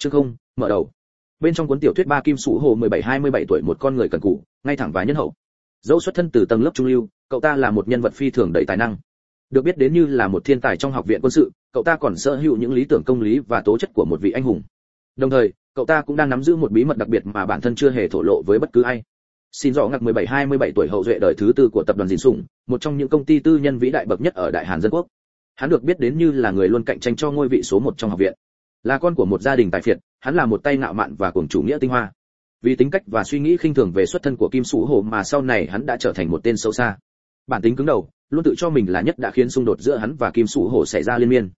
chương không mở đầu. Bên trong cuốn tiểu thuyết ba kim sủ hồ 17-27 tuổi một con người cần cù ngay thẳng và nhân hậu. Dẫu xuất thân từ tầng lớp trung lưu cậu ta là một nhân vật phi thường đầy tài năng. Được biết đến như là một thiên tài trong học viện quân sự cậu ta còn sở hữu những lý tưởng công lý và tố chất của một vị anh hùng. Đồng thời cậu ta cũng đang nắm giữ một bí mật đặc biệt mà bản thân chưa hề thổ lộ với bất cứ ai. Xin rõ ngạc 17-27 tuổi hậu duệ đời thứ tư của tập đoàn Dìn Sủng, một trong những công ty tư nhân vĩ đại bậc nhất ở Đại Hàn dân quốc. Hắn được biết đến như là người luôn cạnh tranh cho ngôi vị số một trong học viện. Là con của một gia đình tài phiệt, hắn là một tay ngạo mạn và cuồng chủ nghĩa tinh hoa. Vì tính cách và suy nghĩ khinh thường về xuất thân của Kim Sủ Hồ mà sau này hắn đã trở thành một tên xấu xa. Bản tính cứng đầu, luôn tự cho mình là nhất đã khiến xung đột giữa hắn và Kim Sủ Hồ xảy ra liên miên.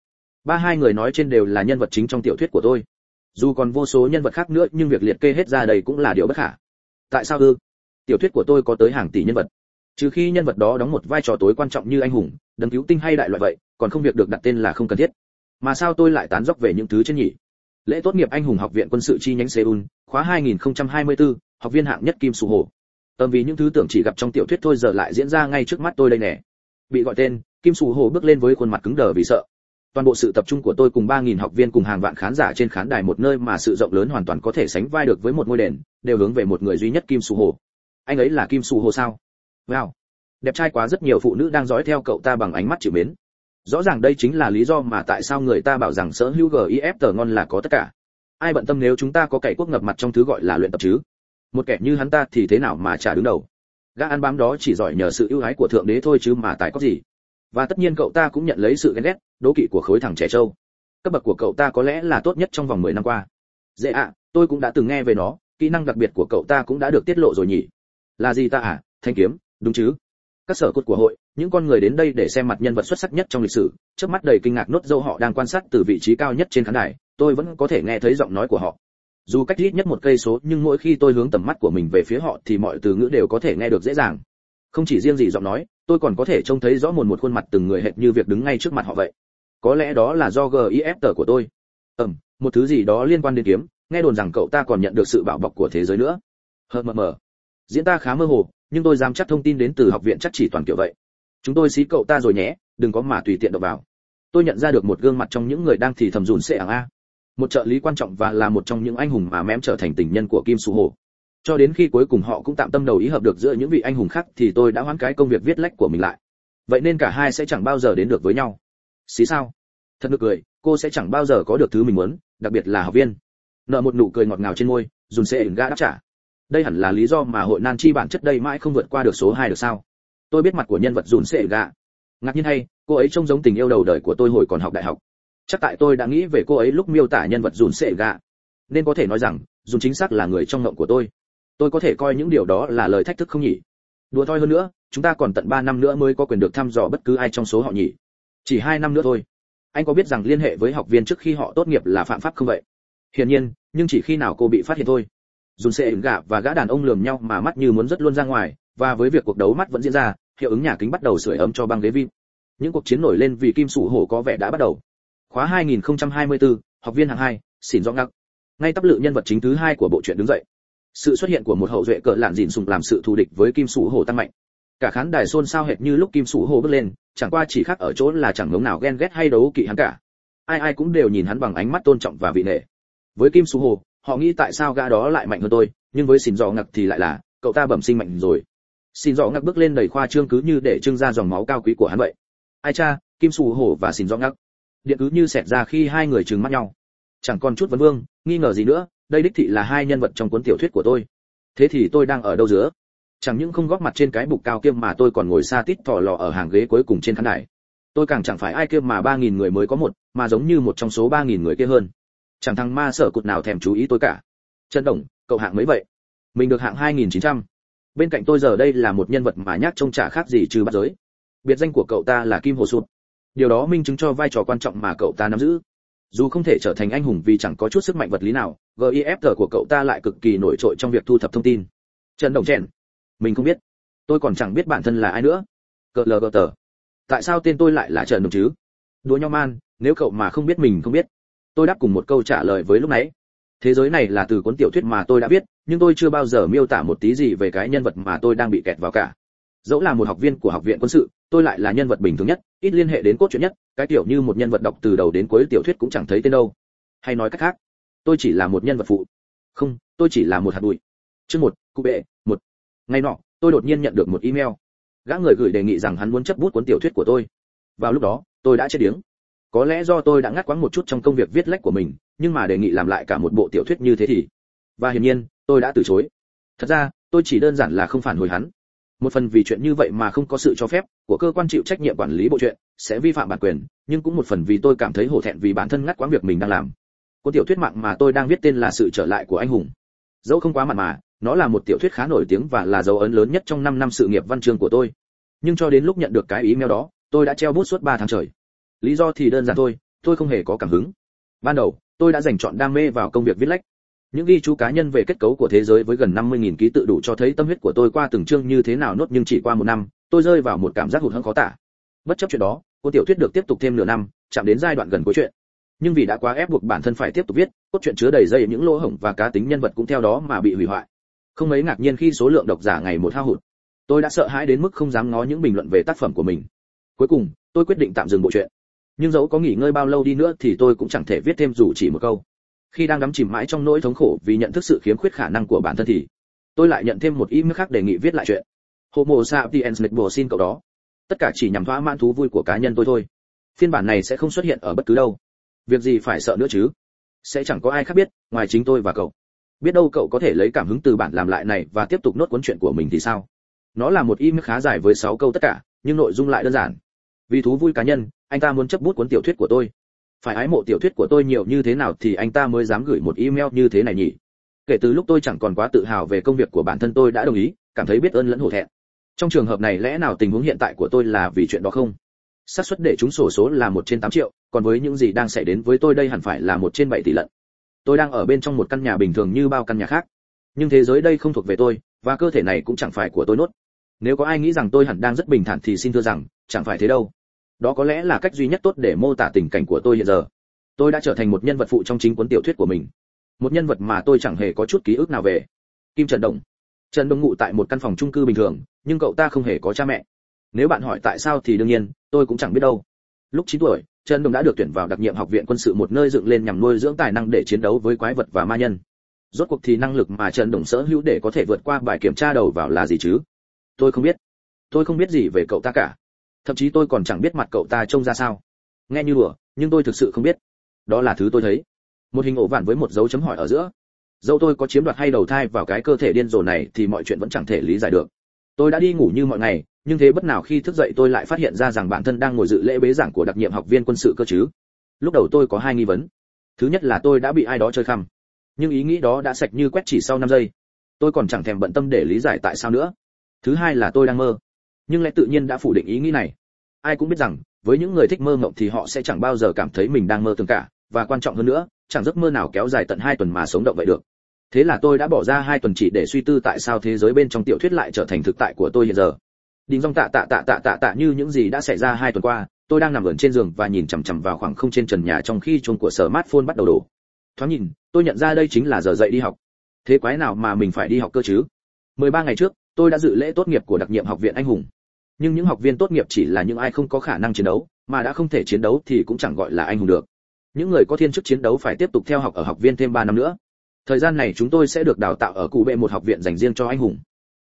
Ba hai người nói trên đều là nhân vật chính trong tiểu thuyết của tôi. Dù còn vô số nhân vật khác nữa, nhưng việc liệt kê hết ra đây cũng là điều bất khả. Tại sao ư? tiểu thuyết của tôi có tới hàng tỷ nhân vật trừ khi nhân vật đó đóng một vai trò tối quan trọng như anh hùng đấng cứu tinh hay đại loại vậy còn không việc được đặt tên là không cần thiết mà sao tôi lại tán dốc về những thứ trên nhỉ? Lễ tốt nghiệp anh hùng học viện quân sự chi nhánh seoul khóa 2024, học viên hạng nhất kim sù hồ. Tầm vì những thứ tưởng chỉ gặp trong tiểu thuyết thôi giờ lại diễn ra ngay trước mắt tôi đây nè. Bị gọi tên kim sù hồ bước lên với khuôn mặt cứng đờ vì sợ. Toàn bộ sự tập trung của tôi cùng 3.000 học viên cùng hàng vạn khán giả trên khán đài một nơi mà sự rộng lớn hoàn toàn có thể sánh vai được với một ngôi đền đều hướng về một người duy nhất kim sù hồ. Anh ấy là kim sù hồ sao? Wow. Đẹp trai quá rất nhiều phụ nữ đang dõi theo cậu ta bằng ánh mắt chịu mến rõ ràng đây chính là lý do mà tại sao người ta bảo rằng sở hữu gif tờ ngon là có tất cả. Ai bận tâm nếu chúng ta có cày quốc ngập mặt trong thứ gọi là luyện tập chứ? Một kẻ như hắn ta thì thế nào mà trả đứng đầu? Gã ăn bám đó chỉ giỏi nhờ sự ưu ái của thượng đế thôi chứ mà tài có gì? Và tất nhiên cậu ta cũng nhận lấy sự ghen ghét, đố kỵ của khối thằng trẻ trâu. Cấp bậc của cậu ta có lẽ là tốt nhất trong vòng 10 năm qua. Dễ ạ, tôi cũng đã từng nghe về nó, kỹ năng đặc biệt của cậu ta cũng đã được tiết lộ rồi nhỉ? Là gì ta à? Thanh kiếm, đúng chứ? Các sở cốt của hội những con người đến đây để xem mặt nhân vật xuất sắc nhất trong lịch sử, trước mắt đầy kinh ngạc nốt dâu họ đang quan sát từ vị trí cao nhất trên khán đài, tôi vẫn có thể nghe thấy giọng nói của họ. Dù cách ít nhất một cây số, nhưng mỗi khi tôi hướng tầm mắt của mình về phía họ thì mọi từ ngữ đều có thể nghe được dễ dàng. Không chỉ riêng gì giọng nói, tôi còn có thể trông thấy rõ một một khuôn mặt từng người hệt như việc đứng ngay trước mặt họ vậy. Có lẽ đó là do gif tờ của tôi. Ừm, một thứ gì đó liên quan đến kiếm, nghe đồn rằng cậu ta còn nhận được sự bảo bọc của thế giới nữa. Hờ mờ mờ. Diễn ta khá mơ hồ, nhưng tôi dám chắc thông tin đến từ học viện chắc chỉ toàn kiểu vậy chúng tôi xí cậu ta rồi nhé, đừng có mà tùy tiện động vào. Tôi nhận ra được một gương mặt trong những người đang thì thầm dùn xệ ảng a. Một trợ lý quan trọng và là một trong những anh hùng mà mém trở thành tình nhân của kim sù hồ cho đến khi cuối cùng họ cũng tạm tâm đầu ý hợp được giữa những vị anh hùng khác thì tôi đã hoãn cái công việc viết lách của mình lại. Vậy nên cả hai sẽ chẳng bao giờ đến được với nhau. Xí sao? Thật nực cười, cô sẽ chẳng bao giờ có được thứ mình muốn, đặc biệt là học viên. Nợ một nụ cười ngọt ngào trên môi dùn xệ ẩn ga đáp trả. Đây hẳn là lý do mà hội nan chi bản chất đây mãi không vượt qua được số hai được sao? Tôi biết mặt của nhân vật dùn sệ gạ ngạc nhiên hay, cô ấy trông giống tình yêu đầu đời của tôi hồi còn học đại học. Chắc tại tôi đã nghĩ về cô ấy lúc miêu tả nhân vật dùn sệ gạ nên có thể nói rằng, dùn chính xác là người trong ngộng của tôi. Tôi có thể coi những điều đó là lời thách thức không nhỉ? Đùa thôi hơn nữa, chúng ta còn tận 3 năm nữa mới có quyền được thăm dò bất cứ ai trong số họ nhỉ? Chỉ hai năm nữa thôi. Anh có biết rằng liên hệ với học viên trước khi họ tốt nghiệp là phạm pháp không vậy? Hiển nhiên, nhưng chỉ khi nào cô bị phát hiện thôi. Dùn sệ gạ và gã đàn ông lườm nhau mà mắt như muốn rất luôn ra ngoài, và với việc cuộc đấu mắt vẫn diễn ra hiệu ứng nhà kính bắt đầu sưởi ấm cho băng ghế vip những cuộc chiến nổi lên vì kim sủ hổ có vẻ đã bắt đầu. Khóa 2024, học viên hạng hai xỉn rõ ngắc. Ngay tắp lự nhân vật chính thứ hai của bộ truyện đứng dậy. Sự xuất hiện của một hậu duệ cỡ lạn dìn sùng làm sự thù địch với kim sủ hổ tăng mạnh. Cả khán đài xôn xao hệt như lúc kim sủ hổ bước lên chẳng qua chỉ khác ở chỗ là chẳng ngống nào ghen ghét hay đấu kỵ hắn cả. Ai ai cũng đều nhìn hắn bằng ánh mắt tôn trọng và vị nể. Với kim sủ hổ họ nghĩ tại sao gã đó lại mạnh hơn tôi nhưng với xỉn rõ ngặc thì lại là cậu ta bẩm sinh mạnh rồi xin rõ ngắc bước lên đầy khoa trương cứ như để trưng ra dòng máu cao quý của hắn vậy. Ai cha, kim sù hổ và xin rõ ngắc. Điện cứ như xẹt ra khi hai người trừng mắt nhau. Chẳng còn chút vấn vương, nghi ngờ gì nữa, đây đích thị là hai nhân vật trong cuốn tiểu thuyết của tôi. Thế thì tôi đang ở đâu giữa? Chẳng những không góp mặt trên cái bục cao kiêm mà tôi còn ngồi xa tít thò lò ở hàng ghế cuối cùng trên khán đài. Tôi càng chẳng phải ai kia mà ba nghìn người mới có một, mà giống như một trong số ba nghìn người kia hơn. Chẳng thằng ma sở cụt nào thèm chú ý tôi cả. Trần đồng, cậu hạng mấy vậy? Mình được hạng 2.900 bên cạnh tôi giờ đây là một nhân vật mà nhát trông chả khác gì trừ bắt giới. Biệt danh của cậu ta là kim hồ sụt. Điều đó minh chứng cho vai trò quan trọng mà cậu ta nắm giữ. Dù không thể trở thành anh hùng vì chẳng có chút sức mạnh vật lý nào gif của cậu ta lại cực kỳ nổi trội trong việc thu thập thông tin. Trần đồng chèn mình không biết. Tôi còn chẳng biết bản thân là ai nữa. Cờ lờ tờ tại sao tên tôi lại là trần đồng chứ? Đùa nhau man, nếu cậu mà không biết mình không biết. Tôi đáp cùng một câu trả lời với lúc nãy. Thế giới này là từ cuốn tiểu thuyết mà tôi đã viết nhưng tôi chưa bao giờ miêu tả một tí gì về cái nhân vật mà tôi đang bị kẹt vào cả. Dẫu là một học viên của học viện quân sự, tôi lại là nhân vật bình thường nhất, ít liên hệ đến cốt truyện nhất, cái kiểu như một nhân vật đọc từ đầu đến cuối tiểu thuyết cũng chẳng thấy tên đâu. Hay nói cách khác, tôi chỉ là một nhân vật phụ. Không, tôi chỉ là một hạt bụi. Chương một, cụ bệ, một. Ngày nọ, tôi đột nhiên nhận được một email. Gã người gửi đề nghị rằng hắn muốn chấp bút cuốn tiểu thuyết của tôi. Vào lúc đó, tôi đã chết điếng. Có lẽ do tôi đã ngắt quãng một chút trong công việc viết lách của mình, nhưng mà đề nghị làm lại cả một bộ tiểu thuyết như thế thì. Và hiển nhiên tôi đã từ chối. Thật ra, tôi chỉ đơn giản là không phản hồi hắn. Một phần vì chuyện như vậy mà không có sự cho phép của cơ quan chịu trách nhiệm quản lý bộ truyện sẽ vi phạm bản quyền, nhưng cũng một phần vì tôi cảm thấy hổ thẹn vì bản thân ngắt quãng việc mình đang làm. Cuốn tiểu thuyết mạng mà tôi đang viết tên là sự trở lại của anh hùng. Dẫu không quá mặn mà, nó là một tiểu thuyết khá nổi tiếng và là dấu ấn lớn nhất trong 5 năm sự nghiệp văn chương của tôi. Nhưng cho đến lúc nhận được cái email đó, tôi đã treo bút suốt 3 tháng trời. Lý do thì đơn giản thôi, tôi không hề có cảm hứng. Ban đầu, tôi đã dành chọn đam mê vào công việc viết lách những ghi chú cá nhân về kết cấu của thế giới với gần 50.000 ký tự đủ cho thấy tâm huyết của tôi qua từng chương như thế nào nốt nhưng chỉ qua một năm, tôi rơi vào một cảm giác hụt hẫng khó tả. Bất chấp chuyện đó cô tiểu thuyết được tiếp tục thêm nửa năm, chạm đến giai đoạn gần cuối chuyện. Nhưng vì đã quá ép buộc bản thân phải tiếp tục viết, cốt truyện chứa đầy dây những lỗ hổng và cá tính nhân vật cũng theo đó mà bị hủy hoại. Không mấy ngạc nhiên khi số lượng độc giả ngày một hao hụt, tôi đã sợ hãi đến mức không dám ngó những bình luận về tác phẩm của mình. Cuối cùng, tôi quyết định tạm dừng bộ truyện. Nhưng dẫu có nghỉ ngơi bao lâu đi nữa thì tôi cũng chẳng thể viết thêm dù chỉ một câu khi đang đắm chìm mãi trong nỗi thống khổ vì nhận thức sự khiếm khuyết khả năng của bản thân thì tôi lại nhận thêm một email khác đề nghị viết lại chuyện. Homo sapiens bồ xin cậu đó. Tất cả chỉ nhằm thỏa mãn thú vui của cá nhân tôi thôi. Phiên bản này sẽ không xuất hiện ở bất cứ đâu. Việc gì phải sợ nữa chứ? Sẽ chẳng có ai khác biết, ngoài chính tôi và cậu. Biết đâu cậu có thể lấy cảm hứng từ bản làm lại này và tiếp tục nốt cuốn chuyện của mình thì sao? Nó là một email khá dài với 6 câu tất cả, nhưng nội dung lại đơn giản. Vì thú vui cá nhân, anh ta muốn chấp bút cuốn tiểu thuyết của tôi phải ái mộ tiểu thuyết của tôi nhiều như thế nào thì anh ta mới dám gửi một email như thế này nhỉ? Kể từ lúc tôi chẳng còn quá tự hào về công việc của bản thân tôi đã đồng ý, cảm thấy biết ơn lẫn hổ thẹn. Trong trường hợp này lẽ nào tình huống hiện tại của tôi là vì chuyện đó không? Xác suất để chúng sổ số là một trên tám triệu, còn với những gì đang xảy đến với tôi đây hẳn phải là một trên bảy tỷ lận. Tôi đang ở bên trong một căn nhà bình thường như bao căn nhà khác. Nhưng thế giới đây không thuộc về tôi, và cơ thể này cũng chẳng phải của tôi nốt. Nếu có ai nghĩ rằng tôi hẳn đang rất bình thản thì xin thưa rằng, chẳng phải thế đâu đó có lẽ là cách duy nhất tốt để mô tả tình cảnh của tôi hiện giờ. Tôi đã trở thành một nhân vật phụ trong chính cuốn tiểu thuyết của mình. Một nhân vật mà tôi chẳng hề có chút ký ức nào về. Kim trần đồng. Trần đông ngụ tại một căn phòng chung cư bình thường, nhưng cậu ta không hề có cha mẹ. Nếu bạn hỏi tại sao thì đương nhiên, tôi cũng chẳng biết đâu. Lúc 9 tuổi, trần đông đã được tuyển vào đặc nhiệm học viện quân sự một nơi dựng lên nhằm nuôi dưỡng tài năng để chiến đấu với quái vật và ma nhân. Rốt cuộc thì năng lực mà trần Đông sở hữu để có thể vượt qua bài kiểm tra đầu vào là gì chứ? Tôi không biết. Tôi không biết gì về cậu ta cả thậm chí tôi còn chẳng biết mặt cậu ta trông ra sao. Nghe như đùa, nhưng tôi thực sự không biết. Đó là thứ tôi thấy. Một hình ổ vạn với một dấu chấm hỏi ở giữa. Dẫu tôi có chiếm đoạt hay đầu thai vào cái cơ thể điên rồ này thì mọi chuyện vẫn chẳng thể lý giải được. Tôi đã đi ngủ như mọi ngày, nhưng thế bất nào khi thức dậy tôi lại phát hiện ra rằng bản thân đang ngồi dự lễ bế giảng của đặc nhiệm học viên quân sự cơ chứ. Lúc đầu tôi có hai nghi vấn. Thứ nhất là tôi đã bị ai đó chơi khăm. Nhưng ý nghĩ đó đã sạch như quét chỉ sau 5 giây. Tôi còn chẳng thèm bận tâm để lý giải tại sao nữa. Thứ hai là tôi đang mơ nhưng lẽ tự nhiên đã phủ định ý nghĩ này. Ai cũng biết rằng, với những người thích mơ mộng thì họ sẽ chẳng bao giờ cảm thấy mình đang mơ tưởng cả, và quan trọng hơn nữa, chẳng giấc mơ nào kéo dài tận hai tuần mà sống động vậy được. Thế là tôi đã bỏ ra hai tuần chỉ để suy tư tại sao thế giới bên trong tiểu thuyết lại trở thành thực tại của tôi hiện giờ. Đình dòng tạ tạ tạ tạ tạ tạ như những gì đã xảy ra hai tuần qua, tôi đang nằm ẩn trên giường và nhìn chằm chằm vào khoảng không trên trần nhà trong khi chuông của sở smartphone bắt đầu đổ. Thoáng nhìn, tôi nhận ra đây chính là giờ dậy đi học. Thế quái nào mà mình phải đi học cơ chứ? 13 ngày trước, tôi đã dự lễ tốt nghiệp của đặc nhiệm học viện anh hùng nhưng những học viên tốt nghiệp chỉ là những ai không có khả năng chiến đấu mà đã không thể chiến đấu thì cũng chẳng gọi là anh hùng được. Những người có thiên chức chiến đấu phải tiếp tục theo học ở học viên thêm 3 năm nữa. Thời gian này chúng tôi sẽ được đào tạo ở cụ bệ một học viện dành riêng cho anh hùng.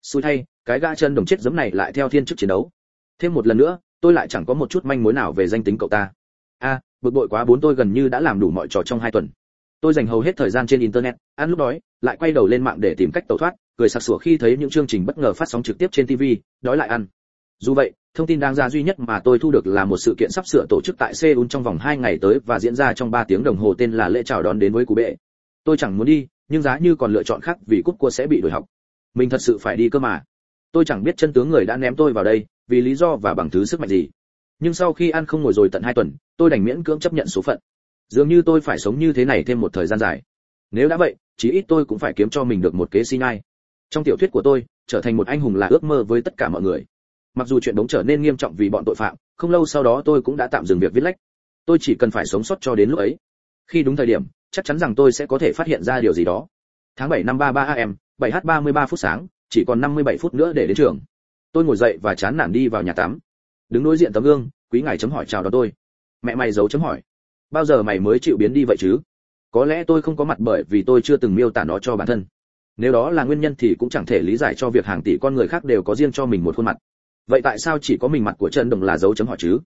Xui thay cái gã chân đồng chết giấm này lại theo thiên chức chiến đấu. Thêm một lần nữa tôi lại chẳng có một chút manh mối nào về danh tính cậu ta. A à, bực bội quá bốn tôi gần như đã làm đủ mọi trò trong hai tuần. Tôi dành hầu hết thời gian trên internet ăn lúc đói lại quay đầu lên mạng để tìm cách tẩu thoát cười sặc sủa khi thấy những chương trình bất ngờ phát sóng trực tiếp trên tv đói lại ăn dù vậy, thông tin đáng ra duy nhất mà tôi thu được là một sự kiện sắp sửa tổ chức tại seoul trong vòng 2 ngày tới và diễn ra trong 3 tiếng đồng hồ tên là lễ chào đón đến với cụ bệ. Tôi chẳng muốn đi, nhưng giá như còn lựa chọn khác vì cúp cua sẽ bị đổi học. Mình thật sự phải đi cơ mà. Tôi chẳng biết chân tướng người đã ném tôi vào đây, vì lý do và bằng thứ sức mạnh gì. Nhưng sau khi ăn không ngồi rồi tận hai tuần, tôi đành miễn cưỡng chấp nhận số phận. Dường như tôi phải sống như thế này thêm một thời gian dài. Nếu đã vậy, chí ít tôi cũng phải kiếm cho mình được một kế sinh ai. Trong tiểu thuyết của tôi, trở thành một anh hùng là ước mơ với tất cả mọi người mặc dù chuyện đống trở nên nghiêm trọng vì bọn tội phạm, không lâu sau đó tôi cũng đã tạm dừng việc viết lách. Tôi chỉ cần phải sống sót cho đến lúc ấy. Khi đúng thời điểm, chắc chắn rằng tôi sẽ có thể phát hiện ra điều gì đó. Tháng 7 năm 33 am 7 h 33 phút sáng, chỉ còn 57 phút nữa để đến trường. Tôi ngồi dậy và chán nản đi vào nhà tắm. Đứng đối diện tấm gương, quý ngài chấm hỏi chào đón tôi. Mẹ mày giấu chấm hỏi. Bao giờ mày mới chịu biến đi vậy chứ? Có lẽ tôi không có mặt bởi vì tôi chưa từng miêu tả nó cho bản thân. Nếu đó là nguyên nhân thì cũng chẳng thể lý giải cho việc hàng tỷ con người khác đều có riêng cho mình một khuôn mặt vậy tại sao chỉ có mình mặt của trần đồng là dấu chấm hỏi chứ?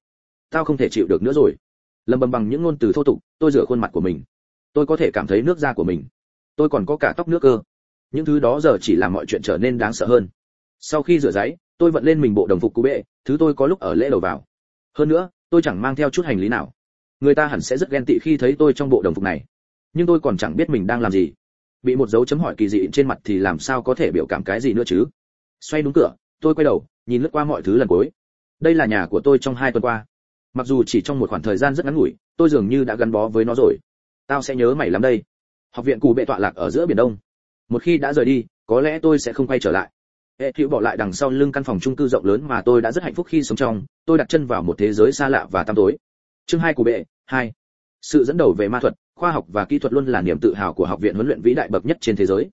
Tao không thể chịu được nữa rồi. Lầm bầm bằng những ngôn từ thô tục, tôi rửa khuôn mặt của mình. Tôi có thể cảm thấy nước da của mình. Tôi còn có cả tóc nước cơ. Những thứ đó giờ chỉ làm mọi chuyện trở nên đáng sợ hơn. Sau khi rửa giấy, tôi vận lên mình bộ đồng phục cú bệ, thứ tôi có lúc ở lễ đầu vào. Hơn nữa, tôi chẳng mang theo chút hành lý nào. Người ta hẳn sẽ rất ghen tị khi thấy tôi trong bộ đồng phục này. Nhưng tôi còn chẳng biết mình đang làm gì. Bị một dấu chấm hỏi kỳ dị trên mặt thì làm sao có thể biểu cảm cái gì nữa chứ? Xoay đúng cửa, tôi quay đầu nhìn lướt qua mọi thứ lần cuối. Đây là nhà của tôi trong hai tuần qua. Mặc dù chỉ trong một khoảng thời gian rất ngắn ngủi, tôi dường như đã gắn bó với nó rồi. Tao sẽ nhớ mày lắm đây. Học viện cù bệ tọa lạc ở giữa biển đông. Một khi đã rời đi, có lẽ tôi sẽ không quay trở lại. Hệ thiệu bỏ lại đằng sau lưng căn phòng chung cư rộng lớn mà tôi đã rất hạnh phúc khi sống trong. Tôi đặt chân vào một thế giới xa lạ và tăm tối. Chương hai của bệ, hai. Sự dẫn đầu về ma thuật, khoa học và kỹ thuật luôn là niềm tự hào của học viện huấn luyện vĩ đại bậc nhất trên thế giới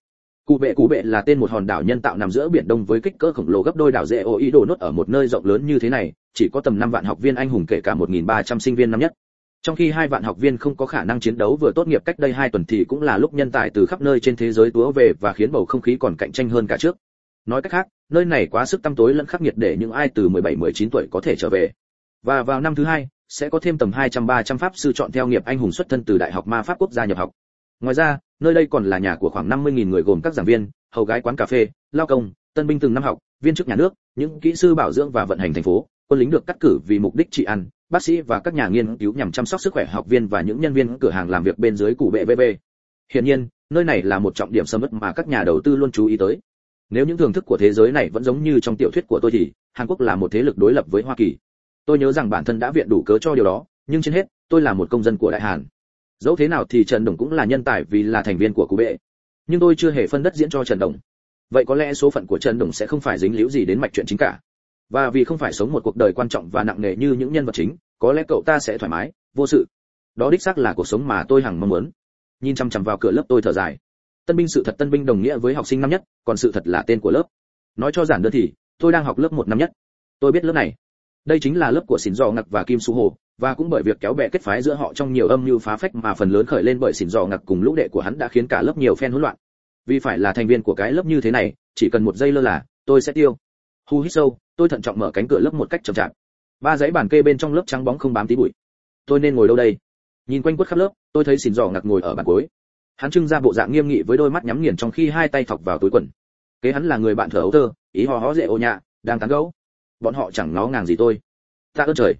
cụ bệ cụ bệ là tên một hòn đảo nhân tạo nằm giữa biển đông với kích cỡ khổng lồ gấp đôi đảo dễ ô ý đồ nốt ở một nơi rộng lớn như thế này, chỉ có tầm năm vạn học viên anh hùng kể cả 1.300 sinh viên năm nhất. Trong khi hai vạn học viên không có khả năng chiến đấu vừa tốt nghiệp cách đây hai tuần thì cũng là lúc nhân tài từ khắp nơi trên thế giới túa về và khiến bầu không khí còn cạnh tranh hơn cả trước. Nói cách khác, nơi này quá sức tăm tối lẫn khắc nghiệt để những ai từ 17-19 tuổi có thể trở về. Và vào năm thứ hai, sẽ có thêm tầm 200-300 pháp sư chọn theo nghiệp anh hùng xuất thân từ đại học ma pháp quốc gia nhập học ngoài ra nơi đây còn là nhà của khoảng 50.000 người gồm các giảng viên hầu gái quán cà phê lao công tân binh từng năm học viên chức nhà nước những kỹ sư bảo dưỡng và vận hành thành phố quân lính được cắt cử vì mục đích trị ăn bác sĩ và các nhà nghiên cứu nhằm chăm sóc sức khỏe học viên và những nhân viên cửa hàng làm việc bên dưới cụ bệ VV. Hiển nhiên, nơi này là một trọng điểm sầm uất mà các nhà đầu tư luôn chú ý tới. Nếu những thưởng thức của thế giới này vẫn giống như trong tiểu thuyết của tôi thì Hàn Quốc là một thế lực đối lập với Hoa Kỳ. Tôi nhớ rằng bản thân đã viện đủ cớ cho điều đó, nhưng trên hết, tôi là một công dân của Đại Hàn. Dẫu thế nào thì Trần Đồng cũng là nhân tài vì là thành viên của cụ bệ. Nhưng tôi chưa hề phân đất diễn cho Trần Đồng. Vậy có lẽ số phận của Trần Đồng sẽ không phải dính líu gì đến mạch chuyện chính cả. Và vì không phải sống một cuộc đời quan trọng và nặng nề như những nhân vật chính, có lẽ cậu ta sẽ thoải mái, vô sự. Đó đích xác là cuộc sống mà tôi hằng mong muốn. Nhìn chăm chằm vào cửa lớp tôi thở dài. Tân binh sự thật tân binh đồng nghĩa với học sinh năm nhất, còn sự thật là tên của lớp. Nói cho giản đơn thì, tôi đang học lớp một năm nhất. Tôi biết lớp này đây chính là lớp của xỉn dò ngặc và kim su hồ, và cũng bởi việc kéo bè kết phái giữa họ trong nhiều âm mưu phá phách mà phần lớn khởi lên bởi xỉn dò ngặc cùng lũ đệ của hắn đã khiến cả lớp nhiều phen hỗn loạn. Vì phải là thành viên của cái lớp như thế này, chỉ cần một giây lơ là, tôi sẽ tiêu. Hu hít sâu, tôi thận trọng mở cánh cửa lớp một cách chậm chạp. Ba dãy bàn kê bên trong lớp trắng bóng không bám tí bụi. Tôi nên ngồi đâu đây? Nhìn quanh quất khắp lớp, tôi thấy xỉn giò Ngặc ngồi ở bàn cuối. Hắn trưng ra bộ dạng nghiêm nghị với đôi mắt nhắm nghiền trong khi hai tay thọc vào túi quần. Kế hắn là người bạn thở ấu tơ, ý hò hó dễ ô nhạ, đang tán gẫu bọn họ chẳng ngó ngàng gì tôi. Ta ơn trời.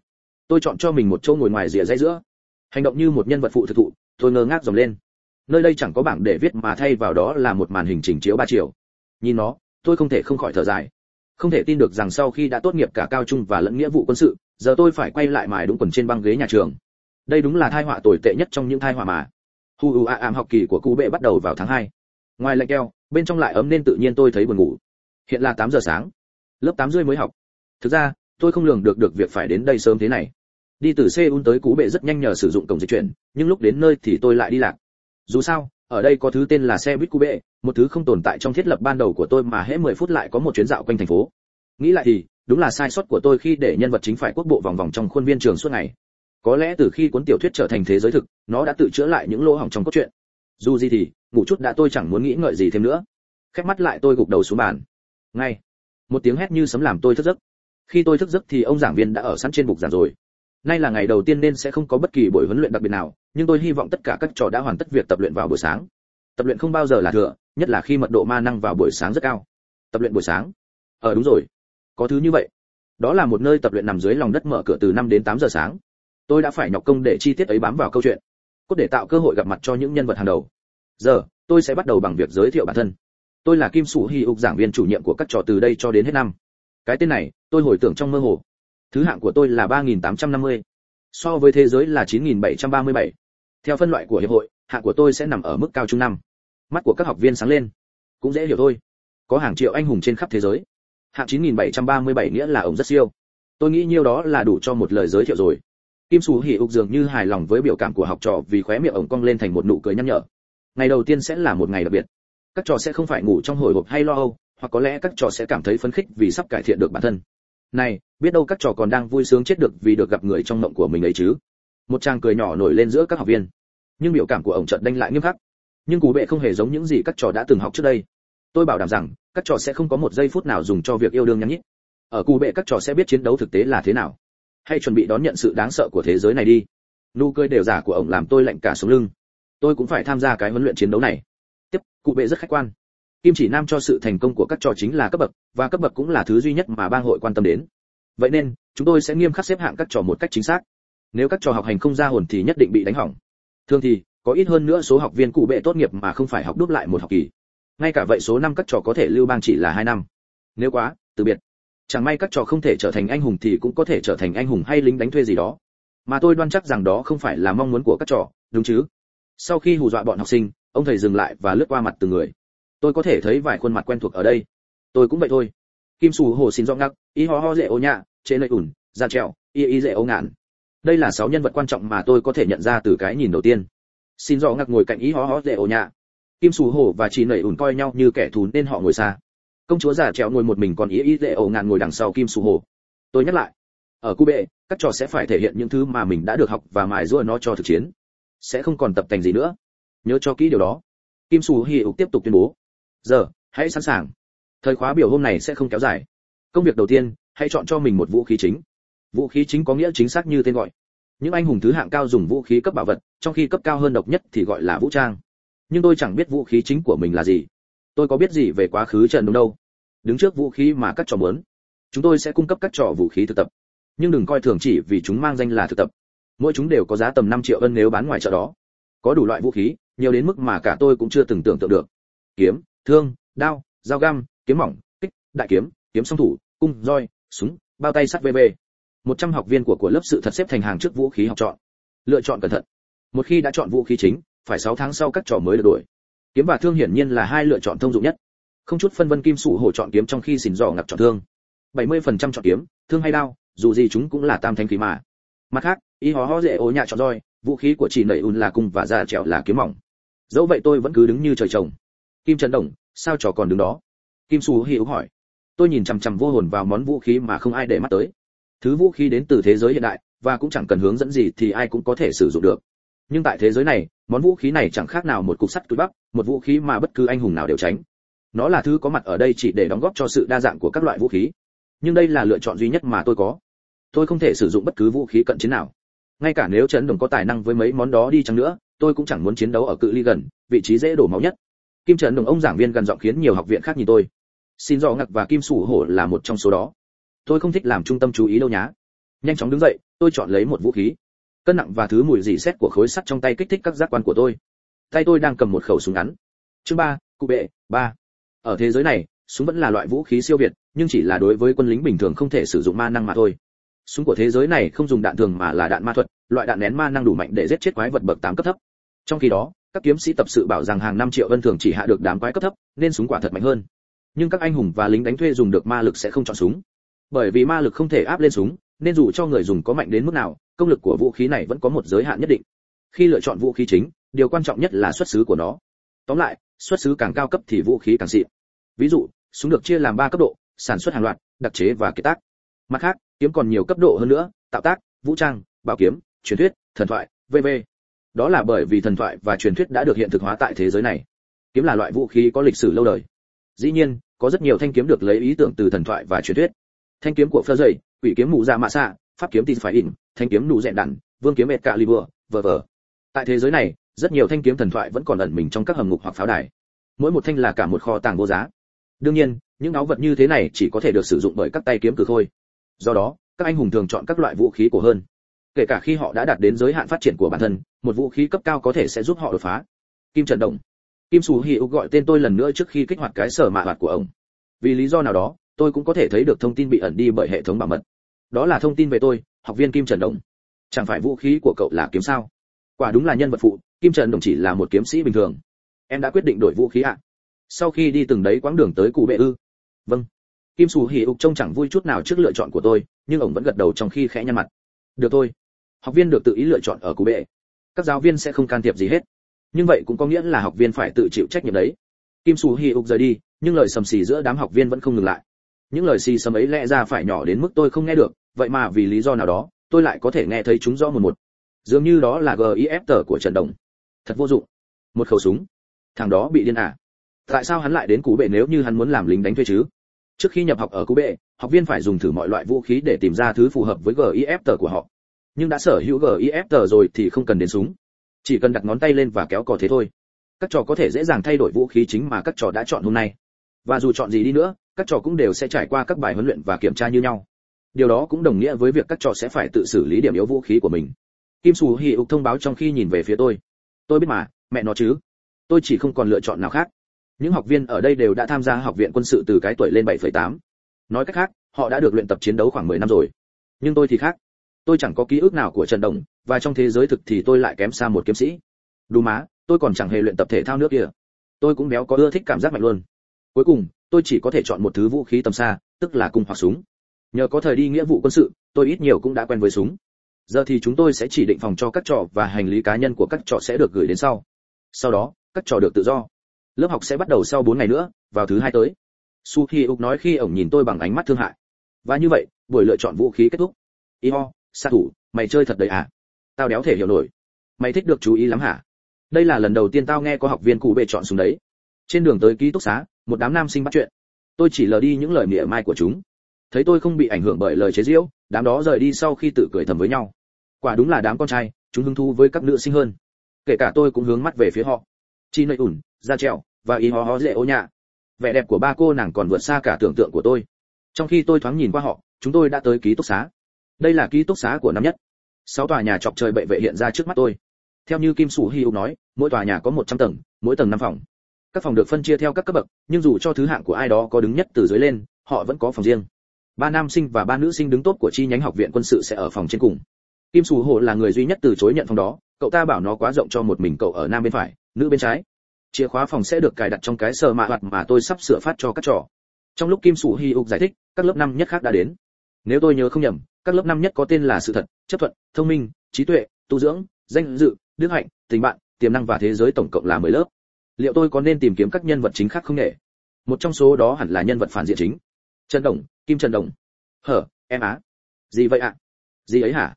Tôi chọn cho mình một chỗ ngồi ngoài rìa dãy giữa. Hành động như một nhân vật phụ thực thụ, tôi ngơ ngác dòng lên. Nơi đây chẳng có bảng để viết mà thay vào đó là một màn hình trình chiếu ba chiều. Nhìn nó, tôi không thể không khỏi thở dài. Không thể tin được rằng sau khi đã tốt nghiệp cả cao trung và lẫn nghĩa vụ quân sự, giờ tôi phải quay lại mài đúng quần trên băng ghế nhà trường. Đây đúng là thai họa tồi tệ nhất trong những thai họa mà. Hu u a am học kỳ của cụ bệ bắt đầu vào tháng 2. ngoài lạnh keo, bên trong lại ấm nên tự nhiên tôi thấy buồn ngủ. Hiện là 8 giờ sáng. Lớp 8 rưỡi mới học thực ra, tôi không lường được được việc phải đến đây sớm thế này. Đi từ seoul tới cú bệ rất nhanh nhờ sử dụng cổng dịch chuyển, nhưng lúc đến nơi thì tôi lại đi lạc. Dù sao, ở đây có thứ tên là xe buýt cú bệ, một thứ không tồn tại trong thiết lập ban đầu của tôi mà hễ 10 phút lại có một chuyến dạo quanh thành phố. Nghĩ lại thì, đúng là sai sót của tôi khi để nhân vật chính phải quốc bộ vòng vòng trong khuôn viên trường suốt ngày. Có lẽ từ khi cuốn tiểu thuyết trở thành thế giới thực, nó đã tự chữa lại những lỗ hỏng trong cốt truyện. Dù gì thì, ngủ chút đã tôi chẳng muốn nghĩ ngợi gì thêm nữa. Khép mắt lại tôi gục đầu xuống bàn. Ngay. Một tiếng hét như sấm làm tôi thức giấc khi tôi thức giấc thì ông giảng viên đã ở sẵn trên bục giảng rồi. Nay là ngày đầu tiên nên sẽ không có bất kỳ buổi huấn luyện đặc biệt nào, nhưng tôi hy vọng tất cả các trò đã hoàn tất việc tập luyện vào buổi sáng. Tập luyện không bao giờ là thừa, nhất là khi mật độ ma năng vào buổi sáng rất cao. Tập luyện buổi sáng? Ờ đúng rồi. Có thứ như vậy. Đó là một nơi tập luyện nằm dưới lòng đất mở cửa từ 5 đến 8 giờ sáng. Tôi đã phải nhọc công để chi tiết ấy bám vào câu chuyện. Cốt để tạo cơ hội gặp mặt cho những nhân vật hàng đầu. Giờ, tôi sẽ bắt đầu bằng việc giới thiệu bản thân. Tôi là kim sủ hy ục, giảng viên chủ nhiệm của các trò từ đây cho đến hết năm cái tên này, tôi hồi tưởng trong mơ hồ. Thứ hạng của tôi là 3.850. so với thế giới là 9.737. theo phân loại của hiệp hội, hạng của tôi sẽ nằm ở mức cao trung năm. Mắt của các học viên sáng lên. Cũng dễ hiểu thôi. Có hàng triệu anh hùng trên khắp thế giới. Hạng 9737 nghĩa là ông rất siêu. Tôi nghĩ nhiêu đó là đủ cho một lời giới thiệu rồi. Kim sù hỉ ục dường như hài lòng với biểu cảm của học trò vì khóe miệng ổng cong lên thành một nụ cười nhăn nhở. Ngày đầu tiên sẽ là một ngày đặc biệt. Các trò sẽ không phải ngủ trong hồi hộp hay lo âu hoặc có lẽ các trò sẽ cảm thấy phấn khích vì sắp cải thiện được bản thân. Này, biết đâu các trò còn đang vui sướng chết được vì được gặp người trong mộng của mình ấy chứ. Một chàng cười nhỏ nổi lên giữa các học viên. Nhưng biểu cảm của ông chợt đanh lại nghiêm khắc. Nhưng cú bệ không hề giống những gì các trò đã từng học trước đây. Tôi bảo đảm rằng, các trò sẽ không có một giây phút nào dùng cho việc yêu đương nhắn nhít. Ở cú bệ các trò sẽ biết chiến đấu thực tế là thế nào. Hay chuẩn bị đón nhận sự đáng sợ của thế giới này đi. Nụ cười đều giả của ông làm tôi lạnh cả sống lưng. Tôi cũng phải tham gia cái huấn luyện chiến đấu này. Tiếp cụ bệ rất khách quan kim chỉ nam cho sự thành công của các trò chính là cấp bậc, và cấp bậc cũng là thứ duy nhất mà bang hội quan tâm đến. Vậy nên, chúng tôi sẽ nghiêm khắc xếp hạng các trò một cách chính xác. Nếu các trò học hành không ra hồn thì nhất định bị đánh hỏng. Thường thì, có ít hơn nữa số học viên cụ bệ tốt nghiệp mà không phải học đúc lại một học kỳ. Ngay cả vậy số năm các trò có thể lưu bang chỉ là hai năm. Nếu quá, từ biệt. Chẳng may các trò không thể trở thành anh hùng thì cũng có thể trở thành anh hùng hay lính đánh thuê gì đó. Mà tôi đoan chắc rằng đó không phải là mong muốn của các trò, đúng chứ? Sau khi hù dọa bọn học sinh, ông thầy dừng lại và lướt qua mặt từng người tôi có thể thấy vài khuôn mặt quen thuộc ở đây. Tôi cũng vậy thôi. Kim sù hồ xin do ngắc, y ho ho dễ ô nhạ, chế nơi ủn, ra trèo y y dễ ô ngạn. Đây là sáu nhân vật quan trọng mà tôi có thể nhận ra từ cái nhìn đầu tiên. Xin do ngắc ngồi cạnh y ho ho dễ ô nhạ. Kim sù hồ và chị nảy ủn coi nhau như kẻ thù nên họ ngồi xa. Công chúa già trèo ngồi một mình còn y y dễ ô ngạn ngồi đằng sau kim sù hồ tôi nhắc lại, ở cu bệ, các trò sẽ phải thể hiện những thứ mà mình đã được học và mài giũa nó cho thực chiến. Sẽ không còn tập thành gì nữa. Nhớ cho kỹ điều đó. Kim sù hi ục tiếp tục tuyên bố giờ, hãy sẵn sàng. Thời khóa biểu hôm này sẽ không kéo dài. Công việc đầu tiên, hãy chọn cho mình một vũ khí chính. Vũ khí chính có nghĩa chính xác như tên gọi. Những anh hùng thứ hạng cao dùng vũ khí cấp bảo vật, trong khi cấp cao hơn độc nhất thì gọi là vũ trang. Nhưng tôi chẳng biết vũ khí chính của mình là gì. Tôi có biết gì về quá khứ trận đông đâu. Đứng trước vũ khí mà các trò muốn. Chúng tôi sẽ cung cấp các trò vũ khí thực tập. Nhưng đừng coi thường chỉ vì chúng mang danh là thực tập. Mỗi chúng đều có giá tầm 5 triệu ân nếu bán ngoài chợ đó. Có đủ loại vũ khí, nhiều đến mức mà cả tôi cũng chưa từng tưởng tượng được. Kiếm thương, đao, dao găm, kiếm mỏng, kích, đại kiếm kiếm song thủ, cung, roi, súng, bao tay sắt vv một trăm học viên của của lớp sự thật xếp thành hàng trước vũ khí học chọn. Lựa chọn cẩn thận. Một khi đã chọn vũ khí chính, phải 6 tháng sau các trò mới được đổi. Kiếm và thương hiển nhiên là hai lựa chọn thông dụng nhất. Không chút phân vân kim sủ hổ chọn kiếm trong khi xỉn giò ngập chọn thương. 70% chọn kiếm, thương hay đao, dù gì chúng cũng là tam thanh khí mà. Mặt khác, y hó hó dễ ố nhạ chọn roi, vũ khí của chị nẩy un là cung và già trèo là kiếm mỏng. Dẫu vậy tôi vẫn cứ đứng như trời trồng kim trần đồng, sao trò còn đứng đó? Kim su hữu hỏi. Tôi nhìn chằm chằm vô hồn vào món vũ khí mà không ai để mắt tới. Thứ vũ khí đến từ thế giới hiện đại, và cũng chẳng cần hướng dẫn gì thì ai cũng có thể sử dụng được. Nhưng tại thế giới này, món vũ khí này chẳng khác nào một cục sắt túi bắp, một vũ khí mà bất cứ anh hùng nào đều tránh. Nó là thứ có mặt ở đây chỉ để đóng góp cho sự đa dạng của các loại vũ khí. Nhưng đây là lựa chọn duy nhất mà tôi có. Tôi không thể sử dụng bất cứ vũ khí cận chiến nào. Ngay cả nếu trấn đồng có tài năng với mấy món đó đi chăng nữa, tôi cũng chẳng muốn chiến đấu ở cự ly gần, vị trí dễ đổ máu nhất kim Trần đồng ông giảng viên gần giọng khiến nhiều học viện khác nhìn tôi. Xin dò ngặc và kim sủ hổ là một trong số đó. Tôi không thích làm trung tâm chú ý đâu nhá. Nhanh chóng đứng dậy, tôi chọn lấy một vũ khí. Cân nặng và thứ mùi dì xét của khối sắt trong tay kích thích các giác quan của tôi. Tay tôi đang cầm một khẩu súng ngắn. Chương ba, cụ bệ, ba. Ở thế giới này, súng vẫn là loại vũ khí siêu việt, nhưng chỉ là đối với quân lính bình thường không thể sử dụng ma năng mà thôi. Súng của thế giới này không dùng đạn thường mà là đạn ma thuật, loại đạn nén ma năng đủ mạnh để giết chết quái vật bậc tám cấp thấp. Trong khi đó các kiếm sĩ tập sự bảo rằng hàng năm triệu vân thường chỉ hạ được đám quái cấp thấp, nên súng quả thật mạnh hơn. Nhưng các anh hùng và lính đánh thuê dùng được ma lực sẽ không chọn súng. Bởi vì ma lực không thể áp lên súng, nên dù cho người dùng có mạnh đến mức nào, công lực của vũ khí này vẫn có một giới hạn nhất định. Khi lựa chọn vũ khí chính, điều quan trọng nhất là xuất xứ của nó. Tóm lại, xuất xứ càng cao cấp thì vũ khí càng xịn. Ví dụ, súng được chia làm ba cấp độ, sản xuất hàng loạt, đặc chế và kế tác. Mặt khác, kiếm còn nhiều cấp độ hơn nữa, tạo tác, vũ trang, bảo kiếm, truyền thuyết, thần thoại vv đó là bởi vì thần thoại và truyền thuyết đã được hiện thực hóa tại thế giới này. Kiếm là loại vũ khí có lịch sử lâu đời. Dĩ nhiên, có rất nhiều thanh kiếm được lấy ý tưởng từ thần thoại và truyền thuyết. Thanh kiếm của phơ dậy, quỷ kiếm mù ra mạ xạ, pháp kiếm tin phải ỉn, thanh kiếm nụ dẹn đặn vương kiếm Mệt cạ li vừa vờ vờ. Tại thế giới này, rất nhiều thanh kiếm thần thoại vẫn còn ẩn mình trong các hầm ngục hoặc pháo đài. Mỗi một thanh là cả một kho tàng vô giá. Đương nhiên, những áo vật như thế này chỉ có thể được sử dụng bởi các tay kiếm cử thôi do đó, các anh hùng thường chọn các loại vũ khí cổ hơn kể cả khi họ đã đạt đến giới hạn phát triển của bản thân, một vũ khí cấp cao có thể sẽ giúp họ đột phá. Kim trần động. Kim sù hi gọi tên tôi lần nữa trước khi kích hoạt cái sở mạ hoạt của ông. Vì lý do nào đó, tôi cũng có thể thấy được thông tin bị ẩn đi bởi hệ thống bảo mật. Đó là thông tin về tôi, học viên kim trần động. Chẳng phải vũ khí của cậu là kiếm sao? Quả đúng là nhân vật phụ, kim trần đồng chỉ là một kiếm sĩ bình thường. Em đã quyết định đổi vũ khí ạ. Sau khi đi từng đấy quãng đường tới cụ bệ ư. Vâng. Kim sù hỉ ục trông chẳng vui chút nào trước lựa chọn của tôi, nhưng ông vẫn gật đầu trong khi khẽ nhăn mặt. Được thôi học viên được tự ý lựa chọn ở cụ bệ các giáo viên sẽ không can thiệp gì hết. Nhưng vậy cũng có nghĩa là học viên phải tự chịu trách nhiệm đấy. Kim sù hi ục rời đi, nhưng lời sầm xì giữa đám học viên vẫn không ngừng lại. Những lời xì sầm ấy lẽ ra phải nhỏ đến mức tôi không nghe được, vậy mà vì lý do nào đó, tôi lại có thể nghe thấy chúng rõ một một. Dường như đó là gif tờ của trần đồng. Thật vô dụng. Một khẩu súng. Thằng đó bị điên à? Tại sao hắn lại đến cú bệ nếu như hắn muốn làm lính đánh thuê chứ? Trước khi nhập học ở cú bệ học viên phải dùng thử mọi loại vũ khí để tìm ra thứ phù hợp với gif tờ của họ nhưng đã sở hữu gif tờ rồi thì không cần đến súng. Chỉ cần đặt ngón tay lên và kéo cò thế thôi. Các trò có thể dễ dàng thay đổi vũ khí chính mà các trò đã chọn hôm nay. Và dù chọn gì đi nữa các trò cũng đều sẽ trải qua các bài huấn luyện và kiểm tra như nhau. Điều đó cũng đồng nghĩa với việc các trò sẽ phải tự xử lý điểm yếu vũ khí của mình. Kim sù hì ục thông báo trong khi nhìn về phía tôi. Tôi biết mà mẹ nó chứ. Tôi chỉ không còn lựa chọn nào khác. Những học viên ở đây đều đã tham gia học viện quân sự từ cái tuổi lên 7,8. nói cách khác họ đã được luyện tập chiến đấu khoảng 10 năm rồi. Nhưng tôi thì khác tôi chẳng có ký ức nào của trận đồng và trong thế giới thực thì tôi lại kém xa một kiếm sĩ. Đủ má, tôi còn chẳng hề luyện tập thể thao nước kia tôi cũng béo có ưa thích cảm giác mạnh luôn. Cuối cùng, tôi chỉ có thể chọn một thứ vũ khí tầm xa, tức là cung hoặc súng. Nhờ có thời đi nghĩa vụ quân sự, tôi ít nhiều cũng đã quen với súng. Giờ thì chúng tôi sẽ chỉ định phòng cho các trò và hành lý cá nhân của các trò sẽ được gửi đến sau. Sau đó, các trò được tự do. Lớp học sẽ bắt đầu sau 4 ngày nữa, vào thứ hai tới. Su hi uk nói khi ổng nhìn tôi bằng ánh mắt thương hại. Và như vậy, buổi lựa chọn vũ khí kết thúc. Iho xạ thủ, mày chơi thật đấy à? Tao đéo thể hiểu nổi. Mày thích được chú ý lắm hả? Đây là lần đầu tiên tao nghe có học viên cụ bệ chọn súng đấy. Trên đường tới ký túc xá, một đám nam sinh bắt chuyện. Tôi chỉ lờ đi những lời mỉa mai của chúng. Thấy tôi không bị ảnh hưởng bởi lời chế giễu, đám đó rời đi sau khi tự cười thầm với nhau. Quả đúng là đám con trai, chúng hứng thú với các nữ sinh hơn. Kể cả tôi cũng hướng mắt về phía họ. Chi nơi ủn da trèo và y ho ho dễ ô nhạ. Vẻ đẹp của ba cô nàng còn vượt xa cả tưởng tượng của tôi. Trong khi tôi thoáng nhìn qua họ, chúng tôi đã tới ký túc xá đây là ký túc xá của năm nhất. Sáu tòa nhà chọc trời bệ vệ hiện ra trước mắt tôi. Theo như kim sủ hi nói, mỗi tòa nhà có 100 tầng, mỗi tầng năm phòng. Các phòng được phân chia theo các cấp bậc, nhưng dù cho thứ hạng của ai đó có đứng nhất từ dưới lên, họ vẫn có phòng riêng. Ba nam sinh và ba nữ sinh đứng tốt của chi nhánh học viện quân sự sẽ ở phòng trên cùng. Kim sủ hồ là người duy nhất từ chối nhận phòng đó, cậu ta bảo nó quá rộng cho một mình cậu ở nam bên phải, nữ bên trái. Chìa khóa phòng sẽ được cài đặt trong cái sờ mạ hoạt mà tôi sắp sửa phát cho các trò. Trong lúc kim sủ hi ục giải thích, các lớp năm nhất khác đã đến nếu tôi nhớ không nhầm, các lớp năm nhất có tên là sự thật, chấp thuận, thông minh, trí tuệ, tu dưỡng, danh dự, đức hạnh, tình bạn, tiềm năng và thế giới tổng cộng là 10 lớp. Liệu tôi có nên tìm kiếm các nhân vật chính khác không nhỉ? Một trong số đó hẳn là nhân vật phản diện chính. Trần đồng, kim trần đồng. Hở, em á. Gì vậy ạ? Gì ấy hả?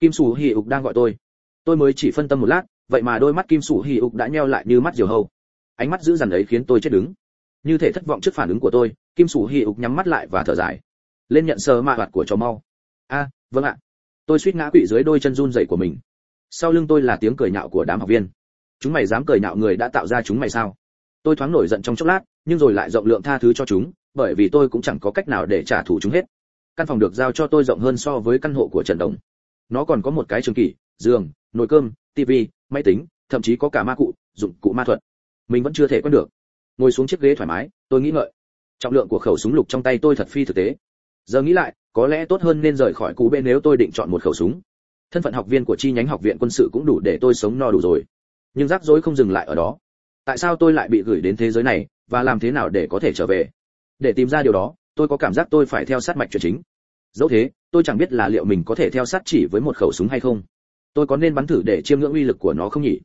Kim sủ hì ục đang gọi tôi. Tôi mới chỉ phân tâm một lát, vậy mà đôi mắt kim sủ hì ục đã nheo lại như mắt diều hâu. Ánh mắt dữ dằn ấy khiến tôi chết đứng. Như thể thất vọng trước phản ứng của tôi, kim sủ hì ục nhắm mắt lại và thở dài lên nhận sờ mạ hoạt của chó mau. A vâng ạ. Tôi suýt ngã quỵ dưới đôi chân run rẩy của mình. Sau lưng tôi là tiếng cười nhạo của đám học viên. Chúng mày dám cười nhạo người đã tạo ra chúng mày sao? Tôi thoáng nổi giận trong chốc lát, nhưng rồi lại rộng lượng tha thứ cho chúng, bởi vì tôi cũng chẳng có cách nào để trả thù chúng hết. Căn phòng được giao cho tôi rộng hơn so với căn hộ của trần đồng. Nó còn có một cái trường kỷ, giường, nồi cơm, tivi, máy tính, thậm chí có cả ma cụ, dụng cụ ma thuật. Mình vẫn chưa thể quen được. Ngồi xuống chiếc ghế thoải mái, tôi nghĩ ngợi. Trọng lượng của khẩu súng lục trong tay tôi thật phi thực tế giờ nghĩ lại, có lẽ tốt hơn nên rời khỏi cú bên nếu tôi định chọn một khẩu súng. Thân phận học viên của chi nhánh học viện quân sự cũng đủ để tôi sống no đủ rồi. Nhưng rắc rối không dừng lại ở đó. Tại sao tôi lại bị gửi đến thế giới này, và làm thế nào để có thể trở về? Để tìm ra điều đó, tôi có cảm giác tôi phải theo sát mạch chuyện chính. Dẫu thế, tôi chẳng biết là liệu mình có thể theo sát chỉ với một khẩu súng hay không. Tôi có nên bắn thử để chiêm ngưỡng uy lực của nó không nhỉ?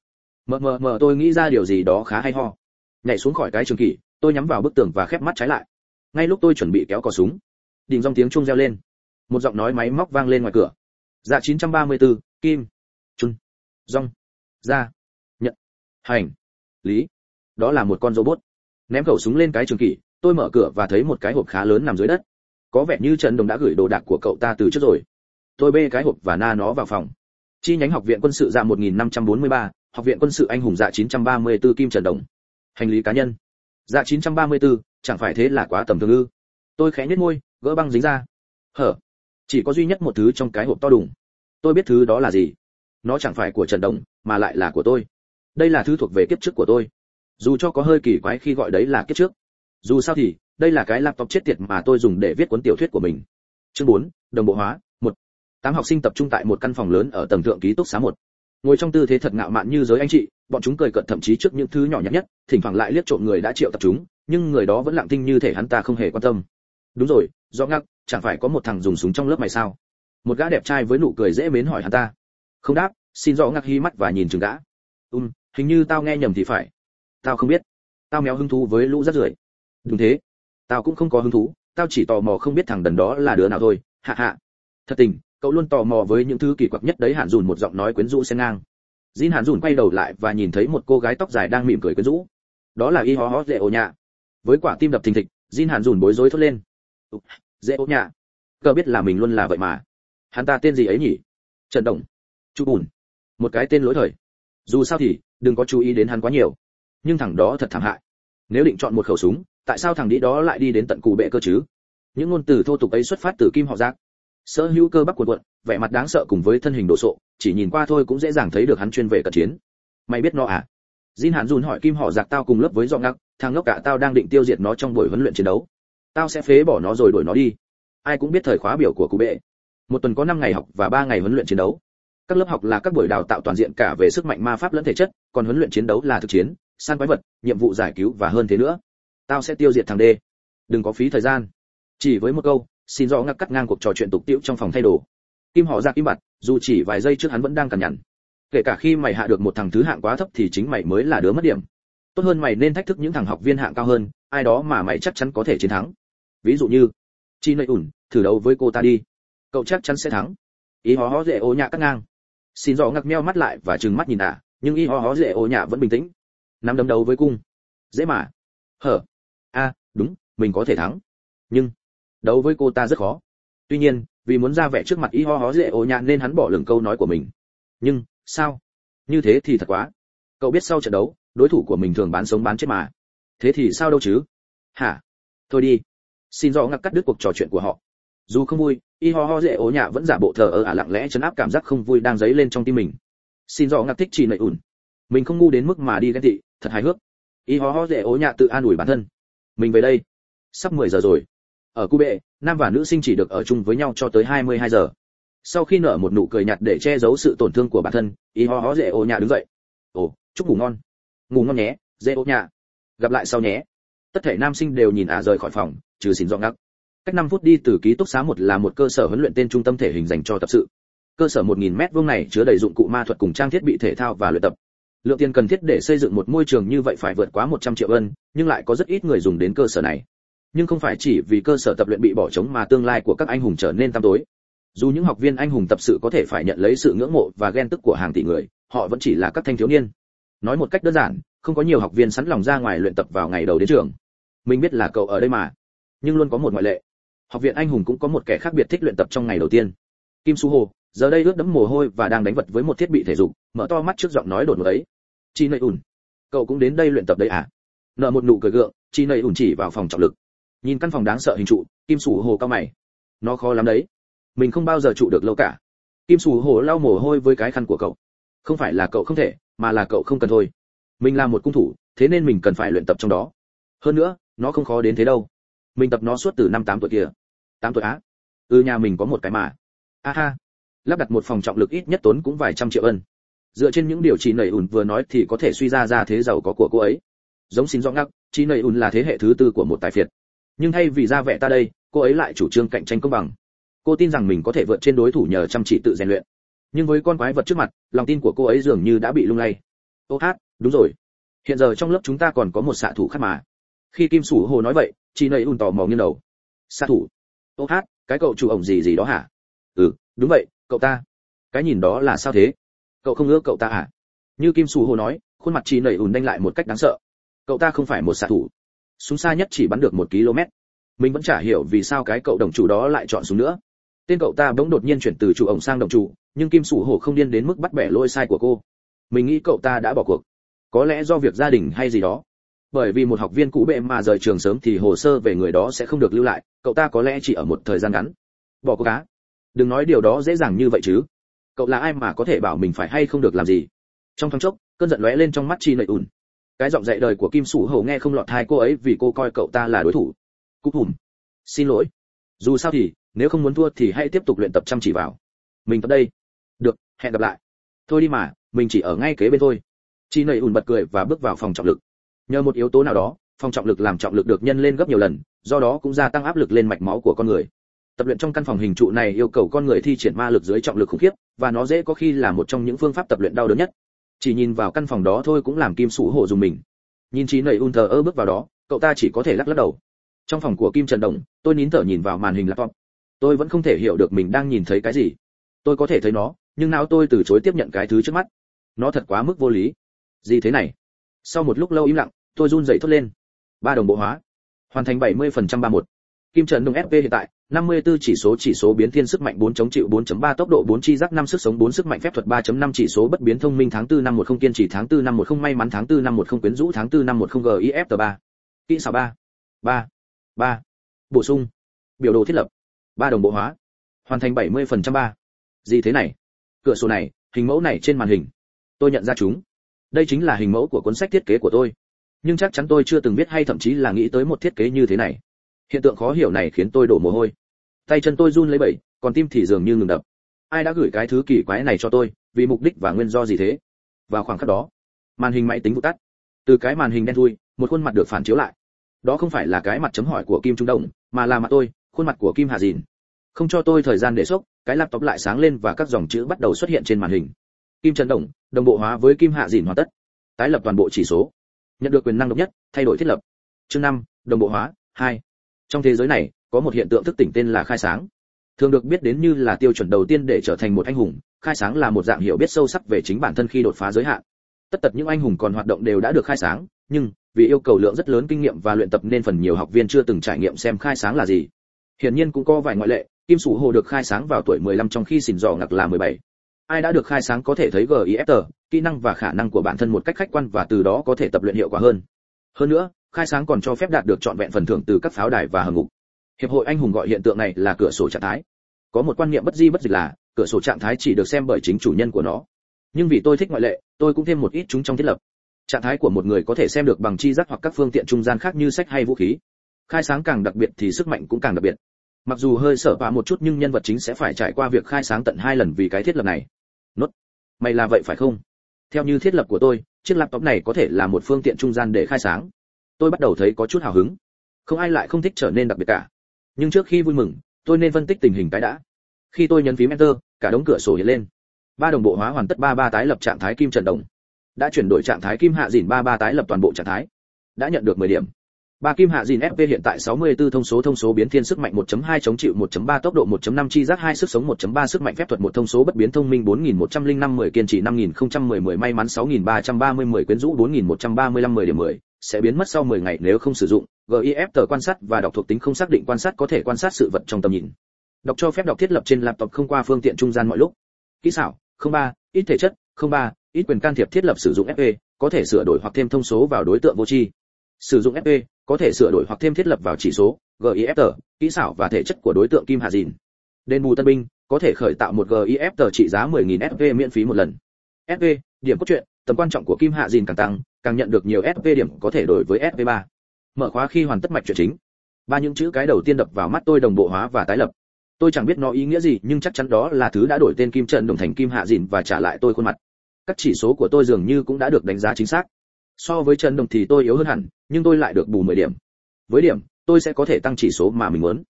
Mờ mờ mờ, tôi nghĩ ra điều gì đó khá hay ho. Nhảy xuống khỏi cái trường kỷ, tôi nhắm vào bức tường và khép mắt trái lại. Ngay lúc tôi chuẩn bị kéo cò súng đình dòng tiếng chuông reo lên. Một giọng nói máy móc vang lên ngoài cửa. Dạ 934, kim. Chun. Rong ra dạ. nhận. Hành. Lý. Đó là một con robot. Ném khẩu súng lên cái trường kỷ tôi mở cửa và thấy một cái hộp khá lớn nằm dưới đất. Có vẻ như trần đồng đã gửi đồ đạc của cậu ta từ trước rồi. Tôi bê cái hộp và na nó vào phòng. Chi nhánh học viện quân sự dạ 1543, học viện quân sự anh hùng dạ 934 kim trần đồng. Hành lý cá nhân. Dạ 934, chẳng phải thế là quá tầm thường ư? Tôi khẽ nhếch môi gỡ băng dính ra. Hở? Chỉ có duy nhất một thứ trong cái hộp to đùng. Tôi biết thứ đó là gì. Nó chẳng phải của trần đồng mà lại là của tôi. Đây là thứ thuộc về kiếp trước của tôi. Dù cho có hơi kỳ quái khi gọi đấy là kiếp trước. Dù sao thì đây là cái laptop chết tiệt mà tôi dùng để viết cuốn tiểu thuyết của mình. Chương 4, đồng bộ hóa một. Tám học sinh tập trung tại một căn phòng lớn ở tầng thượng ký túc xá một. Ngồi trong tư thế thật ngạo mạn như giới anh chị bọn chúng cười cợt thậm chí trước những thứ nhỏ nhặt nhất thỉnh thoảng lại liếc trộm người đã triệu tập chúng nhưng người đó vẫn lặng thinh như thể hắn ta không hề quan tâm đúng rồi do ngắc chẳng phải có một thằng dùng súng trong lớp mày sao? Một gã đẹp trai với nụ cười dễ mến hỏi hắn ta. Không đáp xin rõ ngắc hi mắt và nhìn chừng gã. Um hình như tao nghe nhầm thì phải. Tao không biết. Tao méo hứng thú với lũ rắt rưởi. Đúng thế. Tao cũng không có hứng thú tao chỉ tò mò không biết thằng đần đó là đứa nào thôi. Hạ hạ. Thật tình cậu luôn tò mò với những thứ kỳ quặc nhất đấy hạn dùn một giọng nói quyến rũ xen ngang. Jin Hàn Dùn quay đầu lại và nhìn thấy một cô gái tóc dài đang mỉm cười quyến rũ. Đó là Y Hó Hó Dễ Ô Nhạ. Với quả tim đập thình thịch, Jin Hàn Dùn bối rối thốt lên. Dễ ốp Nhạ. Cơ biết là mình luôn là vậy mà. Hắn ta tên gì ấy nhỉ? Trần Đồng. Chu Bùn. Một cái tên lỗi thời. Dù sao thì, đừng có chú ý đến hắn quá nhiều. Nhưng thằng đó thật thảm hại. Nếu định chọn một khẩu súng, tại sao thằng đĩ đó lại đi đến tận cụ bệ cơ chứ? Những ngôn từ thô tục ấy xuất phát từ kim họ giác. Sở hữu cơ bắp cuộn cuộn, vẻ mặt đáng sợ cùng với thân hình đồ sộ, chỉ nhìn qua thôi cũng dễ dàng thấy được hắn chuyên về cận chiến mày biết nó à Jin Hàn Dùn hỏi Kim Họ Giặc tao cùng lớp với Dọ Ngắc, thằng ngốc cả tao đang định tiêu diệt nó trong buổi huấn luyện chiến đấu. Tao sẽ phế bỏ nó rồi đuổi nó đi. Ai cũng biết thời khóa biểu của cụ bệ. Một tuần có 5 ngày học và 3 ngày huấn luyện chiến đấu. Các lớp học là các buổi đào tạo toàn diện cả về sức mạnh ma pháp lẫn thể chất, còn huấn luyện chiến đấu là thực chiến, săn quái vật, nhiệm vụ giải cứu và hơn thế nữa. Tao sẽ tiêu diệt thằng D. Đừng có phí thời gian. Chỉ với một câu, xin rõ ngắc cắt ngang cuộc trò chuyện tục tiễu trong phòng thay đồ kim họ ra im mặt, dù chỉ vài giây trước hắn vẫn đang cằn nhằn kể cả khi mày hạ được một thằng thứ hạng quá thấp thì chính mày mới là đứa mất điểm tốt hơn mày nên thách thức những thằng học viên hạng cao hơn ai đó mà mày chắc chắn có thể chiến thắng ví dụ như, chi nây ủn, thử đấu với cô ta đi. Cậu chắc chắn sẽ thắng. Ý hó hó dễ ô nhạ cắt ngang. Xin rõ ngặc meo mắt lại và trừng mắt nhìn ả nhưng y hó hó dễ ô nhạ vẫn bình tĩnh. Nắm đấm đấu với cung. Dễ mà. Hở. A, đúng, mình có thể thắng. Nhưng, đấu với cô ta rất khó. Tuy nhiên, vì muốn ra vẻ trước mặt y ho hó dễ ô nhạ nên hắn bỏ lửng câu nói của mình. Nhưng, sao? Như thế thì thật quá. Cậu biết sau trận đấu, đối thủ của mình thường bán sống bán chết mà. Thế thì sao đâu chứ? Hả? Thôi đi xin do ngắt cắt đứt cuộc trò chuyện của họ. Dù không vui, y ho ho dễ ố nhạ vẫn giả bộ thờ ơ ả lặng lẽ chấn áp cảm giác không vui đang dấy lên trong tim mình. Xin do ngắt thích chỉ nậy ủn mình không ngu đến mức mà đi ghen tị, thật hài hước. Y ho ho dễ ố nhạ tự an ủi bản thân. Mình về đây. Sắp 10 giờ rồi. Ở cu bệ, nam và nữ sinh chỉ được ở chung với nhau cho tới 22 giờ. Sau khi nở một nụ cười nhạt để che giấu sự tổn thương của bản thân, y ho ho dễ ố nhạ đứng dậy. Ồ, chúc ngủ ngon. Ngủ ngon nhé, dễ ố nhạ. Gặp lại sau nhé. Tất thể nam sinh đều nhìn ả rời khỏi phòng trừ xỉn dọn ngắc. Cách 5 phút đi từ ký túc xá một là một cơ sở huấn luyện tên trung tâm thể hình dành cho tập sự. Cơ sở 1.000 mét vuông này chứa đầy dụng cụ ma thuật cùng trang thiết bị thể thao và luyện tập. Lượng tiền cần thiết để xây dựng một môi trường như vậy phải vượt quá 100 triệu ân, nhưng lại có rất ít người dùng đến cơ sở này. Nhưng không phải chỉ vì cơ sở tập luyện bị bỏ trống mà tương lai của các anh hùng trở nên tăm tối. Dù những học viên anh hùng tập sự có thể phải nhận lấy sự ngưỡng mộ và ghen tức của hàng tỷ người, họ vẫn chỉ là các thanh thiếu niên. Nói một cách đơn giản, không có nhiều học viên sẵn lòng ra ngoài luyện tập vào ngày đầu đến trường. Mình biết là cậu ở đây mà nhưng luôn có một ngoại lệ. Học viện anh hùng cũng có một kẻ khác biệt thích luyện tập trong ngày đầu tiên. Kim su hồ giờ đây ướt đẫm mồ hôi và đang đánh vật với một thiết bị thể dục, mở to mắt trước giọng nói đột ngột ấy. Chi nầy ủn cậu cũng đến đây luyện tập đấy à? Nợ một nụ cười gượng, chi nầy ủn chỉ vào phòng trọng lực. Nhìn căn phòng đáng sợ hình trụ, kim sủ hồ cao mày. Nó khó lắm đấy. Mình không bao giờ trụ được lâu cả. Kim sủ hồ lau mồ hôi với cái khăn của cậu. Không phải là cậu không thể, mà là cậu không cần thôi. Mình là một cung thủ, thế nên mình cần phải luyện tập trong đó. Hơn nữa, nó không khó đến thế đâu mình tập nó suốt từ năm tám tuổi kia. Tám tuổi á? Ừ nhà mình có một cái mà. A ha. Lắp đặt một phòng trọng lực ít nhất tốn cũng vài trăm triệu ân. Dựa trên những điều chị nảy ùn vừa nói thì có thể suy ra ra thế giàu có của cô ấy. Giống xin rõ ngắc, chị nảy ùn là thế hệ thứ tư của một tài phiệt. Nhưng thay vì ra vẻ ta đây, cô ấy lại chủ trương cạnh tranh công bằng. Cô tin rằng mình có thể vượt trên đối thủ nhờ chăm chỉ tự rèn luyện. Nhưng với con quái vật trước mặt, lòng tin của cô ấy dường như đã bị lung lay. Ô hát, đúng rồi. Hiện giờ trong lớp chúng ta còn có một xạ thủ khác mà khi kim sủ hồ nói vậy, chị nầy ùn tò mò nghiêng đầu. Xạ thủ. Ô hát, cái cậu chủ ổng gì gì đó hả? Ừ đúng vậy, cậu ta. Cái nhìn đó là sao thế? Cậu không ưa cậu ta à? Như kim sủ hồ nói, khuôn mặt chị nầy ùn đanh lại một cách đáng sợ. Cậu ta không phải một xạ thủ. Súng xa nhất chỉ bắn được một km. Mình vẫn chả hiểu vì sao cái cậu đồng chủ đó lại chọn súng nữa. Tên cậu ta bỗng đột nhiên chuyển từ chủ ổng sang đồng chủ, nhưng kim sủ hổ không điên đến mức bắt bẻ lôi sai của cô. Mình nghĩ cậu ta đã bỏ cuộc. Có lẽ do việc gia đình hay gì đó bởi vì một học viên cũ bệ mà rời trường sớm thì hồ sơ về người đó sẽ không được lưu lại, cậu ta có lẽ chỉ ở một thời gian ngắn. Bỏ cô cá. Đừng nói điều đó dễ dàng như vậy chứ. Cậu là ai mà có thể bảo mình phải hay không được làm gì? Trong thoáng chốc, cơn giận lóe lên trong mắt chi nợi ùn. Cái giọng dạy đời của kim sủ hầu nghe không lọt tai cô ấy vì cô coi cậu ta là đối thủ. Cúp hùm. Xin lỗi. Dù sao thì, nếu không muốn thua thì hãy tiếp tục luyện tập chăm chỉ vào. Mình tập đây. Được, hẹn gặp lại. Thôi đi mà, mình chỉ ở ngay kế bên thôi. Chi nầy ùn bật cười và bước vào phòng trọng lực nhờ một yếu tố nào đó, phòng trọng lực làm trọng lực được nhân lên gấp nhiều lần, do đó cũng gia tăng áp lực lên mạch máu của con người. Tập luyện trong căn phòng hình trụ này yêu cầu con người thi triển ma lực dưới trọng lực khủng khiếp, và nó dễ có khi là một trong những phương pháp tập luyện đau đớn nhất. Chỉ nhìn vào căn phòng đó thôi cũng làm kim sủ hổ dùng mình. Nhìn trí nầy un thờ ơ bước vào đó, cậu ta chỉ có thể lắc lắc đầu. Trong phòng của kim trần đồng, tôi nín thở nhìn vào màn hình laptop. Tôi vẫn không thể hiểu được mình đang nhìn thấy cái gì. Tôi có thể thấy nó, nhưng não tôi từ chối tiếp nhận cái thứ trước mắt. Nó thật quá mức vô lý. Gì thế này? Sau một lúc lâu im lặng tôi run dậy thốt lên ba đồng bộ hóa hoàn thành 70% 31. kim trần nung fp hiện tại 54 chỉ số chỉ số biến thiên sức mạnh 4 chống chịu 4.3 tốc độ 4 chi giác 5 sức sống 4 sức mạnh phép thuật 3.5 chỉ số bất biến thông minh tháng 4 năm 10 kiên trì tháng 4 năm 10 may mắn tháng 4 năm 10 quyến rũ tháng 4 năm 10 GIF 3. Kỹ xảo 3. 3. 3. Bổ sung. Biểu đồ thiết lập. ba đồng bộ hóa. Hoàn thành 70% 3. Gì thế này? Cửa sổ này, hình mẫu này trên màn hình. Tôi nhận ra chúng. Đây chính là hình mẫu của cuốn sách thiết kế của tôi. Nhưng chắc chắn tôi chưa từng biết hay thậm chí là nghĩ tới một thiết kế như thế này. Hiện tượng khó hiểu này khiến tôi đổ mồ hôi. Tay chân tôi run lấy bẩy, còn tim thì dường như ngừng đập. Ai đã gửi cái thứ kỳ quái này cho tôi, vì mục đích và nguyên do gì thế? Vào khoảng khắc đó, màn hình máy tính vụ tắt. Từ cái màn hình đen thui, một khuôn mặt được phản chiếu lại. Đó không phải là cái mặt chấm hỏi của kim trung đông mà là mặt tôi, khuôn mặt của kim hà dìn. Không cho tôi thời gian để sốc cái laptop lại sáng lên và các dòng chữ bắt đầu xuất hiện trên màn hình. Kim trần đồng đồng bộ hóa với kim hạ dìn hoàn tất, tái lập toàn bộ chỉ số. Nhận được quyền năng độc nhất, thay đổi thiết lập. Chương năm, đồng bộ hóa, hai. Trong thế giới này, có một hiện tượng thức tỉnh tên là khai sáng. Thường được biết đến như là tiêu chuẩn đầu tiên để trở thành một anh hùng, khai sáng là một dạng hiểu biết sâu sắc về chính bản thân khi đột phá giới hạn. Tất tật những anh hùng còn hoạt động đều đã được khai sáng, nhưng, vì yêu cầu lượng rất lớn kinh nghiệm và luyện tập nên phần nhiều học viên chưa từng trải nghiệm xem khai sáng là gì. Hiển nhiên cũng có vài ngoại lệ, kim sủ hồ được khai sáng vào tuổi 15 trong khi xỉn dò ngặc là 17 ai đã được khai sáng có thể thấy gif kỹ năng và khả năng của bản thân một cách khách quan và từ đó có thể tập luyện hiệu quả hơn. Hơn nữa, khai sáng còn cho phép đạt được trọn vẹn phần thưởng từ các pháo đài và hầm ngục hiệp hội anh hùng gọi hiện tượng này là cửa sổ trạng thái. Có một quan niệm bất di bất dịch là, cửa sổ trạng thái chỉ được xem bởi chính chủ nhân của nó. Nhưng vì tôi thích ngoại lệ, tôi cũng thêm một ít chúng trong thiết lập. Trạng thái của một người có thể xem được bằng chi giác hoặc các phương tiện trung gian khác như sách hay vũ khí. Khai sáng càng đặc biệt thì sức mạnh cũng càng đặc biệt. Mặc dù hơi sở và một chút nhưng nhân vật chính sẽ phải trải qua việc khai sáng tận hai lần vì cái thiết lập này nốt. Mày là vậy phải không? Theo như thiết lập của tôi, chiếc laptop này có thể là một phương tiện trung gian để khai sáng. Tôi bắt đầu thấy có chút hào hứng. Không ai lại không thích trở nên đặc biệt cả. Nhưng trước khi vui mừng, tôi nên phân tích tình hình cái đã. Khi tôi nhấn phím enter, cả đống cửa sổ hiện lên. Ba đồng bộ hóa hoàn tất ba ba tái lập trạng thái kim trần đồng. Đã chuyển đổi trạng thái kim hạ dìn ba ba tái lập toàn bộ trạng thái. Đã nhận được 10 điểm ba kim hạ gìn fp hiện tại 64 thông số thông số biến thiên sức mạnh 1.2 chống chịu 1.3 tốc độ 1.5 chi giác 2 sức sống 1.3 sức mạnh phép thuật một thông số bất biến thông minh 4105 10 kiên trì 5010 10 may mắn 6330 10 quyến rũ 4135 10 điểm 10 sẽ biến mất sau 10 ngày nếu không sử dụng. GIF tờ quan sát và đọc thuộc tính không xác định quan sát có thể quan sát sự vật trong tầm nhìn. Đọc cho phép đọc thiết lập trên laptop không qua phương tiện trung gian mọi lúc. Kỹ xảo, 03, ít thể chất, 03, ít quyền can thiệp thiết lập sử dụng FE, có thể sửa đổi hoặc thêm thông số vào đối tượng vô tri. Sử dụng FE, có thể sửa đổi hoặc thêm thiết lập vào chỉ số, GIF kỹ xảo và thể chất của đối tượng Kim Hà Dìn. Đền bù tân binh, có thể khởi tạo một GIF tờ trị giá 10.000 SV miễn phí một lần. SV, điểm cốt truyện, tầm quan trọng của Kim Hạ Dìn càng tăng, càng nhận được nhiều SV điểm có thể đổi với SV3. Mở khóa khi hoàn tất mạch chuyện chính. Ba những chữ cái đầu tiên đập vào mắt tôi đồng bộ hóa và tái lập. Tôi chẳng biết nó ý nghĩa gì, nhưng chắc chắn đó là thứ đã đổi tên Kim Trận Đồng thành Kim Hạ Dìn và trả lại tôi khuôn mặt. Các chỉ số của tôi dường như cũng đã được đánh giá chính xác. So với Trần Đồng thì tôi yếu hơn hẳn, nhưng tôi lại được bù 10 điểm. Với điểm, tôi sẽ có thể tăng chỉ số mà mình muốn.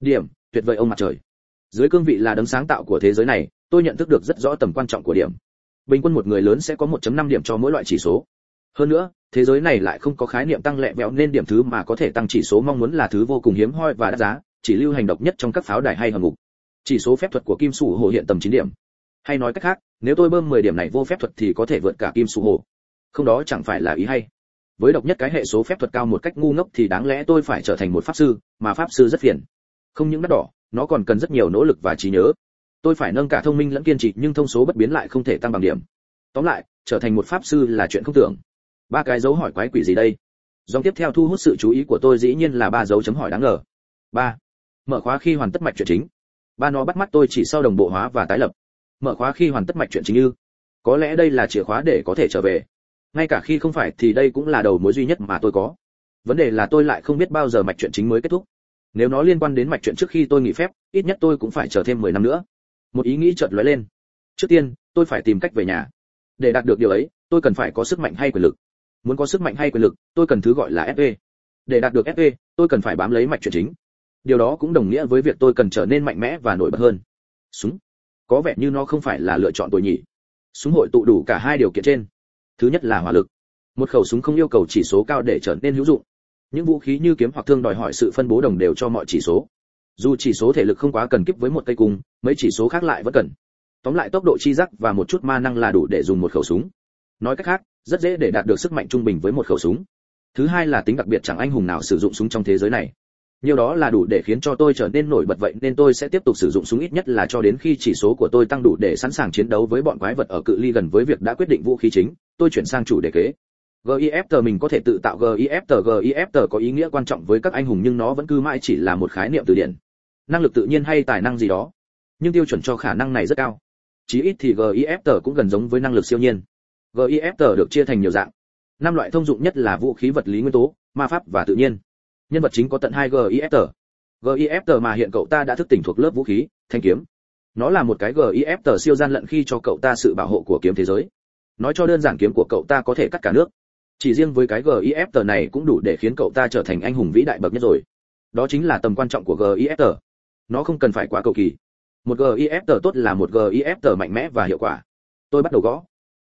Điểm, tuyệt vời ông mặt trời. Dưới cương vị là đấng sáng tạo của thế giới này, tôi nhận thức được rất rõ tầm quan trọng của điểm. Bình quân một người lớn sẽ có 1.5 điểm cho mỗi loại chỉ số hơn nữa thế giới này lại không có khái niệm tăng lẹ vẹo nên điểm thứ mà có thể tăng chỉ số mong muốn là thứ vô cùng hiếm hoi và đắt giá chỉ lưu hành độc nhất trong các pháo đài hay hầm ngục chỉ số phép thuật của kim sủ hồ hiện tầm 9 điểm hay nói cách khác nếu tôi bơm 10 điểm này vô phép thuật thì có thể vượt cả kim sủ hồ không đó chẳng phải là ý hay. Với độc nhất cái hệ số phép thuật cao một cách ngu ngốc thì đáng lẽ tôi phải trở thành một pháp sư, mà pháp sư rất phiền. Không những đắt đỏ, nó còn cần rất nhiều nỗ lực và trí nhớ. Tôi phải nâng cả thông minh lẫn kiên trì, nhưng thông số bất biến lại không thể tăng bằng điểm. Tóm lại, trở thành một pháp sư là chuyện không tưởng. Ba cái dấu hỏi quái quỷ gì đây? Dòng tiếp theo thu hút sự chú ý của tôi dĩ nhiên là ba dấu chấm hỏi đáng ngờ. Ba. Mở khóa khi hoàn tất mạch chuyện chính. Ba nó bắt mắt tôi chỉ sau đồng bộ hóa và tái lập. Mở khóa khi hoàn tất mạch chuyện chính như có lẽ đây là chìa khóa để có thể trở về ngay cả khi không phải thì đây cũng là đầu mối duy nhất mà tôi có. Vấn đề là tôi lại không biết bao giờ mạch chuyện chính mới kết thúc. Nếu nó liên quan đến mạch chuyện trước khi tôi nghỉ phép, ít nhất tôi cũng phải chờ thêm 10 năm nữa. Một ý nghĩ chợt lóe lên. Trước tiên, tôi phải tìm cách về nhà. Để đạt được điều ấy, tôi cần phải có sức mạnh hay quyền lực. Muốn có sức mạnh hay quyền lực, tôi cần thứ gọi là fv để đạt được fv tôi cần phải bám lấy mạch chuyện chính. Điều đó cũng đồng nghĩa với việc tôi cần trở nên mạnh mẽ và nổi bật hơn. Súng. Có vẻ như nó không phải là lựa chọn tôi nhỉ. Súng hội tụ đủ cả hai điều kiện trên thứ nhất là hỏa lực. Một khẩu súng không yêu cầu chỉ số cao để trở nên hữu dụng. Những vũ khí như kiếm hoặc thương đòi hỏi sự phân bố đồng đều cho mọi chỉ số. Dù chỉ số thể lực không quá cần kíp với một cây cung, mấy chỉ số khác lại vẫn cần. Tóm lại tốc độ chi giác và một chút ma năng là đủ để dùng một khẩu súng. Nói cách khác, rất dễ để đạt được sức mạnh trung bình với một khẩu súng. Thứ hai là tính đặc biệt chẳng anh hùng nào sử dụng súng trong thế giới này nhiều đó là đủ để khiến cho tôi trở nên nổi bật vậy, nên tôi sẽ tiếp tục sử dụng súng ít nhất là cho đến khi chỉ số của tôi tăng đủ để sẵn sàng chiến đấu với bọn quái vật ở cự ly gần với việc đã quyết định vũ khí chính. Tôi chuyển sang chủ đề kế. GIF mình có thể tự tạo GIF tờ GIF có ý nghĩa quan trọng với các anh hùng, nhưng nó vẫn cứ mãi chỉ là một khái niệm từ điển. Năng lực tự nhiên hay tài năng gì đó. Nhưng tiêu chuẩn cho khả năng này rất cao. Chí ít thì GIF cũng gần giống với năng lực siêu nhiên. GIF được chia thành nhiều dạng. Năm loại thông dụng nhất là vũ khí vật lý nguyên tố, ma pháp và tự nhiên nhân vật chính có tận hai GIF tờ GIF mà hiện cậu ta đã thức tỉnh thuộc lớp vũ khí, thanh kiếm. Nó là một cái GIF siêu gian lận khi cho cậu ta sự bảo hộ của kiếm thế giới. Nói cho đơn giản kiếm của cậu ta có thể cắt cả nước. Chỉ riêng với cái GIF này cũng đủ để khiến cậu ta trở thành anh hùng vĩ đại bậc nhất rồi. Đó chính là tầm quan trọng của GIF nó không cần phải quá cầu kỳ. Một GIF tốt là một GIF mạnh mẽ và hiệu quả. Tôi bắt đầu gõ.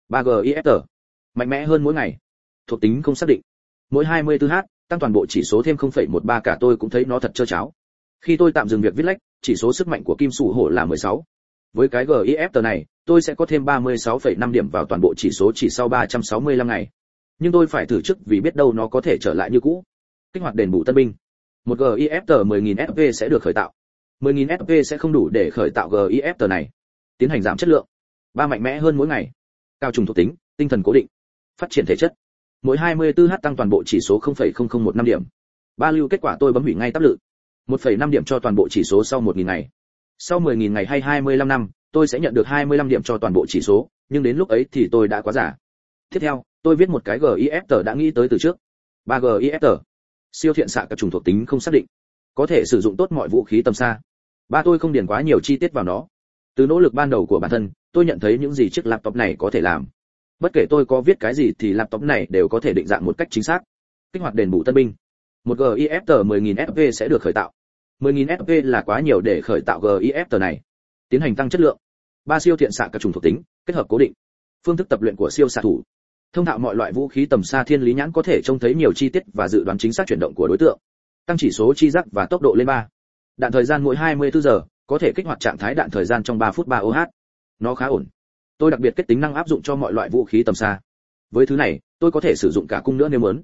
Ba GIF mạnh mẽ hơn mỗi ngày. Thuộc tính không xác định. Mỗi 24h tăng toàn bộ chỉ số thêm 0,13 cả tôi cũng thấy nó thật trơ cháo. Khi tôi tạm dừng việc viết lách chỉ số sức mạnh của kim sủ hổ là 16. với cái GIF tờ này tôi sẽ có thêm 36,5 điểm vào toàn bộ chỉ số chỉ sau 365 ngày. Nhưng tôi phải thử trước vì biết đâu nó có thể trở lại như cũ. Kích hoạt đền bù tân binh. Một GIF tờ 10.000 FP sẽ được khởi tạo. 10.000 FP sẽ không đủ để khởi tạo GIF tờ này. Tiến hành giảm chất lượng. Ba mạnh mẽ hơn mỗi ngày. Cao trùng thuộc tính tinh thần cố định. Phát triển thể chất mỗi 24h tăng toàn bộ chỉ số 0,0015 điểm. Ba lưu kết quả tôi bấm hủy ngay tác lự. 1,5 điểm cho toàn bộ chỉ số sau 1.000 ngày. Sau 10.000 ngày hay 25 năm tôi sẽ nhận được 25 điểm cho toàn bộ chỉ số nhưng đến lúc ấy thì tôi đã quá giả tiếp theo tôi viết một cái gif tờ đã nghĩ tới từ trước. Ba gif tờ siêu thiện xạ các trùng thuộc tính không xác định. Có thể sử dụng tốt mọi vũ khí tầm xa. Ba tôi không điền quá nhiều chi tiết vào nó. Từ nỗ lực ban đầu của bản thân tôi nhận thấy những gì chiếc laptop này có thể làm bất kể tôi có viết cái gì thì laptop này đều có thể định dạng một cách chính xác. Kích hoạt đền bù tân binh. Một gif tờ 10.000 fp sẽ được khởi tạo. 10.000 fp là quá nhiều để khởi tạo gif tờ này. Tiến hành tăng chất lượng. Ba siêu thiện xạ các trùng thuộc tính, kết hợp cố định. Phương thức tập luyện của siêu xạ thủ. Thông thạo mọi loại vũ khí tầm xa thiên lý nhãn có thể trông thấy nhiều chi tiết và dự đoán chính xác chuyển động của đối tượng. Tăng chỉ số chi giác và tốc độ lên ba. đạn thời gian mỗi 24 giờ, có thể kích hoạt trạng thái đạn thời gian trong 3 phút 3 OH. Nó khá ổn. Tôi đặc biệt kết tính năng áp dụng cho mọi loại vũ khí tầm xa. Với thứ này, tôi có thể sử dụng cả cung nữa nếu muốn.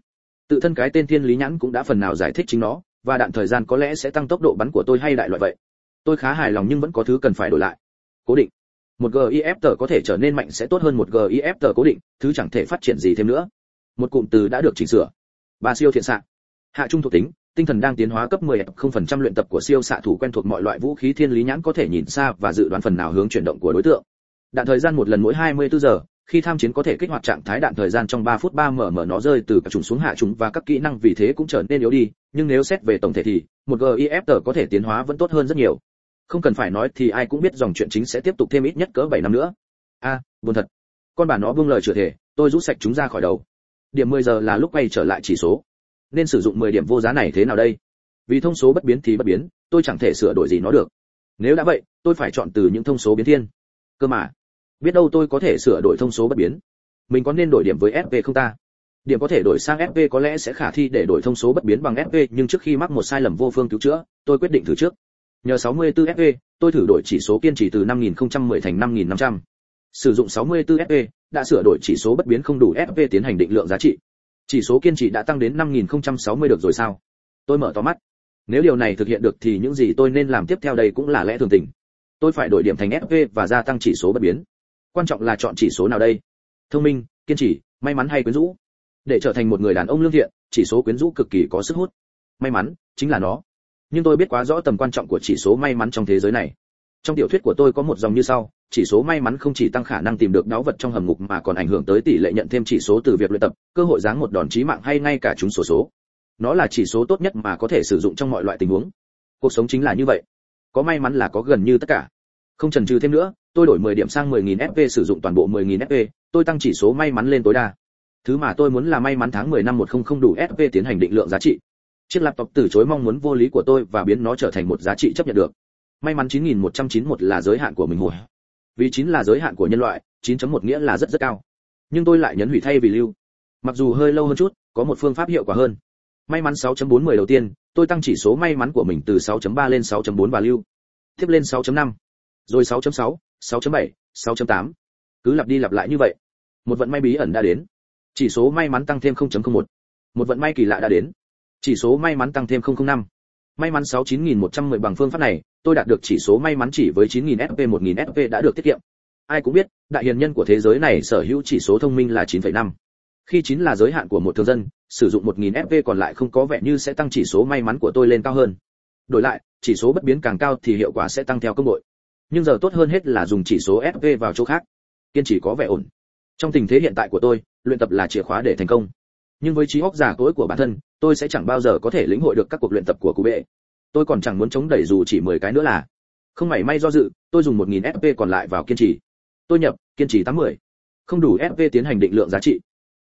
Tự thân cái tên Thiên Lý Nhãn cũng đã phần nào giải thích chính nó, và đạn thời gian có lẽ sẽ tăng tốc độ bắn của tôi hay đại loại vậy. Tôi khá hài lòng nhưng vẫn có thứ cần phải đổi lại. Cố định. Một GIF tờ có thể trở nên mạnh sẽ tốt hơn một GIF tờ cố định, thứ chẳng thể phát triển gì thêm nữa. Một cụm từ đã được chỉnh sửa. Ba siêu thiện xạ. Hạ trung thuộc tính, tinh thần đang tiến hóa cấp 10 0% luyện tập của siêu xạ thủ quen thuộc mọi loại vũ khí thiên lý nhãn có thể nhìn xa và dự đoán phần nào hướng chuyển động của đối tượng. Đạn thời gian một lần mỗi 24 giờ, khi tham chiến có thể kích hoạt trạng thái đạn thời gian trong 3 phút 3 mở mở nó rơi từ cả chủng xuống hạ chúng và các kỹ năng vì thế cũng trở nên yếu đi, nhưng nếu xét về tổng thể thì, một GIF có thể tiến hóa vẫn tốt hơn rất nhiều. Không cần phải nói thì ai cũng biết dòng chuyện chính sẽ tiếp tục thêm ít nhất cỡ 7 năm nữa. A, buồn thật. Con bà nó buông lời chữa thể, tôi rút sạch chúng ra khỏi đầu. Điểm 10 giờ là lúc quay trở lại chỉ số nên sử dụng 10 điểm vô giá này thế nào đây? Vì thông số bất biến thì bất biến, tôi chẳng thể sửa đổi gì nó được. Nếu đã vậy, tôi phải chọn từ những thông số biến thiên. Cơ mà, biết đâu tôi có thể sửa đổi thông số bất biến. Mình có nên đổi điểm với fv không ta? Điểm có thể đổi sang fv có lẽ sẽ khả thi để đổi thông số bất biến bằng fv nhưng trước khi mắc một sai lầm vô phương cứu chữa, tôi quyết định thử trước. Nhờ 64 fv, tôi thử đổi chỉ số kiên trì từ 5010 thành 5500. Sử dụng 64 fv, đã sửa đổi chỉ số bất biến không đủ fv tiến hành định lượng giá trị chỉ số kiên trì đã tăng đến 5060 được rồi sao? Tôi mở to mắt. Nếu điều này thực hiện được thì những gì tôi nên làm tiếp theo đây cũng là lẽ thường tình. Tôi phải đổi điểm thành FV và gia tăng chỉ số bất biến. Quan trọng là chọn chỉ số nào đây? Thông minh, kiên trì, may mắn hay quyến rũ? Để trở thành một người đàn ông lương thiện, chỉ số quyến rũ cực kỳ có sức hút. May mắn chính là nó. Nhưng tôi biết quá rõ tầm quan trọng của chỉ số may mắn trong thế giới này. Trong tiểu thuyết của tôi có một dòng như sau, chỉ số may mắn không chỉ tăng khả năng tìm được đáo vật trong hầm ngục mà còn ảnh hưởng tới tỷ lệ nhận thêm chỉ số từ việc luyện tập, cơ hội giáng một đòn chí mạng hay ngay cả trúng số số. Nó là chỉ số tốt nhất mà có thể sử dụng trong mọi loại tình huống. Cuộc sống chính là như vậy. Có may mắn là có gần như tất cả. Không chần chừ thêm nữa, tôi đổi 10 điểm sang 10.000 FP sử dụng toàn bộ 10.000 FP, tôi tăng chỉ số may mắn lên tối đa. Thứ mà tôi muốn là may mắn tháng 10 năm 100 đủ FP tiến hành định lượng giá trị. Chiếc laptop từ chối mong muốn vô lý của tôi và biến nó trở thành một giá trị chấp nhận được. May mắn 9191 là giới hạn của mình hồi vì chín là giới hạn của nhân loại 9.1 nghĩa là rất rất cao nhưng tôi lại nhấn hủy thay vì lưu mặc dù hơi lâu hơn chút có một phương pháp hiệu quả hơn may mắn 6.40 đầu tiên tôi tăng chỉ số may mắn của mình từ 6.3 lên 6.4 và lưu tiếp lên 6.5 rồi 6.6 6.7 6.8. cứ lặp đi lặp lại như vậy một vận may bí ẩn đã đến chỉ số may mắn tăng thêm 0.01. một vận may kỳ lạ đã đến chỉ số may mắn tăng thêm 005. may mắn 69110 bằng phương pháp này tôi đạt được chỉ số may mắn chỉ với 9000 fp 1000 fp đã được tiết kiệm ai cũng biết đại hiền nhân của thế giới này sở hữu chỉ số thông minh là 9,5. khi 9 là giới hạn của một thường dân sử dụng 1.000 fp còn lại không có vẻ như sẽ tăng chỉ số may mắn của tôi lên cao hơn đổi lại chỉ số bất biến càng cao thì hiệu quả sẽ tăng theo công bội nhưng giờ tốt hơn hết là dùng chỉ số fp vào chỗ khác. Kiên trì có vẻ ổn. Trong tình thế hiện tại của tôi, luyện tập là chìa khóa để thành công. Nhưng với trí óc giả cỗi của bản thân, tôi sẽ chẳng bao giờ có thể lĩnh hội được các cuộc luyện tập của cụ bệ. Tôi còn chẳng muốn chống đẩy dù chỉ 10 cái nữa là. Không mảy may do dự, tôi dùng 1000 fp còn lại vào kiên trì. Tôi nhập, kiên trì 80. không đủ fp tiến hành định lượng giá trị.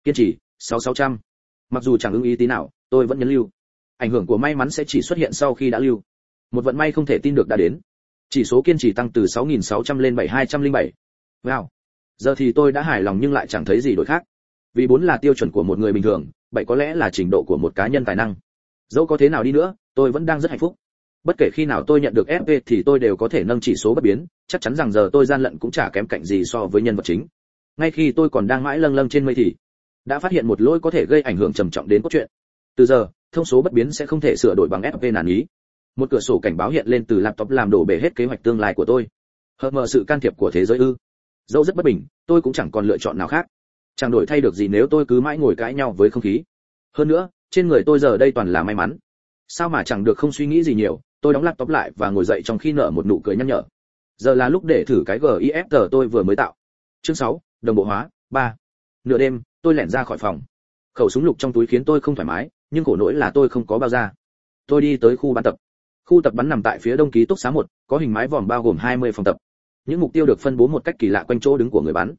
Kiên trì 6600. mặc dù chẳng ưng ý tí nào, tôi vẫn nhấn lưu. Ảnh hưởng của may mắn sẽ chỉ xuất hiện sau khi đã lưu. Một vận may không thể tin được đã đến chỉ số kiên trì tăng từ 6.600 lên 7.207. Wow. Giờ thì tôi đã hài lòng nhưng lại chẳng thấy gì đổi khác. Vì bốn là tiêu chuẩn của một người bình thường, bảy có lẽ là trình độ của một cá nhân tài năng. Dẫu có thế nào đi nữa, tôi vẫn đang rất hạnh phúc. Bất kể khi nào tôi nhận được FP thì tôi đều có thể nâng chỉ số bất biến, chắc chắn rằng giờ tôi gian lận cũng chả kém cạnh gì so với nhân vật chính. Ngay khi tôi còn đang mãi lâng lâng trên mây thì đã phát hiện một lỗi có thể gây ảnh hưởng trầm trọng đến cốt truyện. Từ giờ, thông số bất biến sẽ không thể sửa đổi bằng FP nản ý một cửa sổ cảnh báo hiện lên từ laptop làm đổ bể hết kế hoạch tương lai của tôi. Hợp mờ sự can thiệp của thế giới ư? Dẫu rất bất bình tôi cũng chẳng còn lựa chọn nào khác. Chẳng đổi thay được gì nếu tôi cứ mãi ngồi cãi nhau với không khí. Hơn nữa trên người tôi giờ đây toàn là may mắn. Sao mà chẳng được không suy nghĩ gì nhiều tôi đóng laptop lại và ngồi dậy trong khi nở một nụ cười nhăn nhở. Giờ là lúc để thử cái gif tôi vừa mới tạo. Chương 6, đồng bộ hóa 3. nửa đêm tôi lẻn ra khỏi phòng. Khẩu súng lục trong túi khiến tôi không thoải mái nhưng khổ nỗi là tôi không có bao da. Tôi đi tới khu ban tập. Khu tập bắn nằm tại phía đông ký túc xá một, có hình mái vòm bao gồm 20 phòng tập. Những mục tiêu được phân bố một cách kỳ lạ quanh chỗ đứng của người bắn.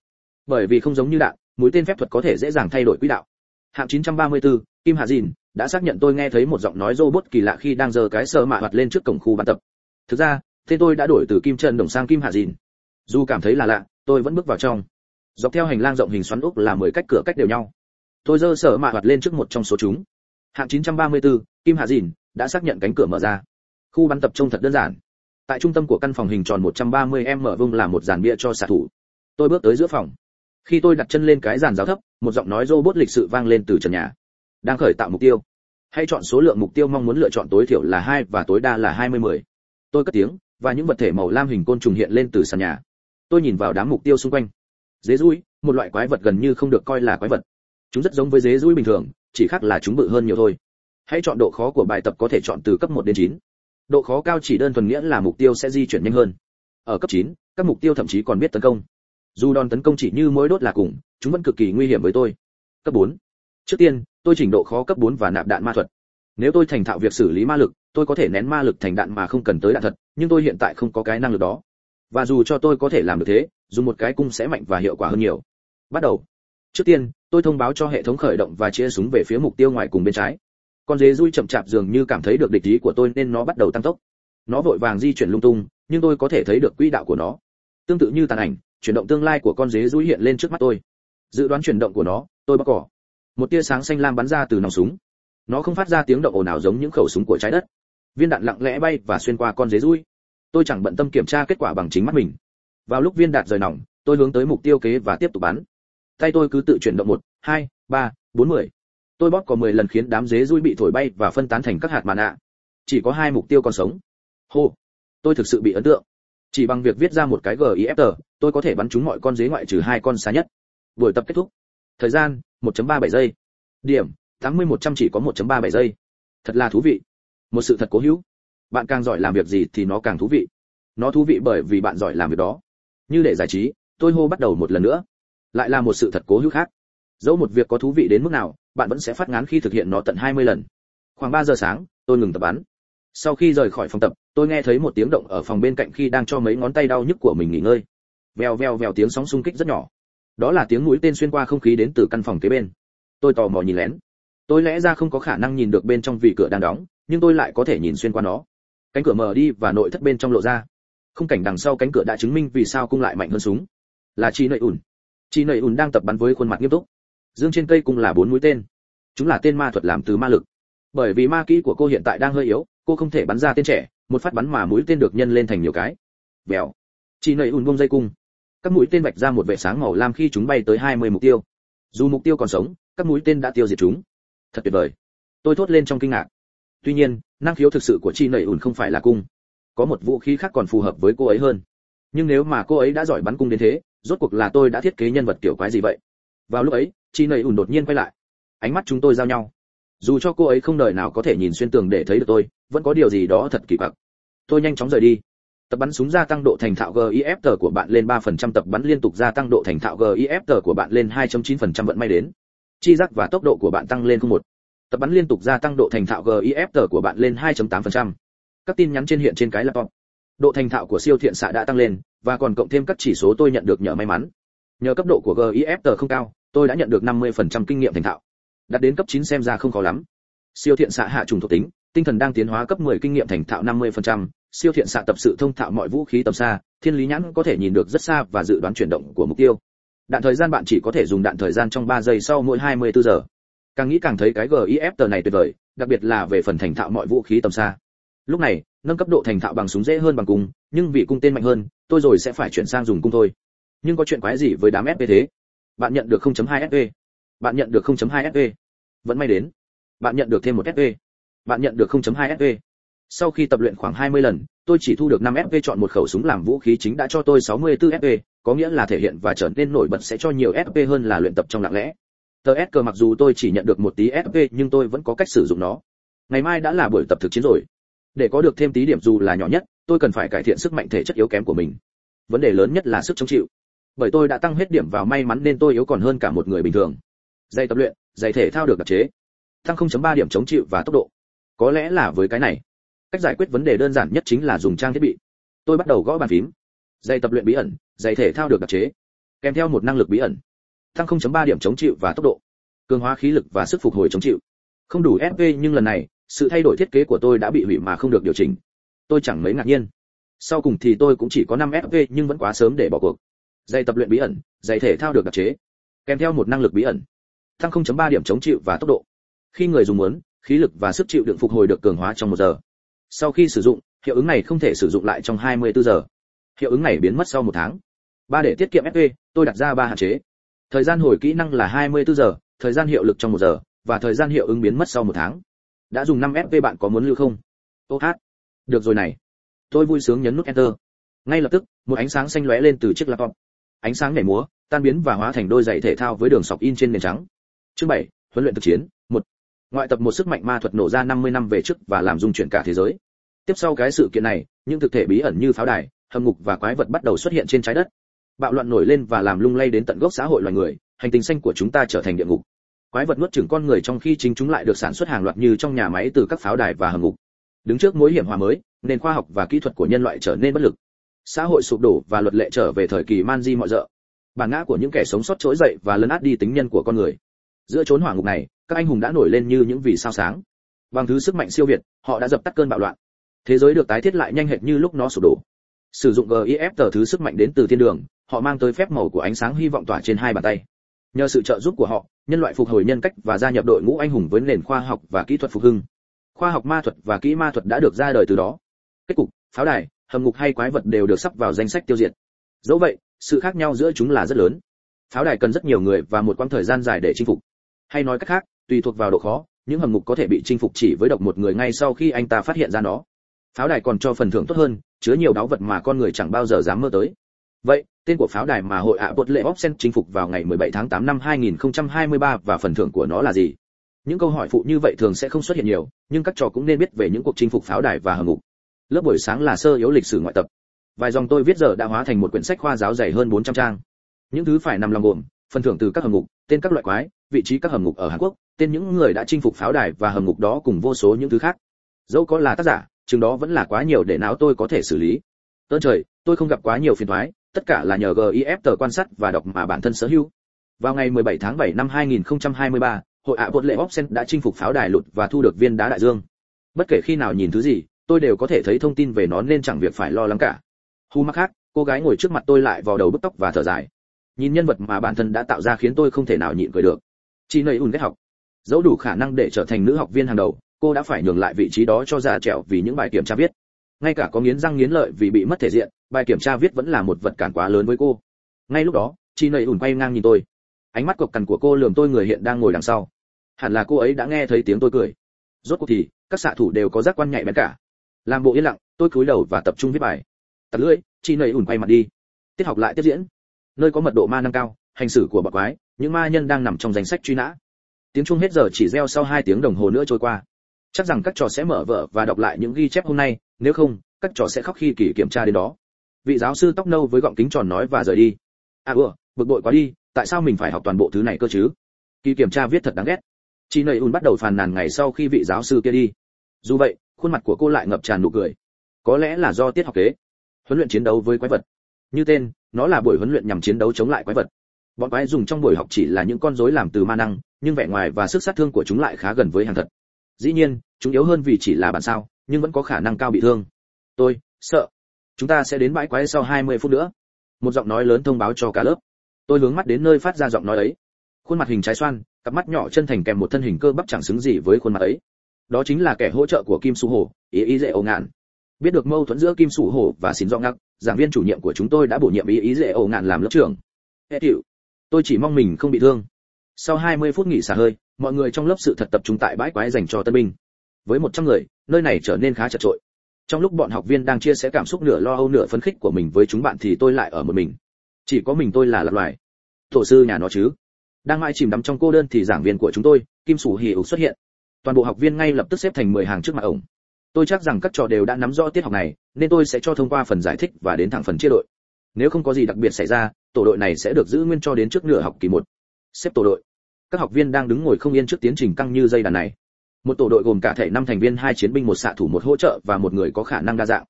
Bởi vì không giống như đạn, mũi tên phép thuật có thể dễ dàng thay đổi quỹ đạo. Hạng 934, Kim Hạ Dìn, đã xác nhận tôi nghe thấy một giọng nói robot kỳ lạ khi đang giơ cái sơ mạ hoạt lên trước cổng khu bắn tập. Thực ra, tên tôi đã đổi từ Kim Trần Đồng sang Kim Hạ Dìn. Dù cảm thấy là lạ, tôi vẫn bước vào trong. Dọc theo hành lang rộng hình xoắn ốc là 10 cách cửa cách đều nhau. Tôi giơ sờ mạ hoạt lên trước một trong số chúng. Hạng 934, Kim Hạ Dìn, đã xác nhận cánh cửa mở ra khu bắn tập trung thật đơn giản. Tại trung tâm của căn phòng hình tròn 130 m vuông là một dàn bia cho xạ thủ. Tôi bước tới giữa phòng. Khi tôi đặt chân lên cái dàn giáo thấp, một giọng nói robot lịch sự vang lên từ trần nhà. Đang khởi tạo mục tiêu. Hãy chọn số lượng mục tiêu mong muốn lựa chọn tối thiểu là hai và tối đa là 20 mười. Tôi cất tiếng, và những vật thể màu lam hình côn trùng hiện lên từ sàn nhà. Tôi nhìn vào đám mục tiêu xung quanh. Dế rui một loại quái vật gần như không được coi là quái vật. Chúng rất giống với dế rui bình thường, chỉ khác là chúng bự hơn nhiều thôi. Hãy chọn độ khó của bài tập có thể chọn từ cấp một đến chín độ khó cao chỉ đơn thuần nghĩa là mục tiêu sẽ di chuyển nhanh hơn. Ở cấp 9, các mục tiêu thậm chí còn biết tấn công. Dù đòn tấn công chỉ như mối đốt là cùng chúng vẫn cực kỳ nguy hiểm với tôi. Cấp 4. trước tiên tôi chỉnh độ khó cấp 4 và nạp đạn ma thuật. Nếu tôi thành thạo việc xử lý ma lực tôi có thể nén ma lực thành đạn mà không cần tới đạn thật nhưng tôi hiện tại không có cái năng lực đó. Và dù cho tôi có thể làm được thế dùng một cái cung sẽ mạnh và hiệu quả hơn nhiều. Bắt đầu. Trước tiên tôi thông báo cho hệ thống khởi động và chia súng về phía mục tiêu ngoài cùng bên trái con dế rui chậm chạp dường như cảm thấy được địch ý của tôi nên nó bắt đầu tăng tốc. Nó vội vàng di chuyển lung tung, nhưng tôi có thể thấy được quỹ đạo của nó. Tương tự như tàn ảnh, chuyển động tương lai của con dế rui hiện lên trước mắt tôi. Dự đoán chuyển động của nó, tôi bóc cỏ. Một tia sáng xanh lam bắn ra từ nòng súng. Nó không phát ra tiếng động ồn ào giống những khẩu súng của trái đất. Viên đạn lặng lẽ bay và xuyên qua con dế rui tôi chẳng bận tâm kiểm tra kết quả bằng chính mắt mình. Vào lúc viên đạn rời nòng, tôi hướng tới mục tiêu kế và tiếp tục bắn. Tay tôi cứ tự chuyển động một, hai, ba, bốn mười tôi bóp có 10 lần khiến đám dế rui bị thổi bay và phân tán thành các hạt màn ạ. Chỉ có hai mục tiêu còn sống. Hô! Tôi thực sự bị ấn tượng. Chỉ bằng việc viết ra một cái gif tôi có thể bắn trúng mọi con dế ngoại trừ hai con xa nhất. Buổi tập kết thúc. Thời gian 1.37 giây. Điểm 80-100 chỉ có 1.37 giây. Thật là thú vị. Một sự thật cố hữu. Bạn càng giỏi làm việc gì thì nó càng thú vị. Nó thú vị bởi vì bạn giỏi làm việc đó. Như để giải trí, tôi hô bắt đầu một lần nữa. Lại là một sự thật cố hữu khác dẫu một việc có thú vị đến mức nào bạn vẫn sẽ phát ngán khi thực hiện nó tận 20 lần. Khoảng 3 giờ sáng, tôi ngừng tập bắn. Sau khi rời khỏi phòng tập, tôi nghe thấy một tiếng động ở phòng bên cạnh khi đang cho mấy ngón tay đau nhức của mình nghỉ ngơi. Vèo vèo vèo tiếng sóng xung kích rất nhỏ. Đó là tiếng mũi tên xuyên qua không khí đến từ căn phòng kế bên. Tôi tò mò nhìn lén. Tôi lẽ ra không có khả năng nhìn được bên trong vì cửa đang đóng, nhưng tôi lại có thể nhìn xuyên qua nó. Cánh cửa mở đi và nội thất bên trong lộ ra. Không cảnh đằng sau cánh cửa đã chứng minh vì sao cung lại mạnh hơn súng. Là Chi Nội ủn. Chi Nội ủn đang tập bắn với khuôn mặt nghiêm túc dương trên cây cung là bốn mũi tên. Chúng là tên ma thuật làm từ ma lực. Bởi vì ma kỹ của cô hiện tại đang hơi yếu, cô không thể bắn ra tên trẻ, một phát bắn mà mũi tên được nhân lên thành nhiều cái. Vèo. Chị nầy ùn bông dây cung. Các mũi tên vạch ra một vệ sáng màu lam khi chúng bay tới 20 mục tiêu. Dù mục tiêu còn sống, các mũi tên đã tiêu diệt chúng. Thật tuyệt vời. Tôi thốt lên trong kinh ngạc. Tuy nhiên, năng khiếu thực sự của chị nầy ủn không phải là cung. Có một vũ khí khác còn phù hợp với cô ấy hơn. Nhưng nếu mà cô ấy đã giỏi bắn cung đến thế, rốt cuộc là tôi đã thiết kế nhân vật kiểu quái gì vậy? Vào lúc ấy chi nầy ùn đột nhiên quay lại ánh mắt chúng tôi giao nhau dù cho cô ấy không đời nào có thể nhìn xuyên tường để thấy được tôi vẫn có điều gì đó thật kỳ quặc tôi nhanh chóng rời đi tập bắn súng gia tăng độ thành thạo GIF của bạn lên 3% tập bắn liên tục gia tăng độ thành thạo GIF của bạn lên 2.9% vận may đến. Chi giác và tốc độ của bạn tăng lên 01. Tập bắn liên tục gia tăng độ thành thạo GIF của bạn lên 2.8%. Các tin nhắn trên hiện trên cái laptop. Độ thành thạo của siêu thiện xạ đã tăng lên và còn cộng thêm các chỉ số tôi nhận được nhờ may mắn. Nhờ cấp độ của GIF không cao, tôi đã nhận được 50% kinh nghiệm thành thạo. Đạt đến cấp 9 xem ra không khó lắm. Siêu thiện xạ hạ trùng thuộc tính, tinh thần đang tiến hóa cấp 10 kinh nghiệm thành thạo 50%, siêu thiện xạ tập sự thông thạo mọi vũ khí tầm xa, thiên lý nhãn có thể nhìn được rất xa và dự đoán chuyển động của mục tiêu. Đạn thời gian bạn chỉ có thể dùng đạn thời gian trong 3 giây sau mỗi 24 giờ. Càng nghĩ càng thấy cái GIF tờ này tuyệt vời, đặc biệt là về phần thành thạo mọi vũ khí tầm xa. Lúc này, nâng cấp độ thành thạo bằng súng dễ hơn bằng cung, nhưng vì cung tên mạnh hơn, tôi rồi sẽ phải chuyển sang dùng cung thôi. Nhưng có chuyện quái gì với đám FP thế? Bạn nhận được 0.2 SP. Bạn nhận được 0.2 SP. Vẫn may đến. Bạn nhận được thêm một SP. Bạn nhận được 0.2 SP. sau khi tập luyện khoảng 20 lần, tôi chỉ thu được 5 SP chọn một khẩu súng làm vũ khí chính đã cho tôi 64 SP, có nghĩa là thể hiện và trở nên nổi bật sẽ cho nhiều SP hơn là luyện tập trong lặng lẽ. Tờ S mặc dù tôi chỉ nhận được một tí SP nhưng tôi vẫn có cách sử dụng nó. Ngày mai đã là buổi tập thực chiến rồi. Để có được thêm tí điểm dù là nhỏ nhất, tôi cần phải cải thiện sức mạnh thể chất yếu kém của mình. Vấn đề lớn nhất là sức chống chịu. Bởi tôi đã tăng hết điểm vào may mắn nên tôi yếu còn hơn cả một người bình thường. Dây tập luyện, giày thể thao được đặc chế. Tăng 0.3 điểm chống chịu và tốc độ. Có lẽ là với cái này. Cách giải quyết vấn đề đơn giản nhất chính là dùng trang thiết bị. Tôi bắt đầu gõ bàn phím. Dây tập luyện bí ẩn dây thể thao được đặc chế. Kèm theo một năng lực bí ẩn. Tăng 0.3 điểm chống chịu và tốc độ. Cường hóa khí lực và sức phục hồi chống chịu. Không đủ fp nhưng lần này sự thay đổi thiết kế của tôi đã bị hủy mà không được điều chỉnh. Tôi chẳng mấy ngạc nhiên. Sau cùng thì tôi cũng chỉ có 5 fp nhưng vẫn quá sớm để bỏ cuộc dây tập luyện bí ẩn dây thể thao được đặc chế kèm theo một năng lực bí ẩn tăng 0.3 điểm chống chịu và tốc độ khi người dùng muốn khí lực và sức chịu đựng phục hồi được cường hóa trong một giờ sau khi sử dụng, hiệu ứng này không thể sử dụng lại trong 24 giờ. Hiệu ứng này biến mất sau một tháng. Ba để tiết kiệm FP, tôi đặt ra ba hạn chế. Thời gian hồi kỹ năng là 24 giờ, thời gian hiệu lực trong một giờ, và thời gian hiệu ứng biến mất sau một tháng. Đã dùng 5 FP bạn có muốn lưu không? Ô hát. Được rồi này. Tôi vui sướng nhấn nút enter. Ngay lập tức, một ánh sáng xanh lóe lên từ chiếc laptop. Ánh sáng nhảy múa, tan biến và hóa thành đôi giày thể thao với đường sọc in trên nền trắng. Chương 7, huấn luyện thực chiến, một ngoại tập một sức mạnh ma thuật nổ ra 50 năm về trước và làm dung chuyển cả thế giới. Tiếp sau cái sự kiện này, những thực thể bí ẩn như pháo đài, hầm ngục và quái vật bắt đầu xuất hiện trên trái đất. Bạo loạn nổi lên và làm lung lay đến tận gốc xã hội loài người, hành tinh xanh của chúng ta trở thành địa ngục. Quái vật nuốt chửng con người trong khi chính chúng lại được sản xuất hàng loạt như trong nhà máy từ các pháo đài và hầm ngục. Đứng trước mối hiểm họa mới, nền khoa học và kỹ thuật của nhân loại trở nên bất lực. Xã hội sụp đổ và luật lệ trở về thời kỳ man di mọi dợ. Bản ngã của những kẻ sống sót trỗi dậy và lấn át đi tính nhân của con người. Giữa chốn hỏa ngục này, các anh hùng đã nổi lên như những vì sao sáng. Bằng thứ sức mạnh siêu việt họ đã dập tắt cơn bạo loạn. Thế giới được tái thiết lại nhanh hệt như lúc nó sụp đổ. Sử dụng gif tờ thứ sức mạnh đến từ thiên đường họ mang tới phép màu của ánh sáng hy vọng tỏa trên hai bàn tay. Nhờ sự trợ giúp của họ nhân loại phục hồi nhân cách và gia nhập đội ngũ anh hùng với nền khoa học và kỹ thuật phục hưng. Khoa học ma thuật và kỹ ma thuật đã được ra đời từ đó. Kết cục pháo đài hầm ngục hay quái vật đều được sắp vào danh sách tiêu diệt. Dẫu vậy, sự khác nhau giữa chúng là rất lớn. Pháo đài cần rất nhiều người và một quãng thời gian dài để chinh phục. Hay nói cách khác, tùy thuộc vào độ khó, những hầm ngục có thể bị chinh phục chỉ với độc một người ngay sau khi anh ta phát hiện ra nó. Pháo đài còn cho phần thưởng tốt hơn, chứa nhiều đáo vật mà con người chẳng bao giờ dám mơ tới. Vậy, tên của pháo đài mà hội ạ bột lệ opsen chinh phục vào ngày 17 tháng 8 năm 2023 và phần thưởng của nó là gì? Những câu hỏi phụ như vậy thường sẽ không xuất hiện nhiều, nhưng các trò cũng nên biết về những cuộc chinh phục pháo đài và hầm ngục lớp buổi sáng là sơ yếu lịch sử ngoại tập. Vài dòng tôi viết giờ đã hóa thành một quyển sách khoa giáo dày hơn 400 trang. Những thứ phải nằm lòng gồm phần thưởng từ các hầm ngục tên các loại quái vị trí các hầm ngục ở hàn quốc tên những người đã chinh phục pháo đài và hầm ngục đó cùng vô số những thứ khác. Dẫu có là tác giả chừng đó vẫn là quá nhiều để não tôi có thể xử lý. Tơn trời tôi không gặp quá nhiều phiền toái tất cả là nhờ gif tờ quan sát và đọc mà bản thân sở hữu. Vào ngày 17 tháng 7 năm 2023, hội ạ bột lệ Opsen đã chinh phục pháo đài lụt và thu được viên đá đại dương. Bất kể khi nào nhìn thứ gì, tôi đều có thể thấy thông tin về nó nên chẳng việc phải lo lắng cả. Hu mắc khác, cô gái ngồi trước mặt tôi lại vào đầu bứt tóc và thở dài. Nhìn nhân vật mà bản thân đã tạo ra khiến tôi không thể nào nhịn cười được. Chị nơi ùn ghét học. Dẫu đủ khả năng để trở thành nữ học viên hàng đầu cô đã phải nhường lại vị trí đó cho già trẻo vì những bài kiểm tra viết. Ngay cả có nghiến răng nghiến lợi vì bị mất thể diện bài kiểm tra viết vẫn là một vật cản quá lớn với cô. Ngay lúc đó chị nầy ủn quay ngang nhìn tôi. Ánh mắt cộc cằn của cô lườm tôi người hiện đang ngồi đằng sau. Hẳn là cô ấy đã nghe thấy tiếng tôi cười. Rốt cuộc thì các xạ thủ đều có giác quan nhạy bén cả làm bộ yên lặng, tôi cúi đầu và tập trung viết bài. Tặc lưỡi, chị nầy ủn quay mặt đi. Tiết học lại tiếp diễn. Nơi có mật độ ma năng cao, hành xử của bậc quái, những ma nhân đang nằm trong danh sách truy nã. Tiếng chuông hết giờ chỉ reo sau hai tiếng đồng hồ nữa trôi qua. Chắc rằng các trò sẽ mở vở và đọc lại những ghi chép hôm nay, nếu không, các trò sẽ khóc khi kỳ kiểm tra đến đó. Vị giáo sư tóc nâu với gọng kính tròn nói và rời đi. À ủa, bực bội quá đi, tại sao mình phải học toàn bộ thứ này cơ chứ? Kỳ kiểm tra viết thật đáng ghét. Chị nầy ùn bắt đầu phàn nàn ngày sau khi vị giáo sư kia đi. Dù vậy khuôn mặt của cô lại ngập tràn nụ cười. Có lẽ là do tiết học kế. Huấn luyện chiến đấu với quái vật. Như tên, nó là buổi huấn luyện nhằm chiến đấu chống lại quái vật. Bọn quái dùng trong buổi học chỉ là những con rối làm từ ma năng, nhưng vẻ ngoài và sức sát thương của chúng lại khá gần với hàng thật. Dĩ nhiên, chúng yếu hơn vì chỉ là bản sao, nhưng vẫn có khả năng cao bị thương. Tôi, sợ. Chúng ta sẽ đến bãi quái sau 20 phút nữa. Một giọng nói lớn thông báo cho cả lớp. Tôi hướng mắt đến nơi phát ra giọng nói ấy. Khuôn mặt hình trái xoan, cặp mắt nhỏ chân thành kèm một thân hình cơ bắp chẳng xứng gì với khuôn mặt ấy đó chính là kẻ hỗ trợ của kim su hổ, ý ý dễ ổ ngạn. Biết được mâu thuẫn giữa kim su hổ và xin do ngắc, giảng viên chủ nhiệm của chúng tôi đã bổ nhiệm ý ý dễ ổ ngạn làm lớp trưởng. Hệ chịu tôi chỉ mong mình không bị thương. Sau 20 phút nghỉ xả hơi, mọi người trong lớp sự thật tập trung tại bãi quái dành cho tân binh. Với 100 người, nơi này trở nên khá chật trội. Trong lúc bọn học viên đang chia sẻ cảm xúc nửa lo âu nửa phấn khích của mình với chúng bạn thì tôi lại ở một mình. Chỉ có mình tôi là lạc loài. Tổ sư nhà nó chứ. Đang mãi chìm đắm trong cô đơn thì giảng viên của chúng tôi, kim sủ hì ục xuất hiện toàn bộ học viên ngay lập tức xếp thành 10 hàng trước mặt ổng. Tôi chắc rằng các trò đều đã nắm rõ tiết học này, nên tôi sẽ cho thông qua phần giải thích và đến thẳng phần chia đội. Nếu không có gì đặc biệt xảy ra, tổ đội này sẽ được giữ nguyên cho đến trước nửa học kỳ một. Xếp tổ đội. Các học viên đang đứng ngồi không yên trước tiến trình căng như dây đàn này. Một tổ đội gồm cả thể năm thành viên, hai chiến binh, một xạ thủ, một hỗ trợ và một người có khả năng đa dạng.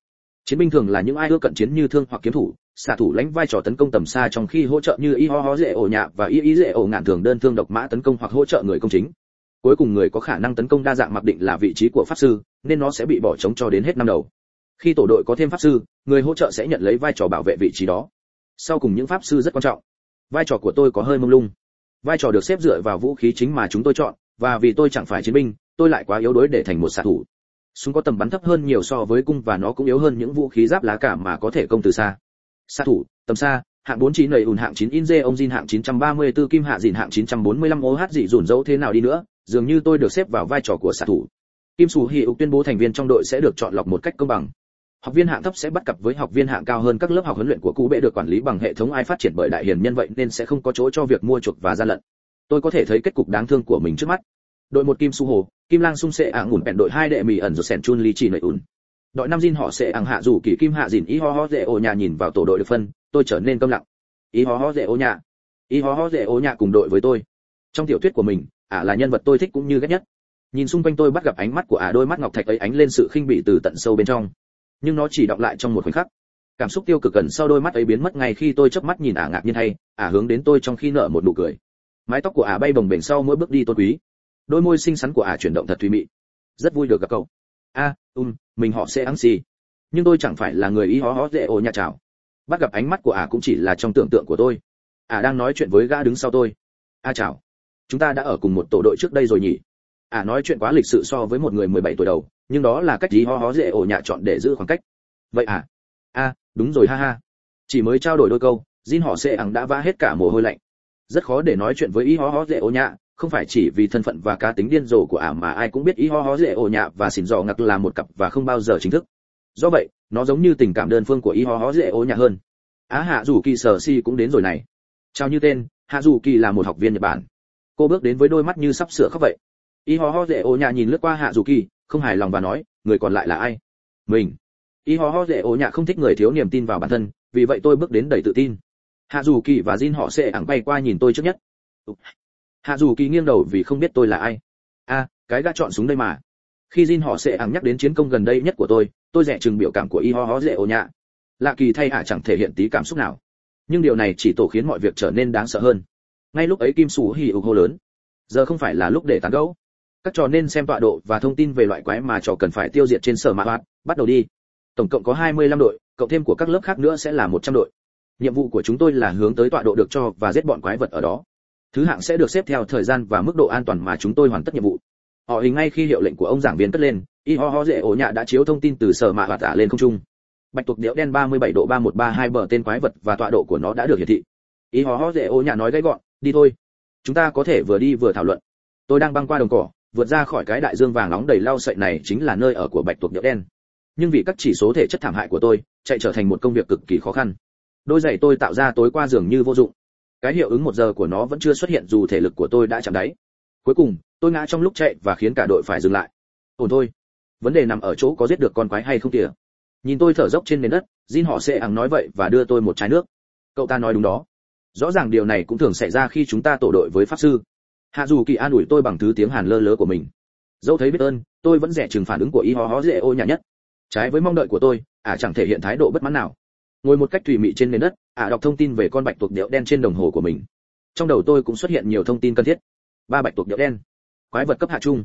Chiến binh thường là những ai ưa cận chiến như thương hoặc kiếm thủ, xạ thủ lãnh vai trò tấn công tầm xa trong khi hỗ trợ như y ho ho dễ ổ nhạ và y y dễ ổ ngạn thường đơn thương độc mã tấn công hoặc hỗ trợ người công chính cuối cùng người có khả năng tấn công đa dạng mặc định là vị trí của pháp sư nên nó sẽ bị bỏ trống cho đến hết năm đầu. Khi tổ đội có thêm pháp sư người hỗ trợ sẽ nhận lấy vai trò bảo vệ vị trí đó. Sau cùng những pháp sư rất quan trọng. Vai trò của tôi có hơi mông lung. Vai trò được xếp dựa vào vũ khí chính mà chúng tôi chọn và vì tôi chẳng phải chiến binh tôi lại quá yếu đuối để thành một xạ thủ. Súng có tầm bắn thấp hơn nhiều so với cung và nó cũng yếu hơn những vũ khí giáp lá cả mà có thể công từ xa. Xạ thủ tầm xa hạng 49 chín nầy ùn hạng 9 inze ông Jin hạng 934 kim hạ dìn hạng 945 OH dị dùn dẫu thế nào đi nữa, dường như tôi được xếp vào vai trò của xạ thủ. Kim sù Hỉ ục tuyên bố thành viên trong đội sẽ được chọn lọc một cách công bằng. Học viên hạng thấp sẽ bắt cặp với học viên hạng cao hơn các lớp học huấn luyện của Cũ bệ được quản lý bằng hệ thống ai phát triển bởi đại hiền nhân vậy nên sẽ không có chỗ cho việc mua chuộc và gian lận. Tôi có thể thấy kết cục đáng thương của mình trước mắt. Đội một Kim Su Hồ, Kim Lang Sung sệ ả ngủn bèn đội hai đệ mì ẩn rồi sèn chun ly chỉ nợi ủn. Đội năm Jin họ sẽ ảng hạ rủ kỳ Kim hạ dìn ý ho ho dễ ô nhà nhìn vào tổ đội được phân, tôi trở nên câm lặng. ý ho ho dễ ô nhà. ý ho ho dễ ô nhà cùng đội với tôi. Trong tiểu thuyết của mình, ả là nhân vật tôi thích cũng như ghét nhất. Nhìn xung quanh tôi bắt gặp ánh mắt của ả đôi mắt ngọc thạch ấy ánh lên sự khinh bỉ từ tận sâu bên trong. Nhưng nó chỉ đọng lại trong một khoảnh khắc. Cảm xúc tiêu cực gần sau đôi mắt ấy biến mất ngay khi tôi chớp mắt nhìn ả ngạc nhiên hay ả hướng đến tôi trong khi nở một nụ cười. Mái tóc của ả bay bồng bềnh sau mỗi bước đi tôn quý. Đôi môi xinh xắn của ả chuyển động thật thùy mị. Rất vui được gặp cậu. A um mình họ sẽ ăn xì. Nhưng tôi chẳng phải là người ý hó hó dễ ồ nhà chào bắt gặp ánh mắt của ả cũng chỉ là trong tưởng tượng của tôi. Ả đang nói chuyện với gã đứng sau tôi. A chào chúng ta đã ở cùng một tổ đội trước đây rồi nhỉ? Ả nói chuyện quá lịch sự so với một người 17 tuổi đầu, nhưng đó là cách gì ho hó dễ ổ nhạ chọn để giữ khoảng cách. Vậy à? A đúng rồi, ha ha. Chỉ mới trao đổi đôi câu, Jin họ sẽ ẳng đã vã hết cả mồ hôi lạnh. Rất khó để nói chuyện với ý ho hó dễ ổ nhạ, không phải chỉ vì thân phận và cá tính điên rồ của ả mà ai cũng biết ý ho hó dễ ổ nhạ và xỉn dò ngặc là một cặp và không bao giờ chính thức. Do vậy, nó giống như tình cảm đơn phương của ý ho hó dễ ổ nhạ hơn. Á, hạ dù kỳ sở si cũng đến rồi này. Chào như tên, hạ dù kỳ là một học viên nhật bản cô bước đến với đôi mắt như sắp sửa khóc vậy. Y ho ho dễ ô nhà nhìn lướt qua hạ dù kỳ, không hài lòng và nói, người còn lại là ai? Mình. Y ho ho dễ ô nhà không thích người thiếu niềm tin vào bản thân, vì vậy tôi bước đến đầy tự tin. Hạ dù kỳ và jin họ sẽ ẳng bay qua nhìn tôi trước nhất. Hạ dù kỳ nghiêng đầu vì không biết tôi là ai. A, cái gã chọn súng đây mà. Khi jin họ sẽ ẳng nhắc đến chiến công gần đây nhất của tôi tôi rẻ chừng biểu cảm của y ho ho dễ ô nhạ. Lạ kỳ thay ả chẳng thể hiện tí cảm xúc nào. Nhưng điều này chỉ tổ khiến mọi việc trở nên đáng sợ hơn ngay lúc ấy kim sủ hì ục hô lớn. Giờ không phải là lúc để tán gẫu. Các trò nên xem tọa độ và thông tin về loại quái mà trò cần phải tiêu diệt trên sở mã hoạt. Bắt đầu đi. Tổng cộng có 25 đội, cộng thêm của các lớp khác nữa sẽ là 100 đội. Nhiệm vụ của chúng tôi là hướng tới tọa độ được cho và giết bọn quái vật ở đó. Thứ hạng sẽ được xếp theo thời gian và mức độ an toàn mà chúng tôi hoàn tất nhiệm vụ. Họ hình ngay khi hiệu lệnh của ông giảng viên cất lên. Y ho ho dễ ổ nhạ đã chiếu thông tin từ sở mạ hoạt tả lên không trung. Bạch tuộc điệu đen 37 độ 3132 bờ tên quái vật và tọa độ của nó đã được hiển thị. Y hó hó dễ ổ nhạ nói gãy gọn đi thôi. Chúng ta có thể vừa đi vừa thảo luận. Tôi đang băng qua đồng cỏ, vượt ra khỏi cái đại dương vàng nóng đầy lau sậy này chính là nơi ở của bạch tuộc nhỡ đen. Nhưng vì các chỉ số thể chất thảm hại của tôi, chạy trở thành một công việc cực kỳ khó khăn. Đôi giày tôi tạo ra tối qua dường như vô dụng. Cái hiệu ứng một giờ của nó vẫn chưa xuất hiện dù thể lực của tôi đã chạm đáy. Cuối cùng, tôi ngã trong lúc chạy và khiến cả đội phải dừng lại. Ổn thôi. Vấn đề nằm ở chỗ có giết được con quái hay không kìa. Nhìn tôi thở dốc trên nền đất, Jin họ sẽ ẳng nói vậy và đưa tôi một chai nước. Cậu ta nói đúng đó rõ ràng điều này cũng thường xảy ra khi chúng ta tổ đội với pháp sư. Hạ dù kỳ an ủi tôi bằng thứ tiếng hàn lơ lớ của mình. Dẫu thấy biết ơn, tôi vẫn rẻ chừng phản ứng của y ho ho dễ ô nhà nhất. Trái với mong đợi của tôi, ả chẳng thể hiện thái độ bất mãn nào. Ngồi một cách tùy mị trên nền đất, ả đọc thông tin về con bạch tuộc điệu đen trên đồng hồ của mình. Trong đầu tôi cũng xuất hiện nhiều thông tin cần thiết. Ba bạch tuộc điệu đen. Quái vật cấp hạ trung.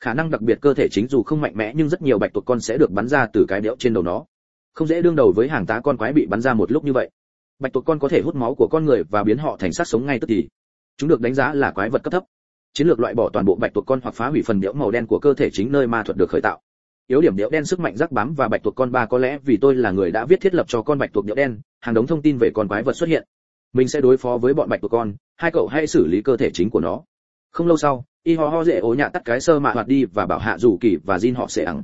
Khả năng đặc biệt cơ thể chính dù không mạnh mẽ nhưng rất nhiều bạch tuộc con sẽ được bắn ra từ cái điệu trên đầu nó. Không dễ đương đầu với hàng tá con quái bị bắn ra một lúc như vậy bạch tuộc con có thể hút máu của con người và biến họ thành xác sống ngay tức thì. Chúng được đánh giá là quái vật cấp thấp. Chiến lược loại bỏ toàn bộ bạch tuộc con hoặc phá hủy phần điệu màu đen của cơ thể chính nơi ma thuật được khởi tạo. Yếu điểm điệu đen sức mạnh rắc bám và bạch tuộc con ba có lẽ vì tôi là người đã viết thiết lập cho con bạch tuộc điệu đen, hàng đống thông tin về con quái vật xuất hiện. Mình sẽ đối phó với bọn bạch tuộc con, hai cậu hãy xử lý cơ thể chính của nó. Không lâu sau, y ho ho dễ ố nhạ tắt cái sơ mạ hoạt đi và bảo hạ rủ kỳ và Jin họ sẽ ẳng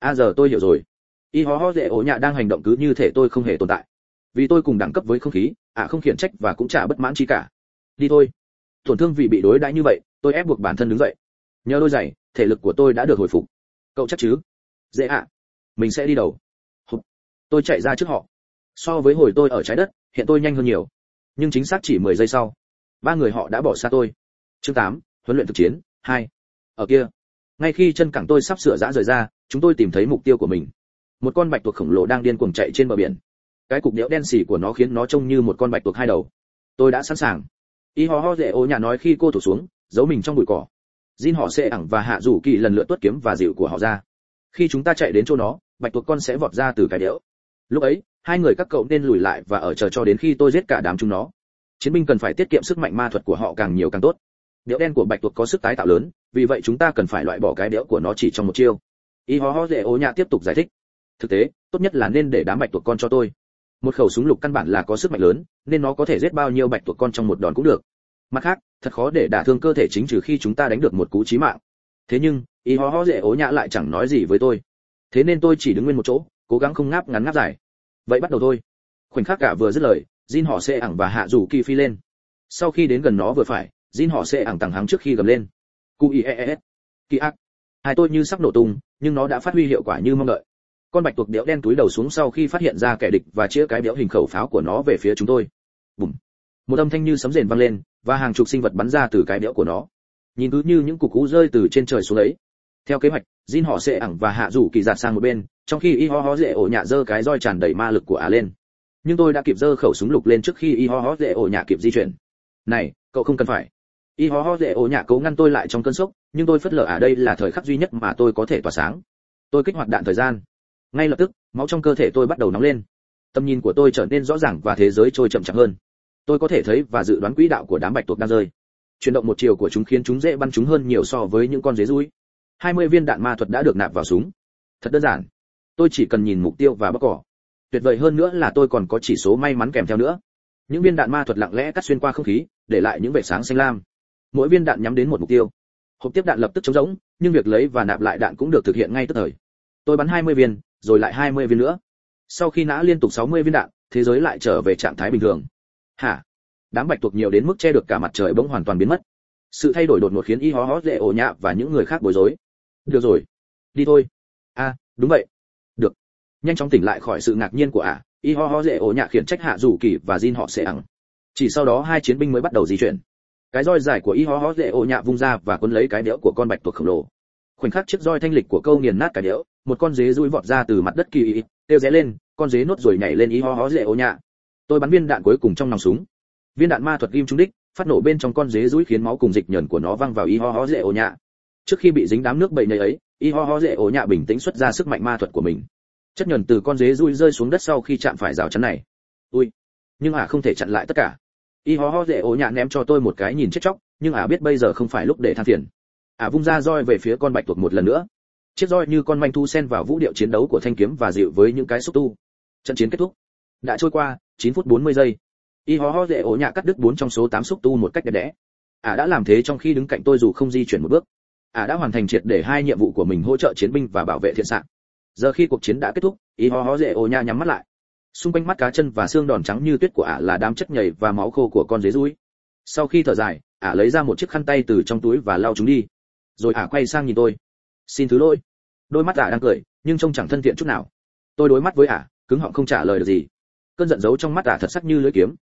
a giờ tôi hiểu rồi. Y ho ho dễ ố nhạ đang hành động cứ như thể tôi không hề tồn tại vì tôi cùng đẳng cấp với không khí ạ không khiển trách và cũng chả bất mãn chi cả. Đi thôi. Tổn thương vì bị đối đãi như vậy tôi ép buộc bản thân đứng dậy. Nhờ đôi giày thể lực của tôi đã được hồi phục. Cậu chắc chứ? Dễ ạ. Mình sẽ đi đầu. Hụt. tôi chạy ra trước họ. So với hồi tôi ở trái đất hiện tôi nhanh hơn nhiều. Nhưng chính xác chỉ 10 giây sau ba người họ đã bỏ xa tôi. Chương 8, huấn luyện thực chiến 2. ở kia. Ngay khi chân cẳng tôi sắp sửa dã rời ra chúng tôi tìm thấy mục tiêu của mình. Một con bạch tuộc khổng lồ đang điên cuồng chạy trên bờ biển cái cục đẽo đen xì của nó khiến nó trông như một con bạch tuộc hai đầu. Tôi đã sẵn sàng. Y ho ho dễ ô nhà nói khi cô thủ xuống, giấu mình trong bụi cỏ. Jin họ sẽ ẳng và hạ rủ kỳ lần lượt tuốt kiếm và dịu của họ ra. Khi chúng ta chạy đến chỗ nó, bạch tuộc con sẽ vọt ra từ cái đẽo lúc ấy, hai người các cậu nên lùi lại và ở chờ cho đến khi tôi giết cả đám chúng nó. Chiến binh cần phải tiết kiệm sức mạnh ma thuật của họ càng nhiều càng tốt. Đẽo đen của bạch tuộc có sức tái tạo lớn, vì vậy chúng ta cần phải loại bỏ cái đẽo của nó chỉ trong một chiêu. Y ho ho dễ ô nhà tiếp tục giải thích. Thực tế, tốt nhất là nên để đám bạch tuộc con cho tôi một khẩu súng lục căn bản là có sức mạnh lớn, nên nó có thể giết bao nhiêu bạch tuộc con trong một đòn cũng được. Mặt khác, thật khó để đả thương cơ thể chính trừ khi chúng ta đánh được một cú chí mạng. Thế nhưng, y ho ho dễ ố nhã lại chẳng nói gì với tôi. Thế nên tôi chỉ đứng nguyên một chỗ, cố gắng không ngáp ngắn ngáp dài. Vậy bắt đầu thôi. Khoảnh khắc cả vừa dứt lời, Jin họ sẽ ẳng và hạ rủ kỳ phi lên. Sau khi đến gần nó vừa phải, Jin họ sẽ ẳng tàng hắng trước khi gầm lên. Cu i e e s kỳ ác. Hai tôi như sắp nổ tung, nhưng nó đã phát huy hiệu quả như mong đợi con bạch tuộc béo đen túi đầu xuống sau khi phát hiện ra kẻ địch và chĩa cái béo hình khẩu pháo của nó về phía chúng tôi. Bùm. Một âm thanh như sấm rền vang lên, và hàng chục sinh vật bắn ra từ cái béo của nó. Nhìn cứ như những cục cú rơi từ trên trời xuống ấy. Theo kế hoạch, Jin họ sẽ ẳng và hạ rủ kỳ giạt sang một bên, trong khi y ho ho dễ ổ nhạ dơ cái roi tràn đầy ma lực của ả lên. Nhưng tôi đã kịp dơ khẩu súng lục lên trước khi y ho ho dễ ổ nhạ kịp di chuyển. Này, cậu không cần phải. Y ho ho dễ ổ nhạ cố ngăn tôi lại trong cơn sốc, nhưng tôi phất lờ ở đây là thời khắc duy nhất mà tôi có thể tỏa sáng. Tôi kích hoạt đạn thời gian ngay lập tức, máu trong cơ thể tôi bắt đầu nóng lên. Tầm nhìn của tôi trở nên rõ ràng và thế giới trôi chậm chạp hơn. Tôi có thể thấy và dự đoán quỹ đạo của đám bạch tuộc đang rơi. Chuyển động một chiều của chúng khiến chúng dễ bắn chúng hơn nhiều so với những con dế rúi 20 viên đạn ma thuật đã được nạp vào súng. Thật đơn giản. Tôi chỉ cần nhìn mục tiêu và bóc cỏ. Tuyệt vời hơn nữa là tôi còn có chỉ số may mắn kèm theo nữa. Những viên đạn ma thuật lặng lẽ cắt xuyên qua không khí, để lại những vệt sáng xanh lam. Mỗi viên đạn nhắm đến một mục tiêu. Hộp tiếp đạn lập tức chống rỗng, nhưng việc lấy và nạp lại đạn cũng được thực hiện ngay tức thời. Tôi bắn 20 viên rồi lại 20 viên nữa. Sau khi nã liên tục 60 viên đạn, thế giới lại trở về trạng thái bình thường. Hả? Đám bạch tuộc nhiều đến mức che được cả mặt trời bỗng hoàn toàn biến mất. Sự thay đổi đột ngột khiến Y Hó Hó dễ ổ nhạ và những người khác bối rối. Được rồi, đi thôi. A, đúng vậy. Được. Nhanh chóng tỉnh lại khỏi sự ngạc nhiên của ả, Y Hó Hó dễ ổ nhạ khiển trách hạ rủ kỳ và Jin họ sẽ ăn. Chỉ sau đó hai chiến binh mới bắt đầu di chuyển. Cái roi dài của Y Hó Hó dễ ổ nhạ vung ra và cuốn lấy cái đẽo của con bạch tuộc khổng lồ. Khoảnh khắc chiếc roi thanh lịch của câu nghiền nát cái đẽo, một con dế rũi vọt ra từ mặt đất kỳ ý tiêu rẽ lên, con dế nốt rồi nhảy lên ý ho ho dễ ô nhạ. Tôi bắn viên đạn cuối cùng trong nòng súng. Viên đạn ma thuật ghim trúng đích, phát nổ bên trong con dế rúi khiến máu cùng dịch nhờn của nó văng vào y ho ho dễ ô nhạ. Trước khi bị dính đám nước bậy nhầy ấy y ho ho dễ ô nhạ bình tĩnh xuất ra sức mạnh ma thuật của mình. Chất nhờn từ con dế rũi rơi xuống đất sau khi chạm phải rào chắn này. Ui, nhưng ả không thể chặn lại tất cả. Y ho ho dễ ô nhạ ném cho tôi một cái nhìn chết chóc, nhưng ả biết bây giờ không phải lúc để than phiền. Ả vung ra roi về phía con bạch tuộc một lần nữa chiếc roi như con manh thu sen vào vũ điệu chiến đấu của thanh kiếm và dịu với những cái xúc tu. Trận chiến kết thúc. Đã trôi qua 9 phút 40 giây. Y ho ho dễ ổ nhạ cắt đứt bốn trong số tám xúc tu một cách đẹp đẽ. Ả đã làm thế trong khi đứng cạnh tôi dù không di chuyển một bước. Ả đã hoàn thành triệt để hai nhiệm vụ của mình hỗ trợ chiến binh và bảo vệ thiện sạn. Giờ khi cuộc chiến đã kết thúc, y ho ho dễ ổ nhạ nhắm mắt lại. Xung quanh mắt cá chân và xương đòn trắng như tuyết của ả là đám chất nhầy và máu khô của con dế rúi sau khi thở dài, ả lấy ra một chiếc khăn tay từ trong túi và lau chúng đi. Rồi ả quay sang nhìn tôi. Xin thứ lỗi đôi mắt ả đang cười, nhưng trông chẳng thân thiện chút nào. Tôi đối mắt với ả, cứng họng không trả lời được gì. Cơn giận giấu trong mắt ả thật sắc như lưỡi kiếm.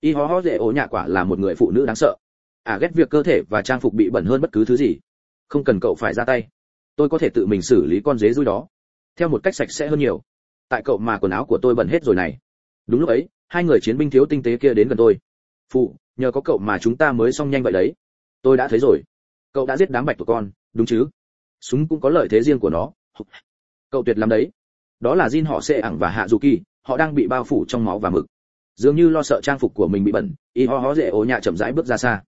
Y ho ho dễ ố nhạ quả là một người phụ nữ đáng sợ. Ả ghét việc cơ thể và trang phục bị bẩn hơn bất cứ thứ gì. Không cần cậu phải ra tay. Tôi có thể tự mình xử lý con dế rui đó. Theo một cách sạch sẽ hơn nhiều. Tại cậu mà quần áo của tôi bẩn hết rồi này. Đúng lúc ấy, hai người chiến binh thiếu tinh tế kia đến gần tôi. Phụ, nhờ có cậu mà chúng ta mới xong nhanh vậy đấy. Tôi đã thấy rồi. Cậu đã giết đám bạch của con, đúng chứ? Súng cũng có lợi thế riêng của nó. Cậu tuyệt lắm đấy. Đó là Jin họ sẽ ẳng và hạ dù kỳ, họ đang bị bao phủ trong máu và mực. Dường như lo sợ trang phục của mình bị bẩn, y ho ho dễ ố nhạ chậm rãi bước ra xa.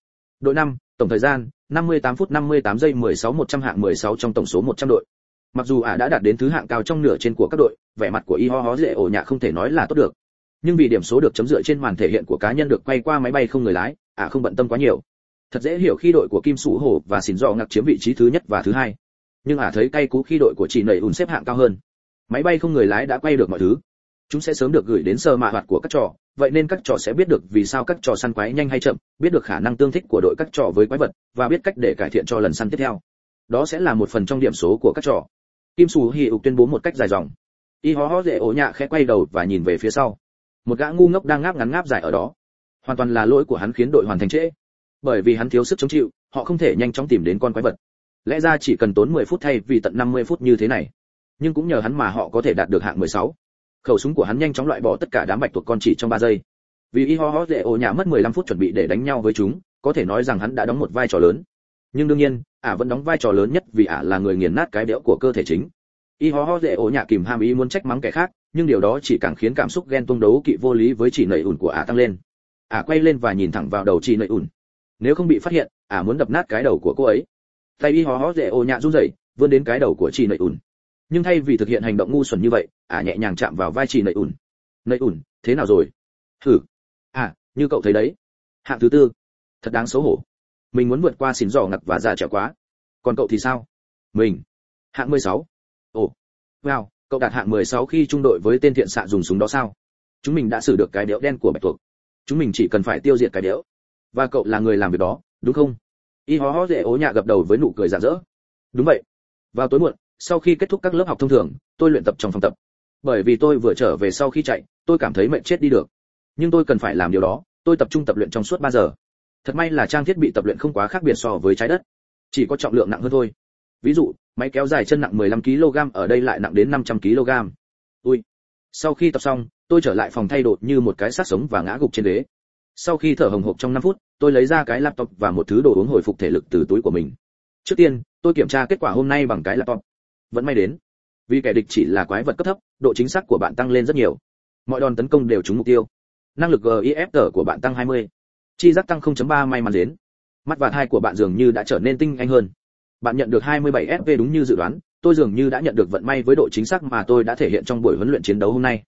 Đội năm, tổng thời gian 58 phút 58 giây 16 100 hạng 16 trong tổng số 100 đội. Mặc dù ả đã đạt đến thứ hạng cao trong nửa trên của các đội, vẻ mặt của y ho ho dễ ổ nhạ không thể nói là tốt được. Nhưng vì điểm số được chấm dựa trên màn thể hiện của cá nhân được quay qua máy bay không người lái, ả không bận tâm quá nhiều. Thật dễ hiểu khi đội của kim sủ hổ và xỉn dọ ngặc chiếm vị trí thứ nhất và thứ hai nhưng ả thấy cay cú khi đội của chị nẩy ùn xếp hạng cao hơn. Máy bay không người lái đã quay được mọi thứ. Chúng sẽ sớm được gửi đến sơ mạ hoạt của các trò, vậy nên các trò sẽ biết được vì sao các trò săn quái nhanh hay chậm, biết được khả năng tương thích của đội các trò với quái vật, và biết cách để cải thiện cho lần săn tiếp theo. Đó sẽ là một phần trong điểm số của các trò. Kim sù hì ục tuyên bố một cách dài dòng. Y hó hó dễ ổ nhạ khẽ quay đầu và nhìn về phía sau. Một gã ngu ngốc đang ngáp ngắn ngáp dài ở đó. Hoàn toàn là lỗi của hắn khiến đội hoàn thành trễ. Bởi vì hắn thiếu sức chống chịu, họ không thể nhanh chóng tìm đến con quái vật lẽ ra chỉ cần tốn 10 phút thay vì tận 50 phút như thế này. Nhưng cũng nhờ hắn mà họ có thể đạt được hạng 16. khẩu súng của hắn nhanh chóng loại bỏ tất cả đám bạch tuộc con chỉ trong 3 giây. Vì y ho ho dễ ổ nhà mất 15 phút chuẩn bị để đánh nhau với chúng, có thể nói rằng hắn đã đóng một vai trò lớn. Nhưng đương nhiên, ả vẫn đóng vai trò lớn nhất vì ả là người nghiền nát cái đẽo của cơ thể chính. Y ho ho dễ ổ nhà kìm ham ý muốn trách mắng kẻ khác, nhưng điều đó chỉ càng khiến cảm xúc ghen tuông đấu kỵ vô lý với chỉ nảy ủn của ả tăng lên. Ả quay lên và nhìn thẳng vào đầu chỉ nảy ủn. Nếu không bị phát hiện, ả muốn đập nát cái đầu của cô ấy tay y hó hó dễ ô nhạ run rẩy, vươn đến cái đầu của chị nợ ùn. Nhưng thay vì thực hiện hành động ngu xuẩn như vậy, ả nhẹ nhàng chạm vào vai chị nợ ùn. Nợ ùn, thế nào rồi? Thử. À như cậu thấy đấy. Hạng thứ tư. Thật đáng xấu hổ. Mình muốn vượt qua xỉn giò ngặt và già trẻ quá. Còn cậu thì sao? Mình. Hạng 16. ồ. Wow, cậu đạt hạng 16 khi trung đội với tên thiện xạ dùng súng đó sao? Chúng mình đã xử được cái đẽo đen của bạch tuộc. Chúng mình chỉ cần phải tiêu diệt cái đẽo và cậu là người làm việc đó, đúng không? Y hó hó dễ ố nhạ gập đầu với nụ cười rạng rỡ. Đúng vậy. Vào tối muộn, sau khi kết thúc các lớp học thông thường, tôi luyện tập trong phòng tập. Bởi vì tôi vừa trở về sau khi chạy, tôi cảm thấy mệt chết đi được. Nhưng tôi cần phải làm điều đó, tôi tập trung tập luyện trong suốt 3 giờ. Thật may là trang thiết bị tập luyện không quá khác biệt so với trái đất. Chỉ có trọng lượng nặng hơn thôi. Ví dụ, máy kéo dài chân nặng 15 kg ở đây lại nặng đến 500 kg ui. Sau khi tập xong, tôi trở lại phòng thay đồ như một cái xác sống và ngã gục trên ghế. Sau khi thở hồng hộc trong 5 phút tôi lấy ra cái laptop và một thứ đồ uống hồi phục thể lực từ túi của mình. Trước tiên, tôi kiểm tra kết quả hôm nay bằng cái laptop. Vẫn may đến. Vì kẻ địch chỉ là quái vật cấp thấp, độ chính xác của bạn tăng lên rất nhiều. Mọi đòn tấn công đều trúng mục tiêu. Năng lực gif của bạn tăng 20 chi giác tăng 0.3 may mắn đến. Mắt và thai của bạn dường như đã trở nên tinh anh hơn. Bạn nhận được 27 fp đúng như dự đoán, tôi dường như đã nhận được vận may với độ chính xác mà tôi đã thể hiện trong buổi huấn luyện chiến đấu hôm nay.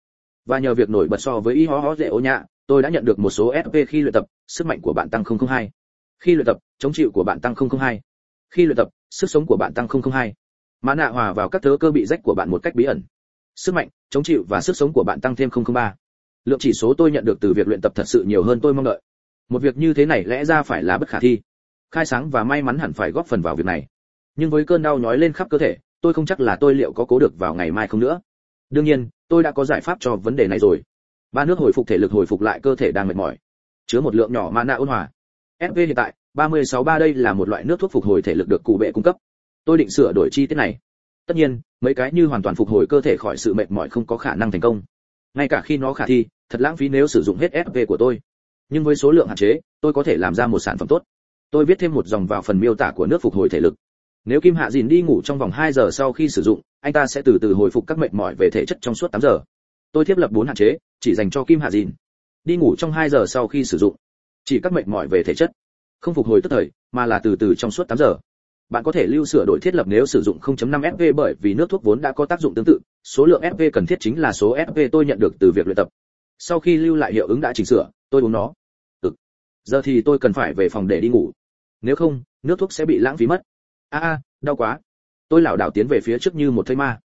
Và nhờ việc nổi bật so với y ho ho dễ ô nhạ tôi đã nhận được một số SP khi luyện tập, sức mạnh của bạn tăng 002 khi luyện tập, chống chịu của bạn tăng 002 khi luyện tập, sức sống của bạn tăng 002 mã nạ hòa vào các thớ cơ bị rách của bạn một cách bí ẩn. Sức mạnh, chống chịu và sức sống của bạn tăng thêm 003 lượng chỉ số tôi nhận được từ việc luyện tập thật sự nhiều hơn tôi mong đợi. Một việc như thế này lẽ ra phải là bất khả thi. Khai sáng và may mắn hẳn phải góp phần vào việc này. Nhưng với cơn đau nhói lên khắp cơ thể, tôi không chắc là tôi liệu có cố được vào ngày mai không nữa. Đương nhiên, tôi đã có giải pháp cho vấn đề này rồi ba nước hồi phục thể lực hồi phục lại cơ thể đang mệt mỏi. Chứa một lượng nhỏ mana ôn hòa. Sv hiện tại 363 đây là một loại nước thuốc phục hồi thể lực được cụ bệ cung cấp. Tôi định sửa đổi chi tiết này. Tất nhiên, mấy cái như hoàn toàn phục hồi cơ thể khỏi sự mệt mỏi không có khả năng thành công. Ngay cả khi nó khả thi, thật lãng phí nếu sử dụng hết sv của tôi. Nhưng với số lượng hạn chế, tôi có thể làm ra một sản phẩm tốt. Tôi viết thêm một dòng vào phần miêu tả của nước phục hồi thể lực. Nếu kim hạ dìn đi ngủ trong vòng 2 giờ sau khi sử dụng, anh ta sẽ từ từ hồi phục các mệt mỏi về thể chất trong suốt 8 giờ tôi thiết lập bốn hạn chế, chỉ dành cho kim hạ dìn. Đi ngủ trong 2 giờ sau khi sử dụng. Chỉ các mệt mỏi về thể chất. Không phục hồi tức thời, mà là từ từ trong suốt 8 giờ. Bạn có thể lưu sửa đổi thiết lập nếu sử dụng 0.5 FV bởi vì nước thuốc vốn đã có tác dụng tương tự. Số lượng FV cần thiết chính là số FV tôi nhận được từ việc luyện tập. Sau khi lưu lại hiệu ứng đã chỉnh sửa, tôi uống nó. Ừ. Giờ thì tôi cần phải về phòng để đi ngủ. Nếu không, nước thuốc sẽ bị lãng phí mất. A a, đau quá. Tôi lảo đảo tiến về phía trước như một thây ma.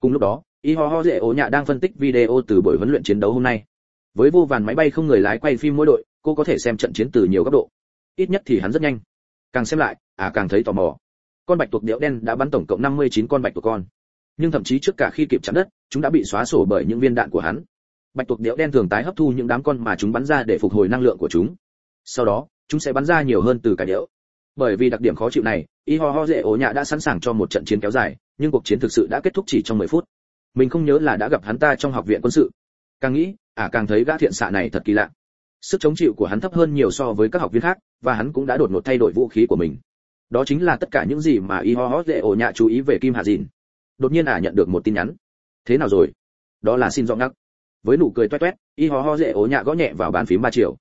Cùng lúc đó y ho ho dễ ố nhạ đang phân tích video từ buổi huấn luyện chiến đấu hôm nay. Với vô vàn máy bay không người lái quay phim mỗi đội, cô có thể xem trận chiến từ nhiều góc độ. Ít nhất thì hắn rất nhanh. Càng xem lại à càng thấy tò mò. Con bạch tuộc điệu đen đã bắn tổng cộng 59 con bạch tuộc con. Nhưng thậm chí trước cả khi kịp chạm đất, chúng đã bị xóa sổ bởi những viên đạn của hắn. Bạch tuộc điệu đen thường tái hấp thu những đám con mà chúng bắn ra để phục hồi năng lượng của chúng. Sau đó, chúng sẽ bắn ra nhiều hơn từ cái điệu. Bởi vì đặc điểm khó chịu này y ho ho dễ ố nhạ đã sẵn sàng cho một trận chiến kéo dài, nhưng cuộc chiến thực sự đã kết thúc chỉ trong 10 phút mình không nhớ là đã gặp hắn ta trong học viện quân sự. Càng nghĩ à càng thấy gã thiện xạ này thật kỳ lạ. Sức chống chịu của hắn thấp hơn nhiều so với các học viên khác, và hắn cũng đã đột ngột thay đổi vũ khí của mình. Đó chính là tất cả những gì mà y ho ho dễ ổ nhạ chú ý về kim hạ dìn. Đột nhiên à nhận được một tin nhắn. Thế nào rồi? Đó là xin rõ ngắc. Với nụ cười toét toét, y ho ho dễ ổ nhạ gõ nhẹ vào bàn phím ba triệu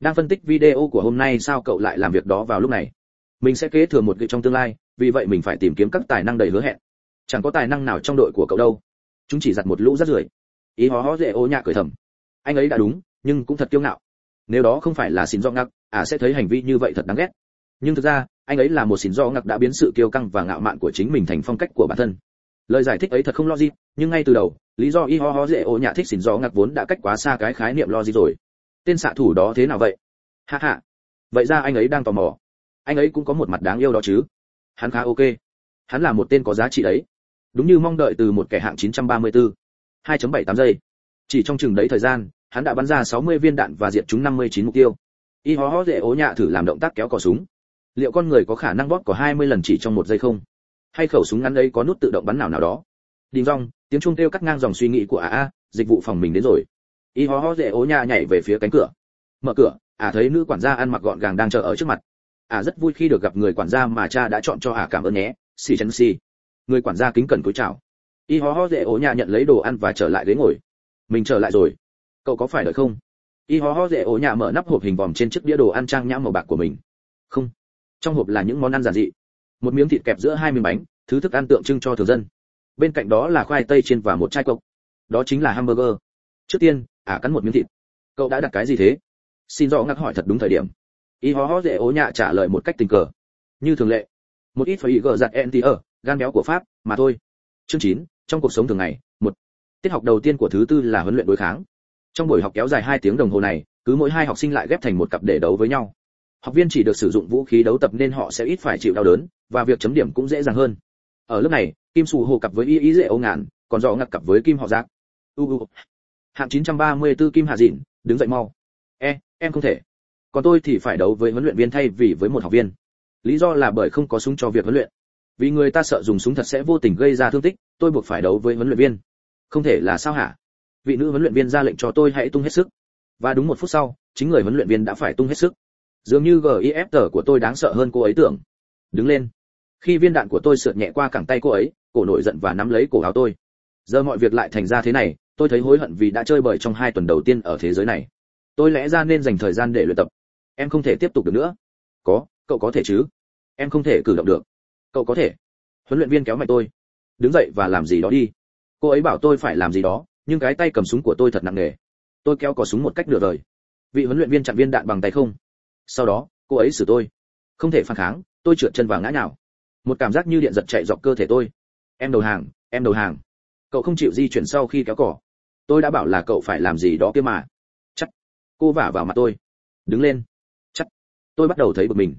đang phân tích video của hôm nay sao cậu lại làm việc đó vào lúc này? Mình sẽ kế thừa một cái trong tương lai, vì vậy mình phải tìm kiếm các tài năng đầy hứa hẹn. Chẳng có tài năng nào trong đội của cậu đâu chúng chỉ giặt một lũ rất rưởi. Ý hó hó dễ ô nhạ cười thầm. Anh ấy đã đúng, nhưng cũng thật kiêu ngạo. Nếu đó không phải là xin do ngặc à sẽ thấy hành vi như vậy thật đáng ghét. Nhưng thực ra, anh ấy là một xin do ngặc đã biến sự kiêu căng và ngạo mạn của chính mình thành phong cách của bản thân. Lời giải thích ấy thật không logic, nhưng ngay từ đầu, lý do y ho ho dễ ô nhạ thích xin do ngặc vốn đã cách quá xa cái khái niệm logic rồi. Tên xạ thủ đó thế nào vậy? Ha ha. Vậy ra anh ấy đang tò mò. Anh ấy cũng có một mặt đáng yêu đó chứ. Hắn khá ok. Hắn là một tên có giá trị đấy đúng như mong đợi từ một kẻ hạng 934. 2.78 giây. Chỉ trong chừng đấy thời gian, hắn đã bắn ra 60 viên đạn và diệt chúng 59 mục tiêu. Y hó hó dễ ố nhạ thử làm động tác kéo cò súng. Liệu con người có khả năng bóp cò 20 lần chỉ trong một giây không? Hay khẩu súng ngắn ấy có nút tự động bắn nào nào đó? Đình rong tiếng chuông kêu cắt ngang dòng suy nghĩ của a dịch vụ phòng mình đến rồi. Y hó hó dễ ố nhạ nhảy về phía cánh cửa. Mở cửa à thấy nữ quản gia ăn mặc gọn gàng đang chờ ở trước mặt. À rất vui khi được gặp người quản gia mà cha đã chọn cho à cảm ơn nhé. Xì chấn xì người quản gia kính cẩn cúi chào. Y ho ho dễ ố nhà nhận lấy đồ ăn và trở lại ghế ngồi. Mình trở lại rồi. Cậu có phải đợi không? Y ho ho dễ ố nhà mở nắp hộp hình vòm trên chiếc đĩa đồ ăn trang nhã màu bạc của mình. Không. Trong hộp là những món ăn giản dị. Một miếng thịt kẹp giữa hai miếng bánh, thứ thức ăn tượng trưng cho thường dân. Bên cạnh đó là khoai tây chiên và một chai cốc. Đó chính là hamburger. Trước tiên à cắn một miếng thịt. Cậu đã đặt cái gì thế? Xin rõ ngắc hỏi thật đúng thời điểm. Y ho ho dễ ố nhạ trả lời một cách tình cờ. Như thường lệ, một ít phải gờ giặt enti ở gan béo của pháp, mà thôi. Chương chín, trong cuộc sống thường ngày, một. Tiết học đầu tiên của thứ tư là huấn luyện đối kháng. Trong buổi học kéo dài hai tiếng đồng hồ này, cứ mỗi hai học sinh lại ghép thành một cặp để đấu với nhau. Học viên chỉ được sử dụng vũ khí đấu tập nên họ sẽ ít phải chịu đau đớn, và việc chấm điểm cũng dễ dàng hơn. Ở lớp này, kim sù hồ cặp với y y dễ ấu ngàn còn dò ngặt cặp với kim họ giác u u hạng 934 kim hạ dịn, đứng dậy mau. E em không thể. Còn tôi thì phải đấu với huấn luyện viên thay vì với một học viên. Lý do là bởi không có súng cho việc huấn luyện vì người ta sợ dùng súng thật sẽ vô tình gây ra thương tích, tôi buộc phải đấu với huấn luyện viên. Không thể là sao hả? Vị nữ huấn luyện viên ra lệnh cho tôi hãy tung hết sức. Và đúng một phút sau, chính người huấn luyện viên đã phải tung hết sức. Dường như gif tờ của tôi đáng sợ hơn cô ấy tưởng. Đứng lên. Khi viên đạn của tôi sượt nhẹ qua cẳng tay cô ấy, cổ nổi giận và nắm lấy cổ áo tôi. Giờ mọi việc lại thành ra thế này, tôi thấy hối hận vì đã chơi bời trong hai tuần đầu tiên ở thế giới này. Tôi lẽ ra nên dành thời gian để luyện tập. Em không thể tiếp tục được nữa. Có, cậu có thể chứ? Em không thể cử động được cậu có thể. Huấn luyện viên kéo mạnh tôi. Đứng dậy và làm gì đó đi. Cô ấy bảo tôi phải làm gì đó, nhưng cái tay cầm súng của tôi thật nặng nề. Tôi kéo cò súng một cách nửa đời. Vị huấn luyện viên chặn viên đạn bằng tay không? Sau đó, cô ấy xử tôi. Không thể phản kháng, tôi trượt chân vào ngã nhào. Một cảm giác như điện giật chạy dọc cơ thể tôi. Em đầu hàng, em đầu hàng. Cậu không chịu di chuyển sau khi kéo cỏ tôi đã bảo là cậu phải làm gì đó kia mà. Chắc. Cô vả vào mặt tôi. Đứng lên. Chắc. Tôi bắt đầu thấy bực mình.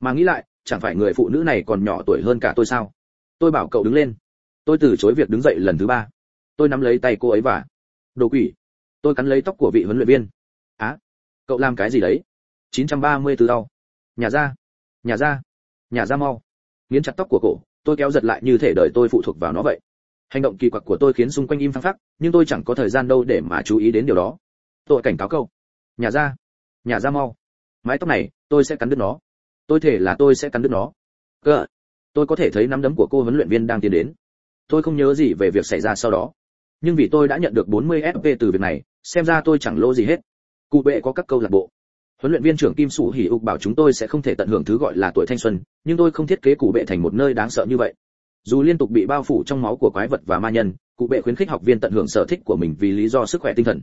Mà nghĩ lại chẳng phải người phụ nữ này còn nhỏ tuổi hơn cả tôi sao? Tôi bảo cậu đứng lên. Tôi từ chối việc đứng dậy lần thứ ba. Tôi nắm lấy tay cô ấy và đồ quỷ. Tôi cắn lấy tóc của vị huấn luyện viên. Á à, cậu làm cái gì đấy? 934 đau nhà ra nhà ra nhà ra mau. Nghiến chặt tóc của cổ tôi kéo giật lại như thể đời tôi phụ thuộc vào nó vậy. Hành động kỳ quặc của tôi khiến xung quanh im phăng phắc nhưng tôi chẳng có thời gian đâu để mà chú ý đến điều đó. Tôi cảnh cáo cậu. nhà ra nhà ra mau. Mái tóc này tôi sẽ cắn đứt nó tôi thể là tôi sẽ cắn đứt nó. Cơ, tôi có thể thấy nắm đấm của cô huấn luyện viên đang tiến đến. Tôi không nhớ gì về việc xảy ra sau đó. Nhưng vì tôi đã nhận được 40 fp từ việc này, xem ra tôi chẳng lỗ gì hết. Cụ bệ có các câu lạc bộ. Huấn luyện viên trưởng kim sủ hỉ ục bảo chúng tôi sẽ không thể tận hưởng thứ gọi là tuổi thanh xuân, nhưng tôi không thiết kế cụ bệ thành một nơi đáng sợ như vậy. Dù liên tục bị bao phủ trong máu của quái vật và ma nhân, cụ bệ khuyến khích học viên tận hưởng sở thích của mình vì lý do sức khỏe tinh thần.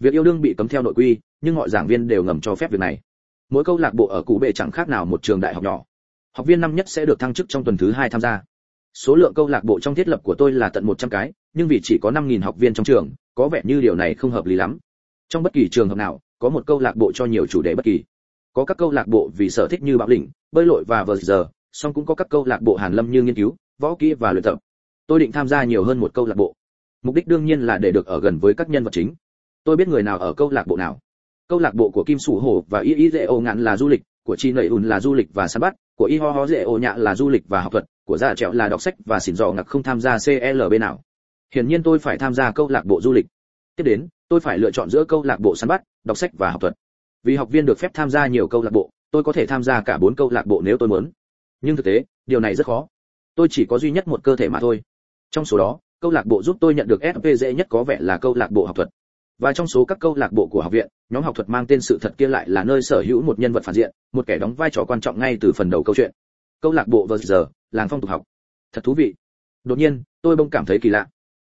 Việc yêu đương bị cấm theo nội quy, nhưng mọi giảng viên đều ngầm cho phép việc này mỗi câu lạc bộ ở cụ bệ chẳng khác nào một trường đại học nhỏ. Học viên năm nhất sẽ được thăng chức trong tuần thứ hai tham gia. Số lượng câu lạc bộ trong thiết lập của tôi là tận 100 cái, nhưng vì chỉ có 5.000 học viên trong trường, có vẻ như điều này không hợp lý lắm. Trong bất kỳ trường hợp nào, có một câu lạc bộ cho nhiều chủ đề bất kỳ. Có các câu lạc bộ vì sở thích như bạo lĩnh, bơi lội và vờ giờ, song cũng có các câu lạc bộ hàn lâm như nghiên cứu, võ kỹ và luyện tập. Tôi định tham gia nhiều hơn một câu lạc bộ. Mục đích đương nhiên là để được ở gần với các nhân vật chính. Tôi biết người nào ở câu lạc bộ nào câu lạc bộ của kim sủ hổ và y y dễ ô ngạn là du lịch, của chi nầy ùn là du lịch và săn bắt, của y ho ho dễ ô nhạ là du lịch và học thuật, của già trẹo là đọc sách và xỉn dò ngặc không tham gia clb nào. Hiển nhiên tôi phải tham gia câu lạc bộ du lịch. Tiếp đến, tôi phải lựa chọn giữa câu lạc bộ săn bắt, đọc sách và học thuật. Vì học viên được phép tham gia nhiều câu lạc bộ, tôi có thể tham gia cả bốn câu lạc bộ nếu tôi muốn. Nhưng thực tế, điều này rất khó. Tôi chỉ có duy nhất một cơ thể mà thôi. Trong số đó, câu lạc bộ giúp tôi nhận được sp dễ nhất có vẻ là câu lạc bộ học thuật và trong số các câu lạc bộ của học viện, nhóm học thuật mang tên sự thật kia lại là nơi sở hữu một nhân vật phản diện, một kẻ đóng vai trò quan trọng ngay từ phần đầu câu chuyện. Câu lạc bộ vờ giờ, làng phong tục học. Thật thú vị. Đột nhiên, tôi bỗng cảm thấy kỳ lạ.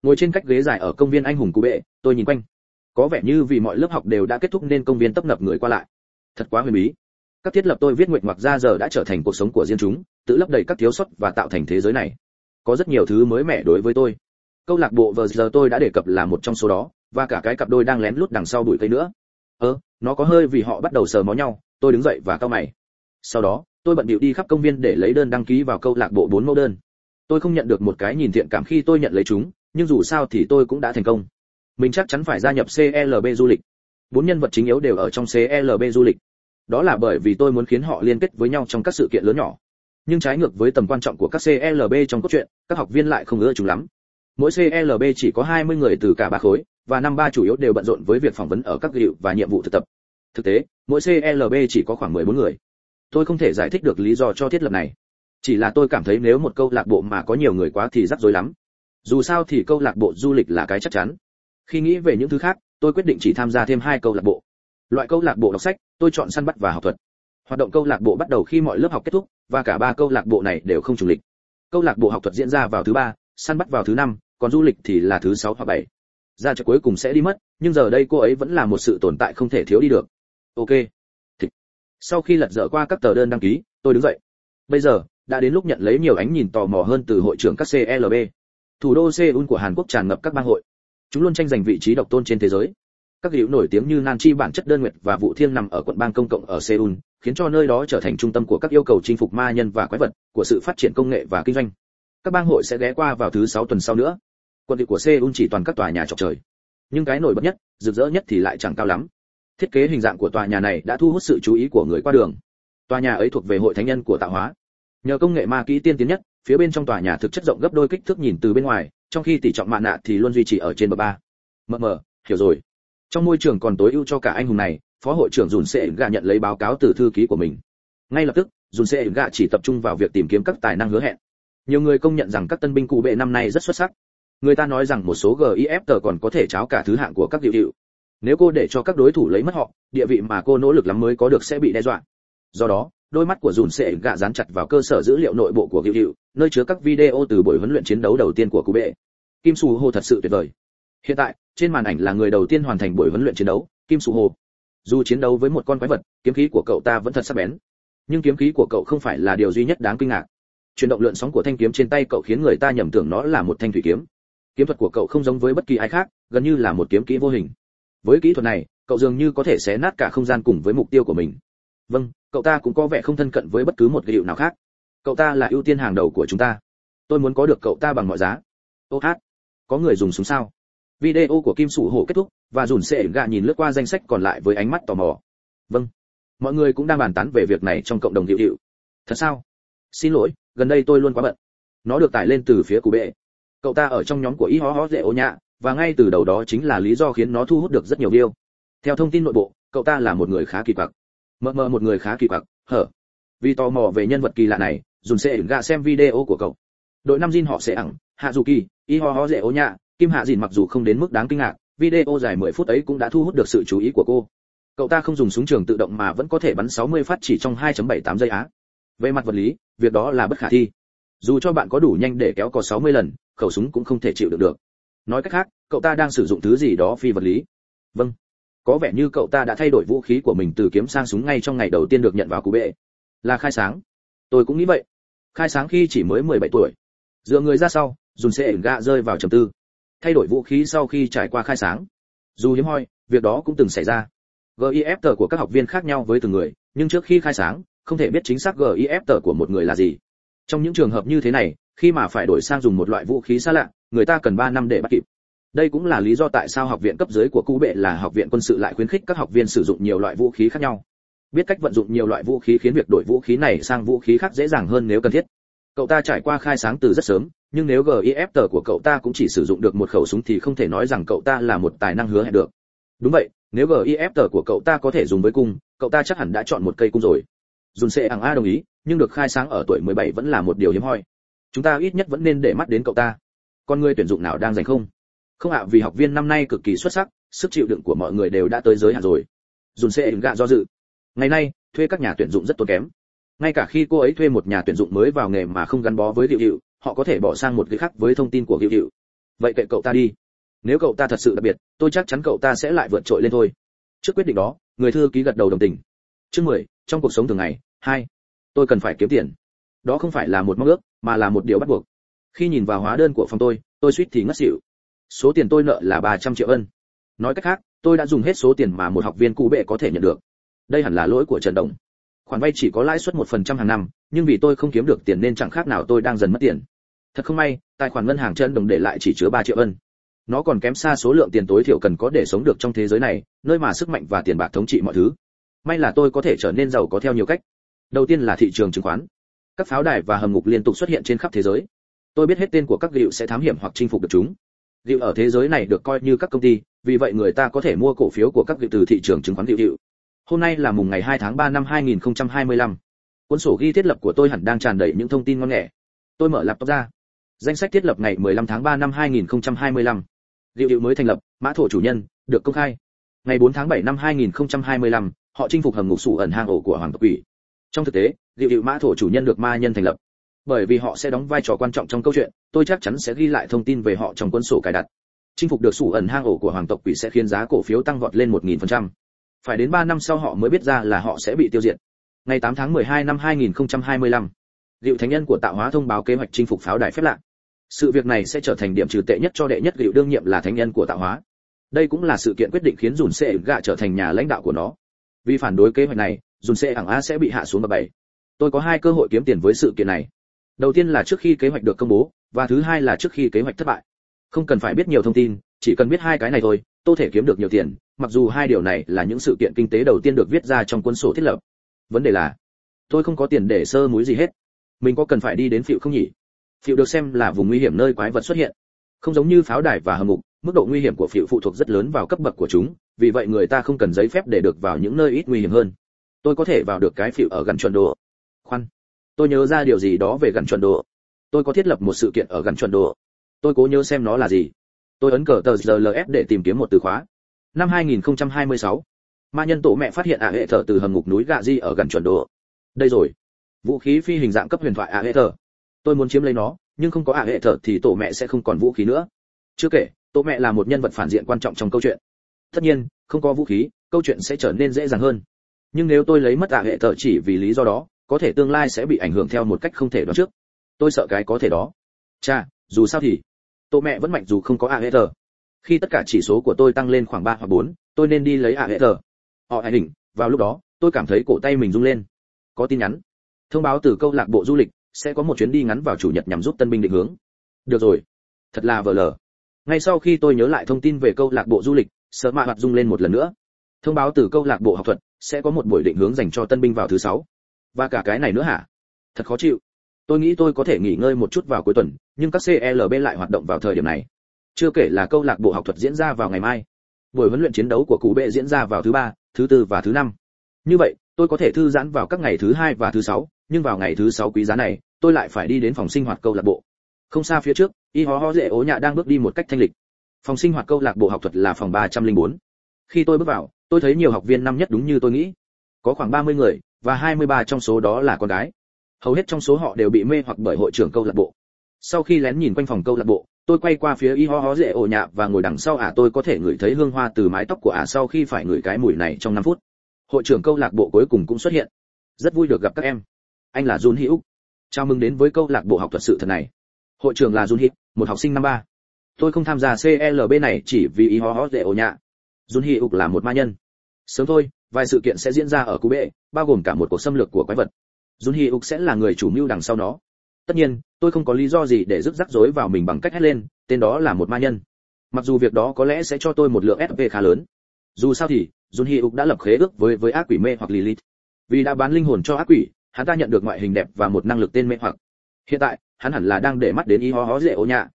Ngồi trên cách ghế dài ở công viên anh hùng cú bệ, tôi nhìn quanh. Có vẻ như vì mọi lớp học đều đã kết thúc nên công viên tấp nập người qua lại. Thật quá huyền bí. Các thiết lập tôi viết nguyện ngoặc ra giờ đã trở thành cuộc sống của riêng chúng, tự lấp đầy các thiếu sót và tạo thành thế giới này. Có rất nhiều thứ mới mẻ đối với tôi. Câu lạc bộ vờ giờ tôi đã đề cập là một trong số đó và cả cái cặp đôi đang lén lút đằng sau đuổi cây nữa. Ơ, nó có hơi vì họ bắt đầu sờ mó nhau, tôi đứng dậy và cau mày. Sau đó, tôi bận bịu đi khắp công viên để lấy đơn đăng ký vào câu lạc bộ bốn mẫu đơn. Tôi không nhận được một cái nhìn thiện cảm khi tôi nhận lấy chúng, nhưng dù sao thì tôi cũng đã thành công. Mình chắc chắn phải gia nhập clb du lịch. Bốn nhân vật chính yếu đều ở trong clb du lịch. Đó là bởi vì tôi muốn khiến họ liên kết với nhau trong các sự kiện lớn nhỏ. Nhưng trái ngược với tầm quan trọng của các clb trong cốt truyện, các học viên lại không ưa chúng lắm mỗi clb chỉ có 20 người từ cả ba khối, và năm ba chủ yếu đều bận rộn với việc phỏng vấn ở các hiệu và nhiệm vụ thực tập. Thực tế, mỗi clb chỉ có khoảng 14 người. Tôi không thể giải thích được lý do cho thiết lập này. Chỉ là tôi cảm thấy nếu một câu lạc bộ mà có nhiều người quá thì rắc rối lắm. Dù sao thì câu lạc bộ du lịch là cái chắc chắn. Khi nghĩ về những thứ khác, tôi quyết định chỉ tham gia thêm hai câu lạc bộ. Loại câu lạc bộ đọc sách, tôi chọn săn bắt và học thuật. Hoạt động câu lạc bộ bắt đầu khi mọi lớp học kết thúc, và cả ba câu lạc bộ này đều không trùng lịch. Câu lạc bộ học thuật diễn ra vào thứ ba săn bắt vào thứ năm, còn du lịch thì là thứ sáu hoặc bảy. Ra chợ cuối cùng sẽ đi mất, nhưng giờ đây cô ấy vẫn là một sự tồn tại không thể thiếu đi được. Ok. Thịt. sau khi lật dở qua các tờ đơn đăng ký, tôi đứng dậy. Bây giờ, đã đến lúc nhận lấy nhiều ánh nhìn tò mò hơn từ hội trưởng các clb thủ đô seoul của hàn quốc tràn ngập các bang hội. Chúng luôn tranh giành vị trí độc tôn trên thế giới. Các hiệu nổi tiếng như nan chi bản chất đơn nguyệt và vụ thiêng nằm ở quận bang công cộng ở seoul, khiến cho nơi đó trở thành trung tâm của các yêu cầu chinh phục ma nhân và quái vật của sự phát triển công nghệ và kinh doanh các bang hội sẽ ghé qua vào thứ sáu tuần sau nữa. Quận thị của seoul chỉ toàn các tòa nhà chọc trời. Nhưng cái nổi bật nhất, rực rỡ nhất thì lại chẳng cao lắm. Thiết kế hình dạng của tòa nhà này đã thu hút sự chú ý của người qua đường. Tòa nhà ấy thuộc về hội thánh nhân của tạo hóa. Nhờ công nghệ ma kỹ tiên tiến nhất, phía bên trong tòa nhà thực chất rộng gấp đôi kích thước nhìn từ bên ngoài, trong khi tỷ trọng mạ nạ thì luôn duy trì ở trên bậc ba. Mờ mờ, hiểu rồi. Trong môi trường còn tối ưu cho cả anh hùng này, phó hội trưởng dùn sệ gạ nhận lấy báo cáo từ thư ký của mình. Ngay lập tức dùn sệ gạ chỉ tập trung vào việc tìm kiếm các tài năng hứa hẹn nhiều người công nhận rằng các tân binh cụ bệ năm nay rất xuất sắc. Người ta nói rằng một số gif tờ còn có thể cháo cả thứ hạng của các điệu điệu. Nếu cô để cho các đối thủ lấy mất họ, địa vị mà cô nỗ lực lắm mới có được sẽ bị đe dọa. Do đó, đôi mắt của dùn sẽ gạ dán chặt vào cơ sở dữ liệu nội bộ của điệu điệu, nơi chứa các video từ buổi huấn luyện chiến đấu đầu tiên của cụ bệ. Kim su hồ thật sự tuyệt vời. Hiện tại, trên màn ảnh là người đầu tiên hoàn thành buổi huấn luyện chiến đấu, kim su hồ dù chiến đấu với một con quái vật, kiếm khí của cậu ta vẫn thật sắc bén. Nhưng kiếm khí của cậu không phải là điều duy nhất đáng kinh ngạc chuyển động lượn sóng của thanh kiếm trên tay cậu khiến người ta nhầm tưởng nó là một thanh thủy kiếm. Kiếm thuật của cậu không giống với bất kỳ ai khác, gần như là một kiếm kỹ vô hình. Với kỹ thuật này, cậu dường như có thể xé nát cả không gian cùng với mục tiêu của mình. Vâng cậu ta cũng có vẻ không thân cận với bất cứ một cái hiệu nào khác. Cậu ta là ưu tiên hàng đầu của chúng ta. Tôi muốn có được cậu ta bằng mọi giá. Ô hát, có người dùng súng sao? Video của kim sủ hổ kết thúc, và dùn sệ gạ nhìn lướt qua danh sách còn lại với ánh mắt tò mò. Vâng mọi người cũng đang bàn tán về việc này trong cộng đồng hiệu hiệu thật sao? Xin lỗi gần đây tôi luôn quá bận. Nó được tải lên từ phía cụ bệ. Cậu ta ở trong nhóm của y hó hó dễ ô nhạ, và ngay từ đầu đó chính là lý do khiến nó thu hút được rất nhiều view. Theo thông tin nội bộ, cậu ta là một người khá kỳ quặc. Mờ mờ một người khá kỳ quặc, hở. Vì tò mò về nhân vật kỳ lạ này dùn sẽ gạ xem video của cậu. Đội năm Jin họ sẽ ẳng hạ dù kỳ y ho ho dễ ô nhạ, kim hạ dìn mặc dù không đến mức đáng kinh ngạc, video dài 10 phút ấy cũng đã thu hút được sự chú ý của cô. Cậu ta không dùng súng trường tự động mà vẫn có thể bắn 60 phát chỉ trong 2.78 giây á về mặt vật lý, việc đó là bất khả thi. Dù cho bạn có đủ nhanh để kéo cò 60 lần, khẩu súng cũng không thể chịu được được. Nói cách khác, cậu ta đang sử dụng thứ gì đó phi vật lý? Vâng. Có vẻ như cậu ta đã thay đổi vũ khí của mình từ kiếm sang súng ngay trong ngày đầu tiên được nhận vào cú bệ. Là khai sáng. Tôi cũng nghĩ vậy. Khai sáng khi chỉ mới 17 tuổi. Dựa người ra sau dùn xe gạ rơi vào trầm tư. Thay đổi vũ khí sau khi trải qua khai sáng. Dù hiếm hoi, việc đó cũng từng xảy ra. Gif tờ của các học viên khác nhau với từng người, nhưng trước khi khai sáng không thể biết chính xác gif tờ của một người là gì. Trong những trường hợp như thế này, khi mà phải đổi sang dùng một loại vũ khí xa lạ, người ta cần 3 năm để bắt kịp. Đây cũng là lý do tại sao học viện cấp dưới của cú bệ là học viện quân sự lại khuyến khích các học viên sử dụng nhiều loại vũ khí khác nhau. Biết cách vận dụng nhiều loại vũ khí khiến việc đổi vũ khí này sang vũ khí khác dễ dàng hơn nếu cần thiết. Cậu ta trải qua khai sáng từ rất sớm, nhưng nếu gif tờ của cậu ta cũng chỉ sử dụng được một khẩu súng thì không thể nói rằng cậu ta là một tài năng hứa hẹn được. Đúng vậy, nếu gif tờ của cậu ta có thể dùng với cung, cậu ta chắc hẳn đã chọn một cây cung rồi dùn sệ hàng a đồng ý, nhưng được khai sáng ở tuổi 17 vẫn là một điều hiếm hoi. Chúng ta ít nhất vẫn nên để mắt đến cậu ta. Con người tuyển dụng nào đang dành không? Không ạ, vì học viên năm nay cực kỳ xuất sắc, sức chịu đựng của mọi người đều đã tới giới hạn rồi. Dùn sẽ gạ do dự. Ngày nay, thuê các nhà tuyển dụng rất tốn kém. Ngay cả khi cô ấy thuê một nhà tuyển dụng mới vào nghề mà không gắn bó với hiệu hiệu, họ có thể bỏ sang một cái khác với thông tin của hiệu hiệu. Vậy kệ cậu ta đi. Nếu cậu ta thật sự đặc biệt, tôi chắc chắn cậu ta sẽ lại vượt trội lên thôi. Trước quyết định đó, người thư ký gật đầu đồng tình. Chương mười trong cuộc sống thường ngày, hai, tôi cần phải kiếm tiền. Đó không phải là một mong ước, mà là một điều bắt buộc. Khi nhìn vào hóa đơn của phòng tôi tôi suýt thì ngất xỉu. Số tiền tôi nợ là 300 triệu ân. Nói cách khác, tôi đã dùng hết số tiền mà một học viên cụ bệ có thể nhận được. Đây hẳn là lỗi của trần đồng. Khoản vay chỉ có lãi suất một phần trăm hàng năm, nhưng vì tôi không kiếm được tiền nên chẳng khác nào tôi đang dần mất tiền. Thật không may, tài khoản ngân hàng trần đồng để lại chỉ chứa 3 triệu ân. Nó còn kém xa số lượng tiền tối thiểu cần có để sống được trong thế giới này, nơi mà sức mạnh và tiền bạc thống trị mọi thứ may là tôi có thể trở nên giàu có theo nhiều cách. Đầu tiên là thị trường chứng khoán. Các pháo đài và hầm ngục liên tục xuất hiện trên khắp thế giới. Tôi biết hết tên của các gịu sẽ thám hiểm hoặc chinh phục được chúng. Gịu ở thế giới này được coi như các công ty vì vậy người ta có thể mua cổ phiếu của các gịu từ thị trường chứng khoán gịu gịu hôm nay là mùng ngày 2 tháng 3 năm 2025. cuốn sổ ghi thiết lập của tôi hẳn đang tràn đầy những thông tin ngon nghẻ. Tôi mở laptop ra. Danh sách thiết lập ngày 15 tháng 3 năm 2025. Diệu Diệu mới thành lập, mã thổ chủ nhân, được công khai. Ngày 4 tháng 7 năm 2025, họ chinh phục hầm ngục sủ ẩn hang ổ của hoàng tộc quỷ. Trong thực tế, liệu Diệu mã thổ chủ nhân được ma nhân thành lập. Bởi vì họ sẽ đóng vai trò quan trọng trong câu chuyện, tôi chắc chắn sẽ ghi lại thông tin về họ trong cuốn sổ cài đặt. Chinh phục được sủ ẩn hang ổ của hoàng tộc quỷ sẽ khiến giá cổ phiếu tăng vọt lên 1000%. Phải đến 3 năm sau họ mới biết ra là họ sẽ bị tiêu diệt. Ngày 8 tháng 12 năm 2025, liệu Thánh Nhân của tạo hóa thông báo kế hoạch chinh phục pháo đài phép lạ sự việc này sẽ trở thành điểm trừ tệ nhất cho đệ nhất liệu đương nhiệm là thánh nhân của tạo hóa đây cũng là sự kiện quyết định khiến dùn sệ gạ trở thành nhà lãnh đạo của nó vì phản đối kế hoạch này, dùn xe ảng a sẽ bị hạ xuống bậc bảy. Tôi có hai cơ hội kiếm tiền với sự kiện này. Đầu tiên là trước khi kế hoạch được công bố, và thứ hai là trước khi kế hoạch thất bại. Không cần phải biết nhiều thông tin, chỉ cần biết hai cái này thôi, tôi thể kiếm được nhiều tiền, mặc dù hai điều này là những sự kiện kinh tế đầu tiên được viết ra trong cuốn sổ thiết lập. Vấn đề là, tôi không có tiền để sơ múi gì hết. Mình có cần phải đi đến phiệu không nhỉ? Phiệu được xem là vùng nguy hiểm nơi quái vật xuất hiện. Không giống như pháo đài và hầm ngục mức độ nguy hiểm của phiệu phụ thuộc rất lớn vào cấp bậc của chúng, vì vậy người ta không cần giấy phép để được vào những nơi ít nguy hiểm hơn. Tôi có thể vào được cái phiệu ở gần chuẩn đồ. Khoan. Tôi nhớ ra điều gì đó về gần chuẩn đồ. Tôi có thiết lập một sự kiện ở gần chuẩn đồ. Tôi cố nhớ xem nó là gì. Tôi ấn cờ tờ rlf để tìm kiếm một từ khóa. Năm 2026 ma nhân tổ mẹ phát hiện ạ hệ thở từ hầm ngục núi gạ di ở gần chuẩn đồ. Đây rồi. Vũ khí phi hình dạng cấp huyền thoại ạ hệ thở. Tôi muốn chiếm lấy nó, nhưng không có ả hệ thở thì tổ mẹ sẽ không còn vũ khí nữa. Chưa kể tổ mẹ là một nhân vật phản diện quan trọng trong câu chuyện. Tất nhiên không có vũ khí câu chuyện sẽ trở nên dễ dàng hơn. Nhưng nếu tôi lấy mất ả hệ thợ chỉ vì lý do đó có thể tương lai sẽ bị ảnh hưởng theo một cách không thể đoán trước. Tôi sợ cái có thể đó. Cha dù sao thì tổ mẹ vẫn mạnh dù không có ả hệ thở khi tất cả chỉ số của tôi tăng lên khoảng 3 hoặc 4, tôi nên đi lấy ả hệ thờ họ hãy đỉnh vào lúc đó tôi cảm thấy cổ tay mình rung lên. Có tin nhắn. Thông báo từ câu lạc bộ du lịch sẽ có một chuyến đi ngắn vào chủ nhật nhằm giúp tân binh định hướng. Được rồi. Thật là vờ lờ ngay sau khi tôi nhớ lại thông tin về câu lạc bộ du lịch sợ mạ hoạt rung lên một lần nữa. Thông báo từ câu lạc bộ học thuật sẽ có một buổi định hướng dành cho tân binh vào thứ sáu. Và cả cái này nữa hả? Thật khó chịu. Tôi nghĩ tôi có thể nghỉ ngơi một chút vào cuối tuần, nhưng các clb lại hoạt động vào thời điểm này. Chưa kể là câu lạc bộ học thuật diễn ra vào ngày mai. Buổi huấn luyện chiến đấu của cụ bệ diễn ra vào thứ ba, thứ tư và thứ năm. Như vậy, tôi có thể thư giãn vào các ngày thứ hai và thứ sáu, nhưng vào ngày thứ sáu quý giá này, tôi lại phải đi đến phòng sinh hoạt câu lạc bộ không xa phía trước, y ho ho dễ ố nhạ đang bước đi một cách thanh lịch. Phòng sinh hoạt câu lạc bộ học thuật là phòng 304. khi tôi bước vào, tôi thấy nhiều học viên năm nhất đúng như tôi nghĩ. Có khoảng 30 người, và 23 trong số đó là con gái. Hầu hết trong số họ đều bị mê hoặc bởi hội trưởng câu lạc bộ. Sau khi lén nhìn quanh phòng câu lạc bộ, tôi quay qua phía y ho ho dễ ổ nhạ và ngồi đằng sau ả tôi có thể ngửi thấy hương hoa từ mái tóc của ả sau khi phải ngửi cái mùi này trong 5 phút. Hội trưởng câu lạc bộ cuối cùng cũng xuất hiện. Rất vui được gặp các em. Anh là jun hữu chào mừng đến với câu lạc bộ học thuật sự thật này hội trưởng là jun một học sinh năm ba. Tôi không tham gia clb này chỉ vì ý hó hó dễ ổ nhạ. Jun hữu là một ma nhân. Sớm thôi, vài sự kiện sẽ diễn ra ở cú bệ bao gồm cả một cuộc xâm lược của quái vật. Jun hee sẽ là người chủ mưu đằng sau nó. Tất nhiên, tôi không có lý do gì để rước rắc rối vào mình bằng cách hét lên, tên đó là một ma nhân. Mặc dù việc đó có lẽ sẽ cho tôi một lượng sp khá lớn. Dù sao thì, jun hee uk đã lập khế ước với với ác quỷ mê hoặc lilith. Vì đã bán linh hồn cho ác quỷ, hắn ta nhận được ngoại hình đẹp và một năng lực tên mê hoặc. Hiện tại hắn hẳn là đang để mắt đến y ho ho dễ ô nhạ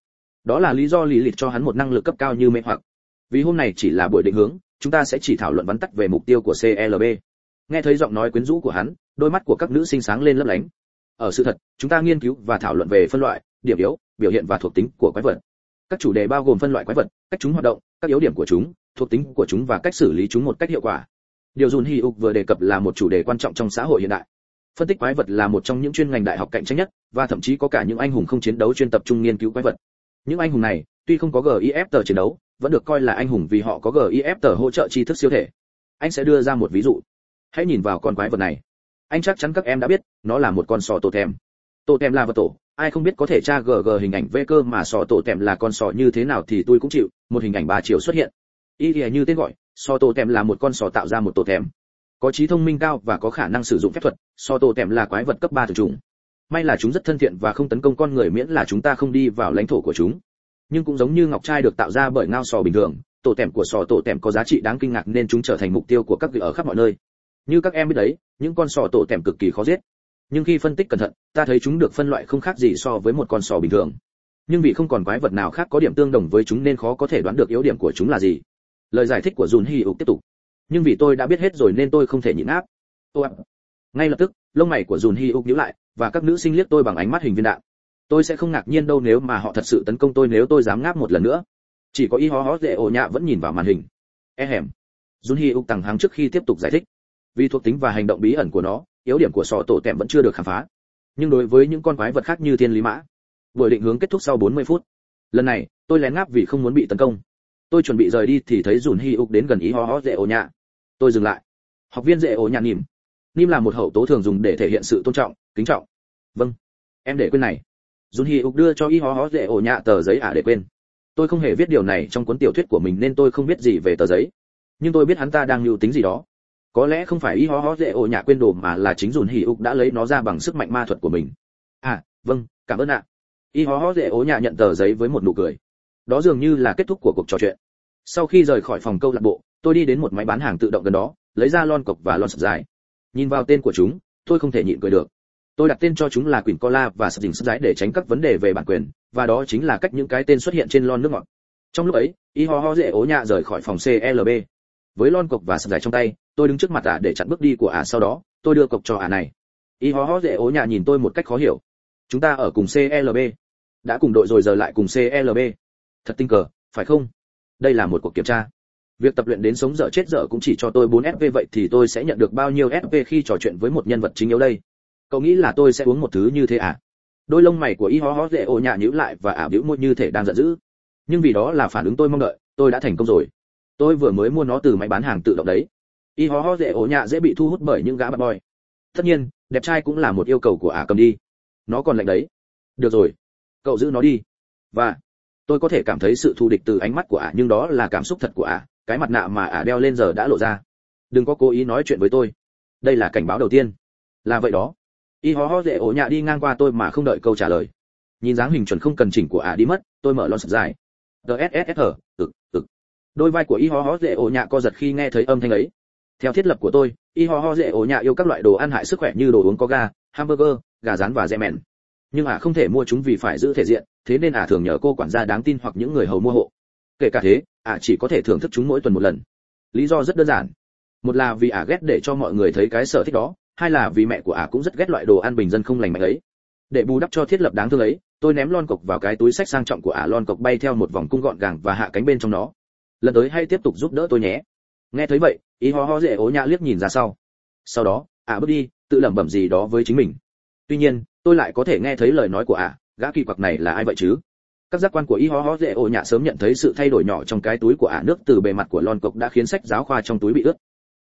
đó là lý do lilith cho hắn một năng lực cấp cao như mê hoặc vì hôm này chỉ là buổi định hướng chúng ta sẽ chỉ thảo luận vắn tắt về mục tiêu của CLB. Nghe thấy giọng nói quyến rũ của hắn, đôi mắt của các nữ sinh sáng lên lấp lánh. Ở sự thật, chúng ta nghiên cứu và thảo luận về phân loại, điểm yếu, biểu hiện và thuộc tính của quái vật. Các chủ đề bao gồm phân loại quái vật, cách chúng hoạt động, các yếu điểm của chúng, thuộc tính của chúng và cách xử lý chúng một cách hiệu quả. Điều dùn Hy ục vừa đề cập là một chủ đề quan trọng trong xã hội hiện đại. Phân tích quái vật là một trong những chuyên ngành đại học cạnh tranh nhất, và thậm chí có cả những anh hùng không chiến đấu chuyên tập trung nghiên cứu quái vật. Những anh hùng này, tuy không có GIF tờ chiến đấu, vẫn được coi là anh hùng vì họ có GIF tờ hỗ trợ tri thức siêu thể. Anh sẽ đưa ra một ví dụ. Hãy nhìn vào con quái vật này. Anh chắc chắn các em đã biết, nó là một con sò tổ thèm. Tổ thèm là vật tổ, ai không biết có thể tra GG hình ảnh vê cơ mà sò tổ thèm là con sò như thế nào thì tôi cũng chịu, một hình ảnh ba chiều xuất hiện. Y như tên gọi, sò tổ thèm là một con sò tạo ra một tổ thèm. Có trí thông minh cao và có khả năng sử dụng phép thuật, sò tổ tèm là quái vật cấp ba thực trùng May là chúng rất thân thiện và không tấn công con người miễn là chúng ta không đi vào lãnh thổ của chúng. Nhưng cũng giống như ngọc trai được tạo ra bởi ngao sò bình thường tổ tèm của sò tổ tèm có giá trị đáng kinh ngạc nên chúng trở thành mục tiêu của các vị ở khắp mọi nơi. Như các em biết đấy những con sò tổ tèm cực kỳ khó giết. Nhưng khi phân tích cẩn thận ta thấy chúng được phân loại không khác gì so với một con sò bình thường. Nhưng vì không còn quái vật nào khác có điểm tương đồng với chúng nên khó có thể đoán được yếu điểm của chúng là gì. Lời giải thích của dùn hi ục tiếp tục nhưng vì tôi đã biết hết rồi nên tôi không thể nhịn áp. Tôi... ngay lập tức, lông mày của dùn hi ục nhíu lại, và các nữ sinh liếc tôi bằng ánh mắt hình viên đạn. Tôi sẽ không ngạc nhiên đâu nếu mà họ thật sự tấn công tôi nếu tôi dám ngáp một lần nữa. Chỉ có y ho ho dễ ổ nhạ vẫn nhìn vào màn hình. E hẻm jun hi uk tăng hắng trước khi tiếp tục giải thích. Vì thuộc tính và hành động bí ẩn của nó, yếu điểm của sọ tổ tẹm vẫn chưa được khám phá. Nhưng đối với những con quái vật khác như thiên lý mã, buổi định hướng kết thúc sau 40 phút. Lần này, tôi lén ngáp vì không muốn bị tấn công tôi chuẩn bị rời đi thì thấy dùn hi ục đến gần ý ho ho dễ ổ nhạ. Tôi dừng lại. Học viên dễ ổ nhạ nỉm. Nim là một hậu tố thường dùng để thể hiện sự tôn trọng, kính trọng. Vâng. Em để quên này. Dùn hì ục đưa cho y hó hó dễ ổ nhạ tờ giấy ả để quên. Tôi không hề viết điều này trong cuốn tiểu thuyết của mình nên tôi không biết gì về tờ giấy. Nhưng tôi biết hắn ta đang lưu tính gì đó. Có lẽ không phải y hó hó dễ ổ nhạ quên đồ mà là chính dùn hì ục đã lấy nó ra bằng sức mạnh ma thuật của mình. À vâng cảm ơn ạ. Y hó hó dễ ổ nhạ nhận tờ giấy với một nụ cười đó dường như là kết thúc của cuộc trò chuyện. Sau khi rời khỏi phòng câu lạc bộ, tôi đi đến một máy bán hàng tự động gần đó, lấy ra lon cọc và lon sập dài. Nhìn vào tên của chúng, tôi không thể nhịn cười được. Tôi đặt tên cho chúng là quyển cola và sập dình sập dài để tránh các vấn đề về bản quyền, và đó chính là cách những cái tên xuất hiện trên lon nước ngọt. Trong lúc ấy, y ho ho dễ ố nhạ rời khỏi phòng clb với lon cọc và sập dài trong tay, tôi đứng trước mặt ả để chặn bước đi của ả sau đó, tôi đưa cọc cho ả này. Y ho ho dễ ố nhạ nhìn tôi một cách khó hiểu. Chúng ta ở cùng clb đã cùng đội rồi giờ lại cùng clb thật tinh cờ, phải không? Đây là một cuộc kiểm tra. Việc tập luyện đến sống dở chết dở cũng chỉ cho tôi 4 sp vậy thì tôi sẽ nhận được bao nhiêu sp khi trò chuyện với một nhân vật chính yếu đây? Cậu nghĩ là tôi sẽ uống một thứ như thế à? Đôi lông mày của y ho ho dễ ô nhạ nhíu lại và ả bĩu môi như thể đang giận dữ. Nhưng vì đó là phản ứng tôi mong đợi, tôi đã thành công rồi. Tôi vừa mới mua nó từ máy bán hàng tự động đấy. Y ho ho dễ ổ nhạ dễ bị thu hút bởi những gã bạn boy. Tất nhiên, đẹp trai cũng là một yêu cầu của ả cầm đi. Nó còn lạnh đấy. Được rồi. Cậu giữ nó đi. Và tôi có thể cảm thấy sự thù địch từ ánh mắt của ả, nhưng đó là cảm xúc thật của ả. Cái mặt nạ mà ả đeo lên giờ đã lộ ra. Đừng có cố ý nói chuyện với tôi. Đây là cảnh báo đầu tiên. Là vậy đó. Y ho ho dễ ổ nhạ đi ngang qua tôi mà không đợi câu trả lời. Nhìn dáng hình chuẩn không cần chỉnh của ả đi mất, tôi mở lon sập dài. Dsss hở ực ực. Đôi vai của y ho ho dễ ổ nhạ co giật khi nghe thấy âm thanh ấy. Theo thiết lập của tôi, y ho ho dễ ổ nhạ yêu các loại đồ ăn hại sức khỏe như đồ uống có ga, hamburger, gà rán và dẹ mèn nhưng ả không thể mua chúng vì phải giữ thể diện, thế nên ả thường nhờ cô quản gia đáng tin hoặc những người hầu mua hộ. Kể cả thế ả chỉ có thể thưởng thức chúng mỗi tuần một lần. Lý do rất đơn giản. Một là vì ả ghét để cho mọi người thấy cái sở thích đó, hai là vì mẹ của ả cũng rất ghét loại đồ ăn bình dân không lành mạnh ấy. Để bù đắp cho thiết lập đáng thương ấy, tôi ném lon cộc vào cái túi sách sang trọng của ả lon cộc bay theo một vòng cung gọn gàng và hạ cánh bên trong nó. Lần tới hay tiếp tục giúp đỡ tôi nhé. Nghe thấy vậy ý ho ho dễ ố nhã liếc nhìn ra sau. Sau đó ả bước đi, tự lẩm bẩm gì đó với chính mình. Tuy nhiên tôi lại có thể nghe thấy lời nói của ả, gã kỳ quặc này là ai vậy chứ? Các giác quan của y ho ho dễ ô nhạ sớm nhận thấy sự thay đổi nhỏ trong cái túi của ả nước từ bề mặt của lon cộc đã khiến sách giáo khoa trong túi bị ướt.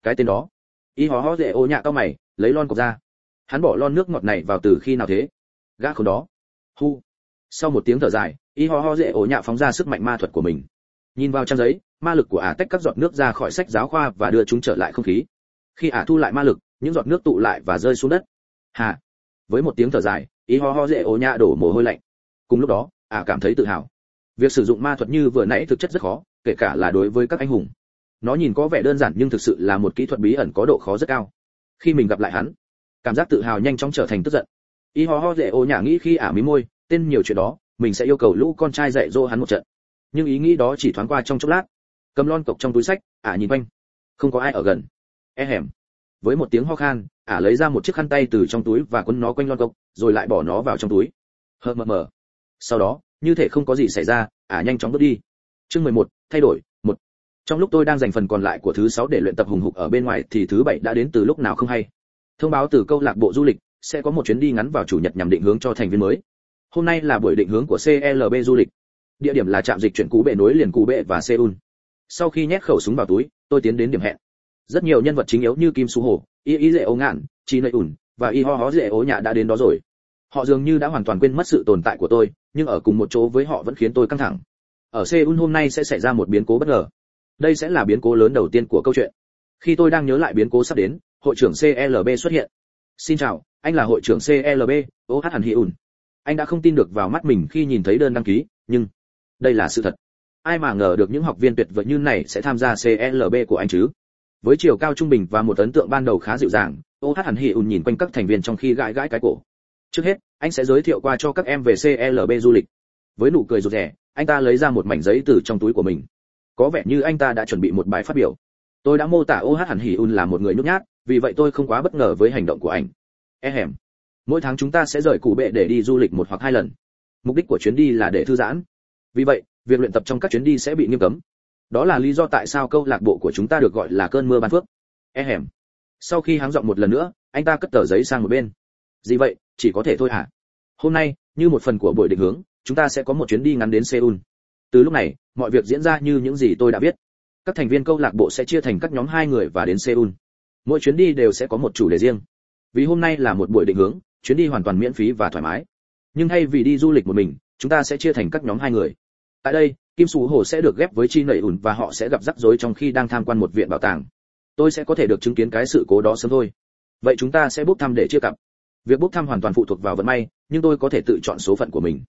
Cái tên đó. Y ho ho dễ ô nhạ cao mày, lấy lon cộc ra. Hắn bỏ lon nước ngọt này vào từ khi nào thế? Gã không đó. Hu. Sau một tiếng thở dài, y ho ho dễ ổ nhạ phóng ra sức mạnh ma thuật của mình. Nhìn vào trang giấy, ma lực của ả tách các giọt nước ra khỏi sách giáo khoa và đưa chúng trở lại không khí. Khi ả thu lại ma lực, những giọt nước tụ lại và rơi xuống đất. Hà với một tiếng thở dài, y ho ho dễ ố nhạ đổ mồ hôi lạnh. Cùng lúc đó, ả cảm thấy tự hào. Việc sử dụng ma thuật như vừa nãy thực chất rất khó, kể cả là đối với các anh hùng. Nó nhìn có vẻ đơn giản nhưng thực sự là một kỹ thuật bí ẩn có độ khó rất cao. Khi mình gặp lại hắn, cảm giác tự hào nhanh chóng trở thành tức giận. Y ho ho dễ ô nhả nghĩ khi ả mí môi, tên nhiều chuyện đó, mình sẽ yêu cầu lũ con trai dạy dỗ hắn một trận. Nhưng ý nghĩ đó chỉ thoáng qua trong chốc lát. Cầm lon cộc trong túi sách, ả nhìn quanh. Không có ai ở gần. E hẻm với một tiếng ho khan ả lấy ra một chiếc khăn tay từ trong túi và quấn nó quanh lon cốc rồi lại bỏ nó vào trong túi. Hờ mờ mờ. Sau đó như thể không có gì xảy ra ả nhanh chóng bước đi. Chương 11, thay đổi một. Trong lúc tôi đang dành phần còn lại của thứ sáu để luyện tập hùng hục ở bên ngoài thì thứ bảy đã đến từ lúc nào không hay? Thông báo từ câu lạc bộ du lịch sẽ có một chuyến đi ngắn vào chủ nhật nhằm định hướng cho thành viên mới. Hôm nay là buổi định hướng của clb du lịch. Địa điểm là trạm dịch chuyển cú bệ nối liền cú bệ và seoul. Sau khi nhét khẩu súng vào túi tôi tiến đến điểm hẹn rất nhiều nhân vật chính yếu như kim su hồ y y dễ ấu ngạn, chi nơi ủn và y ho hó dễ ố nhạ đã đến đó rồi. Họ dường như đã hoàn toàn quên mất sự tồn tại của tôi, nhưng ở cùng một chỗ với họ vẫn khiến tôi căng thẳng. Ở seoul hôm nay sẽ xảy ra một biến cố bất ngờ. Đây sẽ là biến cố lớn đầu tiên của câu chuyện. Khi tôi đang nhớ lại biến cố sắp đến, hội trưởng clb xuất hiện. Xin chào, anh là hội trưởng clb oh hàn hi ủn anh đã không tin được vào mắt mình khi nhìn thấy đơn đăng ký, nhưng đây là sự thật. Ai mà ngờ được những học viên tuyệt vời như này sẽ tham gia clb của anh chứ? Với chiều cao trung bình và một ấn tượng ban đầu khá dịu dàng, ô hát hẳn hi ùn nhìn quanh các thành viên trong khi gãi gãi cái cổ. Trước hết, anh sẽ giới thiệu qua cho các em về clb du lịch. Với nụ cười rụt rè, anh ta lấy ra một mảnh giấy từ trong túi của mình. Có vẻ như anh ta đã chuẩn bị một bài phát biểu. Tôi đã mô tả ô hát hẳn hi ùn là một người nhút nhát, vì vậy tôi không quá bất ngờ với hành động của anh. E hèm. Mỗi tháng chúng ta sẽ rời cụ bệ để đi du lịch một hoặc hai lần. Mục đích của chuyến đi là để thư giãn. Vì vậy, việc luyện tập trong các chuyến đi sẽ bị nghiêm cấm đó là lý do tại sao câu lạc bộ của chúng ta được gọi là cơn mưa ban phước. E hẻm. Sau khi háng giọng một lần nữa, anh ta cất tờ giấy sang một bên. Gì vậy, chỉ có thể thôi hả? Hôm nay, như một phần của buổi định hướng, chúng ta sẽ có một chuyến đi ngắn đến seoul. Từ lúc này, mọi việc diễn ra như những gì tôi đã biết. Các thành viên câu lạc bộ sẽ chia thành các nhóm hai người và đến seoul. Mỗi chuyến đi đều sẽ có một chủ đề riêng. Vì hôm nay là một buổi định hướng, chuyến đi hoàn toàn miễn phí và thoải mái. Nhưng thay vì đi du lịch một mình, chúng ta sẽ chia thành các nhóm hai người. Tại đây kim sủ hồ sẽ được ghép với chi nẩy ủn và họ sẽ gặp rắc rối trong khi đang tham quan một viện bảo tàng. Tôi sẽ có thể được chứng kiến cái sự cố đó sớm thôi. Vậy chúng ta sẽ bốc thăm để chia cặp. Việc bốc thăm hoàn toàn phụ thuộc vào vận may, nhưng tôi có thể tự chọn số phận của mình.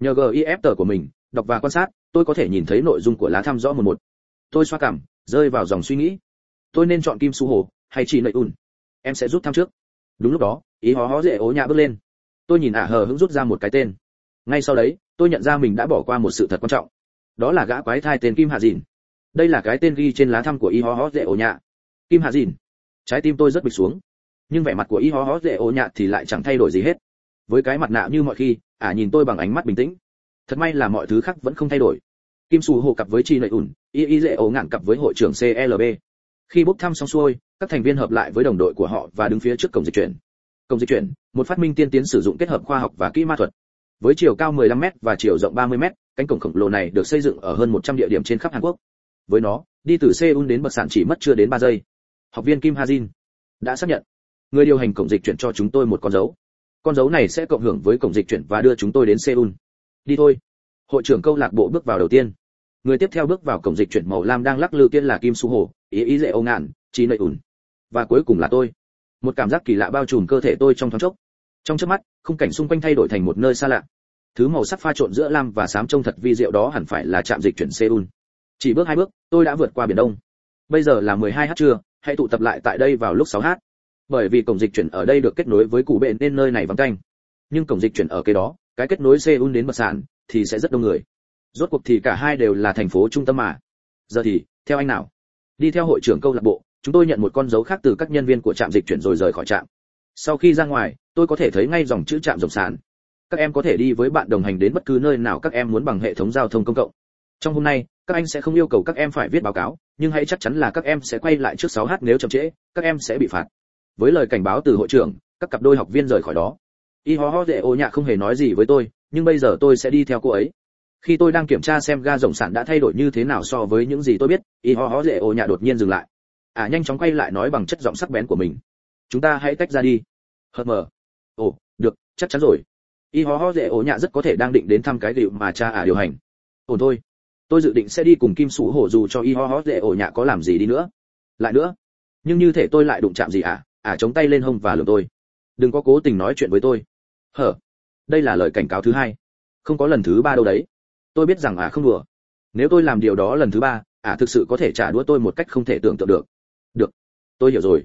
Nhờ gif tờ của mình, đọc và quan sát, tôi có thể nhìn thấy nội dung của lá thăm rõ một một. Tôi xoa cảm, rơi vào dòng suy nghĩ. Tôi nên chọn kim su hồ hay chỉ nlợi ùn? Em sẽ rút thăm trước. Đúng lúc đó, ý hó hó dễ ố nhã bước lên. Tôi nhìn ả hờ hững rút ra một cái tên. Ngay sau đấy, tôi nhận ra mình đã bỏ qua một sự thật quan trọng đó là gã quái thai tên kim hạ dìn. Đây là cái tên ghi trên lá thăm của y ho ho dễ ổ nhạ. Kim hạ dìn. Trái tim tôi rất bịch xuống. Nhưng vẻ mặt của y ho ho dễ ổ nhạ thì lại chẳng thay đổi gì hết. Với cái mặt nạ như mọi khi, ả à, nhìn tôi bằng ánh mắt bình tĩnh. Thật may là mọi thứ khác vẫn không thay đổi. Kim xù hộ cặp với chi lợi ủn y y dễ ổ ngạn cặp với hội trưởng clb khi bốc thăm xong xuôi, các thành viên hợp lại với đồng đội của họ và đứng phía trước cổng dịch chuyển. Cổng dịch chuyển, một phát minh tiên tiến sử dụng kết hợp khoa học và kỹ ma thuật. Với chiều cao 15 m và chiều rộng 30 m cánh cổng khổng lồ này được xây dựng ở hơn 100 địa điểm trên khắp Hàn Quốc. Với nó, đi từ Seoul đến bậc sản chỉ mất chưa đến 3 giây. Học viên Kim Hajin đã xác nhận, người điều hành cổng dịch chuyển cho chúng tôi một con dấu. Con dấu này sẽ cộng hưởng với cổng dịch chuyển và đưa chúng tôi đến Seoul. Đi thôi. Hội trưởng câu lạc bộ bước vào đầu tiên. Người tiếp theo bước vào cổng dịch chuyển màu lam đang lắc lư kia là kim su hồ ý ý dễ ô ngạn trí nội ủn và cuối cùng là tôi. Một cảm giác kỳ lạ bao trùm cơ thể tôi trong thoáng chốc. Trong chớp mắt, khung cảnh xung quanh thay đổi thành một nơi xa lạ thứ màu sắc pha trộn giữa lam và xám trông thật vi diệu đó hẳn phải là trạm dịch chuyển seoul. Chỉ bước hai bước, tôi đã vượt qua biển đông. Bây giờ là 12 h trưa, hãy tụ tập lại tại đây vào lúc 6 h bởi vì cổng dịch chuyển ở đây được kết nối với cụ bệ nên nơi này vắng tanh. Nhưng cổng dịch chuyển ở cái đó, cái kết nối seoul đến bậc sản thì sẽ rất đông người. Rốt cuộc thì cả hai đều là thành phố trung tâm mà. Giờ thì, theo anh nào? Đi theo hội trưởng câu lạc bộ, chúng tôi nhận một con dấu khác từ các nhân viên của trạm dịch chuyển rồi rời khỏi trạm. Sau khi ra ngoài, tôi có thể thấy ngay dòng chữ trạm rộng sản các em có thể đi với bạn đồng hành đến bất cứ nơi nào các em muốn bằng hệ thống giao thông công cộng. Trong hôm nay, các anh sẽ không yêu cầu các em phải viết báo cáo, nhưng hãy chắc chắn là các em sẽ quay lại trước 6 h nếu chậm trễ, các em sẽ bị phạt. Với lời cảnh báo từ hội trưởng, các cặp đôi học viên rời khỏi đó. Y ho ho dễ ô nhạ không hề nói gì với tôi, nhưng bây giờ tôi sẽ đi theo cô ấy. Khi tôi đang kiểm tra xem ga rộng sản đã thay đổi như thế nào so với những gì tôi biết, y ho ho dễ ô nhạ đột nhiên dừng lại. À nhanh chóng quay lại nói bằng chất giọng sắc bén của mình. Chúng ta hãy tách ra đi. Hờ mờ. Ồ, được, chắc chắn rồi y ho ho dễ ổ nhạ rất có thể đang định đến thăm cái điều mà cha ả điều hành. Ổn thôi, tôi dự định sẽ đi cùng kim sủ hổ dù cho y ho ho dễ ổ nhạ có làm gì đi nữa. Lại nữa, nhưng như thể tôi lại đụng chạm gì ả ả chống tay lên hông và lường tôi. Đừng có cố tình nói chuyện với tôi. Hở, đây là lời cảnh cáo thứ hai. Không có lần thứ ba đâu đấy. Tôi biết rằng ả không đùa. Nếu tôi làm điều đó lần thứ ba, ả thực sự có thể trả đũa tôi một cách không thể tưởng tượng được. Được, tôi hiểu rồi.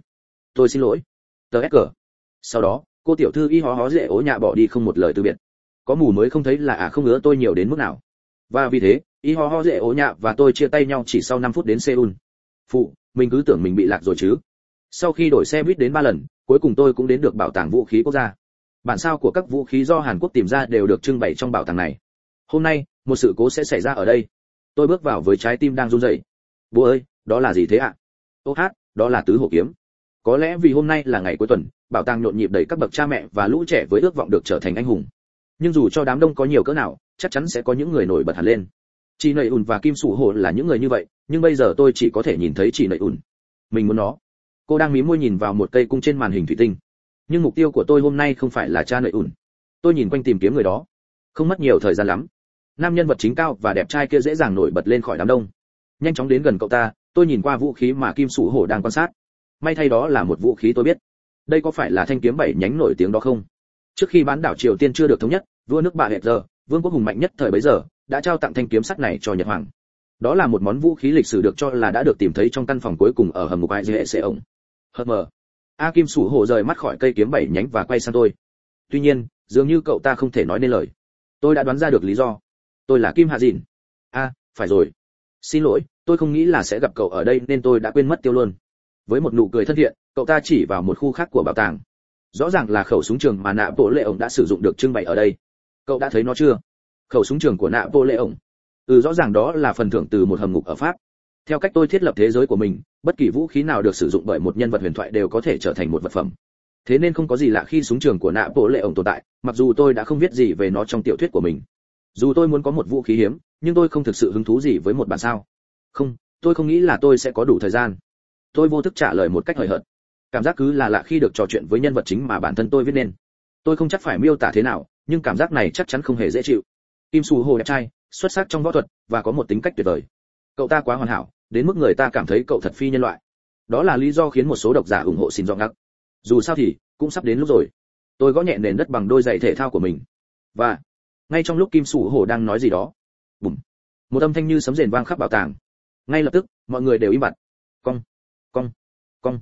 Tôi xin lỗi. Tờ ép cờ sau đó cô tiểu thư y hó hó dễ ố nhạ bỏ đi không một lời từ biệt. Có mù mới không thấy là à không ngứa tôi nhiều đến mức nào. Và vì thế, y ho ho dễ ố nhạ và tôi chia tay nhau chỉ sau 5 phút đến seoul. Phụ, mình cứ tưởng mình bị lạc rồi chứ. Sau khi đổi xe buýt đến ba lần, cuối cùng tôi cũng đến được bảo tàng vũ khí quốc gia. Bản sao của các vũ khí do hàn quốc tìm ra đều được trưng bày trong bảo tàng này. Hôm nay, một sự cố sẽ xảy ra ở đây. Tôi bước vào với trái tim đang run rẩy. Bố ơi, đó là gì thế ạ? À? ô hát, đó là tứ hổ kiếm có lẽ vì hôm nay là ngày cuối tuần, bảo tàng nhộn nhịp đầy các bậc cha mẹ và lũ trẻ với ước vọng được trở thành anh hùng. Nhưng dù cho đám đông có nhiều cỡ nào, chắc chắn sẽ có những người nổi bật hẳn lên. Chị nầy ùn và kim sủ hồ là những người như vậy, nhưng bây giờ tôi chỉ có thể nhìn thấy chị nầy ùn. Mình muốn nó. Cô đang mí môi nhìn vào một cây cung trên màn hình thủy tinh. Nhưng mục tiêu của tôi hôm nay không phải là cha nầy ùn. Tôi nhìn quanh tìm kiếm người đó. Không mất nhiều thời gian lắm. Nam nhân vật chính cao và đẹp trai kia dễ dàng nổi bật lên khỏi đám đông. Nhanh chóng đến gần cậu ta, tôi nhìn qua vũ khí mà kim sủ hổ đang quan sát may thay đó là một vũ khí tôi biết. Đây có phải là thanh kiếm bảy nhánh nổi tiếng đó không? Trước khi bán đảo triều tiên chưa được thống nhất, vua nước bà hệt giờ, vương quốc hùng mạnh nhất thời bấy giờ, đã trao tặng thanh kiếm sắt này cho nhật hoàng. Đó là một món vũ khí lịch sử được cho là đã được tìm thấy trong căn phòng cuối cùng ở hầm ngục ai dễ sẽ ổng hờ mờ. A kim sủ hổ rời mắt khỏi cây kiếm bảy nhánh và quay sang tôi. Tuy nhiên, dường như cậu ta không thể nói nên lời. Tôi đã đoán ra được lý do. Tôi là kim hạ dìn. A, phải rồi. Xin lỗi, tôi không nghĩ là sẽ gặp cậu ở đây nên tôi đã quên mất tiêu luôn với một nụ cười thân thiện, cậu ta chỉ vào một khu khác của bảo tàng. Rõ ràng là khẩu súng trường mà nạ bộ lệ ổng đã sử dụng được trưng bày ở đây. Cậu đã thấy nó chưa? Khẩu súng trường của nạ bộ lệ ổng ừ rõ ràng đó là phần thưởng từ một hầm ngục ở pháp. Theo cách tôi thiết lập thế giới của mình, bất kỳ vũ khí nào được sử dụng bởi một nhân vật huyền thoại đều có thể trở thành một vật phẩm. Thế nên không có gì lạ khi súng trường của nạ bộ lệ ổng tồn tại, mặc dù tôi đã không viết gì về nó trong tiểu thuyết của mình. Dù tôi muốn có một vũ khí hiếm, nhưng tôi không thực sự hứng thú gì với một bản sao. Không, tôi không nghĩ là tôi sẽ có đủ thời gian tôi vô thức trả lời một cách hời hợt. Cảm giác cứ là lạ khi được trò chuyện với nhân vật chính mà bản thân tôi viết nên. Tôi không chắc phải miêu tả thế nào, nhưng cảm giác này chắc chắn không hề dễ chịu. Kim su hồ đẹp trai, xuất sắc trong võ thuật và có một tính cách tuyệt vời. Cậu ta quá hoàn hảo, đến mức người ta cảm thấy cậu thật phi nhân loại. Đó là lý do khiến một số độc giả ủng hộ xin dọn ngắc. Dù sao thì, cũng sắp đến lúc rồi. Tôi gõ nhẹ nền đất bằng đôi giày thể thao của mình. Và, ngay trong lúc kim sủ hổ đang nói gì đó, bùm, một âm thanh như sấm rền vang khắp bảo tàng. Ngay lập tức, mọi người đều im bặt. Cong cong cong.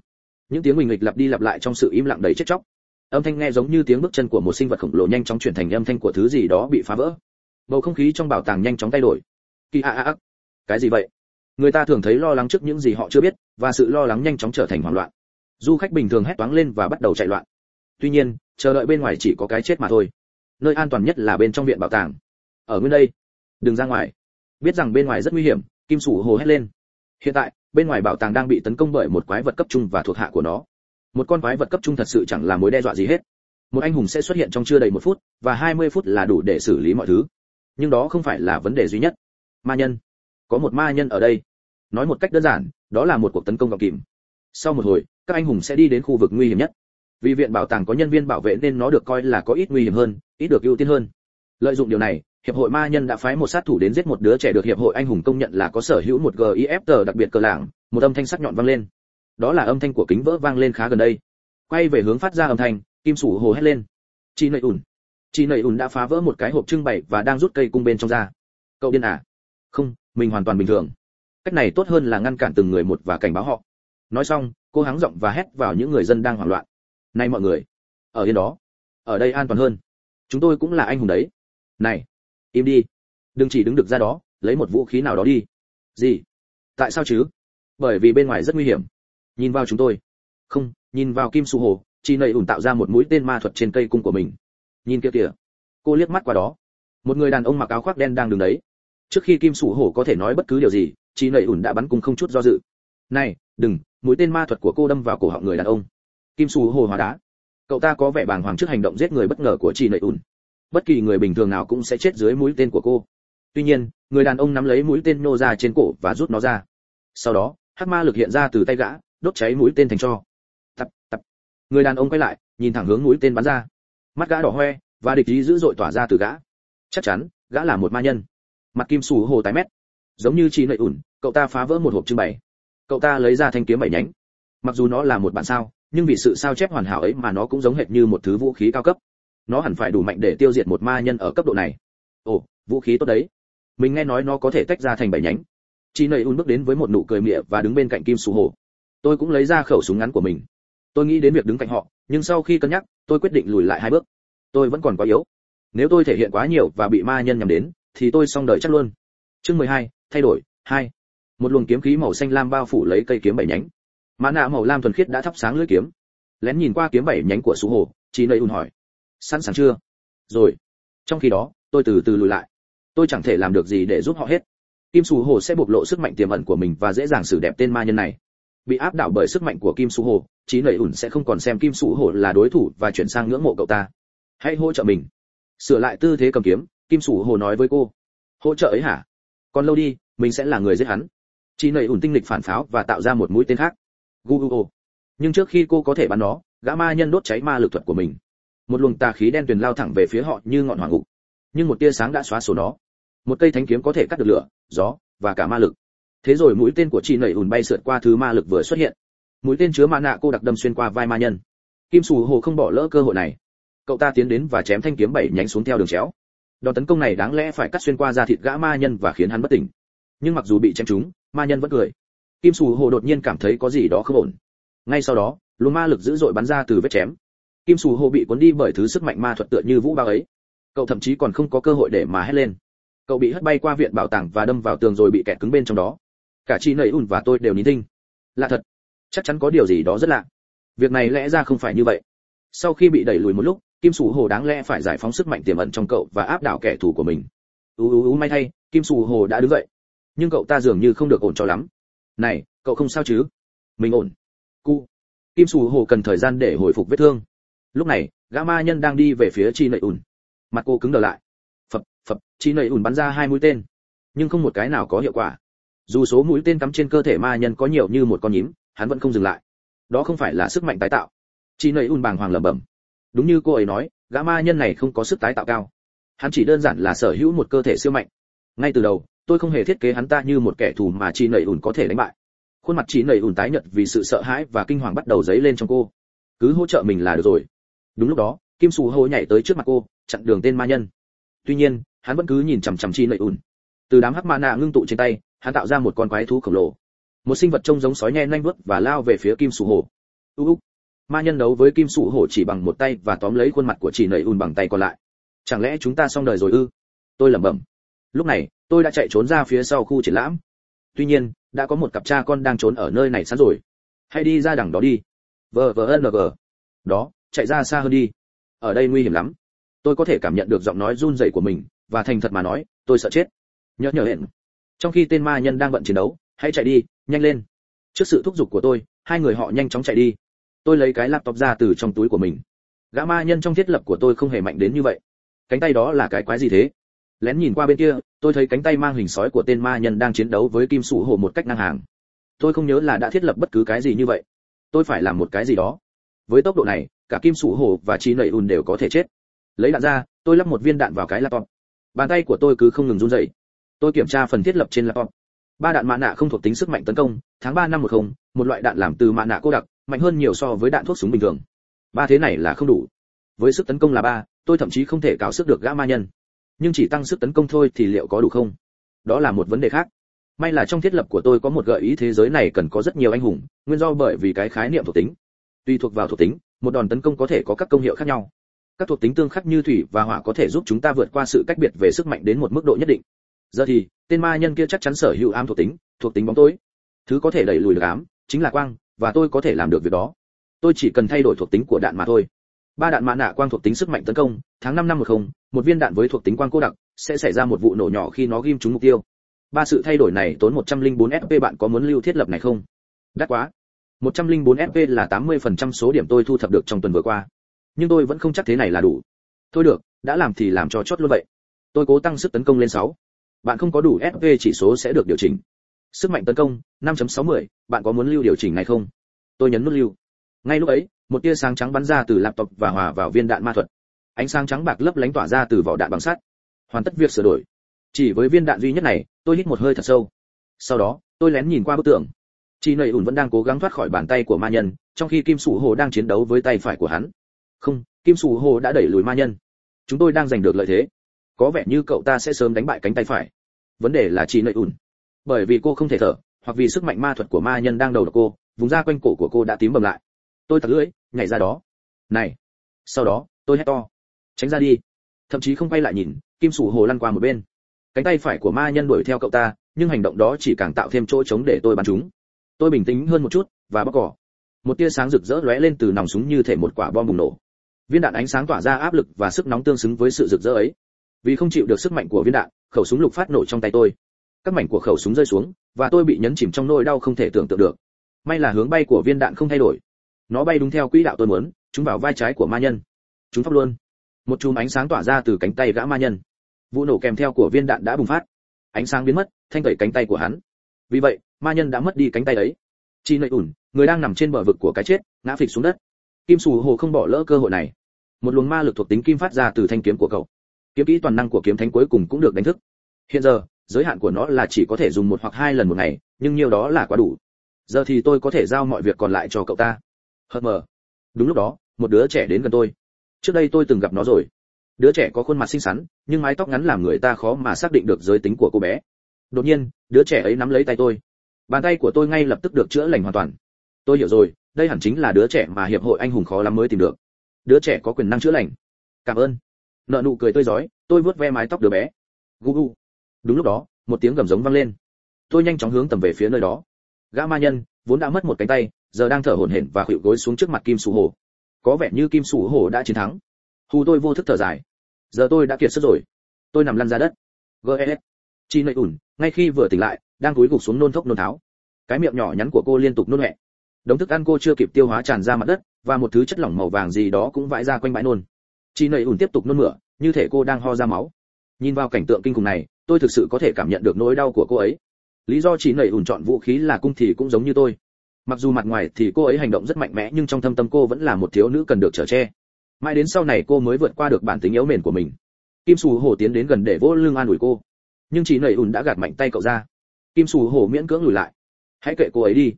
Những tiếng huỳnh nghịch lặp đi lặp lại trong sự im lặng đầy chết chóc. Âm thanh nghe giống như tiếng bước chân của một sinh vật khổng lồ nhanh chóng chuyển thành âm thanh của thứ gì đó bị phá vỡ. Bầu không khí trong bảo tàng nhanh chóng thay đổi. Kỳ a a a. Cái gì vậy? Người ta thường thấy lo lắng trước những gì họ chưa biết, và sự lo lắng nhanh chóng trở thành hoảng loạn. Du khách bình thường hét toáng lên và bắt đầu chạy loạn. Tuy nhiên, chờ đợi bên ngoài chỉ có cái chết mà thôi. Nơi an toàn nhất là bên trong viện bảo tàng. Ở nguyên đây, đừng ra ngoài. Biết rằng bên ngoài rất nguy hiểm, kim sủ hồ hét lên. Hiện tại bên ngoài bảo tàng đang bị tấn công bởi một quái vật cấp trung và thuộc hạ của nó. Một con quái vật cấp trung thật sự chẳng là mối đe dọa gì hết. Một anh hùng sẽ xuất hiện trong chưa đầy một phút và 20 phút là đủ để xử lý mọi thứ. Nhưng đó không phải là vấn đề duy nhất. Ma nhân. Có một ma nhân ở đây. Nói một cách đơn giản, đó là một cuộc tấn công gọng kìm. Sau một hồi, các anh hùng sẽ đi đến khu vực nguy hiểm nhất. Vì viện bảo tàng có nhân viên bảo vệ nên nó được coi là có ít nguy hiểm hơn, ít được ưu tiên hơn. Lợi dụng điều này hiệp hội ma nhân đã phái một sát thủ đến giết một đứa trẻ được hiệp hội anh hùng công nhận là có sở hữu một gif đặc biệt cờ lảng. Một âm thanh sắc nhọn vang lên. Đó là âm thanh của kính vỡ vang lên khá gần đây. Quay về hướng phát ra âm thanh, kim sủ hồ hét lên. Chị nầy ủn chị nầy ủn đã phá vỡ một cái hộp trưng bày và đang rút cây cung bên trong ra. Cậu điên à? Không, mình hoàn toàn bình thường. Cách này tốt hơn là ngăn cản từng người một và cảnh báo họ. Nói xong, cô hắng giọng và hét vào những người dân đang hoảng loạn. Này mọi người, ở yên đó, ở đây an toàn hơn. Chúng tôi cũng là anh hùng đấy. Này im đi. Đừng chỉ đứng được ra đó, lấy một vũ khí nào đó đi. Gì? Tại sao chứ? Bởi vì bên ngoài rất nguy hiểm. Nhìn vào chúng tôi. Không, nhìn vào kim su hồ chị nầy ủn tạo ra một mũi tên ma thuật trên cây cung của mình. Nhìn kia kìa. Cô liếc mắt qua đó. Một người đàn ông mặc áo khoác đen đang đứng đấy. Trước khi kim su hổ có thể nói bất cứ điều gì chị nầy ủn đã bắn cung không chút do dự. Này, đừng, mũi tên ma thuật của cô đâm vào cổ họng người đàn ông. Kim su hổ hóa đá. Cậu ta có vẻ bàng hoàng trước hành động giết người bất ngờ của chị nầy ủn bất kỳ người bình thường nào cũng sẽ chết dưới mũi tên của cô. Tuy nhiên, người đàn ông nắm lấy mũi tên nô ra trên cổ và rút nó ra. Sau đó, hắc ma lực hiện ra từ tay gã, đốt cháy mũi tên thành cho. Tập tập. Người đàn ông quay lại, nhìn thẳng hướng mũi tên bắn ra. Mắt gã đỏ hoe, và địch ý dữ dội tỏa ra từ gã. Chắc chắn, gã là một ma nhân. Mặt kim sù hồ tái mét. Giống như chị nợi ủn, cậu ta phá vỡ một hộp trưng bày. Cậu ta lấy ra thanh kiếm bảy nhánh. Mặc dù nó là một bản sao, nhưng vì sự sao chép hoàn hảo ấy mà nó cũng giống hệt như một thứ vũ khí cao cấp nó hẳn phải đủ mạnh để tiêu diệt một ma nhân ở cấp độ này. Ồ, vũ khí tốt đấy. Mình nghe nói nó có thể tách ra thành bảy nhánh. Chị nầy un bước đến với một nụ cười mỉa và đứng bên cạnh kim sù hồ. Tôi cũng lấy ra khẩu súng ngắn của mình. Tôi nghĩ đến việc đứng cạnh họ, nhưng sau khi cân nhắc, tôi quyết định lùi lại hai bước. Tôi vẫn còn quá yếu. Nếu tôi thể hiện quá nhiều và bị ma nhân nhằm đến, thì tôi xong đời chắc luôn. Chương mười hai, thay đổi, hai. Một luồng kiếm khí màu xanh lam bao phủ lấy cây kiếm bảy nhánh. Mã nạ màu lam thuần khiết đã thắp sáng lưỡi kiếm. Lén nhìn qua kiếm bảy nhánh của sú hồ chị nầy un hỏi sẵn sàng chưa? Rồi. Trong khi đó, tôi từ từ lùi lại. Tôi chẳng thể làm được gì để giúp họ hết. Kim Sù hồ sẽ bộc lộ sức mạnh tiềm ẩn của mình và dễ dàng xử đẹp tên ma nhân này. Bị áp đảo bởi sức mạnh của kim Sù hồ, chí Nảy ủn sẽ không còn xem kim Sù hồ là đối thủ và chuyển sang ngưỡng mộ cậu ta. Hãy hỗ trợ mình. Sửa lại tư thế cầm kiếm, kim Sù hồ nói với cô. Hỗ trợ ấy hả? Còn lâu đi, mình sẽ là người giết hắn. Chí Nảy ủn tinh lịch phản pháo và tạo ra một mũi tên khác. Gu. Nhưng trước khi cô có thể bắn nó, gã ma nhân đốt cháy ma lực thuật của mình một luồng tà khí đen tuyền lao thẳng về phía họ như ngọn hỏa ngục. Nhưng một tia sáng đã xóa sổ nó. Một cây thánh kiếm có thể cắt được lửa, gió, và cả ma lực. Thế rồi mũi tên của chị nẩy ùn bay sượt qua thứ ma lực vừa xuất hiện. Mũi tên chứa ma nạ cô đặc đâm xuyên qua vai ma nhân. Kim sù hồ không bỏ lỡ cơ hội này. Cậu ta tiến đến và chém thanh kiếm bảy nhánh xuống theo đường chéo. Đòn tấn công này đáng lẽ phải cắt xuyên qua da thịt gã ma nhân và khiến hắn bất tỉnh. Nhưng mặc dù bị chém trúng, ma nhân vẫn cười. Kim sù hồ đột nhiên cảm thấy có gì đó không ổn. Ngay sau đó, luồng ma lực dữ dội bắn ra từ vết chém kim sù hồ bị cuốn đi bởi thứ sức mạnh ma thuật tựa như vũ bao ấy. Cậu thậm chí còn không có cơ hội để mà hét lên. Cậu bị hất bay qua viện bảo tàng và đâm vào tường rồi bị kẹt cứng bên trong đó. Cả chị nầy ùn và tôi đều nín thinh. Lạ thật. Chắc chắn có điều gì đó rất lạ. Việc này lẽ ra không phải như vậy. Sau khi bị đẩy lùi một lúc, kim sù hồ đáng lẽ phải giải phóng sức mạnh tiềm ẩn trong cậu và áp đảo kẻ thù của mình. Ú ú ú, may thay, kim sù hồ đã đứng dậy. Nhưng cậu ta dường như không được ổn cho lắm. Này, cậu không sao chứ? Mình ổn. Cu. Kim sù hồ cần thời gian để hồi phục vết thương lúc này, gã ma nhân đang đi về phía chi nầy ùn. Mặt cô cứng đờ lại. Phập phập, chi nầy ùn bắn ra hai mũi tên. Nhưng không một cái nào có hiệu quả. Dù số mũi tên cắm trên cơ thể ma nhân có nhiều như một con nhím, hắn vẫn không dừng lại. Đó không phải là sức mạnh tái tạo. Chi nầy ùn bàng hoàng lẩm bẩm. Đúng như cô ấy nói, gã ma nhân này không có sức tái tạo cao. Hắn chỉ đơn giản là sở hữu một cơ thể siêu mạnh. Ngay từ đầu, tôi không hề thiết kế hắn ta như một kẻ thù mà chi nầy ùn có thể đánh bại. Khuôn mặt chi nầy ùn tái nhợt vì sự sợ hãi và kinh hoàng bắt đầu dấy lên trong cô. Cứ hỗ trợ mình là được rồi đúng lúc đó, kim sù hô nhảy tới trước mặt cô, chặn đường tên ma nhân. Tuy nhiên, hắn vẫn cứ nhìn chằm chằm chi nầy ùn. Từ đám hắc ma nạ ngưng tụ trên tay, hắn tạo ra một con quái thú khổng lồ. Một sinh vật trông giống sói nhen nhanh bước và lao về phía kim sù hổ u ú ma nhân đấu với kim sù hổ chỉ bằng một tay và tóm lấy khuôn mặt của chị nầy ùn bằng tay còn lại. Chẳng lẽ chúng ta xong đời rồi ư? Tôi lẩm bẩm. Lúc này, tôi đã chạy trốn ra phía sau khu triển lãm. Tuy nhiên, đã có một cặp cha con đang trốn ở nơi này sẵn rồi. Hãy đi ra đằng đó đi. Vờ vờ ng đó chạy ra xa hơn đi. Ở đây nguy hiểm lắm. Tôi có thể cảm nhận được giọng nói run rẩy của mình, và thành thật mà nói, tôi sợ chết. Nhớ nhớ hẹn. Trong khi tên ma nhân đang bận chiến đấu, hãy chạy đi, nhanh lên. Trước sự thúc giục của tôi, hai người họ nhanh chóng chạy đi. Tôi lấy cái laptop ra từ trong túi của mình. Gã ma nhân trong thiết lập của tôi không hề mạnh đến như vậy. Cánh tay đó là cái quái gì thế? Lén nhìn qua bên kia, tôi thấy cánh tay mang hình sói của tên ma nhân đang chiến đấu với kim sủ hổ một cách ngang hàng. Tôi không nhớ là đã thiết lập bất cứ cái gì như vậy. Tôi phải làm một cái gì đó. Với tốc độ này cả kim sủ hổ và trí nầy ùn đều có thể chết. Lấy đạn ra, tôi lắp một viên đạn vào cái laptop. Bàn tay của tôi cứ không ngừng run rẩy. Tôi kiểm tra phần thiết lập trên laptop. Ba đạn mạ nạ không thuộc tính sức mạnh tấn công, tháng ba năm một không, một loại đạn làm từ mạ nạ cô đặc, mạnh hơn nhiều so với đạn thuốc súng bình thường. Ba thế này là không đủ. Với sức tấn công là ba, tôi thậm chí không thể cào sức được gã ma nhân. Nhưng chỉ tăng sức tấn công thôi thì liệu có đủ không? Đó là một vấn đề khác. May là trong thiết lập của tôi có một gợi ý thế giới này cần có rất nhiều anh hùng, nguyên do bởi vì cái khái niệm thuộc tính. Tùy thuộc vào thuộc tính một đòn tấn công có thể có các công hiệu khác nhau. Các thuộc tính tương khắc như thủy và hỏa có thể giúp chúng ta vượt qua sự cách biệt về sức mạnh đến một mức độ nhất định. Giờ thì, tên ma nhân kia chắc chắn sở hữu ám thuộc tính thuộc tính bóng tối. Thứ có thể đẩy lùi được ám, chính là quang, và tôi có thể làm được việc đó. Tôi chỉ cần thay đổi thuộc tính của đạn mà thôi. Ba đạn mã nạ quang thuộc tính sức mạnh tấn công, tháng năm năm một không, một viên đạn với thuộc tính quang cô đặc, sẽ xảy ra một vụ nổ nhỏ khi nó ghim trúng mục tiêu. Ba sự thay đổi này tốn 104 fp bạn có muốn lưu thiết lập này không? Đắt quá. 104 fp là 80% số điểm tôi thu thập được trong tuần vừa qua. Nhưng tôi vẫn không chắc thế này là đủ. Thôi được đã làm thì làm cho chốt luôn vậy. Tôi cố tăng sức tấn công lên 6. bạn không có đủ fp chỉ số sẽ được điều chỉnh. Sức mạnh tấn công 5.60, bạn có muốn lưu điều chỉnh này không? Tôi nhấn nút lưu. Ngay lúc ấy một tia sáng trắng bắn ra từ laptop và hòa vào viên đạn ma thuật. Ánh sáng trắng bạc lấp lánh tỏa ra từ vỏ đạn bằng sắt. Hoàn tất việc sửa đổi. Chỉ với viên đạn duy nhất này tôi hít một hơi thật sâu. Sau đó tôi lén nhìn qua bức tường chị nầy ủn vẫn đang cố gắng thoát khỏi bàn tay của ma nhân, trong khi kim sủ hồ đang chiến đấu với tay phải của hắn. Không, kim sủ hồ đã đẩy lùi ma nhân. Chúng tôi đang giành được lợi thế. Có vẻ như cậu ta sẽ sớm đánh bại cánh tay phải. Vấn đề là chị nầy ủn bởi vì cô không thể thở, hoặc vì sức mạnh ma thuật của ma nhân đang đầu độc cô, vùng da quanh cổ của cô đã tím bầm lại. Tôi thật lưỡi, nhảy ra đó. Này. Sau đó, tôi hét to. Tránh ra đi. Thậm chí không quay lại nhìn, kim sủ hồ lăn qua một bên. Cánh tay phải của ma nhân đuổi theo cậu ta, nhưng hành động đó chỉ càng tạo thêm chỗ trống để tôi bắn chúng tôi bình tĩnh hơn một chút và bóc cỏ. Một tia sáng rực rỡ lóe lên từ nòng súng như thể một quả bom bùng nổ. Viên đạn ánh sáng tỏa ra áp lực và sức nóng tương xứng với sự rực rỡ ấy. Vì không chịu được sức mạnh của viên đạn, khẩu súng lục phát nổ trong tay tôi. Các mảnh của khẩu súng rơi xuống, và tôi bị nhấn chìm trong nỗi đau không thể tưởng tượng được. May là hướng bay của viên đạn không thay đổi. Nó bay đúng theo quỹ đạo tôi muốn chúng vào vai trái của ma nhân. Chúng pháp luôn. Một chùm ánh sáng tỏa ra từ cánh tay gã ma nhân. Vụ nổ kèm theo của viên đạn đã bùng phát. Ánh sáng biến mất, thanh tẩy cánh tay của hắn. Vì vậy ma nhân đã mất đi cánh tay ấy. Chi nội ủn, người đang nằm trên bờ vực của cái chết, ngã phịch xuống đất. Kim sù hồ không bỏ lỡ cơ hội này. Một luồng ma lực thuộc tính kim phát ra từ thanh kiếm của cậu. Kiếm kỹ toàn năng của kiếm thánh cuối cùng cũng được đánh thức. Hiện giờ, giới hạn của nó là chỉ có thể dùng một hoặc hai lần một ngày, nhưng nhiều đó là quá đủ. Giờ thì tôi có thể giao mọi việc còn lại cho cậu ta. Hờ mờ. Đúng lúc đó, một đứa trẻ đến gần tôi. Trước đây tôi từng gặp nó rồi. Đứa trẻ có khuôn mặt xinh xắn, nhưng mái tóc ngắn làm người ta khó mà xác định được giới tính của cô bé. Đột nhiên, đứa trẻ ấy nắm lấy tay tôi bàn tay của tôi ngay lập tức được chữa lành hoàn toàn. Tôi hiểu rồi, đây hẳn chính là đứa trẻ mà hiệp hội anh hùng khó lắm mới tìm được. Đứa trẻ có quyền năng chữa lành. Cảm ơn. Nợ nụ cười tươi rói tôi vuốt ve mái tóc đứa bé. Gu gu. Đúng lúc đó, một tiếng gầm giống vang lên. Tôi nhanh chóng hướng tầm về phía nơi đó. Gã ma nhân, vốn đã mất một cánh tay, giờ đang thở hổn hển và khuỵu gối xuống trước mặt kim sủ hổ. Có vẻ như kim sủ hổ đã chiến thắng. Hù tôi vô thức thở dài. Giờ tôi đã kiệt sức rồi. Tôi nằm lăn ra đất. Gs chi nội ủn, ngay khi vừa tỉnh lại đang cúi gục xuống nôn thốc nôn tháo. Cái miệng nhỏ nhắn của cô liên tục nôn mẹ đống thức ăn cô chưa kịp tiêu hóa tràn ra mặt đất, và một thứ chất lỏng màu vàng gì đó cũng vãi ra quanh bãi nôn. Chị nầy ủn tiếp tục nôn mửa, như thể cô đang ho ra máu. Nhìn vào cảnh tượng kinh khủng này, tôi thực sự có thể cảm nhận được nỗi đau của cô ấy. Lý do chỉ nảy ủn chọn vũ khí là cung thì cũng giống như tôi. Mặc dù mặt ngoài thì cô ấy hành động rất mạnh mẽ nhưng trong thâm tâm cô vẫn là một thiếu nữ cần được trở che. Mãi đến sau này cô mới vượt qua được bản tính yếu mềm của mình. Kim sù hổ tiến đến gần để vỗ lưng an ủi cô. Nhưng chỉ nảy ủn đã gạt mạnh tay cậu ra kim sù hổ miễn cưỡng lùi lại. Hãy kệ cô ấy đi.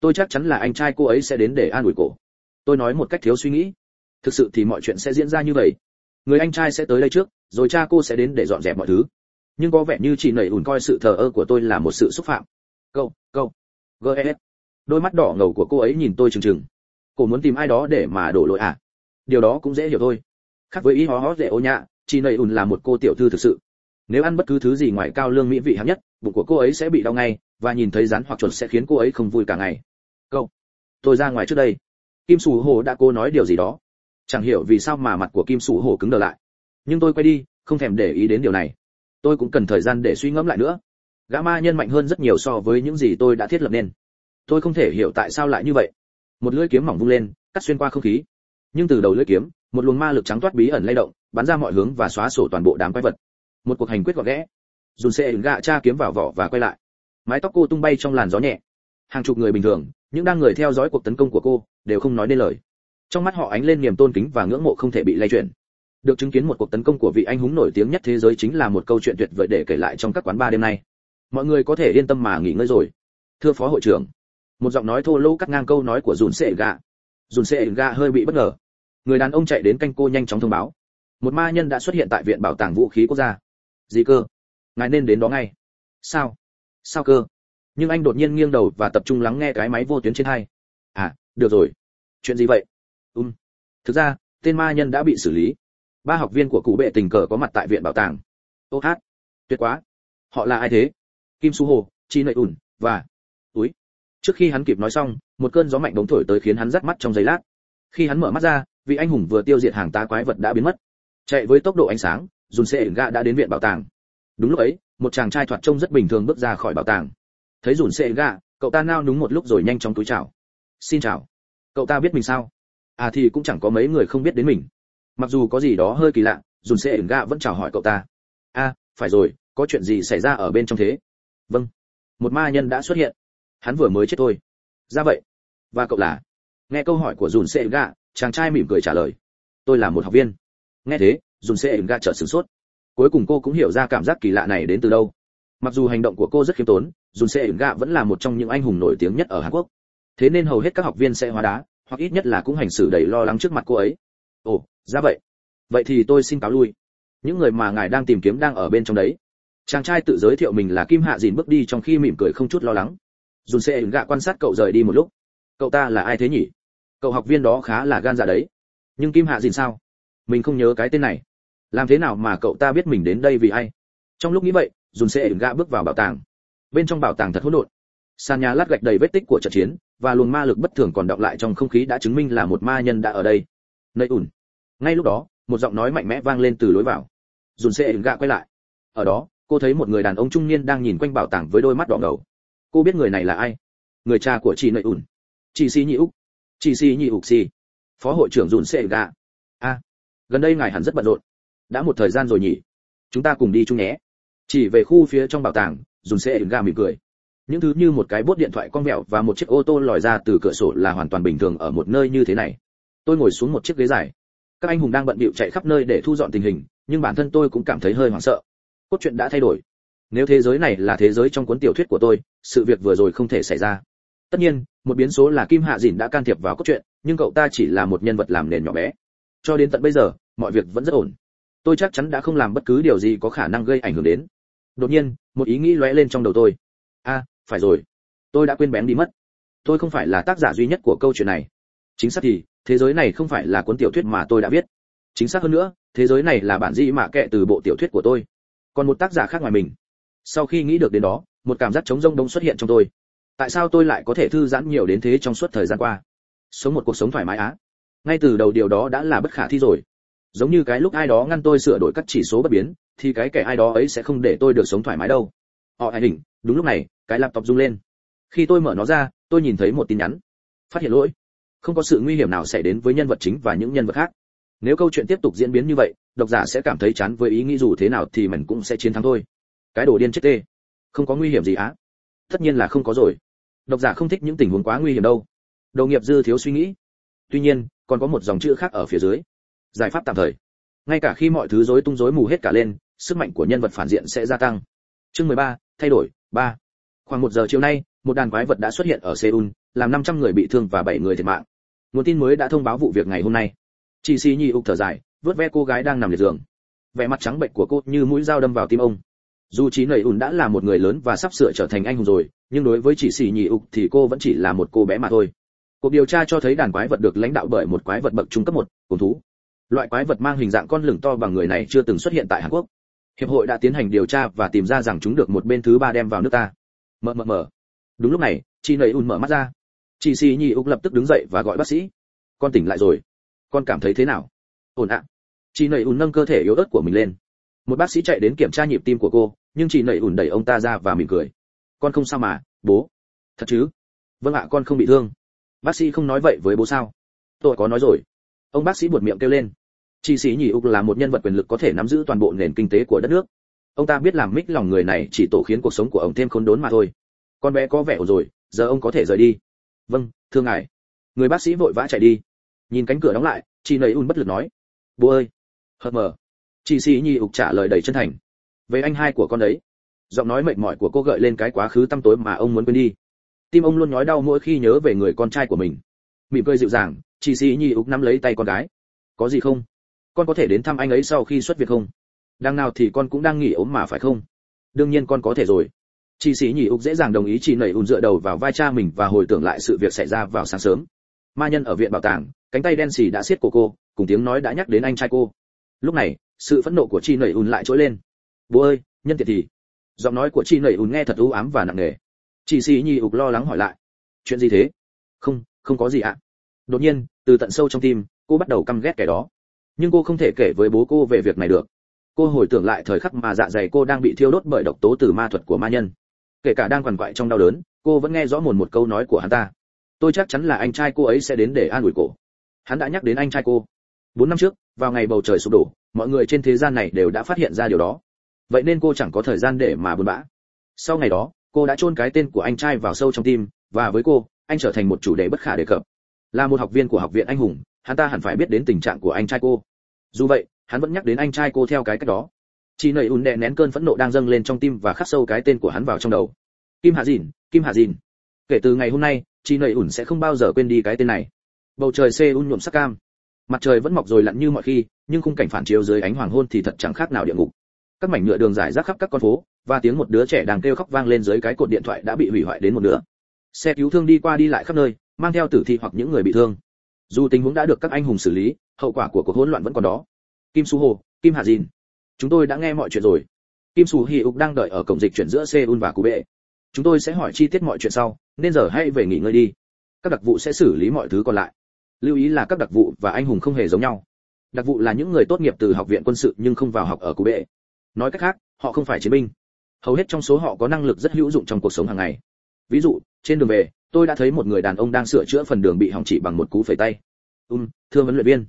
Tôi chắc chắn là anh trai cô ấy sẽ đến để an ủi cổ. tôi nói một cách thiếu suy nghĩ. Thực sự thì mọi chuyện sẽ diễn ra như vậy. Người anh trai sẽ tới đây trước, rồi cha cô sẽ đến để dọn dẹp mọi thứ. Nhưng có vẻ như chị nảy ủn coi sự thờ ơ của tôi là một sự xúc phạm. Câu câu gs đôi mắt đỏ ngầu của cô ấy nhìn tôi trừng trừng. Cô muốn tìm ai đó để mà đổ lỗi à? Điều đó cũng dễ hiểu thôi. Khác với ý hó hó dễ ô nhạ chị nẩy ùn là một cô tiểu thư thực sự nếu ăn bất cứ thứ gì ngoài cao lương mỹ vị hạng nhất bụng của cô ấy sẽ bị đau ngay và nhìn thấy rắn hoặc chuột sẽ khiến cô ấy không vui cả ngày. Cậu, tôi ra ngoài trước đây. Kim sủ hồ đã cố nói điều gì đó. Chẳng hiểu vì sao mà mặt của kim sủ hồ cứng đờ lại. Nhưng tôi quay đi không thèm để ý đến điều này. Tôi cũng cần thời gian để suy ngẫm lại nữa. Gã ma nhân mạnh hơn rất nhiều so với những gì tôi đã thiết lập nên. Tôi không thể hiểu tại sao lại như vậy. Một lưỡi kiếm mỏng vung lên cắt xuyên qua không khí. Nhưng từ đầu lưỡi kiếm một luồng ma lực trắng toát bí ẩn lay động bắn ra mọi hướng và xóa sổ toàn bộ đám quái vật một cuộc hành quyết gọn gẽ. dùn xe gạ cha kiếm vào vỏ và quay lại. Mái tóc cô tung bay trong làn gió nhẹ. Hàng chục người bình thường, những đang người theo dõi cuộc tấn công của cô, đều không nói nên lời. Trong mắt họ ánh lên niềm tôn kính và ngưỡng mộ không thể bị lay chuyển. Được chứng kiến một cuộc tấn công của vị anh hùng nổi tiếng nhất thế giới chính là một câu chuyện tuyệt vời để kể lại trong các quán bar đêm nay. Mọi người có thể yên tâm mà nghỉ ngơi rồi. Thưa phó hội trưởng, một giọng nói thô lỗ cắt ngang câu nói của dùn xệ gạ. Dùn xệ gạ hơi bị bất ngờ. Người đàn ông chạy đến canh cô nhanh chóng thông báo. Một ma nhân đã xuất hiện tại viện bảo tàng vũ khí quốc gia gì cơ? Ngài nên đến đó ngay. Sao? Sao cơ? Nhưng anh đột nhiên nghiêng đầu và tập trung lắng nghe cái máy vô tuyến trên hai. À được rồi. Chuyện gì vậy? Um thực ra, tên ma nhân đã bị xử lý. Ba học viên của cụ bệ tình cờ có mặt tại viện bảo tàng. Ô hát. Tuyệt quá. Họ là ai thế? Kim su hồ, chi nội ủn và túi. Trước khi hắn kịp nói xong, một cơn gió mạnh đống thổi tới khiến hắn rắt mắt trong giây lát. Khi hắn mở mắt ra, vị anh hùng vừa tiêu diệt hàng tá quái vật đã biến mất. Chạy với tốc độ ánh sáng dùn xe gạ đã đến viện bảo tàng. Đúng lúc ấy, một chàng trai thoạt trông rất bình thường bước ra khỏi bảo tàng. Thấy dùn xe gạ cậu ta nao núng một lúc rồi nhanh chóng túi chào. Xin chào. Cậu ta biết mình sao? À thì cũng chẳng có mấy người không biết đến mình. Mặc dù có gì đó hơi kỳ lạ, dùn xe gạ vẫn chào hỏi cậu ta. A phải rồi, có chuyện gì xảy ra ở bên trong thế? Vâng. Một ma nhân đã xuất hiện. Hắn vừa mới chết thôi. Ra vậy. Và cậu là? Nghe câu hỏi của dùn xe gạ chàng trai mỉm cười trả lời. Tôi là một học viên. Nghe thế dùn xe ẩn gạ chợt sửng sốt. Cuối cùng cô cũng hiểu ra cảm giác kỳ lạ này đến từ đâu. Mặc dù hành động của cô rất khiêm tốn dùn xe ẩn gạ vẫn là một trong những anh hùng nổi tiếng nhất ở hàn quốc. Thế nên hầu hết các học viên sẽ hóa đá, hoặc ít nhất là cũng hành xử đầy lo lắng trước mặt cô ấy. Ồ, ra vậy. Vậy thì tôi xin cáo lui. Những người mà ngài đang tìm kiếm đang ở bên trong đấy. Chàng trai tự giới thiệu mình là kim hạ dìn bước đi trong khi mỉm cười không chút lo lắng. Dùn xe ẩn gạ quan sát cậu rời đi một lúc. Cậu ta là ai thế nhỉ? Cậu học viên đó khá là gan dạ đấy. Nhưng kim hạ dìn sao? Mình không nhớ cái tên này làm thế nào mà cậu ta biết mình đến đây vì ai? Trong lúc nghĩ vậy, dùn xe ẩn gạ bước vào bảo tàng. Bên trong bảo tàng thật hỗn độn. Sàn nhà lát gạch đầy vết tích của trận chiến, và luồng ma lực bất thường còn đọng lại trong không khí đã chứng minh là một ma nhân đã ở đây. Nơi ủn ngay lúc đó, một giọng nói mạnh mẽ vang lên từ lối vào. Dùn xe ẩn gạ quay lại. Ở đó, cô thấy một người đàn ông trung niên đang nhìn quanh bảo tàng với đôi mắt đỏ ngầu. Cô biết người này là ai? Người cha của chị nơi ủn chị si nhị úc. Chị si nhị úc si phó hội trưởng dùn xe ẩn gạ. A gần đây ngài hẳn rất bận rộn đã một thời gian rồi nhỉ? Chúng ta cùng đi chung nhé. Chỉ về khu phía trong bảo tàng, dùn xe ẩn mỉm cười. Những thứ như một cái bốt điện thoại con vẹo và một chiếc ô tô lòi ra từ cửa sổ là hoàn toàn bình thường ở một nơi như thế này. Tôi ngồi xuống một chiếc ghế dài. Các anh hùng đang bận bịu chạy khắp nơi để thu dọn tình hình, nhưng bản thân tôi cũng cảm thấy hơi hoảng sợ. Cốt truyện đã thay đổi. Nếu thế giới này là thế giới trong cuốn tiểu thuyết của tôi, sự việc vừa rồi không thể xảy ra. Tất nhiên, một biến số là kim hạ dìn đã can thiệp vào cốt truyện, nhưng cậu ta chỉ là một nhân vật làm nền nhỏ bé. Cho đến tận bây giờ, mọi việc vẫn rất ổn tôi chắc chắn đã không làm bất cứ điều gì có khả năng gây ảnh hưởng đến. Đột nhiên, một ý nghĩ lóe lên trong đầu tôi. A phải rồi. Tôi đã quên bén đi mất. Tôi không phải là tác giả duy nhất của câu chuyện này. Chính xác thì, thế giới này không phải là cuốn tiểu thuyết mà tôi đã viết. Chính xác hơn nữa, thế giới này là bản di mạ kệ từ bộ tiểu thuyết của tôi. Còn một tác giả khác ngoài mình. Sau khi nghĩ được đến đó, một cảm giác trống rông đông xuất hiện trong tôi. Tại sao tôi lại có thể thư giãn nhiều đến thế trong suốt thời gian qua? Sống một cuộc sống thoải mái á. Ngay từ đầu điều đó đã là bất khả thi rồi giống như cái lúc ai đó ngăn tôi sửa đổi các chỉ số bất biến, thì cái kẻ ai đó ấy sẽ không để tôi được sống thoải mái đâu. Họ hãy đỉnh, đúng lúc này, cái laptop rung lên. Khi tôi mở nó ra, tôi nhìn thấy một tin nhắn. Phát hiện lỗi. Không có sự nguy hiểm nào xảy đến với nhân vật chính và những nhân vật khác. Nếu câu chuyện tiếp tục diễn biến như vậy, độc giả sẽ cảm thấy chán với ý nghĩ dù thế nào thì mình cũng sẽ chiến thắng thôi. Cái đồ điên chết tê. Không có nguy hiểm gì á. Tất nhiên là không có rồi. Độc giả không thích những tình huống quá nguy hiểm đâu. Đầu nghiệp dư thiếu suy nghĩ. Tuy nhiên, còn có một dòng chữ khác ở phía dưới giải pháp tạm thời. Ngay cả khi mọi thứ rối tung rối mù hết cả lên sức mạnh của nhân vật phản diện sẽ gia tăng. Chương 13, thay đổi 3. khoảng một giờ chiều nay một đàn quái vật đã xuất hiện ở seoul làm 500 người bị thương và 7 người thiệt mạng. Nguồn tin mới đã thông báo vụ việc ngày hôm nay. Chị xì nhị ục thở dài vớt ve cô gái đang nằm liệt giường. Vẻ mặt trắng bệnh của cô như mũi dao đâm vào tim ông. Dù chị nầy ùn đã là một người lớn và sắp sửa trở thành anh hùng rồi nhưng đối với chị xì nhị ục thì cô vẫn chỉ là một cô bé mà thôi. Cuộc điều tra cho thấy đàn quái vật được lãnh đạo bởi một quái vật bậc trung cấp một cùng thú loại quái vật mang hình dạng con lửng to bằng người này chưa từng xuất hiện tại hàn quốc. Hiệp hội đã tiến hành điều tra và tìm ra rằng chúng được một bên thứ ba đem vào nước ta. Mờ mờ mờ. Đúng lúc này chị nầy ùn mở mắt ra. Chị xì nhị ục lập tức đứng dậy và gọi bác sĩ. Con tỉnh lại rồi. Con cảm thấy thế nào? Ổn ạ. Chị nầy ùn nâng cơ thể yếu ớt của mình lên. Một bác sĩ chạy đến kiểm tra nhịp tim của cô, nhưng chị nầy ùn đẩy ông ta ra và mỉm cười. Con không sao mà, bố. Thật chứ? Vâng ạ, con không bị thương. Bác sĩ không nói vậy với bố sao? Tôi có nói rồi ông bác sĩ buột miệng kêu lên. Chị sĩ nhì ục là một nhân vật quyền lực có thể nắm giữ toàn bộ nền kinh tế của đất nước. Ông ta biết làm mích lòng người này chỉ tổ khiến cuộc sống của ông thêm khốn đốn mà thôi. Con bé có vẻ ổn rồi, giờ ông có thể rời đi. Vâng thưa ngài. Người bác sĩ vội vã chạy đi. Nhìn cánh cửa đóng lại chị nầy un bất lực nói. Bố ơi. Hờ mờ. Chị sĩ nhi ục trả lời đầy chân thành. Về anh hai của con đấy. Giọng nói mệt mỏi của cô gợi lên cái quá khứ tăm tối mà ông muốn quên đi. Tim ông luôn nhói đau mỗi khi nhớ về người con trai của mình. Mỉm cười dịu dàng chị sĩ nhi ục nắm lấy tay con gái. Có gì không? Con có thể đến thăm anh ấy sau khi xuất viện không? Đang nào thì con cũng đang nghỉ ốm mà phải không? Đương nhiên con có thể rồi. Chị sĩ Nhị ục dễ dàng đồng ý chị nảy ùn dựa đầu vào vai cha mình và hồi tưởng lại sự việc xảy ra vào sáng sớm. Ma nhân ở viện bảo tàng, cánh tay đen xì đã siết cổ cô, cùng tiếng nói đã nhắc đến anh trai cô. Lúc này, sự phẫn nộ của chị nảy ùn lại trỗi lên. Bố ơi, nhân tiện thì. Giọng nói của chị nảy ùn nghe thật u ám và nặng nề. Chị sĩ nhi ục lo lắng hỏi lại. Chuyện gì thế? Không không có gì ạ đột nhiên, từ tận sâu trong tim, cô bắt đầu căm ghét kẻ đó. Nhưng cô không thể kể với bố cô về việc này được. Cô hồi tưởng lại thời khắc mà dạ dày cô đang bị thiêu đốt bởi độc tố từ ma thuật của ma nhân. Kể cả đang quằn quại trong đau đớn, cô vẫn nghe rõ mồn một câu nói của hắn ta. Tôi chắc chắn là anh trai cô ấy sẽ đến để an ủi cổ hắn đã nhắc đến anh trai cô. Bốn năm trước, vào ngày bầu trời sụp đổ, mọi người trên thế gian này đều đã phát hiện ra điều đó. Vậy nên cô chẳng có thời gian để mà buồn bã. Sau ngày đó, cô đã chôn cái tên của anh trai vào sâu trong tim, và với cô, anh trở thành một chủ đề bất khả đề cập là một học viên của học viện anh hùng, hắn ta hẳn phải biết đến tình trạng của anh trai cô. Dù vậy, hắn vẫn nhắc đến anh trai cô theo cái cách đó. Chị nầy ùn đè nén cơn phẫn nộ đang dâng lên trong tim và khắc sâu cái tên của hắn vào trong đầu. Kim hạ dìn, kim hạ dìn. Kể từ ngày hôm nay chị nầy ùn sẽ không bao giờ quên đi cái tên này. Bầu trời seoul nhuộm sắc cam. Mặt trời vẫn mọc rồi lặn như mọi khi, nhưng khung cảnh phản chiếu dưới ánh hoàng hôn thì thật chẳng khác nào địa ngục. Các mảnh nhựa đường dài rác khắp các con phố, và tiếng một đứa trẻ đang kêu khóc vang lên dưới cái cột điện thoại đã bị hủy hoại đến một nửa. Xe cứu thương đi qua đi lại khắp nơi mang theo tử thi hoặc những người bị thương. Dù tình huống đã được các anh hùng xử lý, hậu quả của cuộc hỗn loạn vẫn còn đó. Kim su hồ, kim hạ dìn. Chúng tôi đã nghe mọi chuyện rồi. Kim su hi ục đang đợi ở cổng dịch chuyển giữa seoul và cú bệ. Chúng tôi sẽ hỏi chi tiết mọi chuyện sau, nên giờ hãy về nghỉ ngơi đi. Các đặc vụ sẽ xử lý mọi thứ còn lại. Lưu ý là các đặc vụ và anh hùng không hề giống nhau. Đặc vụ là những người tốt nghiệp từ học viện quân sự nhưng không vào học ở cú bệ. Nói cách khác, họ không phải chiến binh. Hầu hết trong số họ có năng lực rất hữu dụng trong cuộc sống hàng ngày. Ví dụ, trên đường về tôi đã thấy một người đàn ông đang sửa chữa phần đường bị hỏng chỉ bằng một cú phẩy tay. Um thưa vấn luyện viên.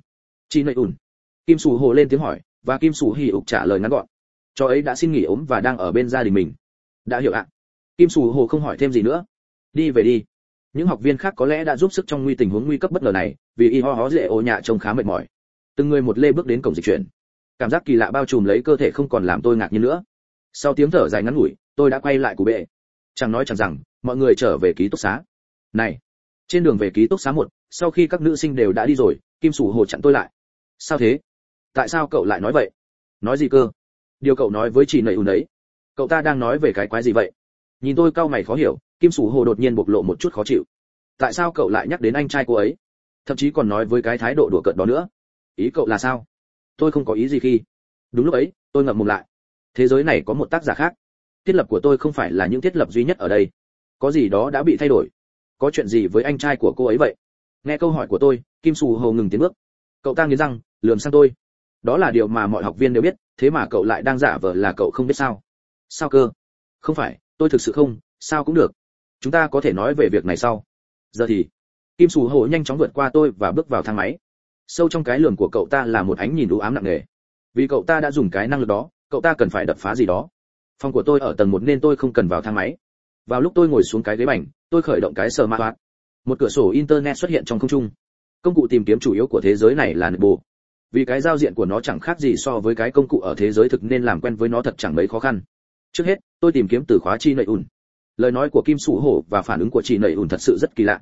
Chị nội ủn kim sù hồ lên tiếng hỏi, và kim sù hì ục trả lời ngắn gọn. Cho ấy đã xin nghỉ ốm và đang ở bên gia đình mình. Đã hiểu ạ. Kim sù hồ không hỏi thêm gì nữa. Đi về đi. Những học viên khác có lẽ đã giúp sức trong nguy tình huống nguy cấp bất ngờ này, vì y ho hó dễ ô nhạ trông khá mệt mỏi. Từng người một lê bước đến cổng dịch chuyển. Cảm giác kỳ lạ bao trùm lấy cơ thể không còn làm tôi ngạc nhiên nữa. Sau tiếng thở dài ngắn ngủi, tôi đã quay lại cụ bệ. Chẳng nói chẳng rằng, mọi người trở về ký túc xá này, trên đường về ký túc xá một, sau khi các nữ sinh đều đã đi rồi, kim sủ hồ chặn tôi lại. Sao thế? Tại sao cậu lại nói vậy? Nói gì cơ? Điều cậu nói với chị nầy ùn đấy. Cậu ta đang nói về cái quái gì vậy? Nhìn tôi cau mày khó hiểu, kim sủ hồ đột nhiên bộc lộ một chút khó chịu. Tại sao cậu lại nhắc đến anh trai cô ấy? Thậm chí còn nói với cái thái độ đùa cợt đó nữa. Ý cậu là sao? Tôi không có ý gì khi. Đúng lúc ấy, tôi ngậm mồm lại. Thế giới này có một tác giả khác. Thiết lập của tôi không phải là những thiết lập duy nhất ở đây. Có gì đó đã bị thay đổi có chuyện gì với anh trai của cô ấy vậy? Nghe câu hỏi của tôi kim sù hồ ngừng tiến bước. Cậu ta nghĩ rằng, lườm sang tôi. Đó là điều mà mọi học viên đều biết thế mà cậu lại đang giả vờ là cậu không biết sao. Sao cơ? Không phải tôi thực sự không sao cũng được. Chúng ta có thể nói về việc này sau. Giờ thì kim sù hồ nhanh chóng vượt qua tôi và bước vào thang máy. Sâu trong cái lườm của cậu ta là một ánh nhìn u ám nặng nề. Vì cậu ta đã dùng cái năng lực đó cậu ta cần phải đập phá gì đó. Phòng của tôi ở tầng một nên tôi không cần vào thang máy. Vào lúc tôi ngồi xuống cái ghế bành tôi khởi động cái sờ ma toát một cửa sổ internet xuất hiện trong không trung. Công cụ tìm kiếm chủ yếu của thế giới này là nệp bồ vì cái giao diện của nó chẳng khác gì so với cái công cụ ở thế giới thực nên làm quen với nó thật chẳng mấy khó khăn. Trước hết, tôi tìm kiếm từ khóa chi nợ ùn. Lời nói của kim sủ hổ và phản ứng của chị nợ ùn thật sự rất kỳ lạ.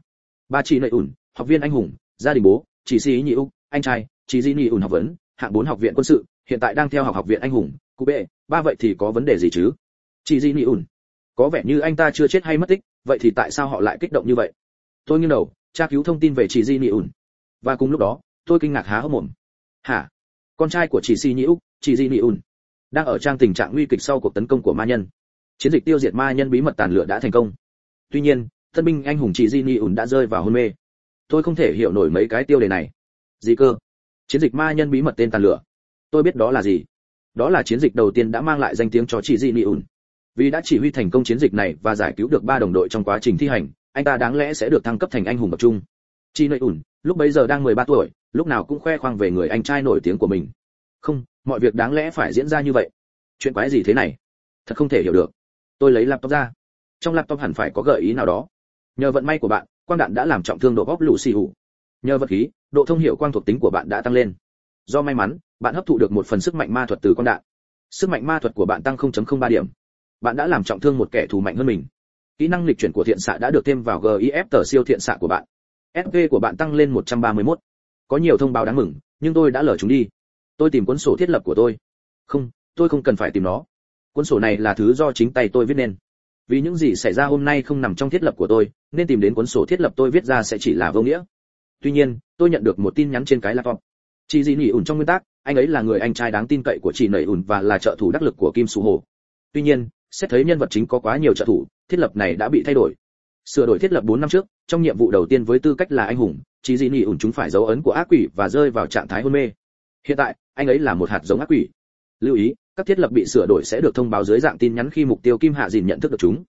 Ba chị nợ ùn, học viên anh hùng, gia đình bố chị sĩ nhị úc, anh trai chị di nhị ùn học vấn, hạng bốn học viện quân sự, hiện tại đang theo học học viện anh hùng cụ bệ. Ba vậy thì có vấn đề gì chứ? Chị di nhị ùn có vẻ như anh ta chưa chết hay mất tích, vậy thì tại sao họ lại kích động như vậy? Tôi nghiêng đầu, tra cứu thông tin về chị di nị ùn và cùng lúc đó, tôi kinh ngạc há hốc mồm. Hả? Con trai của chị si nhị úc, chị di nị ùn đang ở trang tình trạng nguy kịch sau cuộc tấn công của ma nhân. Chiến dịch tiêu diệt ma nhân bí mật tàn lửa đã thành công. Tuy nhiên, thân binh anh hùng chị di nị ùn đã rơi vào hôn mê. Tôi không thể hiểu nổi mấy cái tiêu đề này. Gì cơ? Chiến dịch ma nhân bí mật tên tàn lửa. Tôi biết đó là gì. Đó là chiến dịch đầu tiên đã mang lại danh tiếng cho chị di nị ùn vì đã chỉ huy thành công chiến dịch này và giải cứu được ba đồng đội trong quá trình thi hành, anh ta đáng lẽ sẽ được thăng cấp thành anh hùng tập trung. Chi nội ủn, lúc bấy giờ đang 13 tuổi, lúc nào cũng khoe khoang về người anh trai nổi tiếng của mình. Không, mọi việc đáng lẽ phải diễn ra như vậy. Chuyện quái gì thế này? Thật không thể hiểu được. Tôi lấy laptop ra. Trong laptop hẳn phải có gợi ý nào đó. Nhờ vận may của bạn, quang đạn đã làm trọng thương độ bóp lũ xì hủ. Nhờ vật khí, độ thông hiểu quang thuộc tính của bạn đã tăng lên. Do may mắn, bạn hấp thụ được một phần sức mạnh ma thuật từ quang đạn. Sức mạnh ma thuật của bạn tăng 0.03 điểm bạn đã làm trọng thương một kẻ thù mạnh hơn mình. Kỹ năng lịch chuyển của thiện xạ đã được thêm vào gif tờ siêu thiện xạ của bạn. Sv của bạn tăng lên 131. có nhiều thông báo đáng mừng, nhưng tôi đã lờ chúng đi. Tôi tìm cuốn sổ thiết lập của tôi. Không tôi không cần phải tìm nó. Cuốn sổ này là thứ do chính tay tôi viết nên. Vì những gì xảy ra hôm nay không nằm trong thiết lập của tôi, nên tìm đến cuốn sổ thiết lập tôi viết ra sẽ chỉ là vô nghĩa. Tuy nhiên, tôi nhận được một tin nhắn trên cái laptop. Chị gì nỉ ủn trong nguyên tắc, anh ấy là người anh trai đáng tin cậy của chị nảy ủn và là trợ thủ đắc lực của kim sù hồ. Tuy nhiên xét thấy nhân vật chính có quá nhiều trợ thủ, thiết lập này đã bị thay đổi. Sửa đổi thiết lập 4 năm trước, trong nhiệm vụ đầu tiên với tư cách là anh hùng chỉ dị nỉ ủn chúng phải dấu ấn của ác quỷ và rơi vào trạng thái hôn mê. Hiện tại, anh ấy là một hạt giống ác quỷ. Lưu ý, các thiết lập bị sửa đổi sẽ được thông báo dưới dạng tin nhắn khi mục tiêu kim hạ dìn nhận thức được chúng.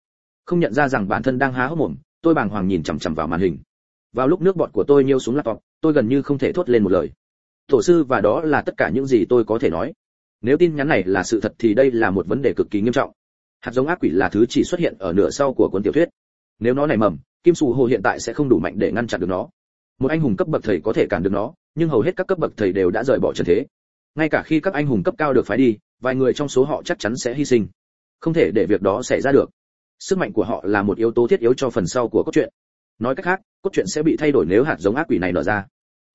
Không nhận ra rằng bản thân đang há hốc mồm, tôi bàng hoàng nhìn chằm chằm vào màn hình. Vào lúc nước bọt của tôi nhiêu xuống laptop, tôi gần như không thể thốt lên một lời. Tổ sư và đó là tất cả những gì tôi có thể nói. Nếu tin nhắn này là sự thật thì đây là một vấn đề cực kỳ nghiêm trọng hạt giống ác quỷ là thứ chỉ xuất hiện ở nửa sau của cuốn tiểu thuyết. Nếu nó nảy mầm, kim sù hồ hiện tại sẽ không đủ mạnh để ngăn chặn được nó. Một anh hùng cấp bậc thầy có thể cản được nó, nhưng hầu hết các cấp bậc thầy đều đã rời bỏ trần thế. Ngay cả khi các anh hùng cấp cao được phái đi, vài người trong số họ chắc chắn sẽ hy sinh. Không thể để việc đó xảy ra được. Sức mạnh của họ là một yếu tố thiết yếu cho phần sau của cốt truyện. Nói cách khác, cốt truyện sẽ bị thay đổi nếu hạt giống ác quỷ này nở ra.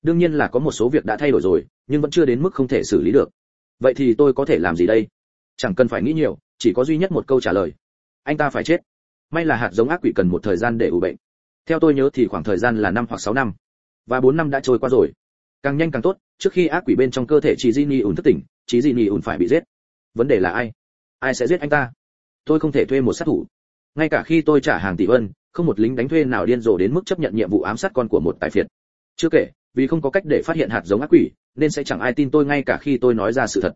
Đương nhiên là có một số việc đã thay đổi rồi, nhưng vẫn chưa đến mức không thể xử lý được. Vậy thì tôi có thể làm gì đây? Chẳng cần phải nghĩ nhiều chỉ có duy nhất một câu trả lời. Anh ta phải chết. May là hạt giống ác quỷ cần một thời gian để ủ bệnh. Theo tôi nhớ thì khoảng thời gian là năm hoặc sáu năm. Và bốn năm đã trôi qua rồi. Càng nhanh càng tốt, trước khi ác quỷ bên trong cơ thể chị di ni ủn thức tỉnh, chị di ni ùn phải bị giết. Vấn đề là ai? Ai sẽ giết anh ta? Tôi không thể thuê một sát thủ. Ngay cả khi tôi trả hàng tỷ ân, không một lính đánh thuê nào điên rồ đến mức chấp nhận nhiệm vụ ám sát con của một tài phiệt. Chưa kể, vì không có cách để phát hiện hạt giống ác quỷ, nên sẽ chẳng ai tin tôi ngay cả khi tôi nói ra sự thật.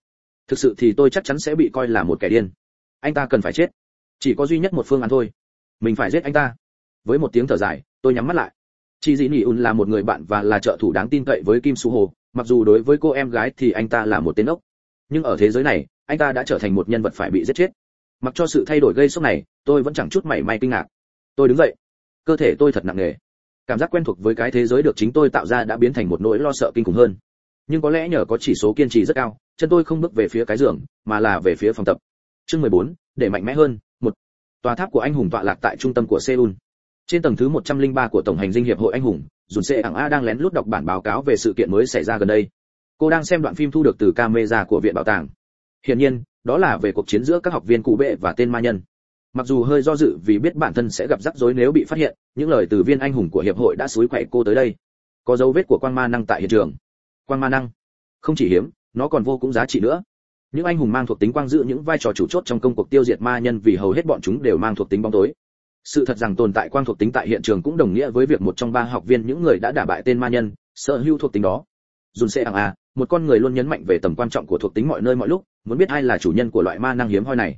Thực sự thì tôi chắc chắn sẽ bị coi là một kẻ điên anh ta cần phải chết. Chỉ có duy nhất một phương án thôi. Mình phải giết anh ta. Với một tiếng thở dài, tôi nhắm mắt lại. Chị dĩ nỉ un là một người bạn và là trợ thủ đáng tin cậy với kim su hồ. Mặc dù đối với cô em gái thì anh ta là một tên ốc. Nhưng ở thế giới này, anh ta đã trở thành một nhân vật phải bị giết chết. Mặc cho sự thay đổi gây sốc này, tôi vẫn chẳng chút mảy may kinh ngạc. Tôi đứng dậy. Cơ thể tôi thật nặng nề. Cảm giác quen thuộc với cái thế giới được chính tôi tạo ra đã biến thành một nỗi lo sợ kinh khủng hơn. Nhưng có lẽ nhờ có chỉ số kiên trì rất cao, chân tôi không bước về phía cái giường, mà là về phía phòng tập chương 14, để mạnh mẽ hơn một. Tòa tháp của anh hùng tọa lạc tại trung tâm của seoul. Trên tầng thứ 103 của tổng hành dinh hiệp hội anh hùng dùn xê ảng a đang lén lút đọc bản báo cáo về sự kiện mới xảy ra gần đây. Cô đang xem đoạn phim thu được từ camera của viện bảo tàng. Hiển nhiên đó là về cuộc chiến giữa các học viên cụ bệ và tên ma nhân. Mặc dù hơi do dự vì biết bản thân sẽ gặp rắc rối nếu bị phát hiện những lời từ viên anh hùng của hiệp hội đã suối quậy cô tới đây. Có dấu vết của quang ma năng tại hiện trường. Quang ma năng? Không chỉ hiếm nó còn vô cùng giá trị nữa những anh hùng mang thuộc tính quang dự, những vai trò chủ chốt trong công cuộc tiêu diệt ma nhân vì hầu hết bọn chúng đều mang thuộc tính bóng tối. Sự thật rằng tồn tại quang thuộc tính tại hiện trường cũng đồng nghĩa với việc một trong ba học viên những người đã đả bại tên ma nhân, sở hữu thuộc tính đó. Dùn sẽ à một con người luôn nhấn mạnh về tầm quan trọng của thuộc tính mọi nơi mọi lúc, muốn biết ai là chủ nhân của loại ma năng hiếm hoi này.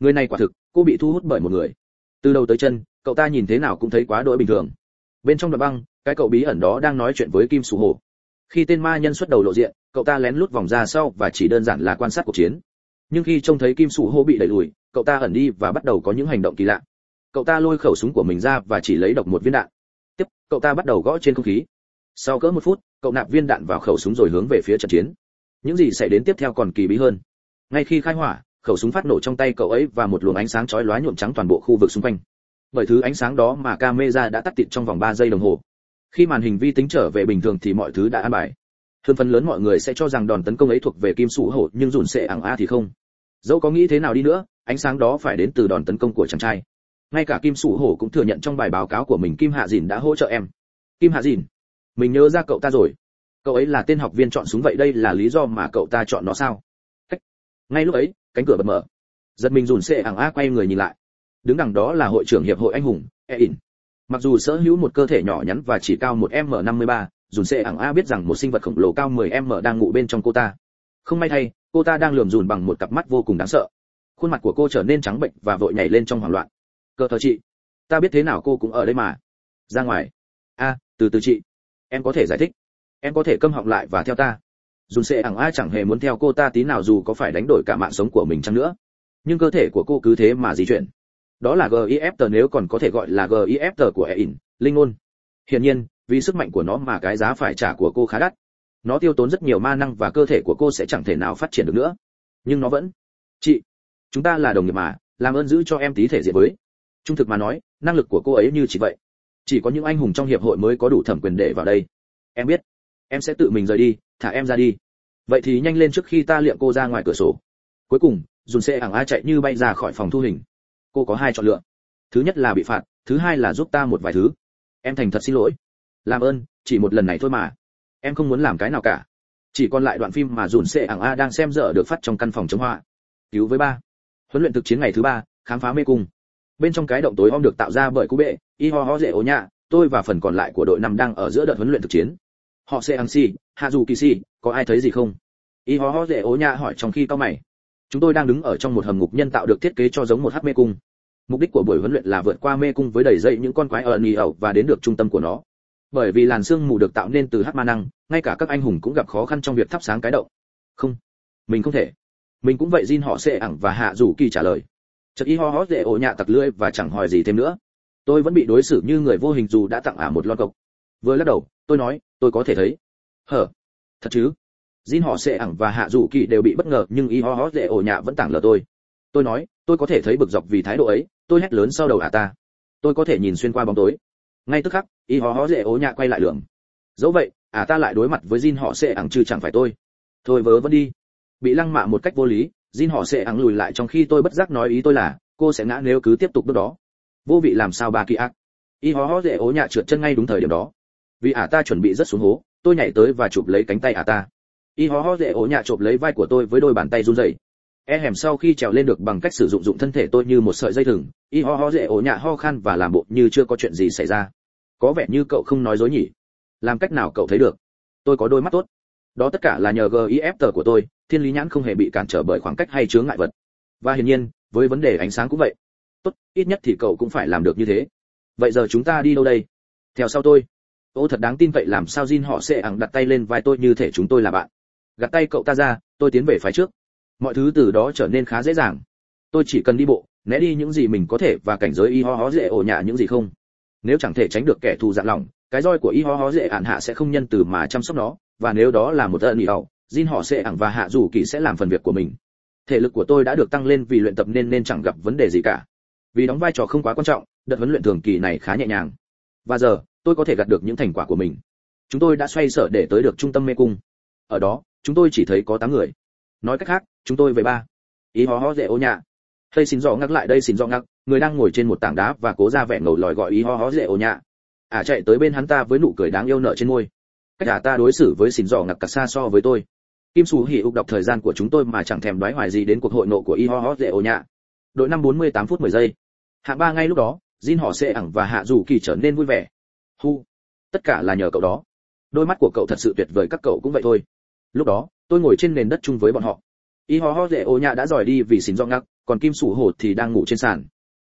Người này quả thực, cô bị thu hút bởi một người. Từ đầu tới chân, cậu ta nhìn thế nào cũng thấy quá đỗi bình thường. Bên trong đoạn băng, cái cậu bí ẩn đó đang nói chuyện với kim sù hồ khi tên ma nhân xuất đầu lộ diện, cậu ta lén lút vòng ra sau và chỉ đơn giản là quan sát cuộc chiến. Nhưng khi trông thấy kim Sủ hô bị đẩy lùi, cậu ta ẩn đi và bắt đầu có những hành động kỳ lạ. Cậu ta lôi khẩu súng của mình ra và chỉ lấy độc một viên đạn. Tiếp, cậu ta bắt đầu gõ trên không khí. Sau cỡ một phút, cậu nạp viên đạn vào khẩu súng rồi hướng về phía trận chiến. Những gì xảy đến tiếp theo còn kỳ bí hơn. Ngay khi khai hỏa, khẩu súng phát nổ trong tay cậu ấy và một luồng ánh sáng chói lóa nhuộm trắng toàn bộ khu vực xung quanh. Bởi thứ ánh sáng đó mà camera đã tắt tịt trong vòng 3 giây đồng hồ khi màn hình vi tính trở về bình thường thì mọi thứ đã an bài. Hơn phần lớn mọi người sẽ cho rằng đòn tấn công ấy thuộc về kim sủ hổ, nhưng dùn sệ ảng a thì không. Dẫu có nghĩ thế nào đi nữa, ánh sáng đó phải đến từ đòn tấn công của chàng trai. Ngay cả kim sủ hổ cũng thừa nhận trong bài báo cáo của mình kim hạ dìn đã hỗ trợ em. Kim hạ dìn, mình nhớ ra cậu ta rồi. Cậu ấy là tên học viên chọn súng vậy đây là lý do mà cậu ta chọn nó sao? Cách. ngay lúc ấy, cánh cửa bật mở. Giật mình dùn sệ ảng a quay người nhìn lại. Đứng đằng đó là hội trưởng hiệp hội anh hùng E In mặc dù sở hữu một cơ thể nhỏ nhắn và chỉ cao một m 53 dùn xệ ảng a biết rằng một sinh vật khổng lồ cao 10 m đang ngủ bên trong cô ta. Không may thay, cô ta đang lườm dùn bằng một cặp mắt vô cùng đáng sợ. Khuôn mặt của cô trở nên trắng bệnh và vội nhảy lên trong hoảng loạn. Cơ thờ chị, ta biết thế nào cô cũng ở đây mà. Ra ngoài. A, từ từ chị, em có thể giải thích. Em có thể câm họng lại và theo ta. Dùn xệ ảng a chẳng hề muốn theo cô ta tí nào dù có phải đánh đổi cả mạng sống của mình chăng nữa. Nhưng cơ thể của cô cứ thế mà di chuyển đó là GIFT nếu còn có thể gọi là GIFT của ein, linh ngôn hiển nhiên, vì sức mạnh của nó mà cái giá phải trả của cô khá đắt. Nó tiêu tốn rất nhiều ma năng và cơ thể của cô sẽ chẳng thể nào phát triển được nữa. Nhưng nó vẫn. Chị, chúng ta là đồng nghiệp mà, làm ơn giữ cho em tí thể diện với. Trung thực mà nói, năng lực của cô ấy như chỉ vậy. Chỉ có những anh hùng trong hiệp hội mới có đủ thẩm quyền để vào đây. Em biết. Em sẽ tự mình rời đi, thả em ra đi. Vậy thì nhanh lên trước khi ta liệm cô ra ngoài cửa sổ. Cuối cùng dùn xe hàng a chạy như bay ra khỏi phòng thu hình cô có hai chọn lựa. Thứ nhất là bị phạt, thứ hai là giúp ta một vài thứ. Em thành thật xin lỗi. Làm ơn, chỉ một lần này thôi mà. Em không muốn làm cái nào cả. Chỉ còn lại đoạn phim mà dùn Sệ ảng a đang xem dở được phát trong căn phòng chống họa. Cứu với ba. Huấn luyện thực chiến ngày thứ ba, khám phá mê cung. Bên trong cái động tối om được tạo ra bởi cú bệ, y ho ho dễ ố nhạ, tôi và phần còn lại của đội năm đang ở giữa đợt huấn luyện thực chiến. Họ sẽ ăn si, hạ dù kỳ si, có ai thấy gì không? Y ho ho dễ ố nhạ hỏi trong khi tao mày chúng tôi đang đứng ở trong một hầm ngục nhân tạo được thiết kế cho giống một hắc mê cung. Mục đích của buổi huấn luyện là vượt qua mê cung với đầy dây những con quái ở nhì ẩu và đến được trung tâm của nó. Bởi vì làn sương mù được tạo nên từ hắc ma năng, ngay cả các anh hùng cũng gặp khó khăn trong việc thắp sáng cái động. Không, mình không thể. Mình cũng vậy, Jin họ sẽ ẳng và hạ rủ kỳ trả lời. Chợt y ho hót dễ ổ nhạ tặc lưỡi và chẳng hỏi gì thêm nữa. Tôi vẫn bị đối xử như người vô hình dù đã tặng ả một lon cộc vừa lắc đầu, tôi nói, tôi có thể thấy. Hở, thật chứ? Jin họ sẽ ẳng và hạ Dụ kỳ đều bị bất ngờ, nhưng y ho ho dễ ổ nhạ vẫn tảng lờ tôi. Tôi nói, tôi có thể thấy bực dọc vì thái độ ấy, tôi hét lớn sau đầu ả ta. Tôi có thể nhìn xuyên qua bóng tối. Ngay tức khắc, y ho ho dễ ổ nhạ quay lại lườm. dẫu vậy, ả ta lại đối mặt với Jin họ sẽ ẳng chứ chẳng phải tôi. Thôi vớ vẫn đi. Bị lăng mạ một cách vô lý, Jin họ sẽ ẳng lùi lại trong khi tôi bất giác nói ý tôi là, cô sẽ ngã nếu cứ tiếp tục bước đó. Vô vị làm sao bà kỳ ác? Y ho ho dễ ổ nhạ trượt chân ngay đúng thời điểm đó. Vì ả ta chuẩn bị rất xuống hố, tôi nhảy tới và chụp lấy cánh tay ả ta y ho ho dễ ổ nhạ chộp lấy vai của tôi với đôi bàn tay run rẩy. E hẻm sau khi trèo lên được bằng cách sử dụng dụng thân thể tôi như một sợi dây thừng, y ho ho dễ ổ nhạ ho khan và làm bộ như chưa có chuyện gì xảy ra. Có vẻ như cậu không nói dối nhỉ? Làm cách nào cậu thấy được? Tôi có đôi mắt tốt. Đó tất cả là nhờ gif tờ của tôi, thiên lý nhãn không hề bị cản trở bởi khoảng cách hay chướng ngại vật. Và hiển nhiên, với vấn đề ánh sáng cũng vậy. Tốt, ít nhất thì cậu cũng phải làm được như thế. Vậy giờ chúng ta đi đâu đây? Theo sau tôi. Ô, thật đáng tin vậy làm sao Jin họ sẽ ẳng đặt tay lên vai tôi như thể chúng tôi là bạn gạt tay cậu ta ra, tôi tiến về phía trước. Mọi thứ từ đó trở nên khá dễ dàng. Tôi chỉ cần đi bộ, né đi những gì mình có thể và cảnh giới y ho ho dễ ổ nhả những gì không. Nếu chẳng thể tránh được kẻ thù dạn lòng, cái roi của y ho ho dễ ạn hạ sẽ không nhân từ mà chăm sóc nó, và nếu đó là một ân ý ẩu Jin họ sẽ ẳng và hạ dù kỳ sẽ làm phần việc của mình. Thể lực của tôi đã được tăng lên vì luyện tập nên nên chẳng gặp vấn đề gì cả. Vì đóng vai trò không quá quan trọng, đợt huấn luyện thường kỳ này khá nhẹ nhàng. Và giờ, tôi có thể gặt được những thành quả của mình. Chúng tôi đã xoay sở để tới được trung tâm mê cung. Ở đó chúng tôi chỉ thấy có tám người. Nói cách khác, chúng tôi về ba. Ý hó hó dễ ô nhạ. Thầy xin dò ngắc lại đây xin dò ngắc, người đang ngồi trên một tảng đá và cố ra vẻ ngầu lòi gọi ý ho hó dễ ô nhạ. À chạy tới bên hắn ta với nụ cười đáng yêu nở trên môi. Cách ả ta đối xử với xin dò ngặc cả xa so với tôi. Kim Sú hỉ ục đọc thời gian của chúng tôi mà chẳng thèm đoái hoài gì đến cuộc hội nộ của y ho ho dễ ô nhạ. Đội năm 48 phút 10 giây. Hạ ba ngay lúc đó, Jin họ sẽ ẳng và hạ dù kỳ trở nên vui vẻ. Hu, tất cả là nhờ cậu đó. Đôi mắt của cậu thật sự tuyệt vời, các cậu cũng vậy thôi lúc đó, tôi ngồi trên nền đất chung với bọn họ. Y ho ho dễ ô nhạ đã giỏi đi vì xin do ngắc, còn kim sủ hổ thì đang ngủ trên sàn.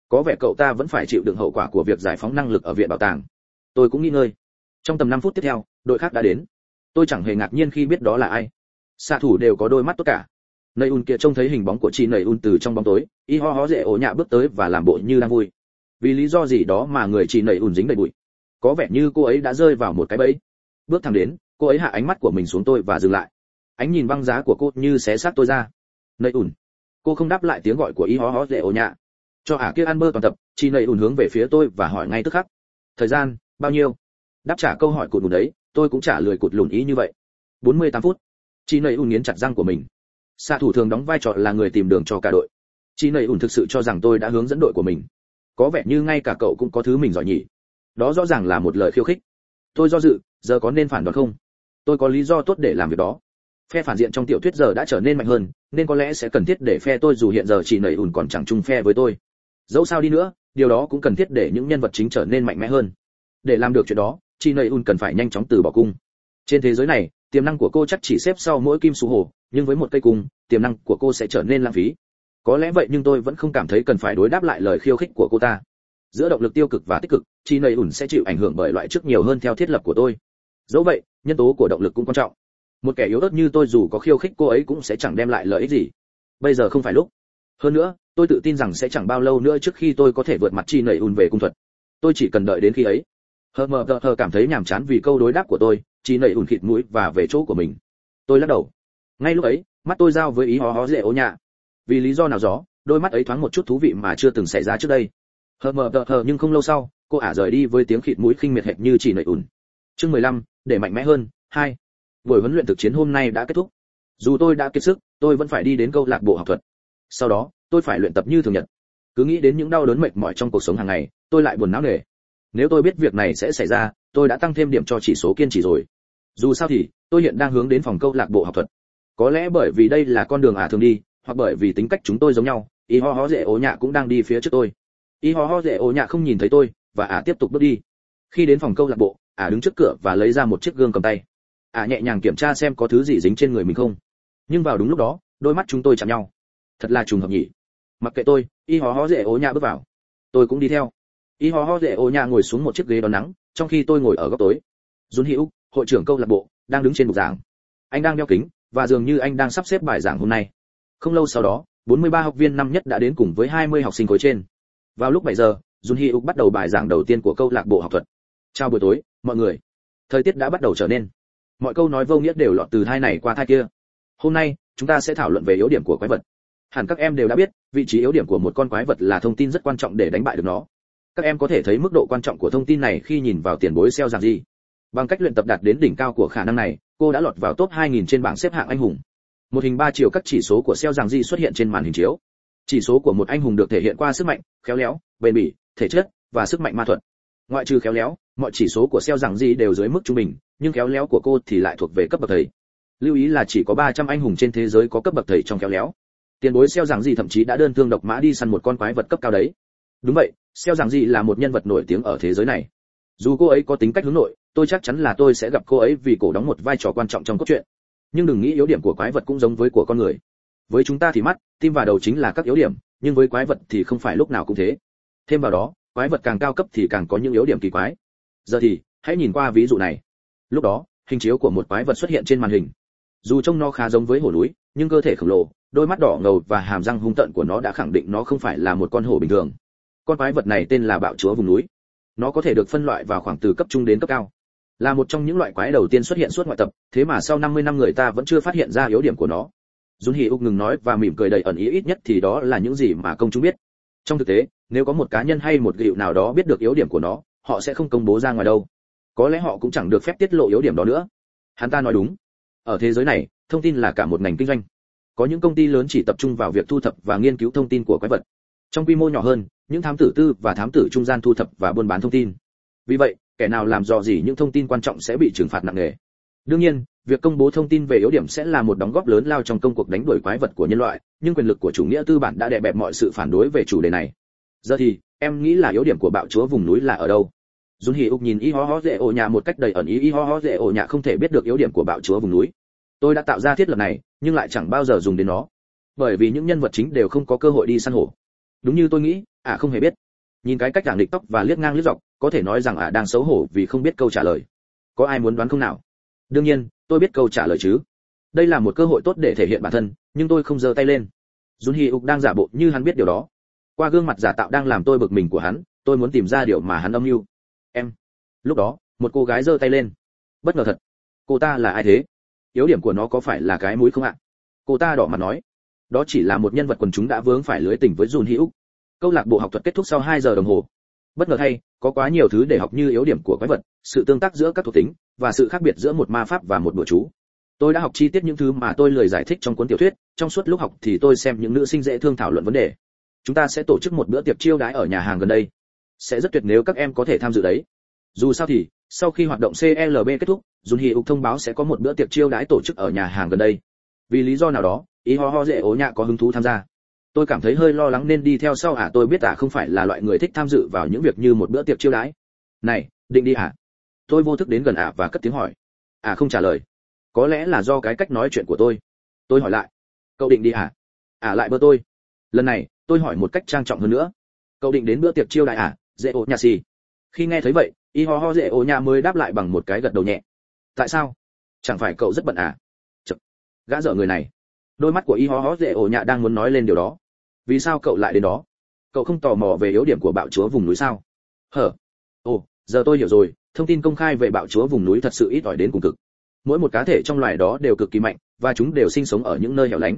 Có vẻ cậu ta vẫn phải chịu đựng hậu quả của việc giải phóng năng lực ở viện bảo tàng. Tôi cũng nghỉ ngơi. Trong tầm 5 phút tiếp theo, đội khác đã đến. Tôi chẳng hề ngạc nhiên khi biết đó là ai. Xạ thủ đều có đôi mắt tốt cả. Nầy un kia trông thấy hình bóng của chị nầy un từ trong bóng tối, y ho ho dễ ổ nhạ bước tới và làm bộ như đang vui. Vì lý do gì đó mà người chị nầy un dính đầy bụi. Có vẻ như cô ấy đã rơi vào một cái bẫy. Bước thẳng đến, cô ấy hạ ánh mắt của mình xuống tôi và dừng lại ánh nhìn băng giá của cô như xé xác tôi ra. Nầy ủn cô không đáp lại tiếng gọi của y ho ho dễ ổ nhạ. Cho ả kia ăn bơ toàn tập, chị nầy ủn hướng về phía tôi và hỏi ngay tức khắc. Thời gian, bao nhiêu? Đáp trả câu hỏi cụt lùn đấy, tôi cũng trả lời cụt lùn ý như vậy. 48 phút. Chị nầy ủn nghiến chặt răng của mình. Xạ thủ thường đóng vai trò là người tìm đường cho cả đội. Chị nầy ủn thực sự cho rằng tôi đã hướng dẫn đội của mình. Có vẻ như ngay cả cậu cũng có thứ mình giỏi nhỉ. Đó rõ ràng là một lời khiêu khích. Tôi do dự, giờ có nên phản đoán không? Tôi có lý do tốt để làm việc đó phe phản diện trong tiểu thuyết giờ đã trở nên mạnh hơn, nên có lẽ sẽ cần thiết để phe tôi dù hiện giờ chỉ nảy ủn còn chẳng chung phe với tôi. Dẫu sao đi nữa, điều đó cũng cần thiết để những nhân vật chính trở nên mạnh mẽ hơn. Để làm được chuyện đó chị nầy un cần phải nhanh chóng từ bỏ cung. Trên thế giới này, tiềm năng của cô chắc chỉ xếp sau mỗi kim su hồ, nhưng với một cây cung, tiềm năng của cô sẽ trở nên lãng phí. Có lẽ vậy nhưng tôi vẫn không cảm thấy cần phải đối đáp lại lời khiêu khích của cô ta. Giữa động lực tiêu cực và tích cực chị nầy ủn sẽ chịu ảnh hưởng bởi loại trước nhiều hơn theo thiết lập của tôi. Dẫu vậy, nhân tố của động lực cũng quan trọng một kẻ yếu ớt như tôi dù có khiêu khích cô ấy cũng sẽ chẳng đem lại lợi ích gì. Bây giờ không phải lúc. Hơn nữa tôi tự tin rằng sẽ chẳng bao lâu nữa trước khi tôi có thể vượt mặt chi nảy ùn về cung thuật. Tôi chỉ cần đợi đến khi ấy. Hờ mờ hờ cảm thấy nhàm chán vì câu đối đáp của tôi chi nảy ùn khịt mũi và về chỗ của mình. Tôi lắc đầu. Ngay lúc ấy mắt tôi giao với ý hó hó dễ ố nhạ. Vì lý do nào đó đôi mắt ấy thoáng một chút thú vị mà chưa từng xảy ra trước đây. Hờ mờ hờ nhưng không lâu sau cô ả rời đi với tiếng khịt mũi khinh miệt hệt như chỉ nảy ùn. Chương 15, để mạnh mẽ hơn hai buổi huấn luyện thực chiến hôm nay đã kết thúc. Dù tôi đã kiệt sức, tôi vẫn phải đi đến câu lạc bộ học thuật. Sau đó, tôi phải luyện tập như thường nhật. Cứ nghĩ đến những đau đớn mệt mỏi trong cuộc sống hàng ngày, tôi lại buồn não nề. Nếu tôi biết việc này sẽ xảy ra, tôi đã tăng thêm điểm cho chỉ số kiên trì rồi. Dù sao thì, tôi hiện đang hướng đến phòng câu lạc bộ học thuật. Có lẽ bởi vì đây là con đường ả thường đi, hoặc bởi vì tính cách chúng tôi giống nhau, y ho ho dễ ố nhạ cũng đang đi phía trước tôi. Y ho ho dễ ố nhạ không nhìn thấy tôi, và ả tiếp tục bước đi. Khi đến phòng câu lạc bộ, ả đứng trước cửa và lấy ra một chiếc gương cầm tay ả nhẹ nhàng kiểm tra xem có thứ gì dính trên người mình không. Nhưng vào đúng lúc đó, đôi mắt chúng tôi chạm nhau. Thật là trùng hợp nhỉ. Mặc kệ tôi, y hó hó dễ ố nhà bước vào. Tôi cũng đi theo. Y hó hó dễ ố nhà ngồi xuống một chiếc ghế đón nắng, trong khi tôi ngồi ở góc tối. Dùn hữu, hội trưởng câu lạc bộ, đang đứng trên bục giảng. Anh đang đeo kính, và dường như anh đang sắp xếp bài giảng hôm nay. Không lâu sau đó 43 học viên năm nhất đã đến cùng với 20 học sinh khối trên. Vào lúc 7 giờ Jun hữu bắt đầu bài giảng đầu tiên của câu lạc bộ học thuật. Chào buổi tối, mọi người. Thời tiết đã bắt đầu trở nên mọi câu nói vô nghĩa đều lọt từ thai này qua thai kia. Hôm nay, chúng ta sẽ thảo luận về yếu điểm của quái vật. Hẳn các em đều đã biết, vị trí yếu điểm của một con quái vật là thông tin rất quan trọng để đánh bại được nó. Các em có thể thấy mức độ quan trọng của thông tin này khi nhìn vào tiền bối xeo rằng gì bằng cách luyện tập đạt đến đỉnh cao của khả năng này, cô đã lọt vào top 2000 trên bảng xếp hạng anh hùng. Một hình ba chiều các chỉ số của xeo rằng gì xuất hiện trên màn hình chiếu. Chỉ số của một anh hùng được thể hiện qua sức mạnh, khéo léo, bền bỉ, thể chất và sức mạnh ma thuật. Ngoại trừ khéo léo, mọi chỉ số của xeo rằng gì đều dưới mức trung bình nhưng khéo léo của cô thì lại thuộc về cấp bậc thầy. Lưu ý là chỉ có 300 anh hùng trên thế giới có cấp bậc thầy trong khéo léo. Tiền bối xeo rằng gì thậm chí đã đơn thương độc mã đi săn một con quái vật cấp cao đấy. Đúng vậy xeo rằng gì là một nhân vật nổi tiếng ở thế giới này. Dù cô ấy có tính cách hướng nội, tôi chắc chắn là tôi sẽ gặp cô ấy vì cổ đóng một vai trò quan trọng trong cốt truyện. Nhưng đừng nghĩ yếu điểm của quái vật cũng giống với của con người. Với chúng ta thì mắt, tim và đầu chính là các yếu điểm, nhưng với quái vật thì không phải lúc nào cũng thế. Thêm vào đó, quái vật càng cao cấp thì càng có những yếu điểm kỳ quái. Giờ thì, hãy nhìn qua ví dụ này lúc đó, hình chiếu của một quái vật xuất hiện trên màn hình. Dù trông nó khá giống với hổ núi, nhưng cơ thể khổng lồ, đôi mắt đỏ ngầu và hàm răng hung tợn của nó đã khẳng định nó không phải là một con hổ bình thường. Con quái vật này tên là bạo chúa vùng núi. Nó có thể được phân loại vào khoảng từ cấp trung đến cấp cao. Là một trong những loại quái đầu tiên xuất hiện suốt ngoại tập, thế mà sau 50 năm người ta vẫn chưa phát hiện ra yếu điểm của nó. Jun Hee úc ngừng nói và mỉm cười đầy ẩn ý ít nhất thì đó là những gì mà công chúng biết. Trong thực tế, nếu có một cá nhân hay một gịu nào đó biết được yếu điểm của nó, họ sẽ không công bố ra ngoài đâu có lẽ họ cũng chẳng được phép tiết lộ yếu điểm đó nữa. Hắn ta nói đúng. Ở thế giới này, thông tin là cả một ngành kinh doanh. Có những công ty lớn chỉ tập trung vào việc thu thập và nghiên cứu thông tin của quái vật. Trong quy mô nhỏ hơn, những thám tử tư và thám tử trung gian thu thập và buôn bán thông tin. Vì vậy, kẻ nào làm dò gì những thông tin quan trọng sẽ bị trừng phạt nặng nề. Đương nhiên, việc công bố thông tin về yếu điểm sẽ là một đóng góp lớn lao trong công cuộc đánh đuổi quái vật của nhân loại, nhưng quyền lực của chủ nghĩa tư bản đã đè bẹp mọi sự phản đối về chủ đề này. Giờ thì, em nghĩ là yếu điểm của bạo chúa vùng núi là ở đâu? Jun Hỉ Úc nhìn y ho ho dễ ổ nhà một cách đầy ẩn ý y ho ho dễ ổ nhà không thể biết được yếu điểm của bạo chúa vùng núi. Tôi đã tạo ra thiết lập này, nhưng lại chẳng bao giờ dùng đến nó. Bởi vì những nhân vật chính đều không có cơ hội đi săn hổ. Đúng như tôi nghĩ, à không hề biết. Nhìn cái cách giảng địch tóc và liếc ngang liếc dọc, có thể nói rằng à đang xấu hổ vì không biết câu trả lời. Có ai muốn đoán không nào? Đương nhiên, tôi biết câu trả lời chứ. Đây là một cơ hội tốt để thể hiện bản thân, nhưng tôi không giơ tay lên. Jun Hỉ Úc đang giả bộ như hắn biết điều đó. Qua gương mặt giả tạo đang làm tôi bực mình của hắn, tôi muốn tìm ra điều mà hắn âm mưu em. Lúc đó, một cô gái giơ tay lên. Bất ngờ thật. Cô ta là ai thế? Yếu điểm của nó có phải là cái mũi không ạ? Cô ta đỏ mặt nói. Đó chỉ là một nhân vật quần chúng đã vướng phải lưới tình với dùn hữu câu lạc bộ học thuật kết thúc sau 2 giờ đồng hồ. Bất ngờ thay, có quá nhiều thứ để học như yếu điểm của quái vật, sự tương tác giữa các thuộc tính, và sự khác biệt giữa một ma pháp và một bữa chú. Tôi đã học chi tiết những thứ mà tôi lười giải thích trong cuốn tiểu thuyết, trong suốt lúc học thì tôi xem những nữ sinh dễ thương thảo luận vấn đề. Chúng ta sẽ tổ chức một bữa tiệc chiêu đãi ở nhà hàng gần đây sẽ rất tuyệt nếu các em có thể tham dự đấy. Dù sao thì, sau khi hoạt động CLB kết thúc, Jun Hee Uk thông báo sẽ có một bữa tiệc chiêu đãi tổ chức ở nhà hàng gần đây. Vì lý do nào đó, ý ho ho dễ ố nhạ có hứng thú tham gia. Tôi cảm thấy hơi lo lắng nên đi theo sau à tôi biết à không phải là loại người thích tham dự vào những việc như một bữa tiệc chiêu đãi. Này, định đi à tôi vô thức đến gần à và cất tiếng hỏi. À không trả lời. Có lẽ là do cái cách nói chuyện của tôi. Tôi hỏi lại. Cậu định đi à à lại bơ tôi. Lần này, tôi hỏi một cách trang trọng hơn nữa. Cậu định đến bữa tiệc chiêu đãi à dễ ô nhà xì. Khi nghe thấy vậy, y ho ho dễ ô nhà mới đáp lại bằng một cái gật đầu nhẹ. Tại sao? Chẳng phải cậu rất bận à? Chật. gã dở người này. Đôi mắt của y ho ho dễ ô nhà đang muốn nói lên điều đó. Vì sao cậu lại đến đó? Cậu không tò mò về yếu điểm của bạo chúa vùng núi sao? Hở. Ồ, giờ tôi hiểu rồi, thông tin công khai về bạo chúa vùng núi thật sự ít ỏi đến cùng cực. Mỗi một cá thể trong loài đó đều cực kỳ mạnh, và chúng đều sinh sống ở những nơi hẻo lánh.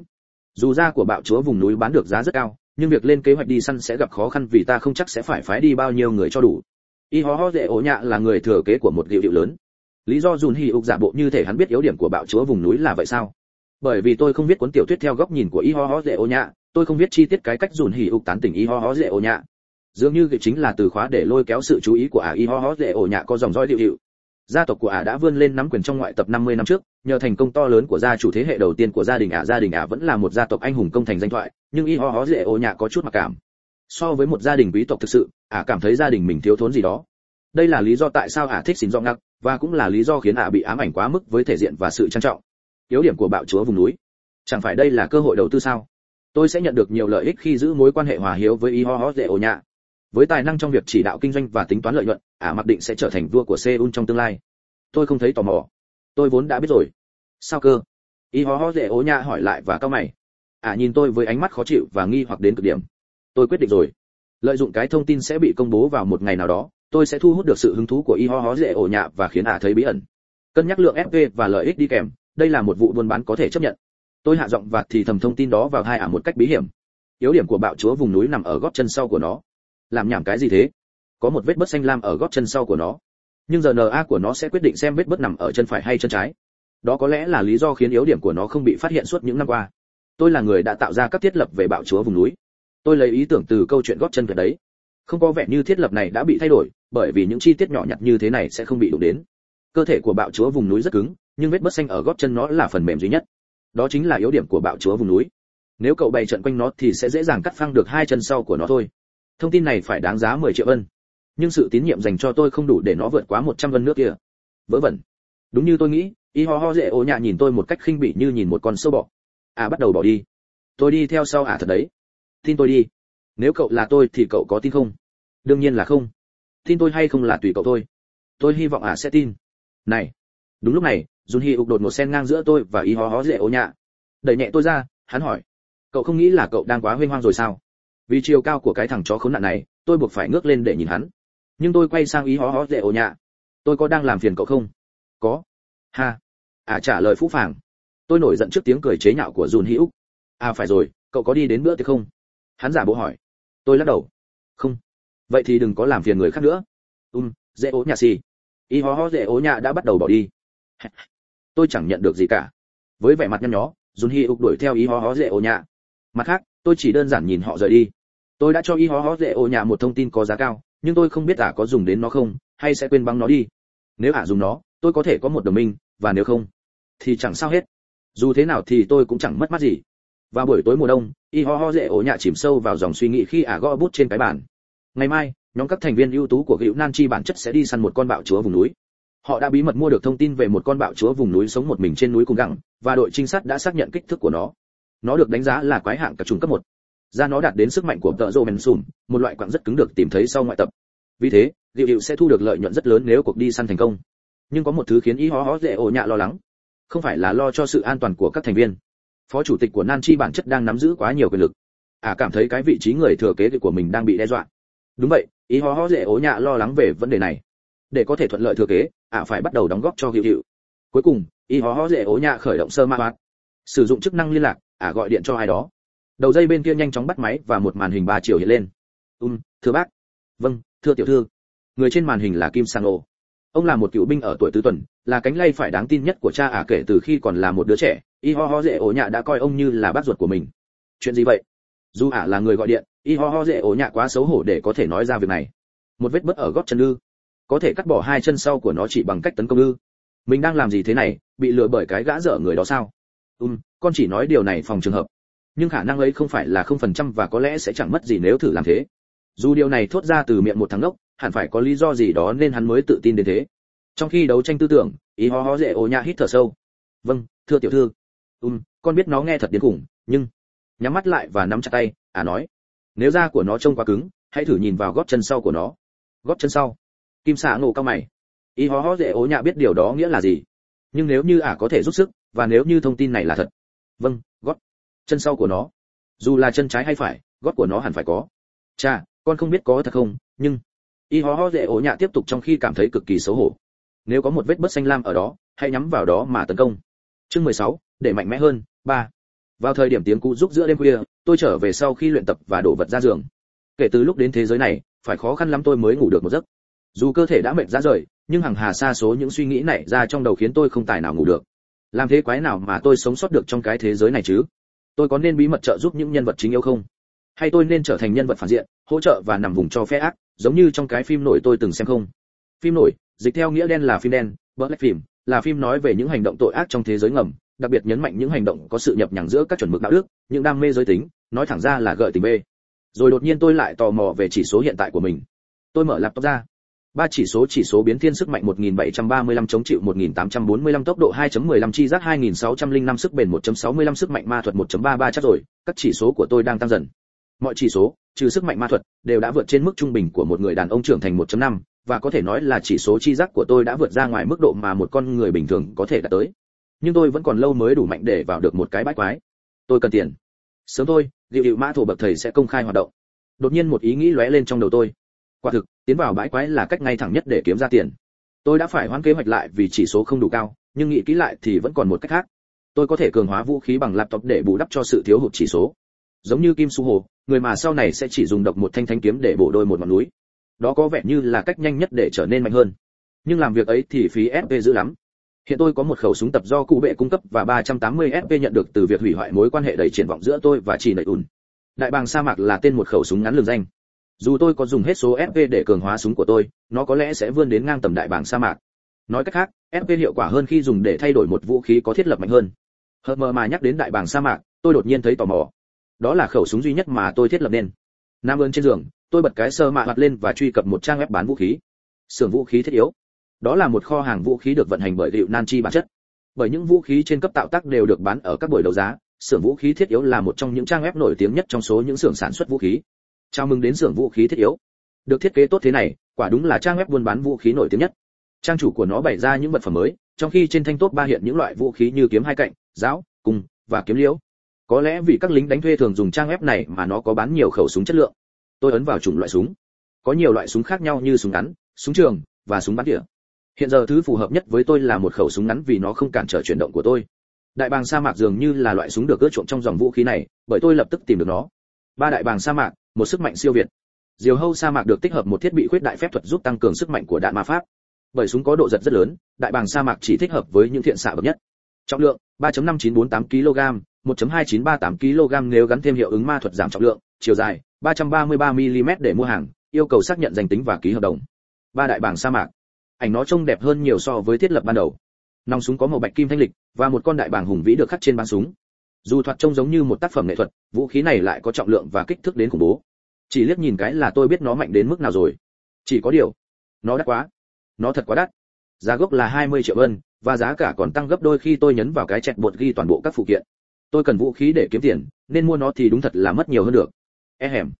Dù da của bạo chúa vùng núi bán được giá rất cao nhưng việc lên kế hoạch đi săn sẽ gặp khó khăn vì ta không chắc sẽ phải phái đi bao nhiêu người cho đủ. Y ho ho dễ ổ nhạ là người thừa kế của một hiệu điệu lớn. Lý do dùn hì ục giả bộ như thể hắn biết yếu điểm của bạo chúa vùng núi là vậy sao? Bởi vì tôi không biết cuốn tiểu thuyết theo góc nhìn của y ho ho dễ ổ nhạ, tôi không biết chi tiết cái cách dùn hì ục tán tỉnh y ho ho dễ ổ nhạ. Dường như cái chính là từ khóa để lôi kéo sự chú ý của ả y ho ho dễ ổ nhạ có dòng dõi điệu hiệu gia tộc của ả đã vươn lên nắm quyền trong ngoại tập 50 năm trước, nhờ thành công to lớn của gia chủ thế hệ đầu tiên của gia đình ả, gia đình ả vẫn là một gia tộc anh hùng công thành danh thoại, nhưng y ho ho dễ ô nhạ có chút mặc cảm. So với một gia đình quý tộc thực sự, ả cảm thấy gia đình mình thiếu thốn gì đó. Đây là lý do tại sao ả thích xin do ngắc, và cũng là lý do khiến ả bị ám ảnh quá mức với thể diện và sự trang trọng. Yếu điểm của bạo chúa vùng núi. Chẳng phải đây là cơ hội đầu tư sao? Tôi sẽ nhận được nhiều lợi ích khi giữ mối quan hệ hòa hiếu với y ho ho dễ ô nhạ với tài năng trong việc chỉ đạo kinh doanh và tính toán lợi nhuận, ả mặc định sẽ trở thành vua của seoul trong tương lai. Tôi không thấy tò mò. Tôi vốn đã biết rồi. Sao cơ? Y ho ho dễ ố nha hỏi lại và cao mày. À nhìn tôi với ánh mắt khó chịu và nghi hoặc đến cực điểm. Tôi quyết định rồi. Lợi dụng cái thông tin sẽ bị công bố vào một ngày nào đó, tôi sẽ thu hút được sự hứng thú của y ho ho dễ ổ nhạ và khiến ả thấy bí ẩn. Cân nhắc lượng fp và lợi ích đi kèm, đây là một vụ buôn bán có thể chấp nhận. Tôi hạ giọng và thì thầm thông tin đó vào hai ả một cách bí hiểm. Yếu điểm của bạo chúa vùng núi nằm ở gót chân sau của nó làm nhảm cái gì thế? Có một vết bớt xanh lam ở gót chân sau của nó. Nhưng giờ na của nó sẽ quyết định xem vết bớt nằm ở chân phải hay chân trái. Đó có lẽ là lý do khiến yếu điểm của nó không bị phát hiện suốt những năm qua. Tôi là người đã tạo ra các thiết lập về bạo chúa vùng núi. Tôi lấy ý tưởng từ câu chuyện gót chân việc đấy. Không có vẻ như thiết lập này đã bị thay đổi, bởi vì những chi tiết nhỏ nhặt như thế này sẽ không bị đụng đến. Cơ thể của bạo chúa vùng núi rất cứng, nhưng vết bớt xanh ở gót chân nó là phần mềm duy nhất. Đó chính là yếu điểm của bạo chúa vùng núi. Nếu cậu bày trận quanh nó thì sẽ dễ dàng cắt phăng được hai chân sau của nó thôi thông tin này phải đáng giá 10 triệu ân. Nhưng sự tín nhiệm dành cho tôi không đủ để nó vượt quá 100 vân nước kia. Vớ vẩn. Đúng như tôi nghĩ, y ho ho dễ ô nhạ nhìn tôi một cách khinh bỉ như nhìn một con sâu bọ. À bắt đầu bỏ đi. Tôi đi theo sau à thật đấy. Tin tôi đi. Nếu cậu là tôi thì cậu có tin không? Đương nhiên là không. Tin tôi hay không là tùy cậu thôi. Tôi hy vọng à sẽ tin. Này. Đúng lúc này dùn hi ục đột một sen ngang giữa tôi và y ho ho dễ ô nhạ. Đẩy nhẹ tôi ra, hắn hỏi. Cậu không nghĩ là cậu đang quá huênh hoang rồi sao? Vì chiều cao của cái thằng chó khốn nạn này, tôi buộc phải ngước lên để nhìn hắn. Nhưng tôi quay sang ý hó hó dễ ổ nhạ. Tôi có đang làm phiền cậu không? Có. Ha. À trả lời phũ phàng. Tôi nổi giận trước tiếng cười chế nhạo của dùn hữu à phải rồi, cậu có đi đến bữa tiệc không? Hắn giả bộ hỏi. Tôi lắc đầu. Không. Vậy thì đừng có làm phiền người khác nữa. Um dễ ố nhà xì. Y hó hó dễ ố nhà đã bắt đầu bỏ đi. Tôi chẳng nhận được gì cả. Với vẻ mặt nhăn nhó dùn hi ục đuổi theo y hó hó dễ ố nhà mặt khác, tôi chỉ đơn giản nhìn họ rời đi. Tôi đã cho y hó hó dễ ô nhà một thông tin có giá cao, nhưng tôi không biết ả có dùng đến nó không, hay sẽ quên băng nó đi. Nếu ả dùng nó, tôi có thể có một đồng minh, và nếu không, thì chẳng sao hết. Dù thế nào thì tôi cũng chẳng mất mát gì. Và buổi tối mùa đông, y ho ho dễ ổ nhạ chìm sâu vào dòng suy nghĩ khi ả gõ bút trên cái bàn. Ngày mai, nhóm các thành viên ưu tú của hữu nan chi bản chất sẽ đi săn một con bạo chúa vùng núi. Họ đã bí mật mua được thông tin về một con bạo chúa vùng núi sống một mình trên núi cùng gẳng và đội trinh sát đã xác nhận kích thước của nó nó được đánh giá là quái hạng cả trùng cấp một. Da nó đạt đến sức mạnh của tợ rô men sùm, một loại quặng rất cứng được tìm thấy sau ngoại tập. Vì thế liệu hiệu sẽ thu được lợi nhuận rất lớn nếu cuộc đi săn thành công. Nhưng có một thứ khiến ý hó hó dễ ổ nhạ lo lắng. Không phải là lo cho sự an toàn của các thành viên. Phó chủ tịch của nan chi bản chất đang nắm giữ quá nhiều quyền lực. À cảm thấy cái vị trí người thừa kế của mình đang bị đe dọa. Đúng vậy ý hó hó dễ ổ nhạ lo lắng về vấn đề này. Để có thể thuận lợi thừa kế à phải bắt đầu đóng góp cho hiệu hiệu cuối cùng ý hó hó dễ ổ nhạ khởi động sơ ma hoạt sử dụng chức năng liên lạc à gọi điện cho ai đó. Đầu dây bên kia nhanh chóng bắt máy và một màn hình ba chiều hiện lên. Um thưa bác. Vâng thưa tiểu thư. Người trên màn hình là kim sang ô ông là một cựu binh ở tuổi tứ tuần, là cánh lay phải đáng tin nhất của cha ả kể từ khi còn là một đứa trẻ. Y ho ho dễ ổ nhạ đã coi ông như là bác ruột của mình. Chuyện gì vậy? Dù ả là người gọi điện, y ho ho dễ ổ nhạ quá xấu hổ để có thể nói ra việc này. Một vết bớt ở gót chân ư. Có thể cắt bỏ hai chân sau của nó chỉ bằng cách tấn công ư. Mình đang làm gì thế này? Bị lừa bởi cái gã dở người đó sao? Um con chỉ nói điều này phòng trường hợp. Nhưng khả năng ấy không phải là không phần trăm và có lẽ sẽ chẳng mất gì nếu thử làm thế. Dù điều này thốt ra từ miệng một thằng đốc hẳn phải có lý do gì đó nên hắn mới tự tin đến thế. Trong khi đấu tranh tư tưởng, ý ho ho dễ ô nhã hít thở sâu. Vâng thưa tiểu thư. Um con biết nó nghe thật điên khủng, nhưng nhắm mắt lại và nắm chặt tay à nói. Nếu da của nó trông quá cứng, hãy thử nhìn vào gót chân sau của nó. Gót chân sau? Kim xạ nổ cao mày. Ý ho ho dễ ố nhạ biết điều đó nghĩa là gì. Nhưng nếu như ả à có thể giúp sức, và nếu như thông tin này là thật vâng gót. Chân sau của nó. Dù là chân trái hay phải gót của nó hẳn phải có. Cha con không biết có thật không nhưng y ho ho dễ ổ nhạ tiếp tục trong khi cảm thấy cực kỳ xấu hổ. Nếu có một vết bớt xanh lam ở đó hãy nhắm vào đó mà tấn công. Chương 16, để mạnh mẽ hơn ba. Vào thời điểm tiếng cú giúp giữa đêm khuya tôi trở về sau khi luyện tập và đổ vật ra giường. Kể từ lúc đến thế giới này phải khó khăn lắm tôi mới ngủ được một giấc. Dù cơ thể đã mệt ra rời nhưng hàng hà xa số những suy nghĩ này ra trong đầu khiến tôi không tài nào ngủ được làm thế quái nào mà tôi sống sót được trong cái thế giới này chứ? Tôi có nên bí mật trợ giúp những nhân vật chính yếu không? Hay tôi nên trở thành nhân vật phản diện, hỗ trợ và nằm vùng cho phe ác, giống như trong cái phim nổi tôi từng xem không? Phim nổi, dịch theo nghĩa đen là phim đen, black phim, là phim nói về những hành động tội ác trong thế giới ngầm, đặc biệt nhấn mạnh những hành động có sự nhập nhằng giữa các chuẩn mực đạo đức, những đam mê giới tính, nói thẳng ra là gợi tình mê. Rồi đột nhiên tôi lại tò mò về chỉ số hiện tại của mình. Tôi mở laptop ra ba chỉ số chỉ số biến thiên sức mạnh 1735 chống chịu 1845 tốc độ 2.15 chi giác 2605 sức bền 1.65 sức mạnh ma thuật 1.33 chắc rồi. Các chỉ số của tôi đang tăng dần. Mọi chỉ số, trừ sức mạnh ma thuật, đều đã vượt trên mức trung bình của một người đàn ông trưởng thành 1.5 và có thể nói là chỉ số chi giác của tôi đã vượt ra ngoài mức độ mà một con người bình thường có thể đạt tới. Nhưng tôi vẫn còn lâu mới đủ mạnh để vào được một cái bãi quái. Tôi cần tiền. Sớm thôi liệu hiệu mã thủ bậc thầy sẽ công khai hoạt động. Đột nhiên một ý nghĩ lóe lên trong đầu tôi quả thực, tiến vào bãi quái là cách ngay thẳng nhất để kiếm ra tiền. Tôi đã phải hoãn kế hoạch lại vì chỉ số không đủ cao, nhưng nghĩ kỹ lại thì vẫn còn một cách khác. Tôi có thể cường hóa vũ khí bằng laptop để bù đắp cho sự thiếu hụt chỉ số. Giống như kim su hồ, người mà sau này sẽ chỉ dùng độc một thanh thanh kiếm để bổ đôi một ngọn núi. Đó có vẻ như là cách nhanh nhất để trở nên mạnh hơn. Nhưng làm việc ấy thì phí fp dữ lắm. Hiện tôi có một khẩu súng tập do cụ bệ cung cấp và 380 fp nhận được từ việc hủy hoại mối quan hệ đầy triển vọng giữa tôi và chị nầy ùn. Đại bàng sa mạc là tên một khẩu súng ngắn lường danh dù tôi có dùng hết số fp để cường hóa súng của tôi, nó có lẽ sẽ vươn đến ngang tầm đại bảng sa mạc. Nói cách khác fp hiệu quả hơn khi dùng để thay đổi một vũ khí có thiết lập mạnh hơn. Hờ mờ mà nhắc đến đại bảng sa mạc, tôi đột nhiên thấy tò mò. Đó là khẩu súng duy nhất mà tôi thiết lập nên. Nam ơn trên giường, tôi bật cái sơ mạ hoạt lên và truy cập một trang web bán vũ khí. Xưởng vũ khí thiết yếu. Đó là một kho hàng vũ khí được vận hành bởi hiệu nan chi bản chất. Bởi những vũ khí trên cấp tạo tác đều được bán ở các buổi đấu giá, xưởng vũ khí thiết yếu là một trong những trang web nổi tiếng nhất trong số những xưởng sản xuất vũ khí chào mừng đến xưởng vũ khí thiết yếu. Được thiết kế tốt thế này, quả đúng là trang web buôn bán vũ khí nổi tiếng nhất. Trang chủ của nó bày ra những vật phẩm mới, trong khi trên thanh tốt ba hiện những loại vũ khí như kiếm hai cạnh, giáo, cung và kiếm liễu. Có lẽ vì các lính đánh thuê thường dùng trang web này mà nó có bán nhiều khẩu súng chất lượng. Tôi ấn vào chủng loại súng. Có nhiều loại súng khác nhau như súng ngắn, súng trường và súng bắn tỉa. Hiện giờ thứ phù hợp nhất với tôi là một khẩu súng ngắn vì nó không cản trở chuyển động của tôi. Đại bàng sa mạc dường như là loại súng được ưa chuộng trong dòng vũ khí này, bởi tôi lập tức tìm được nó ba đại bàng sa mạc, một sức mạnh siêu việt. Diều hâu sa mạc được tích hợp một thiết bị khuyết đại phép thuật giúp tăng cường sức mạnh của đạn ma pháp. Bởi súng có độ giật rất lớn, đại bàng sa mạc chỉ thích hợp với những thiện xạ bậc nhất. Trọng lượng 3.5948 kg 1.2938 kg nếu gắn thêm hiệu ứng ma thuật giảm trọng lượng, chiều dài 333 mm để mua hàng, yêu cầu xác nhận danh tính và ký hợp đồng. Ba đại bàng sa mạc. Ảnh nó trông đẹp hơn nhiều so với thiết lập ban đầu. Nòng súng có màu bạch kim thanh lịch, và một con đại bàng hùng vĩ được khắc trên bán súng dù thoạt trông giống như một tác phẩm nghệ thuật, vũ khí này lại có trọng lượng và kích thước đến khủng bố. Chỉ liếc nhìn cái là tôi biết nó mạnh đến mức nào rồi. Chỉ có điều, nó đắt quá. Nó thật quá đắt. Giá gốc là 20 triệu ân và giá cả còn tăng gấp đôi khi tôi nhấn vào cái chẹt bột ghi toàn bộ các phụ kiện. Tôi cần vũ khí để kiếm tiền, nên mua nó thì đúng thật là mất nhiều hơn được. E hẻm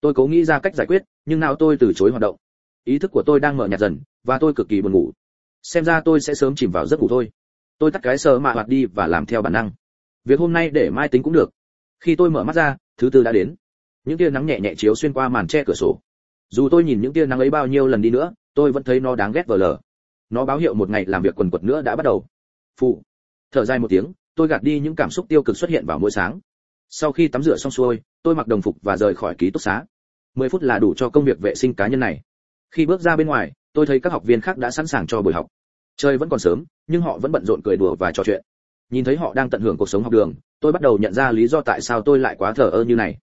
tôi cố nghĩ ra cách giải quyết, nhưng nào tôi từ chối hoạt động. Ý thức của tôi đang mở nhạt dần, và tôi cực kỳ buồn ngủ. Xem ra tôi sẽ sớm chìm vào giấc ngủ thôi. Tôi tắt cái sờ mạ hoạt đi và làm theo bản năng việc hôm nay để mai tính cũng được. Khi tôi mở mắt ra, thứ tư đã đến. Những tia nắng nhẹ nhẹ chiếu xuyên qua màn che cửa sổ. Dù tôi nhìn những tia nắng ấy bao nhiêu lần đi nữa, tôi vẫn thấy nó đáng ghét vờ lờ. Nó báo hiệu một ngày làm việc quần quật nữa đã bắt đầu. Phụ. Thở dài một tiếng, tôi gạt đi những cảm xúc tiêu cực xuất hiện vào mỗi sáng. Sau khi tắm rửa xong xuôi, tôi mặc đồng phục và rời khỏi ký túc xá. 10 phút là đủ cho công việc vệ sinh cá nhân này. Khi bước ra bên ngoài, tôi thấy các học viên khác đã sẵn sàng cho buổi học. Trời vẫn còn sớm, nhưng họ vẫn bận rộn cười đùa và trò chuyện nhìn thấy họ đang tận hưởng cuộc sống học đường, tôi bắt đầu nhận ra lý do tại sao tôi lại quá thờ ơ như này.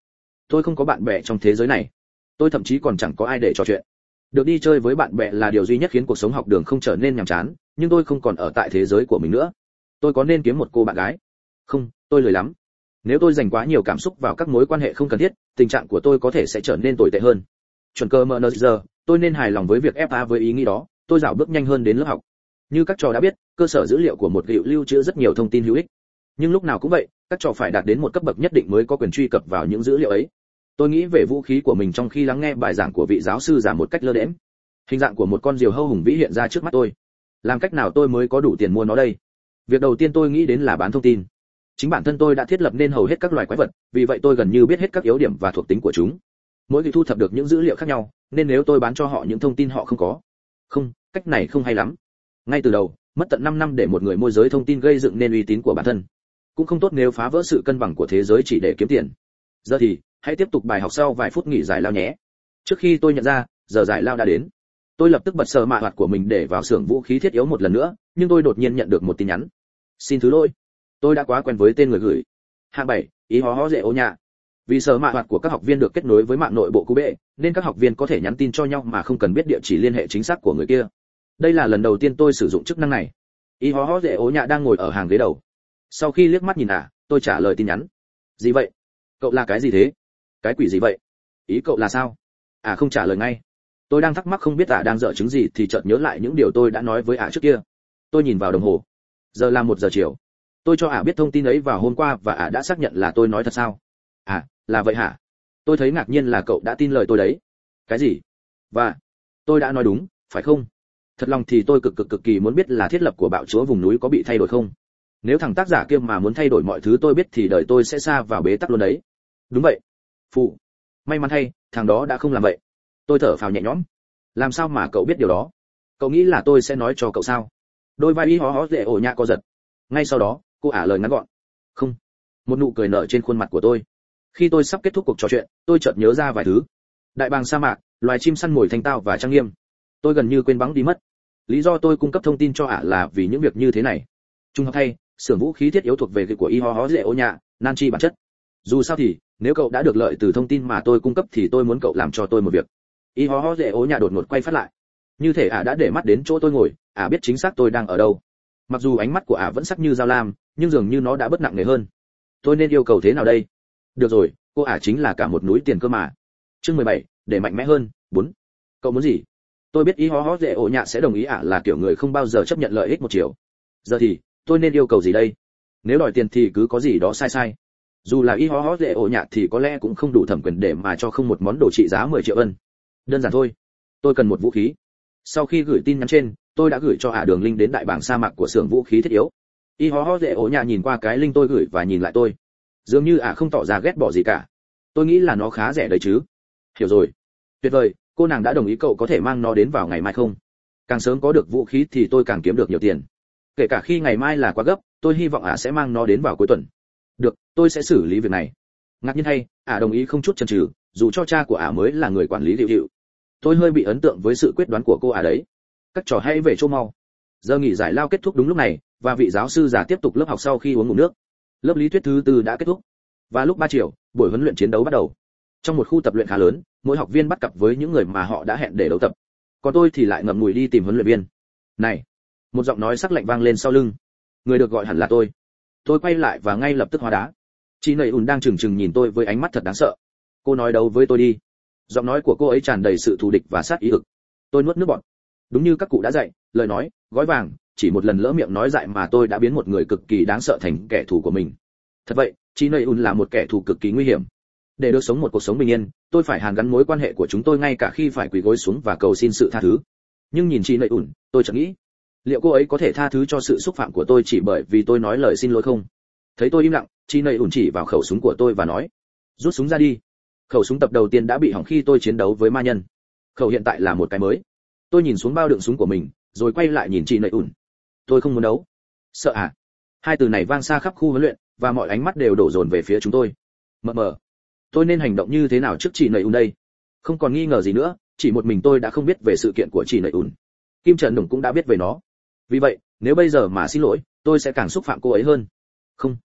Tôi không có bạn bè trong thế giới này. Tôi thậm chí còn chẳng có ai để trò chuyện. Được đi chơi với bạn bè là điều duy nhất khiến cuộc sống học đường không trở nên nhàm chán, nhưng tôi không còn ở tại thế giới của mình nữa. Tôi có nên kiếm một cô bạn gái? Không, tôi lười lắm. Nếu tôi dành quá nhiều cảm xúc vào các mối quan hệ không cần thiết, tình trạng của tôi có thể sẽ trở nên tồi tệ hơn. Chuẩn cơ mờ giờ, tôi nên hài lòng với việc fa với ý nghĩ đó. Tôi dạo bước nhanh hơn đến lớp học như các trò đã biết, cơ sở dữ liệu của một hiệu lưu trữ rất nhiều thông tin hữu ích. Nhưng lúc nào cũng vậy, các trò phải đạt đến một cấp bậc nhất định mới có quyền truy cập vào những dữ liệu ấy. Tôi nghĩ về vũ khí của mình trong khi lắng nghe bài giảng của vị giáo sư giả một cách lơ đễm hình dạng của một con diều hâu hùng vĩ hiện ra trước mắt tôi. Làm cách nào tôi mới có đủ tiền mua nó đây? Việc đầu tiên tôi nghĩ đến là bán thông tin. Chính bản thân tôi đã thiết lập nên hầu hết các loài quái vật, vì vậy tôi gần như biết hết các yếu điểm và thuộc tính của chúng. Mỗi người thu thập được những dữ liệu khác nhau, nên nếu tôi bán cho họ những thông tin họ không có. Không, cách này không hay lắm ngay từ đầu, mất tận 5 năm để một người môi giới thông tin gây dựng nên uy tín của bản thân. Cũng không tốt nếu phá vỡ sự cân bằng của thế giới chỉ để kiếm tiền. Giờ thì, hãy tiếp tục bài học sau vài phút nghỉ giải lao nhé. Trước khi tôi nhận ra, giờ giải lao đã đến. Tôi lập tức bật sờ mạ hoạt của mình để vào xưởng vũ khí thiết yếu một lần nữa, nhưng tôi đột nhiên nhận được một tin nhắn. Xin thứ lỗi. Tôi đã quá quen với tên người gửi. Hạng bảy, ý hó hó dễ ô nhà vì sở mạ hoạt của các học viên được kết nối với mạng nội bộ cú bệ, nên các học viên có thể nhắn tin cho nhau mà không cần biết địa chỉ liên hệ chính xác của người kia đây là lần đầu tiên tôi sử dụng chức năng này. Y hó hó dễ ố nhạ đang ngồi ở hàng ghế đầu. Sau khi liếc mắt nhìn à tôi trả lời tin nhắn. Gì vậy? Cậu là cái gì thế? Cái quỷ gì vậy? Ý cậu là sao? À không trả lời ngay. Tôi đang thắc mắc không biết à đang dở chứng gì thì chợt nhớ lại những điều tôi đã nói với à trước kia. Tôi nhìn vào đồng hồ. Giờ là một giờ chiều. Tôi cho ả biết thông tin ấy vào hôm qua và ả đã xác nhận là tôi nói thật sao? À là vậy hả? Tôi thấy ngạc nhiên là cậu đã tin lời tôi đấy. Cái gì? Và tôi đã nói đúng, phải không? Thật lòng thì tôi cực cực cực kỳ muốn biết là thiết lập của bạo chúa vùng núi có bị thay đổi không? Nếu thằng tác giả kia mà muốn thay đổi mọi thứ tôi biết thì đời tôi sẽ xa vào bế tắc luôn đấy. Đúng vậy. Phụ. May mắn thay, thằng đó đã không làm vậy. Tôi thở phào nhẹ nhõm. Làm sao mà cậu biết điều đó? Cậu nghĩ là tôi sẽ nói cho cậu sao? Đôi vai y hó hó dễ ổ nhạ co giật. Ngay sau đó, cô ả lời ngắn gọn. Không. Một nụ cười nở trên khuôn mặt của tôi. Khi tôi sắp kết thúc cuộc trò chuyện, tôi chợt nhớ ra vài thứ. Đại bàng sa mạc, loài chim săn mồi thanh tao và trang nghiêm. Tôi gần như quên bắn đi mất lý do tôi cung cấp thông tin cho ả là vì những việc như thế này. Trung học thay xưởng vũ khí thiết yếu thuộc về của y ho hó dễ ô nhạ, nan chi bản chất. Dù sao thì, nếu cậu đã được lợi từ thông tin mà tôi cung cấp thì tôi muốn cậu làm cho tôi một việc. Y ho hó dễ ố nhạ đột ngột quay phát lại. Như thể ả đã để mắt đến chỗ tôi ngồi, ả biết chính xác tôi đang ở đâu. Mặc dù ánh mắt của ả vẫn sắc như dao lam, nhưng dường như nó đã bất nặng nề hơn. Tôi nên yêu cầu thế nào đây? Được rồi, cô ả chính là cả một núi tiền cơ mà. Chương mười bảy, để mạnh mẽ hơn. Bốn. Cậu muốn gì? Tôi biết y ho ho dễ ổ nhạ sẽ đồng ý ả là kiểu người không bao giờ chấp nhận lợi ích một chiều. Giờ thì, tôi nên yêu cầu gì đây? Nếu đòi tiền thì cứ có gì đó sai sai. Dù là y ho ho dễ ổ nhạ thì có lẽ cũng không đủ thẩm quyền để mà cho không một món đồ trị giá 10 triệu ân. Đơn giản thôi. Tôi cần một vũ khí. Sau khi gửi tin nhắn trên, tôi đã gửi cho ả đường link đến đại bảng sa mạc của xưởng vũ khí thiết yếu. Y ho ho dễ ổ nhạ nhìn qua cái link tôi gửi và nhìn lại tôi. Dường như ả không tỏ ra ghét bỏ gì cả. Tôi nghĩ là nó khá rẻ đấy chứ. Hiểu rồi. Tuyệt vời cô nàng đã đồng ý cậu có thể mang nó đến vào ngày mai không? Càng sớm có được vũ khí thì tôi càng kiếm được nhiều tiền. Kể cả khi ngày mai là quá gấp, tôi hy vọng ả sẽ mang nó đến vào cuối tuần. Được, tôi sẽ xử lý việc này. Ngạc nhiên hay, ả đồng ý không chút chần chừ, dù cho cha của ả mới là người quản lý liệu hiệu tôi hơi bị ấn tượng với sự quyết đoán của cô ả đấy. Các trò hay về chỗ mau. Giờ nghỉ giải lao kết thúc đúng lúc này, và vị giáo sư già tiếp tục lớp học sau khi uống ngủ nước. Lớp lý thuyết thứ tư đã kết thúc. Và lúc ba chiều, buổi huấn luyện chiến đấu bắt đầu. Trong một khu tập luyện khá lớn mỗi học viên bắt cặp với những người mà họ đã hẹn để đấu tập. Còn tôi thì lại ngậm ngùi đi tìm huấn luyện viên. Này, một giọng nói sắc lạnh vang lên sau lưng. Người được gọi hẳn là tôi. Tôi quay lại và ngay lập tức hóa đá. Chị nầy ùn đang chừng chừng nhìn tôi với ánh mắt thật đáng sợ. Cô nói đấu với tôi đi. Giọng nói của cô ấy tràn đầy sự thù địch và sát ý ực. Tôi nuốt nước bọt. Đúng như các cụ đã dạy, lời nói, gói vàng, chỉ một lần lỡ miệng nói dại mà tôi đã biến một người cực kỳ đáng sợ thành kẻ thù của mình. Thật vậy, chị nầy ùn là một kẻ thù cực kỳ nguy hiểm. Để được sống một cuộc sống bình yên tôi phải hàn gắn mối quan hệ của chúng tôi ngay cả khi phải quỳ gối xuống và cầu xin sự tha thứ. Nhưng nhìn chị nầy ủn, tôi chẳng nghĩ liệu cô ấy có thể tha thứ cho sự xúc phạm của tôi chỉ bởi vì tôi nói lời xin lỗi không? Thấy tôi im lặng chị nầy ủn chỉ vào khẩu súng của tôi và nói rút súng ra đi. Khẩu súng tập đầu tiên đã bị hỏng khi tôi chiến đấu với ma nhân. Khẩu hiện tại là một cái mới. Tôi nhìn xuống bao đựng súng của mình rồi quay lại nhìn chị nầy ủn. Tôi không muốn đấu. Sợ à? Hai từ này vang xa khắp khu huấn luyện và mọi ánh mắt đều đổ dồn về phía chúng tôi. Mờ mờ tôi nên hành động như thế nào trước chị nầy ùn đây? Không còn nghi ngờ gì nữa, chỉ một mình tôi đã không biết về sự kiện của chị nầy ùn kim trần đủng cũng đã biết về nó. Vì vậy, nếu bây giờ mà xin lỗi, tôi sẽ càng xúc phạm cô ấy hơn. Không.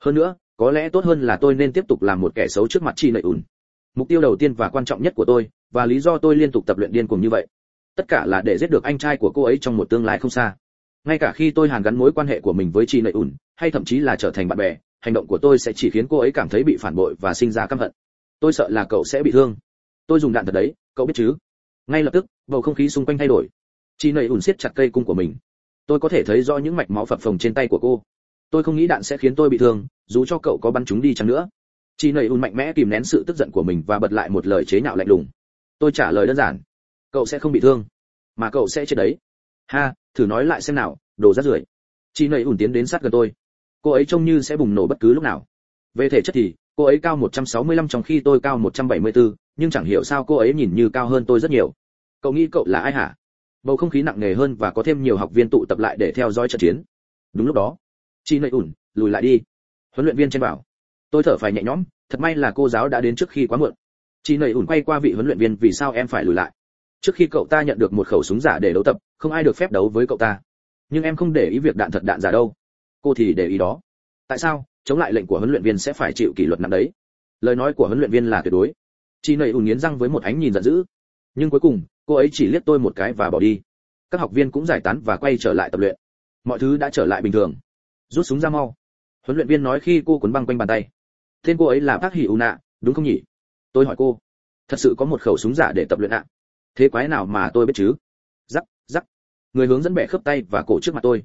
Hơn nữa, có lẽ tốt hơn là tôi nên tiếp tục làm một kẻ xấu trước mặt chị nầy ùn mục tiêu đầu tiên và quan trọng nhất của tôi, và lý do tôi liên tục tập luyện điên cuồng như vậy, tất cả là để giết được anh trai của cô ấy trong một tương lai không xa. Ngay cả khi tôi hàn gắn mối quan hệ của mình với chị nầy ùn hay thậm chí là trở thành bạn bè hành động của tôi sẽ chỉ khiến cô ấy cảm thấy bị phản bội và sinh ra căm hận. Tôi sợ là cậu sẽ bị thương. Tôi dùng đạn thật đấy, cậu biết chứ? Ngay lập tức, bầu không khí xung quanh thay đổi. Chi nệ ủn siết chặt cây cung của mình. Tôi có thể thấy rõ những mạch máu phập phồng trên tay của cô. Tôi không nghĩ đạn sẽ khiến tôi bị thương, dù cho cậu có bắn chúng đi chăng nữa. Chị nầy ùn mạnh mẽ kìm nén sự tức giận của mình và bật lại một lời chế nhạo lạnh lùng. Tôi trả lời đơn giản. Cậu sẽ không bị thương, mà cậu sẽ chết đấy. Ha, thử nói lại xem nào, đồ rác rưởi. Chị nầy ùn tiến đến sát gần tôi cô ấy trông như sẽ bùng nổ bất cứ lúc nào. Về thể chất thì cô ấy cao 165 trong khi tôi cao 174, nhưng chẳng hiểu sao cô ấy nhìn như cao hơn tôi rất nhiều. Cậu nghĩ cậu là ai hả? Bầu không khí nặng nề hơn và có thêm nhiều học viên tụ tập lại để theo dõi trận chiến. Đúng lúc đó chị nầy ủn lùi lại đi. Huấn luyện viên trên bảo tôi thở phào nhẹ nhõm thật may là cô giáo đã đến trước khi quá muộn. Chị nầy ủn quay qua vị huấn luyện viên vì sao em phải lùi lại. Trước khi cậu ta nhận được một khẩu súng giả để đấu tập không ai được phép đấu với cậu ta. Nhưng em không để ý việc đạn thật đạn giả đâu cô thì để ý đó. Tại sao? Chống lại lệnh của huấn luyện viên sẽ phải chịu kỷ luật nặng đấy. Lời nói của huấn luyện viên là tuyệt đối. Chị nầy ùn nghiến răng với một ánh nhìn giận dữ. Nhưng cuối cùng, cô ấy chỉ liếc tôi một cái và bỏ đi. Các học viên cũng giải tán và quay trở lại tập luyện. Mọi thứ đã trở lại bình thường. Rút súng ra mau. Huấn luyện viên nói khi cô cuốn băng quanh bàn tay. Tên cô ấy là bác hỉ u nạ đúng không nhỉ? Tôi hỏi cô. Thật sự có một khẩu súng giả để tập luyện ạ? Thế quái nào mà tôi biết chứ? Rắc rắc. Người hướng dẫn bẻ khớp tay và cổ trước mặt tôi.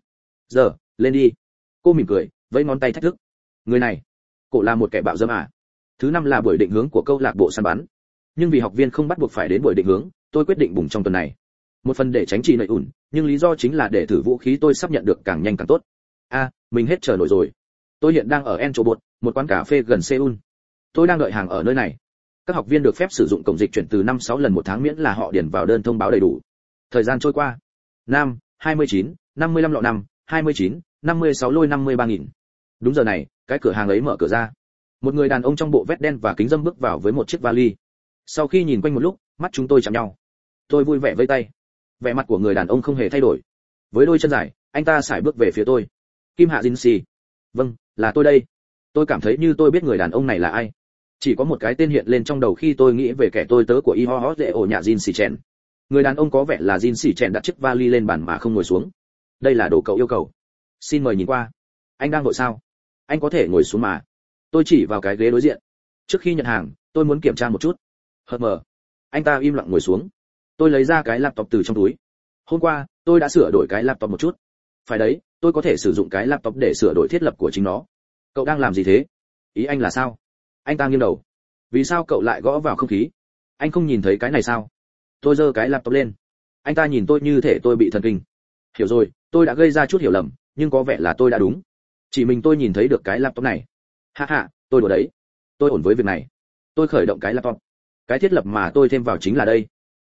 Giờ, lên đi cô mỉm cười vẫy ngón tay thách thức. Người này cổ là một kẻ bạo dâm à? Thứ năm là buổi định hướng của câu lạc bộ săn bắn. Nhưng vì học viên không bắt buộc phải đến buổi định hướng tôi quyết định bùng trong tuần này. Một phần để tránh trì nợ ủn nhưng lý do chính là để thử vũ khí tôi sắp nhận được càng nhanh càng tốt. A mình hết chờ nổi rồi. Tôi hiện đang ở en chỗ bột một quán cà phê gần seoul. Tôi đang đợi hàng ở nơi này. Các học viên được phép sử dụng cổng dịch chuyển từ năm sáu lần một tháng miễn là họ điền vào đơn thông báo đầy đủ. Thời gian trôi qua. Nam 29, 55 lọ năm 29, 56 lôi 53 nghìn. Đúng giờ này, cái cửa hàng ấy mở cửa ra. Một người đàn ông trong bộ vest đen và kính dâm bước vào với một chiếc vali. Sau khi nhìn quanh một lúc, mắt chúng tôi chạm nhau. Tôi vui vẻ vây tay. Vẻ mặt của người đàn ông không hề thay đổi. Với đôi chân dài, anh ta sải bước về phía tôi. Kim hạ Jinxi. vâng là tôi đây. Tôi cảm thấy như tôi biết người đàn ông này là ai. Chỉ có một cái tên hiện lên trong đầu khi tôi nghĩ về kẻ tôi tớ của y ho ho dễ ổ nhà jin xì người đàn ông có vẻ là jin xì đặt chiếc vali lên bàn mà không ngồi xuống. Đây là đồ cậu yêu cầu xin mời nhìn qua. Anh đang vội sao? Anh có thể ngồi xuống mà. Tôi chỉ vào cái ghế đối diện. Trước khi nhận hàng, tôi muốn kiểm tra một chút. Hờ mờ. Anh ta im lặng ngồi xuống. Tôi lấy ra cái laptop từ trong túi. Hôm qua, tôi đã sửa đổi cái laptop một chút. Phải đấy, tôi có thể sử dụng cái laptop để sửa đổi thiết lập của chính nó. Cậu đang làm gì thế? Ý anh là sao? Anh ta nghiêng đầu. Vì sao cậu lại gõ vào không khí? Anh không nhìn thấy cái này sao? Tôi giơ cái laptop lên. Anh ta nhìn tôi như thể tôi bị thần kinh. Hiểu rồi, tôi đã gây ra chút hiểu lầm nhưng có vẻ là tôi đã đúng. Chỉ mình tôi nhìn thấy được cái laptop này. Ha ha, tôi đùa đấy. Tôi ổn với việc này. Tôi khởi động cái laptop. Cái thiết lập mà tôi thêm vào chính là đây.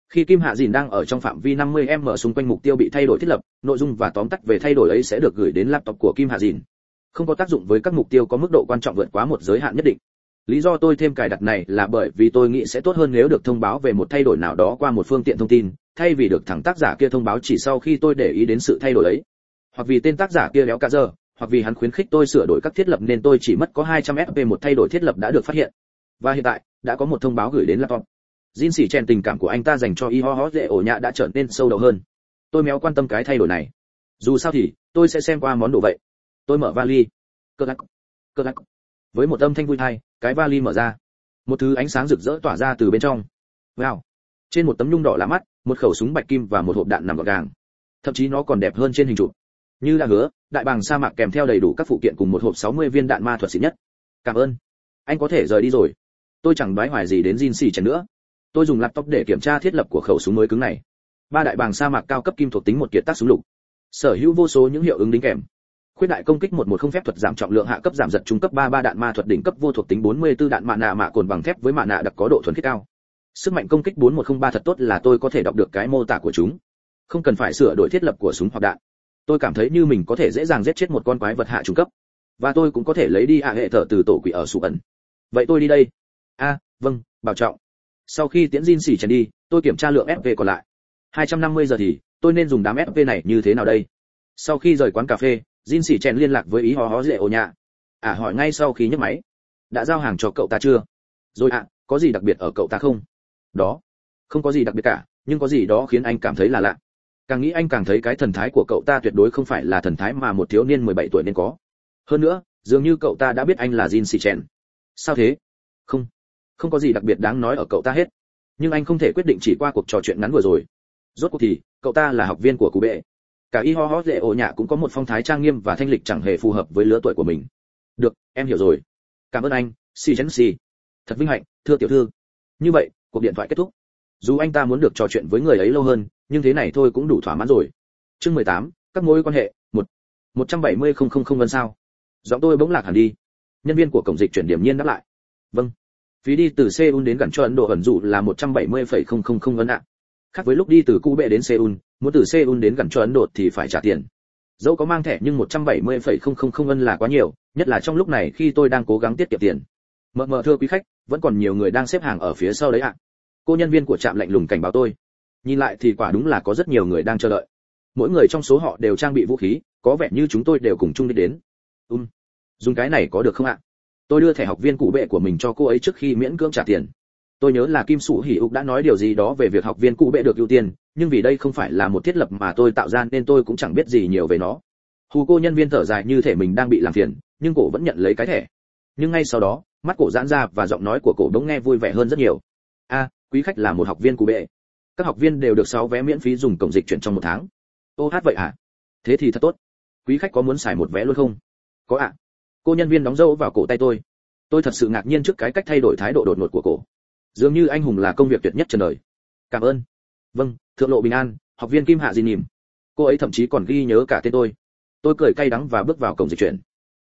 Khi kim hạ dìn đang ở trong phạm vi 50 m xung quanh mục tiêu bị thay đổi thiết lập, nội dung và tóm tắt về thay đổi ấy sẽ được gửi đến laptop của kim hạ dìn. Không có tác dụng với các mục tiêu có mức độ quan trọng vượt quá một giới hạn nhất định. Lý do tôi thêm cài đặt này là bởi vì tôi nghĩ sẽ tốt hơn nếu được thông báo về một thay đổi nào đó qua một phương tiện thông tin, thay vì được thằng tác giả kia thông báo chỉ sau khi tôi để ý đến sự thay đổi ấy hoặc vì tên tác giả kia léo cả giờ, hoặc vì hắn khuyến khích tôi sửa đổi các thiết lập nên tôi chỉ mất có 200 fp một thay đổi thiết lập đã được phát hiện. Và hiện tại, đã có một thông báo gửi đến laptop. Jin xỉ chèn tình cảm của anh ta dành cho y ho ho dễ ổ nhã đã trở nên sâu đậm hơn. Tôi méo quan tâm cái thay đổi này. Dù sao thì, tôi sẽ xem qua món đồ vậy. Tôi mở vali. Cơ lắc. Cơ lắc. Với một âm thanh vui thai, cái vali mở ra. Một thứ ánh sáng rực rỡ tỏa ra từ bên trong. Wow. Trên một tấm nhung đỏ lá mắt, một khẩu súng bạch kim và một hộp đạn nằm gọn gàng. Thậm chí nó còn đẹp hơn trên hình chụp như đã hứa, đại bàng sa mạc kèm theo đầy đủ các phụ kiện cùng một hộp 60 viên đạn ma thuật xịn nhất. Cảm ơn. Anh có thể rời đi rồi. Tôi chẳng đoái hoài gì đến Jin xì chèn nữa. Tôi dùng laptop để kiểm tra thiết lập của khẩu súng mới cứng này. Ba đại bàng sa mạc cao cấp kim thuộc tính một kiệt tác súng lục. Sở hữu vô số những hiệu ứng đính kèm. Khuyết đại công kích một một không phép thuật giảm trọng lượng hạ cấp giảm giật trung cấp ba ba đạn ma thuật đỉnh cấp vô thuộc tính 44 đạn mạ nạ mạ cồn bằng thép với mạ nạ đặc có độ thuần khiết cao. Sức mạnh công kích 4103 thật tốt là tôi có thể đọc được cái mô tả của chúng. Không cần phải sửa đổi thiết lập của súng hoặc đạn tôi cảm thấy như mình có thể dễ dàng giết chết một con quái vật hạ trung cấp. Và tôi cũng có thể lấy đi ạ hệ thở từ tổ quỷ ở sụ ẩn. Vậy tôi đi đây. A vâng bảo trọng. Sau khi tiễn Jin xỉ chèn đi tôi kiểm tra lượng fp còn lại. 250 giờ thì tôi nên dùng đám fp này như thế nào đây? Sau khi rời quán cà phê Jin xỉ chèn liên lạc với ý hó hó dễ ổ nhà à hỏi ngay sau khi nhấc máy. Đã giao hàng cho cậu ta chưa? Rồi ạ à, có gì đặc biệt ở cậu ta không? Đó. Không có gì đặc biệt cả nhưng có gì đó khiến anh cảm thấy là lạ càng nghĩ anh càng thấy cái thần thái của cậu ta tuyệt đối không phải là thần thái mà một thiếu niên 17 tuổi nên có. Hơn nữa, dường như cậu ta đã biết anh là Jin xì chèn sao thế? Không. Không có gì đặc biệt đáng nói ở cậu ta hết. Nhưng anh không thể quyết định chỉ qua cuộc trò chuyện ngắn vừa rồi. Rốt cuộc thì, cậu ta là học viên của cụ bệ. Cả y ho ho dễ ổ nhạ cũng có một phong thái trang nghiêm và thanh lịch chẳng hề phù hợp với lứa tuổi của mình. Được, em hiểu rồi. Cảm ơn anh si chén si thật vinh hạnh, thưa tiểu thư. Như vậy, cuộc điện thoại kết thúc dù anh ta muốn được trò chuyện với người ấy lâu hơn nhưng thế này thôi cũng đủ thỏa mãn rồi chương 18, các mối quan hệ một một trăm bảy mươi không không không vân sao giọng tôi bỗng lạc hẳn đi nhân viên của cổng dịch chuyển điểm nhiên đáp lại vâng phí đi từ Seoul đến gần cho Ấn Độ ẩn dụ là một trăm bảy mươi phẩy không không không vân ạ. Khác với lúc đi từ Cube đến Seoul, muốn từ Seoul đến gần cho Ấn Độ thì phải trả tiền. Dẫu có mang thẻ nhưng một trăm bảy mươi phẩy không không không vân là quá nhiều, nhất là trong lúc này khi tôi đang cố gắng tiết kiệm tiền. Mờ mờ thưa quý khách, vẫn còn nhiều người đang xếp hàng ở phía sau đấy ạ. Cô nhân viên của trạm lạnh lùng cảnh báo tôi. Nhìn lại thì quả đúng là có rất nhiều người đang chờ đợi. Mỗi người trong số họ đều trang bị vũ khí, có vẻ như chúng tôi đều cùng chung đi đến. Um, dùng cái này có được không ạ? tôi đưa thẻ học viên cụ bệ của mình cho cô ấy trước khi miễn cưỡng trả tiền tôi nhớ là kim sủ hỉ ục đã nói điều gì đó về việc học viên cụ bệ được ưu tiên nhưng vì đây không phải là một thiết lập mà tôi tạo ra nên tôi cũng chẳng biết gì nhiều về nó hù cô nhân viên thở dài như thể mình đang bị làm phiền nhưng cổ vẫn nhận lấy cái thẻ nhưng ngay sau đó mắt cổ giãn ra và giọng nói của cổ bỗng nghe vui vẻ hơn rất nhiều a quý khách là một học viên cụ bệ. Các học viên đều được 6 vé miễn phí dùng cổng dịch chuyển trong một tháng. Ô hát vậy à thế thì thật tốt. Quý khách có muốn xài một vé luôn không? Có ạ. Cô nhân viên đóng dấu vào cổ tay tôi. Tôi thật sự ngạc nhiên trước cái cách thay đổi thái độ đột ngột của cổ. Dường như anh hùng là công việc tuyệt nhất trên đời. Cảm ơn. Vâng thượng lộ bình an, học viên kim hạ gì nìm cô ấy thậm chí còn ghi nhớ cả tên tôi. Tôi cười cay đắng và bước vào cổng dịch chuyển.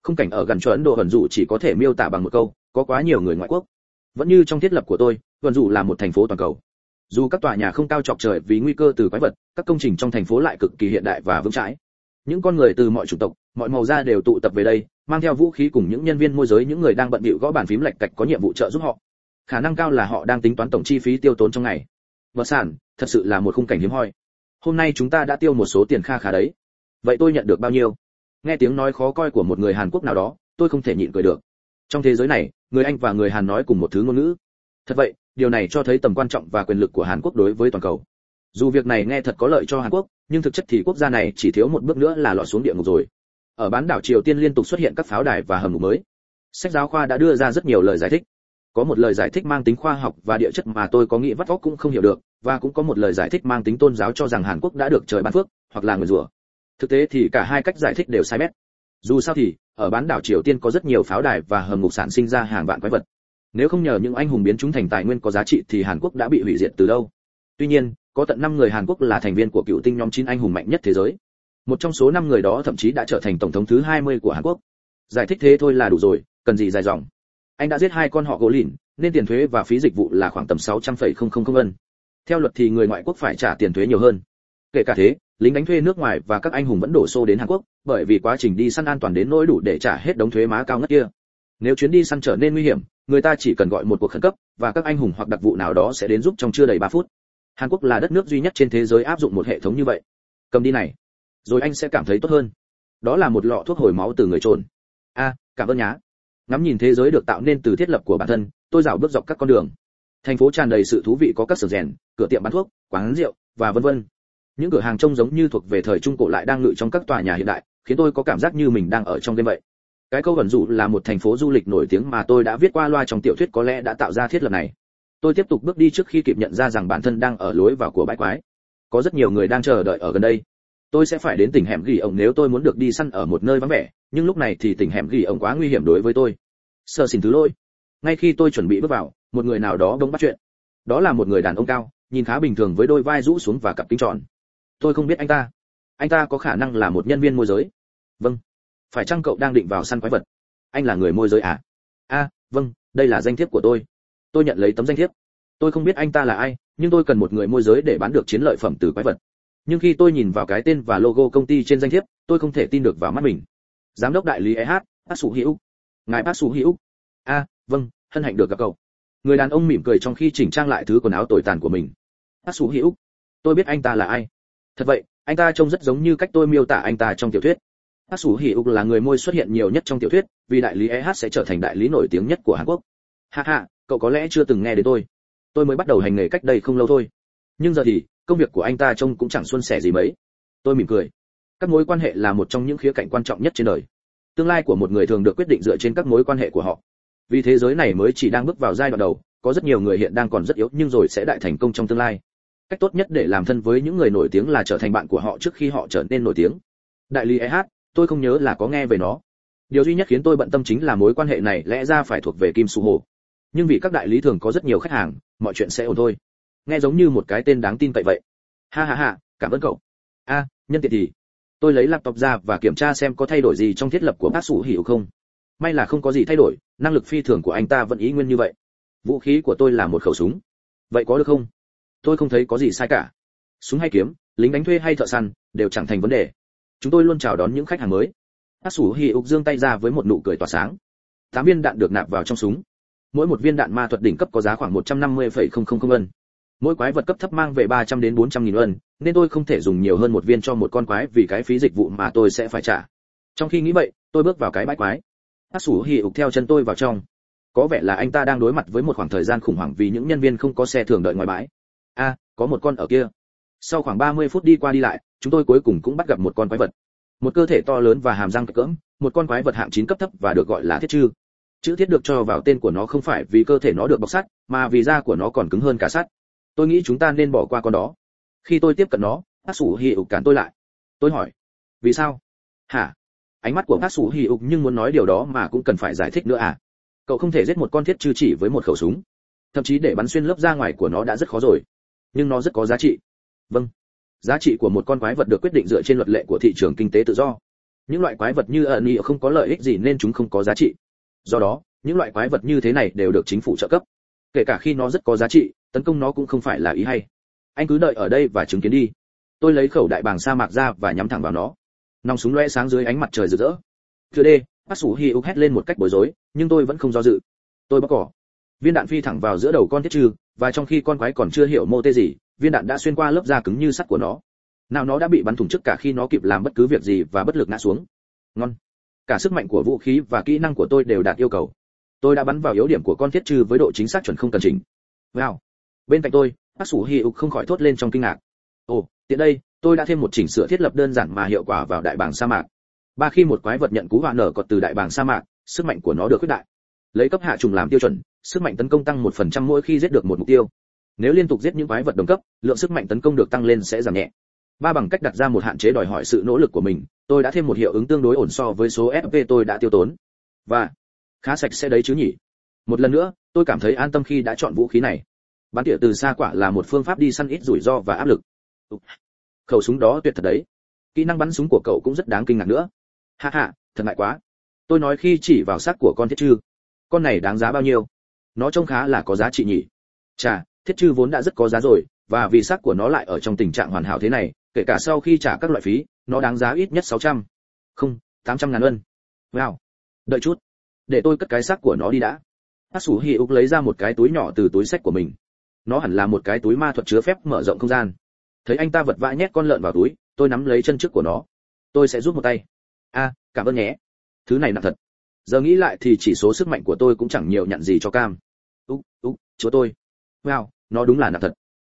Khung cảnh ở gần chỗ ấn độ ẩn dụ chỉ có thể miêu tả bằng một câu, có quá nhiều người ngoại quốc vẫn như trong thiết lập của tôi ẩn dù là một thành phố toàn cầu. Dù các tòa nhà không cao chọc trời vì nguy cơ từ quái vật, các công trình trong thành phố lại cực kỳ hiện đại và vững chãi. Những con người từ mọi chủng tộc, mọi màu da đều tụ tập về đây, mang theo vũ khí cùng những nhân viên môi giới, những người đang bận bịu gõ bàn phím lạch cạch có nhiệm vụ trợ giúp họ. Khả năng cao là họ đang tính toán tổng chi phí tiêu tốn trong ngày. Vật sản, thật sự là một khung cảnh hiếm hoi. Hôm nay chúng ta đã tiêu một số tiền kha khá đấy. Vậy tôi nhận được bao nhiêu? Nghe tiếng nói khó coi của một người hàn quốc nào đó, tôi không thể nhịn cười được trong thế giới này, người anh và người hàn nói cùng một thứ ngôn ngữ. Thật vậy, điều này cho thấy tầm quan trọng và quyền lực của hàn quốc đối với toàn cầu. Dù việc này nghe thật có lợi cho hàn quốc, nhưng thực chất thì quốc gia này chỉ thiếu một bước nữa là lọt xuống địa ngục rồi. Ở bán đảo triều tiên liên tục xuất hiện các pháo đài và hầm ngục mới. Sách giáo khoa đã đưa ra rất nhiều lời giải thích. Có một lời giải thích mang tính khoa học và địa chất mà tôi có nghĩ vắt óc cũng không hiểu được, và cũng có một lời giải thích mang tính tôn giáo cho rằng hàn quốc đã được trời ban phước, hoặc là người rủa. Thực tế thì cả hai cách giải thích đều sai bét. Dù sao thì ở bán đảo triều tiên có rất nhiều pháo đài và hầm ngục sản sinh ra hàng vạn quái vật. Nếu không nhờ những anh hùng biến chúng thành tài nguyên có giá trị thì hàn quốc đã bị hủy diệt từ đâu. tuy nhiên có tận năm người hàn quốc là thành viên của cựu tinh nhóm chín anh hùng mạnh nhất thế giới. Một trong số năm người đó thậm chí đã trở thành tổng thống thứ 20 của hàn quốc. Giải thích thế thôi là đủ rồi cần gì dài dòng. Anh đã giết hai con họ gỗ lìn nên tiền thuế và phí dịch vụ là khoảng tầm 600,000 ân. theo luật thì người ngoại quốc phải trả tiền thuế nhiều hơn. Kể cả thế lính đánh thuê nước ngoài và các anh hùng vẫn đổ xô đến hàn quốc, bởi vì quá trình đi săn an toàn đến nỗi đủ để trả hết đống thuế má cao ngất kia. Nếu chuyến đi săn trở nên nguy hiểm, người ta chỉ cần gọi một cuộc khẩn cấp, và các anh hùng hoặc đặc vụ nào đó sẽ đến giúp trong chưa đầy 3 phút. Hàn quốc là đất nước duy nhất trên thế giới áp dụng một hệ thống như vậy. Cầm đi này, rồi anh sẽ cảm thấy tốt hơn. Đó là một lọ thuốc hồi máu từ người trồn a, cảm ơn nhá. Ngắm nhìn thế giới được tạo nên từ thiết lập của bản thân, tôi dạo bước dọc các con đường. Thành phố tràn đầy sự thú vị có các sở rèn, cửa tiệm bán thuốc, quán rượu, và vân vân những cửa hàng trông giống như thuộc về thời trung cổ lại đang ngự trong các tòa nhà hiện đại, khiến tôi có cảm giác như mình đang ở trong game vậy. Cái câu gần dụ là một thành phố du lịch nổi tiếng mà tôi đã viết qua loa trong tiểu thuyết có lẽ đã tạo ra thiết lập này. Tôi tiếp tục bước đi trước khi kịp nhận ra rằng bản thân đang ở lối vào của bãi quái. Có rất nhiều người đang chờ đợi ở gần đây. Tôi sẽ phải đến tỉnh hẻm ghi ổng nếu tôi muốn được đi săn ở một nơi vắng vẻ, nhưng lúc này thì tỉnh hẻm ghi ổng quá nguy hiểm đối với tôi. Sợ xin thứ lỗi. Ngay khi tôi chuẩn bị bước vào, một người nào đó bỗng bắt chuyện. Đó là một người đàn ông cao, nhìn khá bình thường với đôi vai rũ xuống và cặp kính tròn tôi không biết anh ta. Anh ta có khả năng là một nhân viên môi giới. Vâng. Phải chăng cậu đang định vào săn quái vật? Anh là người môi giới à? A vâng đây là danh thiếp của tôi. Tôi nhận lấy tấm danh thiếp. Tôi không biết anh ta là ai, nhưng tôi cần một người môi giới để bán được chiến lợi phẩm từ quái vật. Nhưng khi tôi nhìn vào cái tên và logo công ty trên danh thiếp, tôi không thể tin được vào mắt mình. Giám đốc đại lý eh bác sủ hữu. Ngài bác sủ hữu. A vâng hân hạnh được gặp cậu. Người đàn ông mỉm cười trong khi chỉnh trang lại thứ quần áo tồi tàn của mình. Bác sủ hữu, tôi biết anh ta là ai thật vậy, anh ta trông rất giống như cách tôi miêu tả anh ta trong tiểu thuyết. Hát sủ hữu là người môi xuất hiện nhiều nhất trong tiểu thuyết, vì đại lý eh sẽ trở thành đại lý nổi tiếng nhất của hàn quốc. Hạ hạ cậu có lẽ chưa từng nghe đến tôi. Tôi mới bắt đầu hành nghề cách đây không lâu thôi. Nhưng giờ thì, công việc của anh ta trông cũng chẳng suôn sẻ gì mấy. Tôi mỉm cười. Các mối quan hệ là một trong những khía cạnh quan trọng nhất trên đời. Tương lai của một người thường được quyết định dựa trên các mối quan hệ của họ. Vì thế giới này mới chỉ đang bước vào giai đoạn đầu, có rất nhiều người hiện đang còn rất yếu, nhưng rồi sẽ đại thành công trong tương lai cách tốt nhất để làm thân với những người nổi tiếng là trở thành bạn của họ trước khi họ trở nên nổi tiếng. Đại lý eh tôi không nhớ là có nghe về nó. Điều duy nhất khiến tôi bận tâm chính là mối quan hệ này lẽ ra phải thuộc về kim su hồ. Nhưng vì các đại lý thường có rất nhiều khách hàng, mọi chuyện sẽ ổn thôi. Nghe giống như một cái tên đáng tin cậy vậy. Ha ha ha, cảm ơn cậu. A, nhân tiện thì. Tôi lấy laptop ra và kiểm tra xem có thay đổi gì trong thiết lập của bác sủ hiểu không. May là không có gì thay đổi, năng lực phi thường của anh ta vẫn ý nguyên như vậy. Vũ khí của tôi là một khẩu súng. Vậy có được không? Tôi không thấy có gì sai cả súng hay kiếm lính đánh thuê hay thợ săn đều chẳng thành vấn đề chúng tôi luôn chào đón những khách hàng mới hát sủ hì ục dương tay ra với một nụ cười tỏa sáng tám viên đạn được nạp vào trong súng mỗi một viên đạn ma thuật đỉnh cấp có giá khoảng 150,000 ân mỗi quái vật cấp thấp mang về 300 đến 400 nghìn ân, nên tôi không thể dùng nhiều hơn một viên cho một con quái vì cái phí dịch vụ mà tôi sẽ phải trả. Trong khi nghĩ vậy, tôi bước vào cái bãi quái. Hát sủ hì ục theo chân tôi vào trong. Có vẻ là anh ta đang đối mặt với một khoảng thời gian khủng hoảng vì những nhân viên không có xe thường đợi ngoài bãi. A, có một con ở kia. Sau khoảng 30 phút đi qua đi lại, chúng tôi cuối cùng cũng bắt gặp một con quái vật. Một cơ thể to lớn và hàm răng cỡm, một con quái vật hạng chín cấp thấp và được gọi là thiết chư. Chữ thiết được cho vào tên của nó không phải vì cơ thể nó được bọc sắt, mà vì da của nó còn cứng hơn cả sắt. Tôi nghĩ chúng ta nên bỏ qua con đó. Khi tôi tiếp cận nó hát sủ hì ục cản tôi lại. Tôi hỏi vì sao? Hả? Ánh mắt của hát sủ hì ục nhưng muốn nói điều đó mà cũng cần phải giải thích nữa à? Cậu không thể giết một con thiết chư chỉ với một khẩu súng. Thậm chí để bắn xuyên lớp da ngoài của nó đã rất khó rồi nhưng nó rất có giá trị. Vâng. Giá trị của một con quái vật được quyết định dựa trên luật lệ của thị trường kinh tế tự do. Những loại quái vật như ẩn nhị không có lợi ích gì nên chúng không có giá trị. Do đó, những loại quái vật như thế này đều được chính phủ trợ cấp. Kể cả khi nó rất có giá trị, tấn công nó cũng không phải là ý hay. Anh cứ đợi ở đây và chứng kiến đi. Tôi lấy khẩu đại bàng sa mạc ra và nhắm thẳng vào nó. Nòng súng loe sáng dưới ánh mặt trời rực rỡ. Chưa đê, bác sủ hi hét lên một cách bối rối, nhưng tôi vẫn không do dự. Tôi bóc cỏ. Viên đạn phi thẳng vào giữa đầu con thiết trư và trong khi con quái còn chưa hiểu mô tê gì, viên đạn đã xuyên qua lớp da cứng như sắt của nó. Nào nó đã bị bắn thủng trước cả khi nó kịp làm bất cứ việc gì và bất lực ngã xuống. Ngon. Cả sức mạnh của vũ khí và kỹ năng của tôi đều đạt yêu cầu. Tôi đã bắn vào yếu điểm của con thiết trừ với độ chính xác chuẩn không cần chỉnh. Wow. Bên cạnh tôi, bác sủ hi ục không khỏi thốt lên trong kinh ngạc. Ồ, tiện đây, tôi đã thêm một chỉnh sửa thiết lập đơn giản mà hiệu quả vào đại bảng sa mạc. Ba khi một quái vật nhận cú hỏa nở cọt từ đại bảng sa mạc, sức mạnh của nó được khuyết đại. Lấy cấp hạ trùng làm tiêu chuẩn sức mạnh tấn công tăng một phần trăm mỗi khi giết được một mục tiêu. Nếu liên tục giết những quái vật đồng cấp, lượng sức mạnh tấn công được tăng lên sẽ giảm nhẹ. Ba bằng cách đặt ra một hạn chế đòi hỏi sự nỗ lực của mình, tôi đã thêm một hiệu ứng tương đối ổn so với số fp tôi đã tiêu tốn. Và, khá sạch sẽ đấy chứ nhỉ? Một lần nữa, tôi cảm thấy an tâm khi đã chọn vũ khí này. Bắn tỉa từ xa quả là một phương pháp đi săn ít rủi ro và áp lực. Khẩu súng đó tuyệt thật đấy. Kỹ năng bắn súng của cậu cũng rất đáng kinh ngạc nữa. Ha ha, thật ngại quá. Tôi nói khi chỉ vào xác của con thiết trư. con này đáng giá bao nhiêu? Nó trông khá là có giá trị nhỉ. Chà, thiết chư vốn đã rất có giá rồi, và vì xác của nó lại ở trong tình trạng hoàn hảo thế này, kể cả sau khi trả các loại phí, nó đáng giá ít nhất 600. không 800 ngàn ân. Wow. Đợi chút. Để tôi cất cái xác của nó đi đã. Hát sủ hi úc lấy ra một cái túi nhỏ từ túi sách của mình. Nó hẳn là một cái túi ma thuật chứa phép mở rộng không gian. Thấy anh ta vật vã nhét con lợn vào túi, tôi nắm lấy chân trước của nó. Tôi sẽ giúp một tay. A cảm ơn nhé. Thứ này nặng thật giờ nghĩ lại thì chỉ số sức mạnh của tôi cũng chẳng nhiều nhận gì cho cam. Úc úc, chúa tôi. Wow, nó đúng là nặng thật.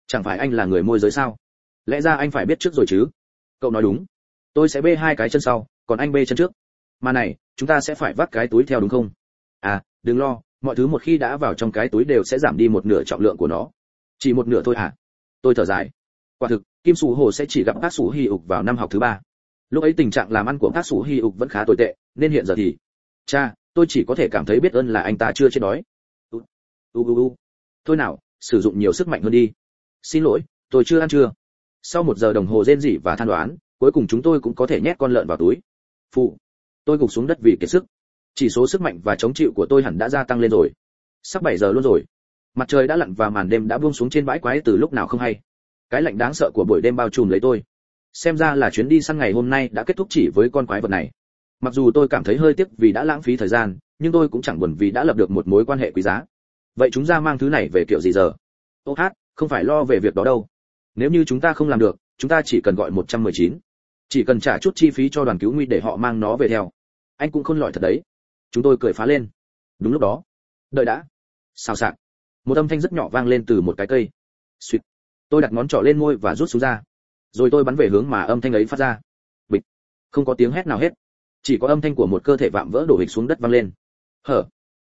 Chẳng phải anh là người môi giới sao? Lẽ ra anh phải biết trước rồi chứ? Cậu nói đúng. Tôi sẽ bê hai cái chân sau, còn anh bê chân trước. Mà này, chúng ta sẽ phải vác cái túi theo đúng không? À đừng lo, mọi thứ một khi đã vào trong cái túi đều sẽ giảm đi một nửa trọng lượng của nó. Chỉ một nửa thôi hả? Tôi thở dài. Quả thực, kim sù hồ sẽ chỉ gặp bác sù hy ục vào năm học thứ ba. Lúc ấy tình trạng làm ăn của bác sù hy ục vẫn khá tồi tệ, nên hiện giờ thì cha, tôi chỉ có thể cảm thấy biết ơn là anh ta chưa chết đói. U u u thôi nào, sử dụng nhiều sức mạnh hơn đi. Xin lỗi, tôi chưa ăn trưa. Sau một giờ đồng hồ rên rỉ và than đoán, cuối cùng chúng tôi cũng có thể nhét con lợn vào túi. Phụ, tôi gục xuống đất vì kiệt sức. Chỉ số sức mạnh và chống chịu của tôi hẳn đã gia tăng lên rồi. Sắp bảy giờ luôn rồi. Mặt trời đã lặn và màn đêm đã buông xuống trên bãi quái từ lúc nào không hay. Cái lạnh đáng sợ của buổi đêm bao trùm lấy tôi. Xem ra là chuyến đi săn ngày hôm nay đã kết thúc chỉ với con quái vật này mặc dù tôi cảm thấy hơi tiếc vì đã lãng phí thời gian, nhưng tôi cũng chẳng buồn vì đã lập được một mối quan hệ quý giá. Vậy chúng ta mang thứ này về kiểu gì giờ? Ô hát, không phải lo về việc đó đâu. Nếu như chúng ta không làm được, chúng ta chỉ cần gọi 119. chỉ cần trả chút chi phí cho đoàn cứu nguy để họ mang nó về theo. Anh cũng không lọi thật đấy. Chúng tôi cười phá lên. Đúng lúc đó. Đợi đã. Xào xạc. Một âm thanh rất nhỏ vang lên từ một cái cây. Suýt tôi đặt ngón trỏ lên môi và rút xuống ra. Rồi tôi bắn về hướng mà âm thanh ấy phát ra. Bịch. Không có tiếng hét nào hết chỉ có âm thanh của một cơ thể vạm vỡ đổ hịch xuống đất vang lên. Hở?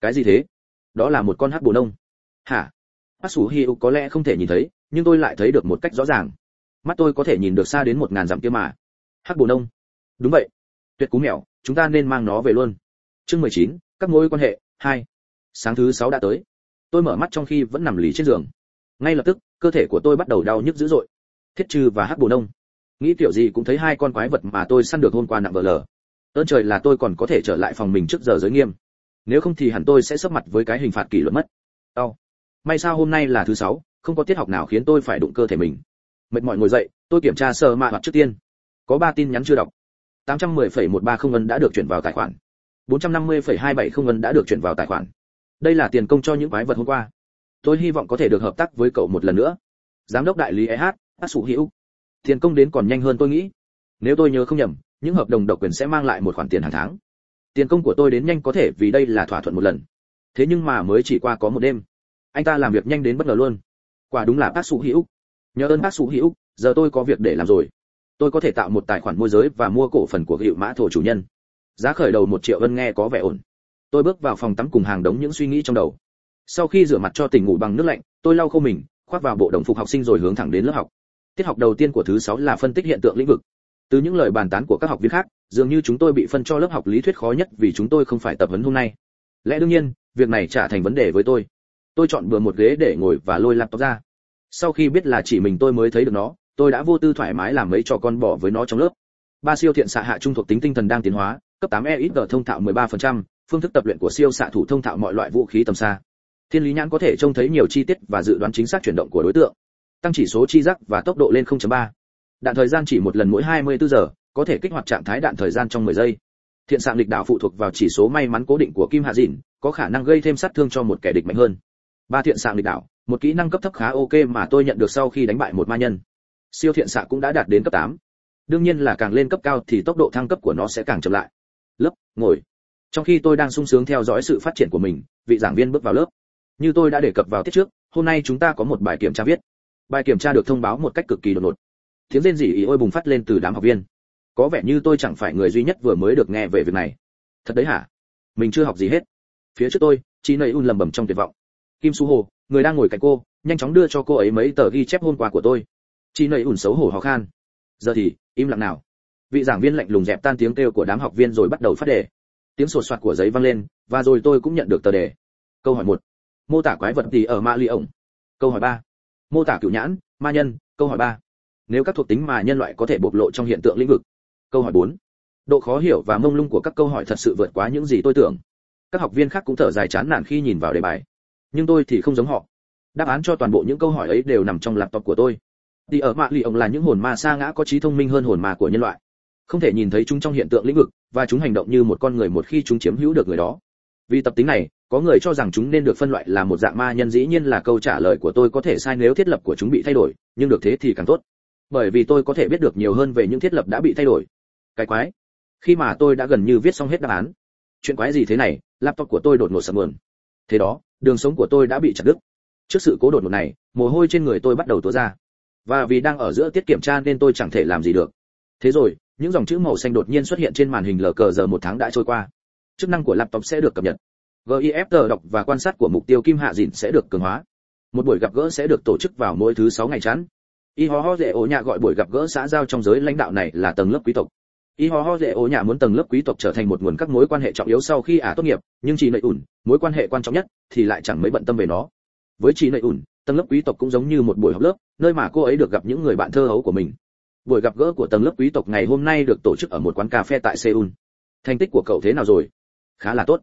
Cái gì thế? Đó là một con hắc bồ nông. Hả? Mắt sủ hi có lẽ không thể nhìn thấy, nhưng tôi lại thấy được một cách rõ ràng. Mắt tôi có thể nhìn được xa đến một ngàn dặm kia mà. Hắc bồ nông. Đúng vậy. Tuyệt cú mèo, chúng ta nên mang nó về luôn. Chương mười chín, các mối quan hệ, hai. Sáng thứ sáu đã tới. Tôi mở mắt trong khi vẫn nằm lì trên giường. Ngay lập tức, cơ thể của tôi bắt đầu đau nhức dữ dội. Thiết trừ và hắc bồ nông. Nghĩ kiểu gì cũng thấy hai con quái vật mà tôi săn được hôm qua nặng vờ lờ ơn trời là tôi còn có thể trở lại phòng mình trước giờ giới nghiêm. Nếu không thì hẳn tôi sẽ sấp mặt với cái hình phạt kỷ luật mất. Đau may sao hôm nay là thứ sáu không có tiết học nào khiến tôi phải đụng cơ thể mình. Mệt mỏi ngồi dậy tôi kiểm tra sơ mạ hoạt trước tiên. Có ba tin nhắn chưa đọc. 810,130 ngân đã được chuyển vào tài khoản. 450,270 ngân đã được chuyển vào tài khoản. Đây là tiền công cho những quái vật hôm qua. Tôi hy vọng có thể được hợp tác với cậu một lần nữa. Giám đốc đại lý eh ác sụ hữu. Tiền công đến còn nhanh hơn tôi nghĩ. Nếu tôi nhớ không nhầm những hợp đồng độc quyền sẽ mang lại một khoản tiền hàng tháng. Tiền công của tôi đến nhanh có thể vì đây là thỏa thuận một lần. Thế nhưng mà mới chỉ qua có một đêm. Anh ta làm việc nhanh đến bất ngờ luôn. Quả đúng là bác sụ hữu. Nhờ ơn bác sụ hữu, giờ tôi có việc để làm rồi. Tôi có thể tạo một tài khoản môi giới và mua cổ phần của hiệu mã thổ chủ nhân. Giá khởi đầu một triệu ân nghe có vẻ ổn. Tôi bước vào phòng tắm cùng hàng đống những suy nghĩ trong đầu. Sau khi rửa mặt cho tỉnh ngủ bằng nước lạnh, tôi lau khô mình, khoác vào bộ đồng phục học sinh rồi hướng thẳng đến lớp học. Tiết học đầu tiên của thứ sáu là phân tích hiện tượng lĩnh vực từ những lời bàn tán của các học viên khác dường như chúng tôi bị phân cho lớp học lý thuyết khó nhất vì chúng tôi không phải tập huấn hôm nay. Lẽ đương nhiên việc này trả thành vấn đề với tôi. Tôi chọn bừa một ghế để ngồi và lôi laptop ra. Sau khi biết là chỉ mình tôi mới thấy được nó tôi đã vô tư thoải mái làm mấy trò con bỏ với nó trong lớp. Ba siêu thiện xạ hạ trung thuộc tính tinh thần đang tiến hóa cấp 8 EXG thông thạo 13%, phương thức tập luyện của siêu xạ thủ thông thạo mọi loại vũ khí tầm xa. Thiên lý nhãn có thể trông thấy nhiều chi tiết và dự đoán chính xác chuyển động của đối tượng tăng chỉ số chi giác và tốc độ lên 0.3 đạn thời gian chỉ một lần mỗi 24 giờ, có thể kích hoạt trạng thái đạn thời gian trong 10 giây. Thiện sạng lịch đạo phụ thuộc vào chỉ số may mắn cố định của kim hạ dịn có khả năng gây thêm sát thương cho một kẻ địch mạnh hơn. Ba thiện sạng lịch đạo, một kỹ năng cấp thấp khá ok mà tôi nhận được sau khi đánh bại một ma nhân. Siêu thiện xạ cũng đã đạt đến cấp 8. đương nhiên là càng lên cấp cao thì tốc độ thăng cấp của nó sẽ càng chậm lại. Lớp, ngồi. Trong khi tôi đang sung sướng theo dõi sự phát triển của mình, vị giảng viên bước vào lớp. Như tôi đã đề cập vào tiết trước, hôm nay chúng ta có một bài kiểm tra viết. Bài kiểm tra được thông báo một cách cực kỳ đột ngột tiếng rên rỉ ý ôi bùng phát lên từ đám học viên. Có vẻ như tôi chẳng phải người duy nhất vừa mới được nghe về việc này. Thật đấy hả? Mình chưa học gì hết. Phía trước tôi chị nầy un lầm bầm trong tuyệt vọng. Kim su hồ, người đang ngồi cạnh cô, nhanh chóng đưa cho cô ấy mấy tờ ghi chép hôm qua của tôi. Chị nầy ủn xấu hổ ho khan. Giờ thì, im lặng nào. Vị giảng viên lạnh lùng dẹp tan tiếng kêu của đám học viên rồi bắt đầu phát đề. Tiếng sột soạt của giấy vang lên, và rồi tôi cũng nhận được tờ đề. Câu hỏi một. Mô tả quái vật gì ở ma ly ổng. Câu hỏi ba. Mô tả cựu nhãn, ma nhân, câu hỏi ba nếu các thuộc tính mà nhân loại có thể bộc lộ trong hiện tượng lĩnh vực. Câu hỏi bốn. Độ khó hiểu và mông lung của các câu hỏi thật sự vượt quá những gì tôi tưởng. Các học viên khác cũng thở dài chán nản khi nhìn vào đề bài. Nhưng tôi thì không giống họ. Đáp án cho toàn bộ những câu hỏi ấy đều nằm trong laptop của tôi. Thì ở mạ lì ông là những hồn ma xa ngã có trí thông minh hơn hồn ma của nhân loại. Không thể nhìn thấy chúng trong hiện tượng lĩnh vực, và chúng hành động như một con người một khi chúng chiếm hữu được người đó. Vì tập tính này, có người cho rằng chúng nên được phân loại là một dạng ma nhân dĩ nhiên là câu trả lời của tôi có thể sai nếu thiết lập của chúng bị thay đổi, nhưng được thế thì càng tốt bởi vì tôi có thể biết được nhiều hơn về những thiết lập đã bị thay đổi. Cái quái. Khi mà tôi đã gần như viết xong hết đáp án. Chuyện quái gì thế này? Laptop của tôi đột ngột sập nguồn thế đó, đường sống của tôi đã bị chặt đứt. Trước sự cố đột ngột này, mồ hôi trên người tôi bắt đầu túa ra. Và vì đang ở giữa tiết kiểm tra nên tôi chẳng thể làm gì được. Thế rồi, những dòng chữ màu xanh đột nhiên xuất hiện trên màn hình lờ cờ giờ một tháng đã trôi qua. Chức năng của laptop sẽ được cập nhật. Gif đọc và quan sát của mục tiêu kim hạ dịn sẽ được cường hóa. Một buổi gặp gỡ sẽ được tổ chức vào mỗi thứ sáu ngày chắn y ho ho dễ ổ nhà gọi buổi gặp gỡ xã giao trong giới lãnh đạo này là tầng lớp quý tộc. Y ho ho dễ ổ nhà muốn tầng lớp quý tộc trở thành một nguồn các mối quan hệ trọng yếu sau khi ả tốt nghiệp, nhưng chỉ nợ ủn, mối quan hệ quan trọng nhất, thì lại chẳng mấy bận tâm về nó. Với chị nợ ủn, tầng lớp quý tộc cũng giống như một buổi học lớp, nơi mà cô ấy được gặp những người bạn thơ hấu của mình. Buổi gặp gỡ của tầng lớp quý tộc ngày hôm nay được tổ chức ở một quán cà phê tại seoul. Thành tích của cậu thế nào rồi? Khá là tốt.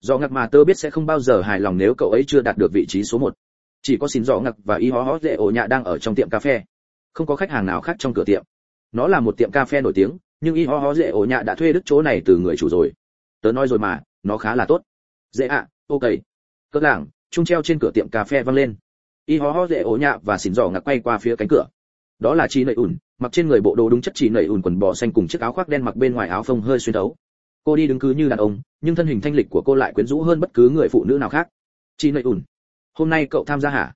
Do ngạc mà tớ biết sẽ không bao giờ hài lòng nếu cậu ấy chưa đạt được vị trí số một. Chỉ có xin dọ ngạc và y hó hó dễ ổ nhạ đang ở trong tiệm cà phê không có khách hàng nào khác trong cửa tiệm. Nó là một tiệm cà phê nổi tiếng nhưng y ho ho dễ ổ nhạ đã thuê đức chỗ này từ người chủ rồi. Tớ nói rồi mà nó khá là tốt. Dễ ạ à, ok. Cỡ lảng trung treo trên cửa tiệm cà phê văng lên. Y ho ho dễ ổ nhạ và xỉn giỏ ngạc quay qua phía cánh cửa. Đó là chi nầy ủn mặc trên người bộ đồ đúng chất chị nầy ủn quần bò xanh cùng chiếc áo khoác đen mặc bên ngoài áo phông hơi xuyên thấu. Cô đi đứng cứ như đàn ông nhưng thân hình thanh lịch của cô lại quyến rũ hơn bất cứ người phụ nữ nào khác. Chị nầy ủn. Hôm nay cậu tham gia hả?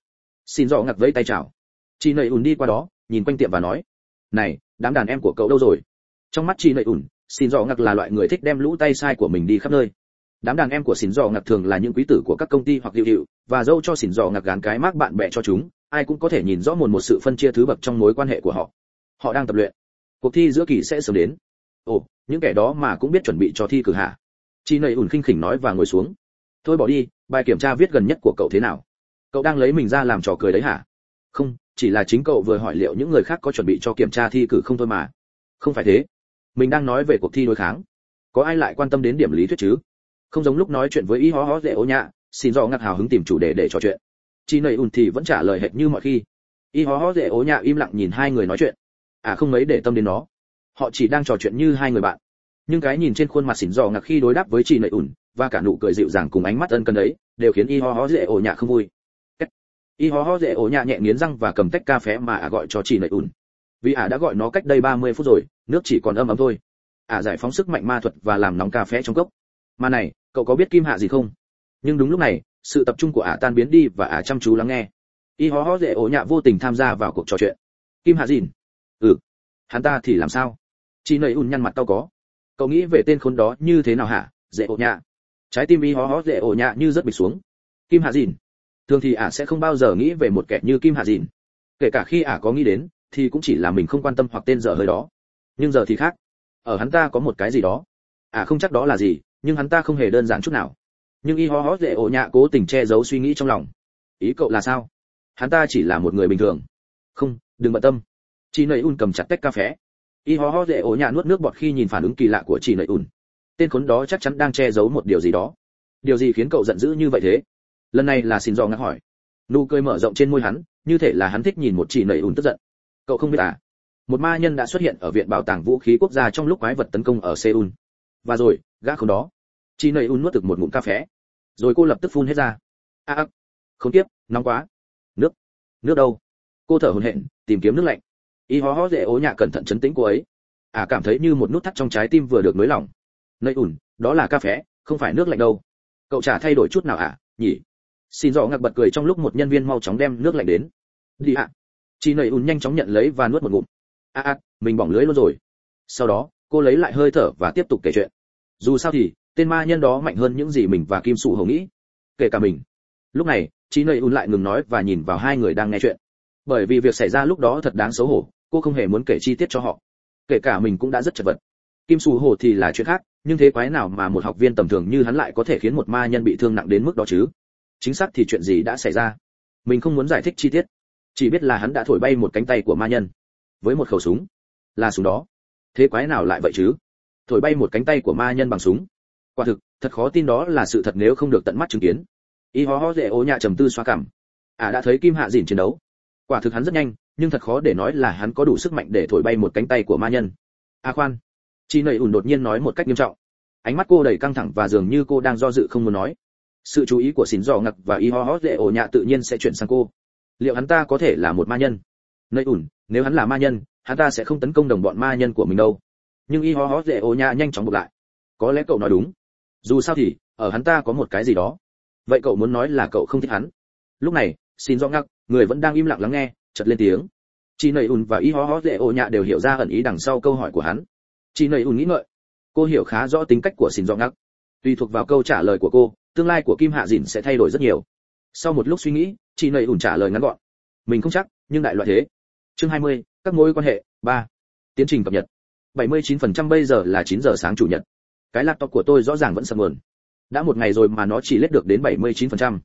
Xin dò ngạc vẫy tay chào. Chị nầy ủn đi qua đó nhìn quanh tiệm và nói, này, đám đàn em của cậu đâu rồi? Trong mắt chị Nậy ủn, xin dò ngặc là loại người thích đem lũ tay sai của mình đi khắp nơi. Đám đàn em của xin dò ngặc thường là những quý tử của các công ty hoặc hiệu hiệu và dâu cho xin dò ngặc gán cái mác bạn bè cho chúng, ai cũng có thể nhìn rõ một một sự phân chia thứ bậc trong mối quan hệ của họ. Họ đang tập luyện. Cuộc thi giữa kỳ sẽ sớm đến. Ồ, những kẻ đó mà cũng biết chuẩn bị cho thi cử hạ chị nầy ủn khinh khỉnh nói và ngồi xuống. Thôi bỏ đi, bài kiểm tra viết gần nhất của cậu thế nào? Cậu đang lấy mình ra làm trò cười đấy hả? Không chỉ là chính cậu vừa hỏi liệu những người khác có chuẩn bị cho kiểm tra thi cử không thôi mà. Không phải thế. Mình đang nói về cuộc thi đối kháng. Có ai lại quan tâm đến điểm lý thuyết chứ? Không giống lúc nói chuyện với y hó hó dễ ô nhạ, xin do ngặt hào hứng tìm chủ đề để trò chuyện. Chị nầy ùn thì vẫn trả lời hệt như mọi khi. Y hó hó dễ ố nhạ im lặng nhìn hai người nói chuyện. À không mấy để tâm đến nó. Họ chỉ đang trò chuyện như hai người bạn. Nhưng cái nhìn trên khuôn mặt xỉn giò ngạc khi đối đáp với chị nầy ùn, và cả nụ cười dịu dàng cùng ánh mắt ân cần đấy đều khiến y ho ho dễ ổ nhạ không vui y ho ho dễ ổ nhạ nhẹ nghiến răng và cầm tách cà phê mà ả gọi cho chị nầy ùn. Vì ả đã gọi nó cách đây 30 phút rồi, nước chỉ còn âm ấm thôi. Ả giải phóng sức mạnh ma thuật và làm nóng cà phê trong cốc. Mà này, cậu có biết kim hạ gì không? Nhưng đúng lúc này, sự tập trung của ả tan biến đi và ả chăm chú lắng nghe. Y ho ho dễ ổ nhạ vô tình tham gia vào cuộc trò chuyện. Kim hạ dìn. Ừ. Hắn ta thì làm sao? Chị nầy ùn nhăn mặt tao có. Cậu nghĩ về tên khốn đó như thế nào hả? Dễ ổ nhạ. Trái tim y ho ho dễ ổ nhạ như rất bịch xuống. Kim hạ dìn thường thì ả sẽ không bao giờ nghĩ về một kẻ như kim hạ dìn. Kể cả khi ả có nghĩ đến, thì cũng chỉ là mình không quan tâm hoặc tên dở hơi đó. Nhưng giờ thì khác. Ở hắn ta có một cái gì đó. Ả không chắc đó là gì, nhưng hắn ta không hề đơn giản chút nào. Nhưng y ho ho dễ ổ nhạ cố tình che giấu suy nghĩ trong lòng. Ý cậu là sao? Hắn ta chỉ là một người bình thường. Không, đừng bận tâm. Chị nầy un cầm chặt tách cà phé. Y ho ho dễ ổ Nhạ nuốt nước bọt khi nhìn phản ứng kỳ lạ của chị nầy un. Tên khốn đó chắc chắn đang che giấu một điều gì đó. Điều gì khiến cậu giận dữ như vậy thế? Lần này là xin do ngã hỏi. Nụ cười mở rộng trên môi hắn như thể là hắn thích nhìn một chị nầy ùn tức giận. Cậu không biết à? Một ma nhân đã xuất hiện ở viện bảo tàng vũ khí quốc gia trong lúc quái vật tấn công ở seoul. Và rồi gã không đó. Chị nầy ùn nuốt được một ngụm cà phé rồi cô lập tức phun hết ra. A à, không tiếp nóng quá. Nước nước đâu? Cô thở hổn hển tìm kiếm nước lạnh. Y hó hó dễ ố nhạ cẩn thận chấn tĩnh cô ấy. À cảm thấy như một nút thắt trong trái tim vừa được nới lỏng. Nơi ủn đó là cà phé không phải nước lạnh đâu. Cậu chả thay đổi chút nào à? Nhỉ? Xin rõ ngạc bật cười trong lúc một nhân viên mau chóng đem nước lạnh đến. Đi ạ. À. chị nầy ùn nhanh chóng nhận lấy và nuốt một ngụm. A à, à, mình bỏng lưới luôn rồi. Sau đó cô lấy lại hơi thở và tiếp tục kể chuyện. Dù sao thì tên ma nhân đó mạnh hơn những gì mình và kim sụ hầu nghĩ. Kể cả mình. Lúc này chị nầy ùn lại ngừng nói và nhìn vào hai người đang nghe chuyện. Bởi vì việc xảy ra lúc đó thật đáng xấu hổ cô không hề muốn kể chi tiết cho họ. Kể cả mình cũng đã rất chật vật. Kim sù hồ thì là chuyện khác nhưng thế quái nào mà một học viên tầm thường như hắn lại có thể khiến một ma nhân bị thương nặng đến mức đó chứ? Chính xác thì chuyện gì đã xảy ra? Mình không muốn giải thích chi tiết. Chỉ biết là hắn đã thổi bay một cánh tay của ma nhân. Với một khẩu súng. Là súng đó. Thế quái nào lại vậy chứ? Thổi bay một cánh tay của ma nhân bằng súng. Quả thực, thật khó tin đó là sự thật nếu không được tận mắt chứng kiến. Y ho ho dễ ô nhạ trầm tư xoa cảm. À đã thấy kim hạ dìn chiến đấu. Quả thực hắn rất nhanh, nhưng thật khó để nói là hắn có đủ sức mạnh để thổi bay một cánh tay của ma nhân. À khoan. Chị nầy ùn đột nhiên nói một cách nghiêm trọng. Ánh mắt cô đầy căng thẳng và dường như cô đang do dự không muốn nói sự chú ý của xỉn dò ngặc và y ho hót lệ ổ nhạ tự nhiên sẽ chuyển sang cô. Liệu hắn ta có thể là một ma nhân? Nơi ủn, nếu hắn là ma nhân, hắn ta sẽ không tấn công đồng bọn ma nhân của mình đâu. Nhưng y ho hót lệ ổ nhạ nhanh chóng bục lại. Có lẽ cậu nói đúng. Dù sao thì, ở hắn ta có một cái gì đó. Vậy cậu muốn nói là cậu không thích hắn? Lúc này xin do ngắc người vẫn đang im lặng lắng nghe, chợt lên tiếng. Chị nầy ùn và y ho ho dễ ô nhạ đều hiểu ra ẩn ý đằng sau câu hỏi của hắn. Chị nầy ùn nghĩ ngợi. Cô hiểu khá rõ tính cách của xin do ngắc tùy thuộc vào câu trả lời của cô tương lai của kim hạ dìn sẽ thay đổi rất nhiều. Sau một lúc suy nghĩ chị nầy ủn trả lời ngắn gọn. Mình không chắc nhưng đại loại thế. Chương 20, các mối quan hệ ba. Tiến trình cập nhật. 79% bây giờ là 9 giờ sáng chủ nhật. Cái laptop của tôi rõ ràng vẫn sập nguồn đã một ngày rồi mà nó chỉ lết được đến 79%.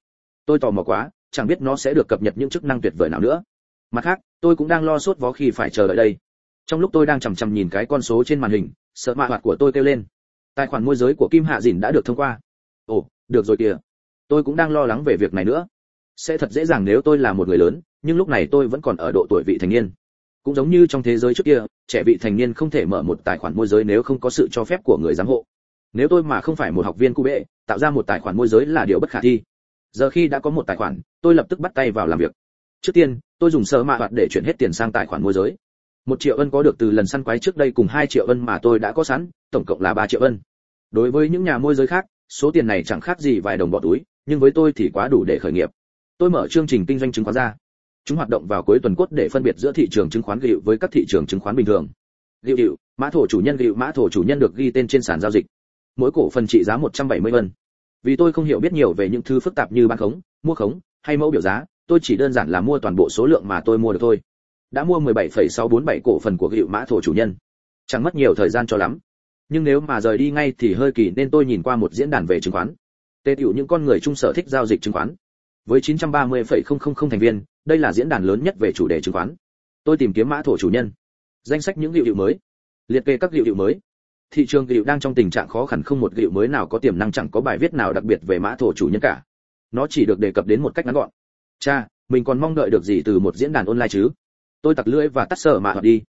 tôi tò mò quá chẳng biết nó sẽ được cập nhật những chức năng tuyệt vời nào nữa. Mặt khác tôi cũng đang lo sốt vó khi phải chờ đợi đây. Trong lúc tôi đang chằm chằm nhìn cái con số trên màn hình sợ mạ hoạt của tôi kêu lên. Tài khoản môi giới của kim hạ dìn đã được thông qua. Ồ được rồi kìa. Tôi cũng đang lo lắng về việc này nữa. Sẽ thật dễ dàng nếu tôi là một người lớn, nhưng lúc này tôi vẫn còn ở độ tuổi vị thành niên. Cũng giống như trong thế giới trước kia, trẻ vị thành niên không thể mở một tài khoản môi giới nếu không có sự cho phép của người giám hộ. Nếu tôi mà không phải một học viên cu bệ tạo ra một tài khoản môi giới là điều bất khả thi. Giờ khi đã có một tài khoản, tôi lập tức bắt tay vào làm việc. Trước tiên, tôi dùng sơ mạ hoạt để chuyển hết tiền sang tài khoản môi giới. Một triệu ân có được từ lần săn quái trước đây cùng hai triệu ân mà tôi đã có sẵn, tổng cộng là ba triệu ân. Đối với những nhà môi giới khác số tiền này chẳng khác gì vài đồng bỏ túi nhưng với tôi thì quá đủ để khởi nghiệp. Tôi mở chương trình kinh doanh chứng khoán ra. Chúng hoạt động vào cuối tuần cốt để phân biệt giữa thị trường chứng khoán gịu với các thị trường chứng khoán bình thường. Gịu gịu mã thổ chủ nhân gịu mã thổ chủ nhân được ghi tên trên sàn giao dịch. Mỗi cổ phần trị giá 170 vân vì tôi không hiểu biết nhiều về những thứ phức tạp như bán khống mua khống hay mẫu biểu giá tôi chỉ đơn giản là mua toàn bộ số lượng mà tôi mua được thôi. Đã mua 17,647 cổ phần của gịu mã thổ chủ nhân. Chẳng mất nhiều thời gian cho lắm nhưng nếu mà rời đi ngay thì hơi kỳ nên tôi nhìn qua một diễn đàn về chứng khoán. Tê tiểu những con người trung sở thích giao dịch chứng khoán. Với 930,000 thành viên đây là diễn đàn lớn nhất về chủ đề chứng khoán. Tôi tìm kiếm mã thổ chủ nhân. Danh sách những liệu hiệu mới. Liệt kê các liệu hiệu mới. Thị trường liệu đang trong tình trạng khó khăn không một liệu mới nào có tiềm năng chẳng có bài viết nào đặc biệt về mã thổ chủ nhân cả. Nó chỉ được đề cập đến một cách ngắn gọn. Cha mình còn mong đợi được gì từ một diễn đàn online chứ? Tôi tặc lưỡi và tắt sở mạ hoạt đi.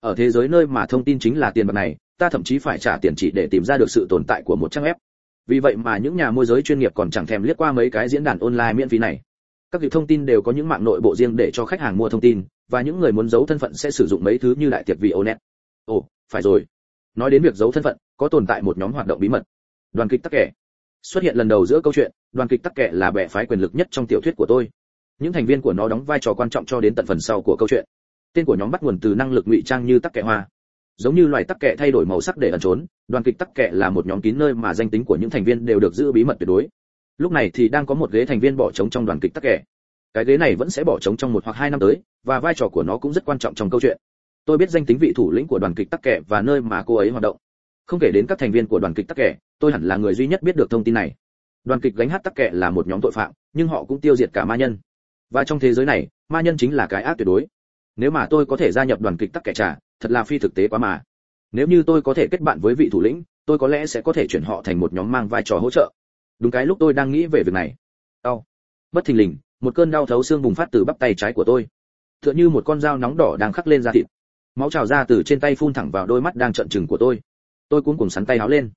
Ở thế giới nơi mà thông tin chính là tiền bạc này ta thậm chí phải trả tiền chỉ để tìm ra được sự tồn tại của một trang web. Vì vậy mà những nhà môi giới chuyên nghiệp còn chẳng thèm liếc qua mấy cái diễn đàn online miễn phí này. Các việc thông tin đều có những mạng nội bộ riêng để cho khách hàng mua thông tin, và những người muốn giấu thân phận sẽ sử dụng mấy thứ như đại tiệc vì onet. Ồ, phải rồi. Nói đến việc giấu thân phận, có tồn tại một nhóm hoạt động bí mật. Đoàn kịch tắc kẻ xuất hiện lần đầu giữa câu chuyện, đoàn kịch tắc kẻ là bè phái quyền lực nhất trong tiểu thuyết của tôi. Những thành viên của nó đóng vai trò quan trọng cho đến tận phần sau của câu chuyện. Tên của nhóm bắt nguồn từ năng lực ngụy trang như tắc kẻ hoa giống như loài tắc kệ thay đổi màu sắc để ẩn trốn, đoàn kịch tắc kệ là một nhóm kín nơi mà danh tính của những thành viên đều được giữ bí mật tuyệt đối. Lúc này thì đang có một ghế thành viên bỏ trống trong đoàn kịch tắc kệ cái ghế này vẫn sẽ bỏ trống trong một hoặc hai năm tới, và vai trò của nó cũng rất quan trọng trong câu chuyện. Tôi biết danh tính vị thủ lĩnh của đoàn kịch tắc kệ và nơi mà cô ấy hoạt động. Không kể đến các thành viên của đoàn kịch tắc kệ tôi hẳn là người duy nhất biết được thông tin này. Đoàn kịch gánh hát tắc kệ là một nhóm tội phạm, nhưng họ cũng tiêu diệt cả ma nhân. Và trong thế giới này, ma nhân chính là cái ác tuyệt đối. Nếu mà tôi có thể gia nhập đoàn kịch tắc kệ trả thật là phi thực tế quá mà. Nếu như tôi có thể kết bạn với vị thủ lĩnh, tôi có lẽ sẽ có thể chuyển họ thành một nhóm mang vai trò hỗ trợ. Đúng cái lúc tôi đang nghĩ về việc này. Đau. Bất thình lình, một cơn đau thấu xương bùng phát từ bắp tay trái của tôi. Tựa như một con dao nóng đỏ đang khắc lên da thịt. Máu trào ra từ trên tay phun thẳng vào đôi mắt đang trợn trừng của tôi. Tôi cuống cuồng sắn tay áo lên.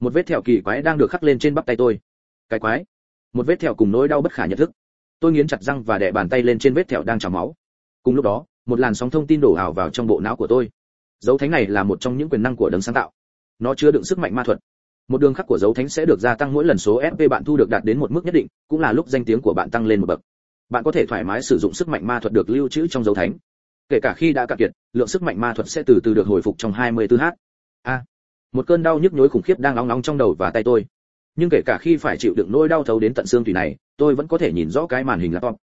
Một vết thẹo kỳ quái đang được khắc lên trên bắp tay tôi. Cái quái. Một vết thẹo cùng nỗi đau bất khả nhận thức. Tôi nghiến chặt răng và đè bàn tay lên trên vết thẹo đang trào máu. Cùng lúc đó một làn sóng thông tin đổ ảo vào trong bộ não của tôi. Dấu thánh này là một trong những quyền năng của đấng sáng tạo. Nó chứa đựng sức mạnh ma thuật. Một đường khắc của dấu thánh sẽ được gia tăng mỗi lần số fp bạn thu được đạt đến một mức nhất định, cũng là lúc danh tiếng của bạn tăng lên một bậc. Bạn có thể thoải mái sử dụng sức mạnh ma thuật được lưu trữ trong dấu thánh. Kể cả khi đã cạn kiệt, lượng sức mạnh ma thuật sẽ từ từ được hồi phục trong 24 h a. Một cơn đau nhức nhối khủng khiếp đang nóng nóng trong đầu và tay tôi. Nhưng kể cả khi phải chịu đựng nỗi đau thấu đến tận xương thủy này, tôi vẫn có thể nhìn rõ cái màn hình laptop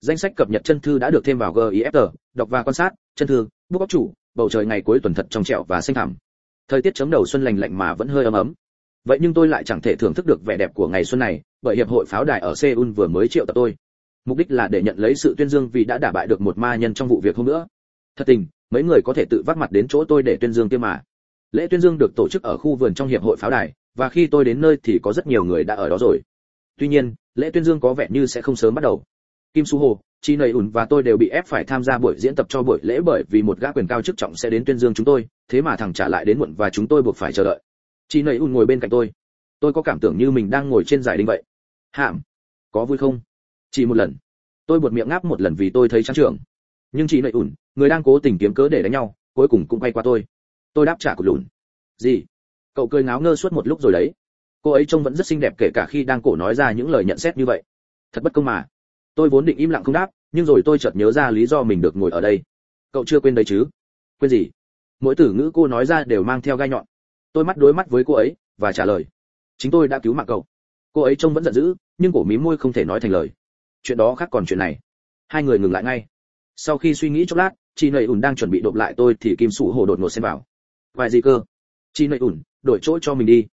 danh sách cập nhật chân thư đã được thêm vào gif đọc và quan sát, chân thư, bút óc chủ, bầu trời ngày cuối tuần thật trong trẻo và xanh thẳm. Thời tiết chấm đầu xuân lành lạnh mà vẫn hơi ấm ấm. Vậy nhưng tôi lại chẳng thể thưởng thức được vẻ đẹp của ngày xuân này, bởi hiệp hội pháo đài ở seoul vừa mới triệu tập tôi. Mục đích là để nhận lấy sự tuyên dương vì đã đả bại được một ma nhân trong vụ việc hôm nữa. Thật tình, mấy người có thể tự vác mặt đến chỗ tôi để tuyên dương kia mà. Lễ tuyên dương được tổ chức ở khu vườn trong hiệp hội pháo đài, và khi tôi đến nơi thì có rất nhiều người đã ở đó rồi. Tuy nhiên, lễ tuyên dương có vẻ như sẽ không sớm bắt đầu kim su hồ, chi nầy ủn và tôi đều bị ép phải tham gia buổi diễn tập cho buổi lễ bởi vì một gã quyền cao chức trọng sẽ đến tuyên dương chúng tôi, thế mà thằng trả lại đến muộn và chúng tôi buộc phải chờ đợi. Chi nầy ủn ngồi bên cạnh tôi. Tôi có cảm tưởng như mình đang ngồi trên giải đinh vậy. Hạm, có vui không? Chỉ một lần. Tôi buột miệng ngáp một lần vì tôi thấy trắng trưởng nhưng chị nầy ủn người đang cố tình kiếm cớ để đánh nhau, cuối cùng cũng quay qua tôi. Tôi đáp trả cụt lùn. Gì? Cậu cười ngáo ngơ suốt một lúc rồi đấy. Cô ấy trông vẫn rất xinh đẹp kể cả khi đang cổ nói ra những lời nhận xét như vậy. Thật bất công mà tôi vốn định im lặng không đáp, nhưng rồi tôi chợt nhớ ra lý do mình được ngồi ở đây. Cậu chưa quên đấy chứ? Quên gì? Mỗi từ ngữ cô nói ra đều mang theo gai nhọn. Tôi mắt đối mắt với cô ấy và trả lời, chính tôi đã cứu mạng cậu. Cô ấy trông vẫn giận dữ, nhưng cổ mí môi không thể nói thành lời. Chuyện đó khác còn chuyện này. Hai người ngừng lại ngay. Sau khi suy nghĩ chốc lát chị nầy ủn đang chuẩn bị đột lại tôi thì kim sủ hồ đột ngột xem vào. Vài gì cơ? Chị nầy ủn đổi chỗ cho mình đi.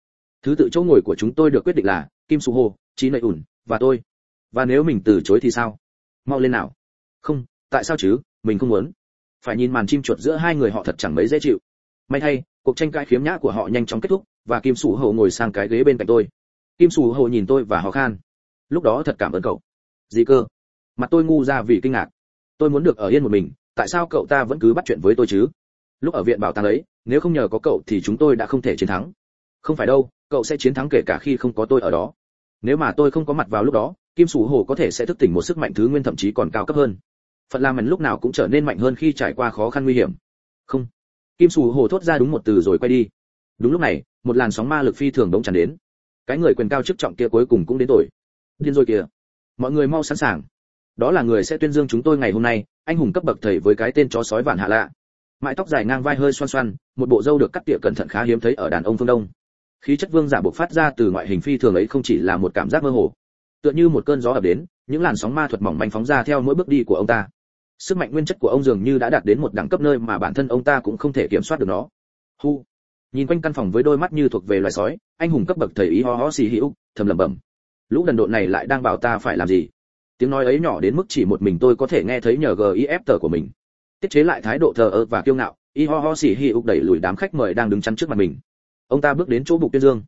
Thứ tự chỗ ngồi của chúng tôi được quyết định là kim sủ hồ chị nầy ủn và tôi và nếu mình từ chối thì sao? Mau lên nào. Không, tại sao chứ? Mình không muốn. Phải nhìn màn chim chuột giữa hai người họ thật chẳng mấy dễ chịu. May thay, cuộc tranh cãi khiếm nhã của họ nhanh chóng kết thúc, và kim sủ hồ ngồi sang cái ghế bên cạnh tôi. Kim sủ hồ nhìn tôi và ho khan. Lúc đó thật cảm ơn cậu. Gì cơ? Mặt tôi ngu ra vì kinh ngạc. Tôi muốn được ở yên một mình, tại sao cậu ta vẫn cứ bắt chuyện với tôi chứ? Lúc ở viện bảo tàng ấy, nếu không nhờ có cậu thì chúng tôi đã không thể chiến thắng. Không phải đâu, cậu sẽ chiến thắng kể cả khi không có tôi ở đó. Nếu mà tôi không có mặt vào lúc đó kim sủ hồ có thể sẽ thức tỉnh một sức mạnh thứ nguyên thậm chí còn cao cấp hơn. Phật la mần lúc nào cũng trở nên mạnh hơn khi trải qua khó khăn nguy hiểm. Không. Kim sủ hồ thốt ra đúng một từ rồi quay đi. Đúng lúc này, một làn sóng ma lực phi thường đống tràn đến. Cái người quyền cao chức trọng kia cuối cùng cũng đến tuổi điên rồi kìa. Mọi người mau sẵn sàng. Đó là người sẽ tuyên dương chúng tôi ngày hôm nay, anh hùng cấp bậc thầy với cái tên chó sói vạn hạ lạ. Mái tóc dài ngang vai hơi xoăn xoăn một bộ râu được cắt tỉa cẩn thận khá hiếm thấy ở đàn ông phương đông. Khí chất vương giả bộc phát ra từ ngoại hình phi thường ấy không chỉ là một cảm giác mơ hồ tựa như một cơn gió ập đến, những làn sóng ma thuật mỏng manh phóng ra theo mỗi bước đi của ông ta. Sức mạnh nguyên chất của ông dường như đã đạt đến một đẳng cấp nơi mà bản thân ông ta cũng không thể kiểm soát được nó. Hu. Nhìn quanh căn phòng với đôi mắt như thuộc về loài sói, anh hùng cấp bậc thầy ý ho ho xì hữu thầm lẩm bẩm. Lũ đần độn này lại đang bảo ta phải làm gì? Tiếng nói ấy nhỏ đến mức chỉ một mình tôi có thể nghe thấy nhờ gif tờ của mình. Tiết chế lại thái độ thờ ơ và kiêu ngạo, y ho ho xì hữu đẩy lùi đám khách mời đang đứng chắn trước mặt mình. Ông ta bước đến chỗ bục tuyên dương.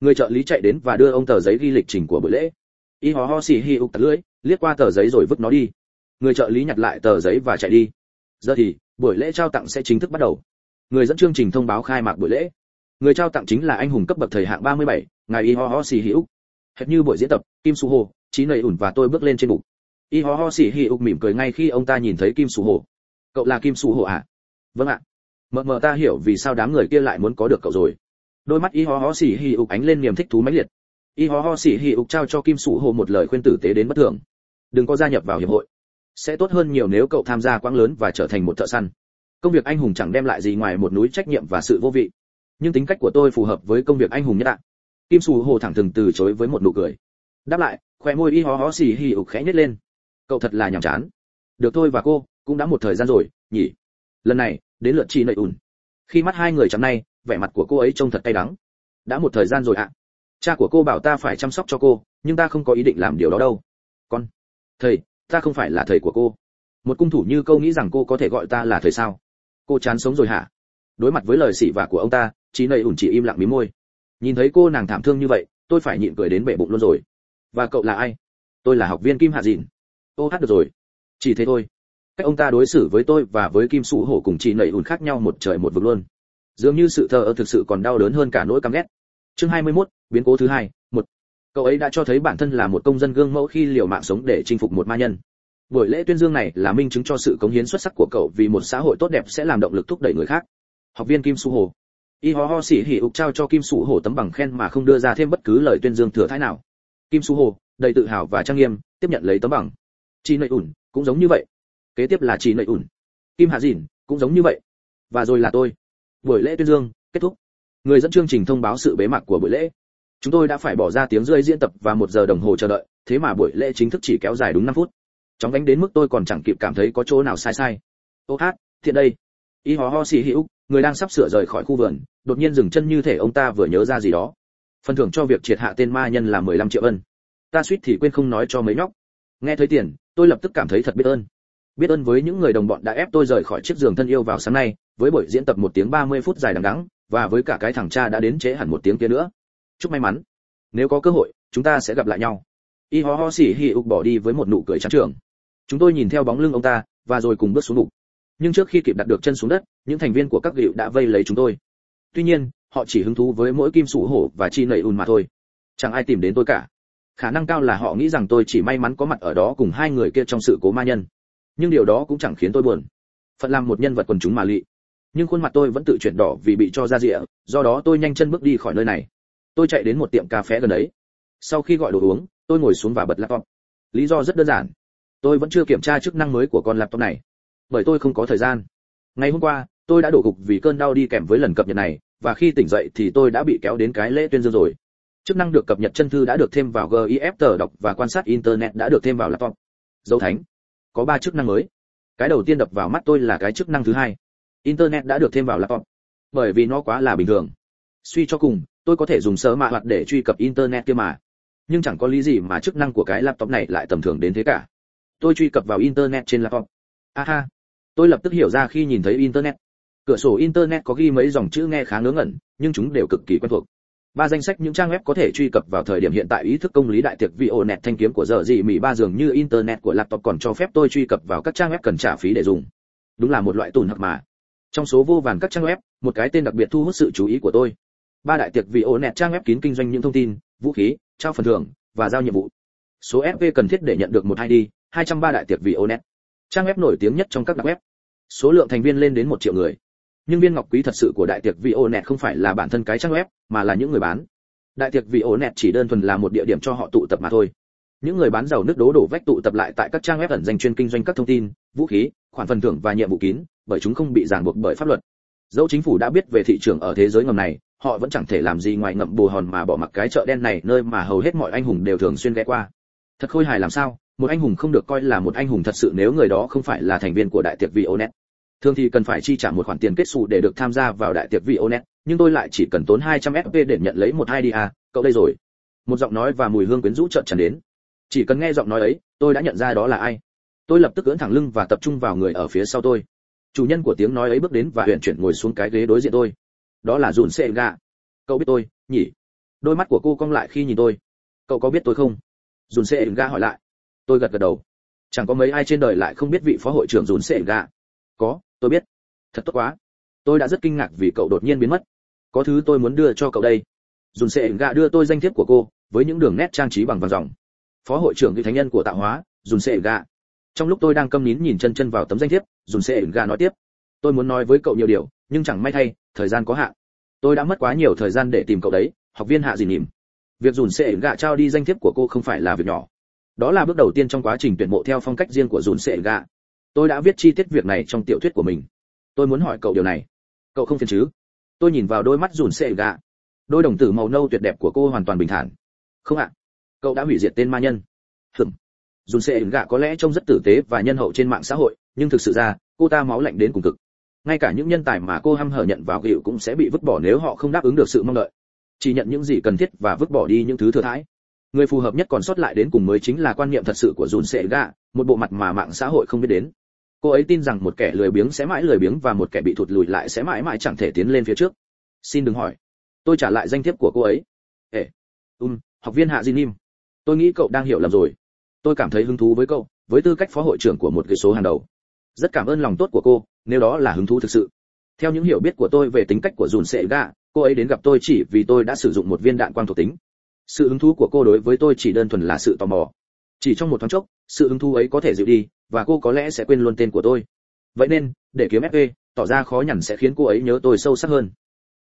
Người trợ lý chạy đến và đưa ông tờ giấy ghi lịch trình của buổi lễ y ho ho xì hi ục tắt lưỡi liếc qua tờ giấy rồi vứt nó đi. Người trợ lý nhặt lại tờ giấy và chạy đi. Giờ thì buổi lễ trao tặng sẽ chính thức bắt đầu. Người dẫn chương trình thông báo khai mạc buổi lễ. Người trao tặng chính là anh hùng cấp bậc thời hạng 37, ngài y ho ho xì hi ục. Hệt như buổi diễn tập kim su hồ trí nầy ủn và tôi bước lên trên bục. Y ho ho xì hi ục mỉm cười ngay khi ông ta nhìn thấy kim su hồ. Cậu là kim su hồ à? Vâng ạ. Mờ mờ ta hiểu vì sao đám người kia lại muốn có được cậu rồi. Đôi mắt y ho ho xì hi ục ánh lên niềm thích thú mãnh liệt y ho ho xỉ hì ục trao cho kim Sủ hồ một lời khuyên tử tế đến bất thường. Đừng có gia nhập vào hiệp hội. Sẽ tốt hơn nhiều nếu cậu tham gia quãng lớn và trở thành một thợ săn. Công việc anh hùng chẳng đem lại gì ngoài một núi trách nhiệm và sự vô vị. Nhưng tính cách của tôi phù hợp với công việc anh hùng nhất ạ. Kim sù hồ thẳng thừng từ chối với một nụ cười. Đáp lại khoe môi y ho ho xì Hì ục khẽ nhếch lên. Cậu thật là nhàm chán. Được thôi và cô, cũng đã một thời gian rồi, nhỉ? Lần này, đến lượt chị nợ ùn. Khi mắt hai người chắm nay, vẻ mặt của cô ấy trông thật cay đắng. Đã một thời gian rồi ạ cha của cô bảo ta phải chăm sóc cho cô, nhưng ta không có ý định làm điều đó đâu. Con, thầy, ta không phải là thầy của cô. Một cung thủ như câu nghĩ rằng cô có thể gọi ta là thầy sao? Cô chán sống rồi hả? Đối mặt với lời xỉ vả của ông ta chị nầy ủn chỉ im lặng mí môi. Nhìn thấy cô nàng thảm thương như vậy, tôi phải nhịn cười đến bể bụng luôn rồi. Và cậu là ai? Tôi là học viên kim hạ dìn. Ô, hát được rồi. Chỉ thế thôi. Cách ông ta đối xử với tôi và với kim sụ hổ cùng chị nầy ủn khác nhau một trời một vực luôn. Dường như sự thờ ơ thực sự còn đau đớn hơn cả nỗi căm ghét chương 21, biến cố thứ hai một. Cậu ấy đã cho thấy bản thân là một công dân gương mẫu khi liều mạng sống để chinh phục một ma nhân. Buổi lễ tuyên dương này là minh chứng cho sự cống hiến xuất sắc của cậu vì một xã hội tốt đẹp sẽ làm động lực thúc đẩy người khác. Học viên kim su hồ. Y ho ho xỉ hỉ ục trao cho kim su hồ tấm bằng khen mà không đưa ra thêm bất cứ lời tuyên dương thừa thái nào. Kim su hồ đầy tự hào và trang nghiêm tiếp nhận lấy tấm bằng. Chi nội ủn cũng giống như vậy. Kế tiếp là chi nội ủn. Kim hạ dìn cũng giống như vậy. Và rồi là tôi. Buổi lễ tuyên dương kết thúc người dẫn chương trình thông báo sự bế mạc của buổi lễ. Chúng tôi đã phải bỏ ra tiếng rơi diễn tập và một giờ đồng hồ chờ đợi, thế mà buổi lễ chính thức chỉ kéo dài đúng 5 phút. Chóng đánh đến mức tôi còn chẳng kịp cảm thấy có chỗ nào sai sai. Ô hát, thiện đây. Y ho ho xì hữu người đang sắp sửa rời khỏi khu vườn, đột nhiên dừng chân như thể ông ta vừa nhớ ra gì đó. Phần thưởng cho việc triệt hạ tên ma nhân là 15 triệu ân. Ta suýt thì quên không nói cho mấy nhóc. Nghe thấy tiền, tôi lập tức cảm thấy thật biết ơn. Biết ơn với những người đồng bọn đã ép tôi rời khỏi chiếc giường thân yêu vào sáng nay, với buổi diễn tập một tiếng 30 phút dài đằng đẵng và với cả cái thằng cha đã đến trễ hẳn một tiếng kia nữa. Chúc may mắn. Nếu có cơ hội, chúng ta sẽ gặp lại nhau. Y ho ho xỉ hì ục bỏ đi với một nụ cười trắng trường chúng tôi nhìn theo bóng lưng ông ta, và rồi cùng bước xuống bục. Nhưng trước khi kịp đặt được chân xuống đất, những thành viên của các gịu đã vây lấy chúng tôi. Tuy nhiên, họ chỉ hứng thú với mỗi kim sủ hổ và chi nầy ùn mà thôi. Chẳng ai tìm đến tôi cả. Khả năng cao là họ nghĩ rằng tôi chỉ may mắn có mặt ở đó cùng hai người kia trong sự cố ma nhân. Nhưng điều đó cũng chẳng khiến tôi buồn. Phận làm một nhân vật quần chúng mà lị nhưng khuôn mặt tôi vẫn tự chuyển đỏ vì bị cho ra rịa, do đó tôi nhanh chân bước đi khỏi nơi này. Tôi chạy đến một tiệm cà phê gần đấy. Sau khi gọi đồ uống, tôi ngồi xuống và bật laptop. Lý do rất đơn giản. Tôi vẫn chưa kiểm tra chức năng mới của con laptop này. Bởi tôi không có thời gian. Ngày hôm qua, tôi đã đổ gục vì cơn đau đi kèm với lần cập nhật này, và khi tỉnh dậy thì tôi đã bị kéo đến cái lễ tuyên dương rồi. Chức năng được cập nhật chân thư đã được thêm vào gif tờ đọc và quan sát internet đã được thêm vào laptop. Dấu thánh. Có ba chức năng mới. Cái đầu tiên đập vào mắt tôi là cái chức năng thứ hai internet đã được thêm vào laptop. Bởi vì nó quá là bình thường. Suy cho cùng, tôi có thể dùng sớ mạ hoạt để truy cập internet kia mà. Nhưng chẳng có lý gì mà chức năng của cái laptop này lại tầm thường đến thế cả. Tôi truy cập vào internet trên laptop. Aha tôi lập tức hiểu ra khi nhìn thấy internet. Cửa sổ internet có ghi mấy dòng chữ nghe khá ngớ ngẩn, nhưng chúng đều cực kỳ quen thuộc. Ba danh sách những trang web có thể truy cập vào thời điểm hiện tại ý thức công lý đại tiệc vị net thanh kiếm của giờ gì mỹ ba dường như internet của laptop còn cho phép tôi truy cập vào các trang web cần trả phí để dùng. Đúng là một loại tùn hoặc mà trong số vô vàn các trang web, một cái tên đặc biệt thu hút sự chú ý của tôi. Ba đại tiệc vị net trang web kín kinh doanh những thông tin, vũ khí, trao phần thưởng và giao nhiệm vụ. Số fp cần thiết để nhận được một id 203 đại tiệc vị net trang web nổi tiếng nhất trong các đặc web. Số lượng thành viên lên đến một triệu người. Nhưng viên ngọc quý thật sự của đại tiệc vị net không phải là bản thân cái trang web, mà là những người bán. Đại tiệc vị net chỉ đơn thuần là một địa điểm cho họ tụ tập mà thôi. Những người bán giàu nước đố đổ vách tụ tập lại tại các trang web ẩn danh chuyên kinh doanh các thông tin, vũ khí, khoản phần thưởng và nhiệm vụ kín bởi chúng không bị ràng buộc bởi pháp luật dẫu chính phủ đã biết về thị trường ở thế giới ngầm này họ vẫn chẳng thể làm gì ngoài ngậm bù hòn mà bỏ mặc cái chợ đen này nơi mà hầu hết mọi anh hùng đều thường xuyên ghé qua thật khôi hài làm sao một anh hùng không được coi là một anh hùng thật sự nếu người đó không phải là thành viên của đại tiệc Vionet. Thường thì cần phải chi trả một khoản tiền kết xù để được tham gia vào đại tiệc Vionet, nhưng tôi lại chỉ cần tốn 200 FP để nhận lấy một ID à, cậu đây rồi. Một giọng nói và mùi hương quyến rũ chợt tràn đến. Chỉ cần nghe giọng nói ấy, tôi đã nhận ra đó là ai. Tôi lập tức ưỡn thẳng lưng và tập trung vào người ở phía sau tôi. Chủ nhân của tiếng nói ấy bước đến và huyện chuyển ngồi xuống cái ghế đối diện tôi. Đó là Dùn Senga. Cậu biết tôi, nhỉ? Đôi mắt của cô cong lại khi nhìn tôi. Cậu có biết tôi không? Dùn Senga hỏi lại tôi gật gật đầu chẳng có mấy ai trên đời lại không biết vị phó hội trưởng dùn sệ gà có tôi biết thật tốt quá tôi đã rất kinh ngạc vì cậu đột nhiên biến mất có thứ tôi muốn đưa cho cậu đây dùn sệ gà đưa tôi danh thiếp của cô với những đường nét trang trí bằng vàng dòng phó hội trưởng vị thánh nhân của tạo hóa dùn sệ gà trong lúc tôi đang câm nín nhìn chân chân vào tấm danh thiếp, dùn ẩn gạ nói tiếp. Tôi muốn nói với cậu nhiều điều, nhưng chẳng may thay, thời gian có hạn. Tôi đã mất quá nhiều thời gian để tìm cậu đấy, học viên hạ gì nỉm việc dùn ẩn gạ trao đi danh thiếp của cô không phải là việc nhỏ. Đó là bước đầu tiên trong quá trình tuyển mộ theo phong cách riêng của dùn ẩn gạ tôi đã viết chi tiết việc này trong tiểu thuyết của mình. Tôi muốn hỏi cậu điều này. Cậu không phiền chứ? Tôi nhìn vào đôi mắt dùn xe gạ đôi đồng tử màu nâu tuyệt đẹp của cô hoàn toàn bình thản. Không ạ. Cậu đã hủy diệt tên ma nhân. Hừm dùn sệ gạ có lẽ trông rất tử tế và nhân hậu trên mạng xã hội, nhưng thực sự ra, cô ta máu lạnh đến cùng cực. Ngay cả những nhân tài mà cô hăm hở nhận vào hiệu cũng sẽ bị vứt bỏ nếu họ không đáp ứng được sự mong đợi. Chỉ nhận những gì cần thiết và vứt bỏ đi những thứ thừa thãi. Người phù hợp nhất còn sót lại đến cùng mới chính là quan niệm thật sự của dùn sệ gạ, một bộ mặt mà mạng xã hội không biết đến. Cô ấy tin rằng một kẻ lười biếng sẽ mãi lười biếng và một kẻ bị thụt lùi lại sẽ mãi mãi chẳng thể tiến lên phía trước. Xin đừng hỏi. Tôi trả lại danh thiếp của cô ấy. Ê. Um học viên hạ di nim tôi nghĩ cậu đang hiểu lầm rồi tôi cảm thấy hứng thú với cậu, với tư cách phó hội trưởng của một cái số hàng đầu. Rất cảm ơn lòng tốt của cô, nếu đó là hứng thú thực sự. Theo những hiểu biết của tôi về tính cách của dùn sệ gạ cô ấy đến gặp tôi chỉ vì tôi đã sử dụng một viên đạn quang thuộc tính. Sự hứng thú của cô đối với tôi chỉ đơn thuần là sự tò mò. Chỉ trong một thoáng chốc, sự hứng thú ấy có thể dịu đi, và cô có lẽ sẽ quên luôn tên của tôi. Vậy nên, để kiếm fp tỏ ra khó nhằn sẽ khiến cô ấy nhớ tôi sâu sắc hơn.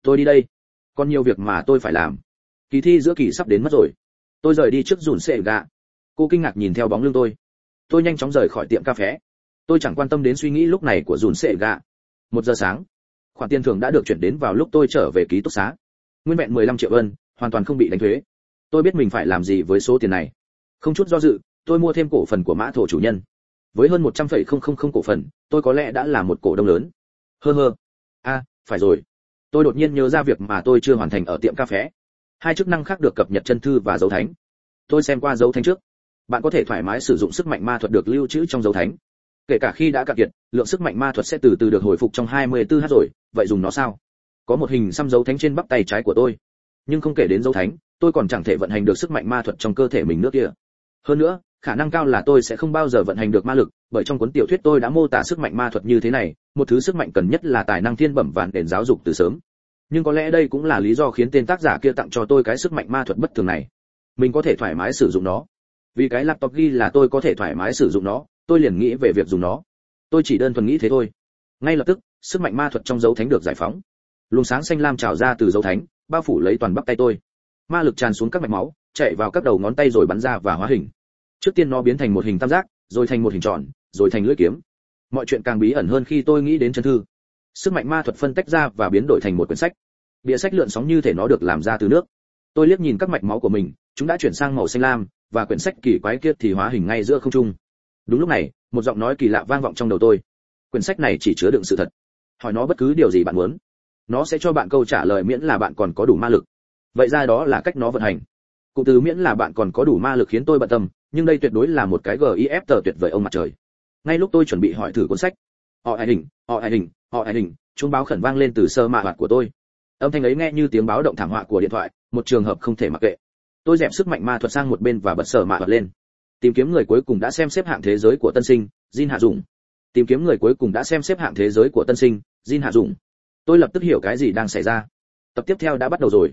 Tôi đi đây. Còn nhiều việc mà tôi phải làm. Kỳ thi giữa kỳ sắp đến mất rồi. Tôi rời đi trước dùn sệ gạ cô kinh ngạc nhìn theo bóng lưng tôi. Tôi nhanh chóng rời khỏi tiệm cà phê. Tôi chẳng quan tâm đến suy nghĩ lúc này của dùn sệ gạ một giờ sáng khoản tiền thưởng đã được chuyển đến vào lúc tôi trở về ký túc xá. Nguyên vẹn 15 triệu ân hoàn toàn không bị đánh thuế. Tôi biết mình phải làm gì với số tiền này. Không chút do dự tôi mua thêm cổ phần của mã thổ chủ nhân. Với hơn 100,000 cổ phần tôi có lẽ đã là một cổ đông lớn. Hơ hơ. A phải rồi. Tôi đột nhiên nhớ ra việc mà tôi chưa hoàn thành ở tiệm cà phê. Hai chức năng khác được cập nhật chân thư và dấu thánh. Tôi xem qua dấu thánh trước bạn có thể thoải mái sử dụng sức mạnh ma thuật được lưu trữ trong dấu thánh. Kể cả khi đã cạn kiệt, lượng sức mạnh ma thuật sẽ từ từ được hồi phục trong 24 h rồi, vậy dùng nó sao? Có một hình xăm dấu thánh trên bắp tay trái của tôi. Nhưng không kể đến dấu thánh, tôi còn chẳng thể vận hành được sức mạnh ma thuật trong cơ thể mình nữa kia hơn nữa, khả năng cao là tôi sẽ không bao giờ vận hành được ma lực, bởi trong cuốn tiểu thuyết tôi đã mô tả sức mạnh ma thuật như thế này, một thứ sức mạnh cần nhất là tài năng thiên bẩm và nền giáo dục từ sớm. Nhưng có lẽ đây cũng là lý do khiến tên tác giả kia tặng cho tôi cái sức mạnh ma thuật bất thường này. Mình có thể thoải mái sử dụng nó vì cái laptop ghi là tôi có thể thoải mái sử dụng nó, tôi liền nghĩ về việc dùng nó. Tôi chỉ đơn thuần nghĩ thế thôi. Ngay lập tức, sức mạnh ma thuật trong dấu thánh được giải phóng. Luồng sáng xanh lam trào ra từ dấu thánh, bao phủ lấy toàn bắp tay tôi. Ma lực tràn xuống các mạch máu, chạy vào các đầu ngón tay rồi bắn ra và hóa hình. Trước tiên nó biến thành một hình tam giác, rồi thành một hình tròn, rồi thành lưỡi kiếm. Mọi chuyện càng bí ẩn hơn khi tôi nghĩ đến chân thư. Sức mạnh ma thuật phân tách ra và biến đổi thành một quyển sách. Bìa sách lượn sóng như thể nó được làm ra từ nước. Tôi liếc nhìn các mạch máu của mình, chúng đã chuyển sang màu xanh lam và quyển sách kỳ quái kia thì hóa hình ngay giữa không trung. Đúng lúc này, một giọng nói kỳ lạ vang vọng trong đầu tôi. Quyển sách này chỉ chứa đựng sự thật. Hỏi nó bất cứ điều gì bạn muốn, nó sẽ cho bạn câu trả lời miễn là bạn còn có đủ ma lực. Vậy ra đó là cách nó vận hành. Cụ từ miễn là bạn còn có đủ ma lực khiến tôi bận tâm, nhưng đây tuyệt đối là một cái gif tờ tuyệt vời ông mặt trời. Ngay lúc tôi chuẩn bị hỏi thử cuốn sách, họ ai hình họ ai hình họ ai hình chuông báo khẩn vang lên từ sơ mạ hoạt của tôi. Âm thanh ấy nghe như tiếng báo động thảm họa của điện thoại, một trường hợp không thể mặc kệ tôi dẹp sức mạnh ma thuật sang một bên và bật sở mạ thuật lên. Tìm kiếm người cuối cùng đã xem xếp hạng thế giới của tân sinh, jin hạ dụng tìm kiếm người cuối cùng đã xem xếp hạng thế giới của tân sinh, jin hạ dụng tôi lập tức hiểu cái gì đang xảy ra. Tập tiếp theo đã bắt đầu rồi.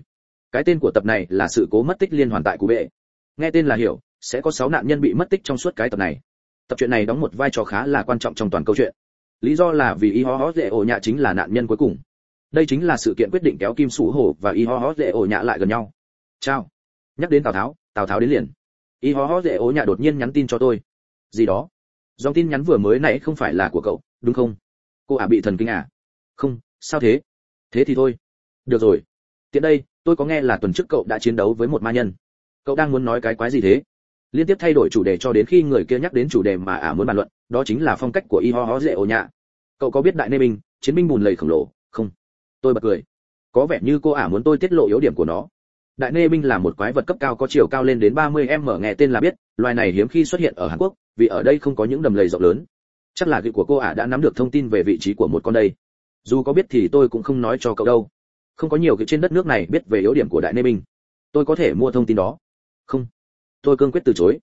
Cái tên của tập này là sự cố mất tích liên hoàn tại cụ bệ. Nghe tên là hiểu, sẽ có 6 nạn nhân bị mất tích trong suốt cái tập này. Tập truyện này đóng một vai trò khá là quan trọng trong toàn câu chuyện. Lý do là vì y ho ho dễ ổ nhạ chính là nạn nhân cuối cùng. Đây chính là sự kiện quyết định kéo kim sủ hổ và y ho ho dễ ổ nhạ lại gần nhau. Chào nhắc đến tào tháo tào tháo đến liền. Y ho ho dễ ố nhà đột nhiên nhắn tin cho tôi. Gì đó? Dòng tin nhắn vừa mới nãy không phải là của cậu, đúng không? Cô ả bị thần kinh à? Không, sao thế? Thế thì thôi. Được rồi. Tiện đây, tôi có nghe là tuần trước cậu đã chiến đấu với một ma nhân. Cậu đang muốn nói cái quái gì thế? Liên tiếp thay đổi chủ đề cho đến khi người kia nhắc đến chủ đề mà ả muốn bàn luận, đó chính là phong cách của y ho ho dễ ổ nhạ. Cậu có biết đại nê minh chiến binh bùn lầy khổng lồ, không? Tôi bật cười. Có vẻ như cô ả muốn tôi tiết lộ yếu điểm của nó đại nê binh là một quái vật cấp cao có chiều cao lên đến 30 m nghe tên là biết, loài này hiếm khi xuất hiện ở hàn quốc, vì ở đây không có những đầm lầy rộng lớn. Chắc là vị của cô ả đã nắm được thông tin về vị trí của một con đây. Dù có biết thì tôi cũng không nói cho cậu đâu. Không có nhiều cái trên đất nước này biết về yếu điểm của đại nê binh tôi có thể mua thông tin đó. Không. Tôi cương quyết từ chối.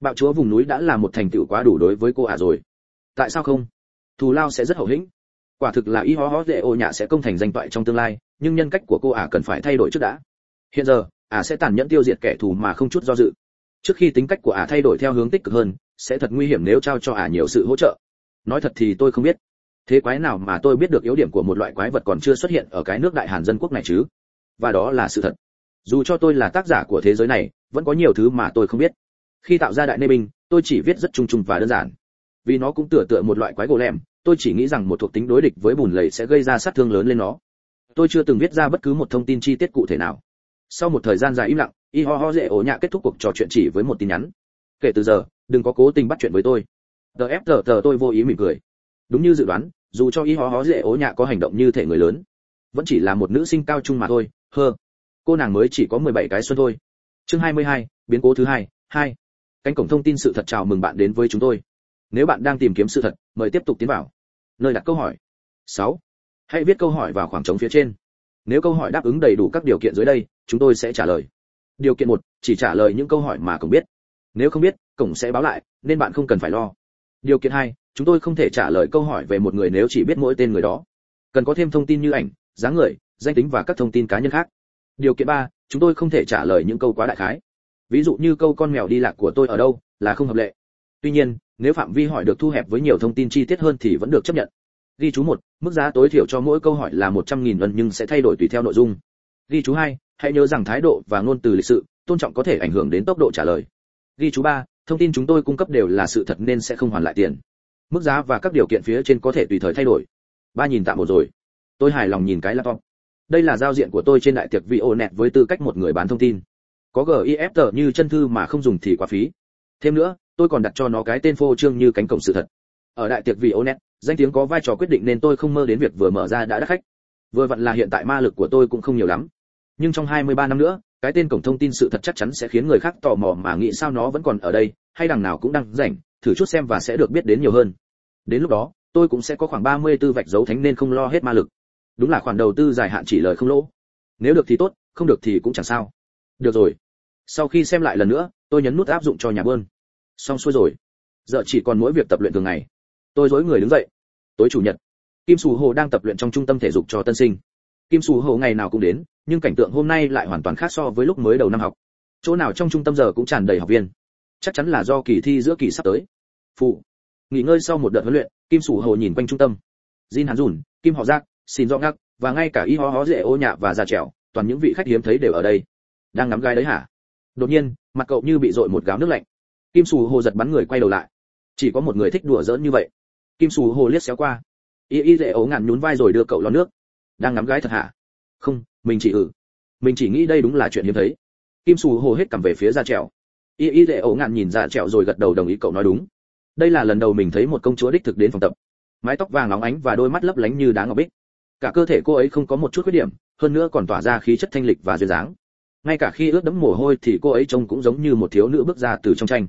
Bạo chúa vùng núi đã là một thành tựu quá đủ đối với cô ả rồi. Tại sao không? Thù lao sẽ rất hậu hĩnh. Quả thực là y ho ho dễ ô nhạ sẽ công thành danh toại trong tương lai, nhưng nhân cách của cô ả cần phải thay đổi trước đã hiện giờ, ả sẽ tàn nhẫn tiêu diệt kẻ thù mà không chút do dự. Trước khi tính cách của ả thay đổi theo hướng tích cực hơn, sẽ thật nguy hiểm nếu trao cho ả nhiều sự hỗ trợ. Nói thật thì tôi không biết. Thế quái nào mà tôi biết được yếu điểm của một loại quái vật còn chưa xuất hiện ở cái nước đại hàn dân quốc này chứ? Và đó là sự thật. Dù cho tôi là tác giả của thế giới này, vẫn có nhiều thứ mà tôi không biết. Khi tạo ra đại nê binh tôi chỉ viết rất chung chung và đơn giản. Vì nó cũng tựa tựa một loại quái gỗ lẻm, tôi chỉ nghĩ rằng một thuộc tính đối địch với bùn lầy sẽ gây ra sát thương lớn lên nó. Tôi chưa từng viết ra bất cứ một thông tin chi tiết cụ thể nào sau một thời gian dài im lặng y ho ho dễ ổ nhạ kết thúc cuộc trò chuyện chỉ với một tin nhắn. Kể từ giờ đừng có cố tình bắt chuyện với tôi. Tờ ép tờ tờ tôi vô ý mỉm cười. Đúng như dự đoán dù cho y ho ho dễ ổ nhạ có hành động như thể người lớn vẫn chỉ là một nữ sinh cao trung mà thôi. Hơ. Cô nàng mới chỉ có 17 cái xuân thôi. Chương 22, biến cố thứ hai hai. Cánh cổng thông tin sự thật chào mừng bạn đến với chúng tôi. Nếu bạn đang tìm kiếm sự thật mời tiếp tục tiến vào. Nơi đặt câu hỏi. 6. hãy viết câu hỏi vào khoảng trống phía trên nếu câu hỏi đáp ứng đầy đủ các điều kiện dưới đây, chúng tôi sẽ trả lời. Điều kiện một, chỉ trả lời những câu hỏi mà cổng biết. Nếu không biết, cổng sẽ báo lại, nên bạn không cần phải lo. Điều kiện hai, chúng tôi không thể trả lời câu hỏi về một người nếu chỉ biết mỗi tên người đó. Cần có thêm thông tin như ảnh, dáng người, danh tính và các thông tin cá nhân khác. Điều kiện ba, chúng tôi không thể trả lời những câu quá đại khái. Ví dụ như câu con mèo đi lạc của tôi ở đâu? là không hợp lệ. Tuy nhiên, nếu phạm vi hỏi được thu hẹp với nhiều thông tin chi tiết hơn thì vẫn được chấp nhận ghi chú một, mức giá tối thiểu cho mỗi câu hỏi là một trăm nghìn lần nhưng sẽ thay đổi tùy theo nội dung. Ghi chú hai, hãy nhớ rằng thái độ và ngôn từ lịch sự, tôn trọng có thể ảnh hưởng đến tốc độ trả lời. Ghi chú ba, thông tin chúng tôi cung cấp đều là sự thật nên sẽ không hoàn lại tiền. Mức giá và các điều kiện phía trên có thể tùy thời thay đổi. Ba nhìn tạm một rồi. Tôi hài lòng nhìn cái laptop. Đây là giao diện của tôi trên đại tiệc video net với tư cách một người bán thông tin. Có gif tờ như chân thư mà không dùng thì quá phí. Thêm nữa, tôi còn đặt cho nó cái tên phô trương như cánh cổng sự thật. Ở đại tiệc video net danh tiếng có vai trò quyết định nên tôi không mơ đến việc vừa mở ra đã đắt khách. Vừa vặn là hiện tại ma lực của tôi cũng không nhiều lắm. Nhưng trong 23 năm nữa, cái tên cổng thông tin sự thật chắc chắn sẽ khiến người khác tò mò mà nghĩ sao nó vẫn còn ở đây, hay đằng nào cũng đang rảnh, thử chút xem và sẽ được biết đến nhiều hơn. Đến lúc đó, tôi cũng sẽ có khoảng 34 vạch dấu thánh nên không lo hết ma lực. Đúng là khoản đầu tư dài hạn chỉ lời không lỗ. Nếu được thì tốt, không được thì cũng chẳng sao. Được rồi. Sau khi xem lại lần nữa, tôi nhấn nút áp dụng cho nhà bơn. Xong xuôi rồi. Giờ chỉ còn mỗi việc tập luyện thường ngày tôi dối người đứng dậy. Tối chủ nhật, kim sù hồ đang tập luyện trong trung tâm thể dục cho tân sinh. Kim sù hồ ngày nào cũng đến, nhưng cảnh tượng hôm nay lại hoàn toàn khác so với lúc mới đầu năm học. Chỗ nào trong trung tâm giờ cũng tràn đầy học viên. Chắc chắn là do kỳ thi giữa kỳ sắp tới. Phụ, nghỉ ngơi sau một đợt huấn luyện, kim sủ hồ nhìn quanh trung tâm. Jin hắn dùn, kim họ giác, xin do ngắc, và ngay cả y ho ho dễ ô nhạ và già trèo toàn những vị khách hiếm thấy đều ở đây. Đang ngắm gai đấy hả? Đột nhiên, mặt cậu như bị dội một gáo nước lạnh. Kim sù hồ giật bắn người quay đầu lại. Chỉ có một người thích đùa giỡn như vậy kim sù hồ liếc xéo qua. Y y dễ ấu ngạn nhún vai rồi đưa cậu lon nước. Đang ngắm gái thật hả? Không, mình chỉ ử mình chỉ nghĩ đây đúng là chuyện hiếm thấy. Kim sù hồ hết cầm về phía ra trèo. Y y dễ ấu ngạn nhìn ra trèo rồi gật đầu đồng ý cậu nói đúng. Đây là lần đầu mình thấy một công chúa đích thực đến phòng tập. Mái tóc vàng óng ánh và đôi mắt lấp lánh như đá ngọc bích. Cả cơ thể cô ấy không có một chút khuyết điểm, hơn nữa còn tỏa ra khí chất thanh lịch và duyên dáng. Ngay cả khi ướt đẫm mồ hôi thì cô ấy trông cũng giống như một thiếu nữ bước ra từ trong tranh.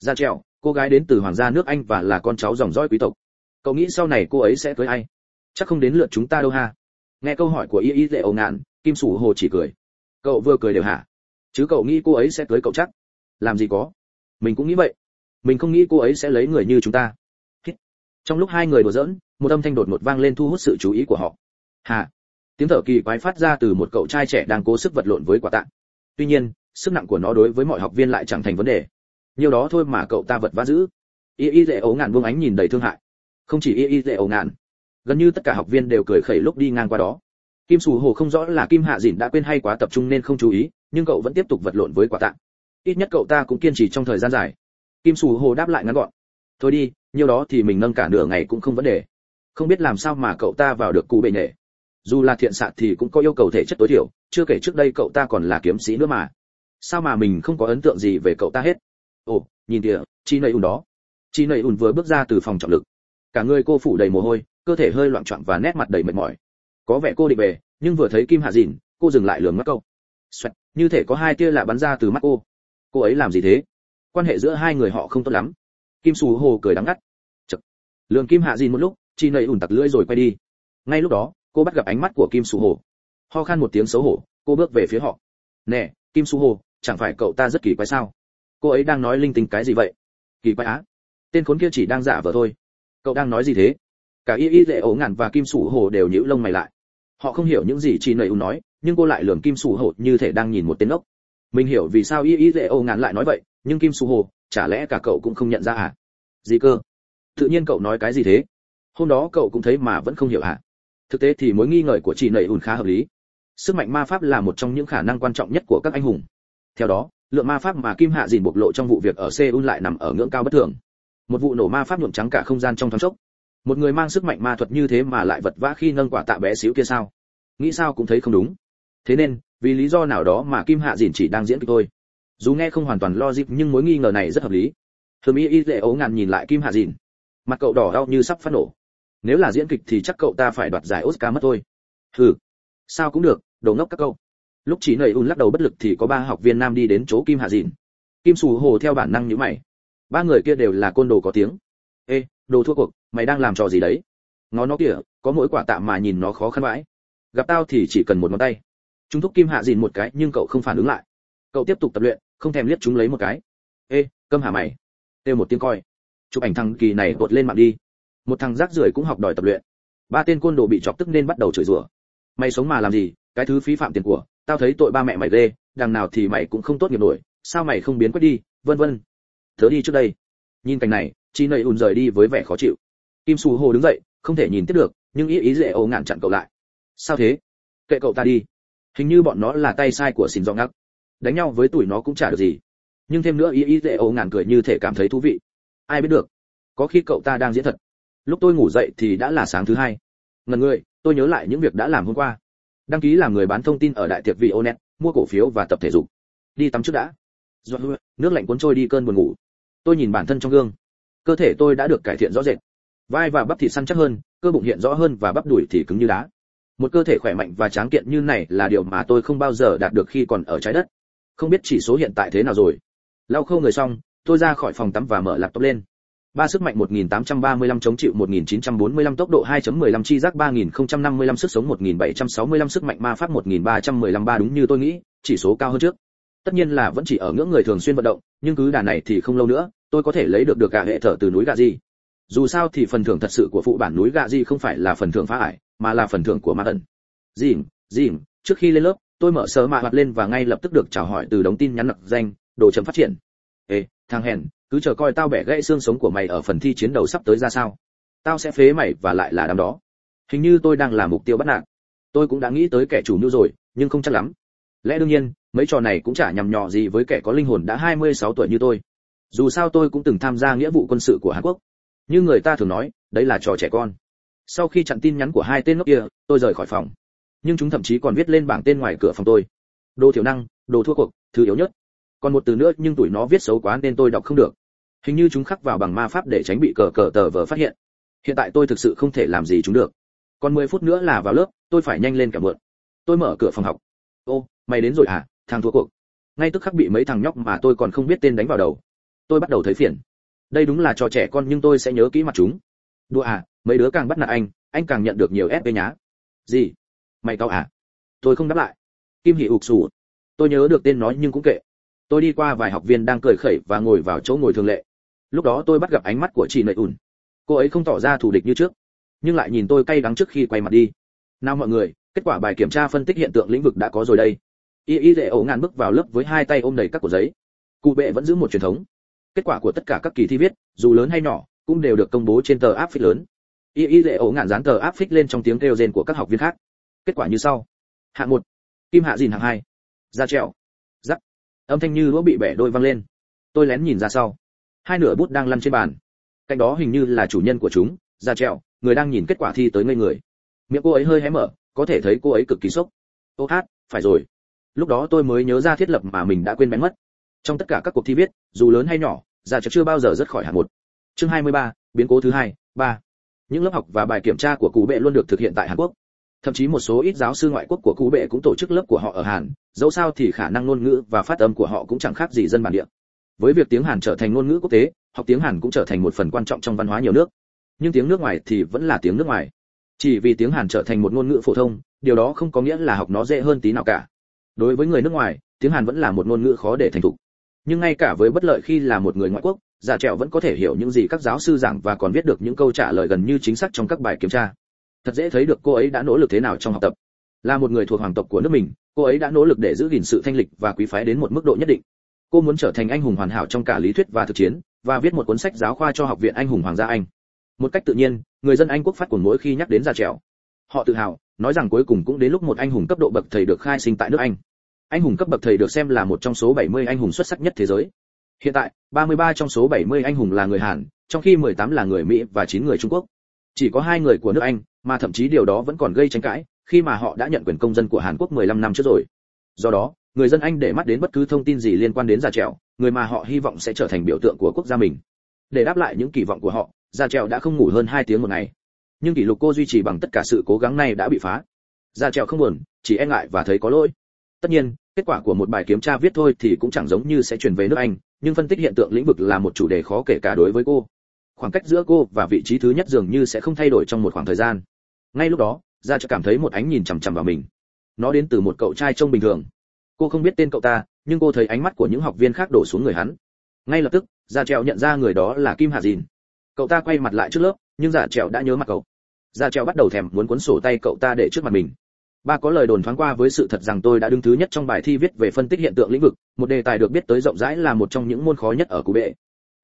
Ra trèo, cô gái đến từ hoàng gia nước anh và là con cháu dòng dõi quý tộc cậu nghĩ sau này cô ấy sẽ cưới ai? Chắc không đến lượt chúng ta đâu ha. Nghe câu hỏi của y y dễ ồ ngạn, kim sủ hồ chỉ cười. Cậu vừa cười đều hả? Chứ cậu nghĩ cô ấy sẽ cưới cậu chắc? Làm gì có? Mình cũng nghĩ vậy. Mình không nghĩ cô ấy sẽ lấy người như chúng ta. Trong lúc hai người đùa giỡn, một âm thanh đột ngột vang lên thu hút sự chú ý của họ. Hà. Tiếng thở kỳ quái phát ra từ một cậu trai trẻ đang cố sức vật lộn với quả tạng tuy nhiên, sức nặng của nó đối với mọi học viên lại chẳng thành vấn đề. Nhiều đó thôi mà cậu ta vật vã giữ. Y y dễ ấu ngạn buông ánh nhìn đầy thương hại không chỉ y y dễ ổ ngạn. Gần như tất cả học viên đều cười khẩy lúc đi ngang qua đó. Kim sù hồ không rõ là kim hạ dìn đã quên hay quá tập trung nên không chú ý, nhưng cậu vẫn tiếp tục vật lộn với quả tạng. Ít nhất cậu ta cũng kiên trì trong thời gian dài. Kim sù hồ đáp lại ngắn gọn. Thôi đi, nhiều đó thì mình nâng cả nửa ngày cũng không vấn đề. Không biết làm sao mà cậu ta vào được cụ bệ nệ dù là thiện xạ thì cũng có yêu cầu thể chất tối thiểu, chưa kể trước đây cậu ta còn là kiếm sĩ nữa mà. Sao mà mình không có ấn tượng gì về cậu ta hết? Ồ, nhìn kìa, chi nầy ùn đó. Chi nầy ùn vừa bước ra từ phòng trọng lực cả người cô phủ đầy mồ hôi cơ thể hơi loạn trọn và nét mặt đầy mệt mỏi. Có vẻ cô định về nhưng vừa thấy kim hạ dìn cô dừng lại lườm mắt câu Xoẹt, như thể có hai tia lạ bắn ra từ mắt cô. Cô ấy làm gì thế? Quan hệ giữa hai người họ không tốt lắm. Kim xù hồ cười đắng ngắt. Chật. lường kim hạ dìn một lúc chi nầy ủn tặc lưỡi rồi quay đi. Ngay lúc đó cô bắt gặp ánh mắt của kim xù hồ. Ho khan một tiếng xấu hổ cô bước về phía họ. Nè kim xù hồ chẳng phải cậu ta rất kỳ quái sao? Cô ấy đang nói linh tinh cái gì vậy? Kỳ quái á? Tên khốn kia chỉ đang giả vờ thôi cậu đang nói gì thế? Cả y y lệ ổ ngàn và kim sủ hồ đều nhíu lông mày lại. Họ không hiểu những gì chị nầy u nói, nhưng cô lại lườm kim sủ hồ như thể đang nhìn một tên ốc. Mình hiểu vì sao y y lệ ổ ngàn lại nói vậy, nhưng kim sủ hồ chả lẽ cả cậu cũng không nhận ra à? Gì cơ? Tự nhiên cậu nói cái gì thế? Hôm đó cậu cũng thấy mà vẫn không hiểu à? Thực tế thì mối nghi ngờ của chị nầy ùn khá hợp lý. Sức mạnh ma pháp là một trong những khả năng quan trọng nhất của các anh hùng. Theo đó, lượng ma pháp mà kim hạ dìn bộc lộ trong vụ việc ở seoul lại nằm ở ngưỡng cao bất thường một vụ nổ ma pháp nhuộm trắng cả không gian trong thoáng chốc. Một người mang sức mạnh ma thuật như thế mà lại vật vã khi nâng quả tạ bé xíu kia sao? Nghĩ sao cũng thấy không đúng. Thế nên, vì lý do nào đó mà kim hạ dìn chỉ đang diễn kịch thôi. Dù nghe không hoàn toàn logic nhưng mối nghi ngờ này rất hợp lý. Thường y y lệ ấu ngàn nhìn lại kim hạ dìn. Mặt cậu đỏ đau như sắp phát nổ. Nếu là diễn kịch thì chắc cậu ta phải đoạt giải oscar mất thôi. Hừ, sao cũng được, đồ ngốc các cậu. Lúc chỉ nầy un lắc đầu bất lực thì có ba học viên nam đi đến chỗ kim hạ dìn. Kim sù hồ theo bản năng nhíu mày ba người kia đều là côn đồ có tiếng. Ê, đồ thua cuộc, mày đang làm trò gì đấy? Ngó nó kìa, có mỗi quả tạ mà nhìn nó khó khăn vãi. Gặp tao thì chỉ cần một ngón tay. Chúng thúc kim hạ dìn một cái, nhưng cậu không phản ứng lại. Cậu tiếp tục tập luyện, không thèm liếc chúng lấy một cái. Ê, câm hả mày? Kêu một tiếng coi. Chụp ảnh thằng kỳ này bột lên mạng đi. Một thằng rác rưởi cũng học đòi tập luyện. Ba tên côn đồ bị chọc tức nên bắt đầu chửi rủa. Mày sống mà làm gì? Cái thứ phí phạm tiền của, tao thấy tội ba mẹ mày ghê, đằng nào thì mày cũng không tốt nghiệp nổi, sao mày không biến quét đi? Vân vân thớ đi trước đây. Nhìn cảnh này chị nầy ùn rời đi với vẻ khó chịu. Kim su hồ đứng dậy, không thể nhìn tiếp được, nhưng ý ý dễ ồ ngạn chặn cậu lại. Sao thế? Kệ cậu ta đi. Hình như bọn nó là tay sai của xin do ngắc. Đánh nhau với tuổi nó cũng chả được gì. Nhưng thêm nữa ý ý dễ ồ ngạn cười như thể cảm thấy thú vị. Ai biết được, có khi cậu ta đang diễn thật. Lúc tôi ngủ dậy thì đã là sáng thứ hai. Ngần người, tôi nhớ lại những việc đã làm hôm qua. Đăng ký làm người bán thông tin ở đại tiệc vị onet, mua cổ phiếu và tập thể dục. Đi tắm trước đã. Nước lạnh cuốn trôi đi cơn buồn ngủ tôi nhìn bản thân trong gương. Cơ thể tôi đã được cải thiện rõ rệt. Vai và bắp thịt săn chắc hơn cơ bụng hiện rõ hơn và bắp đùi thì cứng như đá. Một cơ thể khỏe mạnh và tráng kiện như này là điều mà tôi không bao giờ đạt được khi còn ở trái đất. Không biết chỉ số hiện tại thế nào rồi. Lau khâu người xong tôi ra khỏi phòng tắm và mở laptop lên. Ba sức mạnh 1835 chống chịu 1945 tốc độ 2.15 chi giác 3055 sức sống 1765 sức mạnh ma pháp 1315 ba đúng như tôi nghĩ, chỉ số cao hơn trước. Tất nhiên là vẫn chỉ ở ngưỡng người thường xuyên vận động, nhưng cứ đà này thì không lâu nữa, tôi có thể lấy được được cả hệ thở từ núi gà gì. Dù sao thì phần thưởng thật sự của phụ bản núi gà gì không phải là phần thưởng phá ải, mà là phần thưởng của ma ẩn. Dìm, dìm, trước khi lên lớp, tôi mở sớ mạ mặt lên và ngay lập tức được chào hỏi từ đống tin nhắn nặc danh, đồ chấm phát triển. Ê, thằng hèn, cứ chờ coi tao bẻ gãy xương sống của mày ở phần thi chiến đấu sắp tới ra sao tao sẽ phế mày và lại là đám đó hình như tôi đang là mục tiêu bắt nạt tôi cũng đã nghĩ tới kẻ chủ mưu rồi nhưng không chắc lắm lẽ đương nhiên, mấy trò này cũng chả nhằm nhò gì với kẻ có linh hồn đã 26 tuổi như tôi. Dù sao tôi cũng từng tham gia nghĩa vụ quân sự của hàn quốc. Như người ta thường nói, đấy là trò trẻ con. Sau khi chặn tin nhắn của hai tên ngốc kia, tôi rời khỏi phòng. Nhưng chúng thậm chí còn viết lên bảng tên ngoài cửa phòng tôi. Đồ thiểu năng, đồ thua cuộc, thứ yếu nhất. Còn một từ nữa, nhưng tuổi nó viết xấu quá nên tôi đọc không được. Hình như chúng khắc vào bằng ma pháp để tránh bị cờ cờ tờ vờ phát hiện. Hiện tại tôi thực sự không thể làm gì chúng được. Còn 10 phút nữa là vào lớp, tôi phải nhanh lên cả mượn tôi mở cửa phòng học. Ô mày đến rồi à thằng thua cuộc. Ngay tức khắc bị mấy thằng nhóc mà tôi còn không biết tên đánh vào đầu. Tôi bắt đầu thấy phiền. Đây đúng là trò trẻ con nhưng tôi sẽ nhớ kỹ mặt chúng. Đùa à mấy đứa càng bắt nạt anh anh càng nhận được nhiều ép nhá. Gì? Mày cao à? Tôi không đáp lại. Kim hỷ ục sù. Tôi nhớ được tên nó nhưng cũng kệ. Tôi đi qua vài học viên đang cười khẩy và ngồi vào chỗ ngồi thường lệ. Lúc đó tôi bắt gặp ánh mắt của chị nệ ủn. Cô ấy không tỏ ra thù địch như trước, nhưng lại nhìn tôi cay đắng trước khi quay mặt đi. Nào mọi người, kết quả bài kiểm tra phân tích hiện tượng lĩnh vực đã có rồi đây y y dễ ổ ngàn bước vào lớp với hai tay ôm đầy các cuộn giấy. Cụ bệ vẫn giữ một truyền thống. Kết quả của tất cả các kỳ thi viết, dù lớn hay nhỏ, cũng đều được công bố trên tờ áp phích lớn. Y y dễ ổ ngàn dán tờ áp phích lên trong tiếng kêu rên của các học viên khác. Kết quả như sau. Hạng một. Kim hạ dìn hạng hai. Ra trèo giắc âm thanh như lúa bị bẻ đôi văng lên. Tôi lén nhìn ra sau. Hai nửa bút đang lăn trên bàn. Cạnh đó hình như là chủ nhân của chúng. Ra treo người đang nhìn kết quả thi tới ngây người. Miệng cô ấy hơi hé mở, có thể thấy cô ấy cực kỳ sốc. Ô hát, phải rồi lúc đó tôi mới nhớ ra thiết lập mà mình đã quên bén mất. Trong tất cả các cuộc thi viết dù lớn hay nhỏ ra chưa bao giờ rất khỏi hạng một. Chương 23, biến cố thứ hai ba. Những lớp học và bài kiểm tra của cụ bệ luôn được thực hiện tại hàn quốc. Thậm chí một số ít giáo sư ngoại quốc của cụ bệ cũng tổ chức lớp của họ ở hàn dẫu sao thì khả năng ngôn ngữ và phát âm của họ cũng chẳng khác gì dân bản địa. Với việc tiếng hàn trở thành ngôn ngữ quốc tế học tiếng hàn cũng trở thành một phần quan trọng trong văn hóa nhiều nước. Nhưng tiếng nước ngoài thì vẫn là tiếng nước ngoài. Chỉ vì tiếng hàn trở thành một ngôn ngữ phổ thông điều đó không có nghĩa là học nó dễ hơn tí nào cả đối với người nước ngoài, tiếng hàn vẫn là một ngôn ngữ khó để thành thục. Nhưng ngay cả với bất lợi khi là một người ngoại quốc giả trẹo vẫn có thể hiểu những gì các giáo sư giảng và còn viết được những câu trả lời gần như chính xác trong các bài kiểm tra. Thật dễ thấy được cô ấy đã nỗ lực thế nào trong học tập. Là một người thuộc hoàng tộc của nước mình, cô ấy đã nỗ lực để giữ gìn sự thanh lịch và quý phái đến một mức độ nhất định. Cô muốn trở thành anh hùng hoàn hảo trong cả lý thuyết và thực chiến, và viết một cuốn sách giáo khoa cho học viện anh hùng hoàng gia anh. Một cách tự nhiên, người dân anh quốc phát cuồng mỗi khi nhắc đến gia trèo họ tự hào nói rằng cuối cùng cũng đến lúc một anh hùng cấp độ bậc thầy được khai sinh tại nước anh. Anh hùng cấp bậc thầy được xem là một trong số 70 anh hùng xuất sắc nhất thế giới. Hiện tại 33 trong số 70 anh hùng là người hàn, trong khi 18 là người mỹ và 9 người trung quốc. Chỉ có hai người của nước anh, mà thậm chí điều đó vẫn còn gây tranh cãi, khi mà họ đã nhận quyền công dân của hàn quốc 15 năm trước rồi. Do đó, người dân anh để mắt đến bất cứ thông tin gì liên quan đến gia trèo người mà họ hy vọng sẽ trở thành biểu tượng của quốc gia mình. Để đáp lại những kỳ vọng của họ, gia trèo đã không ngủ hơn hai tiếng một ngày nhưng kỷ lục cô duy trì bằng tất cả sự cố gắng này đã bị phá. Ra trèo không buồn, chỉ e ngại và thấy có lỗi. Tất nhiên, kết quả của một bài kiểm tra viết thôi thì cũng chẳng giống như sẽ chuyển về nước anh, nhưng phân tích hiện tượng lĩnh vực là một chủ đề khó kể cả đối với cô. Khoảng cách giữa cô và vị trí thứ nhất dường như sẽ không thay đổi trong một khoảng thời gian. Ngay lúc đó, ra cho cảm thấy một ánh nhìn chằm chằm vào mình. Nó đến từ một cậu trai trông bình thường. Cô không biết tên cậu ta, nhưng cô thấy ánh mắt của những học viên khác đổ xuống người hắn. Ngay lập tức, Ra trèo nhận ra người đó là kim hạ dìn. Cậu ta quay mặt lại trước lớp nhưng giả trèo đã nhớ mặt cậu. Dạ trèo bắt đầu thèm muốn cuốn sổ tay cậu ta để trước mặt mình. Ba có lời đồn thoáng qua với sự thật rằng tôi đã đứng thứ nhất trong bài thi viết về phân tích hiện tượng lĩnh vực, một đề tài được biết tới rộng rãi là một trong những môn khó nhất ở cụ bệ.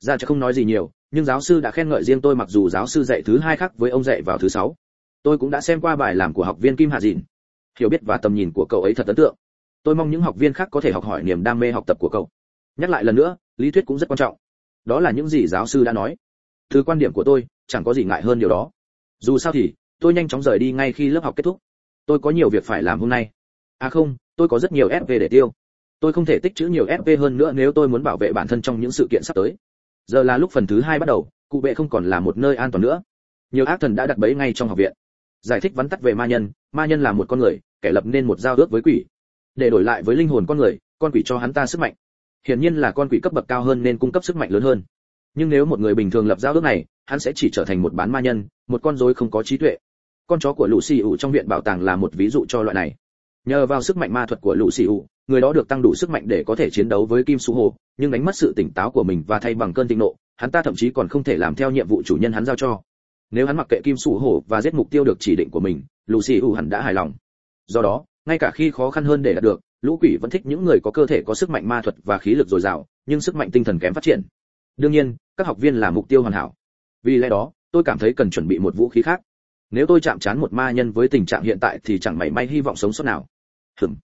Gia trèo không nói gì nhiều, nhưng giáo sư đã khen ngợi riêng tôi mặc dù giáo sư dạy thứ hai khác với ông dạy vào thứ sáu. Tôi cũng đã xem qua bài làm của học viên kim Hà dìn hiểu biết và tầm nhìn của cậu ấy thật ấn tượng. Tôi mong những học viên khác có thể học hỏi niềm đam mê học tập của cậu. Nhắc lại lần nữa, lý thuyết cũng rất quan trọng. Đó là những gì giáo sư đã nói từ quan điểm của tôi, chẳng có gì ngại hơn điều đó. Dù sao thì, tôi nhanh chóng rời đi ngay khi lớp học kết thúc. Tôi có nhiều việc phải làm hôm nay. À không, tôi có rất nhiều fv để tiêu. Tôi không thể tích trữ nhiều fv hơn nữa nếu tôi muốn bảo vệ bản thân trong những sự kiện sắp tới. Giờ là lúc phần thứ hai bắt đầu, cụ bệ không còn là một nơi an toàn nữa. Nhiều ác thần đã đặt bẫy ngay trong học viện. Giải thích vắn tắt về ma nhân ma nhân là một con người, kẻ lập nên một giao ước với quỷ. Để đổi lại với linh hồn con người, con quỷ cho hắn ta sức mạnh. Hiển nhiên là con quỷ cấp bậc cao hơn nên cung cấp sức mạnh lớn hơn nhưng nếu một người bình thường lập giao ước này, hắn sẽ chỉ trở thành một bán ma nhân, một con rối không có trí tuệ. Con chó của lũ xì ủ trong viện bảo tàng là một ví dụ cho loại này. Nhờ vào sức mạnh ma thuật của lũ xì ủ, người đó được tăng đủ sức mạnh để có thể chiến đấu với kim su hồ, nhưng đánh mất sự tỉnh táo của mình và thay bằng cơn thịnh nộ, hắn ta thậm chí còn không thể làm theo nhiệm vụ chủ nhân hắn giao cho. Nếu hắn mặc kệ kim su hổ và giết mục tiêu được chỉ định của mình lũ xì ủ hẳn đã hài lòng. Do đó, ngay cả khi khó khăn hơn để đạt được, lũ quỷ vẫn thích những người có cơ thể có sức mạnh ma thuật và khí lực dồi dào, nhưng sức mạnh tinh thần kém phát triển đương nhiên, các học viên là mục tiêu hoàn hảo. Vì lẽ đó, tôi cảm thấy cần chuẩn bị một vũ khí khác. Nếu tôi chạm trán một ma nhân với tình trạng hiện tại thì chẳng mảy may hy vọng sống sót nào. Hừm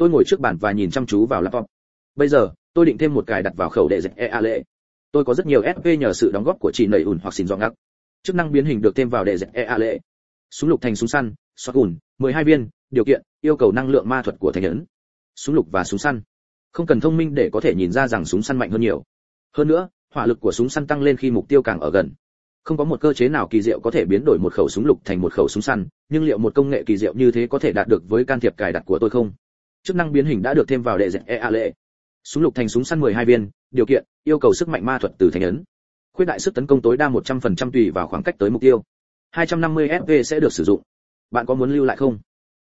tôi ngồi trước bàn và nhìn chăm chú vào laptop. Bây giờ, tôi định thêm một cài đặt vào khẩu để dẹp e a lệ tôi có rất nhiều sp nhờ sự đóng góp của chị nầy ủn hoặc xin do ngắc. Chức năng biến hình được thêm vào để dẹp e a lệ súng lục thành súng săn xoát ủn 12 viên, điều kiện, yêu cầu năng lượng ma thuật của thành nhẫn súng lục và súng săn. Không cần thông minh để có thể nhìn ra rằng súng săn mạnh hơn nhiều. Hơn nữa hỏa lực của súng săn tăng lên khi mục tiêu càng ở gần. Không có một cơ chế nào kỳ diệu có thể biến đổi một khẩu súng lục thành một khẩu súng săn, nhưng liệu một công nghệ kỳ diệu như thế có thể đạt được với can thiệp cài đặt của tôi không? Chức năng biến hình đã được thêm vào đệ dẹp EA lệ súng lục thành súng săn 12 viên, điều kiện, yêu cầu sức mạnh ma thuật từ thành ấn. Khuyết đại sức tấn công tối đa 100% tùy vào khoảng cách tới mục tiêu. 250 fv sẽ được sử dụng. Bạn có muốn lưu lại không?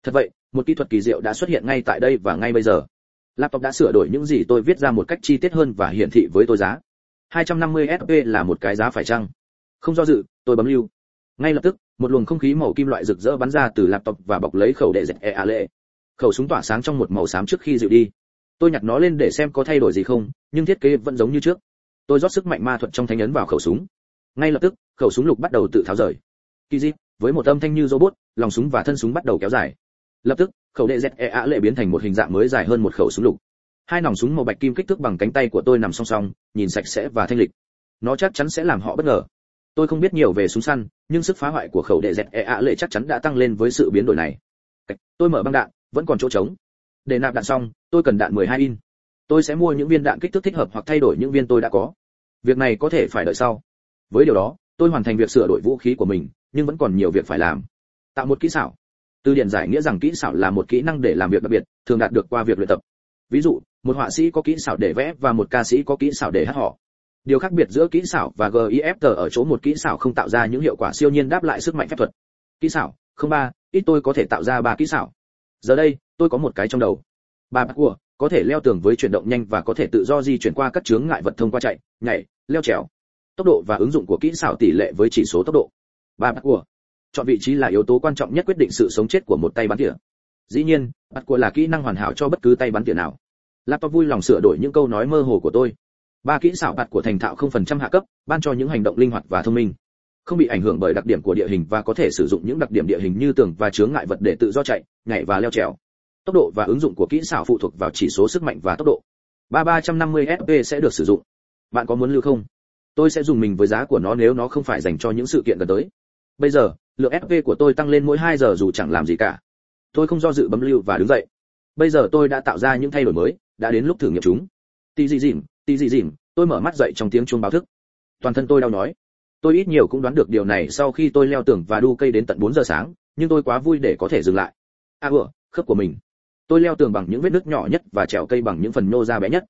Thật vậy, một kỹ thuật kỳ diệu đã xuất hiện ngay tại đây và ngay bây giờ. Laptop đã sửa đổi những gì tôi viết ra một cách chi tiết hơn và hiển thị với tôi giá. 250 sp là một cái giá phải chăng? Không do dự tôi bấm lưu. Ngay lập tức một luồng không khí màu kim loại rực rỡ bắn ra từ laptop và bọc lấy khẩu đệ dệt e a lệ khẩu súng tỏa sáng trong một màu xám trước khi dịu đi. Tôi nhặt nó lên để xem có thay đổi gì không nhưng thiết kế vẫn giống như trước. Tôi rót sức mạnh ma thuật trong thánh ấn vào khẩu súng. Ngay lập tức khẩu súng lục bắt đầu tự tháo rời. Kỳ dị, với một âm thanh như robot lòng súng và thân súng bắt đầu kéo dài. Lập tức khẩu đệ dẹt e ạ lệ biến thành một hình dạng mới dài hơn một khẩu súng lục hai nòng súng màu bạch kim kích thước bằng cánh tay của tôi nằm song song, nhìn sạch sẽ và thanh lịch. Nó chắc chắn sẽ làm họ bất ngờ. Tôi không biết nhiều về súng săn, nhưng sức phá hoại của khẩu đệ dẹt e ạ lệ chắc chắn đã tăng lên với sự biến đổi này. Tôi mở băng đạn, vẫn còn chỗ trống. Để nạp đạn xong, tôi cần đạn 12 in. Tôi sẽ mua những viên đạn kích thước thích hợp hoặc thay đổi những viên tôi đã có. Việc này có thể phải đợi sau. Với điều đó, tôi hoàn thành việc sửa đổi vũ khí của mình, nhưng vẫn còn nhiều việc phải làm. Tạo một kỹ xảo. Từ điển giải nghĩa rằng kỹ xảo là một kỹ năng để làm việc đặc biệt, thường đạt được qua việc luyện tập ví dụ, một họa sĩ có kỹ xảo để vẽ và một ca sĩ có kỹ xảo để hát họ. Điều khác biệt giữa kỹ xảo và gif ở chỗ một kỹ xảo không tạo ra những hiệu quả siêu nhiên đáp lại sức mạnh phép thuật. Kỹ xảo, không ba, ít tôi có thể tạo ra ba kỹ xảo. Giờ đây, tôi có một cái trong đầu. Ba bạc của, có thể leo tường với chuyển động nhanh và có thể tự do di chuyển qua các chướng ngại vật thông qua chạy, nhảy, leo trèo. Tốc độ và ứng dụng của kỹ xảo tỷ lệ với chỉ số tốc độ. Ba bạc của. Chọn vị trí là yếu tố quan trọng nhất quyết định sự sống chết của một tay bắn tỉa dĩ nhiên, bắt của là kỹ năng hoàn hảo cho bất cứ tay bắn tiền nào. Laptop vui lòng sửa đổi những câu nói mơ hồ của tôi. Ba kỹ xảo bạt của thành thạo không phần trăm hạ cấp, ban cho những hành động linh hoạt và thông minh. Không bị ảnh hưởng bởi đặc điểm của địa hình và có thể sử dụng những đặc điểm địa hình như tường và chướng ngại vật để tự do chạy, nhảy và leo trèo. Tốc độ và ứng dụng của kỹ xảo phụ thuộc vào chỉ số sức mạnh và tốc độ. Ba ba trăm năm mươi sp sẽ được sử dụng. Bạn có muốn lưu không? Tôi sẽ dùng mình với giá của nó nếu nó không phải dành cho những sự kiện gần tới. Bây giờ, lượng sp của tôi tăng lên mỗi 2 giờ dù chẳng làm gì cả tôi không do dự bấm lưu và đứng dậy. Bây giờ tôi đã tạo ra những thay đổi mới, đã đến lúc thử nghiệm chúng. Tì gì dìm tì gì dìm tôi mở mắt dậy trong tiếng chuông báo thức. Toàn thân tôi đau nhói. tôi ít nhiều cũng đoán được điều này sau khi tôi leo tường và đu cây đến tận 4 giờ sáng, nhưng tôi quá vui để có thể dừng lại. À ủa, khớp của mình. Tôi leo tường bằng những vết nứt nhỏ nhất và trèo cây bằng những phần nô ra bé nhất.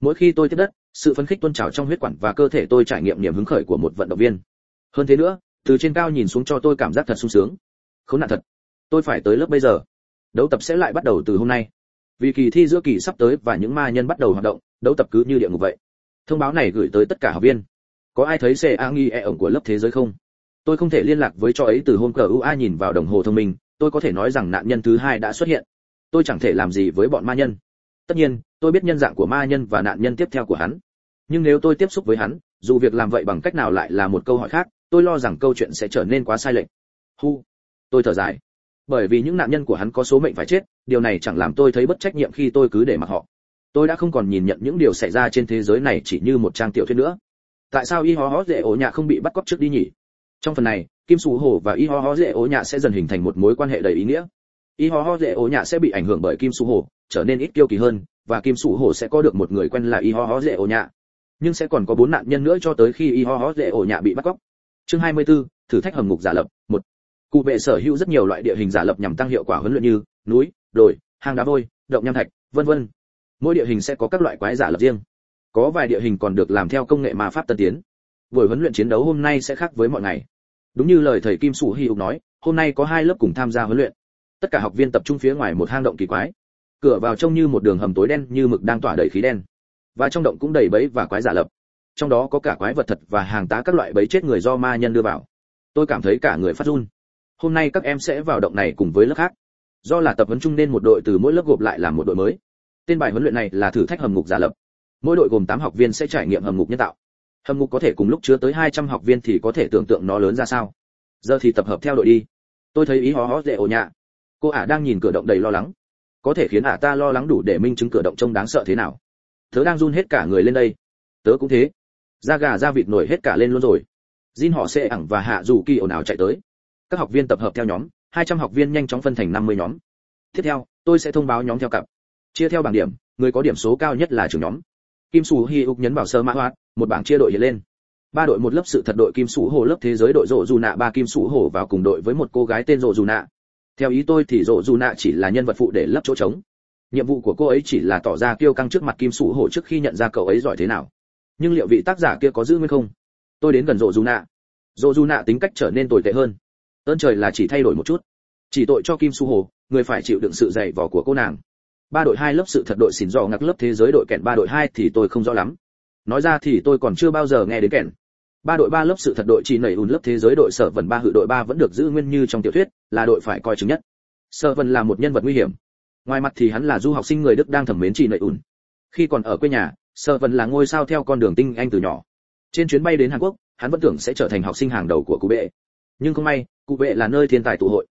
Mỗi khi tôi tiếp đất, sự phấn khích tuôn trào trong huyết quản và cơ thể tôi trải nghiệm niềm hứng khởi của một vận động viên. Hơn thế nữa, từ trên cao nhìn xuống cho tôi cảm giác thật sung sướng. Khốn nạn thật tôi phải tới lớp bây giờ. Đấu tập sẽ lại bắt đầu từ hôm nay. Vì kỳ thi giữa kỳ sắp tới và những ma nhân bắt đầu hoạt động, đấu tập cứ như địa ngục vậy. Thông báo này gửi tới tất cả học viên. Có ai thấy xe a nghi e ổng của lớp thế giới không? Tôi không thể liên lạc với cho ấy từ hôm cờ ua nhìn vào đồng hồ thông minh, tôi có thể nói rằng nạn nhân thứ hai đã xuất hiện. Tôi chẳng thể làm gì với bọn ma nhân. Tất nhiên, tôi biết nhân dạng của ma nhân và nạn nhân tiếp theo của hắn. Nhưng nếu tôi tiếp xúc với hắn, dù việc làm vậy bằng cách nào lại là một câu hỏi khác, tôi lo rằng câu chuyện sẽ trở nên quá sai lệch. Hu. Tôi thở dài bởi vì những nạn nhân của hắn có số mệnh phải chết điều này chẳng làm tôi thấy bất trách nhiệm khi tôi cứ để mặc họ. Tôi đã không còn nhìn nhận những điều xảy ra trên thế giới này chỉ như một trang tiểu thuyết nữa. Tại sao y ho ho dễ ổ nhạ không bị bắt cóc trước đi nhỉ? Trong phần này kim sù hổ và y ho ho dễ ổ nhạ sẽ dần hình thành một mối quan hệ đầy ý nghĩa. Y ho ho dễ ổ nhạ sẽ bị ảnh hưởng bởi kim sù hổ trở nên ít kiêu kỳ hơn và kim sù hổ sẽ có được một người quen là y ho ho dễ ổ nhạ. Nhưng sẽ còn có bốn nạn nhân nữa cho tới khi y ho ho dễ ổ nhạ bị bắt cóc. Chương 24, thử thách hầm ngục giả lập một cụ vệ sở hữu rất nhiều loại địa hình giả lập nhằm tăng hiệu quả huấn luyện như núi, đồi, hang đá vôi, động nham thạch, vân vân. Mỗi địa hình sẽ có các loại quái giả lập riêng. Có vài địa hình còn được làm theo công nghệ ma pháp tân tiến. Buổi huấn luyện chiến đấu hôm nay sẽ khác với mọi ngày. Đúng như lời thầy kim sủ hy ục nói, hôm nay có hai lớp cùng tham gia huấn luyện. Tất cả học viên tập trung phía ngoài một hang động kỳ quái. Cửa vào trông như một đường hầm tối đen, như mực đang tỏa đầy khí đen. Và trong động cũng đầy bẫy và quái giả lập. Trong đó có cả quái vật thật và hàng tá các loại bẫy chết người do ma nhân đưa vào. Tôi cảm thấy cả người phát run hôm nay các em sẽ vào động này cùng với lớp khác. Do là tập huấn chung nên một đội từ mỗi lớp gộp lại làm một đội mới. Tên bài huấn luyện này là thử thách hầm ngục giả lập. Mỗi đội gồm 8 học viên sẽ trải nghiệm hầm ngục nhân tạo. Hầm ngục có thể cùng lúc chứa tới 200 học viên thì có thể tưởng tượng nó lớn ra sao. Giờ thì tập hợp theo đội đi. Tôi thấy ý hó hó dễ ổ nhạ. Cô ả đang nhìn cửa động đầy lo lắng. Có thể khiến ả ta lo lắng đủ để minh chứng cửa động trông đáng sợ thế nào. Tớ đang run hết cả người lên đây. Tớ cũng thế. Da gà da vịt nổi hết cả lên luôn rồi. Jin họ sẽ ẳng và hạ dù kỳ ồn ào chạy tới các học viên tập hợp theo nhóm 200 học viên nhanh chóng phân thành 50 nhóm. Tiếp theo, tôi sẽ thông báo nhóm theo cặp. Chia theo bảng điểm, người có điểm số cao nhất là trưởng nhóm. Kim sủ hi úc nhấn vào sơ mã hoạt một bảng chia đội hiện lên. Ba đội một lớp sự thật đội kim sủ hồ lớp thế giới đội rộ dù nạ, ba kim sủ hồ vào cùng đội với một cô gái tên rộ dù nạ. Theo ý tôi thì rộ dù nạ chỉ là nhân vật phụ để lấp chỗ trống. Nhiệm vụ của cô ấy chỉ là tỏ ra kiêu căng trước mặt kim sủ hồ trước khi nhận ra cậu ấy giỏi thế nào. Nhưng liệu vị tác giả kia có giữ nguyên không? Tôi đến gần rộ dù nạ. Rộ dù nạ tính cách trở nên tồi tệ hơn ơn trời là chỉ thay đổi một chút. Chỉ tội cho kim su hồ, người phải chịu đựng sự dày vò của cô nàng. Ba đội hai lớp sự thật đội xỉn dò ngặc lớp thế giới đội kẹn ba đội hai thì tôi không rõ lắm. Nói ra thì tôi còn chưa bao giờ nghe đến kẹn. Ba đội ba lớp sự thật đội chỉ nảy ùn lớp thế giới đội sở vần ba hự đội ba vẫn được giữ nguyên như trong tiểu thuyết, là đội phải coi chứng nhất. Sở vần là một nhân vật nguy hiểm. Ngoài mặt thì hắn là du học sinh người đức đang thẩm mến chỉ nảy ùn. Khi còn ở quê nhà, sở vần là ngôi sao theo con đường tinh anh từ nhỏ. Trên chuyến bay đến hàn quốc, hắn vẫn tưởng sẽ trở thành học sinh hàng đầu của cụ bệ nhưng không may, cụ vệ là nơi thiên tài tụ hội.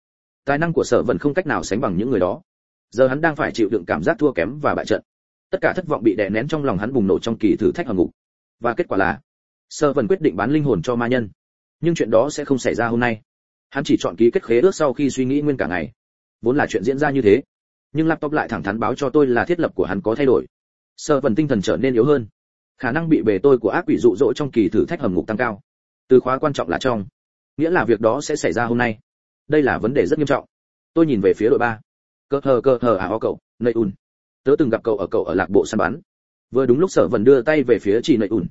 Tài năng của sở vẫn không cách nào sánh bằng những người đó. Giờ hắn đang phải chịu đựng cảm giác thua kém và bại trận. Tất cả thất vọng bị đè nén trong lòng hắn bùng nổ trong kỳ thử thách hầm ngục. Và kết quả là sơ vẫn quyết định bán linh hồn cho ma nhân. Nhưng chuyện đó sẽ không xảy ra hôm nay. Hắn chỉ chọn ký kết khế ước sau khi suy nghĩ nguyên cả ngày. Vốn là chuyện diễn ra như thế. Nhưng laptop lại thẳng thắn báo cho tôi là thiết lập của hắn có thay đổi. Sơ vẫn tinh thần trở nên yếu hơn. Khả năng bị bề tôi của ác quỷ dụ dỗ trong kỳ thử thách hầm ngục tăng cao. Từ khóa quan trọng là trong nghĩa là việc đó sẽ xảy ra hôm nay. Đây là vấn đề rất nghiêm trọng. Tôi nhìn về phía đội ba. Cơ thờ cơ thờ à ho cậu nầy ùn. Tớ từng gặp cậu ở cậu ở lạc bộ săn bắn. Vừa đúng lúc sở vần đưa tay về phía chị nầy ùn.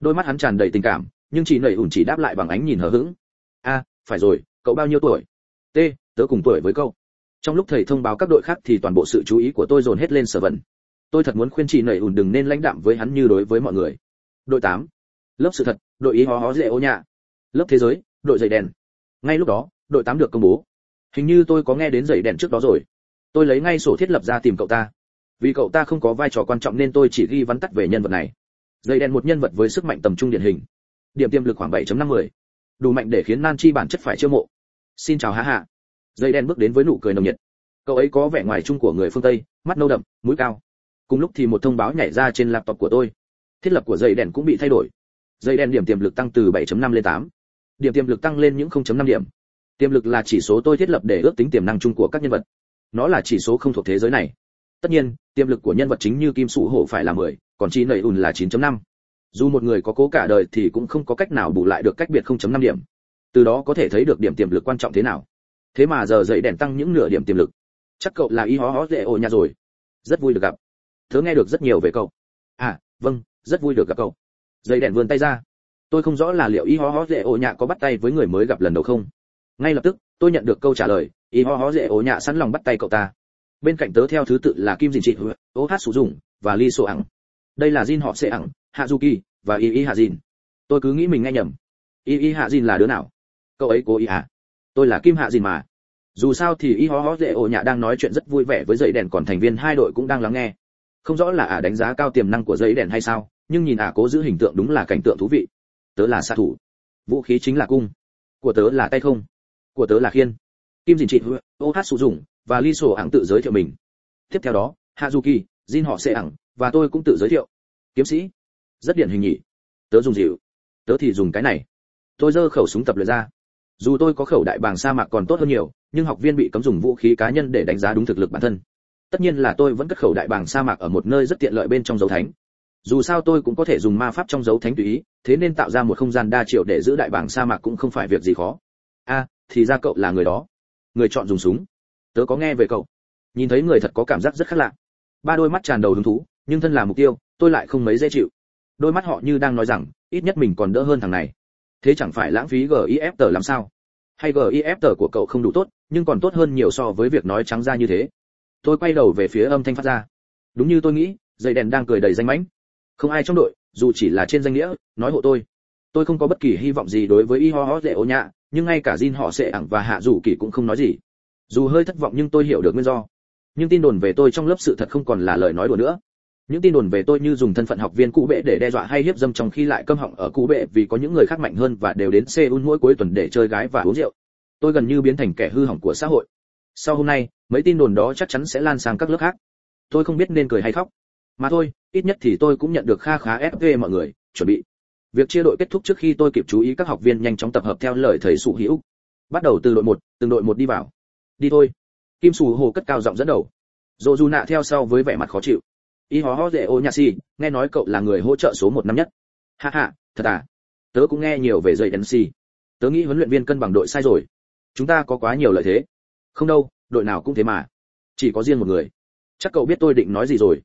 Đôi mắt hắn tràn đầy tình cảm, nhưng chị nầy ùn chỉ đáp lại bằng ánh nhìn hờ hững. A phải rồi, cậu bao nhiêu tuổi? T, tớ cùng tuổi với cậu. Trong lúc thầy thông báo các đội khác thì toàn bộ sự chú ý của tôi dồn hết lên sở vần tôi thật muốn khuyên chị nảy ùn đừng nên lãnh đạm với hắn như đối với mọi người. Đội 8. lớp sự thật, đội ý hó hó dễ ô nhạ. Lớp thế giới đội giày đèn. Ngay lúc đó, đội tám được công bố. Hình như tôi có nghe đến giày đèn trước đó rồi. Tôi lấy ngay sổ thiết lập ra tìm cậu ta. Vì cậu ta không có vai trò quan trọng nên tôi chỉ ghi vắn tắt về nhân vật này. Dây đen một nhân vật với sức mạnh tầm trung điển hình. Điểm tiềm lực khoảng 7.50. đủ mạnh để khiến nan chi bản chất phải chiêu mộ. Xin chào hạ hạ. Dây đen bước đến với nụ cười nồng nhiệt. Cậu ấy có vẻ ngoài chung của người phương tây, mắt nâu đậm, mũi cao. Cùng lúc thì một thông báo nhảy ra trên laptop của tôi. Thiết lập của dây đèn cũng bị thay đổi. Dây đèn điểm tiềm lực tăng từ 7.5 lên 8 điểm tiềm lực tăng lên những 0.5 điểm. Tiềm lực là chỉ số tôi thiết lập để ước tính tiềm năng chung của các nhân vật. Nó là chỉ số không thuộc thế giới này. Tất nhiên tiềm lực của nhân vật chính như kim sủ hổ phải là 10, còn chi nầy ùn là 9.5. dù một người có cố cả đời thì cũng không có cách nào bù lại được cách biệt 0.5 điểm. Từ đó có thể thấy được điểm tiềm lực quan trọng thế nào. Thế mà giờ dậy đèn tăng những nửa điểm tiềm lực. Chắc cậu là y hó hó dễ ổ nhà rồi. Rất vui được gặp. Tớ nghe được rất nhiều về cậu. À vâng rất vui được gặp cậu. Dây đèn vươn tay ra tôi không rõ là liệu y ho ho dễ ổ nhạ có bắt tay với người mới gặp lần đầu không? Ngay lập tức, tôi nhận được câu trả lời, y ho ho dễ ổ nhạ sẵn lòng bắt tay cậu ta. Bên cạnh tớ theo thứ tự là kim dình trị ô hát sử dụng và ly sổ ẳng đây là jin họ sẽ ẳng hạ du kỳ và y y hạ dìn. Tôi cứ nghĩ mình nghe nhầm. Y y hạ dìn là đứa nào? Cậu ấy cố ý à? Tôi là kim hạ dìn mà. Dù sao thì y ho ho dễ ổ nhạ đang nói chuyện rất vui vẻ với dãy đèn, còn thành viên hai đội cũng đang lắng nghe. Không rõ là ả đánh giá cao tiềm năng của dây đèn hay sao, nhưng nhìn ả cố giữ hình tượng đúng là cảnh tượng thú vị tớ là xạ thủ. Vũ khí chính là cung. Của tớ là tay không. Của tớ là khiên. Kim dìn trị, ô hát sử dụng và ly sổ ảng tự giới thiệu mình. Tiếp theo đó hạ du kỳ jin họ sẽ ảng và tôi cũng tự giới thiệu. Kiếm sĩ. Rất điển hình nhỉ. Tớ dùng dịu. Tớ thì dùng cái này. Tôi giơ khẩu súng tập luyện ra. Dù tôi có khẩu đại bàng sa mạc còn tốt hơn nhiều, nhưng học viên bị cấm dùng vũ khí cá nhân để đánh giá đúng thực lực bản thân. Tất nhiên là tôi vẫn cất khẩu đại bàng sa mạc ở một nơi rất tiện lợi bên trong dấu thánh dù sao tôi cũng có thể dùng ma pháp trong dấu thánh tùy ý, thế nên tạo ra một không gian đa triệu để giữ đại bảng sa mạc cũng không phải việc gì khó. A, thì ra cậu là người đó. Người chọn dùng súng. Tớ có nghe về cậu. Nhìn thấy người thật có cảm giác rất khác lạ. Ba đôi mắt tràn đầu hứng thú, nhưng thân là mục tiêu, tôi lại không mấy dễ chịu. Đôi mắt họ như đang nói rằng, ít nhất mình còn đỡ hơn thằng này. Thế chẳng phải lãng phí gif tờ làm sao? Hay gif tờ của cậu không đủ tốt, nhưng còn tốt hơn nhiều so với việc nói trắng ra như thế. Tôi quay đầu về phía âm thanh phát ra. Đúng như tôi nghĩ, dây đèn đang cười đầy danh mãnh không ai trong đội, dù chỉ là trên danh nghĩa, nói hộ tôi. Tôi không có bất kỳ hy vọng gì đối với y ho ho dễ ô nhạ, nhưng ngay cả Jin họ sẽ ẳng và hạ dù kỳ cũng không nói gì. Dù hơi thất vọng nhưng tôi hiểu được nguyên do. Nhưng tin đồn về tôi trong lớp sự thật không còn là lời nói đùa nữa. Những tin đồn về tôi như dùng thân phận học viên cũ bệ để đe dọa hay hiếp dâm trong khi lại câm họng ở cũ bệ vì có những người khác mạnh hơn và đều đến Seoul mỗi cuối tuần để chơi gái và uống rượu. Tôi gần như biến thành kẻ hư hỏng của xã hội. Sau hôm nay, mấy tin đồn đó chắc chắn sẽ lan sang các lớp khác. Tôi không biết nên cười hay khóc mà thôi, ít nhất thì tôi cũng nhận được kha khá fv mọi người, chuẩn bị. Việc chia đội kết thúc trước khi tôi kịp chú ý các học viên nhanh chóng tập hợp theo lời thầy sụ hữu bắt đầu từ đội một, từng đội một đi vào. Đi thôi. Kim sù hồ cất cao giọng dẫn đầu. Dồ dù nạ theo sau với vẻ mặt khó chịu. Y hó hó dễ ô nha si nghe nói cậu là người hỗ trợ số một năm nhất. Ha ha, thật à? Tớ cũng nghe nhiều về dây nc si tớ nghĩ huấn luyện viên cân bằng đội sai rồi. Chúng ta có quá nhiều lợi thế. Không đâu, đội nào cũng thế mà. Chỉ có riêng một người. Chắc cậu biết tôi định nói gì rồi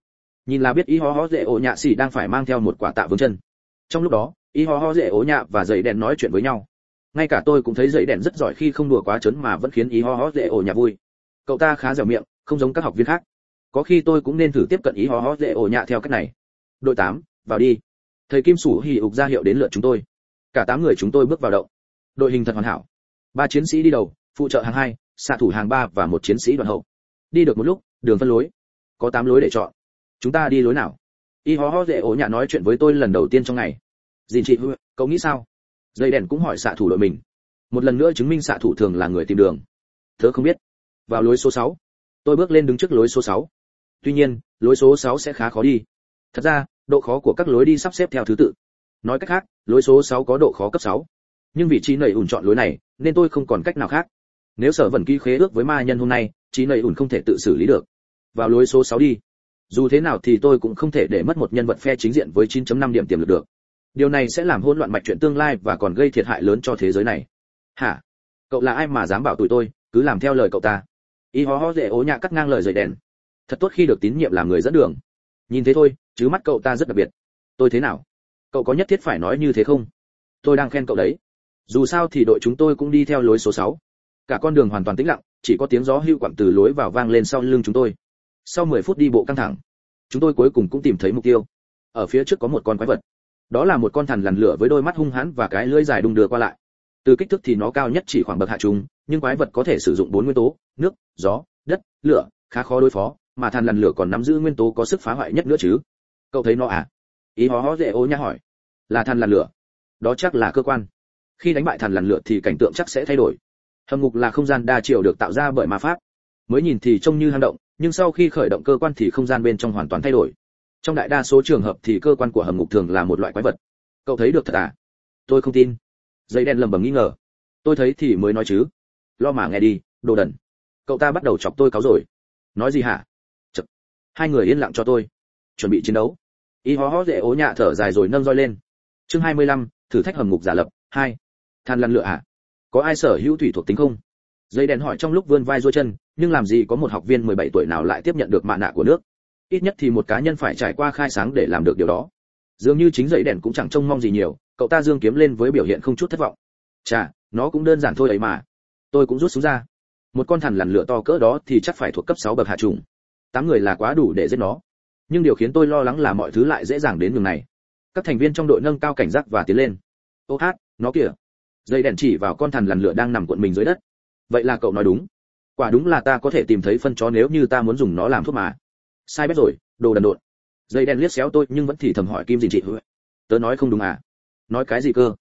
nhìn là biết y ho ho dễ ổ nhạ xỉ đang phải mang theo một quả tạ vương chân. Trong lúc đó y ho ho dễ ổ nhạ và dậy đèn nói chuyện với nhau. Ngay cả tôi cũng thấy dậy đèn rất giỏi khi không đùa quá trớn mà vẫn khiến y ho ho dễ ổ nhạ vui. Cậu ta khá dẻo miệng không giống các học viên khác. Có khi tôi cũng nên thử tiếp cận ý ho ho dễ ổ nhạ theo cách này. Đội tám, vào đi. Thầy kim sủ hì ục ra hiệu đến lượt chúng tôi. Cả tám người chúng tôi bước vào động. Đội hình thật hoàn hảo. Ba chiến sĩ đi đầu phụ trợ hàng hai xạ thủ hàng ba và một chiến sĩ đoàn hậu. Đi được một lúc đường phân lối. Có tám lối để chọn chúng ta đi lối nào? Y ho ho dễ ổ nhà nói chuyện với tôi lần đầu tiên trong ngày. Dìn chị, cậu nghĩ sao? Dây đèn cũng hỏi xạ thủ đội mình. Một lần nữa chứng minh xạ thủ thường là người tìm đường. Thớ không biết. Vào lối số 6. tôi bước lên đứng trước lối số 6. tuy nhiên, lối số 6 sẽ khá khó đi. Thật ra, độ khó của các lối đi sắp xếp theo thứ tự. Nói cách khác, lối số 6 có độ khó cấp 6. nhưng vị trí nầy ủn chọn lối này, nên tôi không còn cách nào khác. Nếu sở vẩn ký khế ước với ma nhân hôm nay, trí nầy ủn không thể tự xử lý được. Vào lối số 6 đi dù thế nào thì tôi cũng không thể để mất một nhân vật phe chính diện với 9.5 điểm tiềm lực được. Điều này sẽ làm hỗn loạn mạch chuyện tương lai và còn gây thiệt hại lớn cho thế giới này. Hả? Cậu là ai mà dám bảo tụi tôi, cứ làm theo lời cậu ta? Y ho ho dễ ố nhạ cắt ngang lời rời đèn. Thật tốt khi được tín nhiệm làm người dẫn đường. Nhìn thế thôi, chứ mắt cậu ta rất đặc biệt. Tôi thế nào? Cậu có nhất thiết phải nói như thế không? Tôi đang khen cậu đấy. Dù sao thì đội chúng tôi cũng đi theo lối số 6. cả con đường hoàn toàn tĩnh lặng, chỉ có tiếng gió hưu quặng từ lối vào vang lên sau lưng chúng tôi sau 10 phút đi bộ căng thẳng, chúng tôi cuối cùng cũng tìm thấy mục tiêu. Ở phía trước có một con quái vật. Đó là một con thằn lằn lửa với đôi mắt hung hãn và cái lưỡi dài đung đưa qua lại. Từ kích thước thì nó cao nhất chỉ khoảng bậc hạ trung nhưng quái vật có thể sử dụng bốn nguyên tố, nước, gió, đất, lửa, khá khó đối phó, mà thằn lằn lửa còn nắm giữ nguyên tố có sức phá hoại nhất nữa chứ. Cậu thấy nó à? Ý hó hó dễ ô nha hỏi. Là thằn lằn lửa. Đó chắc là cơ quan. Khi đánh bại thằn lằn lửa thì cảnh tượng chắc sẽ thay đổi. Hầm ngục là không gian đa chiều được tạo ra bởi ma pháp. Mới nhìn thì trông như hang động nhưng sau khi khởi động cơ quan thì không gian bên trong hoàn toàn thay đổi. Trong đại đa số trường hợp thì cơ quan của hầm ngục thường là một loại quái vật. Cậu thấy được thật à? Tôi không tin. Dây đen lầm bầm nghi ngờ. Tôi thấy thì mới nói chứ. Lo mà nghe đi đồ đần. Cậu ta bắt đầu chọc tôi cáo rồi. Nói gì hả? Chật. hai người yên lặng cho tôi. Chuẩn bị chiến đấu. Y hó hó dễ ố nhạ thở dài rồi nâng roi lên. Chương 25, thử thách hầm ngục giả lập. Hai. Than lăn lựa à? Có ai sở hữu thủy thuộc tính không? Dây đèn hỏi trong lúc vươn vai duỗi chân, nhưng làm gì có một học viên 17 tuổi nào lại tiếp nhận được mạ nạ của nước? Ít nhất thì một cá nhân phải trải qua khai sáng để làm được điều đó. Dường như chính dây đèn cũng chẳng trông mong gì nhiều, cậu ta dương kiếm lên với biểu hiện không chút thất vọng. Chà, nó cũng đơn giản thôi ấy mà. Tôi cũng rút súng ra. Một con thằn lằn lửa to cỡ đó thì chắc phải thuộc cấp 6 bậc hạ trùng. Tám người là quá đủ để giết nó. Nhưng điều khiến tôi lo lắng là mọi thứ lại dễ dàng đến nhường này. Các thành viên trong đội nâng cao cảnh giác và tiến lên. Ô hát, nó kìa. Dây đèn chỉ vào con thằn lằn lửa đang nằm cuộn mình dưới đất vậy là cậu nói đúng. Quả đúng là ta có thể tìm thấy phân chó nếu như ta muốn dùng nó làm thuốc mà. Sai bét rồi, đồ đần độn. Dây đen liếc xéo tôi nhưng vẫn thì thầm hỏi kim dình chị tớ nói không đúng à? Nói cái gì cơ?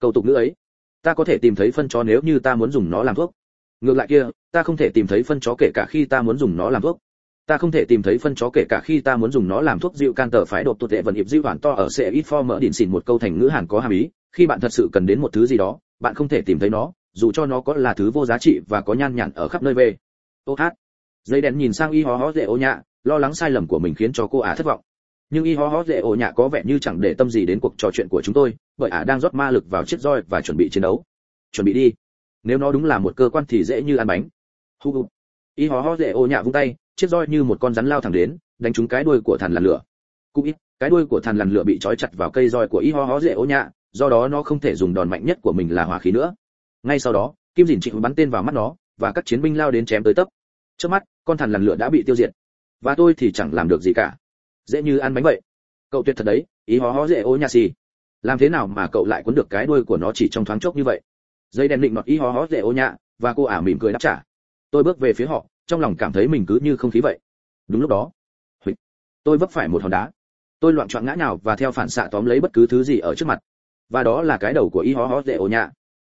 Câu tục nữ ấy. Ta có thể tìm thấy phân chó nếu như ta muốn dùng nó làm thuốc. Ngược lại kia, ta không thể tìm thấy phân chó kể cả khi ta muốn dùng nó làm thuốc. Ta không thể tìm thấy phân chó kể cả khi ta muốn dùng nó làm thuốc. Dịu can tờ phái đột tụt tệ vận hiệp dịu hoàn to ở sẽ ít for mở điện xỉn một câu thành ngữ hàn có hàm ý. Khi bạn thật sự cần đến một thứ gì đó, bạn không thể tìm thấy nó dù cho nó có là thứ vô giá trị và có nhan nhản ở khắp nơi về. Ô hát. Dây đèn nhìn sang y hó hó dễ ô nhạ, lo lắng sai lầm của mình khiến cho cô ả thất vọng. Nhưng y hó hó dễ ô nhạ có vẻ như chẳng để tâm gì đến cuộc trò chuyện của chúng tôi, bởi ả đang rót ma lực vào chiếc roi và chuẩn bị chiến đấu. Chuẩn bị đi. Nếu nó đúng là một cơ quan thì dễ như ăn bánh. Hu hu. Y hó hó dễ ô nhạ vung tay, chiếc roi như một con rắn lao thẳng đến, đánh trúng cái đuôi của thằn lằn lửa. Cũng ít, cái đuôi của thằn lằn lửa bị trói chặt vào cây roi của y hó hó dễ ô nhạ, do đó nó không thể dùng đòn mạnh nhất của mình là hỏa khí nữa ngay sau đó, kim dìn trịnh bắn tên vào mắt nó, và các chiến binh lao đến chém tới tấp. Trước mắt, con thằn lằn lửa đã bị tiêu diệt. Và tôi thì chẳng làm được gì cả. Dễ như ăn bánh vậy. Cậu tuyệt thật đấy, ý hó hó dễ ô nha xì. Làm thế nào mà cậu lại cuốn được cái đuôi của nó chỉ trong thoáng chốc như vậy? Dây đèn định nọt ý hó hó dễ ô nhạ và cô ả mỉm cười đáp trả. Tôi bước về phía họ, trong lòng cảm thấy mình cứ như không khí vậy. Đúng lúc đó tôi vấp phải một hòn đá. Tôi loạn choạng ngã nhào và theo phản xạ tóm lấy bất cứ thứ gì ở trước mặt. Và đó là cái đầu của y hó hó dễ ô nhạ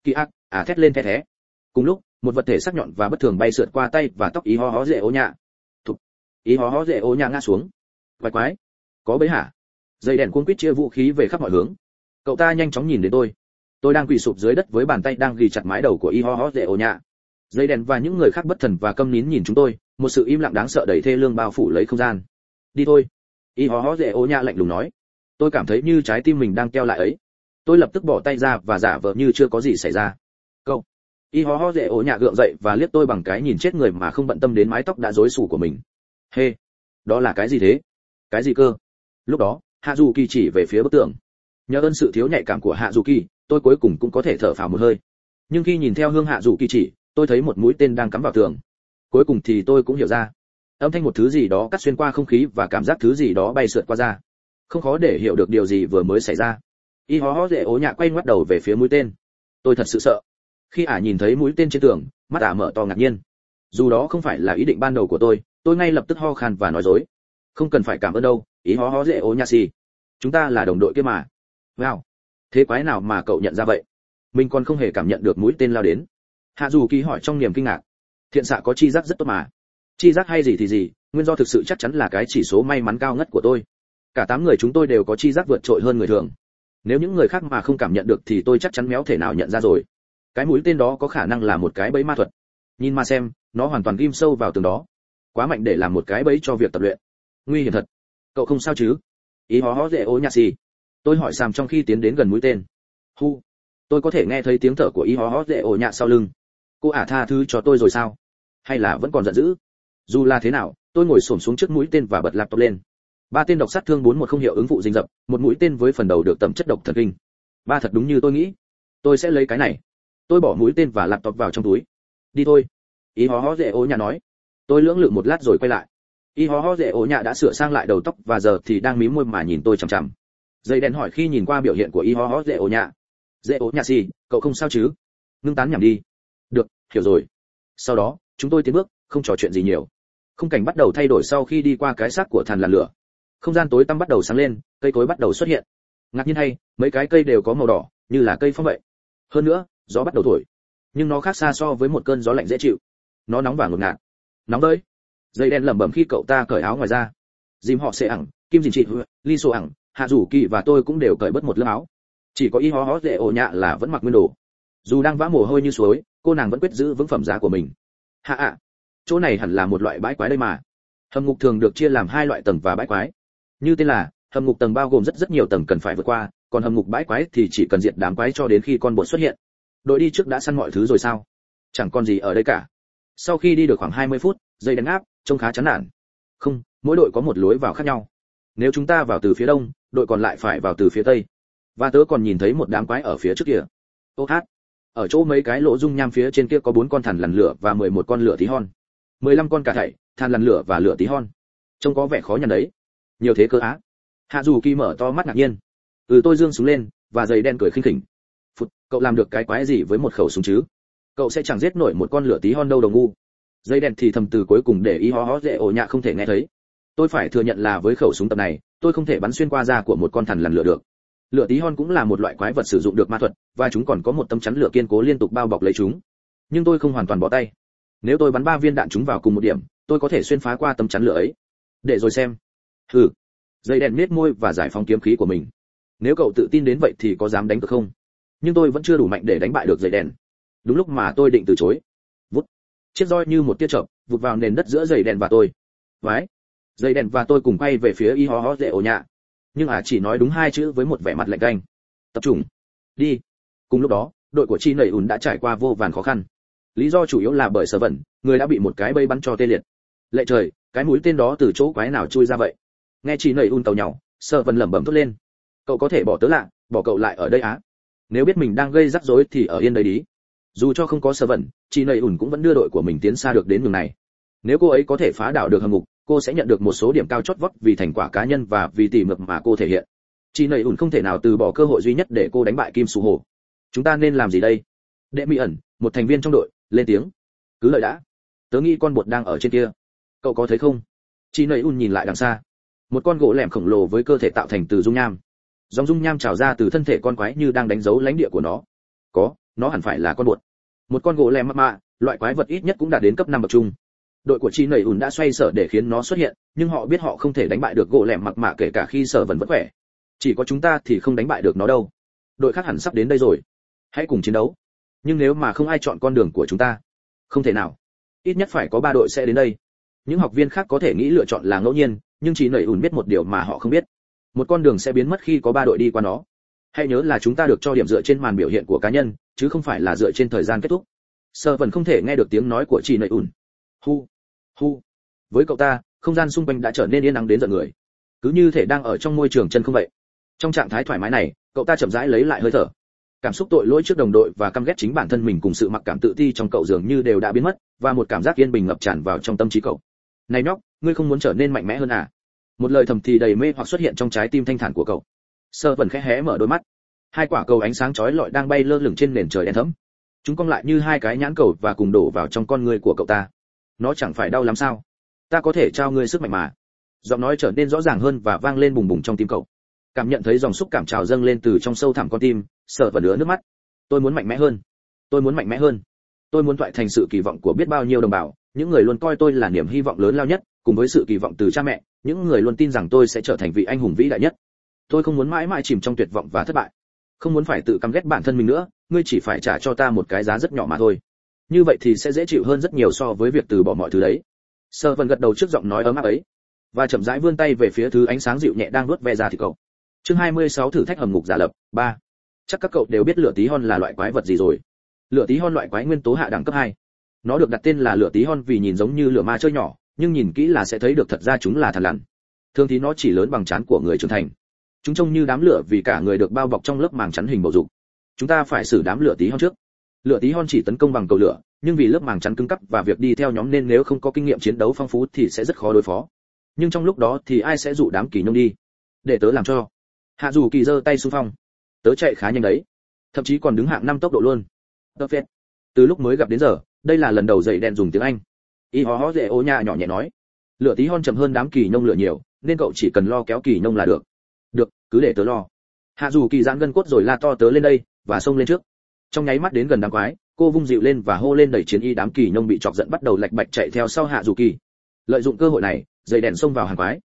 kỳ ác ả thét lên the thé cùng lúc, một vật thể sắc nhọn và bất thường bay sượt qua tay và tóc y hó hó dễ ố nhạ. Thục y hó hó dễ ố nhạ ngã xuống. Quái quái. Có bấy hả? Dây đèn cuống quýt chia vũ khí về khắp mọi hướng. Cậu ta nhanh chóng nhìn đến tôi. Tôi đang quỳ sụp dưới đất với bàn tay đang ghi chặt mái đầu của y ho ho dễ ô nhạ. Dây đèn và những người khác bất thần và câm nín nhìn chúng tôi, một sự im lặng đáng sợ đầy thê lương bao phủ lấy không gian. Đi thôi. Y ho ho dễ ô nhạ lạnh lùng nói. Tôi cảm thấy như trái tim mình đang keo lại ấy. Tôi lập tức bỏ tay ra và giả vờ như chưa có gì xảy ra y ho ho dễ ổ nhạ gượng dậy và liếc tôi bằng cái nhìn chết người mà không bận tâm đến mái tóc đã rối xù của mình. Hê, đó là cái gì thế? Cái gì cơ? Lúc đó hạ dù kỳ chỉ về phía bức tường. Nhờ ơn sự thiếu nhạy cảm của hạ dù kỳ tôi cuối cùng cũng có thể thở phào một hơi. Nhưng khi nhìn theo hương hạ dù kỳ chỉ, tôi thấy một mũi tên đang cắm vào tường. Cuối cùng thì tôi cũng hiểu ra. Âm thanh một thứ gì đó cắt xuyên qua không khí và cảm giác thứ gì đó bay sượt qua ra không khó để hiểu được điều gì vừa mới xảy ra. Y hó hó dễ ố nhạ quay ngoắt đầu về phía mũi tên. Tôi thật sự sợ khi ả nhìn thấy mũi tên trên tường, mắt ả mở to ngạc nhiên. Dù đó không phải là ý định ban đầu của tôi tôi ngay lập tức ho khan và nói dối. Không cần phải cảm ơn đâu, ý hó hó dễ ố nhạ xì. Chúng ta là đồng đội kia mà. Wow. Thế quái nào mà cậu nhận ra vậy? Mình còn không hề cảm nhận được mũi tên lao đến. Hạ dù kỳ hỏi trong niềm kinh ngạc. Thiện xạ có chi giác rất tốt mà. Chi giác hay gì thì gì, nguyên do thực sự chắc chắn là cái chỉ số may mắn cao ngất của tôi. Cả tám người chúng tôi đều có chi giác vượt trội hơn người thường. Nếu những người khác mà không cảm nhận được thì tôi chắc chắn méo thể nào nhận ra rồi cái mũi tên đó có khả năng là một cái bẫy ma thuật. Nhìn mà xem, nó hoàn toàn ghim sâu vào tường đó. Quá mạnh để làm một cái bẫy cho việc tập luyện. Nguy hiểm thật. Cậu không sao chứ? Ý hó hó dễ ô nhạc xì. Tôi hỏi sàm trong khi tiến đến gần mũi tên. Hu. Tôi có thể nghe thấy tiếng thở của ý hó hó dễ ô nhạc sau lưng. Cô ả tha thứ cho tôi rồi sao? Hay là vẫn còn giận dữ? Dù là thế nào, tôi ngồi xổm xuống trước mũi tên và bật laptop lên. Ba tên độc sát thương bốn một không hiệu ứng phụ dinh dập, một mũi tên với phần đầu được tẩm chất độc thần kinh. Ba thật đúng như tôi nghĩ. Tôi sẽ lấy cái này tôi bỏ mũi tên và laptop vào trong túi. Đi thôi. Ý hó hó dễ ô nhà nói. Tôi lưỡng lự một lát rồi quay lại. Y hó hó dễ ổ nhạ đã sửa sang lại đầu tóc và giờ thì đang mím môi mà nhìn tôi chằm chằm. Dây đen hỏi khi nhìn qua biểu hiện của y hó hó dễ ổ nhạ. Dễ ổ nhạ gì? Cậu không sao chứ? Ngưng tán nhảm đi. Được, hiểu rồi. Sau đó, chúng tôi tiến bước, không trò chuyện gì nhiều. Khung cảnh bắt đầu thay đổi sau khi đi qua cái xác của thằn làn lửa. Không gian tối tăm bắt đầu sáng lên, cây cối bắt đầu xuất hiện. Ngạc nhiên hay, mấy cái cây đều có màu đỏ, như là cây phong vậy. Hơn nữa gió bắt đầu thổi. Nhưng nó khác xa so với một cơn gió lạnh dễ chịu. Nó nóng và ngột ngạt. Nóng đấy. Dây đen lẩm bẩm khi cậu ta cởi áo ngoài ra. Dìm họ sẽ ẳng kim dìn chị ly sô ẳng hạ rủ kỳ và tôi cũng đều cởi bớt một lớp áo. Chỉ có y ho ho dễ ổ nhạ là vẫn mặc nguyên đồ. Dù đang vã mồ hôi như suối, cô nàng vẫn quyết giữ vững phẩm giá của mình. Hạ ạ. Chỗ này hẳn là một loại bãi quái đây mà. Hầm ngục thường được chia làm hai loại tầng và bãi quái. Như tên là, hầm ngục tầng bao gồm rất rất nhiều tầng cần phải vượt qua, còn hầm ngục bãi quái thì chỉ cần diệt đám quái cho đến khi con bột xuất hiện đội đi trước đã săn mọi thứ rồi sao? Chẳng còn gì ở đây cả. Sau khi đi được khoảng 20 phút, dây đánh áp, trông khá chán nản. Không, mỗi đội có một lối vào khác nhau. Nếu chúng ta vào từ phía đông, đội còn lại phải vào từ phía tây. Và tớ còn nhìn thấy một đám quái ở phía trước kia. Ô hát. Ở chỗ mấy cái lỗ dung nham phía trên kia có bốn con thằn lằn lửa và mười một con lửa tí hon. mười lăm con cả thảy, thằn lằn lửa và lửa tí hon. Trông có vẻ khó nhằn đấy. Nhiều thế cơ á. Hạ dù kỳ mở to mắt ngạc nhiên. Ừ tôi dương xuống lên, và giày đen cười khinh khỉnh cậu làm được cái quái gì với một khẩu súng chứ? Cậu sẽ chẳng giết nổi một con lửa tí hon đâu đồng ngu. Dây đèn thì thầm từ cuối cùng để y ho ho dễ ổ nhạ không thể nghe thấy. Tôi phải thừa nhận là với khẩu súng tập này, tôi không thể bắn xuyên qua da của một con thằn lằn lửa được. Lửa tí hon cũng là một loại quái vật sử dụng được ma thuật, và chúng còn có một tấm chắn lửa kiên cố liên tục bao bọc lấy chúng. Nhưng tôi không hoàn toàn bỏ tay. Nếu tôi bắn ba viên đạn chúng vào cùng một điểm, tôi có thể xuyên phá qua tấm chắn lửa ấy. Để rồi xem. Hừ. Dây đèn miết môi và giải phóng kiếm khí của mình. Nếu cậu tự tin đến vậy thì có dám đánh được không? Nhưng tôi vẫn chưa đủ mạnh để đánh bại được dây đèn đúng lúc mà tôi định từ chối. Vút. Chiếc roi như một tia chớp, vụt vào nền đất giữa dây đèn và tôi. Vái dây đèn và tôi cùng quay về phía y ho ho dễ ổ nhạ. Nhưng à chỉ nói đúng hai chữ với một vẻ mặt lạnh canh. Tập trung. Đi. Cùng lúc đó, đội của chi nảy ùn đã trải qua vô vàn khó khăn. Lý do chủ yếu là bởi sở vẩn người đã bị một cái bây bắn cho tê liệt. Lệ trời, cái mũi tên đó từ chỗ quái nào chui ra vậy? Nghe chi nảy ùn tàu nhỏ, sở vẩn lẩm bẩm thốt lên. Cậu có thể bỏ tớ lạ, bỏ cậu lại ở đây á nếu biết mình đang gây rắc rối thì ở yên đây đi. Dù cho không có sơ vẩn chị nầy ủn cũng vẫn đưa đội của mình tiến xa được đến đường này. Nếu cô ấy có thể phá đảo được hầm ngục cô sẽ nhận được một số điểm cao chót vót vì thành quả cá nhân và vì tỉ mực mà cô thể hiện. Chị nầy ủn không thể nào từ bỏ cơ hội duy nhất để cô đánh bại kim su hồ. Chúng ta nên làm gì đây? Đệ mỹ ẩn, một thành viên trong đội, lên tiếng. Cứ lợi đã. Tớ nghĩ con bột đang ở trên kia. Cậu có thấy không? Chị nầy ủn nhìn lại đằng xa. Một con gỗ lẻm khổng lồ với cơ thể tạo thành từ dung nham dòng dung nham trào ra từ thân thể con quái như đang đánh dấu lãnh địa của nó. Có, nó hẳn phải là con bột một con gỗ lẻm mạ mạ, loại quái vật ít nhất cũng đạt đến cấp năm bậc trung. Đội của chi nầy ùn đã xoay sở để khiến nó xuất hiện, nhưng họ biết họ không thể đánh bại được gỗ lẻm mặc mạ kể cả khi sở vẫn vẫn khỏe. Chỉ có chúng ta thì không đánh bại được nó đâu. Đội khác hẳn sắp đến đây rồi. Hãy cùng chiến đấu. Nhưng nếu mà không ai chọn con đường của chúng ta, không thể nào. Ít nhất phải có ba đội sẽ đến đây. Những học viên khác có thể nghĩ lựa chọn là ngẫu nhiên, nhưng chỉ nầy ùn biết một điều mà họ không biết một con đường sẽ biến mất khi có ba đội đi qua nó. Hãy nhớ là chúng ta được cho điểm dựa trên màn biểu hiện của cá nhân, chứ không phải là dựa trên thời gian kết thúc. Sơ vẫn không thể nghe được tiếng nói của chị nầy ùn hu hu. Với cậu ta, không gian xung quanh đã trở nên yên ắng đến giận người. Cứ như thể đang ở trong môi trường chân không vậy. Trong trạng thái thoải mái này, cậu ta chậm rãi lấy lại hơi thở. Cảm xúc tội lỗi trước đồng đội và căm ghét chính bản thân mình cùng sự mặc cảm tự ti trong cậu dường như đều đã biến mất, và một cảm giác yên bình ngập tràn vào trong tâm trí cậu. Này nhóc, ngươi không muốn trở nên mạnh mẽ hơn à? Một lời thầm thì đầy mê hoặc xuất hiện trong trái tim thanh thản của cậu. Sơ vần khẽ hé mở đôi mắt. Hai quả cầu ánh sáng chói lọi đang bay lơ lửng trên nền trời đen thẫm. Chúng cong lại như hai cái nhãn cầu và cùng đổ vào trong con người của cậu ta. Nó chẳng phải đau lắm sao? Ta có thể trao ngươi sức mạnh mà. Giọng nói trở nên rõ ràng hơn và vang lên bùng bùng trong tim cậu. Cảm nhận thấy dòng xúc cảm trào dâng lên từ trong sâu thẳm con tim sợ và đứa nước mắt. Tôi muốn mạnh mẽ hơn. Tôi muốn mạnh mẽ hơn. Tôi muốn thoại thành sự kỳ vọng của biết bao nhiêu đồng bào. Những người luôn coi tôi là niềm hy vọng lớn lao nhất cùng với sự kỳ vọng từ cha mẹ, những người luôn tin rằng tôi sẽ trở thành vị anh hùng vĩ đại nhất. Tôi không muốn mãi mãi chìm trong tuyệt vọng và thất bại. Không muốn phải tự căm ghét bản thân mình nữa, ngươi chỉ phải trả cho ta một cái giá rất nhỏ mà thôi. Như vậy thì sẽ dễ chịu hơn rất nhiều so với việc từ bỏ mọi thứ đấy. Sơ vân gật đầu trước giọng nói ấm áp ấy, và chậm rãi vươn tay về phía thứ ánh sáng dịu nhẹ đang nuốt ve ra thì cậu. Chương 26 thử thách hầm ngục giả lập 3. chắc các cậu đều biết lửa tí hon là loại quái vật gì rồi. Lửa tí hon loại quái nguyên tố hạ đẳng cấp 2. nó được đặt tên là lửa tí hon vì nhìn giống như lửa ma chơi nhỏ nhưng nhìn kỹ là sẽ thấy được thật ra chúng là thằn lằn. Thường thì nó chỉ lớn bằng chán của người trưởng thành. Chúng trông như đám lửa vì cả người được bao bọc trong lớp màng chắn hình bầu dục. Chúng ta phải xử đám lửa tí hon trước. Lửa tí hon chỉ tấn công bằng cầu lửa, nhưng vì lớp màng chắn cứng cắp và việc đi theo nhóm nên nếu không có kinh nghiệm chiến đấu phong phú thì sẽ rất khó đối phó. Nhưng trong lúc đó thì ai sẽ dụ đám kỳ nhông đi? Để tớ làm cho. Hạ dù kỳ giơ tay xung phong. Tớ chạy khá nhanh đấy. Thậm chí còn đứng hạng năm tốc độ luôn. Tớ từ lúc mới gặp đến giờ, đây là lần đầu dậy đèn dùng tiếng anh y hó hó dễ ô nhà nhỏ nhẹ nói. Lửa tí hon chậm hơn đám kỳ nông lửa nhiều, nên cậu chỉ cần lo kéo kỳ nông là được. Được, cứ để tớ lo. Hạ dù kỳ giãn gân cốt rồi la to tớ lên đây, và xông lên trước. Trong nháy mắt đến gần đám quái, cô vung dịu lên và hô lên đẩy chiến y đám kỳ nông bị chọc giận bắt đầu lạch bạch chạy theo sau hạ dù kỳ. Lợi dụng cơ hội này, dây đèn xông vào hàng quái.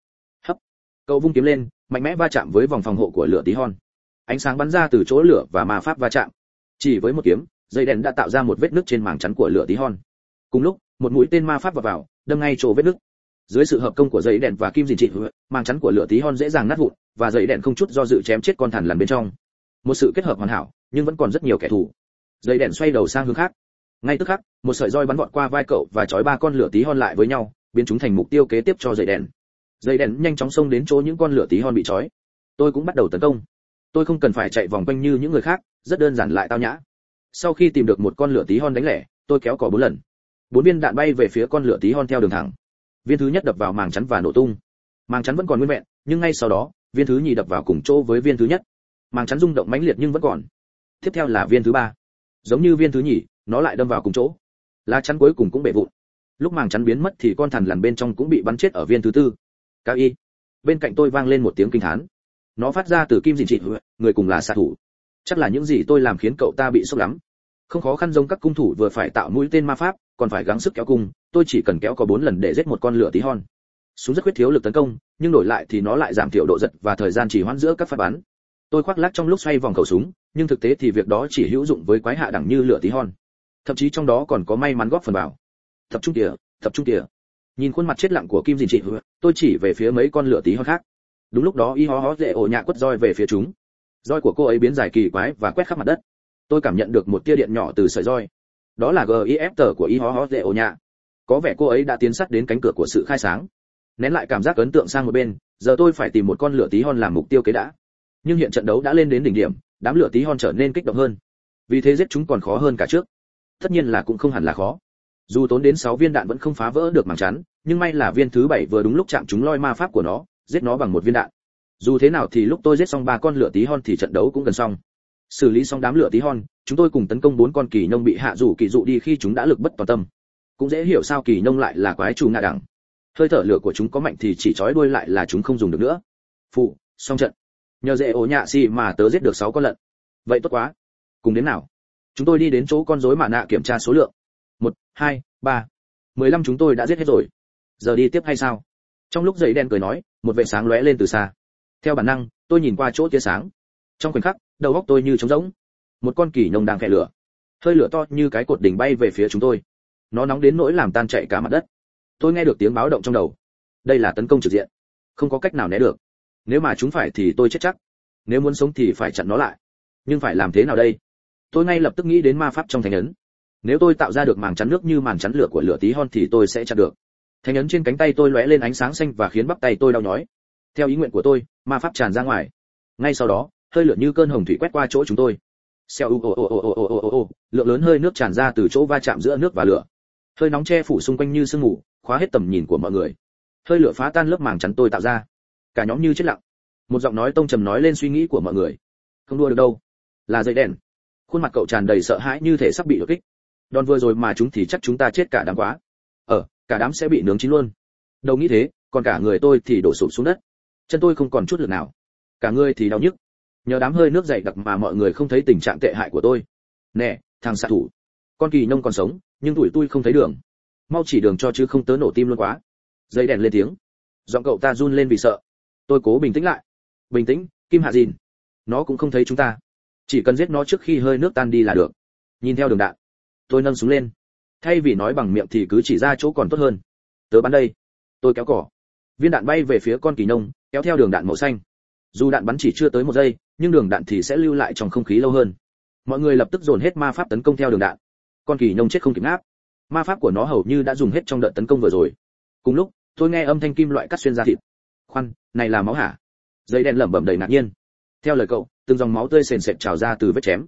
Hấp. Cậu vung kiếm lên, mạnh mẽ va chạm với vòng phòng hộ của lửa tí hon. Ánh sáng bắn ra từ chỗ lửa và ma pháp va chạm. Chỉ với một kiếm, dây đèn đã tạo ra một vết nứt trên màng chắn của lửa tí hon. Cùng lúc một mũi tên ma pháp vào vào, đâm ngay chỗ vết nứt. Dưới sự hợp công của dây đèn và kim dìn trị màng chắn của lửa tí hon dễ dàng nát vụn, và dây đèn không chút do dự chém chết con thằn lằn bên trong. Một sự kết hợp hoàn hảo, nhưng vẫn còn rất nhiều kẻ thù. Dây đèn xoay đầu sang hướng khác. Ngay tức khắc, một sợi roi bắn vọt qua vai cậu và trói ba con lửa tí hon lại với nhau, biến chúng thành mục tiêu kế tiếp cho dây đèn. Dây đèn nhanh chóng xông đến chỗ những con lửa tí hon bị trói. Tôi cũng bắt đầu tấn công. Tôi không cần phải chạy vòng quanh như những người khác, rất đơn giản lại tao nhã. Sau khi tìm được một con lửa tí hon đánh lẻ, tôi kéo cò bốn lần bốn viên đạn bay về phía con lửa tí hon theo đường thẳng. Viên thứ nhất đập vào màng chắn và nổ tung. Màng chắn vẫn còn nguyên vẹn, nhưng ngay sau đó, viên thứ nhì đập vào cùng chỗ với viên thứ nhất. Màng chắn rung động mãnh liệt nhưng vẫn còn. Tiếp theo là viên thứ ba. Giống như viên thứ nhì, nó lại đâm vào cùng chỗ. Lá chắn cuối cùng cũng bể vụn. Lúc màng chắn biến mất thì con thằn lằn bên trong cũng bị bắn chết ở viên thứ tư. Cao y. Bên cạnh tôi vang lên một tiếng kinh thán nó phát ra từ kim dìn trị người cùng là xạ thủ. Chắc là những gì tôi làm khiến cậu ta bị sốc lắm. Không khó khăn giống các cung thủ vừa phải tạo mũi tên ma pháp còn phải gắng sức kéo cung, tôi chỉ cần kéo có bốn lần để giết một con lửa tí hon. Súng rất khuyết thiếu lực tấn công, nhưng đổi lại thì nó lại giảm thiểu độ giật và thời gian chỉ hoãn giữa các phát bắn. Tôi khoác lác trong lúc xoay vòng khẩu súng, nhưng thực tế thì việc đó chỉ hữu dụng với quái hạ đẳng như lửa tí hon. Thậm chí trong đó còn có may mắn góp phần vào. Tập trung kìa, tập trung kìa. Nhìn khuôn mặt chết lặng của kim dìn chị, tôi chỉ về phía mấy con lửa tí hon khác. Đúng lúc đó, y ho ho dễ ổ nhạ quất roi về phía chúng. Roi của cô ấy biến dài kỳ quái và quét khắp mặt đất. Tôi cảm nhận được một tia điện nhỏ từ sợi roi đó là gif tờ của y ho ho dễ ổ nhạ. Có vẻ cô ấy đã tiến sát đến cánh cửa của sự khai sáng. Nén lại cảm giác ấn tượng sang một bên, giờ tôi phải tìm một con lửa tí hon làm mục tiêu kế đã. Nhưng hiện trận đấu đã lên đến đỉnh điểm, đám lửa tí hon trở nên kích động hơn. Vì thế giết chúng còn khó hơn cả trước. Tất nhiên là cũng không hẳn là khó. Dù tốn đến 6 viên đạn vẫn không phá vỡ được màng chắn, nhưng may là viên thứ bảy vừa đúng lúc chạm trúng loi ma pháp của nó, giết nó bằng một viên đạn. Dù thế nào thì lúc tôi giết xong ba con lửa tí hon thì trận đấu cũng gần xong xử lý xong đám lửa tí hon, chúng tôi cùng tấn công bốn con kỳ nông bị hạ rủ kỳ dụ đi khi chúng đã lực bất toàn tâm. Cũng dễ hiểu sao kỳ nông lại là quái trù ngạ đẳng. Hơi thở lửa của chúng có mạnh thì chỉ trói đuôi lại là chúng không dùng được nữa. Phụ, xong trận. Nhờ dễ ổ nhạ xì mà tớ giết được sáu con lợn. Vậy tốt quá. Cùng đến nào? Chúng tôi đi đến chỗ con rối mạ nạ kiểm tra số lượng. Một, hai, ba. Mười lăm chúng tôi đã giết hết rồi. Giờ đi tiếp hay sao? Trong lúc dậy đen cười nói, một vệ sáng lóe lên từ xa. Theo bản năng, tôi nhìn qua chỗ tia sáng. Trong khoảnh khắc đầu óc tôi như trống rỗng. Một con kỳ nông đang khẽ lửa. Hơi lửa to như cái cột đỉnh bay về phía chúng tôi. Nó nóng đến nỗi làm tan chạy cả mặt đất. Tôi nghe được tiếng báo động trong đầu. Đây là tấn công trực diện. Không có cách nào né được. Nếu mà chúng phải thì tôi chết chắc. Nếu muốn sống thì phải chặn nó lại. Nhưng phải làm thế nào đây? Tôi ngay lập tức nghĩ đến ma pháp trong thánh ấn. Nếu tôi tạo ra được màn chắn nước như màn chắn lửa của lửa tí hon thì tôi sẽ chặn được. Thánh ấn trên cánh tay tôi lóe lên ánh sáng xanh và khiến bắp tay tôi đau nhói. Theo ý nguyện của tôi, ma pháp tràn ra ngoài. Ngay sau đó hơi lửa như cơn hồng thủy quét qua chỗ chúng tôi. Xeo u ô ô ô ô ô ô ô, lượng lớn hơi nước tràn ra từ chỗ va chạm giữa nước và lửa. Hơi nóng che phủ xung quanh như sương mù, khóa hết tầm nhìn của mọi người. Hơi lửa phá tan lớp màng chắn tôi tạo ra. Cả nhóm như chết lặng. Một giọng nói tông trầm nói lên suy nghĩ của mọi người. Không đua được đâu. Là dây đèn. Khuôn mặt cậu tràn đầy sợ hãi như thể sắp bị đột kích. Đòn vừa rồi mà chúng thì chắc chúng ta chết cả đám quá. Ờ cả đám sẽ bị nướng chín luôn. Đâu nghĩ thế, còn cả người tôi thì đổ sụp xuống đất. Chân tôi không còn chút lực nào. Cả người thì đau nhức nhờ đám hơi nước dày đặc mà mọi người không thấy tình trạng tệ hại của tôi. Nè, thằng xạ thủ, con kỳ nông còn sống, nhưng tuổi tôi không thấy đường. Mau chỉ đường cho chứ không tớ nổ tim luôn quá. Dây đèn lên tiếng. Giọng cậu ta run lên vì sợ. Tôi cố bình tĩnh lại. Bình tĩnh, kim hạ dìn. Nó cũng không thấy chúng ta. Chỉ cần giết nó trước khi hơi nước tan đi là được. Nhìn theo đường đạn. Tôi nâng súng lên. Thay vì nói bằng miệng thì cứ chỉ ra chỗ còn tốt hơn. Tớ bắn đây. Tôi kéo cỏ viên đạn bay về phía con kỳ nông kéo theo đường đạn màu xanh. Dù đạn bắn chỉ chưa tới một giây nhưng đường đạn thì sẽ lưu lại trong không khí lâu hơn. Mọi người lập tức dồn hết ma pháp tấn công theo đường đạn. Con kỳ nông chết không kịp ngáp. ma pháp của nó hầu như đã dùng hết trong đợt tấn công vừa rồi. Cùng lúc, tôi nghe âm thanh kim loại cắt xuyên ra thịt. Khoan, này là máu hả? Dây đen lẩm bẩm đầy ngạc nhiên. Theo lời cậu, từng dòng máu tươi sền sệt trào ra từ vết chém.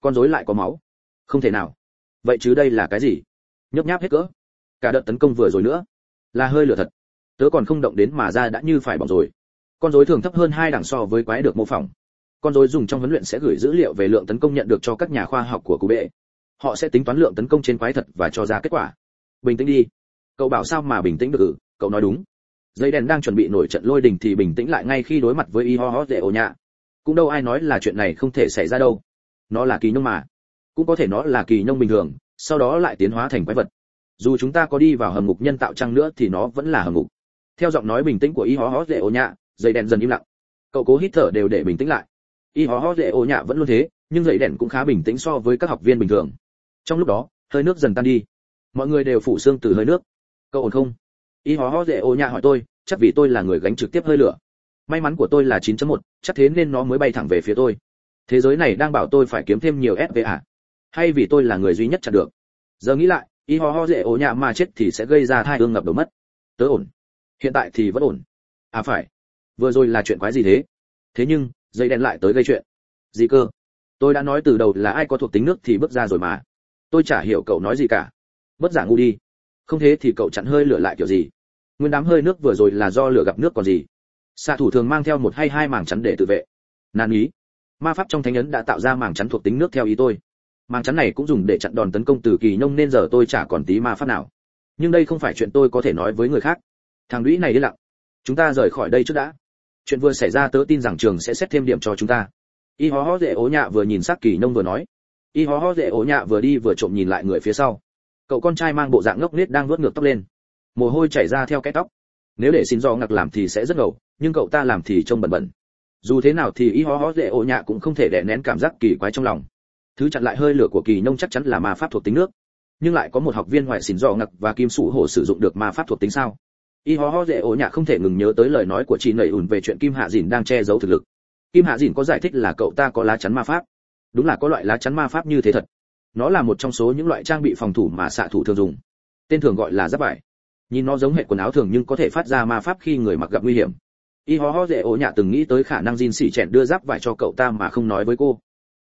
Con rối lại có máu. Không thể nào. Vậy chứ đây là cái gì? Nhấp nháp hết cỡ. Cả đợt tấn công vừa rồi nữa. Là hơi lửa thật. Tớ còn không động đến mà ra đã như phải bỏng rồi. Con rối thường thấp hơn hai đẳng so với quái được mô phỏng con rối dùng trong huấn luyện sẽ gửi dữ liệu về lượng tấn công nhận được cho các nhà khoa học của cụ bệ. Họ sẽ tính toán lượng tấn công trên quái thật và cho ra kết quả. Bình tĩnh đi. Cậu bảo sao mà bình tĩnh được ừ cậu nói đúng. Dây đèn đang chuẩn bị nổi trận lôi đình thì bình tĩnh lại ngay khi đối mặt với y ho ho dễ ổ nhạ. Cũng đâu ai nói là chuyện này không thể xảy ra đâu. Nó là kỳ nông mà. Cũng có thể nó là kỳ nông bình thường, sau đó lại tiến hóa thành quái vật. Dù chúng ta có đi vào hầm ngục nhân tạo chăng nữa thì nó vẫn là hầm ngục. Theo giọng nói bình tĩnh của y ho ho dễ ổ nhạ, dây đèn dần im lặng. Cậu cố hít thở đều để bình tĩnh lại y ho ho dễ ô nhạ vẫn luôn thế nhưng dậy đèn cũng khá bình tĩnh so với các học viên bình thường. Trong lúc đó hơi nước dần tan đi. Mọi người đều phủ xương từ hơi nước. Cậu ổn không? Y ho ho dễ ô nhạ hỏi tôi chắc vì tôi là người gánh trực tiếp hơi lửa. May mắn của tôi là 9.1, chắc thế nên nó mới bay thẳng về phía tôi. Thế giới này đang bảo tôi phải kiếm thêm nhiều sv à hay vì tôi là người duy nhất chặn được. Giờ nghĩ lại y ho ho dễ ổ nhạ mà chết thì sẽ gây ra thai hương ngập đầu mất. Tớ ổn. Hiện tại thì vẫn ổn. À phải. Vừa rồi là chuyện quái gì thế? Thế nhưng dây đen lại tới gây chuyện. Gì cơ? Tôi đã nói từ đầu là ai có thuộc tính nước thì bước ra rồi mà. Tôi chả hiểu cậu nói gì cả. Bất giả ngu đi. Không thế thì cậu chặn hơi lửa lại kiểu gì? Nguyên đám hơi nước vừa rồi là do lửa gặp nước còn gì? Xạ thủ thường mang theo một hay hai màng chắn để tự vệ. Nan ý. Ma pháp trong thánh ấn đã tạo ra màng chắn thuộc tính nước theo ý tôi. Màng chắn này cũng dùng để chặn đòn tấn công từ kỳ nông nên giờ tôi chả còn tí ma pháp nào. Nhưng đây không phải chuyện tôi có thể nói với người khác. Thằng lũy này đi lặng. Chúng ta rời khỏi đây trước đã chuyện vừa xảy ra tớ tin rằng trường sẽ xét thêm điểm cho chúng ta. Y hó hó dễ ố nhạ vừa nhìn sắc kỳ nông vừa nói. Y hó hó dễ ố nhạ vừa đi vừa trộm nhìn lại người phía sau. Cậu con trai mang bộ dạng ngốc nết đang vuốt ngược tóc lên. Mồ hôi chảy ra theo cái tóc. Nếu để xin do ngặc làm thì sẽ rất ngầu, nhưng cậu ta làm thì trông bẩn bẩn. Dù thế nào thì y hó hó dễ ố nhạ cũng không thể đè nén cảm giác kỳ quái trong lòng. Thứ chặn lại hơi lửa của kỳ nông chắc chắn là ma pháp thuộc tính nước. Nhưng lại có một học viên ngoại xỉn do ngặc và kim sủ hổ sử dụng được ma pháp thuộc tính sao? Y ho ho dễ ổ nhạ không thể ngừng nhớ tới lời nói của chị nầy ủn về chuyện kim hạ dìn đang che giấu thực lực. Kim hạ dìn có giải thích là cậu ta có lá chắn ma pháp. Đúng là có loại lá chắn ma pháp như thế thật. Nó là một trong số những loại trang bị phòng thủ mà xạ thủ thường dùng. Tên thường gọi là giáp vải. Nhìn nó giống hệ quần áo thường nhưng có thể phát ra ma pháp khi người mặc gặp nguy hiểm. Y ho ho dễ ổ nhạ từng nghĩ tới khả năng Jin xỉ chèn đưa giáp vải cho cậu ta mà không nói với cô.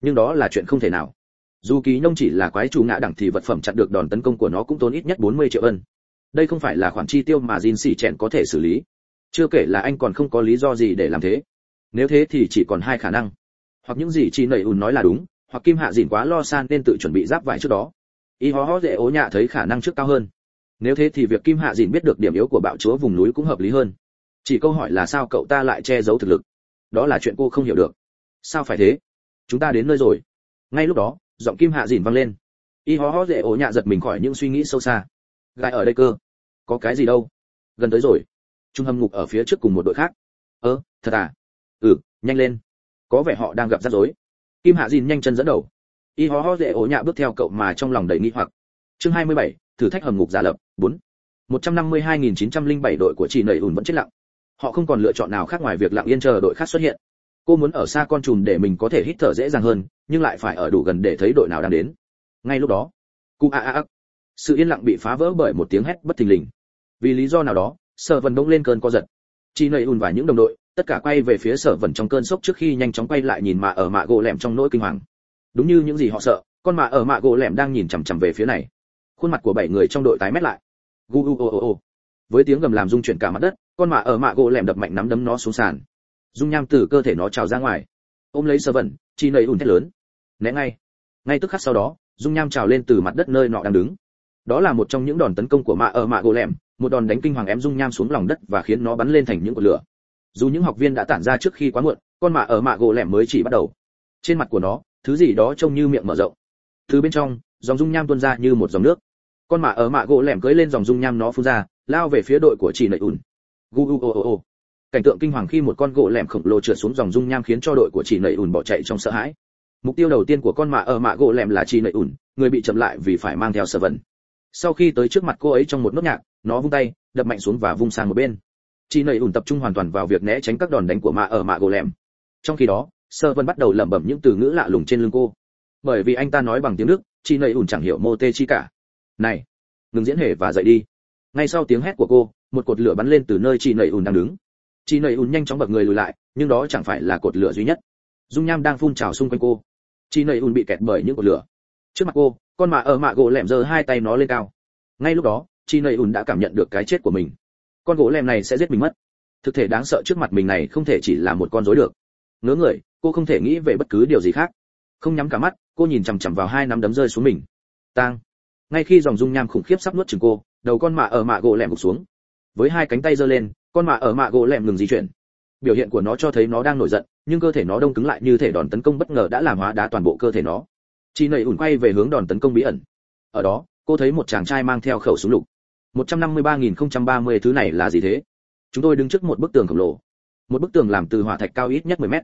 Nhưng đó là chuyện không thể nào. Dù ký nông chỉ là quái chủ ngạ đẳng thì vật phẩm chặn được đòn tấn công của nó cũng tốn ít nhất 40 triệu ân đây không phải là khoản chi tiêu mà Jin xỉ chèn có thể xử lý. Chưa kể là anh còn không có lý do gì để làm thế. Nếu thế thì chỉ còn hai khả năng. Hoặc những gì chị nầy ùn nói là đúng, hoặc kim hạ dìn quá lo san nên tự chuẩn bị giáp vải trước đó. Y hó hó dễ ố nhạ thấy khả năng trước cao hơn. Nếu thế thì việc kim hạ dìn biết được điểm yếu của bạo chúa vùng núi cũng hợp lý hơn. Chỉ câu hỏi là sao cậu ta lại che giấu thực lực? Đó là chuyện cô không hiểu được. Sao phải thế? Chúng ta đến nơi rồi. Ngay lúc đó, giọng kim hạ dìn vang lên. Y hó hó dễ ố nhạ giật mình khỏi những suy nghĩ sâu xa gai ở đây cơ. Có cái gì đâu. Gần tới rồi. Trung hầm ngục ở phía trước cùng một đội khác. Ơ thật à? Ừ nhanh lên. Có vẻ họ đang gặp rắc rối. Kim hạ dìn nhanh chân dẫn đầu. Y ho ho dễ ố nhạ bước theo cậu mà trong lòng đầy nghi hoặc. Chương 27, thử thách hầm ngục giả lập 4. 152.907 đội của chị nầy ùn vẫn chết lặng. Họ không còn lựa chọn nào khác ngoài việc lặng yên chờ đội khác xuất hiện. Cô muốn ở xa con trùm để mình có thể hít thở dễ dàng hơn nhưng lại phải ở đủ gần để thấy đội nào đang đến. Ngay lúc đó cụ a a a sự yên lặng bị phá vỡ bởi một tiếng hét bất thình lình. Vì lý do nào đó, sở vần bỗng lên cơn co giật. Chi nầy ùn và những đồng đội, tất cả quay về phía sở vần trong cơn sốc trước khi nhanh chóng quay lại nhìn mạ ở mạ gỗ lẻm trong nỗi kinh hoàng. Đúng như những gì họ sợ, con mạ ở mạ gỗ lẻm đang nhìn chằm chằm về phía này. Khuôn mặt của bảy người trong đội tái mét lại. Gu gu ô ô ô với tiếng gầm làm rung chuyển cả mặt đất, con mạ ở mạ gỗ lẻm đập mạnh nắm đấm nó xuống sàn. Dung nham từ cơ thể nó trào ra ngoài. Ôm lấy sơ vẩn chi nầy ùn thét lớn. Né ngay. Ngay tức khắc sau đó, dung nham trào lên từ mặt đất nơi nọ đang đứng đó là một trong những đòn tấn công của mạ ở mạ gỗ lẻm, một đòn đánh kinh hoàng ém dung nham xuống lòng đất và khiến nó bắn lên thành những cột lửa. Dù những học viên đã tản ra trước khi quá muộn, con mạ ở mạ gỗ lẻm mới chỉ bắt đầu. Trên mặt của nó, thứ gì đó trông như miệng mở rộng. Từ bên trong, dòng dung nham tuôn ra như một dòng nước. Con mạ ở mạ gỗ lẻm cưỡi lên dòng dung nham nó phun ra, lao về phía đội của chị nậy ùn. Gu gu ô ô ô cảnh tượng kinh hoàng khi một con gỗ lẻm khổng lồ trượt xuống dòng dung nham khiến cho đội của chị nậy ùn bỏ chạy trong sợ hãi. Mục tiêu đầu tiên của con mạ ở mạ gỗ lẻm là chị nậy ùn, người bị chậm lại vì phải mang theo sở vần sau khi tới trước mặt cô ấy trong một nốt nhạc, nó vung tay, đập mạnh xuống và vung sang một bên. Chị nầy ủn tập trung hoàn toàn vào việc né tránh các đòn đánh của mạ ở mạ gỗ lẻm. Trong khi đó, sơ vân bắt đầu lẩm bẩm những từ ngữ lạ lùng trên lưng cô. Bởi vì anh ta nói bằng tiếng đức, chị nầy ủn chẳng hiểu mô tê chi cả. Này, ngừng diễn hề và dậy đi. Ngay sau tiếng hét của cô, một cột lửa bắn lên từ nơi chị nầy ủn đang đứng. Chị nầy ủn nhanh chóng bật người lùi lại, nhưng đó chẳng phải là cột lửa duy nhất. Dung nham đang phun trào xung quanh cô. Chị nầy ủn bị kẹt bởi những cột lửa. Trước mặt cô con mạ ở mạ gỗ lẻm giơ hai tay nó lên cao. Ngay lúc đó, Chi nầy ủn đã cảm nhận được cái chết của mình. Con gỗ lẻm này sẽ giết mình mất. Thực thể đáng sợ trước mặt mình này không thể chỉ là một con rối được. Ngớ người, cô không thể nghĩ về bất cứ điều gì khác. Không nhắm cả mắt, cô nhìn chằm chằm vào hai nắm đấm rơi xuống mình. Tang. Ngay khi dòng dung nham khủng khiếp sắp nuốt chừng cô, đầu con mạ ở mạ gỗ lẻm gục xuống. Với hai cánh tay giơ lên, con mạ ở mạ gỗ lẻm ngừng di chuyển. Biểu hiện của nó cho thấy nó đang nổi giận, nhưng cơ thể nó đông cứng lại như thể đòn tấn công bất ngờ đã làm hóa đá toàn bộ cơ thể nó chị nầy ủn quay về hướng đòn tấn công bí ẩn ở đó cô thấy một chàng trai mang theo khẩu súng lục 153.030 thứ này là gì thế? Chúng tôi đứng trước một bức tường khổng lồ. Một bức tường làm từ hỏa thạch cao ít nhất 10 mét.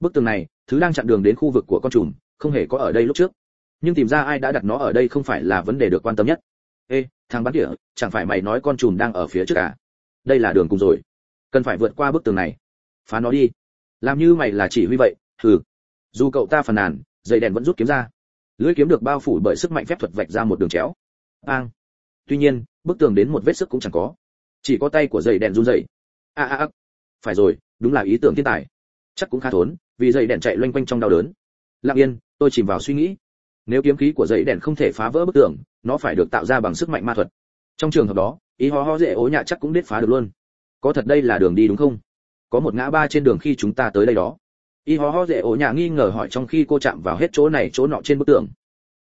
Bức tường này, thứ đang chặn đường đến khu vực của con trùm không hề có ở đây lúc trước. Nhưng tìm ra ai đã đặt nó ở đây không phải là vấn đề được quan tâm nhất. Ê, thằng bắn địa, chẳng phải mày nói con trùm đang ở phía trước à? Đây là đường cùng rồi. Cần phải vượt qua bức tường này. Phá nó đi. Làm như mày là chỉ huy vậy, hừ. Dù cậu ta phàn nàn, dây đèn vẫn rút kiếm ra. Lưỡi kiếm được bao phủ bởi sức mạnh phép thuật vạch ra một đường chéo. Bang. Tuy nhiên, bức tường đến một vết sức cũng chẳng có. Chỉ có tay của dây đèn run rẩy. A a a. Phải rồi đúng là ý tưởng thiên tài. Chắc cũng khá thốn vì dây đèn chạy loanh quanh trong đau đớn. Lặng yên tôi chìm vào suy nghĩ. Nếu kiếm khí của dây đèn không thể phá vỡ bức tường nó phải được tạo ra bằng sức mạnh ma thuật. Trong trường hợp đó ý ho ho dễ ố nhạ chắc cũng đết phá được luôn. Có thật đây là đường đi đúng không? Có một ngã ba trên đường khi chúng ta tới đây đó y ho ho dễ ổ nhà nghi ngờ hỏi trong khi cô chạm vào hết chỗ này chỗ nọ trên bức tường.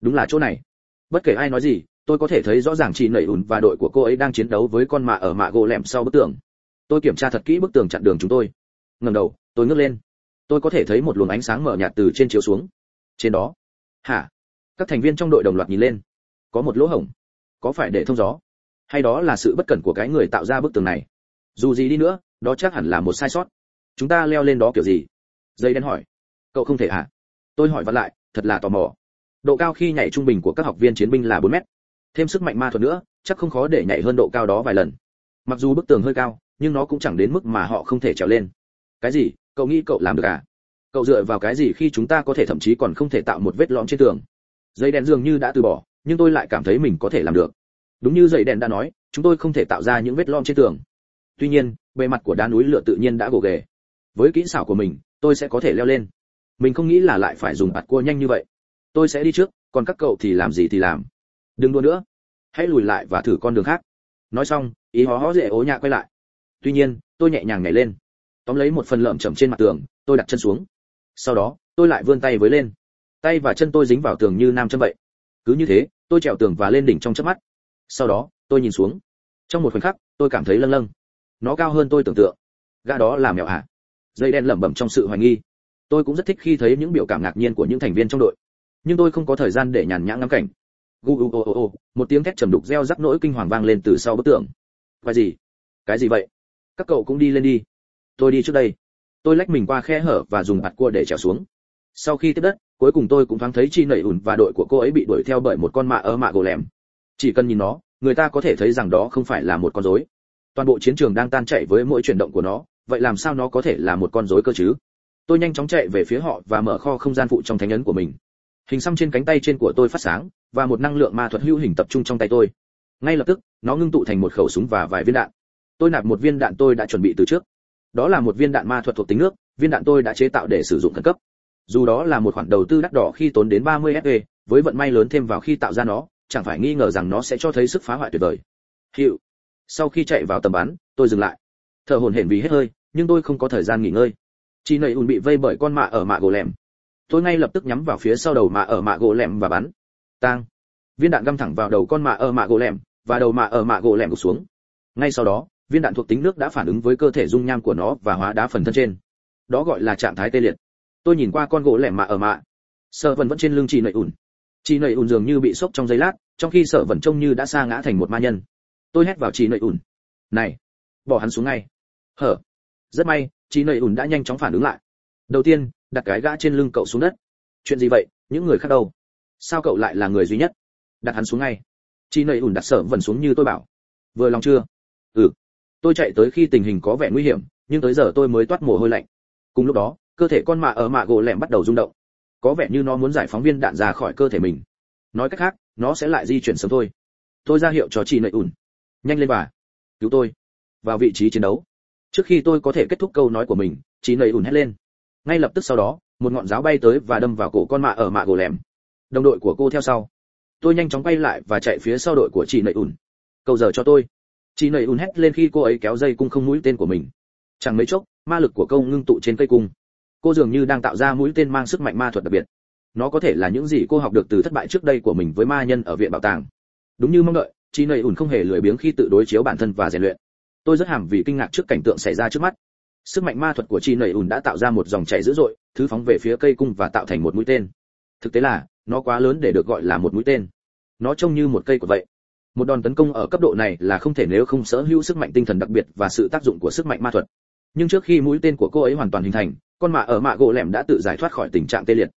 Đúng là chỗ này. Bất kể ai nói gì, tôi có thể thấy rõ ràng chị nẩy ùn và đội của cô ấy đang chiến đấu với con mạ ở mạ gỗ lẻm sau bức tường. Tôi kiểm tra thật kỹ bức tường chặn đường chúng tôi. Ngẩng đầu, tôi ngước lên. Tôi có thể thấy một luồng ánh sáng mở nhạt từ trên chiếu xuống. Trên đó. Hả? Các thành viên trong đội đồng loạt nhìn lên. Có một lỗ hổng. Có phải để thông gió? Hay đó là sự bất cẩn của cái người tạo ra bức tường này? Dù gì đi nữa, đó chắc hẳn là một sai sót. Chúng ta leo lên đó kiểu gì? Dây đen hỏi. Cậu không thể hả tôi hỏi vặn lại, thật là tò mò. Độ cao khi nhảy trung bình của các học viên chiến binh là 4 mét. Thêm sức mạnh ma thuật nữa, chắc không khó để nhảy hơn độ cao đó vài lần. Mặc dù bức tường hơi cao, nhưng nó cũng chẳng đến mức mà họ không thể trèo lên. Cái gì? Cậu nghĩ cậu làm được à? Cậu dựa vào cái gì khi chúng ta có thể thậm chí còn không thể tạo một vết lõm trên tường? Dây đèn dường như đã từ bỏ, nhưng tôi lại cảm thấy mình có thể làm được. Đúng như dây đèn đã nói, chúng tôi không thể tạo ra những vết lõm trên tường. Tuy nhiên, bề mặt của đá núi lửa tự nhiên đã gồ ghề với kỹ xảo của mình, tôi sẽ có thể leo lên. Mình không nghĩ là lại phải dùng bạt cua nhanh như vậy. Tôi sẽ đi trước, còn các cậu thì làm gì thì làm. Đừng đua nữa. Hãy lùi lại và thử con đường khác. Nói xong, ý hó hó dễ ố nhạ quay lại. Tuy nhiên, tôi nhẹ nhàng nhảy lên. Tóm lấy một phần lợm chầm trên mặt tường, tôi đặt chân xuống. Sau đó, tôi lại vươn tay với lên. Tay và chân tôi dính vào tường như nam châm vậy. Cứ như thế, tôi trèo tường và lên đỉnh trong chớp mắt. Sau đó, tôi nhìn xuống. Trong một khoảnh khắc, tôi cảm thấy lâng lâng. Nó cao hơn tôi tưởng tượng. Gã đó là mèo ạ. à? Dây đen lẩm bẩm trong sự hoài nghi. Tôi cũng rất thích khi thấy những biểu cảm ngạc nhiên của những thành viên trong đội, nhưng tôi không có thời gian để nhàn nhã ngắm cảnh. Gu gu ô ô ô một tiếng thét trầm đục reo rắc nỗi kinh hoàng vang lên từ sau bức tường. Cái gì? Cái gì vậy? Các cậu cũng đi lên đi. Tôi đi trước đây. Tôi lách mình qua khe hở và dùng bạt cua để trèo xuống. Sau khi tiếp đất, cuối cùng tôi cũng thoáng thấy chi nẩy ủn và đội của cô ấy bị đuổi theo bởi một con mạ ở mạ gỗ lẻm. Chỉ cần nhìn nó, người ta có thể thấy rằng đó không phải là một con rối. Toàn bộ chiến trường đang tan chảy với mỗi chuyển động của nó vậy làm sao nó có thể là một con rối cơ chứ? Tôi nhanh chóng chạy về phía họ và mở kho không gian phụ trong thánh ấn của mình. Hình xăm trên cánh tay trên của tôi phát sáng, và một năng lượng ma thuật hữu hình tập trung trong tay tôi. Ngay lập tức, nó ngưng tụ thành một khẩu súng và vài viên đạn. Tôi nạp một viên đạn tôi đã chuẩn bị từ trước. Đó là một viên đạn ma thuật thuộc tính nước, viên đạn tôi đã chế tạo để sử dụng khẩn cấp. Dù đó là một khoản đầu tư đắt đỏ khi tốn đến 30 fe với vận may lớn thêm vào khi tạo ra nó, chẳng phải nghi ngờ rằng nó sẽ cho thấy sức phá hoại tuyệt vời. Hiệu. Sau khi chạy vào tầm bắn, tôi dừng lại thở hổn hển vì hết hơi, nhưng tôi không có thời gian nghỉ ngơi. Chị nầy ùn bị vây bởi con mạ ở mạ gỗ lẻm. Tôi ngay lập tức nhắm vào phía sau đầu mạ ở mạ gỗ lẻm và bắn. Tang. Viên đạn găm thẳng vào đầu con mạ ở mạ gỗ lẻm, và đầu mạ ở mạ gỗ lẻm gục xuống. Ngay sau đó, viên đạn thuộc tính nước đã phản ứng với cơ thể dung nham của nó và hóa đá phần thân trên. Đó gọi là trạng thái tê liệt. Tôi nhìn qua con gỗ lẻm mạ ở mạ. Sợ vẫn vẫn trên lưng chị nầy ùn. Chị nầy ùn dường như bị sốc trong giây lát, trong khi sợ vẫn trông như đã sa ngã thành một ma nhân. Tôi hét vào chị nầy ùn. Này, bỏ hắn xuống ngay hở. Rất may chị nầy ùn đã nhanh chóng phản ứng lại. Đầu tiên, đặt cái gã trên lưng cậu xuống đất. Chuyện gì vậy? Những người khác đâu? Sao cậu lại là người duy nhất? Đặt hắn xuống ngay. Chị nầy ùn đặt sở vần xuống như tôi bảo. Vừa lòng chưa? Ừ. Tôi chạy tới khi tình hình có vẻ nguy hiểm, nhưng tới giờ tôi mới toát mồ hôi lạnh. Cùng lúc đó, cơ thể con mạ ở mạ gỗ lẻm bắt đầu rung động. Có vẻ như nó muốn giải phóng viên đạn ra khỏi cơ thể mình. Nói cách khác, nó sẽ lại di chuyển sớm thôi. Tôi ra hiệu cho chị nầy ùn. Nhanh lên bà. Cứu tôi. Vào vị trí chiến đấu trước khi tôi có thể kết thúc câu nói của mình, chị nầy ùn hét lên. Ngay lập tức sau đó, một ngọn giáo bay tới và đâm vào cổ con mạ ở mạ gồ lẻm. Đồng đội của cô theo sau. Tôi nhanh chóng quay lại và chạy phía sau đội của chị nầy ùn. Cầu giờ cho tôi. Chị nầy ùn hét lên khi cô ấy kéo dây cung không mũi tên của mình. Chẳng mấy chốc, ma lực của câu ngưng tụ trên cây cung. Cô dường như đang tạo ra mũi tên mang sức mạnh ma thuật đặc biệt. Nó có thể là những gì cô học được từ thất bại trước đây của mình với ma nhân ở viện bảo tàng. Đúng như mong đợi, chị nầy ùn không hề lười biếng khi tự đối chiếu bản thân và rèn luyện tôi rất hàm vì kinh ngạc trước cảnh tượng xảy ra trước mắt. Sức mạnh ma thuật của chi nầy ùn đã tạo ra một dòng chảy dữ dội, thứ phóng về phía cây cung và tạo thành một mũi tên. Thực tế là, nó quá lớn để được gọi là một mũi tên. Nó trông như một cây của vậy. Một đòn tấn công ở cấp độ này là không thể nếu không sở hữu sức mạnh tinh thần đặc biệt và sự tác dụng của sức mạnh ma thuật. Nhưng trước khi mũi tên của cô ấy hoàn toàn hình thành, con mạ ở mạ gỗ lẻm đã tự giải thoát khỏi tình trạng tê liệt.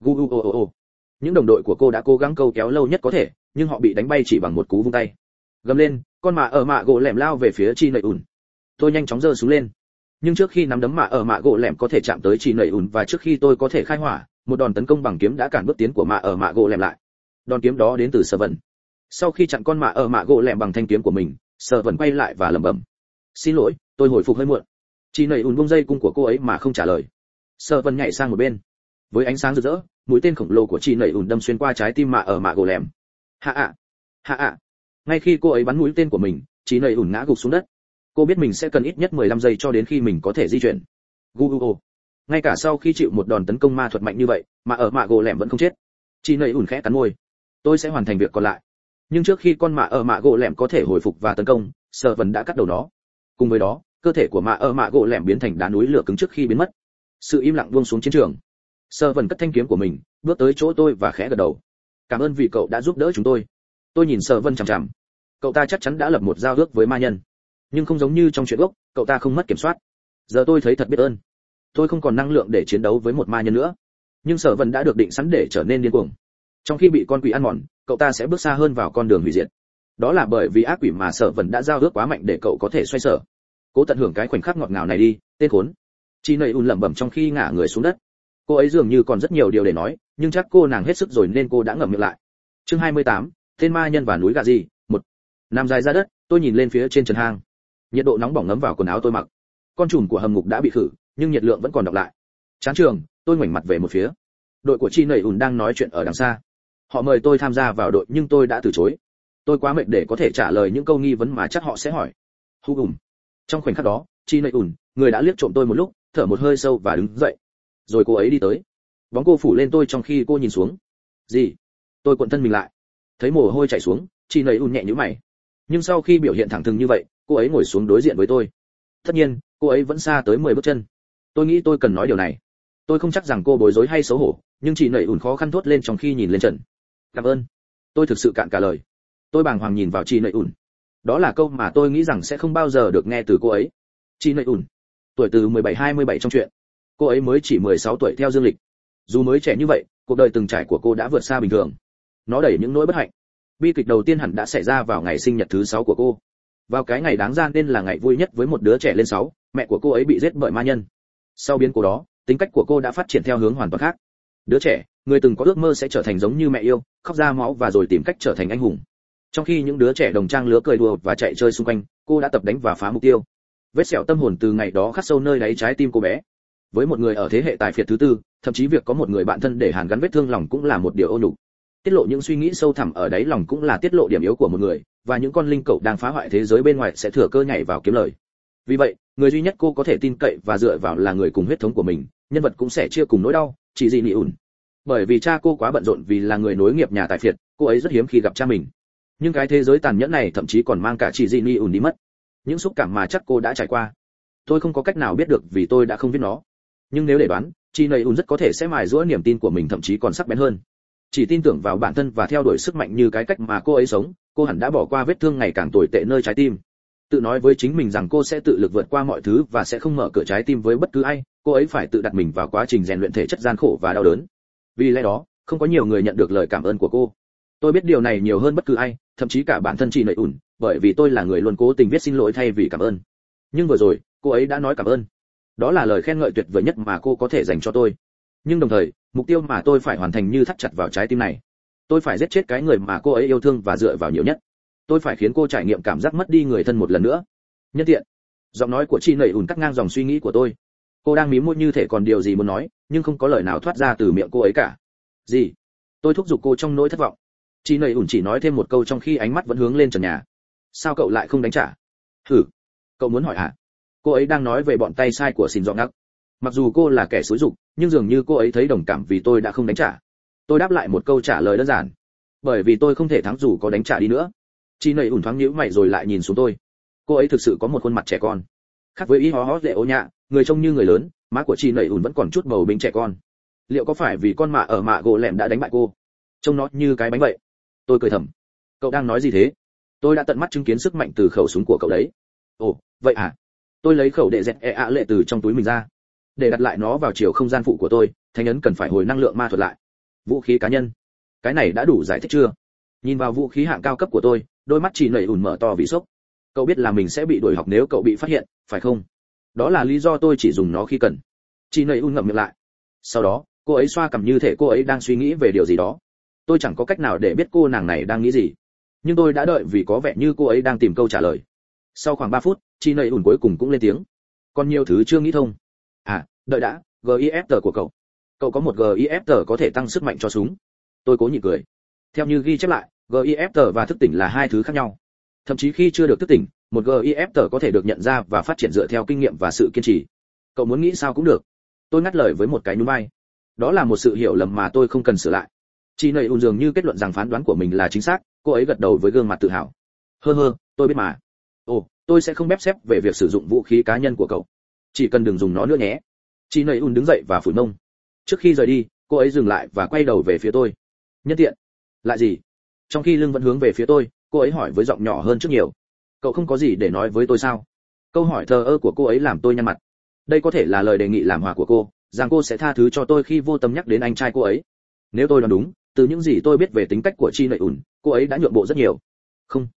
Gu gu ô ô ô những đồng đội của cô đã cố gắng câu kéo lâu nhất có thể, nhưng họ bị đánh bay chỉ bằng một cú vung tay. Gầm lên con mạ ở mạ gỗ lẻm lao về phía chi nầy ùn. Tôi nhanh chóng giơ xuống lên. Nhưng trước khi nắm đấm mạ ở mạ gỗ lẻm có thể chạm tới chi nầy ùn và trước khi tôi có thể khai hỏa, một đòn tấn công bằng kiếm đã cản bước tiến của mạ ở mạ gỗ lẻm lại. Đòn kiếm đó đến từ sở vần sau khi chặn con mạ ở mạ gỗ lẻm bằng thanh kiếm của mình, sở vần quay lại và lẩm bẩm. Xin lỗi, tôi hồi phục hơi muộn. Chi nầy ùn bông dây cung của cô ấy mà không trả lời. Sơ vân nhảy sang một bên. Với ánh sáng rực rỡ, mũi tên khổng lồ của chị nảy ùn đâm xuyên qua trái tim mạ ở mạ gỗ lẻm. Hạ ạ hạ ạ ngay khi cô ấy bắn mũi tên của mình chị nầy ủn ngã gục xuống đất. Cô biết mình sẽ cần ít nhất 15 giây cho đến khi mình có thể di chuyển. Google. ngay cả sau khi chịu một đòn tấn công ma thuật mạnh như vậy, mà ở mạ gỗ lẻm vẫn không chết. Chị nầy ủn khẽ cắn môi. Tôi sẽ hoàn thành việc còn lại. Nhưng trước khi con mạ ở mạ gỗ lẻm có thể hồi phục và tấn công sợ vần đã cắt đầu nó. Cùng với đó, cơ thể của mạ ở mạ gỗ lẻm biến thành đá núi lửa cứng trước khi biến mất. Sự im lặng buông xuống chiến trường. Sơ vần cất thanh kiếm của mình, bước tới chỗ tôi và khẽ gật đầu. Cảm ơn vì cậu đã giúp đỡ chúng tôi tôi nhìn sở vân chằm chằm. Cậu ta chắc chắn đã lập một giao ước với ma nhân. Nhưng không giống như trong chuyện gốc cậu ta không mất kiểm soát. Giờ tôi thấy thật biết ơn. Tôi không còn năng lượng để chiến đấu với một ma nhân nữa. Nhưng sở vân đã được định sẵn để trở nên điên cuồng. Trong khi bị con quỷ ăn mòn cậu ta sẽ bước xa hơn vào con đường hủy diệt. Đó là bởi vì ác quỷ mà sở vân đã giao ước quá mạnh để cậu có thể xoay sở. Cố tận hưởng cái khoảnh khắc ngọt ngào này đi tên khốn. Chị nầy un lẩm bẩm trong khi ngả người xuống đất. Cô ấy dường như còn rất nhiều điều để nói nhưng chắc cô nàng hết sức rồi nên cô đã ngậm miệng lại. Chương 28, tên ma nhân và núi gà gì? Một. Nằm dài ra đất, tôi nhìn lên phía trên trần hang. Nhiệt độ nóng bỏng ngấm vào quần áo tôi mặc. Con trùm của hầm ngục đã bị khử, nhưng nhiệt lượng vẫn còn đọc lại. Chán trường, tôi ngoảnh mặt về một phía. Đội của chi nầy ùn đang nói chuyện ở đằng xa. Họ mời tôi tham gia vào đội, nhưng tôi đã từ chối. Tôi quá mệt để có thể trả lời những câu nghi vấn mà chắc họ sẽ hỏi. Hu ùm trong khoảnh khắc đó, chi nầy ùn, người đã liếc trộm tôi một lúc, thở một hơi sâu và đứng dậy. Rồi cô ấy đi tới. Bóng cô phủ lên tôi trong khi cô nhìn xuống. Gì? Tôi cuộn thân mình lại thấy mồ hôi chảy xuống, chị nầy ùn nhẹ nhíu mày. Nhưng sau khi biểu hiện thẳng thừng như vậy, cô ấy ngồi xuống đối diện với tôi. Tất nhiên, cô ấy vẫn xa tới 10 bước chân. Tôi nghĩ tôi cần nói điều này. Tôi không chắc rằng cô bối rối hay xấu hổ, nhưng chị nảy ùn khó khăn thốt lên trong khi nhìn lên trần. Cảm ơn. Tôi thực sự cạn cả lời. Tôi bàng hoàng nhìn vào chị nảy ùn. đó là câu mà tôi nghĩ rằng sẽ không bao giờ được nghe từ cô ấy. Chị nảy ùn. tuổi từ 17-27 trong chuyện. Cô ấy mới chỉ 16 tuổi theo dương lịch. Dù mới trẻ như vậy, cuộc đời từng trải của cô đã vượt xa bình thường nó đẩy những nỗi bất hạnh. Bi kịch đầu tiên hẳn đã xảy ra vào ngày sinh nhật thứ sáu của cô. Vào cái ngày đáng ra nên là ngày vui nhất với một đứa trẻ lên sáu, mẹ của cô ấy bị giết bởi ma nhân. Sau biến cố đó, tính cách của cô đã phát triển theo hướng hoàn toàn khác. Đứa trẻ, người từng có ước mơ sẽ trở thành giống như mẹ yêu, khóc ra máu và rồi tìm cách trở thành anh hùng. Trong khi những đứa trẻ đồng trang lứa cười đùa và chạy chơi xung quanh, cô đã tập đánh và phá mục tiêu. Vết sẹo tâm hồn từ ngày đó khắc sâu nơi đáy trái tim cô bé. Với một người ở thế hệ tài phiệt thứ tư, thậm chí việc có một người bạn thân để hàn gắn vết thương lòng cũng là một điều ô nhục tiết lộ những suy nghĩ sâu thẳm ở đáy lòng cũng là tiết lộ điểm yếu của một người, và những con linh cậu đang phá hoại thế giới bên ngoài sẽ thừa cơ nhảy vào kiếm lời. Vì vậy, người duy nhất cô có thể tin cậy và dựa vào là người cùng huyết thống của mình, nhân vật cũng sẽ chia cùng nỗi đau, chỉ gì nị ủn. Bởi vì cha cô quá bận rộn vì là người nối nghiệp nhà tài phiệt, cô ấy rất hiếm khi gặp cha mình. Nhưng cái thế giới tàn nhẫn này thậm chí còn mang cả chỉ di nị ủn đi mất. Những xúc cảm mà chắc cô đã trải qua, tôi không có cách nào biết được vì tôi đã không biết nó. Nhưng nếu để đoán, chị nầy ùn rất có thể sẽ mài rũa niềm tin của mình thậm chí còn sắc bén hơn chỉ tin tưởng vào bản thân và theo đuổi sức mạnh như cái cách mà cô ấy sống, cô hẳn đã bỏ qua vết thương ngày càng tồi tệ nơi trái tim. Tự nói với chính mình rằng cô sẽ tự lực vượt qua mọi thứ và sẽ không mở cửa trái tim với bất cứ ai, cô ấy phải tự đặt mình vào quá trình rèn luyện thể chất gian khổ và đau đớn. Vì lẽ đó, không có nhiều người nhận được lời cảm ơn của cô. Tôi biết điều này nhiều hơn bất cứ ai, thậm chí cả bản thân chị nợi ủn bởi vì tôi là người luôn cố tình viết xin lỗi thay vì cảm ơn. Nhưng vừa rồi, cô ấy đã nói cảm ơn. Đó là lời khen ngợi tuyệt vời nhất mà cô có thể dành cho tôi nhưng đồng thời, mục tiêu mà tôi phải hoàn thành như thắt chặt vào trái tim này. Tôi phải giết chết cái người mà cô ấy yêu thương và dựa vào nhiều nhất. Tôi phải khiến cô trải nghiệm cảm giác mất đi người thân một lần nữa. Nhân tiện. Giọng nói của chị nảy ùn cắt ngang dòng suy nghĩ của tôi. Cô đang mím môi như thể còn điều gì muốn nói, nhưng không có lời nào thoát ra từ miệng cô ấy cả. Gì? Tôi thúc giục cô trong nỗi thất vọng. Chị nảy ùn chỉ nói thêm một câu trong khi ánh mắt vẫn hướng lên trần nhà. Sao cậu lại không đánh trả? Thử cậu muốn hỏi hả? Cô ấy đang nói về bọn tay sai của xin dọn ngắc mặc dù cô là kẻ xúi dục, nhưng dường như cô ấy thấy đồng cảm vì tôi đã không đánh trả. Tôi đáp lại một câu trả lời đơn giản. Bởi vì tôi không thể thắng dù có đánh trả đi nữa. Chị nầy ủn thoáng nhíu mày rồi lại nhìn xuống tôi. Cô ấy thực sự có một khuôn mặt trẻ con. Khác với y hó hó dễ ô nhạ, người trông như người lớn, má của chị nầy ủn vẫn còn chút bầu binh trẻ con. Liệu có phải vì con mạ ở mạ gỗ lẻm đã đánh bại cô? Trông nó như cái bánh vậy. Tôi cười thầm. Cậu đang nói gì thế? Tôi đã tận mắt chứng kiến sức mạnh từ khẩu súng của cậu đấy. Ồ, vậy à? Tôi lấy khẩu đệ dẹt e ạ lệ từ trong túi mình ra để đặt lại nó vào chiều không gian phụ của tôi thanh ấn cần phải hồi năng lượng ma thuật lại. Vũ khí cá nhân. Cái này đã đủ giải thích chưa? Nhìn vào vũ khí hạng cao cấp của tôi, đôi mắt chị nảy ủn mở to vì sốc. Cậu biết là mình sẽ bị đuổi học nếu cậu bị phát hiện, phải không? Đó là lý do tôi chỉ dùng nó khi cần. Chị nảy ủn ngậm miệng lại. Sau đó, cô ấy xoa cầm như thể cô ấy đang suy nghĩ về điều gì đó. Tôi chẳng có cách nào để biết cô nàng này đang nghĩ gì. Nhưng tôi đã đợi vì có vẻ như cô ấy đang tìm câu trả lời. Sau khoảng ba phút chị nảy ủn cuối cùng cũng lên tiếng. Còn nhiều thứ chưa nghĩ thông đợi đã gif của cậu. Cậu có một gif có thể tăng sức mạnh cho súng. Tôi cố nhịn cười. Theo như ghi chép lại gif và thức tỉnh là hai thứ khác nhau. Thậm chí khi chưa được thức tỉnh, một gif có thể được nhận ra và phát triển dựa theo kinh nghiệm và sự kiên trì. Cậu muốn nghĩ sao cũng được. Tôi ngắt lời với một cái nhún vai đó là một sự hiểu lầm mà tôi không cần sửa lại. Chị nầy ùn dường như kết luận rằng phán đoán của mình là chính xác, cô ấy gật đầu với gương mặt tự hào. Hơ hơ, tôi biết mà. Ồ, tôi sẽ không bép xếp về việc sử dụng vũ khí cá nhân của cậu. Chỉ cần đừng dùng nó nữa nhé chị nầy ùn đứng dậy và phủi mông. Trước khi rời đi, cô ấy dừng lại và quay đầu về phía tôi. Nhân tiện. Lại gì? Trong khi lưng vẫn hướng về phía tôi, cô ấy hỏi với giọng nhỏ hơn trước nhiều. Cậu không có gì để nói với tôi sao? Câu hỏi thờ ơ của cô ấy làm tôi nhăn mặt. Đây có thể là lời đề nghị làm hòa của cô, rằng cô sẽ tha thứ cho tôi khi vô tâm nhắc đến anh trai cô ấy. Nếu tôi đoán đúng, từ những gì tôi biết về tính cách của chi nệ ùn cô ấy đã nhượng bộ rất nhiều. Không.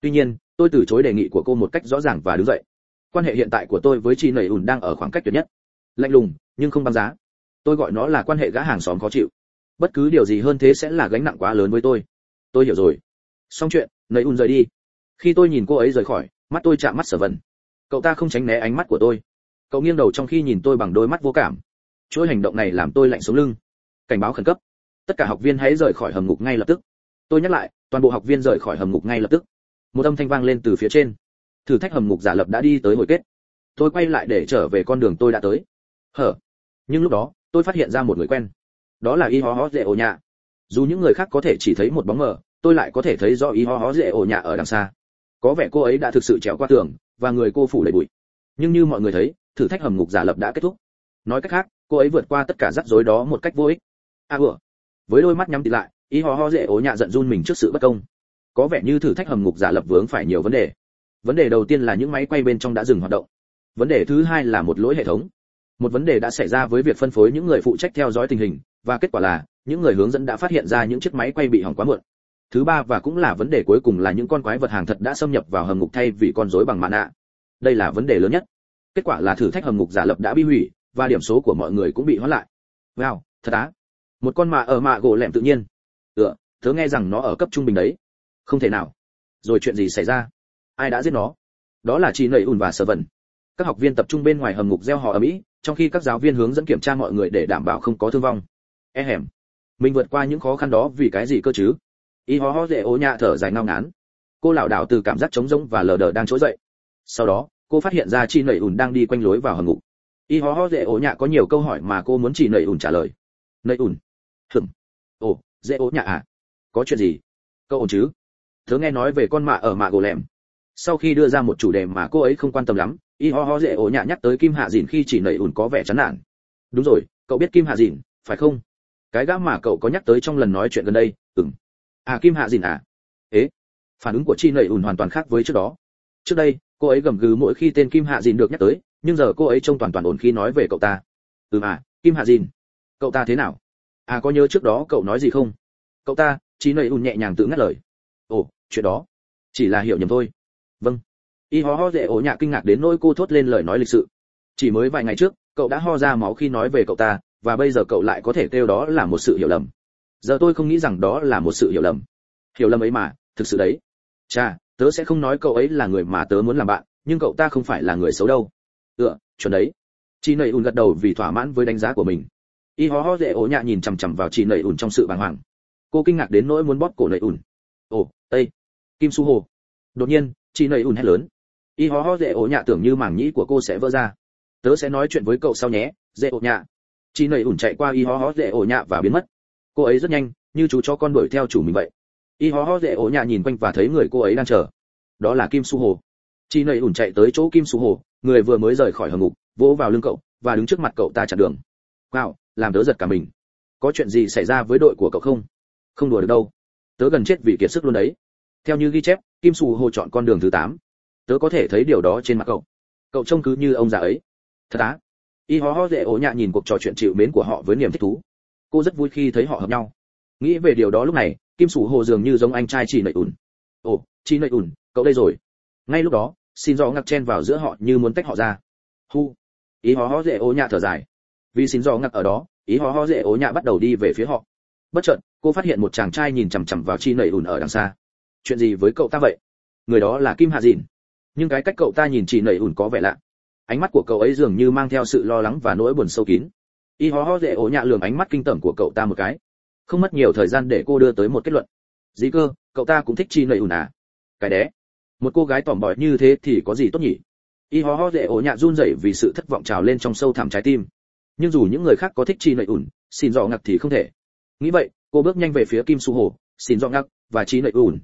Tuy nhiên, tôi từ chối đề nghị của cô một cách rõ ràng và đứng dậy. Quan hệ hiện tại của tôi với chi nệ ùn đang ở khoảng cách tuyệt nhất lạnh lùng, nhưng không băng giá. Tôi gọi nó là quan hệ gã hàng xóm khó chịu. Bất cứ điều gì hơn thế sẽ là gánh nặng quá lớn với tôi. Tôi hiểu rồi. Xong chuyện, nầy un rời đi. Khi tôi nhìn cô ấy rời khỏi, mắt tôi chạm mắt sở vần. cậu ta không tránh né ánh mắt của tôi. Cậu nghiêng đầu trong khi nhìn tôi bằng đôi mắt vô cảm. Chuỗi hành động này làm tôi lạnh sống lưng. Cảnh báo khẩn cấp. Tất cả học viên hãy rời khỏi hầm ngục ngay lập tức. Tôi nhắc lại, toàn bộ học viên rời khỏi hầm ngục ngay lập tức. Một âm thanh vang lên từ phía trên. Thử thách hầm ngục giả lập đã đi tới hồi kết. Tôi quay lại để trở về con đường tôi đã tới hở. Nhưng lúc đó tôi phát hiện ra một người quen. Đó là y ho ho dễ ổ nhà dù những người khác có thể chỉ thấy một bóng mờ tôi lại có thể thấy rõ y ho ho dễ ổ nhà ở đằng xa. Có vẻ cô ấy đã thực sự trèo qua tường và người cô phủ đầy bụi. Nhưng như mọi người thấy thử thách hầm ngục giả lập đã kết thúc. Nói cách khác cô ấy vượt qua tất cả rắc rối đó một cách vô ích. A à, ủa. Với đôi mắt nhắm tịt lại y ho ho dễ ố nhạ giận run mình trước sự bất công. Có vẻ như thử thách hầm ngục giả lập vướng phải nhiều vấn đề. Vấn đề đầu tiên là những máy quay bên trong đã dừng hoạt động. Vấn đề thứ hai là một lỗi hệ thống một vấn đề đã xảy ra với việc phân phối những người phụ trách theo dõi tình hình, và kết quả là, những người hướng dẫn đã phát hiện ra những chiếc máy quay bị hỏng quá muộn. Thứ ba và cũng là vấn đề cuối cùng là những con quái vật hàng thật đã xâm nhập vào hầm ngục thay vì con rối bằng mặt nạ đây là vấn đề lớn nhất. Kết quả là thử thách hầm ngục giả lập đã bị hủy, và điểm số của mọi người cũng bị hoãn lại. Wow, thật á. Một con mạ ở mạ gỗ lẹm tự nhiên. Ừ tớ nghe rằng nó ở cấp trung bình đấy. Không thể nào. Rồi chuyện gì xảy ra? Ai đã giết nó? Đó là chị nầy ùn và sở vần các học viên tập trung bên ngoài hầm ngục gieo họ ở mỹ, trong khi các giáo viên hướng dẫn kiểm tra mọi người để đảm bảo không có thương vong. E hẻm mình vượt qua những khó khăn đó vì cái gì cơ chứ? Y ho ho dễ ố nhạ thở dài ngao ngán. Cô lảo đảo từ cảm giác trống rỗng và lờ đờ đang trỗi dậy. Sau đó, cô phát hiện ra chi nẩy ùn đang đi quanh lối vào hầm ngục. Y ho ho dễ ố nhạ có nhiều câu hỏi mà cô muốn chỉ nẩy ùn trả lời. Nẩy ùn. Hửng ồ, dễ ố nhạ à? Có chuyện gì? Cậu ổn chứ? Tớ nghe nói về con mạ ở mạ gồ lẻm sau khi đưa ra một chủ đề mà cô ấy không quan tâm lắm y ho ho dễ ổ nhạ nhắc tới kim hạ dìn khi chỉ nầy ùn có vẻ chán nản. Đúng rồi, cậu biết kim hạ dìn, phải không? Cái gã mà cậu có nhắc tới trong lần nói chuyện gần đây, ừm. À kim hạ dìn à? Ế, phản ứng của chi nầy ùn hoàn toàn khác với trước đó. Trước đây, cô ấy gầm gừ mỗi khi tên kim hạ dìn được nhắc tới, nhưng giờ cô ấy trông toàn toàn ổn khi nói về cậu ta. Ừm à kim hạ dìn, cậu ta thế nào? À có nhớ trước đó cậu nói gì không? Cậu ta, chi nầy ùn nhẹ nhàng tự ngắt lời. Ồ, chuyện đó chỉ là hiểu nhầm thôi. Vâng y ho ho dễ ổ nhạ kinh ngạc đến nỗi cô thốt lên lời nói lịch sự. Chỉ mới vài ngày trước, cậu đã ho ra máu khi nói về cậu ta, và bây giờ cậu lại có thể kêu đó là một sự hiểu lầm. Giờ tôi không nghĩ rằng đó là một sự hiểu lầm. Hiểu lầm ấy mà, thực sự đấy. Cha tớ sẽ không nói cậu ấy là người mà tớ muốn làm bạn, nhưng cậu ta không phải là người xấu đâu. Ừ chuẩn đấy. Chị nầy ùn gật đầu vì thỏa mãn với đánh giá của mình. Y ho ho dễ ổ nhạ nhìn chằm chằm vào chị nầy ùn trong sự bàng hoàng. Cô kinh ngạc đến nỗi muốn bóp cổ nầy ùn ồ tây kim su hồ. Đột nhiên chị nầy ùn hét lớn y ho ho, dễ ổ nhạ tưởng như màng nhĩ của cô sẽ vỡ ra. Tớ sẽ nói chuyện với cậu sau nhé, dễ ổ nhạ. Chị nầy ủn chạy qua y ho ho, dễ ổ nhạ và biến mất. Cô ấy rất nhanh, như chú cho con đuổi theo chủ mình vậy. Y ho ho, dễ ổ nhạ nhìn quanh và thấy người cô ấy đang chờ. Đó là kim su hồ. Chị nầy ủn chạy tới chỗ kim su hồ, người vừa mới rời khỏi hầm ngục, vỗ vào lưng cậu và đứng trước mặt cậu ta chặn đường. Wow, làm tớ giật cả mình. Có chuyện gì xảy ra với đội của cậu không? Không đùa được đâu. Tớ gần chết vì kiệt sức luôn đấy. Theo như ghi chép, kim su hồ chọn con đường thứ 8 tớ có thể thấy điều đó trên mặt cậu. Cậu trông cứ như ông già ấy. Thật á? Y ho ho dễ ổ nhạ nhìn cuộc trò chuyện chịu mến của họ với niềm thích thú. Cô rất vui khi thấy họ hợp nhau. Nghĩ về điều đó lúc này kim sủ hồ dường như giống anh trai chị nậy ùn. ồ chị nậy ùn, cậu đây rồi. Ngay lúc đó xin do ngặc chen vào giữa họ như muốn tách họ ra. Hu. Ý ho ho dễ ố nhạ thở dài. Vì xin do ngặc ở đó ý ho ho dễ ố nhạ bắt đầu đi về phía họ. Bất chợt cô phát hiện một chàng trai nhìn chằm chằm vào chi nậy ùn ở đằng xa. Chuyện gì với cậu ta vậy? Người đó là kim hạ dìn nhưng cái cách cậu ta nhìn chị nậy ủn có vẻ lạ. Ánh mắt của cậu ấy dường như mang theo sự lo lắng và nỗi buồn sâu kín. Y ho ho dễ ổ nhạ lường ánh mắt kinh tởm của cậu ta một cái. Không mất nhiều thời gian để cô đưa tới một kết luận. Dĩ cơ cậu ta cũng thích chi nầy ùn à? Cái đé. Một cô gái tỏm bỏi như thế thì có gì tốt nhỉ? Y ho ho dễ ổ nhạ run rẩy vì sự thất vọng trào lên trong sâu thẳm trái tim. Nhưng dù những người khác có thích chi nầy ùn xin dọ ngặt thì không thể. Nghĩ vậy cô bước nhanh về phía kim su hồ xin dọ ngặt và chi nầy ùn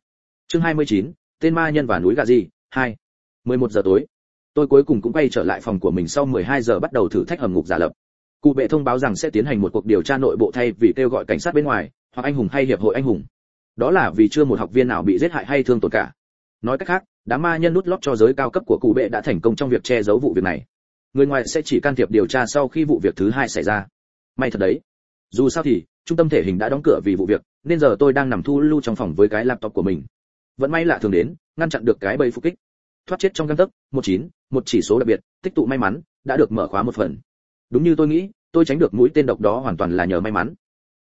chương 29, tên ma nhân và núi gà gì? Hai. 11 giờ tối. Tôi cuối cùng cũng quay trở lại phòng của mình sau 12 giờ bắt đầu thử thách hầm ngục giả lập. Cụ bệ thông báo rằng sẽ tiến hành một cuộc điều tra nội bộ thay vì kêu gọi cảnh sát bên ngoài, hoặc anh hùng hay hiệp hội anh hùng. Đó là vì chưa một học viên nào bị giết hại hay thương tổn cả. Nói cách khác, đám ma nhân nút lót cho giới cao cấp của cụ bệ đã thành công trong việc che giấu vụ việc này. Người ngoài sẽ chỉ can thiệp điều tra sau khi vụ việc thứ hai xảy ra. May thật đấy. Dù sao thì, trung tâm thể hình đã đóng cửa vì vụ việc, nên giờ tôi đang nằm thu lưu trong phòng với cái laptop của mình. Vẫn may lạ thường đến, ngăn chặn được cái bầy phục kích thoát chết trong căn tấc một chín một chỉ số đặc biệt tích tụ may mắn đã được mở khóa một phần đúng như tôi nghĩ tôi tránh được mũi tên độc đó hoàn toàn là nhờ may mắn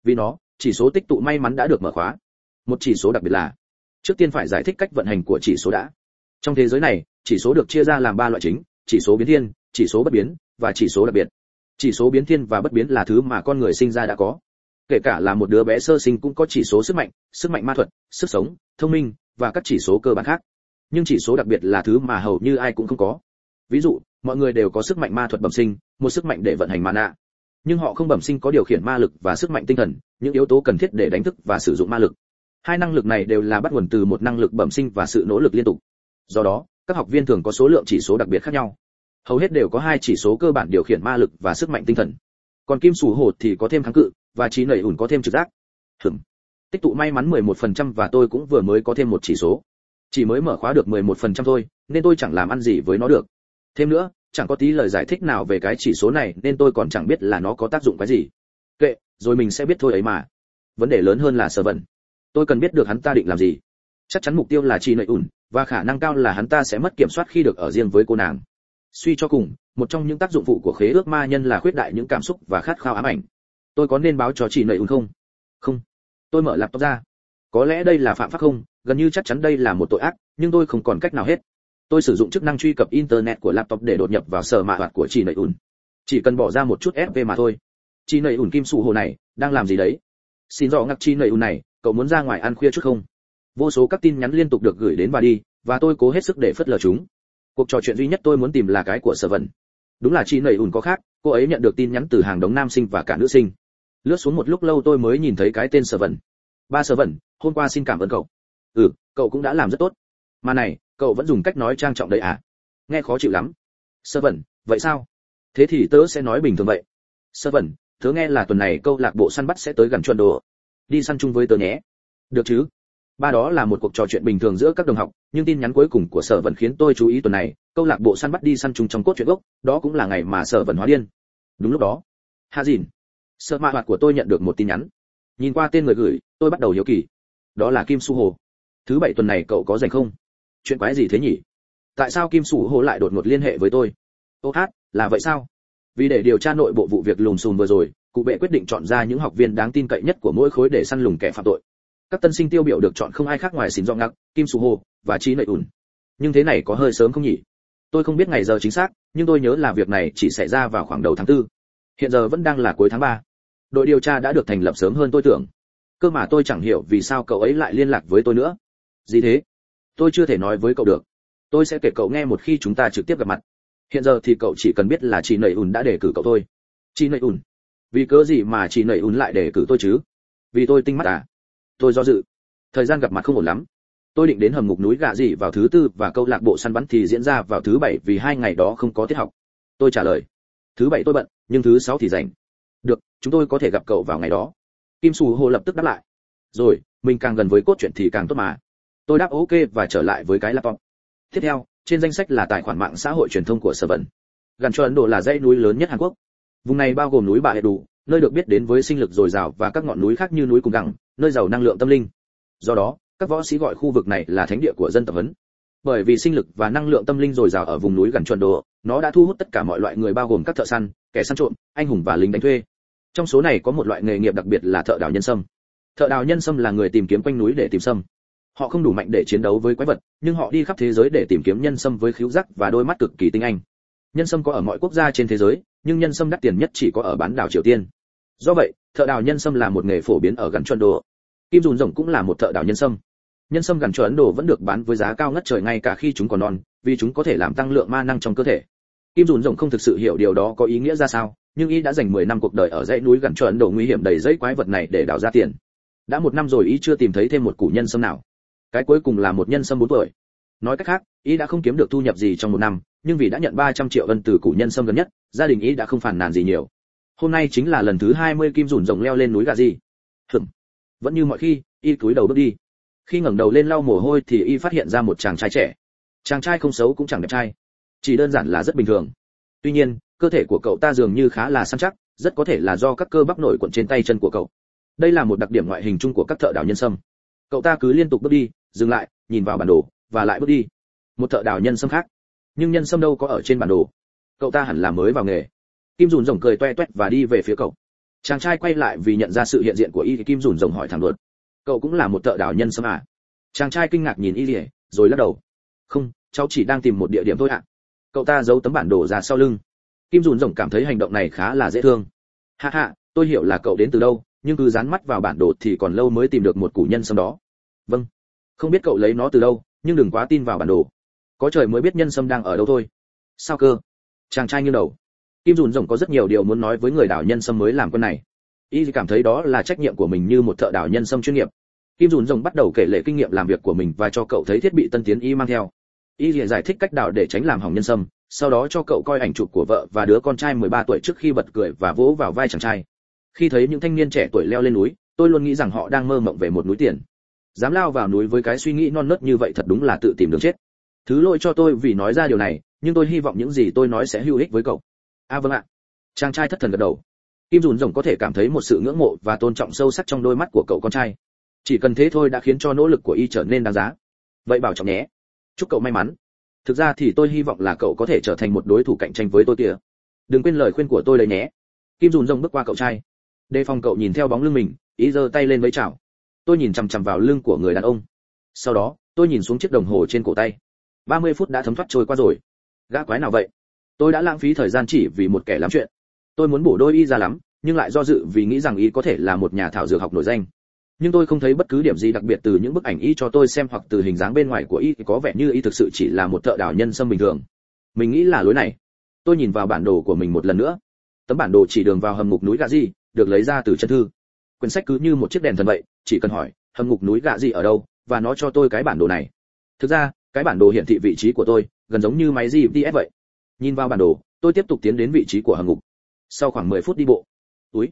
vì nó chỉ số tích tụ may mắn đã được mở khóa một chỉ số đặc biệt là trước tiên phải giải thích cách vận hành của chỉ số đã trong thế giới này chỉ số được chia ra làm ba loại chính chỉ số biến thiên chỉ số bất biến và chỉ số đặc biệt chỉ số biến thiên và bất biến là thứ mà con người sinh ra đã có kể cả là một đứa bé sơ sinh cũng có chỉ số sức mạnh sức mạnh ma thuật sức sống thông minh và các chỉ số cơ bản khác nhưng chỉ số đặc biệt là thứ mà hầu như ai cũng không có. Ví dụ, mọi người đều có sức mạnh ma thuật bẩm sinh, một sức mạnh để vận hành mana. Nhưng họ không bẩm sinh có điều khiển ma lực và sức mạnh tinh thần, những yếu tố cần thiết để đánh thức và sử dụng ma lực. Hai năng lực này đều là bắt nguồn từ một năng lực bẩm sinh và sự nỗ lực liên tục. Do đó, các học viên thường có số lượng chỉ số đặc biệt khác nhau. Hầu hết đều có hai chỉ số cơ bản điều khiển ma lực và sức mạnh tinh thần. Còn kim sủ hột thì có thêm kháng cự, và trí nảy ủn có thêm trực giác. Hừm tích tụ may mắn 11% và tôi cũng vừa mới có thêm một chỉ số chỉ mới mở khóa được 11% thôi, nên tôi chẳng làm ăn gì với nó được. Thêm nữa, chẳng có tí lời giải thích nào về cái chỉ số này, nên tôi còn chẳng biết là nó có tác dụng cái gì. Kệ, rồi mình sẽ biết thôi ấy mà. Vấn đề lớn hơn là sở vẩn. Tôi cần biết được hắn ta định làm gì. Chắc chắn mục tiêu là chi nội ủn, và khả năng cao là hắn ta sẽ mất kiểm soát khi được ở riêng với cô nàng. Suy cho cùng, một trong những tác dụng phụ của khế ước ma nhân là khuyết đại những cảm xúc và khát khao ám ảnh. Tôi có nên báo cho chị nội ủn không? Không. Tôi mở laptop ra. Có lẽ đây là phạm pháp không? Gần như chắc chắn đây là một tội ác, nhưng tôi không còn cách nào hết. Tôi sử dụng chức năng truy cập internet của laptop để đột nhập vào sở mạ hoạt của chị nội ủn chỉ cần bỏ ra một chút fp mà thôi. Chị nội ủn kim sụ hồ này, đang làm gì đấy? Xin rõ ngặc chị nội ủn này, cậu muốn ra ngoài ăn khuya chút không? Vô số các tin nhắn liên tục được gửi đến và đi, và tôi cố hết sức để phớt lờ chúng. Cuộc trò chuyện duy nhất tôi muốn tìm là cái của sở vân. Đúng là chị nầy ủn có khác, cô ấy nhận được tin nhắn từ hàng đống nam sinh và cả nữ sinh. Lướt xuống một lúc lâu tôi mới nhìn thấy cái tên sở vân. Ba sở vân, hôm qua xin cảm ơn cậu ừ cậu cũng đã làm rất tốt. Mà này, cậu vẫn dùng cách nói trang trọng đấy à? Nghe khó chịu lắm. Sơ vẩn, vậy sao? Thế thì tớ sẽ nói bình thường vậy. Sơ vẩn, tớ nghe là tuần này câu lạc bộ săn bắt sẽ tới gần chuẩn đồ. Đi săn chung với tớ nhé. Được chứ? Ba đó là một cuộc trò chuyện bình thường giữa các đồng học, nhưng tin nhắn cuối cùng của sở vẩn khiến tôi chú ý tuần này, câu lạc bộ săn bắt đi săn chung trong cốt truyện gốc, đó cũng là ngày mà sở vẩn hóa điên. Đúng lúc đó, hạ dìn, sợ mạ hoạt của tôi nhận được một tin nhắn. Nhìn qua tên người gửi, tôi bắt đầu hiếu kỳ. Đó là kim su hồ thứ bảy tuần này cậu có rảnh không? Chuyện quái gì thế nhỉ? Tại sao kim Sủ hồ lại đột ngột liên hệ với tôi? Ô hát, là vậy sao? Vì để điều tra nội bộ vụ việc lùm xùm vừa rồi, cụ bệ quyết định chọn ra những học viên đáng tin cậy nhất của mỗi khối để săn lùng kẻ phạm tội. Các tân sinh tiêu biểu được chọn không ai khác ngoài xin do ngắc kim Sủ hồ và trí nội ùn. Nhưng thế này có hơi sớm không nhỉ? Tôi không biết ngày giờ chính xác, nhưng tôi nhớ là việc này chỉ xảy ra vào khoảng đầu tháng tư. Hiện giờ vẫn đang là cuối tháng ba. Đội điều tra đã được thành lập sớm hơn tôi tưởng. Cơ mà tôi chẳng hiểu vì sao cậu ấy lại liên lạc với tôi nữa gì thế? Tôi chưa thể nói với cậu được. Tôi sẽ kể cậu nghe một khi chúng ta trực tiếp gặp mặt. Hiện giờ thì cậu chỉ cần biết là chị nầy ùn đã đề cử cậu thôi. Chị nầy ùn? Vì cớ gì mà chị nầy ùn lại đề cử tôi chứ? Vì tôi tinh mắt à? Tôi do dự. Thời gian gặp mặt không ổn lắm. Tôi định đến hầm ngục núi gạ gì vào thứ tư và câu lạc bộ săn bắn thì diễn ra vào thứ bảy vì hai ngày đó không có tiết học. Tôi trả lời. Thứ bảy tôi bận, nhưng thứ sáu thì rảnh. Được, chúng tôi có thể gặp cậu vào ngày đó. Kim sù hồ lập tức đáp lại. Rồi, mình càng gần với cốt truyện thì càng tốt mà tôi đáp ok và trở lại với cái laptop. Tiếp theo, trên danh sách là tài khoản mạng xã hội truyền thông của sở vận. Gần cho ấn độ là dãy núi lớn nhất hàn quốc. Vùng này bao gồm núi bà hệ đủ, nơi được biết đến với sinh lực dồi dào và các ngọn núi khác như núi cùng gẳng, nơi giàu năng lượng tâm linh. Do đó, các võ sĩ gọi khu vực này là thánh địa của dân tập vấn bởi vì sinh lực và năng lượng tâm linh dồi dào ở vùng núi gần chuẩn độ, nó đã thu hút tất cả mọi loại người bao gồm các thợ săn, kẻ săn trộm, anh hùng và lính đánh thuê. Trong số này có một loại nghề nghiệp đặc biệt là thợ đào nhân sâm. Thợ đào nhân sâm là người tìm kiếm quanh núi để tìm sâm họ không đủ mạnh để chiến đấu với quái vật, nhưng họ đi khắp thế giới để tìm kiếm nhân sâm với khíu giác và đôi mắt cực kỳ tinh anh. Nhân sâm có ở mọi quốc gia trên thế giới, nhưng nhân sâm đắt tiền nhất chỉ có ở bán đảo triều tiên. Do vậy, thợ đào nhân sâm là một nghề phổ biến ở gần chuẩn đồ. Kim dùn rồng cũng là một thợ đào nhân sâm. Nhân sâm gần chuẩn ấn độ vẫn được bán với giá cao ngất trời ngay cả khi chúng còn non, vì chúng có thể làm tăng lượng ma năng trong cơ thể. Kim dùn rồng không thực sự hiểu điều đó có ý nghĩa ra sao, nhưng y đã dành 10 năm cuộc đời ở dãy núi gần chuẩn độ nguy hiểm đầy dãy quái vật này để đào ra tiền. Đã một năm rồi y chưa tìm thấy thêm một củ nhân sâm nào cái cuối cùng là một nhân sâm 4 tuổi. Nói cách khác, y đã không kiếm được thu nhập gì trong một năm, nhưng vì đã nhận 300 triệu ân từ củ nhân sâm gần nhất, gia đình y đã không phản nàn gì nhiều. Hôm nay chính là lần thứ 20 kim dùn rồng leo lên núi gà gì. Hửm. Vẫn như mọi khi, y cúi đầu bước đi. Khi ngẩng đầu lên lau mồ hôi thì y phát hiện ra một chàng trai trẻ. Chàng trai không xấu cũng chẳng đẹp trai. Chỉ đơn giản là rất bình thường. Tuy nhiên, cơ thể của cậu ta dường như khá là săn chắc, rất có thể là do các cơ bắp nổi cuộn trên tay chân của cậu. Đây là một đặc điểm ngoại hình chung của các thợ đào nhân sâm. Cậu ta cứ liên tục bước đi dừng lại, nhìn vào bản đồ, và lại bước đi. Một thợ đào nhân sâm khác. Nhưng nhân sâm đâu có ở trên bản đồ? Cậu ta hẳn là mới vào nghề. Kim dùn rồng cười toe toét và đi về phía cậu. Chàng trai quay lại vì nhận ra sự hiện diện của y thì kim dùn rồng hỏi thẳng luật cậu cũng là một thợ đào nhân sâm à? Chàng trai kinh ngạc nhìn y lìa rồi lắc đầu. Không, cháu chỉ đang tìm một địa điểm thôi ạ. Cậu ta giấu tấm bản đồ ra sau lưng. Kim dùn rồng cảm thấy hành động này khá là dễ thương. Hạ hạ tôi hiểu là cậu đến từ đâu, nhưng cứ dán mắt vào bản đồ thì còn lâu mới tìm được một củ nhân sâm đó. Vâng không biết cậu lấy nó từ đâu, nhưng đừng quá tin vào bản đồ. Có trời mới biết nhân sâm đang ở đâu thôi. Sao cơ? Chàng trai nghiêng đầu. Kim dùn rồng có rất nhiều điều muốn nói với người đảo nhân sâm mới làm quân này. Y cảm thấy đó là trách nhiệm của mình như một thợ đảo nhân sâm chuyên nghiệp. Kim dùn rồng bắt đầu kể lệ kinh nghiệm làm việc của mình và cho cậu thấy thiết bị tân tiến y mang theo. Y giải thích cách đảo để tránh làm hỏng nhân sâm, sau đó cho cậu coi ảnh chụp của vợ và đứa con trai 13 tuổi trước khi bật cười và vỗ vào vai chàng trai. Khi thấy những thanh niên trẻ tuổi leo lên núi, tôi luôn nghĩ rằng họ đang mơ mộng về một núi tiền dám lao vào núi với cái suy nghĩ non nớt như vậy thật đúng là tự tìm đường chết. Thứ lỗi cho tôi vì nói ra điều này nhưng tôi hy vọng những gì tôi nói sẽ hữu ích với cậu. A à, vâng ạ. Chàng trai thất thần gật đầu. Kim dùn rồng có thể cảm thấy một sự ngưỡng mộ và tôn trọng sâu sắc trong đôi mắt của cậu con trai. Chỉ cần thế thôi đã khiến cho nỗ lực của y trở nên đáng giá. Vậy bảo trọng nhé. Chúc cậu may mắn. Thực ra thì tôi hy vọng là cậu có thể trở thành một đối thủ cạnh tranh với tôi kìa. Đừng quên lời khuyên của tôi đấy nhé. Kim dùn rồng bước qua cậu trai. Đề phòng cậu nhìn theo bóng lưng mình ý giơ tay lên với chào tôi nhìn chằm chằm vào lưng của người đàn ông. Sau đó, tôi nhìn xuống chiếc đồng hồ trên cổ tay. 30 phút đã thấm thoát trôi qua rồi. Gã quái nào vậy? Tôi đã lãng phí thời gian chỉ vì một kẻ làm chuyện. Tôi muốn bổ đôi y ra lắm, nhưng lại do dự vì nghĩ rằng y có thể là một nhà thảo dược học nổi danh. Nhưng tôi không thấy bất cứ điểm gì đặc biệt từ những bức ảnh y cho tôi xem hoặc từ hình dáng bên ngoài của y, có vẻ như y thực sự chỉ là một thợ đào nhân sâm bình thường. Mình nghĩ là lối này. Tôi nhìn vào bản đồ của mình một lần nữa. Tấm bản đồ chỉ đường vào hầm ngục núi gà gì được lấy ra từ chân thư quyển sách cứ như một chiếc đèn thần vậy, chỉ cần hỏi, hầm ngục núi gạ gì ở đâu, và nó cho tôi cái bản đồ này? Thực ra, cái bản đồ hiển thị vị trí của tôi, gần giống như máy gps vậy. Nhìn vào bản đồ, tôi tiếp tục tiến đến vị trí của hầm ngục. Sau khoảng 10 phút đi bộ, túi,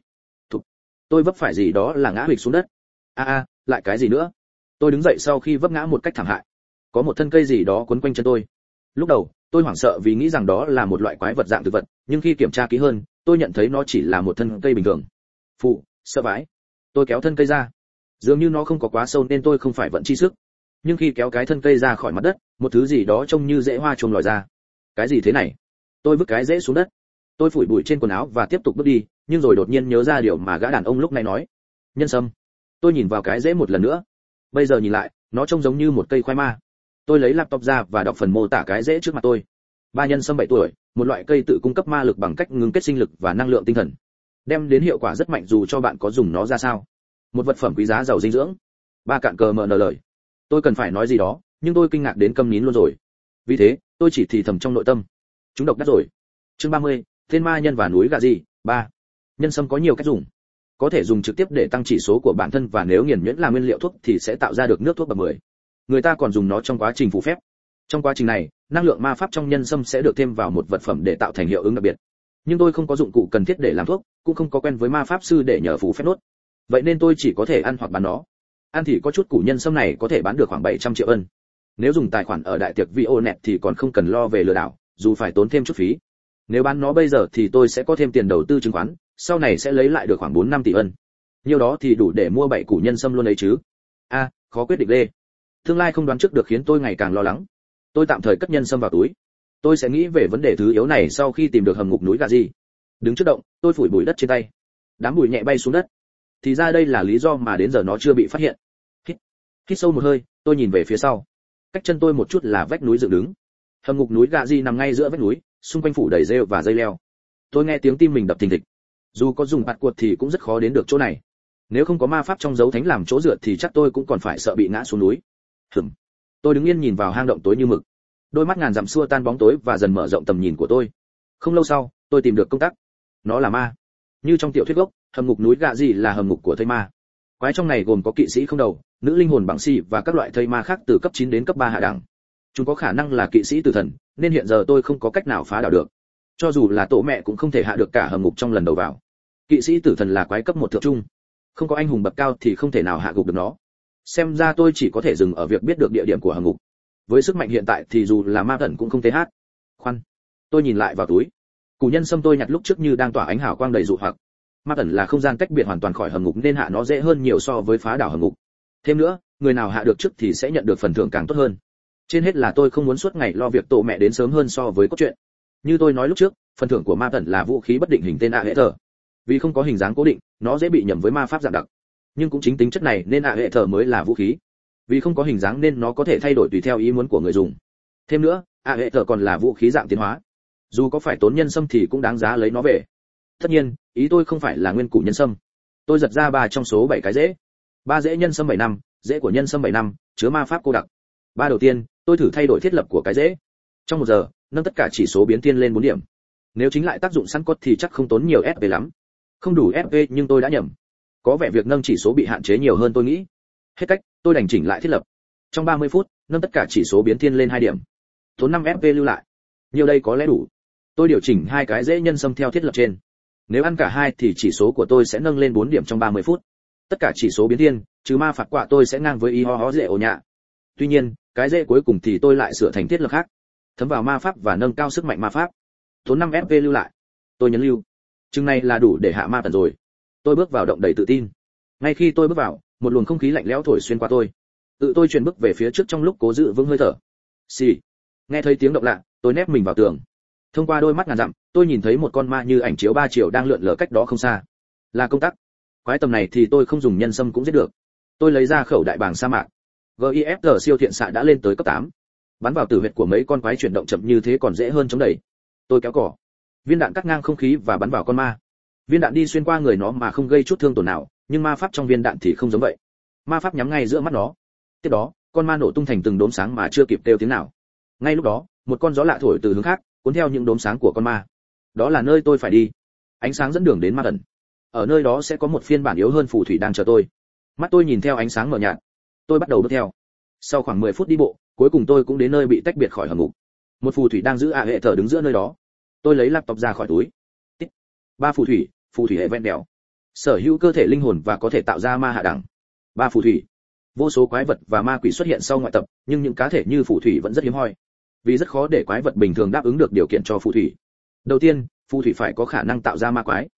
thục, tôi vấp phải gì đó là ngã hụt xuống đất. A a, lại cái gì nữa? Tôi đứng dậy sau khi vấp ngã một cách thảm hại. Có một thân cây gì đó quấn quanh chân tôi. Lúc đầu, tôi hoảng sợ vì nghĩ rằng đó là một loại quái vật dạng thực vật, nhưng khi kiểm tra kỹ hơn, tôi nhận thấy nó chỉ là một thân cây bình thường. Phụ, sợ vãi tôi kéo thân cây ra. Dường như nó không có quá sâu nên tôi không phải vận chi sức. Nhưng khi kéo cái thân cây ra khỏi mặt đất, một thứ gì đó trông như rễ hoa trông lòi ra. Cái gì thế này? Tôi vứt cái rễ xuống đất. Tôi phủi bụi trên quần áo và tiếp tục bước đi, nhưng rồi đột nhiên nhớ ra điều mà gã đàn ông lúc này nói. Nhân sâm. Tôi nhìn vào cái rễ một lần nữa. Bây giờ nhìn lại, nó trông giống như một cây khoai ma. Tôi lấy laptop ra và đọc phần mô tả cái rễ trước mặt tôi. Ba nhân sâm bảy tuổi, một loại cây tự cung cấp ma lực bằng cách ngừng kết sinh lực và năng lượng tinh thần đem đến hiệu quả rất mạnh dù cho bạn có dùng nó ra sao. Một vật phẩm quý giá giàu dinh dưỡng. Ba cạn cờ mờ nở lời. Tôi cần phải nói gì đó nhưng tôi kinh ngạc đến câm nín luôn rồi. Vì thế tôi chỉ thì thầm trong nội tâm. Chúng độc đắt rồi. Chương 30, thiên ma nhân và núi gà gì? Ba. Nhân sâm có nhiều cách dùng. Có thể dùng trực tiếp để tăng chỉ số của bản thân và nếu nghiền nhuyễn làm nguyên liệu thuốc thì sẽ tạo ra được nước thuốc bậc 10. Người ta còn dùng nó trong quá trình phù phép. Trong quá trình này, năng lượng ma pháp trong nhân sâm sẽ được thêm vào một vật phẩm để tạo thành hiệu ứng đặc biệt. Nhưng tôi không có dụng cụ cần thiết để làm thuốc, cũng không có quen với ma pháp sư để nhờ phù phép nốt. Vậy nên tôi chỉ có thể ăn hoặc bán nó. Ăn thì có chút củ nhân sâm này có thể bán được khoảng 700 triệu ân. Nếu dùng tài khoản ở đại tiệc Vionet thì còn không cần lo về lừa đảo, dù phải tốn thêm chút phí. Nếu bán nó bây giờ thì tôi sẽ có thêm tiền đầu tư chứng khoán, sau này sẽ lấy lại được khoảng 4 năm tỷ ân. Nhiều đó thì đủ để mua bảy củ nhân sâm luôn ấy chứ. A, khó quyết định lê. Tương lai không đoán trước được khiến tôi ngày càng lo lắng. Tôi tạm thời cất nhân sâm vào túi. Tôi sẽ nghĩ về vấn đề thứ yếu này sau khi tìm được hầm ngục núi gà gì. Đứng trước động, tôi phủi bụi đất trên tay. Đám bụi nhẹ bay xuống đất. Thì ra đây là lý do mà đến giờ nó chưa bị phát hiện. Hít, hít sâu một hơi, tôi nhìn về phía sau. Cách chân tôi một chút là vách núi dựng đứng. Hầm ngục núi gà di nằm ngay giữa vách núi, xung quanh phủ đầy rêu và dây leo tôi nghe tiếng tim mình đập thình thịch dù có dùng bạt cuột thì cũng rất khó đến được chỗ này nếu không có ma pháp trong dấu thánh làm chỗ dựa thì chắc tôi cũng còn phải sợ bị ngã xuống núi hừm tôi đứng yên nhìn vào hang động tối như mực đôi mắt ngàn dặm xua tan bóng tối và dần mở rộng tầm nhìn của tôi. Không lâu sau, tôi tìm được công tác. Nó là ma. Như trong tiểu thuyết gốc, hầm ngục núi gạ gì là hầm ngục của thây ma. Quái trong này gồm có kỵ sĩ không đầu, nữ linh hồn bằng si và các loại thây ma khác từ cấp 9 đến cấp 3 hạ đẳng. Chúng có khả năng là kỵ sĩ tử thần, nên hiện giờ tôi không có cách nào phá đảo được. Cho dù là tổ mẹ cũng không thể hạ được cả hầm ngục trong lần đầu vào. Kỵ sĩ tử thần là quái cấp một thượng trung. Không có anh hùng bậc cao thì không thể nào hạ gục được nó. Xem ra tôi chỉ có thể dừng ở việc biết được địa điểm của hầm ngục với sức mạnh hiện tại thì dù là ma thần cũng không thể hát. Khoan, tôi nhìn lại vào túi. Củ nhân sâm tôi nhặt lúc trước như đang tỏa ánh hào quang đầy dụ hoặc. Ma thần là không gian cách biệt hoàn toàn khỏi hầm ngục nên hạ nó dễ hơn nhiều so với phá đảo hầm ngục. Thêm nữa, người nào hạ được trước thì sẽ nhận được phần thưởng càng tốt hơn. Trên hết là tôi không muốn suốt ngày lo việc tổ mẹ đến sớm hơn so với cốt truyện. Như tôi nói lúc trước, phần thưởng của ma thần là vũ khí bất định hình tên ạ hệ thờ. Vì không có hình dáng cố định, nó dễ bị nhầm với ma pháp dạng đặc. Nhưng cũng chính tính chất này nên ạ hệ thờ mới là vũ khí vì không có hình dáng nên nó có thể thay đổi tùy theo ý muốn của người dùng. Thêm nữa, a hệ thờ còn là vũ khí dạng tiến hóa. Dù có phải tốn nhân sâm thì cũng đáng giá lấy nó về. Tất nhiên, ý tôi không phải là nguyên củ nhân sâm. Tôi giật ra ba trong số bảy cái dễ. Ba dễ nhân sâm bảy năm, dễ của nhân sâm bảy năm, chứa ma pháp cô đặc. Ba đầu tiên, tôi thử thay đổi thiết lập của cái dễ. Trong một giờ, nâng tất cả chỉ số biến tiên lên bốn điểm. Nếu chính lại tác dụng sẵn cốt thì chắc không tốn nhiều fp lắm. Không đủ fp nhưng tôi đã nhầm. Có vẻ việc nâng chỉ số bị hạn chế nhiều hơn tôi nghĩ hết cách, tôi đành chỉnh lại thiết lập. Trong 30 phút, nâng tất cả chỉ số biến thiên lên hai điểm. Tốn 5 fp lưu lại. Nhiều đây có lẽ đủ. Tôi điều chỉnh hai cái dễ nhân xâm theo thiết lập trên. Nếu ăn cả hai thì chỉ số của tôi sẽ nâng lên 4 điểm trong 30 phút. Tất cả chỉ số biến thiên, trừ ma phạt quạ tôi sẽ ngang với y ho ho dễ ổ nhạ. Tuy nhiên, cái dễ cuối cùng thì tôi lại sửa thành thiết lập khác. Thấm vào ma pháp và nâng cao sức mạnh ma pháp. Tốn 5 fp lưu lại. Tôi nhấn lưu. Chừng này là đủ để hạ ma tần rồi. Tôi bước vào động đầy tự tin. Ngay khi tôi bước vào một luồng không khí lạnh lẽo thổi xuyên qua tôi. Tự tôi chuyển bước về phía trước trong lúc cố giữ vững hơi thở. Xì. Nghe thấy tiếng động lạ, tôi nép mình vào tường. Thông qua đôi mắt ngàn dặm, tôi nhìn thấy một con ma như ảnh chiếu ba chiều đang lượn lờ cách đó không xa. Là công tắc. Quái tầm này thì tôi không dùng nhân sâm cũng giết được. Tôi lấy ra khẩu đại bàng sa mạc. Gifg siêu thiện xạ đã lên tới cấp 8. bắn vào tử huyệt của mấy con quái chuyển động chậm như thế còn dễ hơn chống đẩy. Tôi kéo cỏ viên đạn cắt ngang không khí và bắn vào con ma. Viên đạn đi xuyên qua người nó mà không gây chút thương tổn nào nhưng ma pháp trong viên đạn thì không giống vậy. Ma pháp nhắm ngay giữa mắt nó. Tiếp đó, con ma nổ tung thành từng đốm sáng mà chưa kịp kêu tiếng nào. Ngay lúc đó, một con gió lạ thổi từ hướng khác, cuốn theo những đốm sáng của con ma. Đó là nơi tôi phải đi. Ánh sáng dẫn đường đến ma tần ở nơi đó sẽ có một phiên bản yếu hơn phù thủy đang chờ tôi. Mắt tôi nhìn theo ánh sáng mờ nhạt. Tôi bắt đầu bước theo. Sau khoảng 10 phút đi bộ, cuối cùng tôi cũng đến nơi bị tách biệt khỏi hầm ngục. Một phù thủy đang giữ ạ hệ thở đứng giữa nơi đó. Tôi lấy laptop ra khỏi túi. Ba phù thủy phù thủy hệ ven đèo sở hữu cơ thể linh hồn và có thể tạo ra ma hạ đẳng. Ba phù thủy. Vô số quái vật và ma quỷ xuất hiện sau ngoại tập, nhưng những cá thể như phù thủy vẫn rất hiếm hoi. Vì rất khó để quái vật bình thường đáp ứng được điều kiện cho phù thủy. Đầu tiên, phù thủy phải có khả năng tạo ra ma quái.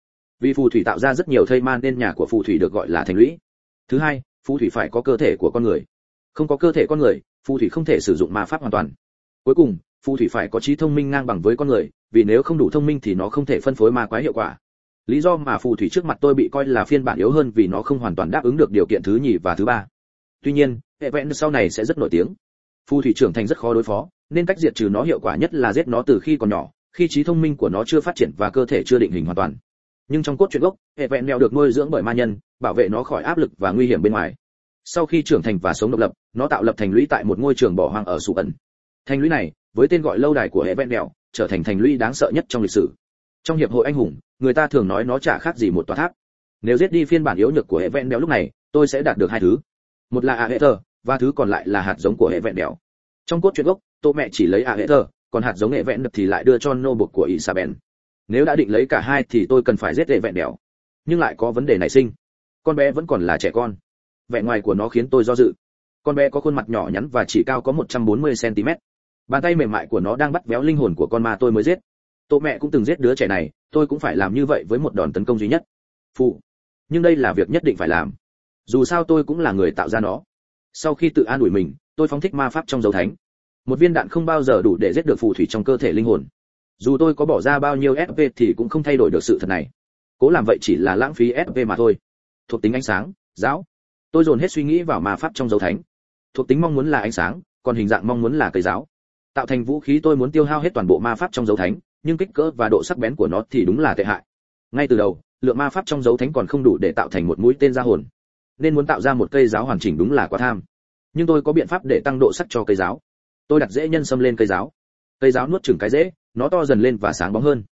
Vì phù thủy tạo ra rất nhiều thây ma nên nhà của phù thủy được gọi là thành lũy. Thứ hai, phù thủy phải có cơ thể của con người. Không có cơ thể con người, phù thủy không thể sử dụng ma pháp hoàn toàn. Cuối cùng, phù thủy phải có trí thông minh ngang bằng với con người, vì nếu không đủ thông minh thì nó không thể phân phối ma quái hiệu quả lý do mà phù thủy trước mặt tôi bị coi là phiên bản yếu hơn vì nó không hoàn toàn đáp ứng được điều kiện thứ nhì và thứ ba. Tuy nhiên, hệ vẹn sau này sẽ rất nổi tiếng. Phù thủy trưởng thành rất khó đối phó, nên cách diệt trừ nó hiệu quả nhất là giết nó từ khi còn nhỏ, khi trí thông minh của nó chưa phát triển và cơ thể chưa định hình hoàn toàn. Nhưng trong cốt truyện gốc, hệ vẹn mèo được nuôi dưỡng bởi ma nhân, bảo vệ nó khỏi áp lực và nguy hiểm bên ngoài. Sau khi trưởng thành và sống độc lập, nó tạo lập thành lũy tại một ngôi trường bỏ hoang ở sụ ẩn. Thành lũy này, với tên gọi lâu đài của hệ vẹn mèo, trở thành thành lũy đáng sợ nhất trong lịch sử trong hiệp hội anh hùng, người ta thường nói nó chả khác gì một tòa tháp. Nếu giết đi phiên bản yếu nhược của hệ vẹn đéo lúc này, tôi sẽ đạt được hai thứ. Một là a hệ thơ và thứ còn lại là hạt giống của hệ vẹn đéo trong cốt truyện gốc, tô mẹ chỉ lấy a hệ thơ còn hạt giống hệ vẹn thì lại đưa cho nô bộc của isabel. Nếu đã định lấy cả hai thì tôi cần phải giết hệ vẹn đéo nhưng lại có vấn đề nảy sinh. Con bé vẫn còn là trẻ con. Vẻ ngoài của nó khiến tôi do dự. Con bé có khuôn mặt nhỏ nhắn và chỉ cao có 140 cm bàn tay mềm mại của nó đang bắt véo linh hồn của con ma tôi mới giết tô mẹ cũng từng giết đứa trẻ này, tôi cũng phải làm như vậy với một đòn tấn công duy nhất. Phụ, nhưng đây là việc nhất định phải làm. Dù sao tôi cũng là người tạo ra nó. Sau khi tự an ủi mình, tôi phóng thích ma pháp trong dấu thánh. Một viên đạn không bao giờ đủ để giết được phù thủy trong cơ thể linh hồn. Dù tôi có bỏ ra bao nhiêu sp thì cũng không thay đổi được sự thật này. Cố làm vậy chỉ là lãng phí sp mà thôi. Thuộc tính ánh sáng, giáo. Tôi dồn hết suy nghĩ vào ma pháp trong dấu thánh. Thuộc tính mong muốn là ánh sáng, còn hình dạng mong muốn là cây giáo. Tạo thành vũ khí tôi muốn tiêu hao hết toàn bộ ma pháp trong dấu thánh nhưng kích cỡ và độ sắc bén của nó thì đúng là tệ hại. Ngay từ đầu, lượng ma pháp trong dấu thánh còn không đủ để tạo thành một mũi tên ra hồn, nên muốn tạo ra một cây giáo hoàn chỉnh đúng là quá tham. Nhưng tôi có biện pháp để tăng độ sắc cho cây giáo. Tôi đặt dễ nhân sâm lên cây giáo. Cây giáo nuốt chừng cái dễ, nó to dần lên và sáng bóng hơn.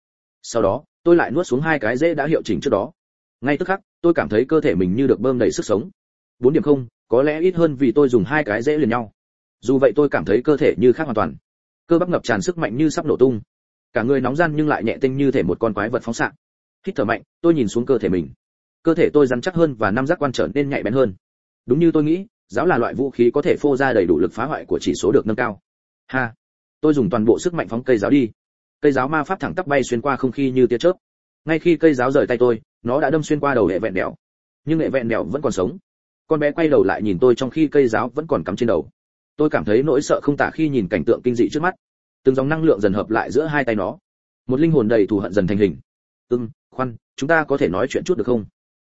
Sau đó, tôi lại nuốt xuống hai cái dễ đã hiệu chỉnh trước đó. Ngay tức khắc, tôi cảm thấy cơ thể mình như được bơm đầy sức sống. Bốn điểm không, có lẽ ít hơn vì tôi dùng hai cái dễ liền nhau. Dù vậy tôi cảm thấy cơ thể như khác hoàn toàn. Cơ bắp ngập tràn sức mạnh như sắp nổ tung cả người nóng gian nhưng lại nhẹ tinh như thể một con quái vật phóng xạ. Hít thở mạnh, tôi nhìn xuống cơ thể mình. Cơ thể tôi rắn chắc hơn và năm giác quan trở nên nhạy bén hơn. Đúng như tôi nghĩ, giáo là loại vũ khí có thể phô ra đầy đủ lực phá hoại của chỉ số được nâng cao. Ha! Tôi dùng toàn bộ sức mạnh phóng cây giáo đi. Cây giáo ma pháp thẳng tắp bay xuyên qua không khí như tia chớp. Ngay khi cây giáo rời tay tôi, nó đã đâm xuyên qua đầu hệ vẹn đèo. Nhưng hệ vẹn đèo vẫn còn sống. Con bé quay đầu lại nhìn tôi trong khi cây giáo vẫn còn cắm trên đầu. Tôi cảm thấy nỗi sợ không tả khi nhìn cảnh tượng kinh dị trước mắt từng dòng năng lượng dần hợp lại giữa hai tay nó. Một linh hồn đầy thù hận dần thành hình. Ưng khoan, chúng ta có thể nói chuyện chút được không?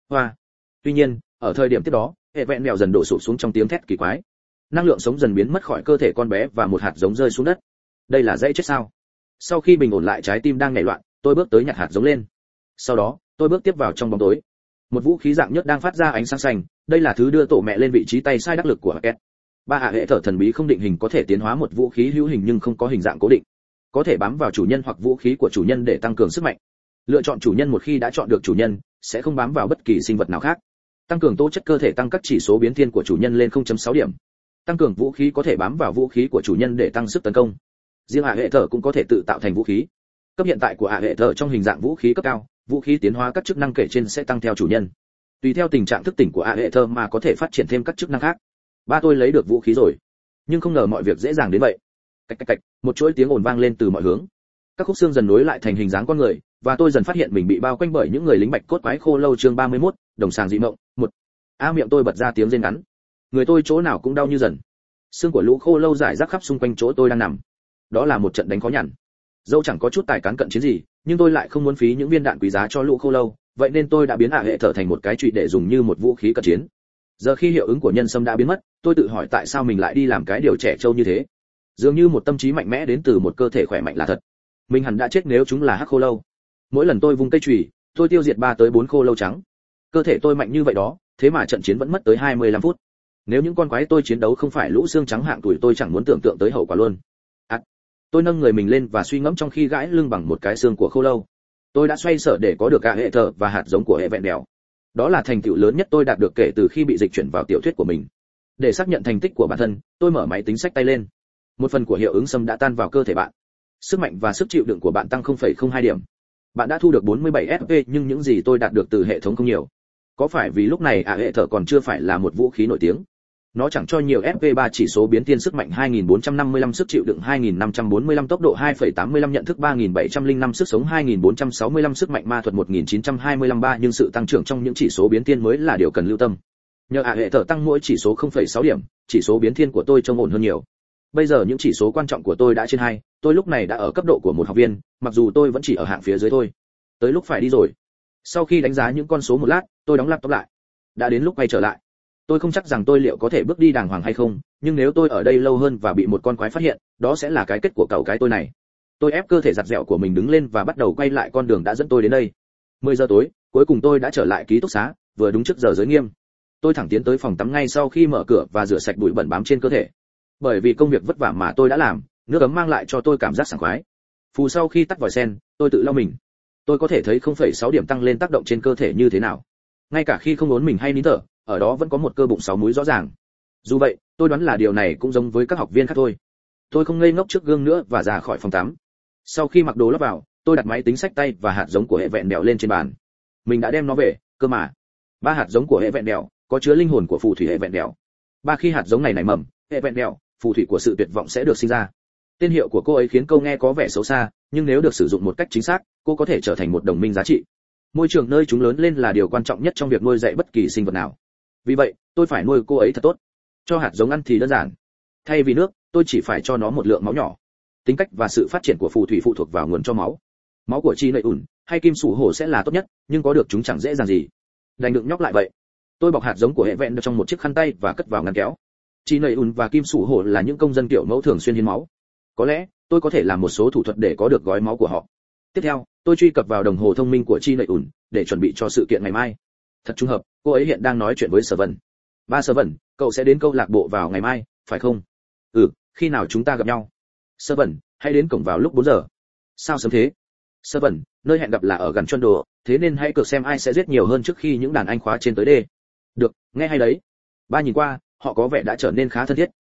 Hoa. Tuy nhiên, ở thời điểm tiếp đó, hệ vẹn mèo dần đổ sụp xuống trong tiếng thét kỳ quái. Năng lượng sống dần biến mất khỏi cơ thể con bé và một hạt giống rơi xuống đất. Đây là dãy chết sao? Sau khi bình ổn lại trái tim đang nảy loạn, tôi bước tới nhặt hạt giống lên. Sau đó, tôi bước tiếp vào trong bóng tối. Một vũ khí dạng nhất đang phát ra ánh sáng xanh, đây là thứ đưa tổ mẹ lên vị trí tay sai đắc lực của Hackett ba hạ hệ thở thần bí không định hình có thể tiến hóa một vũ khí hữu hình nhưng không có hình dạng cố định. Có thể bám vào chủ nhân hoặc vũ khí của chủ nhân để tăng cường sức mạnh. Lựa chọn chủ nhân một khi đã chọn được chủ nhân, sẽ không bám vào bất kỳ sinh vật nào khác. Tăng cường tố chất cơ thể tăng các chỉ số biến thiên của chủ nhân lên 0.6 điểm. Tăng cường vũ khí có thể bám vào vũ khí của chủ nhân để tăng sức tấn công. Riêng hạ hệ thở cũng có thể tự tạo thành vũ khí. Cấp hiện tại của hạ hệ thở trong hình dạng vũ khí cấp cao, vũ khí tiến hóa các chức năng kể trên sẽ tăng theo chủ nhân. Tùy theo tình trạng thức tỉnh của hạ hệ thở mà có thể phát triển thêm các chức năng khác ba tôi lấy được vũ khí rồi. Nhưng không ngờ mọi việc dễ dàng đến vậy. Cạch cạch cạch một chuỗi tiếng ồn vang lên từ mọi hướng. Các khúc xương dần nối lại thành hình dáng con người và tôi dần phát hiện mình bị bao quanh bởi những người lính bạch cốt quái khô lâu chương 31, đồng sàng dị mộng một. A miệng tôi bật ra tiếng rên ngắn. Người tôi chỗ nào cũng đau như dần. Xương của lũ khô lâu rải rác khắp xung quanh chỗ tôi đang nằm. Đó là một trận đánh khó nhằn. Dâu chẳng có chút tài cán cận chiến gì nhưng tôi lại không muốn phí những viên đạn quý giá cho lũ khô lâu vậy nên tôi đã biến ả hệ thở thành một cái trụy để dùng như một vũ khí cận chiến. Giờ khi hiệu ứng của nhân sâm đã biến mất tôi tự hỏi tại sao mình lại đi làm cái điều trẻ trâu như thế. Dường như một tâm trí mạnh mẽ đến từ một cơ thể khỏe mạnh là thật. Mình hẳn đã chết nếu chúng là hắc khô lâu. Mỗi lần tôi vung cây chùy tôi tiêu diệt ba tới bốn khô lâu trắng. Cơ thể tôi mạnh như vậy đó thế mà trận chiến vẫn mất tới 25 phút. Nếu những con quái tôi chiến đấu không phải lũ xương trắng hạng tuổi tôi chẳng muốn tưởng tượng tới hậu quả luôn. À, tôi nâng người mình lên và suy ngẫm trong khi gãi lưng bằng một cái xương của khô lâu. Tôi đã xoay sở để có được cả hệ thờ và hạt giống của hệ vẹn đèo đó là thành tựu lớn nhất tôi đạt được kể từ khi bị dịch chuyển vào tiểu thuyết của mình để xác nhận thành tích của bản thân tôi mở máy tính sách tay lên. Một phần của hiệu ứng xâm đã tan vào cơ thể bạn. Sức mạnh và sức chịu đựng của bạn tăng 0,02 điểm. Bạn đã thu được 47 FP, nhưng những gì tôi đạt được từ hệ thống không nhiều. Có phải vì lúc này ả hệ thở còn chưa phải là một vũ khí nổi tiếng? Nó chẳng cho nhiều FP3 chỉ số biến thiên sức mạnh 2455 sức chịu đựng 2545 tốc độ 2,85 nhận thức 3705 sức sống 2465 sức mạnh ma thuật 1925 3 nhưng sự tăng trưởng trong những chỉ số biến thiên mới là điều cần lưu tâm. Nhờ ả hệ thở tăng mỗi chỉ số 0,6 điểm, chỉ số biến thiên của tôi trông ổn hơn nhiều. Bây giờ những chỉ số quan trọng của tôi đã trên hai, tôi lúc này đã ở cấp độ của một học viên, mặc dù tôi vẫn chỉ ở hạng phía dưới thôi. Tới lúc phải đi rồi. Sau khi đánh giá những con số một lát, tôi đóng laptop lại. Đã đến lúc quay trở lại tôi không chắc rằng tôi liệu có thể bước đi đàng hoàng hay không nhưng nếu tôi ở đây lâu hơn và bị một con quái phát hiện đó sẽ là cái kết của cậu cái tôi này tôi ép cơ thể giặt dẹo của mình đứng lên và bắt đầu quay lại con đường đã dẫn tôi đến đây 10 giờ tối cuối cùng tôi đã trở lại ký túc xá vừa đúng trước giờ giới nghiêm tôi thẳng tiến tới phòng tắm ngay sau khi mở cửa và rửa sạch bụi bẩn bám trên cơ thể. Bởi vì công việc vất vả mà tôi đã làm nước ấm mang lại cho tôi cảm giác sảng khoái. Phù sau khi tắt vòi sen tôi tự lau mình. Tôi có thể thấy 0,6 điểm tăng lên tác động trên cơ thể như thế nào. Ngay cả khi không ốn mình hay nín thở ở đó vẫn có một cơ bụng sáu múi rõ ràng. Dù vậy tôi đoán là điều này cũng giống với các học viên khác thôi. Tôi không ngây ngốc trước gương nữa và ra khỏi phòng tắm. Sau khi mặc đồ lắp vào tôi đặt máy tính sách tay và hạt giống của hệ vẹn đèo lên trên bàn. Mình đã đem nó về cơ mà. Ba hạt giống của hệ vẹn đèo có chứa linh hồn của phù thủy hệ vẹn đèo. Ba khi hạt giống này nảy mầm, hệ vẹn đèo, phù thủy của sự tuyệt vọng sẽ được sinh ra. Tên hiệu của cô ấy khiến câu nghe có vẻ xấu xa, nhưng nếu được sử dụng một cách chính xác, cô có thể trở thành một đồng minh giá trị. Môi trường nơi chúng lớn lên là điều quan trọng nhất trong việc nuôi dạy bất kỳ sinh vật nào. Vì vậy, tôi phải nuôi cô ấy thật tốt. Cho hạt giống ăn thì đơn giản. Thay vì nước, tôi chỉ phải cho nó một lượng máu nhỏ. Tính cách và sự phát triển của phù thủy phụ thuộc vào nguồn cho máu. Máu của chi nệ ủn hay kim sủ hổ sẽ là tốt nhất, nhưng có được chúng chẳng dễ dàng gì. Đành được nhóc lại vậy tôi bọc hạt giống của hệ vẹn trong một chiếc khăn tay và cất vào ngăn kéo. Chi nầy ùn và kim sủ hổ là những công dân kiểu mẫu thường xuyên hiến máu. Có lẽ, tôi có thể làm một số thủ thuật để có được gói máu của họ. Tiếp theo, tôi truy cập vào đồng hồ thông minh của chi nầy ùn để chuẩn bị cho sự kiện ngày mai. Thật trùng hợp, cô ấy hiện đang nói chuyện với sở vân. Ba sở vân, cậu sẽ đến câu lạc bộ vào ngày mai, phải không? Ừ khi nào chúng ta gặp nhau? Sở vân, hãy đến cổng vào lúc bốn giờ. Sao sớm thế? Sở vân, nơi hẹn gặp là ở gần chân đồ, thế nên hãy cược xem ai sẽ giết nhiều hơn trước khi những đàn anh khóa trên tới đê được, nghe hay đấy. Ba nhìn qua, họ có vẻ đã trở nên khá thân thiết.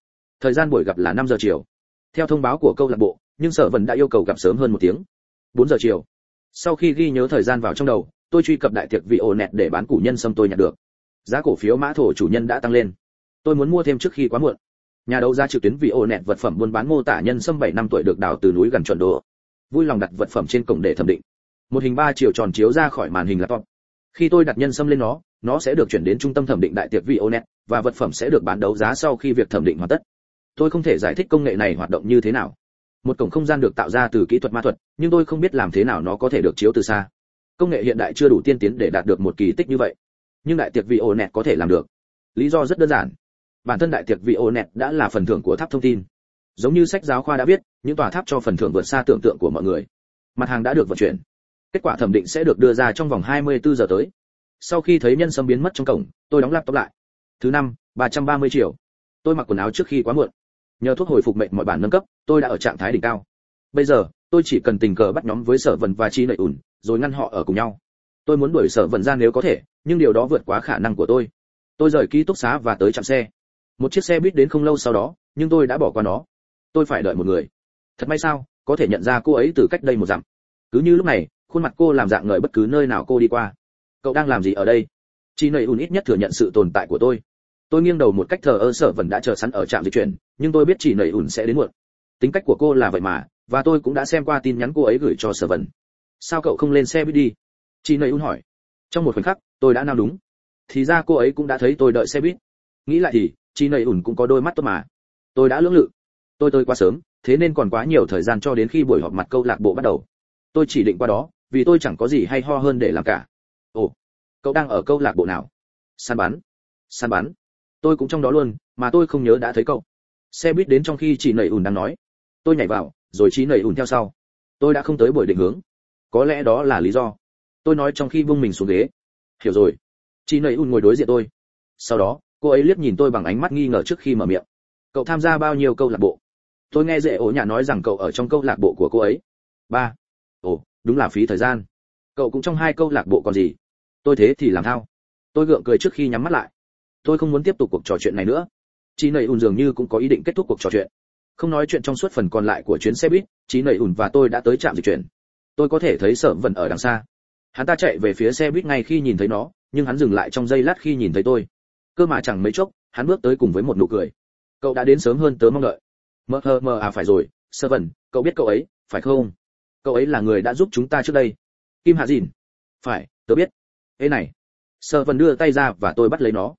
Thời gian buổi gặp là 5 giờ chiều. Theo thông báo của câu lạc bộ, nhưng sở vẫn đã yêu cầu gặp sớm hơn một tiếng. 4 giờ chiều. Sau khi ghi nhớ thời gian vào trong đầu, tôi truy cập đại tiệc vị ổ nẹt để bán củ nhân sâm tôi nhận được. Giá cổ phiếu mã thổ chủ nhân đã tăng lên. Tôi muốn mua thêm trước khi quá muộn. Nhà đấu giá trực tuyến vị ổ nẹt vật phẩm buôn bán mô tả nhân sâm 7 năm tuổi được đào từ núi gần chuẩn độ vui lòng đặt vật phẩm trên cổng để thẩm định. Một hình ba chiều tròn chiếu ra khỏi màn hình laptop. Khi tôi đặt nhân sâm lên nó nó sẽ được chuyển đến trung tâm thẩm định đại tiệc vị và vật phẩm sẽ được bán đấu giá sau khi việc thẩm định hoàn tất. Tôi không thể giải thích công nghệ này hoạt động như thế nào. Một cổng không gian được tạo ra từ kỹ thuật ma thuật, nhưng tôi không biết làm thế nào nó có thể được chiếu từ xa. Công nghệ hiện đại chưa đủ tiên tiến để đạt được một kỳ tích như vậy. Nhưng đại tiệc vị có thể làm được. Lý do rất đơn giản. Bản thân đại tiệc vị đã là phần thưởng của tháp thông tin. Giống như sách giáo khoa đã viết, những tòa tháp cho phần thưởng vượt xa tưởng tượng của mọi người. Mặt hàng đã được vận chuyển. Kết quả thẩm định sẽ được đưa ra trong vòng 24 giờ tới sau khi thấy nhân sâm biến mất trong cổng, tôi đóng laptop lại. Thứ năm 330 triệu. Tôi mặc quần áo trước khi quá muộn. Nhờ thuốc hồi phục mệnh mọi bản nâng cấp, tôi đã ở trạng thái đỉnh cao. Bây giờ, tôi chỉ cần tình cờ bắt nhóm với sở vần và chi nợ ủn, rồi ngăn họ ở cùng nhau. Tôi muốn đuổi sở vần ra nếu có thể, nhưng điều đó vượt quá khả năng của tôi. Tôi rời ký túc xá và tới trạm xe. Một chiếc xe buýt đến không lâu sau đó, nhưng tôi đã bỏ qua nó. Tôi phải đợi một người. Thật may sao, có thể nhận ra cô ấy từ cách đây một dặm. Cứ như lúc này, khuôn mặt cô làm dạng ngời bất cứ nơi nào cô đi qua cậu đang làm gì ở đây? Chị nầy ùn ít nhất thừa nhận sự tồn tại của tôi. Tôi nghiêng đầu một cách thờ ơ sở vần đã chờ sẵn ở trạm dịch chuyển, nhưng tôi biết chị nầy ùn sẽ đến muộn. Tính cách của cô là vậy mà, và tôi cũng đã xem qua tin nhắn cô ấy gửi cho sở vần sao cậu không lên xe buýt đi? Chị nầy ùn hỏi. Trong một khoảnh khắc, tôi đã nao đúng. Thì ra cô ấy cũng đã thấy tôi đợi xe buýt. Nghĩ lại thì chị nầy ùn cũng có đôi mắt tốt mà. Tôi đã lưỡng lự. Tôi tới quá sớm, thế nên còn quá nhiều thời gian cho đến khi buổi họp mặt câu lạc bộ bắt đầu. Tôi chỉ định qua đó, vì tôi chẳng có gì hay ho hơn để làm cả cậu đang ở câu lạc bộ nào? Săn bắn. Săn bắn. Tôi cũng trong đó luôn, mà tôi không nhớ đã thấy cậu. Xe buýt đến trong khi chị nẩy ùn đang nói. Tôi nhảy vào, rồi chị nẩy ùn theo sau. Tôi đã không tới buổi định hướng. Có lẽ đó là lý do. Tôi nói trong khi vung mình xuống ghế. Hiểu rồi. Chị nẩy ùn ngồi đối diện tôi. Sau đó, cô ấy liếc nhìn tôi bằng ánh mắt nghi ngờ trước khi mở miệng. Cậu tham gia bao nhiêu câu lạc bộ? Tôi nghe dễ ổ nhà nói rằng cậu ở trong câu lạc bộ của cô ấy. Ba. Ồ, đúng là phí thời gian. Cậu cũng trong hai câu lạc bộ còn gì? Tôi thế thì làm thao tôi gượng cười trước khi nhắm mắt lại. Tôi không muốn tiếp tục cuộc trò chuyện này nữa. Chị nầy ùn dường như cũng có ý định kết thúc cuộc trò chuyện. Không nói chuyện trong suốt phần còn lại của chuyến xe buýt chị nầy ùn và tôi đã tới trạm dịch chuyển. Tôi có thể thấy sở vần ở đằng xa. Hắn ta chạy về phía xe buýt ngay khi nhìn thấy nó, nhưng hắn dừng lại trong giây lát khi nhìn thấy tôi. Cơ mà chẳng mấy chốc, hắn bước tới cùng với một nụ cười. Cậu đã đến sớm hơn tớ mong đợi. Mờ hờ mờ à phải rồi. Sơ vần cậu biết cậu ấy, phải không? Cậu ấy là người đã giúp chúng ta trước đây. Kim hạ dìn. Phải, tớ biết ế này. Sơ vần đưa tay ra và tôi bắt lấy nó.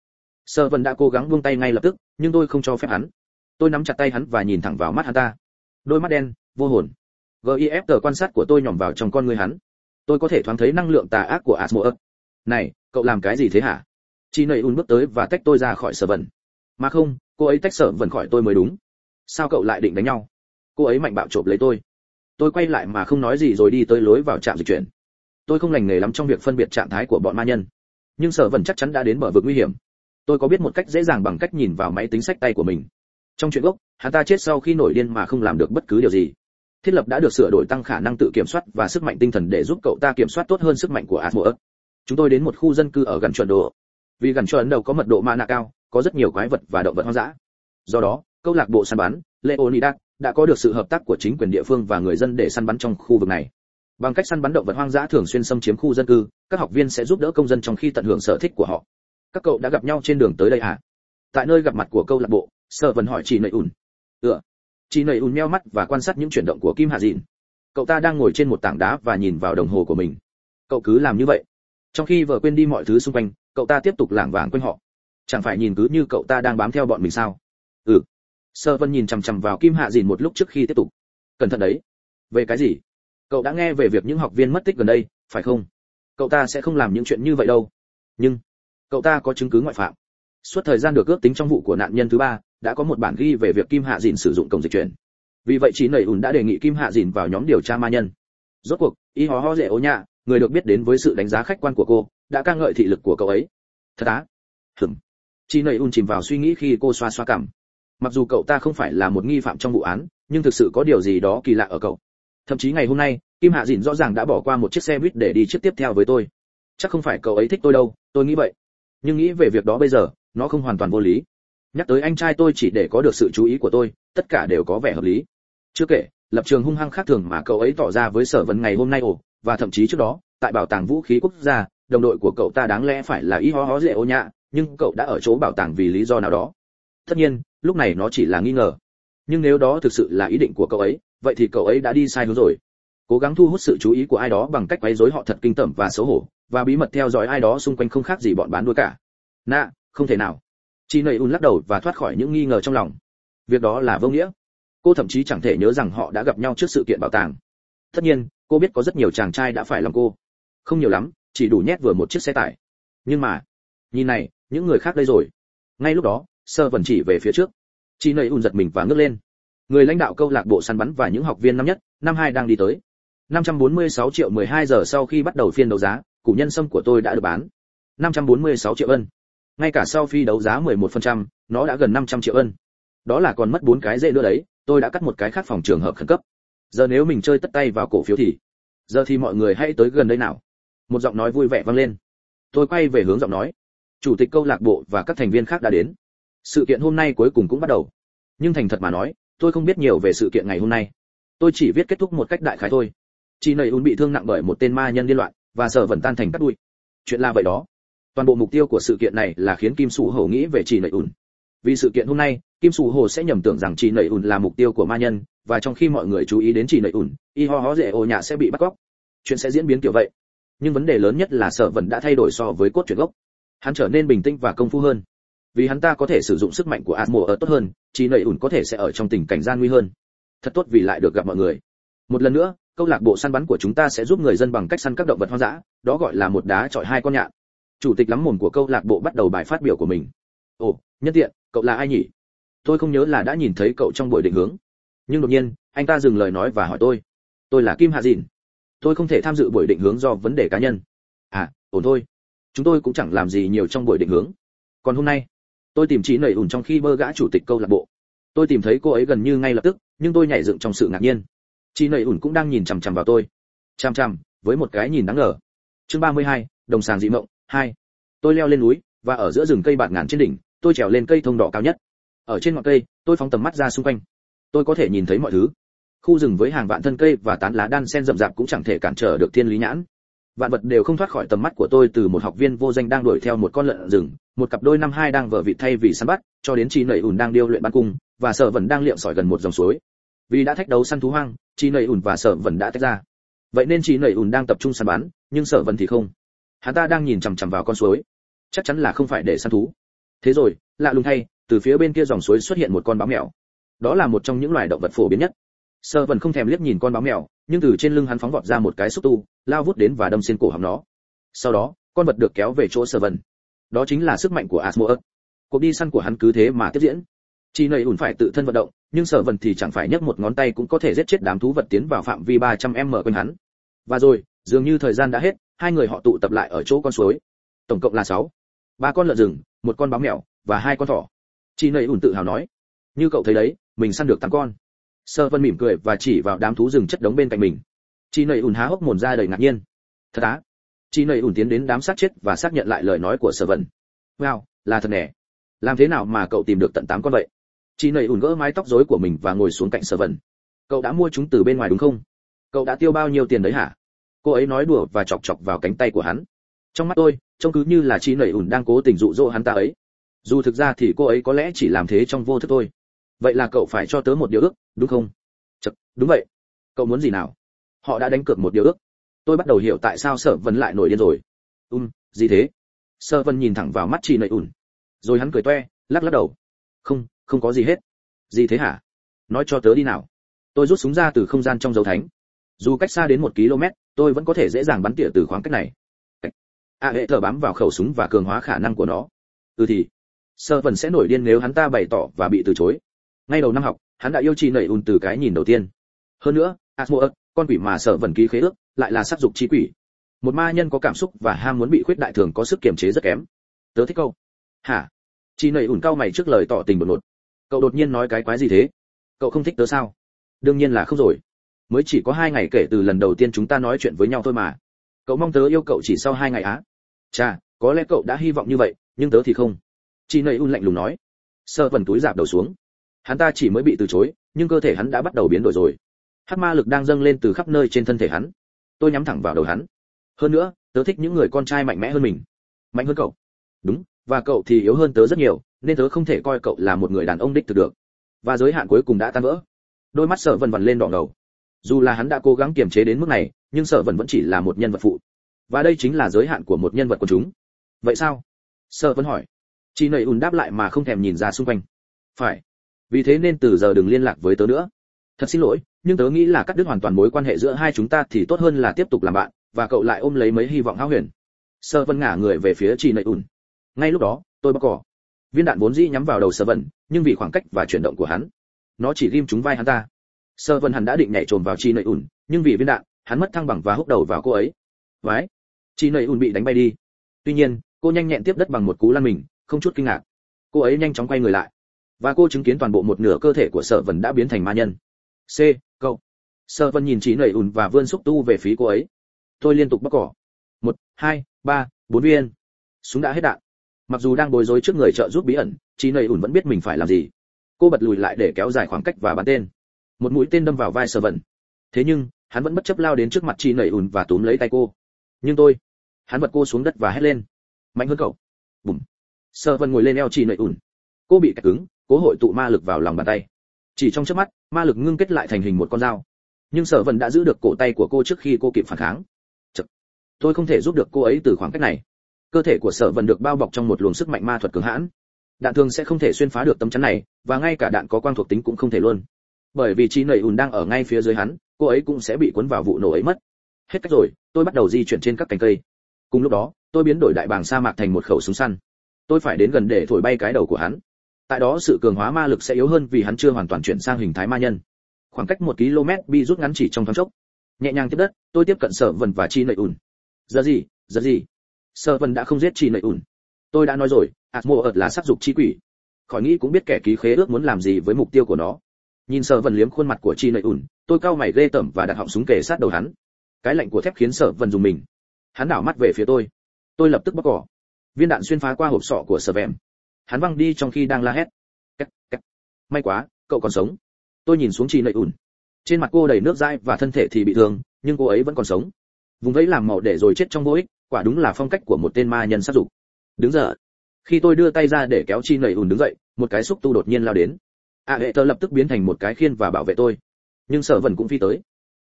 Sơ vần đã cố gắng buông tay ngay lập tức, nhưng tôi không cho phép hắn. Tôi nắm chặt tay hắn và nhìn thẳng vào mắt hắn ta. Đôi mắt đen, vô hồn. Gif tờ quan sát của tôi nhòm vào trong con người hắn. Tôi có thể thoáng thấy năng lượng tà ác của asmodeus này, cậu làm cái gì thế hả? Chị nầy un bước tới và tách tôi ra khỏi sở vần mà không, cô ấy tách sở vần khỏi tôi mới đúng. Sao cậu lại định đánh nhau? Cô ấy mạnh bạo trộm lấy tôi. Tôi quay lại mà không nói gì rồi đi tới lối vào trạm dịch chuyển tôi không lành nghề lắm trong việc phân biệt trạng thái của bọn ma nhân nhưng sở vần chắc chắn đã đến bờ vực nguy hiểm tôi có biết một cách dễ dàng bằng cách nhìn vào máy tính sách tay của mình trong chuyện gốc hắn ta chết sau khi nổi điên mà không làm được bất cứ điều gì thiết lập đã được sửa đổi tăng khả năng tự kiểm soát và sức mạnh tinh thần để giúp cậu ta kiểm soát tốt hơn sức mạnh của Asmodeus. Chúng tôi đến một khu dân cư ở gần chuẩn độ. Vì gần chuẩn đầu có mật độ mana cao, có rất nhiều quái vật và động vật hoang dã. Do đó, câu lạc bộ săn bắn Leonidas đã có được sự hợp tác của chính quyền địa phương và người dân để săn bắn trong khu vực này. Bằng cách săn bắn động vật hoang dã thường xuyên xâm chiếm khu dân cư, các học viên sẽ giúp đỡ công dân trong khi tận hưởng sở thích của họ. Các cậu đã gặp nhau trên đường tới đây à? Tại nơi gặp mặt của câu lạc bộ, Sở Vân hỏi chị nầy ủn. Ừ, chị nầy ùn meo mắt và quan sát những chuyển động của kim hạ dìn. Cậu ta đang ngồi trên một tảng đá và nhìn vào đồng hồ của mình. Cậu cứ làm như vậy. Trong khi vợ quên đi mọi thứ xung quanh cậu ta tiếp tục lảng vảng quanh họ. Chẳng phải nhìn cứ như cậu ta đang bám theo bọn mình sao? Ừ. Sơ vân nhìn chằm chằm vào kim hạ dìn một lúc trước khi tiếp tục. Cẩn thận đấy. Về cái gì? Cậu đã nghe về việc những học viên mất tích gần đây, phải không? Cậu ta sẽ không làm những chuyện như vậy đâu. Nhưng, cậu ta có chứng cứ ngoại phạm. Suốt thời gian được ước tính trong vụ của nạn nhân thứ ba, đã có một bản ghi về việc kim hạ dìn sử dụng cổng dịch chuyển. Vì vậy trí nầy ùn đã đề nghị kim hạ dìn vào nhóm điều tra ma nhân. Rốt cuộc, y ho ho dễ ô nhạ, người được biết đến với sự đánh giá khách quan của cô, đã ca ngợi thị lực của cậu ấy. Thật á? Hừm chị nầy ùn chìm vào suy nghĩ khi cô xoa xoa cảm. Mặc dù cậu ta không phải là một nghi phạm trong vụ án, nhưng thực sự có điều gì đó kỳ lạ ở cậu thậm chí ngày hôm nay, kim hạ dìn rõ ràng đã bỏ qua một chiếc xe buýt để đi chiếc tiếp theo với tôi. Chắc không phải cậu ấy thích tôi đâu, tôi nghĩ vậy. Nhưng nghĩ về việc đó bây giờ, nó không hoàn toàn vô lý. Nhắc tới anh trai tôi chỉ để có được sự chú ý của tôi, tất cả đều có vẻ hợp lý. Chưa kể, lập trường hung hăng khác thường mà cậu ấy tỏ ra với sở vấn ngày hôm nay ồ, và thậm chí trước đó, tại bảo tàng vũ khí quốc gia, đồng đội của cậu ta đáng lẽ phải là y ho ho dễ ô nhạ, nhưng cậu đã ở chỗ bảo tàng vì lý do nào đó. Tất nhiên, lúc này nó chỉ là nghi ngờ. Nhưng nếu đó thực sự là ý định của cậu ấy vậy thì cậu ấy đã đi sai hướng rồi. Cố gắng thu hút sự chú ý của ai đó bằng cách quấy rối họ thật kinh tởm và xấu hổ, và bí mật theo dõi ai đó xung quanh không khác gì bọn bán đuôi cả. Nạ, không thể nào. Chị nầy un lắc đầu và thoát khỏi những nghi ngờ trong lòng. Việc đó là vô nghĩa. Cô thậm chí chẳng thể nhớ rằng họ đã gặp nhau trước sự kiện bảo tàng. Tất nhiên, cô biết có rất nhiều chàng trai đã phải lòng cô. Không nhiều lắm, chỉ đủ nhét vừa một chiếc xe tải. Nhưng mà, nhìn này, những người khác đây rồi. Ngay lúc đó, sơ vần chỉ về phía trước. Chị nầy un giật mình và ngước lên người lãnh đạo câu lạc bộ săn bắn và những học viên năm nhất năm hai đang đi tới. 546 triệu 12 giờ sau khi bắt đầu phiên đấu giá củ nhân sâm của tôi đã được bán. 546 triệu ân. Ngay cả sau phi đấu giá 11%, nó đã gần 500 triệu ân. Đó là còn mất bốn cái dễ nữa đấy tôi đã cắt một cái khác phòng trường hợp khẩn cấp. Giờ nếu mình chơi tất tay vào cổ phiếu thì? Giờ thì mọi người hãy tới gần đây nào. Một giọng nói vui vẻ vang lên. Tôi quay về hướng giọng nói. Chủ tịch câu lạc bộ và các thành viên khác đã đến. Sự kiện hôm nay cuối cùng cũng bắt đầu. Nhưng thành thật mà nói tôi không biết nhiều về sự kiện ngày hôm nay. Tôi chỉ viết kết thúc một cách đại khái thôi. Chị nầy un bị thương nặng bởi một tên ma nhân liên loạn, và sợ vẫn tan thành cắt đuôi chuyện là vậy đó. Toàn bộ mục tiêu của sự kiện này là khiến kim sủ hổ nghĩ về chị nầy un vì sự kiện hôm nay, kim sủ Hồ sẽ nhầm tưởng rằng chị nầy un là mục tiêu của ma nhân, và trong khi mọi người chú ý đến chị nầy un y ho ho dễ ô nhà sẽ bị bắt cóc. Chuyện sẽ diễn biến kiểu vậy. Nhưng vấn đề lớn nhất là sở vẫn đã thay đổi so với cốt truyện gốc. Hắn trở nên bình tĩnh và công phu hơn vì hắn ta có thể sử dụng sức mạnh của Atmo ở tốt hơn, chỉ nảy ủn có thể sẽ ở trong tình cảnh gian nguy hơn. Thật tốt vì lại được gặp mọi người. Một lần nữa, câu lạc bộ săn bắn của chúng ta sẽ giúp người dân bằng cách săn các động vật hoang dã, đó gọi là một đá chọi hai con nhạn. Chủ tịch lắm mồm của câu lạc bộ bắt đầu bài phát biểu của mình. Ồ, nhân tiện, cậu là ai nhỉ? Tôi không nhớ là đã nhìn thấy cậu trong buổi định hướng. Nhưng đột nhiên, anh ta dừng lời nói và hỏi tôi. Tôi là Kim Hạ Dìn. Tôi không thể tham dự buổi định hướng do vấn đề cá nhân. À, ổn thôi. Chúng tôi cũng chẳng làm gì nhiều trong buổi định hướng. Còn hôm nay, tôi tìm chị nầy ủn trong khi bơ gã chủ tịch câu lạc bộ. Tôi tìm thấy cô ấy gần như ngay lập tức nhưng tôi nhảy dựng trong sự ngạc nhiên. Chị nầy ủn cũng đang nhìn chằm chằm vào tôi. Chằm chằm với một cái nhìn đáng ngờ. Chương 32, đồng sàng dị mộng hai. Tôi leo lên núi và ở giữa rừng cây bạt ngàn trên đỉnh tôi trèo lên cây thông đỏ cao nhất. Ở trên ngọn cây tôi phóng tầm mắt ra xung quanh. Tôi có thể nhìn thấy mọi thứ. Khu rừng với hàng vạn thân cây và tán lá đan sen rậm rạp cũng chẳng thể cản trở được thiên lý nhãn vạn vật đều không thoát khỏi tầm mắt của tôi từ một học viên vô danh đang đuổi theo một con lợn rừng, một cặp đôi năm hai đang vợ vị thay vì săn bắt, cho đến chị nầy ủn đang điêu luyện bắn cung, và sở vẫn đang liệm sỏi gần một dòng suối. Vì đã thách đấu săn thú hoang chị nầy ủn và sở vẫn đã tách ra. Vậy nên chị nầy ủn đang tập trung săn bắn, nhưng sở vẫn thì không. Hắn ta đang nhìn chằm chằm vào con suối. Chắc chắn là không phải để săn thú. Thế rồi, lạ lùng thay, từ phía bên kia dòng suối xuất hiện một con báo mèo đó là một trong những loài động vật phổ biến nhất sở vẫn không thèm liếc nhìn con báo mèo nhưng từ trên lưng hắn phóng vọt ra một cái xúc tu lao vút đến và đâm xuyên cổ họng nó sau đó con vật được kéo về chỗ sở vân đó chính là sức mạnh của Asmodeus. Cuộc đi săn của hắn cứ thế mà tiếp diễn. Chỉ nầy ủn phải tự thân vận động, nhưng sở vân thì chẳng phải nhấc một ngón tay cũng có thể giết chết đám thú vật tiến vào phạm vi 300m quanh hắn. Và rồi, dường như thời gian đã hết, hai người họ tụ tập lại ở chỗ con suối. Tổng cộng là 6. Ba con lợn rừng, một con báo mèo và hai con thỏ. Chỉ nầy ủn tự hào nói, như cậu thấy đấy, mình săn được 8 con. Sơ Vân mỉm cười và chỉ vào đám thú rừng chất đống bên cạnh mình. Chi nầy ủn há hốc mồm ra đầy ngạc nhiên. Thật á? chị nầy ủn tiến đến đám xác chết và xác nhận lại lời nói của Sơ vân. Wow, là thật nè. Làm thế nào mà cậu tìm được tận tám con vậy? Chị nầy ủn gỡ mái tóc rối của mình và ngồi xuống cạnh Sơ vân. Cậu đã mua chúng từ bên ngoài đúng không? Cậu đã tiêu bao nhiêu tiền đấy hả? Cô ấy nói đùa và chọc chọc vào cánh tay của hắn. Trong mắt tôi, trông cứ như là chị nầy ủn đang cố tình dụ dỗ hắn ta ấy. Dù thực ra thì cô ấy có lẽ chỉ làm thế trong vô thức thôi vậy là cậu phải cho tớ một điều ước đúng không? Chật, đúng vậy. Cậu muốn gì nào? Họ đã đánh cược một điều ước. Tôi bắt đầu hiểu tại sao sở vân lại nổi điên rồi. Um gì thế? Sở vân nhìn thẳng vào mắt chị nầy ủn rồi hắn cười toe lắc lắc đầu. Không không có gì hết. Gì thế hả? Nói cho tớ đi nào. Tôi rút súng ra từ không gian trong dấu thánh. Dù cách xa đến một km tôi vẫn có thể dễ dàng bắn tỉa từ khoảng cách này. A hệ thở bám vào khẩu súng và cường hóa khả năng của nó. Ừ thì sơ vần sẽ nổi điên nếu hắn ta bày tỏ và bị từ chối ngay đầu năm học, hắn đã yêu chi nảy ùn từ cái nhìn đầu tiên. Hơn nữa asmodeus con quỷ mà sợ vần ký khế ước, lại là sát dục chi quỷ. Một ma nhân có cảm xúc và ham muốn bị khuyết đại thường có sức kiềm chế rất kém. Tớ thích câu hả? Chi nảy ùn cao mày trước lời tỏ tình một một cậu đột nhiên nói cái quái gì thế? Cậu không thích tớ sao? Đương nhiên là không rồi. Mới chỉ có hai ngày kể từ lần đầu tiên chúng ta nói chuyện với nhau thôi mà. Cậu mong tớ yêu cậu chỉ sau hai ngày á? Chà, có lẽ cậu đã hy vọng như vậy, nhưng tớ thì không. Chị nầy ùn lạnh lùng nói. Sơ vần túi dạp đầu xuống hắn ta chỉ mới bị từ chối, nhưng cơ thể hắn đã bắt đầu biến đổi rồi. Hắc ma lực đang dâng lên từ khắp nơi trên thân thể hắn. Tôi nhắm thẳng vào đầu hắn. Hơn nữa, tớ thích những người con trai mạnh mẽ hơn mình. Mạnh hơn cậu. Đúng, và cậu thì yếu hơn tớ rất nhiều, nên tớ không thể coi cậu là một người đàn ông đích thực được. Và giới hạn cuối cùng đã tan vỡ. Đôi mắt sợ vần vần lên đỏ ngầu. Dù là hắn đã cố gắng kiềm chế đến mức này, nhưng sợ vần vẫn chỉ là một nhân vật phụ. Và đây chính là giới hạn của một nhân vật của chúng. Vậy sao? Sợ vẫn hỏi. Chị nầy ùn đáp lại mà không thèm nhìn ra xung quanh. Phải vì thế nên từ giờ đừng liên lạc với tớ nữa. Thật xin lỗi, nhưng tớ nghĩ là cắt đứt hoàn toàn mối quan hệ giữa hai chúng ta thì tốt hơn là tiếp tục làm bạn, và cậu lại ôm lấy mấy hy vọng hão huyền. Sơ vân ngả người về phía chị nậy ùn. Ngay lúc đó, tôi bóc cỏ. Viên đạn vốn dĩ nhắm vào đầu sơ vân, nhưng vì khoảng cách và chuyển động của hắn, nó chỉ ghim trúng vai hắn ta. Sơ vân hắn đã định nhảy trồm vào chi nậy ùn, nhưng vì viên đạn, hắn mất thăng bằng và húc đầu vào cô ấy. Vái chi nậy ùn bị đánh bay đi. Tuy nhiên, cô nhanh nhẹn tiếp đất bằng một cú lăn mình, không chút kinh ngạc. Cô ấy nhanh chóng quay người lại và cô chứng kiến toàn bộ một nửa cơ thể của sở vân đã biến thành ma nhân. C, cậu. Sở vân nhìn chị nầy ùn và vươn xúc tu về phía cô ấy. Tôi liên tục bóc cỏ. Một, hai, ba, bốn viên. Súng đã hết đạn. Mặc dù đang bối rối trước người trợ giúp bí ẩn chị nầy ùn vẫn biết mình phải làm gì. Cô bật lùi lại để kéo dài khoảng cách và bắn tên. Một mũi tên đâm vào vai sở vân. Thế nhưng, hắn vẫn bất chấp lao đến trước mặt chị nầy ùn và túm lấy tay cô. Nhưng tôi, hắn bật cô xuống đất và hét lên. Mạnh hơn cậu. Bùm. Sở vân ngồi lên eo chị nầy ùn. Cô bị kẹt cứng cố hội tụ ma lực vào lòng bàn tay. Chỉ trong chớp mắt, ma lực ngưng kết lại thành hình một con dao. Nhưng sở vân đã giữ được cổ tay của cô trước khi cô kịp phản kháng. Chật. tôi không thể giúp được cô ấy từ khoảng cách này. Cơ thể của sở vân được bao bọc trong một luồng sức mạnh ma thuật cường hãn. Đạn thường sẽ không thể xuyên phá được tấm chắn này, và ngay cả đạn có quang thuộc tính cũng không thể luôn. Bởi vì trí nầy ùn đang ở ngay phía dưới hắn, cô ấy cũng sẽ bị cuốn vào vụ nổ ấy mất. Hết cách rồi, tôi bắt đầu di chuyển trên các cành cây. Cùng lúc đó, tôi biến đổi đại bàng sa mạc thành một khẩu súng săn. Tôi phải đến gần để thổi bay cái đầu của hắn tại đó sự cường hóa ma lực sẽ yếu hơn vì hắn chưa hoàn toàn chuyển sang hình thái ma nhân. Khoảng cách một km bị rút ngắn chỉ trong thoáng chốc. Nhẹ nhàng tiếp đất, tôi tiếp cận sở vần và chi nợ ùn. Giờ gì giờ gì? Sở vần đã không giết chi nợ ùn. Tôi đã nói rồi atmo ợt là sắc dục chi quỷ. Khỏi nghĩ cũng biết kẻ ký khế ước muốn làm gì với mục tiêu của nó. Nhìn sở vần liếm khuôn mặt của chi nợ ùn, tôi cau mày ghê tởm và đặt họng súng kề sát đầu hắn. Cái lạnh của thép khiến sở vần dùng mình. Hắn đảo mắt về phía tôi. Tôi lập tức bóc cỏ. Viên đạn xuyên phá qua hộp sọ của sở vẹm hắn văng đi trong khi đang la hét. Cách, cách. may quá cậu còn sống. Tôi nhìn xuống chi nậy ùn trên mặt cô đầy nước dai và thân thể thì bị thương nhưng cô ấy vẫn còn sống. Vùng vẫy làm màu để rồi chết trong vô ích quả đúng là phong cách của một tên ma nhân sát dục. Đứng giờ khi tôi đưa tay ra để kéo chi nầy ùn đứng dậy một cái xúc tu đột nhiên lao đến. A hệ tơ lập tức biến thành một cái khiên và bảo vệ tôi. Nhưng sở vần cũng phi tới.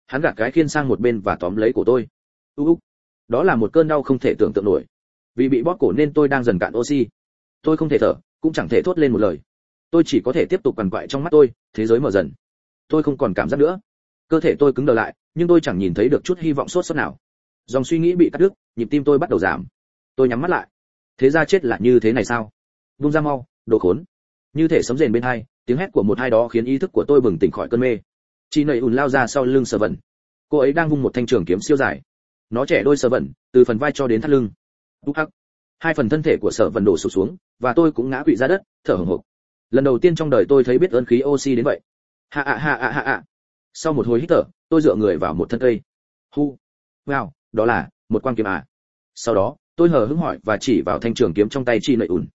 Hắn gạt cái khiên sang một bên và tóm lấy cổ tôi. U u đó là một cơn đau không thể tưởng tượng nổi. Vì bị bóp cổ nên tôi đang dần cạn oxy tôi không thể thở, cũng chẳng thể thốt lên một lời. Tôi chỉ có thể tiếp tục quằn quại trong mắt tôi, thế giới mở dần. Tôi không còn cảm giác nữa. Cơ thể tôi cứng đờ lại, nhưng tôi chẳng nhìn thấy được chút hy vọng sốt sốt nào. Dòng suy nghĩ bị cắt đứt, nhịp tim tôi bắt đầu giảm. Tôi nhắm mắt lại. Thế ra chết là như thế này sao? Vung ra mau, đồ khốn. Như thể sấm rền bên hai, tiếng hét của một hai đó khiến ý thức của tôi bừng tỉnh khỏi cơn mê. Chị nầy ùn lao ra sau lưng sờ vẩn cô ấy đang vung một thanh trường kiếm siêu dài. Nó trẻ đôi sờ vẩn từ phần vai cho đến thắt lưng. Đúc hắc hai phần thân thể của sở vận đổ sụp xuống, và tôi cũng ngã quỵ ra đất, thở hổn hộc. Lần đầu tiên trong đời tôi thấy biết ơn khí oxy đến vậy. Hạ ạ hạ ạ hạ ạ sau một hồi hít thở, tôi dựa người vào một thân cây. Hu. Wow, đó là một quan kiếm à. Sau đó, tôi hờ hững hỏi và chỉ vào thanh trường kiếm trong tay chi nầy ùn.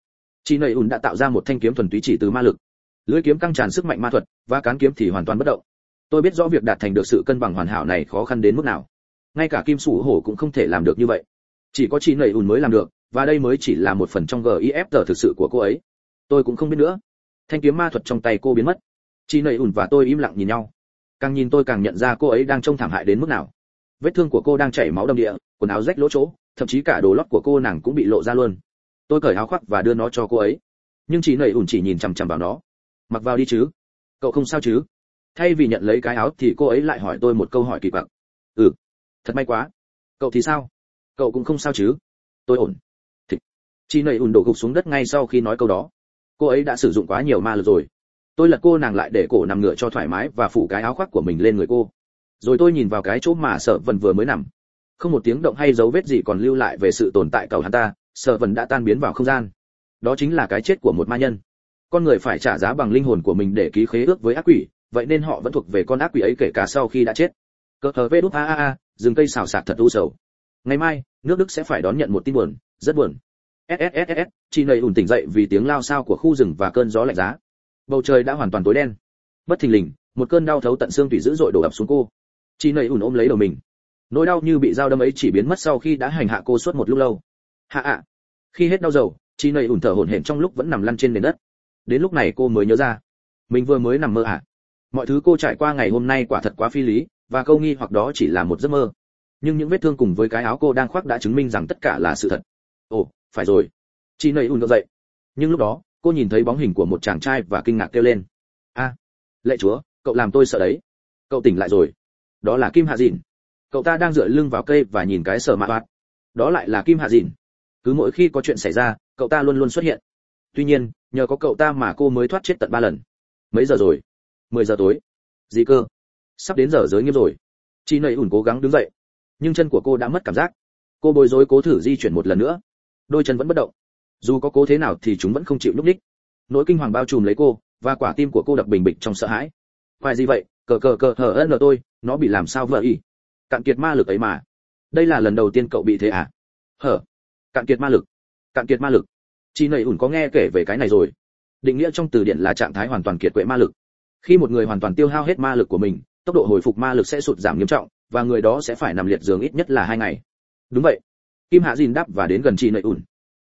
Chi nầy ùn đã tạo ra một thanh kiếm thuần túy chỉ từ ma lực. Lưỡi kiếm căng tràn sức mạnh ma thuật, và cán kiếm thì hoàn toàn bất động. Tôi biết rõ việc đạt thành được sự cân bằng hoàn hảo này khó khăn đến mức nào. Ngay cả kim sủ hổ cũng không thể làm được như vậy. Chỉ có chi nầy ùn mới làm được và đây mới chỉ là một phần trong gif tờ thực sự của cô ấy. Tôi cũng không biết nữa. Thanh kiếm ma thuật trong tay cô biến mất. Chị nầy ùn và tôi im lặng nhìn nhau. Càng nhìn tôi càng nhận ra cô ấy đang trông thảm hại đến mức nào. Vết thương của cô đang chảy máu đầm địa, quần áo rách lỗ chỗ, thậm chí cả đồ lót của cô nàng cũng bị lộ ra luôn. Tôi cởi áo khoác và đưa nó cho cô ấy. Nhưng chị nầy ủn chỉ nhìn chằm chằm vào nó. Mặc vào đi chứ. Cậu không sao chứ? Thay vì nhận lấy cái áo thì cô ấy lại hỏi tôi một câu hỏi kỳ quặc. Ừ thật may quá. Cậu thì sao? Cậu cũng không sao chứ. Tôi ổn chị nầy ủn đổ gục xuống đất ngay sau khi nói câu đó. Cô ấy đã sử dụng quá nhiều ma lực rồi. Tôi lật cô nàng lại để cổ nằm ngửa cho thoải mái và phủ cái áo khoác của mình lên người cô. Rồi tôi nhìn vào cái chỗ mà sở vần vừa mới nằm. Không một tiếng động hay dấu vết gì còn lưu lại về sự tồn tại cầu hắn ta, sở vần đã tan biến vào không gian. Đó chính là cái chết của một ma nhân. Con người phải trả giá bằng linh hồn của mình để ký khế ước với ác quỷ, vậy nên họ vẫn thuộc về con ác quỷ ấy kể cả sau khi đã chết. Cờ hờ vê đút, a a a, rừng cây xào xạc thật u sầu. Ngày mai, nước đức sẽ phải đón nhận một tin buồn, rất buồn sss chị nầy ủn tỉnh dậy vì tiếng lao sao của khu rừng và cơn gió lạnh giá. Bầu trời đã hoàn toàn tối đen. Bất thình lình, một cơn đau thấu tận xương tủy dữ dội đổ ập xuống cô. Chị nầy ủn ôm lấy đầu mình. Nỗi đau như bị dao đâm ấy chỉ biến mất sau khi đã hành hạ cô suốt một lúc lâu. Hạ ạ. Khi hết đau dầu, chị nầy ủn thở hổn hển trong lúc vẫn nằm lăn trên nền đất. Đến lúc này cô mới nhớ ra. Mình vừa mới nằm mơ ạ. Mọi thứ cô trải qua ngày hôm nay quả thật quá phi lý, và câu nghi hoặc đó chỉ là một giấc mơ. Nhưng những vết thương cùng với cái áo cô đang khoác đã chứng minh rằng tất cả là sự thật. Ồ phải rồi. Chị nầy ùn dậy. Nhưng lúc đó, cô nhìn thấy bóng hình của một chàng trai và kinh ngạc kêu lên. A lệ chúa, cậu làm tôi sợ đấy. Cậu tỉnh lại rồi. Đó là kim hạ dìn cậu ta đang dựa lưng vào cây và nhìn cái sờ mạ bát đó lại là kim hạ dìn cứ mỗi khi có chuyện xảy ra, cậu ta luôn luôn xuất hiện. Tuy nhiên, nhờ có cậu ta mà cô mới thoát chết tận ba lần. Mấy giờ rồi? Mười giờ tối. Gì cơ? Sắp đến giờ giới nghiêm rồi. Chị nầy ủn cố gắng đứng dậy. Nhưng chân của cô đã mất cảm giác. Cô bối rối cố thử di chuyển một lần nữa đôi chân vẫn bất động. Dù có cố thế nào thì chúng vẫn không chịu nhúc nhích. Nỗi kinh hoàng bao trùm lấy cô, và quả tim của cô đập bình bịch trong sợ hãi. Phải gì vậy? Cờ cờ cờ, hờ ân tôi, nó bị làm sao vợ ý cạn kiệt ma lực ấy mà. Đây là lần đầu tiên cậu bị thế à? Hở. Cạn kiệt ma lực. Cạn kiệt ma lực. Chị nầy ủn có nghe kể về cái này rồi. Định nghĩa trong từ điển là trạng thái hoàn toàn kiệt quệ ma lực. Khi một người hoàn toàn tiêu hao hết ma lực của mình, tốc độ hồi phục ma lực sẽ sụt giảm nghiêm trọng, và người đó sẽ phải nằm liệt giường ít nhất là hai ngày. Đúng vậy kim hạ dìn đáp và đến gần chị nầy ủn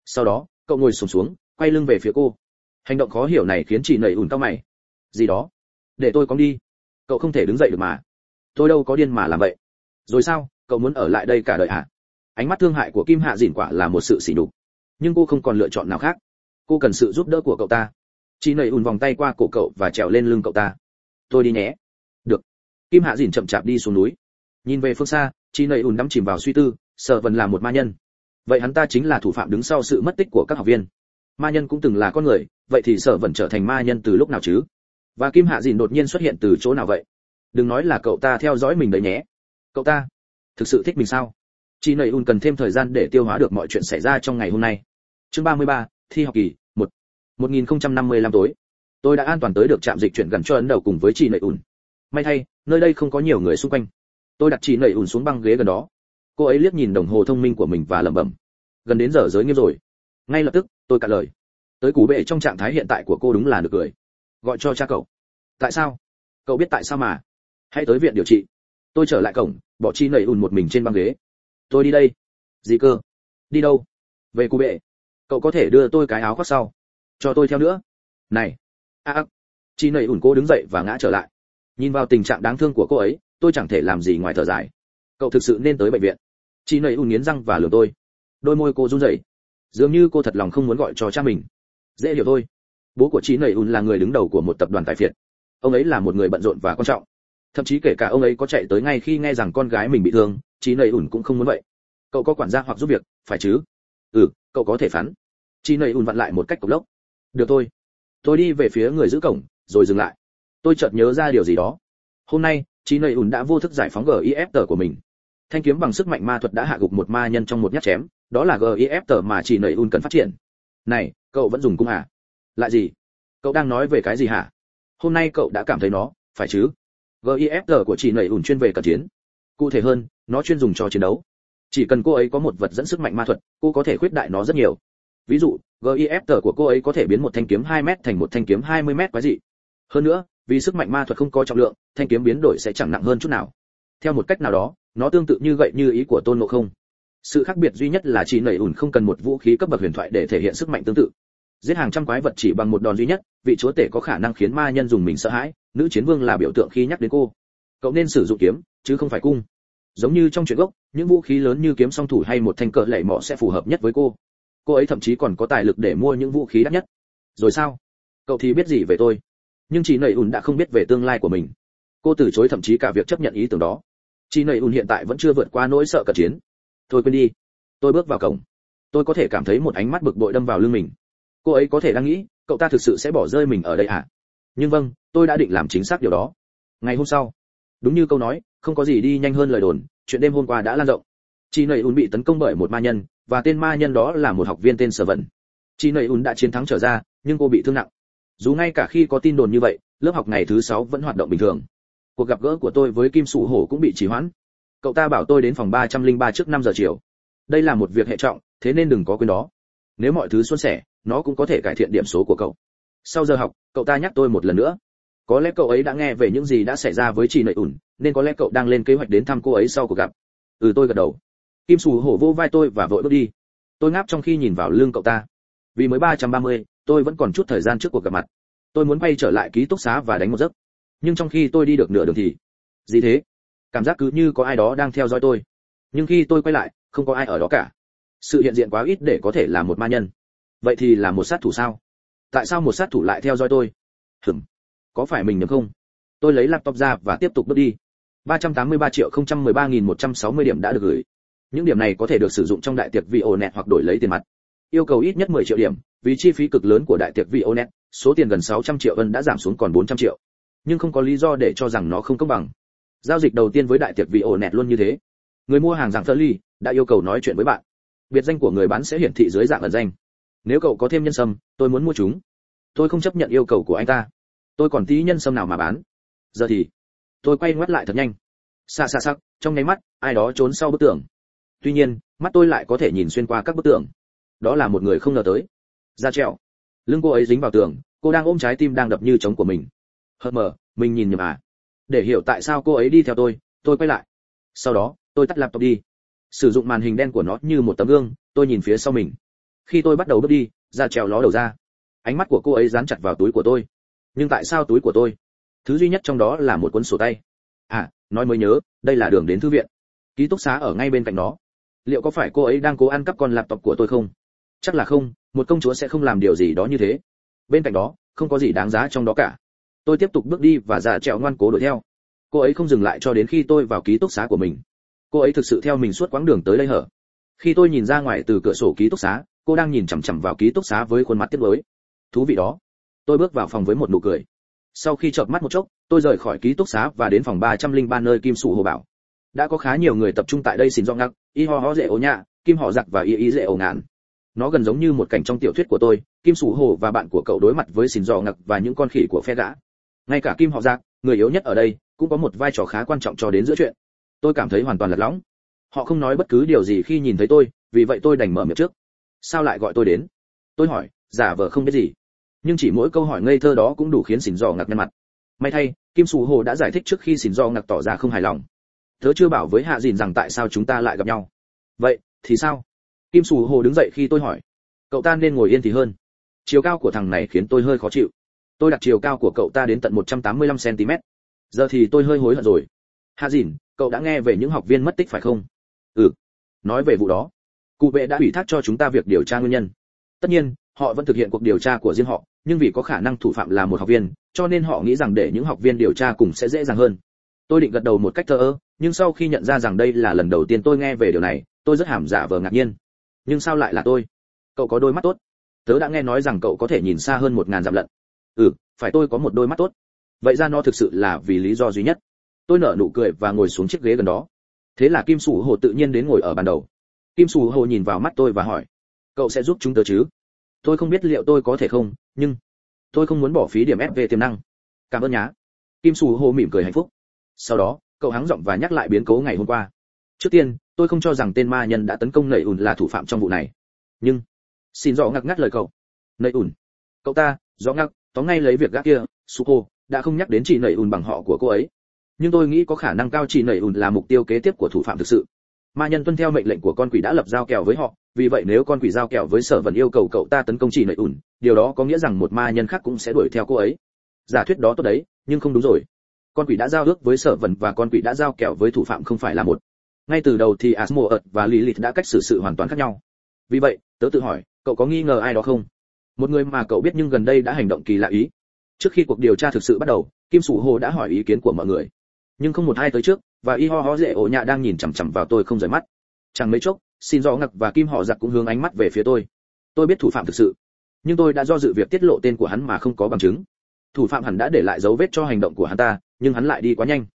sau đó cậu ngồi sụp xuống, xuống quay lưng về phía cô. Hành động khó hiểu này khiến chị nầy ủn cao mày. Gì đó? Để tôi cóng đi. Cậu không thể đứng dậy được mà. Tôi đâu có điên mà làm vậy. Rồi sao? Cậu muốn ở lại đây cả đời à? Ánh mắt thương hại của kim hạ dìn quả là một sự sỉ nhục. Nhưng cô không còn lựa chọn nào khác. Cô cần sự giúp đỡ của cậu ta. Chị nầy ùn vòng tay qua cổ cậu và trèo lên lưng cậu ta. Tôi đi nhé. Được. Kim hạ dìn chậm chạp đi xuống núi. Nhìn về phương xa chị nầy ùn đắm chìm vào suy tư sợ vần là một ma nhân. Vậy hắn ta chính là thủ phạm đứng sau sự mất tích của các học viên. Ma nhân cũng từng là con người vậy thì sợ vần trở thành ma nhân từ lúc nào chứ? Và kim hạ dìn đột nhiên xuất hiện từ chỗ nào vậy? Đừng nói là cậu ta theo dõi mình đấy nhé. Cậu ta thực sự thích mình sao? Chị nầy ùn cần thêm thời gian để tiêu hóa được mọi chuyện xảy ra trong ngày hôm nay. Chương 33, thi học kỳ 1. 1055 tối. Tôi đã an toàn tới được trạm dịch chuyển gần cho ấn đầu cùng với chị nầy ùn may thay nơi đây không có nhiều người xung quanh tôi đặt chị nẩy ùn xuống băng ghế gần đó. Cô ấy liếc nhìn đồng hồ thông minh của mình và lẩm bẩm. Gần đến giờ giới nghiêm rồi. Ngay lập tức tôi cạn lời. Tới cú bệ trong trạng thái hiện tại của cô đúng là được cười. Gọi cho cha cậu. Tại sao? Cậu biết tại sao mà? Hãy tới viện điều trị. Tôi trở lại cổng bỏ chi nẩy ùn một mình trên băng ghế. Tôi đi đây. Gì cơ? Đi đâu? Về cú bệ. Cậu có thể đưa tôi cái áo khoác sau. Cho tôi theo nữa. Này. A à, à. chi nẩy ùn cô đứng dậy và ngã trở lại. Nhìn vào tình trạng đáng thương của cô ấy tôi chẳng thể làm gì ngoài thở dài. Cậu thực sự nên tới bệnh viện. Chị nầy ùn nghiến răng và lườm tôi. Đôi môi cô run rẩy. Dường như cô thật lòng không muốn gọi cho cha mình. Dễ hiểu thôi. Bố của chị nầy ùn là người đứng đầu của một tập đoàn tài phiệt. Ông ấy là một người bận rộn và quan trọng. Thậm chí kể cả ông ấy có chạy tới ngay khi nghe rằng con gái mình bị thương, chị nầy ùn cũng không muốn vậy. Cậu có quản gia hoặc giúp việc, phải chứ? Ừ cậu có thể phán. Chị nầy ùn vặn lại một cách cộc lốc. Được thôi. Tôi đi về phía người giữ cổng, rồi dừng lại. Tôi chợt nhớ ra điều gì đó. Hôm nay chị nầy ùn đã vô thức giải phóng gif tờ của mình. Thanh kiếm bằng sức mạnh ma thuật đã hạ gục một ma nhân trong một nhát chém, đó là gif tờ mà chị nầy ùn cần phát triển. Này, cậu vẫn dùng cung à? Lại gì? Cậu đang nói về cái gì hả? Hôm nay cậu đã cảm thấy nó, phải chứ? Gif của chị nầy ùn chuyên về cận chiến. Cụ thể hơn, nó chuyên dùng cho chiến đấu. Chỉ cần cô ấy có một vật dẫn sức mạnh ma thuật, cô có thể khuyết đại nó rất nhiều. Ví dụ gif của cô ấy có thể biến một thanh kiếm 2 mét thành một thanh kiếm 20 mét quái dị. Hơn nữa vì sức mạnh ma thuật không có trọng lượng, thanh kiếm biến đổi sẽ chẳng nặng hơn chút nào. Theo một cách nào đó, nó tương tự như gậy như ý của tôn ngộ không. Sự khác biệt duy nhất là chỉ nảy ủn không cần một vũ khí cấp bậc huyền thoại để thể hiện sức mạnh tương tự. Giết hàng trăm quái vật chỉ bằng một đòn duy nhất, vị chúa tể có khả năng khiến ma nhân dùng mình sợ hãi, nữ chiến vương là biểu tượng khi nhắc đến cô. Cậu nên sử dụng kiếm, chứ không phải cung. Giống như trong truyện gốc, những vũ khí lớn như kiếm song thủ hay một thanh cờ lẩy mỏ sẽ phù hợp nhất với cô. Cô ấy thậm chí còn có tài lực để mua những vũ khí đắt nhất. Rồi sao? Cậu thì biết gì về tôi? Nhưng chị nầy ùn đã không biết về tương lai của mình. Cô từ chối thậm chí cả việc chấp nhận ý tưởng đó. Chị nầy ùn hiện tại vẫn chưa vượt qua nỗi sợ cận chiến. Thôi quên đi. Tôi bước vào cổng. Tôi có thể cảm thấy một ánh mắt bực bội đâm vào lưng mình. Cô ấy có thể đang nghĩ, cậu ta thực sự sẽ bỏ rơi mình ở đây à nhưng vâng tôi đã định làm chính xác điều đó. Ngày hôm sau, đúng như câu nói, không có gì đi nhanh hơn lời đồn, chuyện đêm hôm qua đã lan rộng. Chị nầy ùn bị tấn công bởi một ma nhân, và tên ma nhân đó là một học viên tên sở vận. Chị nầy ùn đã chiến thắng trở ra, nhưng cô bị thương nặng dù ngay cả khi có tin đồn như vậy lớp học ngày thứ sáu vẫn hoạt động bình thường. Cuộc gặp gỡ của tôi với kim sủ hổ cũng bị trì hoãn. Cậu ta bảo tôi đến phòng 303 trước 5 giờ chiều. Đây là một việc hệ trọng thế nên đừng có quên đó. Nếu mọi thứ suôn sẻ nó cũng có thể cải thiện điểm số của cậu. Sau giờ học cậu ta nhắc tôi một lần nữa. Có lẽ cậu ấy đã nghe về những gì đã xảy ra với chị nợ ủn nên có lẽ cậu đang lên kế hoạch đến thăm cô ấy sau cuộc gặp. Ừ tôi gật đầu. Kim sù hổ vô vai tôi và vội bước đi. Tôi ngáp trong khi nhìn vào lưng cậu ta. Vì mới 330, tôi vẫn còn chút thời gian trước cuộc gặp mặt. Tôi muốn quay trở lại ký túc xá và đánh một giấc. Nhưng trong khi tôi đi được nửa đường thì, gì thế? Cảm giác cứ như có ai đó đang theo dõi tôi. Nhưng khi tôi quay lại, không có ai ở đó cả. Sự hiện diện quá ít để có thể là một ma nhân. Vậy thì là một sát thủ sao? Tại sao một sát thủ lại theo dõi tôi? Hừm có phải mình nhầm không? Tôi lấy laptop ra và tiếp tục bước đi. 383 triệu 013.160 điểm đã được gửi. Những điểm này có thể được sử dụng trong đại tiệc VONet hoặc đổi lấy tiền mặt. Yêu cầu ít nhất 10 triệu điểm vì chi phí cực lớn của đại tiệc VONet số tiền gần 600 triệu ân đã giảm xuống còn 400 triệu. Nhưng không có lý do để cho rằng nó không công bằng. Giao dịch đầu tiên với đại tiệc VONet luôn như thế. Người mua hàng dạng ly đã yêu cầu nói chuyện với bạn. Biệt danh của người bán sẽ hiển thị dưới dạng ẩn danh. Nếu cậu có thêm nhân sâm, tôi muốn mua chúng. Tôi không chấp nhận yêu cầu của anh ta. Tôi còn tí nhân sâm nào mà bán. Giờ thì, tôi quay ngoắt lại thật nhanh. Xa xa sắc, trong nháy mắt, ai đó trốn sau bức tường. Tuy nhiên, mắt tôi lại có thể nhìn xuyên qua các bức tường. Đó là một người không ngờ tới ra treo lưng cô ấy dính vào tường, cô đang ôm trái tim đang đập như trống của mình. Hờ mờ, mình nhìn nhầm à. Để hiểu tại sao cô ấy đi theo tôi tôi quay lại. Sau đó, tôi tắt laptop đi. Sử dụng màn hình đen của nó như một tấm gương, tôi nhìn phía sau mình. Khi tôi bắt đầu bước đi, ra trèo ló đầu ra. Ánh mắt của cô ấy dán chặt vào túi của tôi. Nhưng tại sao túi của tôi? Thứ duy nhất trong đó là một cuốn sổ tay. À nói mới nhớ, đây là đường đến thư viện. Ký túc xá ở ngay bên cạnh đó liệu có phải cô ấy đang cố ăn cắp con laptop của tôi không? Chắc là không, một công chúa sẽ không làm điều gì đó như thế. Bên cạnh đó, không có gì đáng giá trong đó cả. Tôi tiếp tục bước đi và dạ trẹo ngoan cố đuổi theo. Cô ấy không dừng lại cho đến khi tôi vào ký túc xá của mình. Cô ấy thực sự theo mình suốt quãng đường tới đây hở. Khi tôi nhìn ra ngoài từ cửa sổ ký túc xá, cô đang nhìn chằm chằm vào ký túc xá với khuôn mặt tiếc lối thú vị đó. Tôi bước vào phòng với một nụ cười. Sau khi chợp mắt một chốc, tôi rời khỏi ký túc xá và đến phòng 303 nơi kim sủ hồ bảo. Đã có khá nhiều người tập trung tại đây xin do ngắc. Y ho ho dễ ổ nhạ, kim họ giặc và y y dễ ổ ngạn nó gần giống như một cảnh trong tiểu thuyết của tôi, kim sủ hồ và bạn của cậu đối mặt với xìn giò ngặc và những con khỉ của phe gã. Ngay cả kim họ giặc người yếu nhất ở đây, cũng có một vai trò khá quan trọng cho đến giữa chuyện. Tôi cảm thấy hoàn toàn lật lõng họ không nói bất cứ điều gì khi nhìn thấy tôi, vì vậy tôi đành mở miệng trước. Sao lại gọi tôi đến? Tôi hỏi, giả vờ không biết gì. Nhưng chỉ mỗi câu hỏi ngây thơ đó cũng đủ khiến xỉn dò ngạc nhăn mặt. May thay, kim sù hồ đã giải thích trước khi xỉn dò ngạc tỏ ra không hài lòng. Tớ chưa bảo với hạ dìn rằng tại sao chúng ta lại gặp nhau. Vậy, thì sao? Kim sù hồ đứng dậy khi tôi hỏi, cậu ta nên ngồi yên thì hơn. Chiều cao của thằng này khiến tôi hơi khó chịu. Tôi đặt chiều cao của cậu ta đến tận 185 cm giờ thì tôi hơi hối hận rồi. Hạ dìn, cậu đã nghe về những học viên mất tích phải không? Ừ. Nói về vụ đó, cụ vệ đã ủy thác cho chúng ta việc điều tra nguyên nhân. Tất nhiên, họ vẫn thực hiện cuộc điều tra của riêng họ, nhưng vì có khả năng thủ phạm là một học viên, cho nên họ nghĩ rằng để những học viên điều tra cùng sẽ dễ dàng hơn. Tôi định gật đầu một cách thờ ơ, nhưng sau khi nhận ra rằng đây là lần đầu tiên tôi nghe về điều này, tôi rất hàm dạ giả vờ ngạc nhiên nhưng sao lại là tôi? Cậu có đôi mắt tốt. Tớ đã nghe nói rằng cậu có thể nhìn xa hơn một ngàn dặm lận. Ừ phải tôi có một đôi mắt tốt. Vậy ra nó thực sự là vì lý do duy nhất. Tôi nở nụ cười và ngồi xuống chiếc ghế gần đó. Thế là kim sủ hồ tự nhiên đến ngồi ở bàn đầu. Kim sủ hồ nhìn vào mắt tôi và hỏi, cậu sẽ giúp chúng tớ chứ? Tôi không biết liệu tôi có thể không, nhưng tôi không muốn bỏ phí điểm ép về tiềm năng. Cảm ơn nhá. Kim sủ hồ mỉm cười hạnh phúc. Sau đó, cậu hắng giọng và nhắc lại biến cố ngày hôm qua. Trước tiên tôi không cho rằng tên ma nhân đã tấn công nầy ùn là thủ phạm trong vụ này. Nhưng, xin rõ ngắc ngắt lời cậu. Nầy ùn, cậu ta, rõ ngắc tóm ngay lấy việc gác kia, suko, đã không nhắc đến chị nầy ùn bằng họ của cô ấy. Nhưng tôi nghĩ có khả năng cao chỉ nảy ùn là mục tiêu kế tiếp của thủ phạm thực sự. Ma nhân tuân theo mệnh lệnh của con quỷ đã lập giao kèo với họ, vì vậy nếu con quỷ giao kèo với sở vẫn yêu cầu cậu ta tấn công chỉ nảy ùn, điều đó có nghĩa rằng một ma nhân khác cũng sẽ đuổi theo cô ấy. Giả thuyết đó tốt đấy, nhưng không đúng rồi. Con quỷ đã giao ước với sở vần và con quỷ đã giao kèo với thủ phạm không phải là một ngay từ đầu thì asmo và lilith đã cách xử sự hoàn toàn khác nhau. Vì vậy, tớ tự hỏi, cậu có nghi ngờ ai đó không? Một người mà cậu biết nhưng gần đây đã hành động kỳ lạ ý. Trước khi cuộc điều tra thực sự bắt đầu, kim sủ hồ đã hỏi ý kiến của mọi người. Nhưng không một ai tới trước, và y ho ho dễ ổ nhạ đang nhìn chằm chằm vào tôi không rời mắt. Chẳng mấy chốc, xin do ngặc và kim họ giặc cũng hướng ánh mắt về phía tôi. Tôi biết thủ phạm thực sự. Nhưng tôi đã do dự việc tiết lộ tên của hắn mà không có bằng chứng. Thủ phạm hẳn đã để lại dấu vết cho hành động của hắn ta, nhưng hắn lại đi quá nhanh.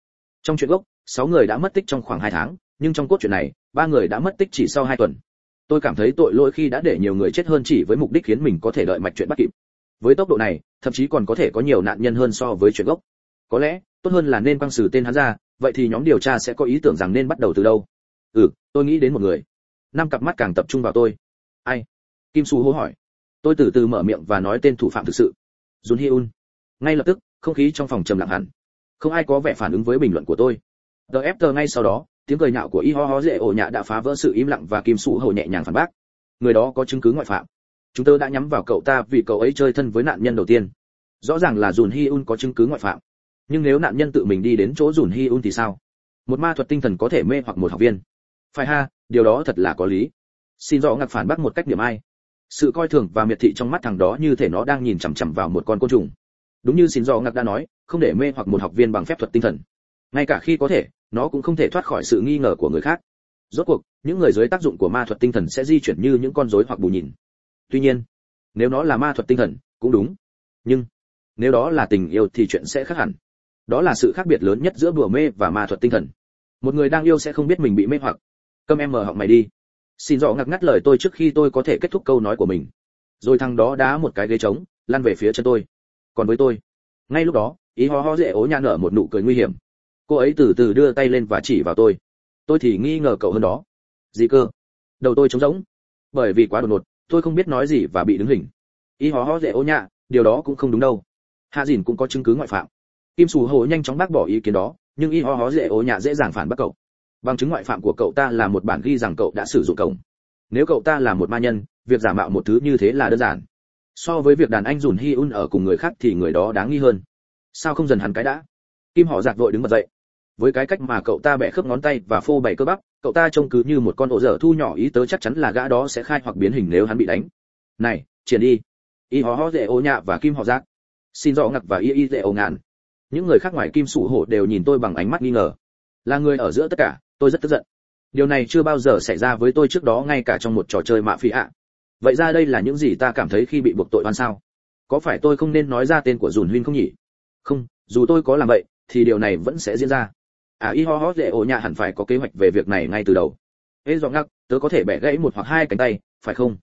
Trong chuyện gốc, sáu người đã mất tích trong khoảng hai tháng nhưng trong cốt truyện này, ba người đã mất tích chỉ sau hai tuần. Tôi cảm thấy tội lỗi khi đã để nhiều người chết hơn chỉ với mục đích khiến mình có thể đợi mạch chuyện bắt kịp. Với tốc độ này, thậm chí còn có thể có nhiều nạn nhân hơn so với chuyện gốc. Có lẽ, tốt hơn là nên quăng xử tên hắn ra, vậy thì nhóm điều tra sẽ có ý tưởng rằng nên bắt đầu từ đâu? Ừ tôi nghĩ đến một người. Năm cặp mắt càng tập trung vào tôi. Ai? Kim su hô hỏi. Tôi từ từ mở miệng và nói tên thủ phạm thực sự. Jun hyun ngay lập tức, không khí trong phòng trầm lặng hẳn. Không ai có vẻ phản ứng với bình luận của tôi. Df ngay sau đó tiếng cười nhạo của y ho ho dễ ổ nhạ đã phá vỡ sự im lặng và kim sụ hầu nhẹ nhàng phản bác. Người đó có chứng cứ ngoại phạm. Chúng tôi đã nhắm vào cậu ta vì cậu ấy chơi thân với nạn nhân đầu tiên. Rõ ràng là dùn hi un có chứng cứ ngoại phạm. Nhưng nếu nạn nhân tự mình đi đến chỗ dùn hi un thì sao? Một ma thuật tinh thần có thể mê hoặc một học viên. Phải ha, điều đó thật là có lý. Xin rõ ngạc phản bác một cách điểm ai. Sự coi thường và miệt thị trong mắt thằng đó như thể nó đang nhìn chằm chằm vào một con côn trùng. Đúng như xin rõ ngạc đã nói, không để mê hoặc một học viên bằng phép thuật tinh thần. Ngay cả khi có thể nó cũng không thể thoát khỏi sự nghi ngờ của người khác. Rốt cuộc, những người dưới tác dụng của ma thuật tinh thần sẽ di chuyển như những con rối hoặc bù nhìn. Tuy nhiên, nếu nó là ma thuật tinh thần, cũng đúng. Nhưng, nếu đó là tình yêu thì chuyện sẽ khác hẳn. Đó là sự khác biệt lớn nhất giữa đùa mê và ma thuật tinh thần. Một người đang yêu sẽ không biết mình bị mê hoặc. Câm em mở họng mày đi. Xin rõ ngắt ngắt lời tôi trước khi tôi có thể kết thúc câu nói của mình. Rồi thằng đó đá một cái ghế trống, lăn về phía chân tôi. Còn với tôi, ngay lúc đó, ý ho ho dễ ố nhà nở một nụ cười nguy hiểm cô ấy từ từ đưa tay lên và chỉ vào tôi. Tôi thì nghi ngờ cậu hơn đó. Gì cơ? Đầu tôi trống rỗng. Bởi vì quá đột ngột, tôi không biết nói gì và bị đứng hình. Y hó hó dễ ố nhạ, điều đó cũng không đúng đâu. Hạ dìn cũng có chứng cứ ngoại phạm. Kim sù hồ nhanh chóng bác bỏ ý kiến đó, nhưng y hó hó dễ ố nhạ dễ dàng phản bác cậu. Bằng chứng ngoại phạm của cậu ta là một bản ghi rằng cậu đã sử dụng cổng. Nếu cậu ta là một ma nhân, việc giả mạo một thứ như thế là đơn giản. So với việc đàn anh dùn hi un ở cùng người khác thì người đó đáng nghi hơn. Sao không dần hẳn cái đã? Kim họ giặc vội đứng bật dậy với cái cách mà cậu ta bẻ khớp ngón tay và phô bày cơ bắp, cậu ta trông cứ như một con ổ dở thu nhỏ, ý tớ chắc chắn là gã đó sẽ khai hoặc biến hình nếu hắn bị đánh. Này, triển đi y hó hó dễ ô nhạ và kim họ giác. Xin rõ ngặc và y y dễ ô ngàn những người khác ngoài kim sủ hổ đều nhìn tôi bằng ánh mắt nghi ngờ. Là người ở giữa tất cả, tôi rất tức giận. Điều này chưa bao giờ xảy ra với tôi trước đó ngay cả trong một trò chơi mạ phi ạ. Vậy ra đây là những gì ta cảm thấy khi bị buộc tội oan sao? Có phải tôi không nên nói ra tên của dùn huynh không nhỉ? Không, dù tôi có làm vậy, thì điều này vẫn sẽ diễn ra à y ho ho, dễ ổ nhà hẳn phải có kế hoạch về việc này ngay từ đầu. Ê dọn ngắc, tớ có thể bẻ gãy một hoặc hai cánh tay, phải không?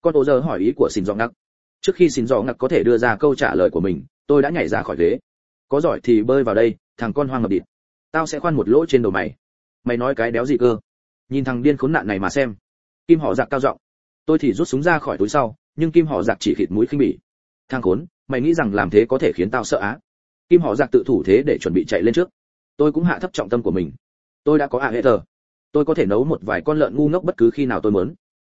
Con ổ giờ hỏi ý của xin dọn ngắc. Trước khi xin dọn ngắc có thể đưa ra câu trả lời của mình, tôi đã nhảy ra khỏi ghế. Có giỏi thì bơi vào đây, thằng con hoang ngập địt tao sẽ khoan một lỗ trên đầu mày. Mày nói cái đéo gì cơ? Nhìn thằng điên khốn nạn này mà xem. Kim họ giặc cao giọng. Tôi thì rút súng ra khỏi túi sau, nhưng kim họ giặc chỉ khịt mũi khinh bỉ. Thằng khốn, mày nghĩ rằng làm thế có thể khiến tao sợ á? Kim họ giặc tự thủ thế để chuẩn bị chạy lên trước tôi cũng hạ thấp trọng tâm của mình. Tôi đã có ạ hệ tờ tôi có thể nấu một vài con lợn ngu ngốc bất cứ khi nào tôi muốn.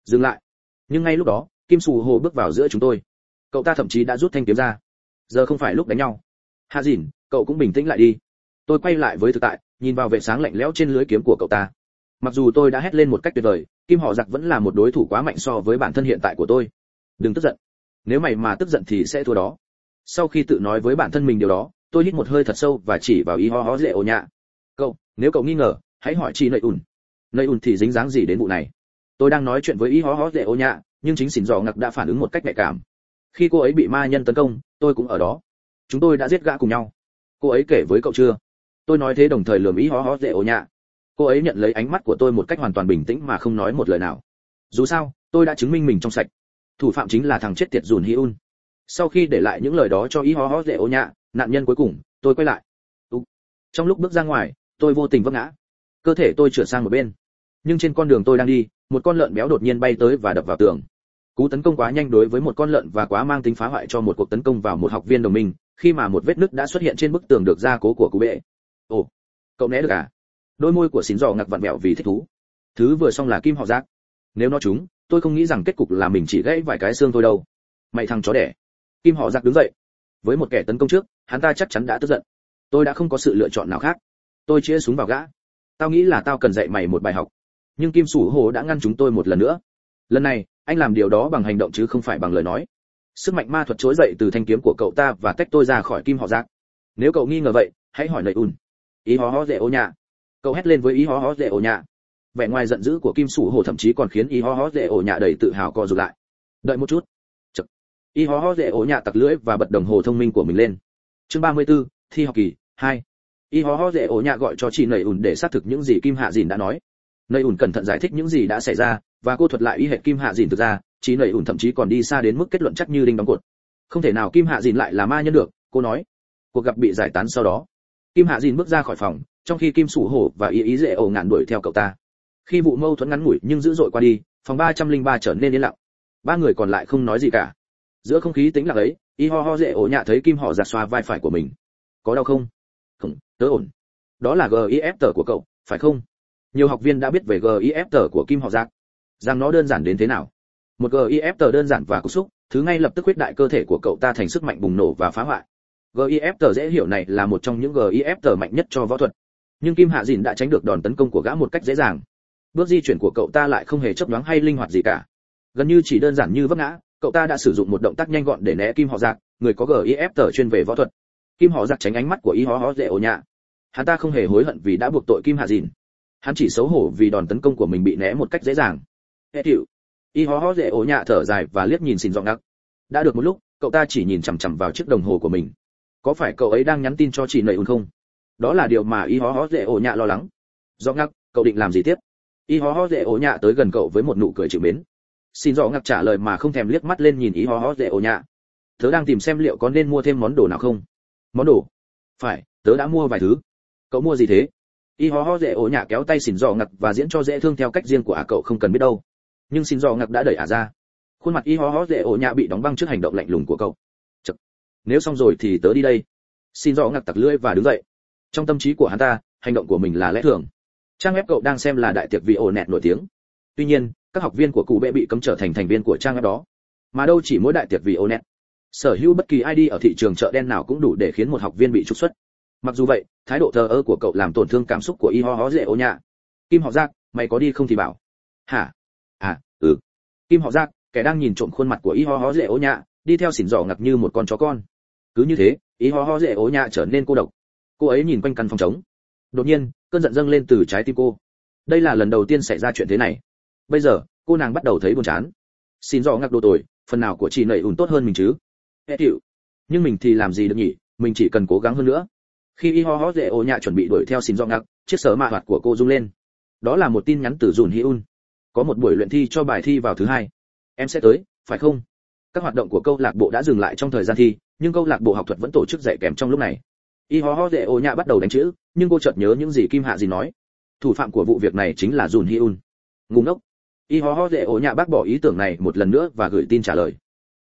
Dừng lại. Nhưng ngay lúc đó, kim sù hồ bước vào giữa chúng tôi. Cậu ta thậm chí đã rút thanh kiếm ra. Giờ không phải lúc đánh nhau. Hạ dìn, cậu cũng bình tĩnh lại đi. Tôi quay lại với thực tại, nhìn vào vệ sáng lạnh lẽo trên lưới kiếm của cậu ta. Mặc dù tôi đã hét lên một cách tuyệt vời, kim họ giặc vẫn là một đối thủ quá mạnh so với bản thân hiện tại của tôi. Đừng tức giận. Nếu mày mà tức giận thì sẽ thua đó. Sau khi tự nói với bản thân mình điều đó tôi hít một hơi thật sâu và chỉ vào y ho ho dễ ổ nhạ. Cậu, nếu cậu nghi ngờ, hãy hỏi chị nầy ùn. Nầy ùn thì dính dáng gì đến vụ này? Tôi đang nói chuyện với y ho ho dễ ổ nhạ, nhưng chính xỉn dò ngặc đã phản ứng một cách nhạy cảm. Khi cô ấy bị ma nhân tấn công, tôi cũng ở đó. Chúng tôi đã giết gã cùng nhau. Cô ấy kể với cậu chưa? Tôi nói thế đồng thời lườm ý hó hó dễ ổ nhạ. Cô ấy nhận lấy ánh mắt của tôi một cách hoàn toàn bình tĩnh mà không nói một lời nào. Dù sao, tôi đã chứng minh mình trong sạch. Thủ phạm chính là thằng chết tiệt dùn hi un. Sau khi để lại những lời đó cho ý hó hó dễ ổ nhạ nạn nhân cuối cùng tôi quay lại. Trong lúc bước ra ngoài tôi vô tình vấp ngã. Cơ thể tôi trượt sang một bên. Nhưng trên con đường tôi đang đi một con lợn béo đột nhiên bay tới và đập vào tường. Cú tấn công quá nhanh đối với một con lợn và quá mang tính phá hoại cho một cuộc tấn công vào một học viên đồng minh khi mà một vết nứt đã xuất hiện trên bức tường được gia cố của cú bệ. Ồ cậu né được à? Đôi môi của xín giò ngặc vặn mẹo vì thích thú. Thứ vừa xong là kim họ giác. Nếu nó chúng, tôi không nghĩ rằng kết cục là mình chỉ gãy vài cái xương thôi đâu. Mày thằng chó đẻ. Kim họ giặc đứng dậy với một kẻ tấn công trước, hắn ta chắc chắn đã tức giận. Tôi đã không có sự lựa chọn nào khác. Tôi chĩa súng vào gã. Tao nghĩ là tao cần dạy mày một bài học. Nhưng kim sủ hồ đã ngăn chúng tôi một lần nữa. Lần này, anh làm điều đó bằng hành động chứ không phải bằng lời nói. Sức mạnh ma thuật trỗi dậy từ thanh kiếm của cậu ta và tách tôi ra khỏi kim họ giác. Nếu cậu nghi ngờ vậy, hãy hỏi nầy ùn. Ý hó hó dễ ô nhà cậu hét lên với ý hó hó dễ ô nhà vẻ ngoài giận dữ của kim sủ hồ thậm chí còn khiến ý hó hó dễ ô nhà đầy tự hào co rụt lại. Đợi một chút y ho hó hó dễ ổ nhạ tặc lưỡi và bật đồng hồ thông minh của mình lên. Chương 34, thi học kỳ 2. y ho ho dễ ổ nhạ gọi cho chị nầy ủn để xác thực những gì kim hạ dìn đã nói. Nầy ủn cẩn thận giải thích những gì đã xảy ra và cô thuật lại y hệt kim hạ dìn thực ra chị nầy ủn thậm chí còn đi xa đến mức kết luận chắc như đinh đóng cột. Không thể nào kim hạ dìn lại là ma nhân được cô nói. Cuộc gặp bị giải tán sau đó. Kim hạ dìn bước ra khỏi phòng trong khi kim sủ hổ và y ý dễ ổ ngạn đuổi theo cậu ta. Khi vụ mâu thuẫn ngắn ngủi nhưng dữ dội qua đi phòng 303 trở nên yên lặng. Ba người còn lại không nói gì cả giữa không khí tĩnh lặng ấy, y ho ho dễ ổ nhạ thấy kim họ giặt xoa vai phải của mình. Có đau không? Không, tớ ổn. Đó là gif tờ của cậu, phải không? Nhiều học viên đã biết về gif tờ của kim họ giặt. Rằng nó đơn giản đến thế nào? Một gif tờ đơn giản và cục xúc, thứ ngay lập tức huyết đại cơ thể của cậu ta thành sức mạnh bùng nổ và phá hoại. Gif tờ dễ hiểu này là một trong những gif tờ mạnh nhất cho võ thuật. Nhưng kim hạ dìn đã tránh được đòn tấn công của gã một cách dễ dàng. Bước di chuyển của cậu ta lại không hề chấp nhoáng hay linh hoạt gì cả. Gần như chỉ đơn giản như vấp ngã cậu ta đã sử dụng một động tác nhanh gọn để né kim họ giặc người có gif tờ chuyên về võ thuật. Kim họ giặc tránh ánh mắt của y hó hó dễ ổ nhạ. Hắn ta không hề hối hận vì đã buộc tội kim hạ dìn. Hắn chỉ xấu hổ vì đòn tấn công của mình bị né một cách dễ dàng. Hệ chịu y hó hó dễ ổ nhạ thở dài và liếc nhìn xin giọng ngắc. Đã được một lúc, cậu ta chỉ nhìn chằm chằm vào chiếc đồng hồ của mình. Có phải cậu ấy đang nhắn tin cho chị nầy ùn không? Đó là điều mà y hó hó dễ ổ nhạ lo lắng. Do ngắc, cậu định làm gì tiếp? Y hó hó dễ ổ nhạ tới gần cậu với một nụ cười chịu mến xin rõ ngắc trả lời mà không thèm liếc mắt lên nhìn y hó hó dễ ổ nhạ. Tớ đang tìm xem liệu có nên mua thêm món đồ nào không. Món đồ? Phải, tớ đã mua vài thứ. Cậu mua gì thế? Y ho ho dễ ổ nhạ kéo tay Xin dò ngặt và diễn cho dễ thương theo cách riêng của ả cậu không cần biết đâu. Nhưng Xin dò ngặt đã đẩy ả ra. Khuôn mặt y ho ho dễ ổ nhạ bị đóng băng trước hành động lạnh lùng của cậu. Chật. nếu xong rồi thì tớ đi đây. Xin dò ngặt tặc lưỡi và đứng dậy. Trong tâm trí của hắn ta, hành động của mình là lẽ thường. Trang web cậu đang xem là đại tiệc vì ổ nẹt nổi tiếng. Tuy nhiên các học viên của cụ bệ bị cấm trở thành thành viên của trang web đó. Mà đâu chỉ mỗi đại tiệc vì onet. Sở hữu bất kỳ id ở thị trường chợ đen nào cũng đủ để khiến một học viên bị trục xuất. Mặc dù vậy, thái độ thờ ơ của cậu làm tổn thương cảm xúc của y ho ho dễ ô nhạ. Kim họ giác, mày có đi không thì bảo. Hả? À ừ. Kim họ giác, kẻ đang nhìn trộm khuôn mặt của y ho ho dễ ô nhạ, đi theo xỉn giỏ ngặt như một con chó con. Cứ như thế, y ho ho dễ ô nhạ trở nên cô độc. Cô ấy nhìn quanh căn phòng trống. Đột nhiên, cơn giận dâng lên từ trái tim cô. Đây là lần đầu tiên xảy ra chuyện thế này bây giờ, cô nàng bắt đầu thấy buồn chán. Xin rõ ngạc đồ tồi phần nào của chị nầy ủn tốt hơn mình chứ? Hệ chịu nhưng mình thì làm gì được nhỉ? Mình chỉ cần cố gắng hơn nữa. Khi y ho ho dễ ô nhạ chuẩn bị đuổi theo xin do ngạc, chiếc sở mạ hoạt của cô rung lên. Đó là một tin nhắn từ dùn hi un có một buổi luyện thi cho bài thi vào thứ hai. Em sẽ tới, phải không? Các hoạt động của câu lạc bộ đã dừng lại trong thời gian thi, nhưng câu lạc bộ học thuật vẫn tổ chức dạy kèm trong lúc này. Y ho ho dễ ô nhạ bắt đầu đánh chữ, nhưng cô chợt nhớ những gì kim hạ gì nói. Thủ phạm của vụ việc này chính là dùn hi un ngu ngốc y ho ho dễ ổ nhạ bác bỏ ý tưởng này một lần nữa và gửi tin trả lời.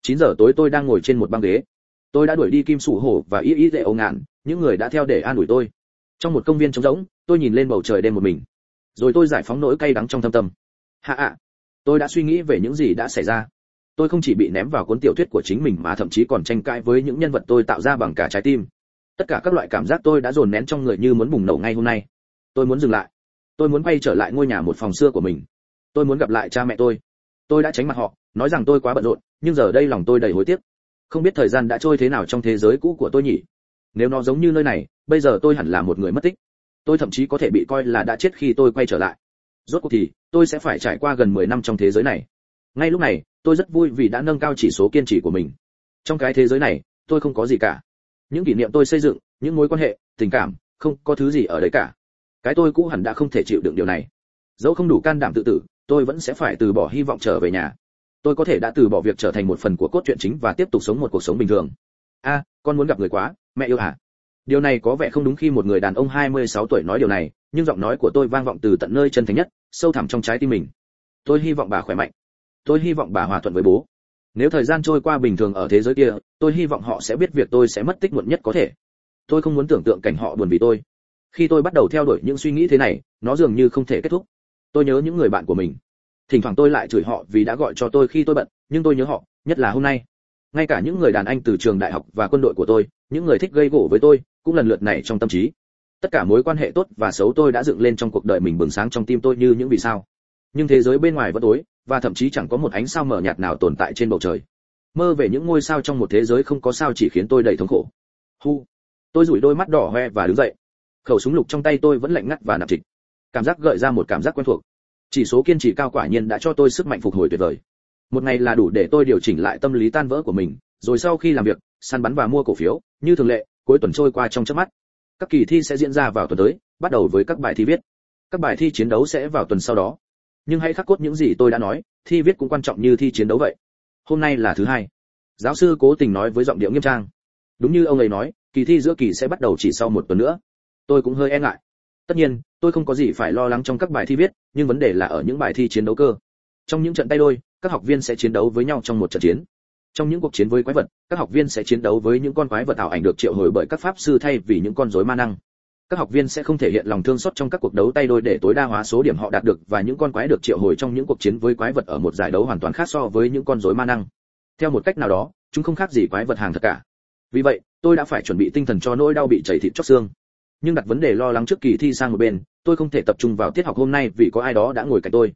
9 giờ tối tôi đang ngồi trên một băng ghế. Tôi đã đuổi đi kim sủ hổ và y y dễ ổ ngạn, những người đã theo để an ủi tôi. Trong một công viên trống rỗng, tôi nhìn lên bầu trời đêm một mình. Rồi tôi giải phóng nỗi cay đắng trong thâm tâm. Hạ ạ. Tôi đã suy nghĩ về những gì đã xảy ra. Tôi không chỉ bị ném vào cuốn tiểu thuyết của chính mình mà thậm chí còn tranh cãi với những nhân vật tôi tạo ra bằng cả trái tim. Tất cả các loại cảm giác tôi đã dồn nén trong người như muốn bùng nổ ngay hôm nay. Tôi muốn dừng lại. Tôi muốn quay trở lại ngôi nhà một phòng xưa của mình tôi muốn gặp lại cha mẹ tôi. Tôi đã tránh mặt họ, nói rằng tôi quá bận rộn, nhưng giờ đây lòng tôi đầy hối tiếc. Không biết thời gian đã trôi thế nào trong thế giới cũ của tôi nhỉ? Nếu nó giống như nơi này, bây giờ tôi hẳn là một người mất tích. Tôi thậm chí có thể bị coi là đã chết khi tôi quay trở lại. Rốt cuộc thì, tôi sẽ phải trải qua gần 10 năm trong thế giới này. Ngay lúc này, tôi rất vui vì đã nâng cao chỉ số kiên trì của mình. Trong cái thế giới này, tôi không có gì cả. Những kỷ niệm tôi xây dựng, những mối quan hệ, tình cảm, không có thứ gì ở đấy cả. Cái tôi cũ hẳn đã không thể chịu đựng điều này. Dẫu không đủ can đảm tự tử tôi vẫn sẽ phải từ bỏ hy vọng trở về nhà. Tôi có thể đã từ bỏ việc trở thành một phần của cốt truyện chính và tiếp tục sống một cuộc sống bình thường. A, con muốn gặp người quá, mẹ yêu hả? Điều này có vẻ không đúng khi một người đàn ông 26 tuổi nói điều này, nhưng giọng nói của tôi vang vọng từ tận nơi chân thành nhất, sâu thẳm trong trái tim mình. Tôi hy vọng bà khỏe mạnh. Tôi hy vọng bà hòa thuận với bố. Nếu thời gian trôi qua bình thường ở thế giới kia, tôi hy vọng họ sẽ biết việc tôi sẽ mất tích muộn nhất có thể. Tôi không muốn tưởng tượng cảnh họ buồn vì tôi. Khi tôi bắt đầu theo đuổi những suy nghĩ thế này, nó dường như không thể kết thúc tôi nhớ những người bạn của mình. Thỉnh thoảng tôi lại chửi họ vì đã gọi cho tôi khi tôi bận, nhưng tôi nhớ họ, nhất là hôm nay. Ngay cả những người đàn anh từ trường đại học và quân đội của tôi, những người thích gây gỗ với tôi, cũng lần lượt này trong tâm trí. Tất cả mối quan hệ tốt và xấu tôi đã dựng lên trong cuộc đời mình bừng sáng trong tim tôi như những vì sao. Nhưng thế giới bên ngoài vẫn tối, và thậm chí chẳng có một ánh sao mờ nhạt nào tồn tại trên bầu trời. Mơ về những ngôi sao trong một thế giới không có sao chỉ khiến tôi đầy thống khổ. Hu. Tôi rủi đôi mắt đỏ hoe và đứng dậy. Khẩu súng lục trong tay tôi vẫn lạnh ngắt và nặng trịch. Cảm giác gợi ra một cảm giác quen thuộc chỉ số kiên trì cao quả nhiên đã cho tôi sức mạnh phục hồi tuyệt vời. Một ngày là đủ để tôi điều chỉnh lại tâm lý tan vỡ của mình, rồi sau khi làm việc, săn bắn và mua cổ phiếu, như thường lệ, cuối tuần trôi qua trong chớp mắt. Các kỳ thi sẽ diễn ra vào tuần tới, bắt đầu với các bài thi viết. Các bài thi chiến đấu sẽ vào tuần sau đó. Nhưng hãy khắc cốt những gì tôi đã nói, thi viết cũng quan trọng như thi chiến đấu vậy. Hôm nay là thứ hai. Giáo sư cố tình nói với giọng điệu nghiêm trang. Đúng như ông ấy nói, kỳ thi giữa kỳ sẽ bắt đầu chỉ sau một tuần nữa. Tôi cũng hơi e ngại tất nhiên, tôi không có gì phải lo lắng trong các bài thi viết, nhưng vấn đề là ở những bài thi chiến đấu cơ. Trong những trận tay đôi, các học viên sẽ chiến đấu với nhau trong một trận chiến. Trong những cuộc chiến với quái vật, các học viên sẽ chiến đấu với những con quái vật ảo ảnh được triệu hồi bởi các pháp sư thay vì những con rối ma năng. Các học viên sẽ không thể hiện lòng thương xót trong các cuộc đấu tay đôi để tối đa hóa số điểm họ đạt được và những con quái được triệu hồi trong những cuộc chiến với quái vật ở một giải đấu hoàn toàn khác so với những con rối ma năng. Theo một cách nào đó, chúng không khác gì quái vật hàng thật cả. Vì vậy, tôi đã phải chuẩn bị tinh thần cho nỗi đau bị chảy thịt chóc xương nhưng đặt vấn đề lo lắng trước kỳ thi sang một bên, tôi không thể tập trung vào tiết học hôm nay vì có ai đó đã ngồi cạnh tôi.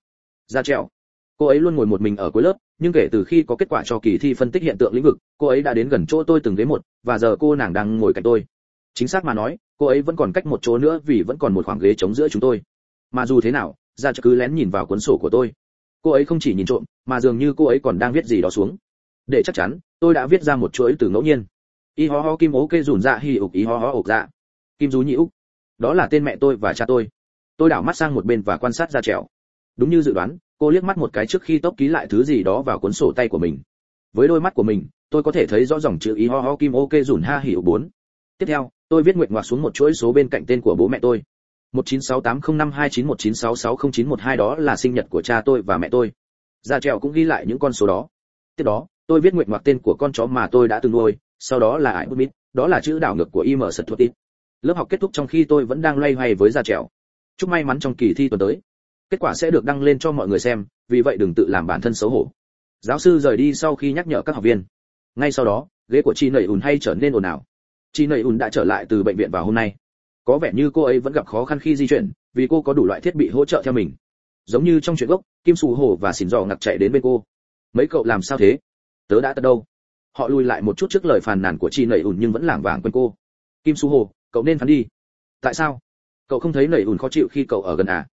Ra trèo. Cô ấy luôn ngồi một mình ở cuối lớp, nhưng kể từ khi có kết quả cho kỳ thi phân tích hiện tượng lĩnh vực, cô ấy đã đến gần chỗ tôi từng ghế một, và giờ cô nàng đang ngồi cạnh tôi. Chính xác mà nói, cô ấy vẫn còn cách một chỗ nữa vì vẫn còn một khoảng ghế trống giữa chúng tôi. Mà dù thế nào, ra cứ lén nhìn vào cuốn sổ của tôi. Cô ấy không chỉ nhìn trộm, mà dường như cô ấy còn đang viết gì đó xuống. Để chắc chắn, tôi đã viết ra một chuỗi từ ngẫu nhiên. Y ho ho kim ố kê dùn dạ hi ục, y ho ho ục dạ kim rú nhĩ úc. Đó là tên mẹ tôi và cha tôi. Tôi đảo mắt sang một bên và quan sát ra trèo. Đúng như dự đoán, cô liếc mắt một cái trước khi tốc ký lại thứ gì đó vào cuốn sổ tay của mình. Với đôi mắt của mình, tôi có thể thấy rõ dòng chữ ý ho ho kim ok dùn ha hỉ bốn. Tiếp theo, tôi viết nguyện ngoạc xuống một chuỗi số bên cạnh tên của bố mẹ tôi. 1968052919660912 đó là sinh nhật của cha tôi và mẹ tôi. Ra trèo cũng ghi lại những con số đó. Tiếp đó, tôi viết nguyện ngoạc tên của con chó mà tôi đã từng nuôi, sau đó là ải bút đó là chữ đảo ngược của im sật thuật lớp học kết thúc trong khi tôi vẫn đang loay hoay với da trèo. Chúc may mắn trong kỳ thi tuần tới. Kết quả sẽ được đăng lên cho mọi người xem, vì vậy đừng tự làm bản thân xấu hổ. Giáo sư rời đi sau khi nhắc nhở các học viên. Ngay sau đó, ghế của chị nầy ùn hay trở nên ồn ào. Chị nầy ùn đã trở lại từ bệnh viện vào hôm nay. Có vẻ như cô ấy vẫn gặp khó khăn khi di chuyển, vì cô có đủ loại thiết bị hỗ trợ theo mình. Giống như trong chuyện gốc, kim sù Hồ và xỉn giò ngặt chạy đến bên cô. Mấy cậu làm sao thế? Tớ đã tật đâu? Họ lùi lại một chút trước lời phàn nàn của chị nầy ùn nhưng vẫn lảng vảng quên cô. Kim su hồ cậu nên phán đi. Tại sao? Cậu không thấy nảy ùn khó chịu khi cậu ở gần à?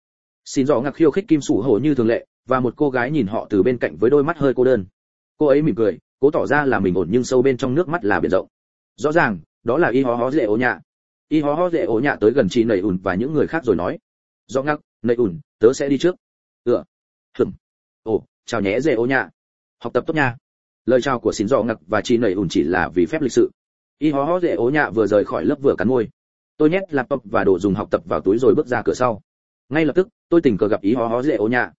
Xin rõ ngạc khiêu khích kim sủ hổ như thường lệ, và một cô gái nhìn họ từ bên cạnh với đôi mắt hơi cô đơn. Cô ấy mỉm cười, cố tỏ ra là mình ổn nhưng sâu bên trong nước mắt là biển rộng. Rõ ràng, đó là y hó hó dễ ố nhạ. Y hó hó dễ ố nhạ tới gần chị nảy ùn và những người khác rồi nói. Rõ ngắc nảy ùn, tớ sẽ đi trước. Ựa hừm ồ, chào nhé dễ ố nhạ. Học tập tốt nha. Lời chào của xin rõ ngạc và chị nảy ùn chỉ là vì phép lịch sự y hó hó dễ ố nhạ vừa rời khỏi lớp vừa cắn môi. Tôi nhét laptop và đồ dùng học tập vào túi rồi bước ra cửa sau. Ngay lập tức, tôi tình cờ gặp ý hó hó dễ ố nhạ.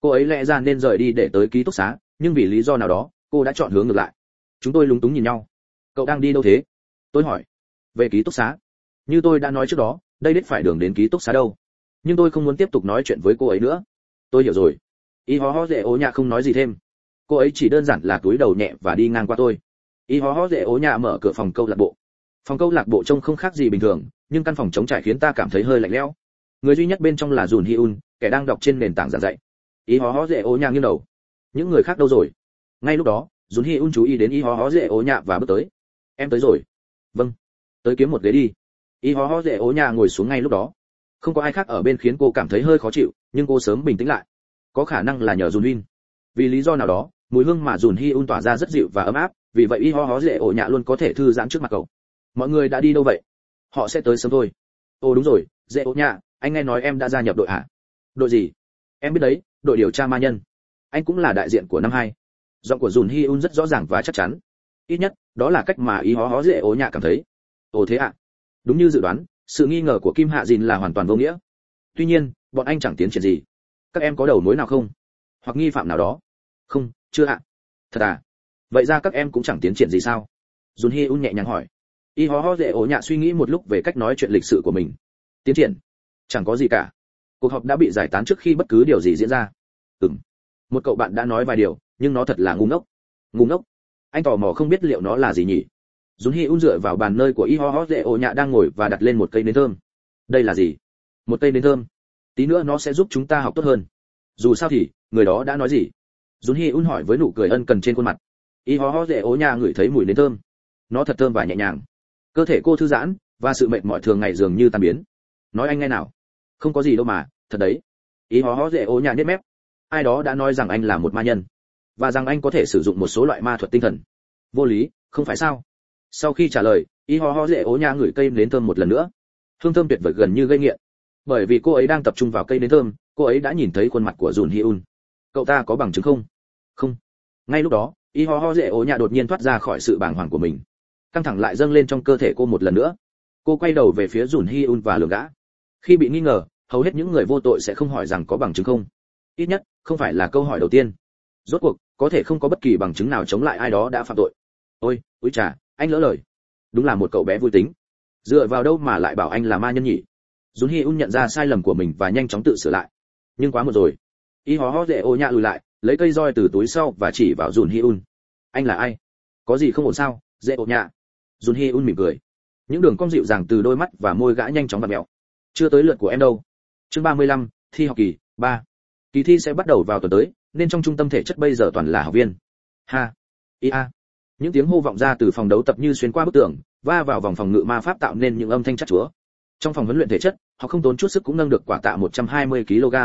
Cô ấy lẽ ra nên rời đi để tới ký túc xá, nhưng vì lý do nào đó, cô đã chọn hướng ngược lại. Chúng tôi lúng túng nhìn nhau. Cậu đang đi đâu thế? Tôi hỏi. Về ký túc xá. Như tôi đã nói trước đó, đây đích phải đường đến ký túc xá đâu. Nhưng tôi không muốn tiếp tục nói chuyện với cô ấy nữa. Tôi hiểu rồi. Y hó hó dễ ố nhạ không nói gì thêm. Cô ấy chỉ đơn giản là túi đầu nhẹ và đi ngang qua tôi y hó hó dễ ố nhà mở cửa phòng câu lạc bộ. Phòng câu lạc bộ trông không khác gì bình thường, nhưng căn phòng trống trải khiến ta cảm thấy hơi lạnh lẽo. Người duy nhất bên trong là dùn hi un kẻ đang đọc trên nền tảng giảng dạy. Y hó hó dễ ố nhà nghiêng đầu. Những người khác đâu rồi? Ngay lúc đó dùn hi un chú ý đến Y hó hó dễ ố nhà và bước tới. Em tới rồi. Vâng. Tới kiếm một ghế đi. Y hó hó dễ ố nhà ngồi xuống ngay lúc đó. Không có ai khác ở bên khiến cô cảm thấy hơi khó chịu, nhưng cô sớm bình tĩnh lại. Có khả năng là nhờ dùn hin vì lý do nào đó, mùi hương mà dùn hi un tỏa ra rất dịu và ấm áp vì vậy y ho hó dễ ổ nhạ luôn có thể thư giãn trước mặt cậu. Mọi người đã đi đâu vậy? Họ sẽ tới sớm thôi. Ồ, đúng rồi, dễ ổ nhạ, anh nghe nói em đã gia nhập đội hả? Đội gì? Em biết đấy, đội điều tra ma nhân. Anh cũng là đại diện của năm hai. Giọng của dùn hi un rất rõ ràng và chắc chắn. Ít nhất, đó là cách mà y hó hó dễ ổ nhạ cảm thấy. Ồ, thế ạ. À? đúng như dự đoán, sự nghi ngờ của kim hạ dìn là hoàn toàn vô nghĩa. Tuy nhiên, bọn anh chẳng tiến triển gì. Các em có đầu mối nào không? Hoặc nghi phạm nào đó? Không, chưa ạ. Thật à? Vậy ra các em cũng chẳng tiến triển gì sao? Dùn hi un nhẹ nhàng hỏi. Y ho ho dễ ổ nhạ suy nghĩ một lúc về cách nói chuyện lịch sự của mình. Tiến triển? Chẳng có gì cả. Cuộc họp đã bị giải tán trước khi bất cứ điều gì diễn ra. Ừm. Một cậu bạn đã nói vài điều, nhưng nó thật là ngu ngốc. Ngu ngốc? Anh tò mò không biết liệu nó là gì nhỉ? Dùn hi un dựa vào bàn nơi của y ho ho dễ ổ nhạ đang ngồi và đặt lên một cây nến thơm. Đây là gì? Một cây nến thơm. Tí nữa nó sẽ giúp chúng ta học tốt hơn. Dù sao thì, người đó đã nói gì? Dùn hi un hỏi với nụ cười ân cần trên khuôn mặt y ho ho dễ ố nhà ngửi thấy mùi nến thơm. Nó thật thơm và nhẹ nhàng. Cơ thể cô thư giãn, và sự mệt mỏi thường ngày dường như tan biến. Nói anh nghe nào. Không có gì đâu mà, thật đấy. Ý hó hó dễ ô nhà nếp mép. Ai đó đã nói rằng anh là một ma nhân. Và rằng anh có thể sử dụng một số loại ma thuật tinh thần. Vô lý, không phải sao? Sau khi trả lời, ý hó hó dễ ố nhà ngửi cây nến thơm một lần nữa. Hương thơm tuyệt vời gần như gây nghiện. Bởi vì cô ấy đang tập trung vào cây nến thơm, cô ấy đã nhìn thấy khuôn mặt của dùn hi un cậu ta có bằng chứng không? Không. Ngay lúc đó y ho ho dễ ố nhà đột nhiên thoát ra khỏi sự bàng hoàng của mình. Căng thẳng lại dâng lên trong cơ thể cô một lần nữa. Cô quay đầu về phía dùn hi un và lường gã. Khi bị nghi ngờ, hầu hết những người vô tội sẽ không hỏi rằng có bằng chứng không. Ít nhất, không phải là câu hỏi đầu tiên. Rốt cuộc, có thể không có bất kỳ bằng chứng nào chống lại ai đó đã phạm tội. Ôi, úi trà anh lỡ lời. Đúng là một cậu bé vui tính. Dựa vào đâu mà lại bảo anh là ma nhân nhỉ? Dùn hi un nhận ra sai lầm của mình và nhanh chóng tự sửa lại. Nhưng quá một rồi. Y ho ho dễ ô nhạ lùi lại lấy cây roi từ túi sau và chỉ vào dùn hi un. Anh là ai? Có gì không ổn sao? Dễ ổn nhạ. Dùn hi un mỉm cười. Những đường cong dịu dàng từ đôi mắt và môi gã nhanh chóng vặn mẹo. Chưa tới lượt của em đâu. Chương 35, thi học kỳ 3. kỳ thi sẽ bắt đầu vào tuần tới nên trong trung tâm thể chất bây giờ toàn là học viên. Ha. Ia những tiếng hô vọng ra từ phòng đấu tập như xuyên qua bức tường va vào vòng phòng ngự ma pháp tạo nên những âm thanh chắc chúa. Trong phòng huấn luyện thể chất họ không tốn chút sức cũng nâng được quả tạ 120 kg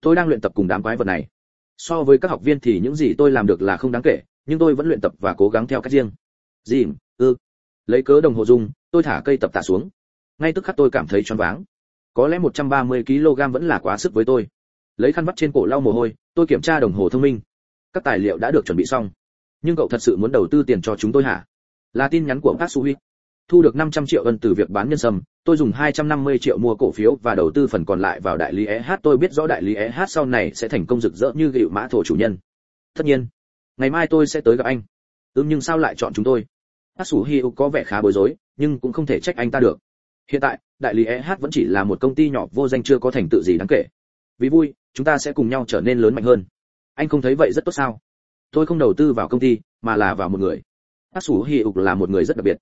tôi đang luyện tập cùng đám quái vật này so với các học viên thì những gì tôi làm được là không đáng kể, nhưng tôi vẫn luyện tập và cố gắng theo cách riêng. Dìm, ư. Lấy cớ đồng hồ dung tôi thả cây tập tạ xuống. Ngay tức khắc tôi cảm thấy choáng váng. Có lẽ 130 kg vẫn là quá sức với tôi. Lấy khăn vắt trên cổ lau mồ hôi, tôi kiểm tra đồng hồ thông minh. Các tài liệu đã được chuẩn bị xong. Nhưng cậu thật sự muốn đầu tư tiền cho chúng tôi hả? Là tin nhắn của Patsuhi. Thu được 500 triệu ân từ việc bán nhân sâm, tôi dùng 250 triệu mua cổ phiếu và đầu tư phần còn lại vào đại lý EH. Tôi biết rõ đại lý EH sau này sẽ thành công rực rỡ như gịu mã thổ chủ nhân. Tất nhiên, ngày mai tôi sẽ tới gặp anh. Ừm nhưng sao lại chọn chúng tôi? Patsuhi có vẻ khá bối rối, nhưng cũng không thể trách anh ta được. Hiện tại, đại lý EH vẫn chỉ là một công ty nhỏ vô danh chưa có thành tựu gì đáng kể. Vì vui, chúng ta sẽ cùng nhau trở nên lớn mạnh hơn. Anh không thấy vậy rất tốt sao? Tôi không đầu tư vào công ty, mà là vào một người hát sủ hi là một người rất đặc biệt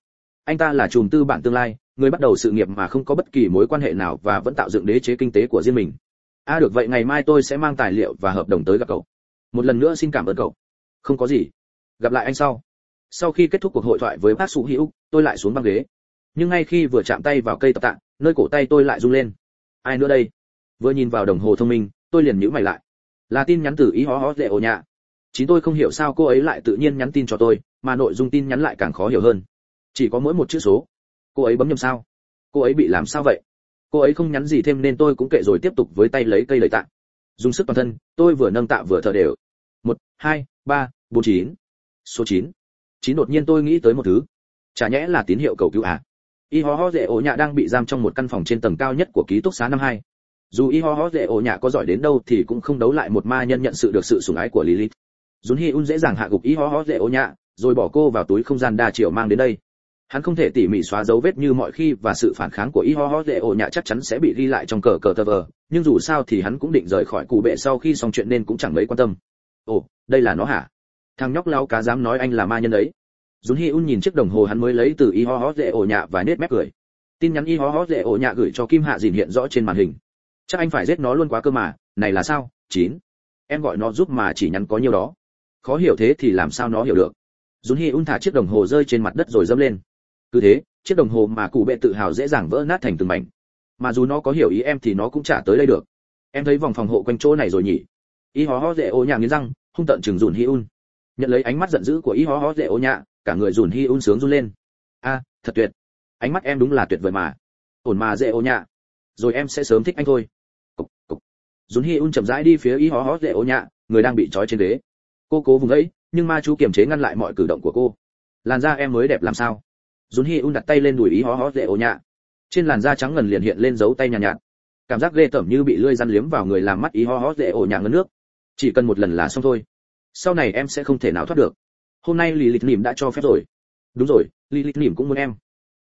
anh ta là trùm tư bản tương lai người bắt đầu sự nghiệp mà không có bất kỳ mối quan hệ nào và vẫn tạo dựng đế chế kinh tế của riêng mình. A à, được vậy ngày mai tôi sẽ mang tài liệu và hợp đồng tới gặp cậu. Một lần nữa xin cảm ơn cậu. Không có gì. Gặp lại anh sau. Sau khi kết thúc cuộc hội thoại với bác sụ hữu tôi lại xuống băng ghế. Nhưng ngay khi vừa chạm tay vào cây tập tạ nơi cổ tay tôi lại rung lên. Ai nữa đây? Vừa nhìn vào đồng hồ thông minh tôi liền nhíu mày lại. Là tin nhắn từ ý hó hó lệ ổ nhà chính tôi không hiểu sao cô ấy lại tự nhiên nhắn tin cho tôi mà nội dung tin nhắn lại càng khó hiểu hơn chỉ có mỗi một chữ số. Cô ấy bấm nhầm sao? Cô ấy bị làm sao vậy? Cô ấy không nhắn gì thêm nên tôi cũng kệ rồi tiếp tục với tay lấy cây lời tạ. Dùng sức toàn thân, tôi vừa nâng tạ vừa thở đều. Một, hai, ba, bốn, chín. Số chín. Chín đột nhiên tôi nghĩ tới một thứ. Chả nhẽ là tín hiệu cầu cứu à? Y ho ho dễ ổ nhạ đang bị giam trong một căn phòng trên tầng cao nhất của ký túc xá năm hai. Dù y ho ho dễ ổ nhạ có giỏi đến đâu thì cũng không đấu lại một ma nhân nhận sự được sự sủng ái của lilith. Dùn hi un dễ dàng hạ gục y ho ho dễ ổ nhạ, rồi bỏ cô vào túi không gian đa chiều mang đến đây hắn không thể tỉ mỉ xóa dấu vết như mọi khi và sự phản kháng của y ho ho dễ ổ nhạ chắc chắn sẽ bị ghi lại trong cờ cờ tờ vờ, nhưng dù sao thì hắn cũng định rời khỏi cụ bệ sau khi xong chuyện nên cũng chẳng mấy quan tâm. Ồ, đây là nó hả? Thằng nhóc lao cá dám nói anh là ma nhân đấy. Dùn hi un nhìn chiếc đồng hồ hắn mới lấy từ y ho ho dễ ổ nhạ và nết mép cười. Tin nhắn y ho ho dễ ổ nhạ gửi cho kim hạ dìn hiện rõ trên màn hình. Chắc anh phải giết nó luôn quá cơ mà, này là sao? Chín. Em gọi nó giúp mà chỉ nhắn có nhiều đó. Khó hiểu thế thì làm sao nó hiểu được? Dùn hi un thả chiếc đồng hồ rơi trên mặt đất rồi dâm lên cứ thế, chiếc đồng hồ mà cụ bệ tự hào dễ dàng vỡ nát thành từng mảnh. Mà dù nó có hiểu ý em thì nó cũng chả tới đây được. Em thấy vòng phòng hộ quanh chỗ này rồi nhỉ? Y hó hó dễ ô nhà nghiến răng, hung tận chừng dùn hi un. Nhận lấy ánh mắt giận dữ của y hó hó dễ ô nhạ, cả người dùn hi un sướng run lên. A, thật tuyệt. Ánh mắt em đúng là tuyệt vời mà. Ổn mà dễ ô nhạ. Rồi em sẽ sớm thích anh thôi. Cục cục. Dùn hi un chậm rãi đi phía y hó hó dễ ô nhạ, người đang bị trói trên ghế. Cô cố vùng ấy, nhưng ma chú kiềm chế ngăn lại mọi cử động của cô. Làn da em mới đẹp làm sao? Dùn hi un đặt tay lên đùi ý hó hó dễ ổ nhạ. Trên làn da trắng ngần liền hiện lên dấu tay nhàn nhạt, nhạt. Cảm giác ghê tởm như bị lưỡi răn liếm vào người làm mắt ý hó hó dễ ổ nhạ ngấn nước. Chỉ cần một lần là xong thôi. Sau này em sẽ không thể nào thoát được. Hôm nay lì lịch nỉm đã cho phép rồi. Đúng rồi lì lịch nỉm cũng muốn em.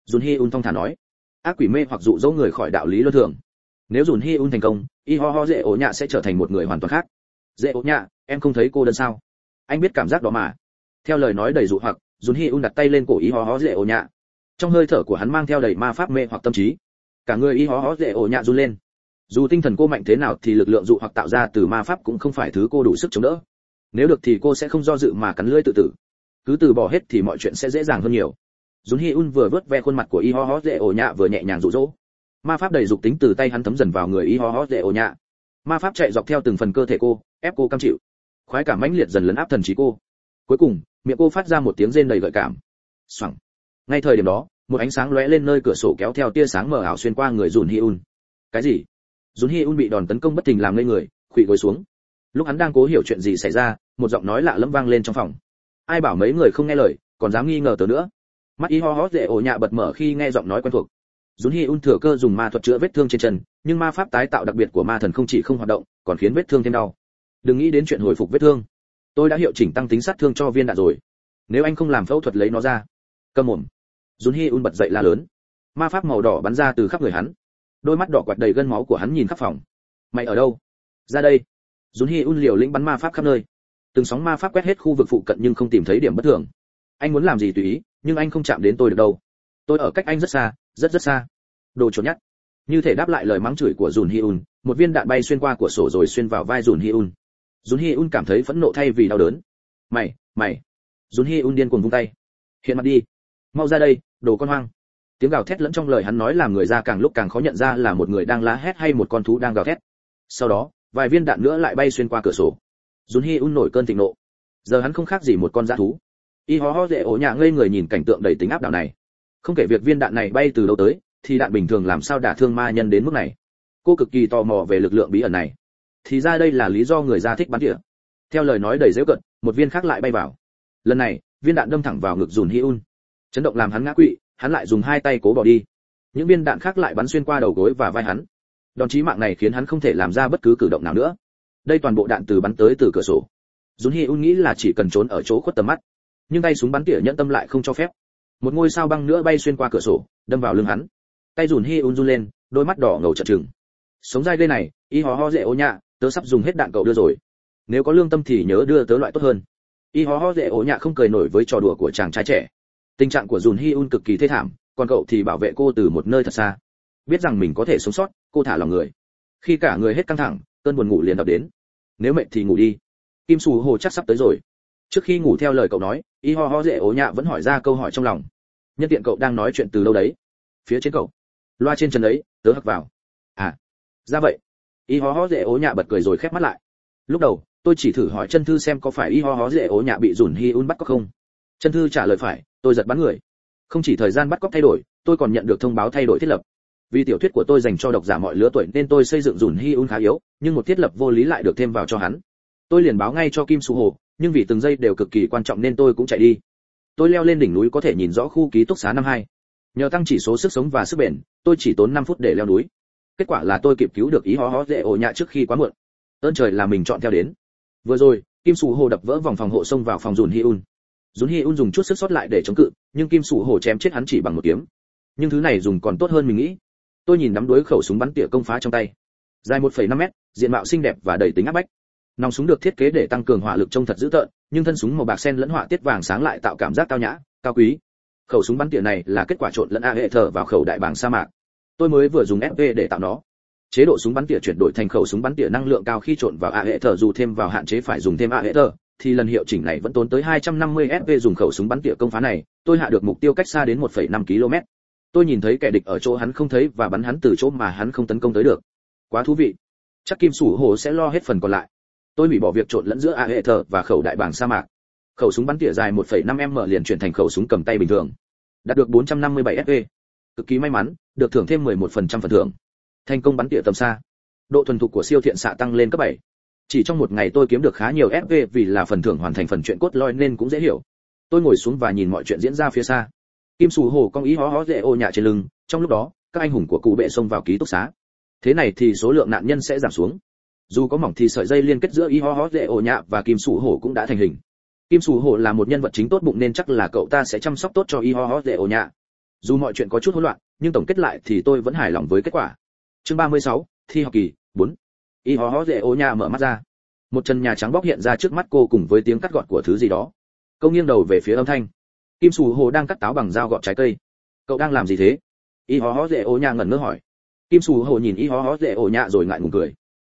Dùn hi un thong thả nói. Ác quỷ mê hoặc dụ dỗ người khỏi đạo lý luân thường. Nếu dùn hi un thành công y ho ho dễ ổ nhạ sẽ trở thành một người hoàn toàn khác. Dễ ổ nhạ em không thấy cô đơn sao? Anh biết cảm giác đó mà. Theo lời nói đầy dụ hoặc dùn hi un đặt tay lên cổ y ho ho dễ ổ nhạ. Trong hơi thở của hắn mang theo đầy ma pháp mê hoặc tâm trí. Cả người y ho ho dễ ổ nhạ run lên. Dù tinh thần cô mạnh thế nào thì lực lượng dụ hoặc tạo ra từ ma pháp cũng không phải thứ cô đủ sức chống đỡ. Nếu được thì cô sẽ không do dự mà cắn lưỡi tự tử. Cứ từ bỏ hết thì mọi chuyện sẽ dễ dàng hơn nhiều. Dùn hi un vừa vớt ve khuôn mặt của y ho ho dễ ổ nhạ vừa nhẹ nhàng rụ rỗ ma pháp đầy dục tính từ tay hắn thấm dần vào người y ho ho dễ ổ nhạ. Ma pháp chạy dọc theo từng phần cơ thể cô, ép cô cam chịu. Khoái cảm mãnh liệt dần lấn áp thần trí cô. Cuối cùng miệng cô phát ra một tiếng rên đầy gợi cảm. Xoẳng ngay thời điểm đó, một ánh sáng lóe lên nơi cửa sổ kéo theo tia sáng mờ ảo xuyên qua người dùn hi un cái gì? Dùn hi un bị đòn tấn công bất tình làm ngây người quỳ gối xuống. Lúc hắn đang cố hiểu chuyện gì xảy ra, một giọng nói lạ lẫm vang lên trong phòng. Ai bảo mấy người không nghe lời, còn dám nghi ngờ tớ nữa. Mắt y ho ho dễ ổ nhạ bật mở khi nghe giọng nói quen thuộc. Dùn hi un thừa cơ dùng ma thuật chữa vết thương trên chân, nhưng ma pháp tái tạo đặc biệt của ma thần không chỉ không hoạt động, còn khiến vết thương thêm đau. Đừng nghĩ đến chuyện hồi phục vết thương tôi đã hiệu chỉnh tăng tính sát thương cho viên đạn rồi. Nếu anh không làm phẫu thuật lấy nó ra. Cơm mồm. Dùn hi un bật dậy la lớn. Ma pháp màu đỏ bắn ra từ khắp người hắn. Đôi mắt đỏ quạt đầy gân máu của hắn nhìn khắp phòng. Mày ở đâu? Ra đây. Dùn hi un liều lĩnh bắn ma pháp khắp nơi. Từng sóng ma pháp quét hết khu vực phụ cận nhưng không tìm thấy điểm bất thường. Anh muốn làm gì tùy ý, nhưng anh không chạm đến tôi được đâu. Tôi ở cách anh rất xa, rất rất xa. Đồ trốn nhát như thể đáp lại lời mắng chửi của dùn hi un, một viên đạn bay xuyên qua cửa sổ rồi xuyên vào vai dùn hi un. Jun hi un cảm thấy phẫn nộ thay vì đau đớn. Mày mày. Jun hi un điên cuồng vung tay. Hiện mặt đi. Mau ra đây, đồ con hoang. Tiếng gào thét lẫn trong lời hắn nói làm người ra càng lúc càng khó nhận ra là một người đang lá hét hay một con thú đang gào thét. Sau đó, vài viên đạn nữa lại bay xuyên qua cửa sổ. Jun hi un nổi cơn thịnh nộ. Giờ hắn không khác gì một con dã thú. Y ho ho dễ ổ nhà ngây người nhìn cảnh tượng đầy tính áp đảo này. Không kể việc viên đạn này bay từ đâu tới, thì đạn bình thường làm sao đả thương ma nhân đến mức này? Cô cực kỳ tò mò về lực lượng bí ẩn này thì ra đây là lý do người ra thích bắn tỉa. Theo lời nói đầy dễu cận, một viên khác lại bay vào. Lần này, viên đạn đâm thẳng vào ngực dùn hi un chấn động làm hắn ngã quỵ, hắn lại dùng hai tay cố bỏ đi. Những viên đạn khác lại bắn xuyên qua đầu gối và vai hắn. Đòn chí mạng này khiến hắn không thể làm ra bất cứ cử động nào nữa. Đây toàn bộ đạn từ bắn tới từ cửa sổ. Dùn hi un nghĩ là chỉ cần trốn ở chỗ khuất tầm mắt. Nhưng tay súng bắn tỉa nhẫn tâm lại không cho phép. Một ngôi sao băng nữa bay xuyên qua cửa sổ, đâm vào lưng hắn. Tay dùn hi un run lên, đôi mắt đỏ ngầu trợn trừng sống dai gây này, y hò ho dễ ô nhạ tớ sắp dùng hết đạn cậu đưa rồi. Nếu có lương tâm thì nhớ đưa tớ loại tốt hơn. Y ho ho dễ ổ nhạ không cười nổi với trò đùa của chàng trai trẻ. Tình trạng của dùn hi un cực kỳ thê thảm, còn cậu thì bảo vệ cô từ một nơi thật xa. Biết rằng mình có thể sống sót, cô thả lòng người. Khi cả người hết căng thẳng, cơn buồn ngủ liền ập đến. Nếu mệt thì ngủ đi. Kim sù hồ chắc sắp tới rồi. Trước khi ngủ theo lời cậu nói, y ho ho dễ ố nhạ vẫn hỏi ra câu hỏi trong lòng. Nhân tiện cậu đang nói chuyện từ lâu đấy? Phía trên cậu. Loa trên trần ấy, tớ hắc vào. À ra vậy y ho ho dễ ố nhạ bật cười rồi khép mắt lại. Lúc đầu, tôi chỉ thử hỏi chân thư xem có phải y ho ho dễ ố nhạ bị dùn hi un bắt có không. Chân thư trả lời phải, tôi giật bắn người. Không chỉ thời gian bắt cóc thay đổi, tôi còn nhận được thông báo thay đổi thiết lập. Vì tiểu thuyết của tôi dành cho độc giả mọi lứa tuổi nên tôi xây dựng dùn hi un khá yếu, nhưng một thiết lập vô lý lại được thêm vào cho hắn. Tôi liền báo ngay cho kim su hồ, nhưng vì từng giây đều cực kỳ quan trọng nên tôi cũng chạy đi. Tôi leo lên đỉnh núi có thể nhìn rõ khu ký túc xá năm hai. Nhờ tăng chỉ số sức sống và sức bền, tôi chỉ tốn 5 phút để leo núi kết quả là tôi kịp cứu được ý hó hó dễ ổ nhạ trước khi quá muộn. Ơn trời là mình chọn theo đến. Vừa rồi kim sù hồ đập vỡ vòng phòng hộ xông vào phòng dùn hi un dùn hi un dùng chút sức sót lại để chống cự nhưng kim sù hồ chém chết hắn chỉ bằng một kiếm. Nhưng thứ này dùng còn tốt hơn mình nghĩ. Tôi nhìn nắm đuối khẩu súng bắn tỉa công phá trong tay. Dài 1,5 mét diện mạo xinh đẹp và đầy tính áp bách. Nòng súng được thiết kế để tăng cường hỏa lực trông thật dữ tợn nhưng thân súng màu bạc sen lẫn họa tiết vàng sáng lại tạo cảm giác cao nhã cao quý. Khẩu súng bắn tỉa này là kết quả trộn lẫn a hệ thờ vào khẩu đại bàng sa mạc tôi mới vừa dùng fp để tạo nó. Chế độ súng bắn tỉa chuyển đổi thành khẩu súng bắn tỉa năng lượng cao khi trộn vào a hệ thờ dù thêm vào hạn chế phải dùng thêm a hệ thờ thì lần hiệu chỉnh này vẫn tốn tới 250 fp dùng khẩu súng bắn tỉa công phá này. Tôi hạ được mục tiêu cách xa đến 1,5 km tôi nhìn thấy kẻ địch ở chỗ hắn không thấy và bắn hắn từ chỗ mà hắn không tấn công tới được. Quá thú vị. Chắc kim sủ hồ sẽ lo hết phần còn lại. Tôi hủy bỏ việc trộn lẫn giữa a hệ thờ và khẩu đại bảng sa mạc. Khẩu súng bắn tỉa dài 1,5 m liền chuyển thành khẩu súng cầm tay bình thường. Đạt được 457 fp cực kỳ may mắn, được thưởng thêm 11% phần thưởng. Thành công bắn tỉa tầm xa. Độ thuần thục của siêu thiện xạ tăng lên cấp 7. chỉ trong một ngày tôi kiếm được khá nhiều fp vì là phần thưởng hoàn thành phần chuyện cốt lõi nên cũng dễ hiểu. Tôi ngồi xuống và nhìn mọi chuyện diễn ra phía xa. Kim sù hồ cong ý hó hó dễ ô nhà trên lưng, trong lúc đó, các anh hùng của cụ bệ xông vào ký túc xá. Thế này thì số lượng nạn nhân sẽ giảm xuống. Dù có mỏng thì sợi dây liên kết giữa ý hó hó dễ ổ nhạ và kim Sù hổ cũng đã thành hình. Kim Sù hổ là một nhân vật chính tốt bụng nên chắc là cậu ta sẽ chăm sóc tốt cho y ho ho dễ ổ nhạ dù mọi chuyện có chút hỗn loạn nhưng tổng kết lại thì tôi vẫn hài lòng với kết quả. Chương 36, thi học kỳ 4. y ho ho dễ ô nhà mở mắt ra. Một chân nhà trắng bóc hiện ra trước mắt cô cùng với tiếng cắt gọt của thứ gì đó. Câu nghiêng đầu về phía âm thanh. Kim sù hồ đang cắt táo bằng dao gọt trái cây. Cậu đang làm gì thế? Y ho ho dễ ô nhạ ngẩn ngơ hỏi. Kim sù hồ nhìn y ho ho dễ ô nhạ rồi ngại ngùng cười.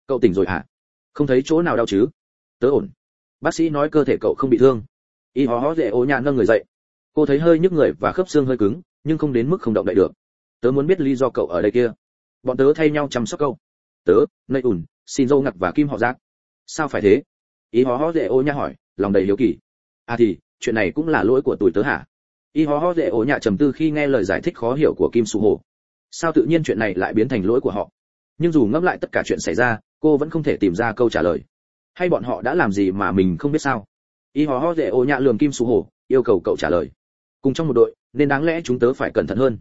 Cậu tỉnh rồi hả? Không thấy chỗ nào đau chứ? Tớ ổn. Bác sĩ nói cơ thể cậu không bị thương. Y hó hó dễ ô nhà nâng người dậy. Cô thấy hơi nhức người và khớp xương hơi cứng nhưng không đến mức không động đậy được. Tớ muốn biết lý do cậu ở đây kia. Bọn tớ thay nhau chăm sóc cậu. Tớ nơi ùn, xin dâu ngặt và kim họ giác. Sao phải thế? Y hó hó dễ ô nha hỏi, lòng đầy hiếu kỳ. À thì, chuyện này cũng là lỗi của tuổi tớ hả? Y hó hó dễ ổ nhạ trầm tư khi nghe lời giải thích khó hiểu của kim su hồ. Sao tự nhiên chuyện này lại biến thành lỗi của họ? Nhưng dù ngẫm lại tất cả chuyện xảy ra, cô vẫn không thể tìm ra câu trả lời. Hay bọn họ đã làm gì mà mình không biết sao? Y hó hó dễ ổ nhạ lườm kim su hồ, yêu cầu cậu trả lời. Cùng trong một đội nên đáng lẽ chúng tớ phải cẩn thận hơn.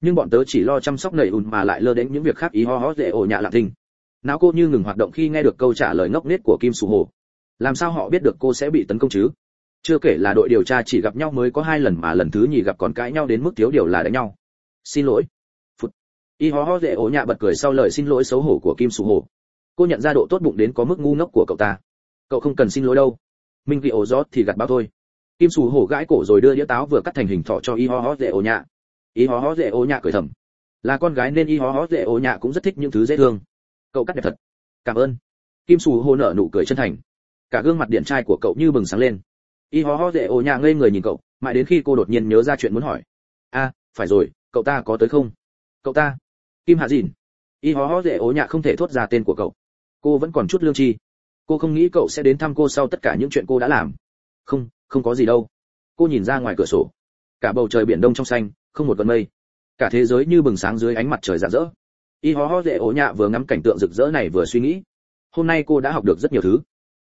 Nhưng bọn tớ chỉ lo chăm sóc nầy ùn mà lại lơ đến những việc khác ý ho ho dễ ổ nhạ lặng thinh. Não cô như ngừng hoạt động khi nghe được câu trả lời ngốc nghếch của kim su hồ. Làm sao họ biết được cô sẽ bị tấn công chứ? Chưa kể là đội điều tra chỉ gặp nhau mới có hai lần mà lần thứ nhì gặp còn cãi nhau đến mức thiếu điều là đánh nhau. Xin lỗi. Phút y ho ho dễ ổ nhạ bật cười sau lời xin lỗi xấu hổ của kim su hồ. Cô nhận ra độ tốt bụng đến có mức ngu ngốc của cậu ta. Cậu không cần xin lỗi đâu. Minh vị ổ rót thì gặt bao thôi kim Sù hổ gãi cổ rồi đưa đĩa táo vừa cắt thành hình thọ cho y ho ho dễ ô nhạ. Y ho ho dễ ô nhạ cười thầm. Là con gái nên y ho ho dễ ô nhạ cũng rất thích những thứ dễ thương. Cậu cắt đẹp thật. Cảm ơn. Kim Sù hổ nở nụ cười chân thành. Cả gương mặt điện trai của cậu như bừng sáng lên. Y ho ho dễ ô nhạ ngây người nhìn cậu, mãi đến khi cô đột nhiên nhớ ra chuyện muốn hỏi. A, phải rồi, cậu ta có tới không? Cậu ta? Kim hạ dìn. Y ho ho dễ ổ nhạ không thể thốt ra tên của cậu. Cô vẫn còn chút lương tri. Cô không nghĩ cậu sẽ đến thăm cô sau tất cả những chuyện cô đã làm. Không không có gì đâu. Cô nhìn ra ngoài cửa sổ. Cả bầu trời biển đông trong xanh, không một vần mây. Cả thế giới như bừng sáng dưới ánh mặt trời rạng rỡ. Y ho ho dễ ố nhạ vừa ngắm cảnh tượng rực rỡ này vừa suy nghĩ. Hôm nay cô đã học được rất nhiều thứ.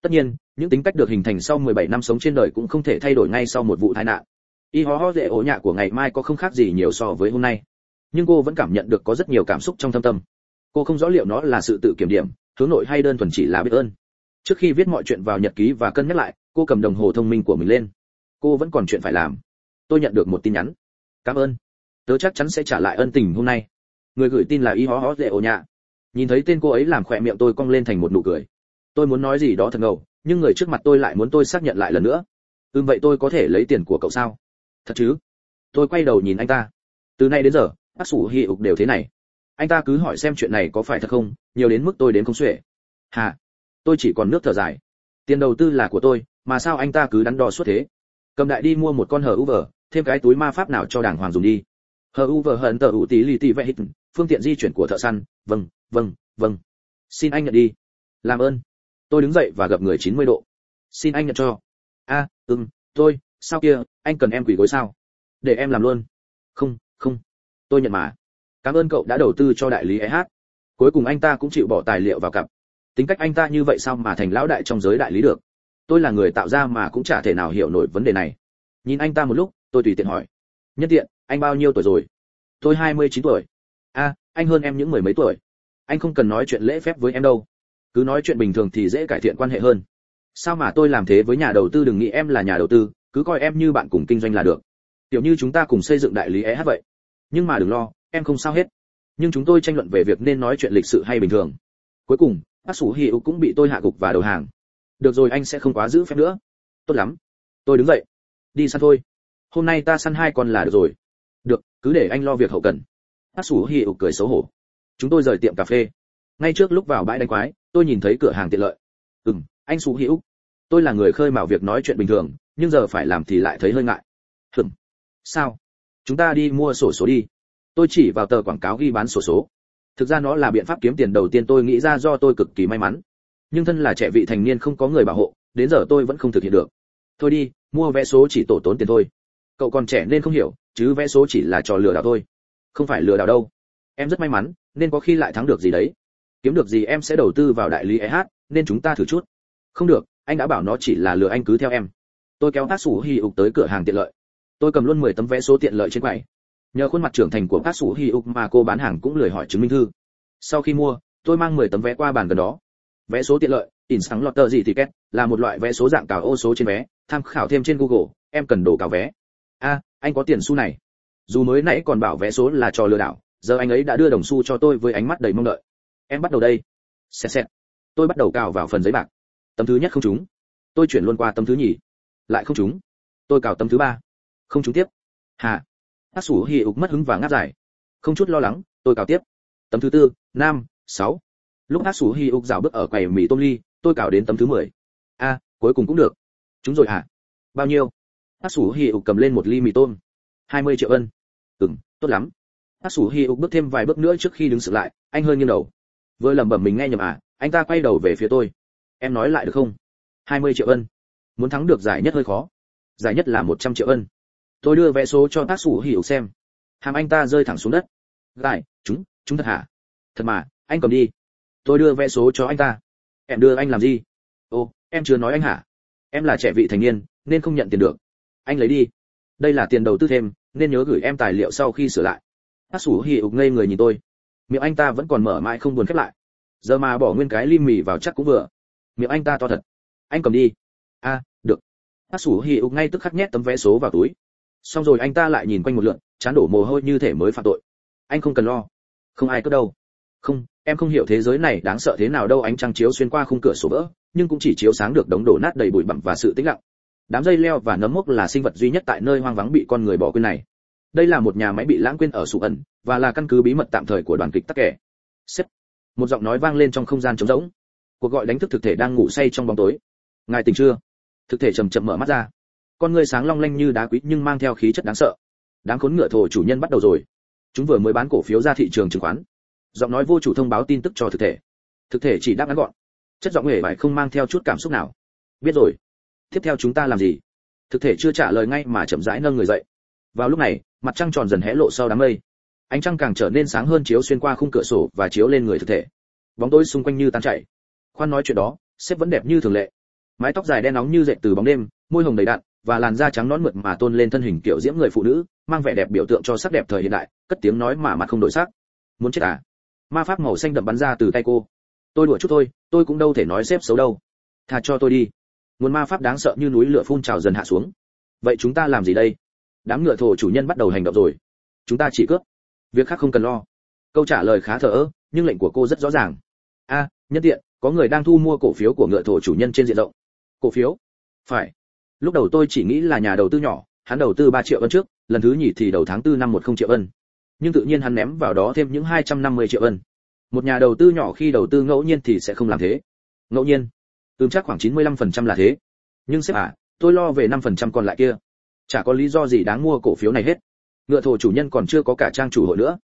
Tất nhiên, những tính cách được hình thành sau 17 năm sống trên đời cũng không thể thay đổi ngay sau một vụ tai nạn. Y ho ho dễ ố nhạ của ngày mai có không khác gì nhiều so với hôm nay. Nhưng cô vẫn cảm nhận được có rất nhiều cảm xúc trong thâm tâm. Cô không rõ liệu nó là sự tự kiểm điểm, hướng nội hay đơn thuần chỉ là biết ơn. Trước khi viết mọi chuyện vào nhật ký và cân nhắc lại cô cầm đồng hồ thông minh của mình lên. Cô vẫn còn chuyện phải làm. Tôi nhận được một tin nhắn. Cảm ơn. Tớ chắc chắn sẽ trả lại ân tình hôm nay. Người gửi tin là y hó hó dễ ổ nhạ. Nhìn thấy tên cô ấy làm khỏe miệng tôi cong lên thành một nụ cười. Tôi muốn nói gì đó thật ngầu, nhưng người trước mặt tôi lại muốn tôi xác nhận lại lần nữa. Ừm, vậy tôi có thể lấy tiền của cậu sao? Thật chứ? Tôi quay đầu nhìn anh ta. Từ nay đến giờ, bác sủ hi ục đều thế này. Anh ta cứ hỏi xem chuyện này có phải thật không, nhiều đến mức tôi đến không xuể. Hà, tôi chỉ còn nước thở dài. Tiền đầu tư là của tôi mà sao anh ta cứ đắn đo suốt thế? Cầm đại đi mua một con hờ uber thêm cái túi ma pháp nào cho đàng hoàng dùng đi. Hờ uber hận tờ ủ tí lì tì vẽ hít phương tiện di chuyển của thợ săn. Vâng vâng vâng. Xin anh nhận đi. Làm ơn. Tôi đứng dậy và gặp người 90 độ. Xin anh nhận cho. A à, ừm tôi sao kia anh cần em quỳ gối sao? Để em làm luôn. Không không. Tôi nhận mà. Cảm ơn cậu đã đầu tư cho đại lý eh cuối cùng anh ta cũng chịu bỏ tài liệu vào cặp. Tính cách anh ta như vậy sao mà thành lão đại trong giới đại lý được? Tôi là người tạo ra mà cũng chả thể nào hiểu nổi vấn đề này. Nhìn anh ta một lúc, tôi tùy tiện hỏi. Nhất tiện, anh bao nhiêu tuổi rồi? Tôi hai mươi chín tuổi. A anh hơn em những mười mấy tuổi. Anh không cần nói chuyện lễ phép với em đâu. Cứ nói chuyện bình thường thì dễ cải thiện quan hệ hơn. Sao mà tôi làm thế với nhà đầu tư đừng nghĩ em là nhà đầu tư, cứ coi em như bạn cùng kinh doanh là được. Kiểu như chúng ta cùng xây dựng đại lý eh vậy. Nhưng mà đừng lo, em không sao hết. Nhưng chúng tôi tranh luận về việc nên nói chuyện lịch sự hay bình thường. Cuối cùng, bác sủ hiệu cũng bị tôi hạ gục và đầu hàng được rồi, anh sẽ không quá giữ phép nữa. Tốt lắm. Tôi đứng dậy. Đi săn thôi. Hôm nay ta săn hai con là được rồi. Được, cứ để anh lo việc hậu cần. Hát sủ hiệu cười xấu hổ. Chúng tôi rời tiệm cà phê. Ngay trước lúc vào bãi đánh quái, tôi nhìn thấy cửa hàng tiện lợi. Ừm, anh sủ hữu tôi là người khơi mào việc nói chuyện bình thường, nhưng giờ phải làm thì lại thấy hơi ngại. Hừm sao? Chúng ta đi mua sổ số đi. Tôi chỉ vào tờ quảng cáo ghi bán sổ số. Thực ra nó là biện pháp kiếm tiền đầu tiên tôi nghĩ ra do tôi cực kỳ may mắn nhưng thân là trẻ vị thành niên không có người bảo hộ, đến giờ tôi vẫn không thực hiện được. Thôi đi, mua vé số chỉ tổ tốn tiền thôi. Cậu còn trẻ nên không hiểu, chứ vé số chỉ là trò lừa đảo thôi. Không phải lừa đảo đâu. Em rất may mắn, nên có khi lại thắng được gì đấy. Kiếm được gì em sẽ đầu tư vào đại lý eh nên chúng ta thử chút. Không được, anh đã bảo nó chỉ là lừa anh cứ theo em. Tôi kéo tác sủ hy ục tới cửa hàng tiện lợi. Tôi cầm luôn 10 tấm vé số tiện lợi trên quầy. Nhờ khuôn mặt trưởng thành của tác sủ hy ục mà cô bán hàng cũng lười hỏi chứng minh thư. Sau khi mua, tôi mang 10 tấm vé qua bàn gần đó vé số tiện lợi, in sáng lọt tờ gì thì két, là một loại vé số dạng cào ô số trên vé, tham khảo thêm trên google, em cần đồ cào vé. A, anh có tiền xu này. Dù mới nãy còn bảo vé số là trò lừa đảo, giờ anh ấy đã đưa đồng xu cho tôi với ánh mắt đầy mong đợi. Em bắt đầu đây. Xẹt xẹt. Tôi bắt đầu cào vào phần giấy bạc. Tấm thứ nhất không trúng. Tôi chuyển luôn qua tấm thứ nhì. Lại không trúng. Tôi cào tấm thứ ba. Không trúng tiếp. Hà. Hát sủ hì ục mất hứng và ngáp dài. Không chút lo lắng, tôi cào tiếp. Tấm thứ tư năm sáu lúc hát xù hi ục rào bước ở quầy mì tôm ly tôi cào đến tấm thứ mười. A cuối cùng cũng được. Chúng rồi hả? Bao nhiêu? Hát xù hi ục cầm lên một ly mì tôm. Hai mươi triệu ân. Ừng tốt lắm. Hát xù hi ục bước thêm vài bước nữa trước khi đứng sự lại anh hơi nghiêng đầu. Vừa lẩm bẩm mình nghe nhầm à anh ta quay đầu về phía tôi. Em nói lại được không? Hai mươi triệu ân. Muốn thắng được giải nhất hơi khó. Giải nhất là một trăm triệu ân. Tôi đưa vé số cho tác sủ hiểu xem. Hàm anh ta rơi thẳng xuống đất. Giải, chúng chúng thật hả? Thật mà anh cầm đi tôi đưa vé số cho anh ta. Em đưa anh làm gì? Ô em chưa nói anh hả? Em là trẻ vị thành niên, nên không nhận tiền được. Anh lấy đi. Đây là tiền đầu tư thêm, nên nhớ gửi em tài liệu sau khi sửa lại. Hát sủ hiểu ngây người nhìn tôi. Miệng anh ta vẫn còn mở mãi không buồn khép lại. Giờ mà bỏ nguyên cái lim mì vào chắc cũng vừa. Miệng anh ta to thật. Anh cầm đi. A được. Hát sủ hì ục ngay tức khắc nhét tấm vé số vào túi. Xong rồi anh ta lại nhìn quanh một lượt chán đổ mồ hôi như thể mới phạm tội. Anh không cần lo. Không ai cướp đâu. Không em không hiểu thế giới này đáng sợ thế nào đâu, ánh trăng chiếu xuyên qua khung cửa sổ vỡ, nhưng cũng chỉ chiếu sáng được đống đổ nát đầy bụi bặm và sự tĩnh lặng. Đám dây leo và nấm mốc là sinh vật duy nhất tại nơi hoang vắng bị con người bỏ quên này. Đây là một nhà máy bị lãng quên ở sụ ẩn, và là căn cứ bí mật tạm thời của đoàn kịch tắc kẻ sếp một giọng nói vang lên trong không gian trống rỗng. Cuộc gọi đánh thức thực thể đang ngủ say trong bóng tối. Ngài tỉnh chưa? Thực thể chậm chậm mở mắt ra. Con người sáng long lanh như đá quý nhưng mang theo khí chất đáng sợ. Đáng khốn ngựa thổ chủ nhân bắt đầu rồi. Chúng vừa mới bán cổ phiếu ra thị trường chứng khoán giọng nói vô chủ thông báo tin tức cho thực thể. Thực thể chỉ đáp ngắn gọn. Chất giọng hề phải không mang theo chút cảm xúc nào. Biết rồi. Tiếp theo chúng ta làm gì? Thực thể chưa trả lời ngay mà chậm rãi nâng người dậy. Vào lúc này, mặt trăng tròn dần hé lộ sau đám mây. Ánh trăng càng trở nên sáng hơn chiếu xuyên qua khung cửa sổ và chiếu lên người thực thể. Bóng tối xung quanh như tan chảy. Khoan nói chuyện đó sếp vẫn đẹp như thường lệ. Mái tóc dài đen nóng như dệt từ bóng đêm, môi hồng đầy đặn và làn da trắng nõn mượt mà tôn lên thân hình kiểu diễm người phụ nữ, mang vẻ đẹp biểu tượng cho sắc đẹp thời hiện đại, cất tiếng nói mà mặt không đổi sắc. Muốn chết à? Ma pháp màu xanh đậm bắn ra từ tay cô. Tôi đùa chút thôi, tôi cũng đâu thể nói xếp xấu đâu. Tha cho tôi đi. Nguồn ma pháp đáng sợ như núi lửa phun trào dần hạ xuống. Vậy chúng ta làm gì đây? Đám ngựa thổ chủ nhân bắt đầu hành động rồi. Chúng ta chỉ cướp. Việc khác không cần lo. Câu trả lời khá thờ ơ, nhưng lệnh của cô rất rõ ràng. A, nhân tiện, có người đang thu mua cổ phiếu của ngựa thổ chủ nhân trên diện rộng. Cổ phiếu? Phải. Lúc đầu tôi chỉ nghĩ là nhà đầu tư nhỏ, hắn đầu tư 3 triệu ân trước, lần thứ nhì thì đầu tháng tư năm một không triệu ân nhưng tự nhiên hắn ném vào đó thêm những 250 triệu ân. Một nhà đầu tư nhỏ khi đầu tư ngẫu nhiên thì sẽ không làm thế. Ngẫu nhiên. Ừm chắc khoảng 95% là thế. Nhưng sếp à tôi lo về 5% còn lại kia. Chả có lý do gì đáng mua cổ phiếu này hết. Ngựa thổ chủ nhân còn chưa có cả trang chủ hội nữa.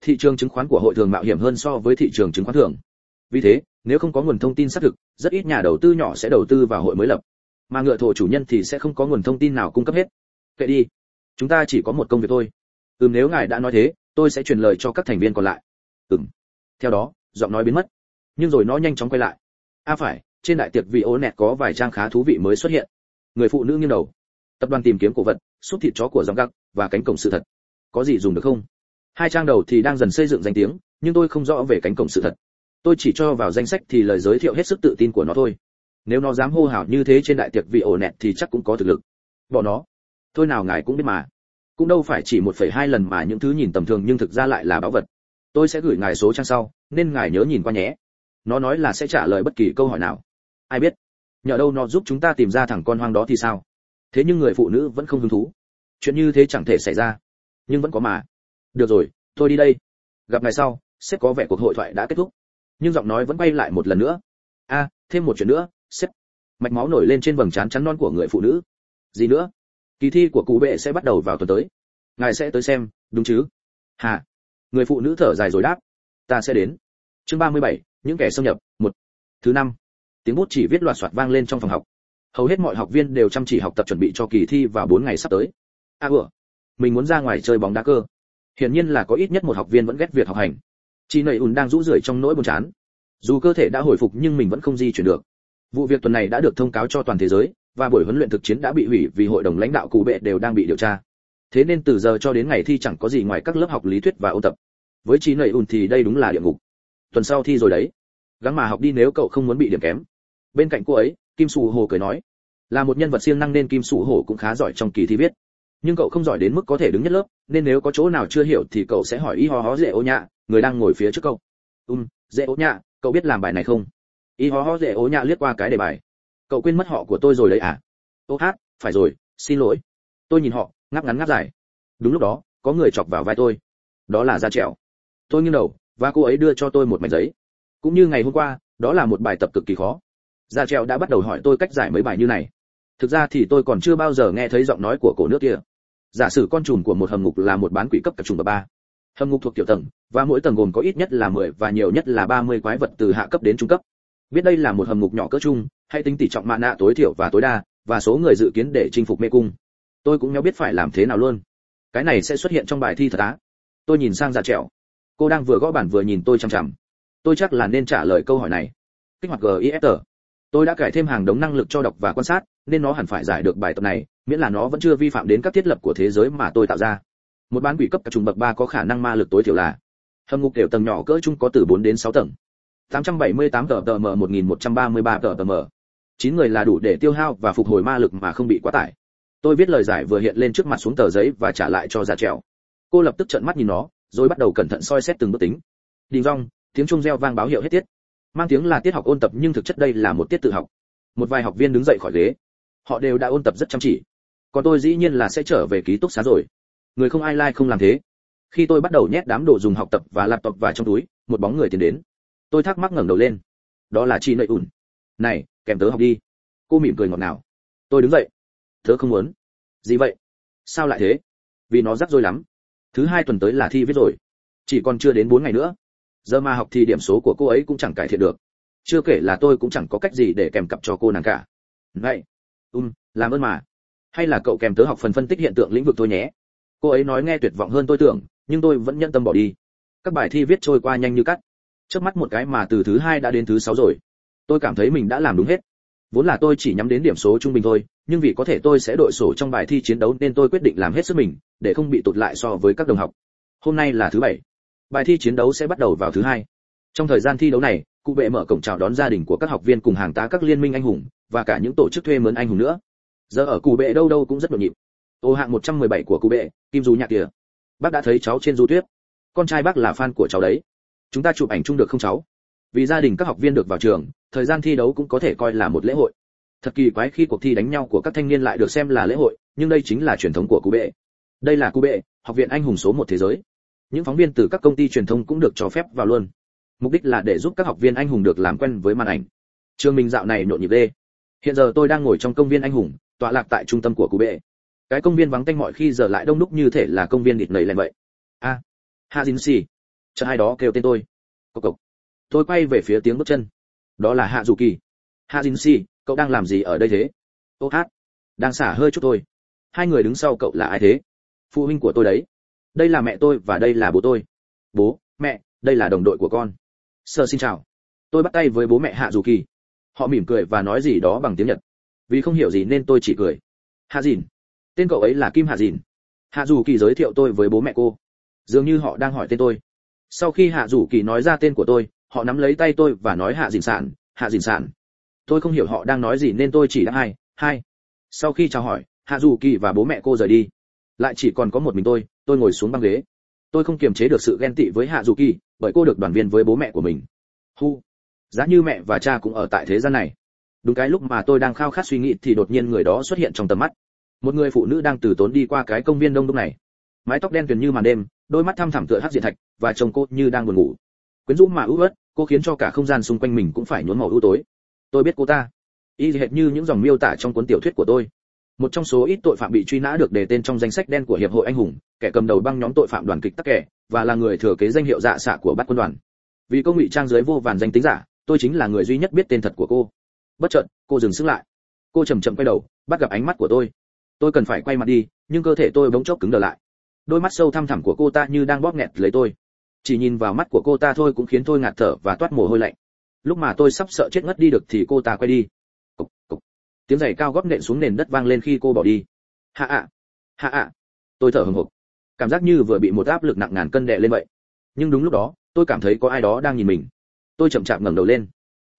Thị trường chứng khoán của hội thường mạo hiểm hơn so với thị trường chứng khoán thường. Vì thế, nếu không có nguồn thông tin xác thực, rất ít nhà đầu tư nhỏ sẽ đầu tư vào hội mới lập. Mà ngựa thổ chủ nhân thì sẽ không có nguồn thông tin nào cung cấp hết. Kệ đi. Chúng ta chỉ có một công việc thôi. Ừm, nếu ngài đã nói thế tôi sẽ truyền lời cho các thành viên còn lại. Ừm. Theo đó, giọng nói biến mất. Nhưng rồi nó nhanh chóng quay lại. A à phải, trên đại tiệc vị ố nẹt có vài trang khá thú vị mới xuất hiện. Người phụ nữ nghiêng đầu. Tập đoàn tìm kiếm cổ vật, xúc thịt chó của dòng găng và cánh cổng sự thật. Có gì dùng được không? Hai trang đầu thì đang dần xây dựng danh tiếng, nhưng tôi không rõ về cánh cổng sự thật. Tôi chỉ cho vào danh sách thì lời giới thiệu hết sức tự tin của nó thôi. Nếu nó dám hô hào như thế trên đại tiệc vị ổ nẹt thì chắc cũng có thực lực. Bỏ nó. Thôi nào ngài cũng biết mà cũng đâu phải chỉ một phẩy hai lần mà những thứ nhìn tầm thường nhưng thực ra lại là báu vật. Tôi sẽ gửi ngài số trang sau, nên ngài nhớ nhìn qua nhé. Nó nói là sẽ trả lời bất kỳ câu hỏi nào. Ai biết? Nhờ đâu nó giúp chúng ta tìm ra thằng con hoang đó thì sao? Thế nhưng người phụ nữ vẫn không hứng thú. Chuyện như thế chẳng thể xảy ra. Nhưng vẫn có mà. Được rồi, tôi đi đây. Gặp ngày sau sẽ có vẻ cuộc hội thoại đã kết thúc. Nhưng giọng nói vẫn bay lại một lần nữa. A, thêm một chuyện nữa, sếp. Mạch máu nổi lên trên vầng trán trắng non của người phụ nữ. Gì nữa? Kỳ thi của cụ bệ sẽ bắt đầu vào tuần tới. Ngài sẽ tới xem đúng chứ? Hà. Người phụ nữ thở dài rồi đáp. Ta sẽ đến. Chương 37, những kẻ xâm nhập một. Thứ năm. Tiếng bút chỉ viết loạt soạt vang lên trong phòng học. Hầu hết mọi học viên đều chăm chỉ học tập chuẩn bị cho kỳ thi vào 4 ngày sắp tới. A à, ủa. Mình muốn ra ngoài chơi bóng đá cơ. Hiển nhiên là có ít nhất một học viên vẫn ghét việc học hành. Chị nầy ùn đang rũ rượi trong nỗi buồn chán. Dù cơ thể đã hồi phục nhưng mình vẫn không di chuyển được. Vụ việc tuần này đã được thông cáo cho toàn thế giới và buổi huấn luyện thực chiến đã bị hủy vì hội đồng lãnh đạo cụ bệ đều đang bị điều tra. Thế nên từ giờ cho đến ngày thi chẳng có gì ngoài các lớp học lý thuyết và ôn tập. Với trí nầy ùn thì đây đúng là địa ngục. Tuần sau thi rồi đấy. Gắng mà học đi nếu cậu không muốn bị điểm kém. Bên cạnh cô ấy, kim sù hồ cười nói, là một nhân vật siêng năng nên kim sù hồ cũng khá giỏi trong kỳ thi viết. Nhưng cậu không giỏi đến mức có thể đứng nhất lớp, nên nếu có chỗ nào chưa hiểu thì cậu sẽ hỏi y ho ho dễ ô nhạ, người đang ngồi phía trước cậu. Um dễ ô nhạ, cậu biết làm bài này không? Y ho ho dễ ô nhạ liếc qua cái đề bài cậu quên mất họ của tôi rồi đấy à? Ô hát, phải rồi, xin lỗi. Tôi nhìn họ, ngáp ngắn ngáp dài. Đúng lúc đó, có người chọc vào vai tôi. Đó là da trèo. Tôi nghiêng đầu, và cô ấy đưa cho tôi một mảnh giấy. Cũng như ngày hôm qua, đó là một bài tập cực kỳ khó. Da trèo đã bắt đầu hỏi tôi cách giải mấy bài như này. Thực ra thì tôi còn chưa bao giờ nghe thấy giọng nói của cổ nước kia. Giả sử con trùm của một hầm ngục là một bán quỷ cấp cặp trùng bậc ba. Hầm ngục thuộc tiểu tầng, và mỗi tầng gồm có ít nhất là 10 và nhiều nhất là 30 quái vật từ hạ cấp đến trung cấp. Biết đây là một hầm ngục nhỏ cỡ trung hãy tính tỷ trọng mạ nạ tối thiểu và tối đa, và số người dự kiến để chinh phục mê cung. Tôi cũng nhau biết phải làm thế nào luôn. Cái này sẽ xuất hiện trong bài thi thật á. Tôi nhìn sang già trẻo. Cô đang vừa gõ bản vừa nhìn tôi chằm chằm. Tôi chắc là nên trả lời câu hỏi này. Kích hoạt gif tôi đã cải thêm hàng đống năng lực cho đọc và quan sát, nên nó hẳn phải giải được bài tập này, miễn là nó vẫn chưa vi phạm đến các thiết lập của thế giới mà tôi tạo ra. Một bán quỷ cấp các trùng bậc ba có khả năng ma lực tối thiểu là hầm ngục đều tầng nhỏ cỡ chung có từ 4 đến 6 tầng. 878 tờ tờ m 1133 tờ tờ m chín người là đủ để tiêu hao và phục hồi ma lực mà không bị quá tải. Tôi viết lời giải vừa hiện lên trước mặt xuống tờ giấy và trả lại cho già trèo cô lập tức trợn mắt nhìn nó, rồi bắt đầu cẩn thận soi xét từng bước tính. Đình rong tiếng chuông reo vang báo hiệu hết tiết. Mang tiếng là tiết học ôn tập nhưng thực chất đây là một tiết tự học. Một vài học viên đứng dậy khỏi ghế. Họ đều đã ôn tập rất chăm chỉ. Còn tôi dĩ nhiên là sẽ trở về ký túc xá rồi. Người không ai like không làm thế. Khi tôi bắt đầu nhét đám đồ dùng học tập và laptop vào trong túi, một bóng người tiến đến. Tôi thắc mắc ngẩng đầu lên. Đó là chị nợ ủn này, kèm tớ học đi. Cô mỉm cười ngọt ngào. Tôi đứng dậy. Tớ không muốn. Gì vậy? Sao lại thế? Vì nó rắc rối lắm. Thứ hai tuần tới là thi viết rồi. Chỉ còn chưa đến bốn ngày nữa. Giờ mà học thì điểm số của cô ấy cũng chẳng cải thiện được. Chưa kể là tôi cũng chẳng có cách gì để kèm cặp cho cô nàng cả. Vậy um làm ơn mà. Hay là cậu kèm tớ học phần phân tích hiện tượng lĩnh vực tôi nhé. Cô ấy nói nghe tuyệt vọng hơn tôi tưởng, nhưng tôi vẫn nhận tâm bỏ đi. Các bài thi viết trôi qua nhanh như cắt. Trước mắt một cái mà từ thứ hai đã đến thứ sáu rồi tôi cảm thấy mình đã làm đúng hết. Vốn là tôi chỉ nhắm đến điểm số trung bình thôi, nhưng vì có thể tôi sẽ đội sổ trong bài thi chiến đấu nên tôi quyết định làm hết sức mình, để không bị tụt lại so với các đồng học. Hôm nay là thứ bảy. Bài thi chiến đấu sẽ bắt đầu vào thứ hai. Trong thời gian thi đấu này, cụ bệ mở cổng chào đón gia đình của các học viên cùng hàng tá các liên minh anh hùng, và cả những tổ chức thuê mướn anh hùng nữa. Giờ ở cụ bệ đâu đâu cũng rất nhộn nhịp. Ô hạng 117 của cụ bệ, kim du nhạc kìa. Bác đã thấy cháu trên du tuyết con trai bác là fan của cháu đấy. Chúng ta chụp ảnh chung được không cháu? Vì gia đình các học viên được vào trường thời gian thi đấu cũng có thể coi là một lễ hội. Thật kỳ quái khi cuộc thi đánh nhau của các thanh niên lại được xem là lễ hội nhưng đây chính là truyền thống của cụ bệ. Đây là cụ bệ học viện anh hùng số một thế giới. Những phóng viên từ các công ty truyền thông cũng được cho phép vào luôn. Mục đích là để giúp các học viên anh hùng được làm quen với màn ảnh. Trường mình dạo này nhộn nhịp đê hiện giờ tôi đang ngồi trong công viên anh hùng tọa lạc tại trung tâm của cụ bệ. Cái công viên vắng tanh mọi khi giờ lại đông đúc như thể là công viên địt nầy lên vậy. A à, ha dính xì chợ ai đó kêu tên tôi. Cộc cộc tôi quay về phía tiếng bước chân. Đó là hạ dù kỳ. Hạ dính si, cậu đang làm gì ở đây thế? Ô hát đang xả hơi chút thôi. Hai người đứng sau cậu là ai thế? Phụ huynh của tôi đấy. Đây là mẹ tôi và đây là bố tôi. Bố mẹ đây là đồng đội của con. Sơ xin chào. Tôi bắt tay với bố mẹ hạ dù kỳ. Họ mỉm cười và nói gì đó bằng tiếng nhật. Vì không hiểu gì nên tôi chỉ cười. Hạ dìn. Tên cậu ấy là kim hạ dìn. Hạ dù kỳ giới thiệu tôi với bố mẹ cô. Dường như họ đang hỏi tên tôi. Sau khi hạ dù kỳ nói ra tên của tôi họ nắm lấy tay tôi và nói hạ dìn sản hạ dìn sản tôi không hiểu họ đang nói gì nên tôi chỉ đã hai hai. Sau khi chào hỏi, hạ dù kỳ và bố mẹ cô rời đi. Lại chỉ còn có một mình tôi tôi ngồi xuống băng ghế. Tôi không kiềm chế được sự ghen tị với hạ dù kỳ, bởi cô được đoàn viên với bố mẹ của mình. Hu. Giá như mẹ và cha cũng ở tại thế gian này. Đúng cái lúc mà tôi đang khao khát suy nghĩ thì đột nhiên người đó xuất hiện trong tầm mắt. Một người phụ nữ đang từ tốn đi qua cái công viên đông đúc này. Mái tóc đen tuyền như màn đêm, đôi mắt thăm thẳm tựa hắc diện thạch, và chồng cô như đang buồn ngủ quyến rũ mà ưu ớt cô khiến cho cả không gian xung quanh mình cũng phải nhuốm màu ưu tối. Tôi biết cô ta. Y hệt như những dòng miêu tả trong cuốn tiểu thuyết của tôi. Một trong số ít tội phạm bị truy nã được đề tên trong danh sách đen của hiệp hội anh hùng, kẻ cầm đầu băng nhóm tội phạm đoàn kịch tắc kẻ, và là người thừa kế danh hiệu dạ xạ của bát quân đoàn. Vì công ngụy trang dưới vô vàn danh tính giả, tôi chính là người duy nhất biết tên thật của cô. Bất chợt, cô dừng sức lại. Cô chậm chậm quay đầu, bắt gặp ánh mắt của tôi. Tôi cần phải quay mặt đi, nhưng cơ thể tôi bỗng chốc cứng đờ lại. Đôi mắt sâu thăm thẳm của cô ta như đang bóp nghẹt lấy tôi chỉ nhìn vào mắt của cô ta thôi cũng khiến tôi ngạt thở và toát mồ hôi lạnh. Lúc mà tôi sắp sợ chết ngất đi được thì cô ta quay đi. Cục, cục. tiếng giày cao góp nện xuống nền đất vang lên khi cô bỏ đi. Hạ ạ. Hạ ạ. Tôi thở hừng hực. Cảm giác như vừa bị một áp lực nặng ngàn cân đè lên vậy. Nhưng đúng lúc đó tôi cảm thấy có ai đó đang nhìn mình. Tôi chậm chạp ngẩng đầu lên.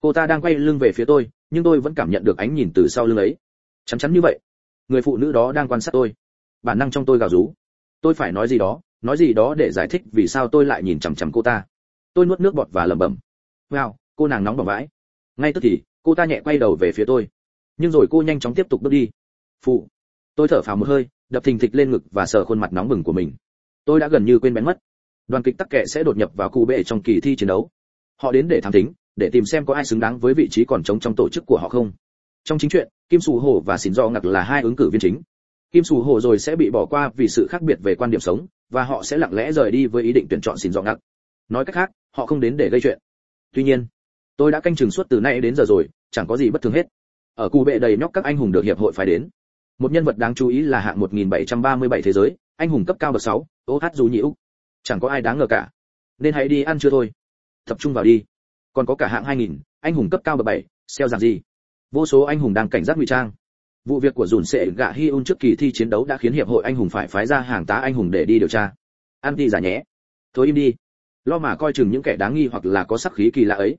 Cô ta đang quay lưng về phía tôi nhưng tôi vẫn cảm nhận được ánh nhìn từ sau lưng ấy. Chắn chắn như vậy người phụ nữ đó đang quan sát tôi. Bản năng trong tôi gào rú. Tôi phải nói gì đó? Nói gì đó để giải thích vì sao tôi lại nhìn chằm chằm cô ta. Tôi nuốt nước bọt và lẩm bẩm. Wow cô nàng nóng bỏng vãi. Ngay tức thì cô ta nhẹ quay đầu về phía tôi. Nhưng rồi cô nhanh chóng tiếp tục bước đi. Phụ tôi thở phào một hơi đập thình thịch lên ngực và sờ khuôn mặt nóng bừng của mình. Tôi đã gần như quên bén mất. Đoàn kịch tắc kệ sẽ đột nhập vào cụ bệ trong kỳ thi chiến đấu. Họ đến để thám tính, để tìm xem có ai xứng đáng với vị trí còn trống trong tổ chức của họ không. Trong chính chuyện kim sù hổ và xỉn do ngặc là hai ứng cử viên chính kim sù hổ rồi sẽ bị bỏ qua vì sự khác biệt về quan điểm sống và họ sẽ lặng lẽ rời đi với ý định tuyển chọn xin dọn ngặt nói cách khác họ không đến để gây chuyện. Tuy nhiên tôi đã canh chừng suốt từ nay đến giờ rồi chẳng có gì bất thường hết. Ở cù bệ đầy nhóc các anh hùng được hiệp hội phải đến. Một nhân vật đáng chú ý là hạng 1737 thế giới anh hùng cấp cao bậc 6, ô hát dù nhiễu chẳng có ai đáng ngờ cả. Nên hãy đi ăn chưa thôi. Tập trung vào đi. Còn có cả hạng 2000, anh hùng cấp cao bậc 7, xeo rằng gì? Vô số anh hùng đang cảnh giác ngụy trang vụ việc của dùn sệ gạ hi un trước kỳ thi chiến đấu đã khiến hiệp hội anh hùng phải phái ra hàng tá anh hùng để đi điều tra. An ti giả nhé thôi im đi. Lo mà coi chừng những kẻ đáng nghi hoặc là có sắc khí kỳ lạ ấy.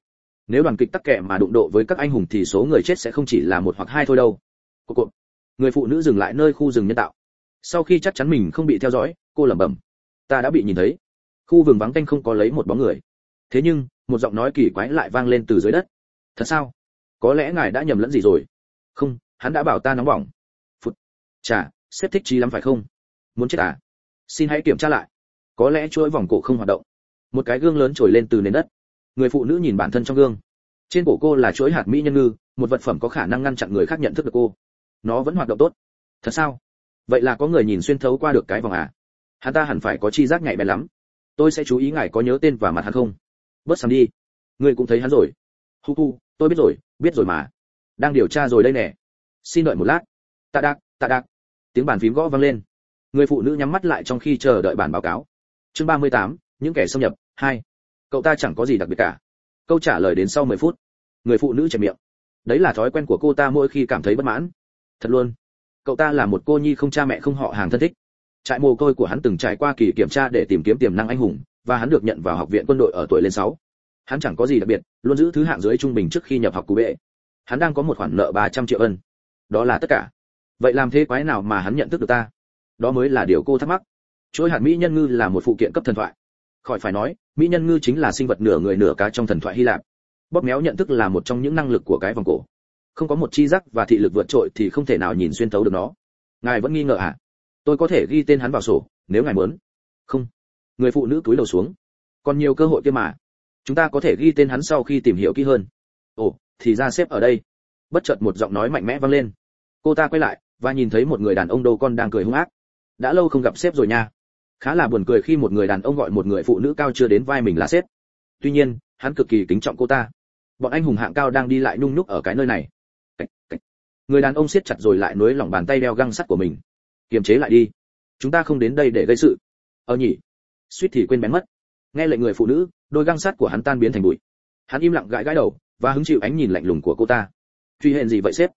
Nếu đoàn kịch tắc kẻ mà đụng độ với các anh hùng thì số người chết sẽ không chỉ là một hoặc hai thôi đâu. Cô cụ. người phụ nữ dừng lại nơi khu rừng nhân tạo. Sau khi chắc chắn mình không bị theo dõi, cô lẩm bẩm. Ta đã bị nhìn thấy. Khu vườn vắng tanh không có lấy một bóng người. Thế nhưng, một giọng nói kỳ quái lại vang lên từ dưới đất. Thật sao? Có lẽ ngài đã nhầm lẫn gì rồi. Không hắn đã bảo ta nóng bỏng. Phút chà, sếp thích trí lắm phải không? Muốn chết à? Xin hãy kiểm tra lại. Có lẽ chuỗi vòng cổ không hoạt động. Một cái gương lớn trồi lên từ nền đất. Người phụ nữ nhìn bản thân trong gương. Trên cổ cô là chuỗi hạt mỹ nhân ngư, một vật phẩm có khả năng ngăn chặn người khác nhận thức được cô. Nó vẫn hoạt động tốt. Thật sao? Vậy là có người nhìn xuyên thấu qua được cái vòng à? Hắn ta hẳn phải có chi giác nhạy bén lắm. Tôi sẽ chú ý ngài có nhớ tên và mặt hắn không? Bớt sắm đi. Ngươi cũng thấy hắn rồi. Hu hu, tôi biết rồi biết rồi mà. Đang điều tra rồi đây nè xin đợi một lát. Tạ đạc tạ đạc. Tiếng bàn phím gõ vang lên. Người phụ nữ nhắm mắt lại trong khi chờ đợi bản báo cáo. Chương 38, những kẻ xâm nhập. Hai cậu ta chẳng có gì đặc biệt cả. Câu trả lời đến sau 10 phút. Người phụ nữ chẹp miệng. Đấy là thói quen của cô ta mỗi khi cảm thấy bất mãn. Thật luôn. Cậu ta là một cô nhi không cha mẹ không họ hàng thân thích. Trại mồ côi của hắn từng trải qua kỳ kiểm tra để tìm kiếm tiềm năng anh hùng và hắn được nhận vào học viện quân đội ở tuổi lên 6. hắn chẳng có gì đặc biệt luôn giữ thứ hạng dưới trung bình trước khi nhập học cú bệ. Hắn đang có một khoản nợ 300 triệu ân đó là tất cả. Vậy làm thế quái nào mà hắn nhận thức được ta? Đó mới là điều cô thắc mắc. Chuỗi hạt mỹ nhân ngư là một phụ kiện cấp thần thoại. Khỏi phải nói, mỹ nhân ngư chính là sinh vật nửa người nửa cá trong thần thoại hy lạp. Bóp méo nhận thức là một trong những năng lực của cái vòng cổ. Không có một chi giác và thị lực vượt trội thì không thể nào nhìn xuyên thấu được nó. Ngài vẫn nghi ngờ à? Tôi có thể ghi tên hắn vào sổ, nếu ngài muốn. Không. Người phụ nữ túi đầu xuống. Còn nhiều cơ hội kia mà. Chúng ta có thể ghi tên hắn sau khi tìm hiểu kỹ hơn. Ồ, thì ra xếp ở đây. Bất chợt một giọng nói mạnh mẽ vang lên cô ta quay lại và nhìn thấy một người đàn ông đâu con đang cười hung ác. Đã lâu không gặp sếp rồi nha. Khá là buồn cười khi một người đàn ông gọi một người phụ nữ cao chưa đến vai mình là sếp. Tuy nhiên hắn cực kỳ kính trọng cô ta. Bọn anh hùng hạng cao đang đi lại nung nhúc ở cái nơi này. Cách, cách. người đàn ông siết chặt rồi lại nối lỏng bàn tay đeo găng sắt của mình. Kiềm chế lại đi. Chúng ta không đến đây để gây sự. Ờ nhỉ. Suýt thì quên bén mất. Nghe lệnh người phụ nữ đôi găng sắt của hắn tan biến thành bụi. Hắn im lặng gãi gãi đầu và hứng chịu ánh nhìn lạnh lùng của cô ta. Truy hẹn gì vậy sếp?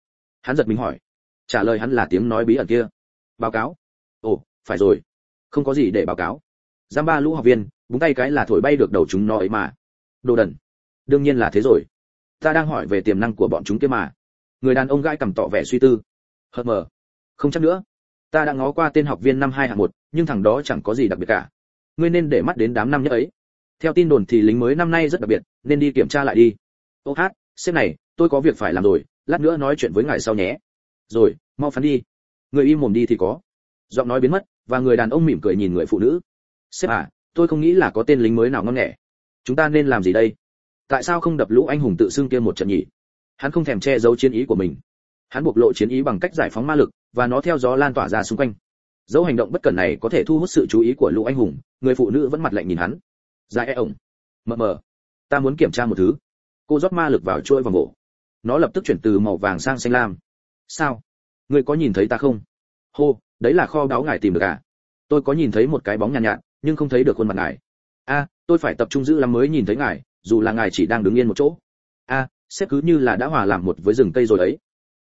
Hắn giật mình hỏi trả lời hắn là tiếng nói bí ẩn kia. Báo cáo. Ồ, phải rồi. Không có gì để báo cáo. Giam ba lũ học viên, búng tay cái là thổi bay được đầu chúng nó ấy mà. Đồ đần. Đương nhiên là thế rồi. Ta đang hỏi về tiềm năng của bọn chúng kia mà. Người đàn ông gãi cầm tỏ vẻ suy tư. Hờ mờ. Không chắc nữa. Ta đã ngó qua tên học viên năm hai hạng một, nhưng thằng đó chẳng có gì đặc biệt cả. Ngươi nên để mắt đến đám năm nhất ấy. Theo tin đồn thì lính mới năm nay rất đặc biệt, nên đi kiểm tra lại đi. Ô hát, sếp này, tôi có việc phải làm rồi, lát nữa nói chuyện với ngài sau nhé rồi, mau phán đi. Người im mồm đi thì có. Giọng nói biến mất, và người đàn ông mỉm cười nhìn người phụ nữ. Sếp à tôi không nghĩ là có tên lính mới nào ngon nghẻ. Chúng ta nên làm gì đây? Tại sao không đập lũ anh hùng tự xưng kia một trận nhỉ? Hắn không thèm che giấu chiến ý của mình. Hắn bộc lộ chiến ý bằng cách giải phóng ma lực, và nó theo gió lan tỏa ra xung quanh. Dấu hành động bất cẩn này có thể thu hút sự chú ý của lũ anh hùng, người phụ nữ vẫn mặt lạnh nhìn hắn. Dài e ổng. Mờ mờ. Ta muốn kiểm tra một thứ. Cô rót ma lực vào chuỗi vòng gỗ nó lập tức chuyển từ màu vàng sang xanh lam sao? Người có nhìn thấy ta không? Hô đấy là kho báu ngài tìm được à? Tôi có nhìn thấy một cái bóng nhàn nhạt, nhạt nhưng không thấy được khuôn mặt ngài. A tôi phải tập trung giữ lắm mới nhìn thấy ngài dù là ngài chỉ đang đứng yên một chỗ. A à, sếp cứ như là đã hòa làm một với rừng cây rồi đấy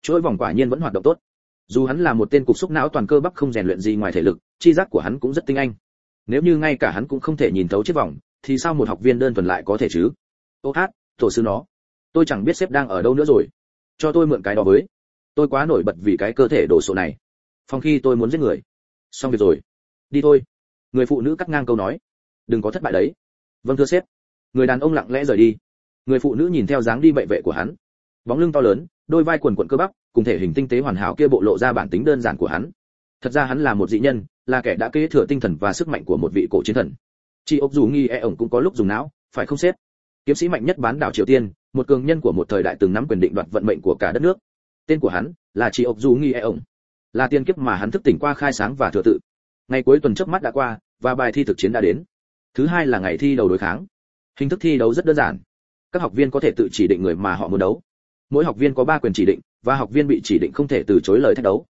chuỗi vòng quả nhiên vẫn hoạt động tốt. Dù hắn là một tên cục xúc não toàn cơ bắp không rèn luyện gì ngoài thể lực chi giác của hắn cũng rất tinh anh. Nếu như ngay cả hắn cũng không thể nhìn thấu chiếc vòng thì sao một học viên đơn thuần lại có thể chứ? Ô hát tổ sư nó. Tôi chẳng biết sếp đang ở đâu nữa rồi. Cho tôi mượn cái đó với tôi quá nổi bật vì cái cơ thể đồ sộ này. Phòng khi tôi muốn giết người. Xong việc rồi. Đi thôi. Người phụ nữ cắt ngang câu nói. Đừng có thất bại đấy. Vâng thưa sếp. Người đàn ông lặng lẽ rời đi. Người phụ nữ nhìn theo dáng đi bệ vệ của hắn. Bóng lưng to lớn, đôi vai quần quận cơ bắp, cùng thể hình tinh tế hoàn hảo kia bộ lộ ra bản tính đơn giản của hắn. Thật ra hắn là một dị nhân, là kẻ đã kế thừa tinh thần và sức mạnh của một vị cổ chiến thần. Chị ốc dù nghi e ổng cũng có lúc dùng não, phải không sếp? Kiếm sĩ mạnh nhất bán đảo triều tiên, một cường nhân của một thời đại từng nắm quyền định đoạt vận mệnh của cả đất nước tên của hắn là chị ốc dù nghi e ổng. Là tiên kiếp mà hắn thức tỉnh qua khai sáng và thừa tự. Ngày cuối tuần trước mắt đã qua, và bài thi thực chiến đã đến. Thứ hai là ngày thi đầu đối kháng. Hình thức thi đấu rất đơn giản. Các học viên có thể tự chỉ định người mà họ muốn đấu. Mỗi học viên có ba quyền chỉ định, và học viên bị chỉ định không thể từ chối lời thách đấu.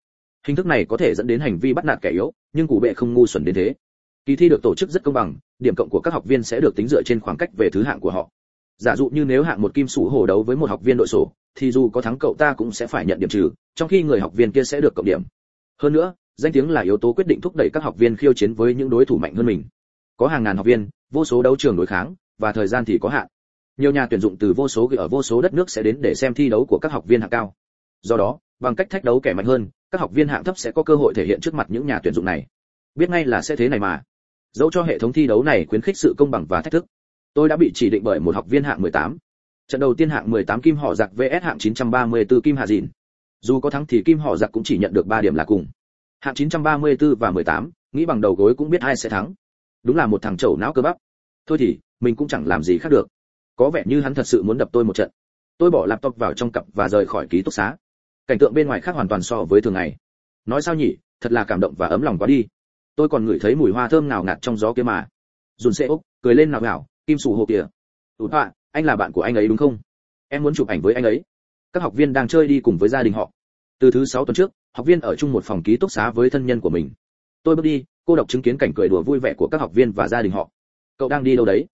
Hình thức này có thể dẫn đến hành vi bắt nạt kẻ yếu, nhưng cụ bệ không ngu xuẩn đến thế. Kỳ thi được tổ chức rất công bằng, điểm cộng của các học viên sẽ được tính dựa trên khoảng cách về thứ hạng của họ giả dụ như nếu hạng một kim sủ hổ đấu với một học viên đội sổ, thì dù có thắng cậu ta cũng sẽ phải nhận điểm trừ, trong khi người học viên kia sẽ được cộng điểm. Hơn nữa, danh tiếng là yếu tố quyết định thúc đẩy các học viên khiêu chiến với những đối thủ mạnh hơn mình. Có hàng ngàn học viên, vô số đấu trường đối kháng, và thời gian thì có hạn. Nhiều nhà tuyển dụng từ vô số ở vô số đất nước sẽ đến để xem thi đấu của các học viên hạng cao. Do đó, bằng cách thách đấu kẻ mạnh hơn, các học viên hạng thấp sẽ có cơ hội thể hiện trước mặt những nhà tuyển dụng này. Biết ngay là sẽ thế này mà. Dẫu cho hệ thống thi đấu này khuyến khích sự công bằng và thách thức tôi đã bị chỉ định bởi một học viên hạng 18. trận đầu tiên hạng 18 kim họ giặc vs hạng 934 kim hạ dìn. Dù có thắng thì kim họ giặc cũng chỉ nhận được 3 điểm là cùng. Hạng 934 và 18, nghĩ bằng đầu gối cũng biết ai sẽ thắng. Đúng là một thằng trầu não cơ bắp. Thôi thì mình cũng chẳng làm gì khác được. Có vẻ như hắn thật sự muốn đập tôi một trận. Tôi bỏ laptop vào trong cặp và rời khỏi ký túc xá. Cảnh tượng bên ngoài khác hoàn toàn so với thường ngày. Nói sao nhỉ thật là cảm động và ấm lòng quá đi. Tôi còn ngửi thấy mùi hoa thơm ngào ngạt trong gió kia mà. Dùn xe ốc, cười lên nào ngảo kim Sủ hồ kìa. Ụt họa anh là bạn của anh ấy đúng không? Em muốn chụp ảnh với anh ấy. Các học viên đang chơi đi cùng với gia đình họ. Từ thứ sáu tuần trước, học viên ở chung một phòng ký túc xá với thân nhân của mình. Tôi bước đi, cô độc chứng kiến cảnh cười đùa vui vẻ của các học viên và gia đình họ. Cậu đang đi đâu đấy?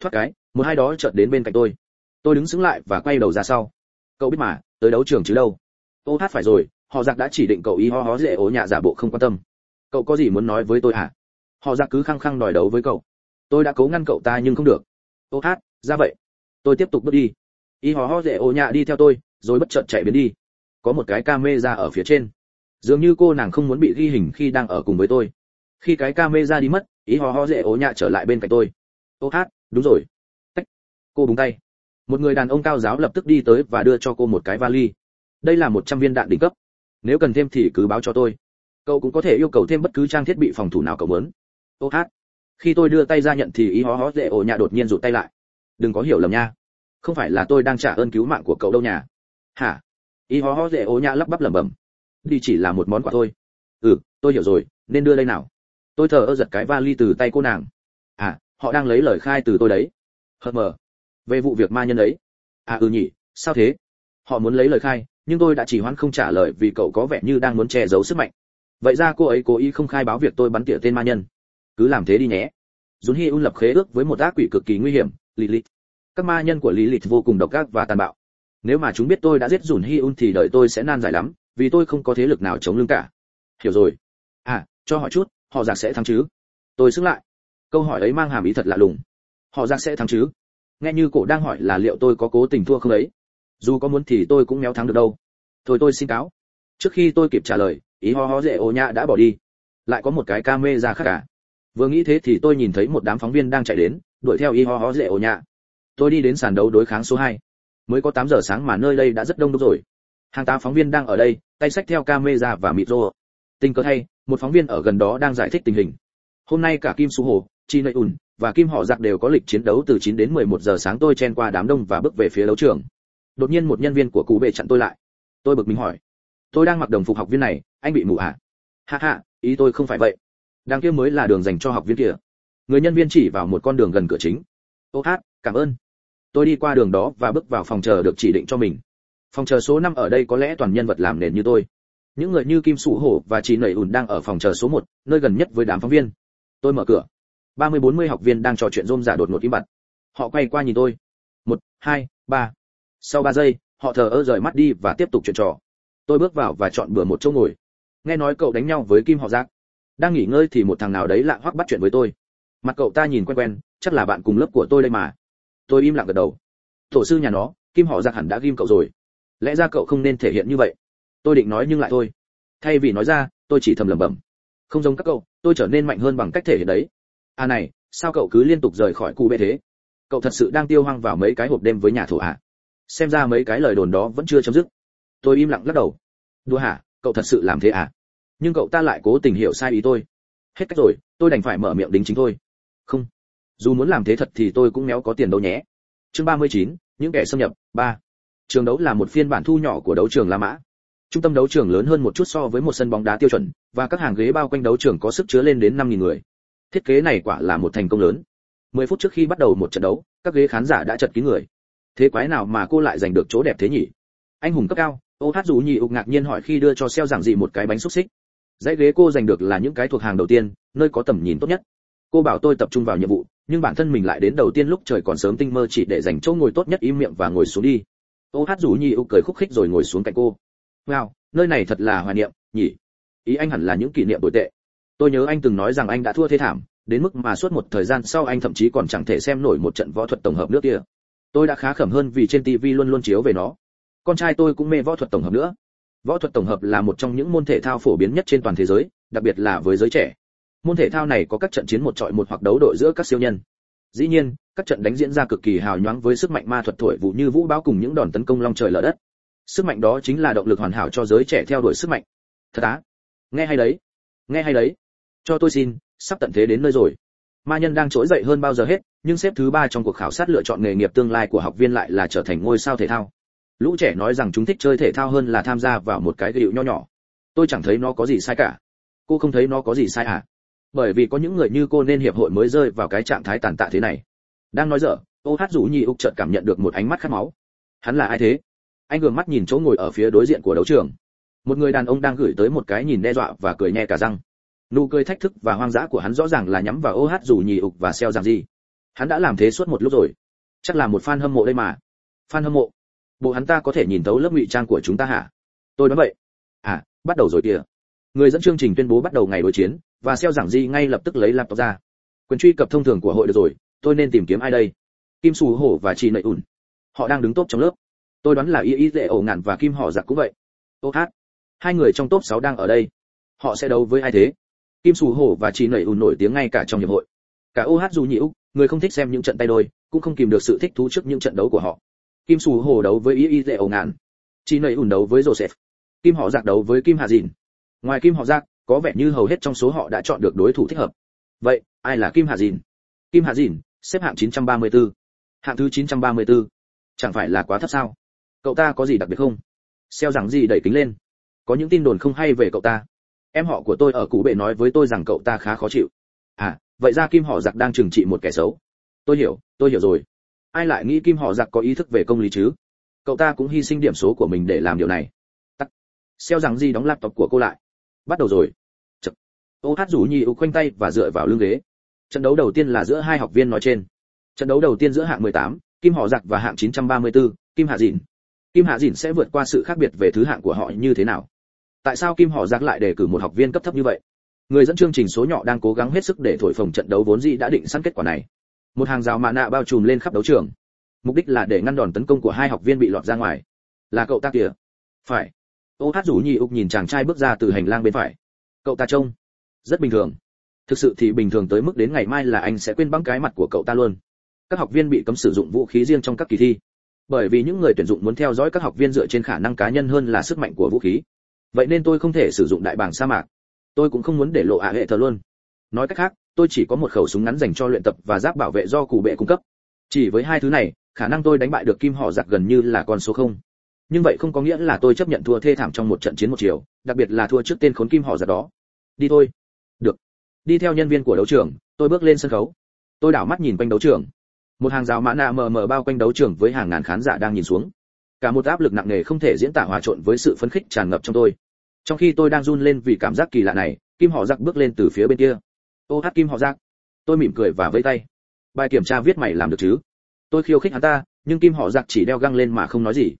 Thoát cái, một hai đó chợt đến bên cạnh tôi. Tôi đứng sững lại và quay đầu ra sau. Cậu biết mà, tới đấu trường chứ đâu? Ô hát phải rồi, họ giặc đã chỉ định cậu y ho hó dễ ố nhà giả bộ không quan tâm. Cậu có gì muốn nói với tôi hả? Họ giặc cứ khăng khăng đòi đấu với cậu tôi đã cố ngăn cậu ta nhưng không được. Ô hát, ra vậy. Tôi tiếp tục bước đi. Y hò ho dễ ố nhạ đi theo tôi, rồi bất chợt chạy biến đi. Có một cái ca mê ra ở phía trên. Dường như cô nàng không muốn bị ghi hình khi đang ở cùng với tôi. Khi cái ca mê ra đi mất ý hò ho dễ ố nhạ trở lại bên cạnh tôi. Ô hát, đúng rồi. Tách. cô búng tay. Một người đàn ông cao giáo lập tức đi tới và đưa cho cô một cái vali. Đây là một trăm viên đạn đỉnh cấp. Nếu cần thêm thì cứ báo cho tôi. Cậu cũng có thể yêu cầu thêm bất cứ trang thiết bị phòng thủ nào cậu muốn. Ô hát khi tôi đưa tay ra nhận thì ý hó hó dễ ổ nhà đột nhiên rụt tay lại. Đừng có hiểu lầm nha. Không phải là tôi đang trả ơn cứu mạng của cậu đâu nhà hả? Ý hó hó dễ ổ nhà lắp bắp lẩm bẩm. Đi chỉ là một món quà thôi. Ừ tôi hiểu rồi, nên đưa đây nào. Tôi thờ ơ giật cái vali từ tay cô nàng. À họ đang lấy lời khai từ tôi đấy. Hờ mờ. Về vụ việc ma nhân ấy. À ừ nhỉ, sao thế? Họ muốn lấy lời khai, nhưng tôi đã chỉ hoãn không trả lời vì cậu có vẻ như đang muốn che giấu sức mạnh. Vậy ra cô ấy cố ý không khai báo việc tôi bắn tỉa tên ma nhân cứ làm thế đi nhé. Dùn hi un lập khế ước với một ác quỷ cực kỳ nguy hiểm, lilith. Các ma nhân của lilith vô cùng độc ác và tàn bạo. Nếu mà chúng biết tôi đã giết dùn hi un thì đợi tôi sẽ nan giải lắm, vì tôi không có thế lực nào chống lưng cả. Hiểu rồi. À cho hỏi chút, họ giặc sẽ thắng chứ? Tôi xứng lại. Câu hỏi ấy mang hàm ý thật lạ lùng. Họ giặc sẽ thắng chứ? Nghe như cổ đang hỏi là liệu tôi có cố tình thua không ấy? Dù có muốn thì tôi cũng méo thắng được đâu. Thôi tôi xin cáo. Trước khi tôi kịp trả lời, ý ho ho dễ ô nhã đã bỏ đi. Lại có một cái ca mê ra khác cả vừa nghĩ thế thì tôi nhìn thấy một đám phóng viên đang chạy đến, đuổi theo y ho ho dễ ổ nhã tôi đi đến sàn đấu đối kháng số 2. mới có 8 giờ sáng mà nơi đây đã rất đông đúc rồi. Hàng tá phóng viên đang ở đây, tay sách theo camera và micro tình cờ thay, một phóng viên ở gần đó đang giải thích tình hình. Hôm nay cả kim su hồ, chi nội ùn và kim họ giặc đều có lịch chiến đấu từ 9 đến 11 giờ sáng tôi chen qua đám đông và bước về phía đấu trường. Đột nhiên một nhân viên của cụ bệ chặn tôi lại. Tôi bực mình hỏi, tôi đang mặc đồng phục học viên này, anh bị mù à? Hạ hạ ý tôi không phải vậy đang kia mới là đường dành cho học viên kia. Người nhân viên chỉ vào một con đường gần cửa chính. Ô hát cảm ơn. Tôi đi qua đường đó và bước vào phòng chờ được chỉ định cho mình. Phòng chờ số 5 ở đây có lẽ toàn nhân vật làm nền như tôi. Những người như kim sủ hổ và chị nẩy ùn đang ở phòng chờ số 1, nơi gần nhất với đám phóng viên. Tôi mở cửa. Ba mươi bốn mươi học viên đang trò chuyện rôm giả đột ngột im bặt. Họ quay qua nhìn tôi. Một hai ba. Sau ba giây họ thờ ơ rời mắt đi và tiếp tục chuyện trò. Tôi bước vào và chọn bừa một chỗ ngồi. Nghe nói cậu đánh nhau với kim họ giác đang nghỉ ngơi thì một thằng nào đấy lạ hoắc bắt chuyện với tôi. Mặt cậu ta nhìn quen quen, chắc là bạn cùng lớp của tôi đây mà. Tôi im lặng gật đầu. Tổ sư nhà nó, kim họ giặc hẳn đã ghim cậu rồi. Lẽ ra cậu không nên thể hiện như vậy. Tôi định nói nhưng lại thôi. Thay vì nói ra, tôi chỉ thầm lẩm bẩm. Không giống các cậu, tôi trở nên mạnh hơn bằng cách thể hiện đấy. À này, sao cậu cứ liên tục rời khỏi cụ bệ thế? Cậu thật sự đang tiêu hoang vào mấy cái hộp đêm với nhà thổ ạ? À? xem ra mấy cái lời đồn đó vẫn chưa chấm dứt. Tôi im lặng lắc đầu. Đùa hả, cậu thật sự làm thế à nhưng cậu ta lại cố tình hiểu sai ý tôi. Hết cách rồi tôi đành phải mở miệng đính chính thôi. Không. Dù muốn làm thế thật thì tôi cũng méo có tiền đâu nhé. Chương 39, những kẻ xâm nhập ba. Trường đấu là một phiên bản thu nhỏ của đấu trường La Mã. Trung tâm đấu trường lớn hơn một chút so với một sân bóng đá tiêu chuẩn và các hàng ghế bao quanh đấu trường có sức chứa lên đến 5.000 người. Thiết kế này quả là một thành công lớn. 10 phút trước khi bắt đầu một trận đấu các ghế khán giả đã chật kín người. Thế quái nào mà cô lại giành được chỗ đẹp thế nhỉ? Anh hùng cấp cao ô hát dù nhị ục ngạc nhiên hỏi khi đưa cho xeo giảng dị một cái bánh xúc xích dãy ghế cô giành được là những cái thuộc hàng đầu tiên, nơi có tầm nhìn tốt nhất. Cô bảo tôi tập trung vào nhiệm vụ, nhưng bản thân mình lại đến đầu tiên lúc trời còn sớm tinh mơ chỉ để dành chỗ ngồi tốt nhất im miệng và ngồi xuống đi. Ô hát rủ nhi ục cười khúc khích rồi ngồi xuống cạnh cô. Wow nơi này thật là hoài niệm, nhỉ? Ý anh hẳn là những kỷ niệm tồi tệ. Tôi nhớ anh từng nói rằng anh đã thua thế thảm, đến mức mà suốt một thời gian sau anh thậm chí còn chẳng thể xem nổi một trận võ thuật tổng hợp nước kia. Tôi đã khá khẩm hơn vì trên tv luôn luôn chiếu về nó. Con trai tôi cũng mê võ thuật tổng hợp nữa võ thuật tổng hợp là một trong những môn thể thao phổ biến nhất trên toàn thế giới, đặc biệt là với giới trẻ. Môn thể thao này có các trận chiến một trọi một hoặc đấu đội giữa các siêu nhân. Dĩ nhiên, các trận đánh diễn ra cực kỳ hào nhoáng với sức mạnh ma thuật thổi vụ như vũ báo cùng những đòn tấn công long trời lở đất. Sức mạnh đó chính là động lực hoàn hảo cho giới trẻ theo đuổi sức mạnh. Thật á? Nghe hay đấy. Nghe hay đấy. Cho tôi xin, sắp tận thế đến nơi rồi. Ma nhân đang trỗi dậy hơn bao giờ hết, nhưng xếp thứ ba trong cuộc khảo sát lựa chọn nghề nghiệp tương lai của học viên lại là trở thành ngôi sao thể thao lũ trẻ nói rằng chúng thích chơi thể thao hơn là tham gia vào một cái gịu nho nhỏ. Tôi chẳng thấy nó có gì sai cả. Cô không thấy nó có gì sai à? Bởi vì có những người như cô nên hiệp hội mới rơi vào cái trạng thái tàn tạ thế này. Đang nói dở, ô hát rủ nhi úc chợt cảm nhận được một ánh mắt khát máu. Hắn là ai thế? Anh gường mắt nhìn chỗ ngồi ở phía đối diện của đấu trường. Một người đàn ông đang gửi tới một cái nhìn đe dọa và cười nhẹ cả răng. Nụ cười thách thức và hoang dã của hắn rõ ràng là nhắm vào ô hát rủ nhì ục và xeo rằng gì hắn đã làm thế suốt một lúc rồi. Chắc là một fan hâm mộ đây mà. Fan hâm mộ bộ hắn ta có thể nhìn thấu lớp ngụy trang của chúng ta hả? Tôi nói vậy. À bắt đầu rồi kìa. Người dẫn chương trình tuyên bố bắt đầu ngày đối chiến và xeo giảng di ngay lập tức lấy laptop ra. Quyền truy cập thông thường của hội được rồi tôi nên tìm kiếm ai đây? Kim sù hổ và chị nậy ủn họ đang đứng tốt trong lớp. Tôi đoán là y y dễ ổ ngạn và kim họ giặc cũng vậy. Ô hát. Hai người trong top 6 đang ở đây. Họ sẽ đấu với ai thế? Kim sù hổ và chị nậy ủn nổi tiếng ngay cả trong hiệp hội. Cả ô hát dù nhiễu, người không thích xem những trận tay đôi cũng không kìm được sự thích thú trước những trận đấu của họ kim sù Hồ đấu với y y dễ ổ ngạn. Chị nầy ủn đấu với joseph kim họ giặc đấu với kim hà dìn. Ngoài kim họ giặc, có vẻ như hầu hết trong số họ đã chọn được đối thủ thích hợp. Vậy, ai là kim hà dìn? Kim hà dìn, xếp hạng 934. hạng thứ 934. chẳng phải là quá thấp sao? Cậu ta có gì đặc biệt không? Xeo rằng gì đẩy kính lên. Có những tin đồn không hay về cậu ta. Em họ của tôi ở cũ bệ nói với tôi rằng cậu ta khá khó chịu. À vậy ra kim họ giặc đang trừng trị một kẻ xấu. Tôi hiểu tôi hiểu rồi ai lại nghĩ kim họ giặc có ý thức về công lý chứ? Cậu ta cũng hy sinh điểm số của mình để làm điều này. Tắt. Xeo rằng gì đóng laptop của cô lại. Bắt đầu rồi. Chật. ô hát rủ nhi ụ khoanh tay và dựa vào lưng ghế. Trận đấu đầu tiên là giữa hai học viên nói trên. Trận đấu đầu tiên giữa hạng 18, kim họ giặc và hạng 934, kim hạ dịn. Kim hạ dịn sẽ vượt qua sự khác biệt về thứ hạng của họ như thế nào? Tại sao kim họ giặc lại đề cử một học viên cấp thấp như vậy? Người dẫn chương trình số nhỏ đang cố gắng hết sức để thổi phồng trận đấu vốn dĩ đã định sẵn kết quả này một hàng rào mạ nạ bao trùm lên khắp đấu trường. Mục đích là để ngăn đòn tấn công của hai học viên bị lọt ra ngoài. Là cậu ta kìa. Phải. Ô hát rủ nhì ục nhìn chàng trai bước ra từ hành lang bên phải. Cậu ta trông. Rất bình thường. Thực sự thì bình thường tới mức đến ngày mai là anh sẽ quên băng cái mặt của cậu ta luôn. Các học viên bị cấm sử dụng vũ khí riêng trong các kỳ thi. Bởi vì những người tuyển dụng muốn theo dõi các học viên dựa trên khả năng cá nhân hơn là sức mạnh của vũ khí. Vậy nên tôi không thể sử dụng đại bảng sa mạc. Tôi cũng không muốn để lộ ạ hệ thờ luôn. Nói cách khác tôi chỉ có một khẩu súng ngắn dành cho luyện tập và giáp bảo vệ do cụ bệ cung cấp. Chỉ với hai thứ này, khả năng tôi đánh bại được kim họ giặc gần như là con số không. Nhưng vậy không có nghĩa là tôi chấp nhận thua thê thảm trong một trận chiến một chiều, đặc biệt là thua trước tên khốn kim họ giặc đó. Đi thôi. Được. Đi theo nhân viên của đấu trường, tôi bước lên sân khấu. Tôi đảo mắt nhìn quanh đấu trường. Một hàng rào mã nạ mờ mờ bao quanh đấu trường với hàng ngàn khán giả đang nhìn xuống. Cả một áp lực nặng nề không thể diễn tả hòa trộn với sự phấn khích tràn ngập trong tôi. Trong khi tôi đang run lên vì cảm giác kỳ lạ này, kim họ giặc bước lên từ phía bên kia ô hát kim họ Giác, tôi mỉm cười và vẫy tay. Bài kiểm tra viết mày làm được chứ? Tôi khiêu khích hắn ta nhưng kim họ giặc chỉ đeo găng lên mà không nói gì.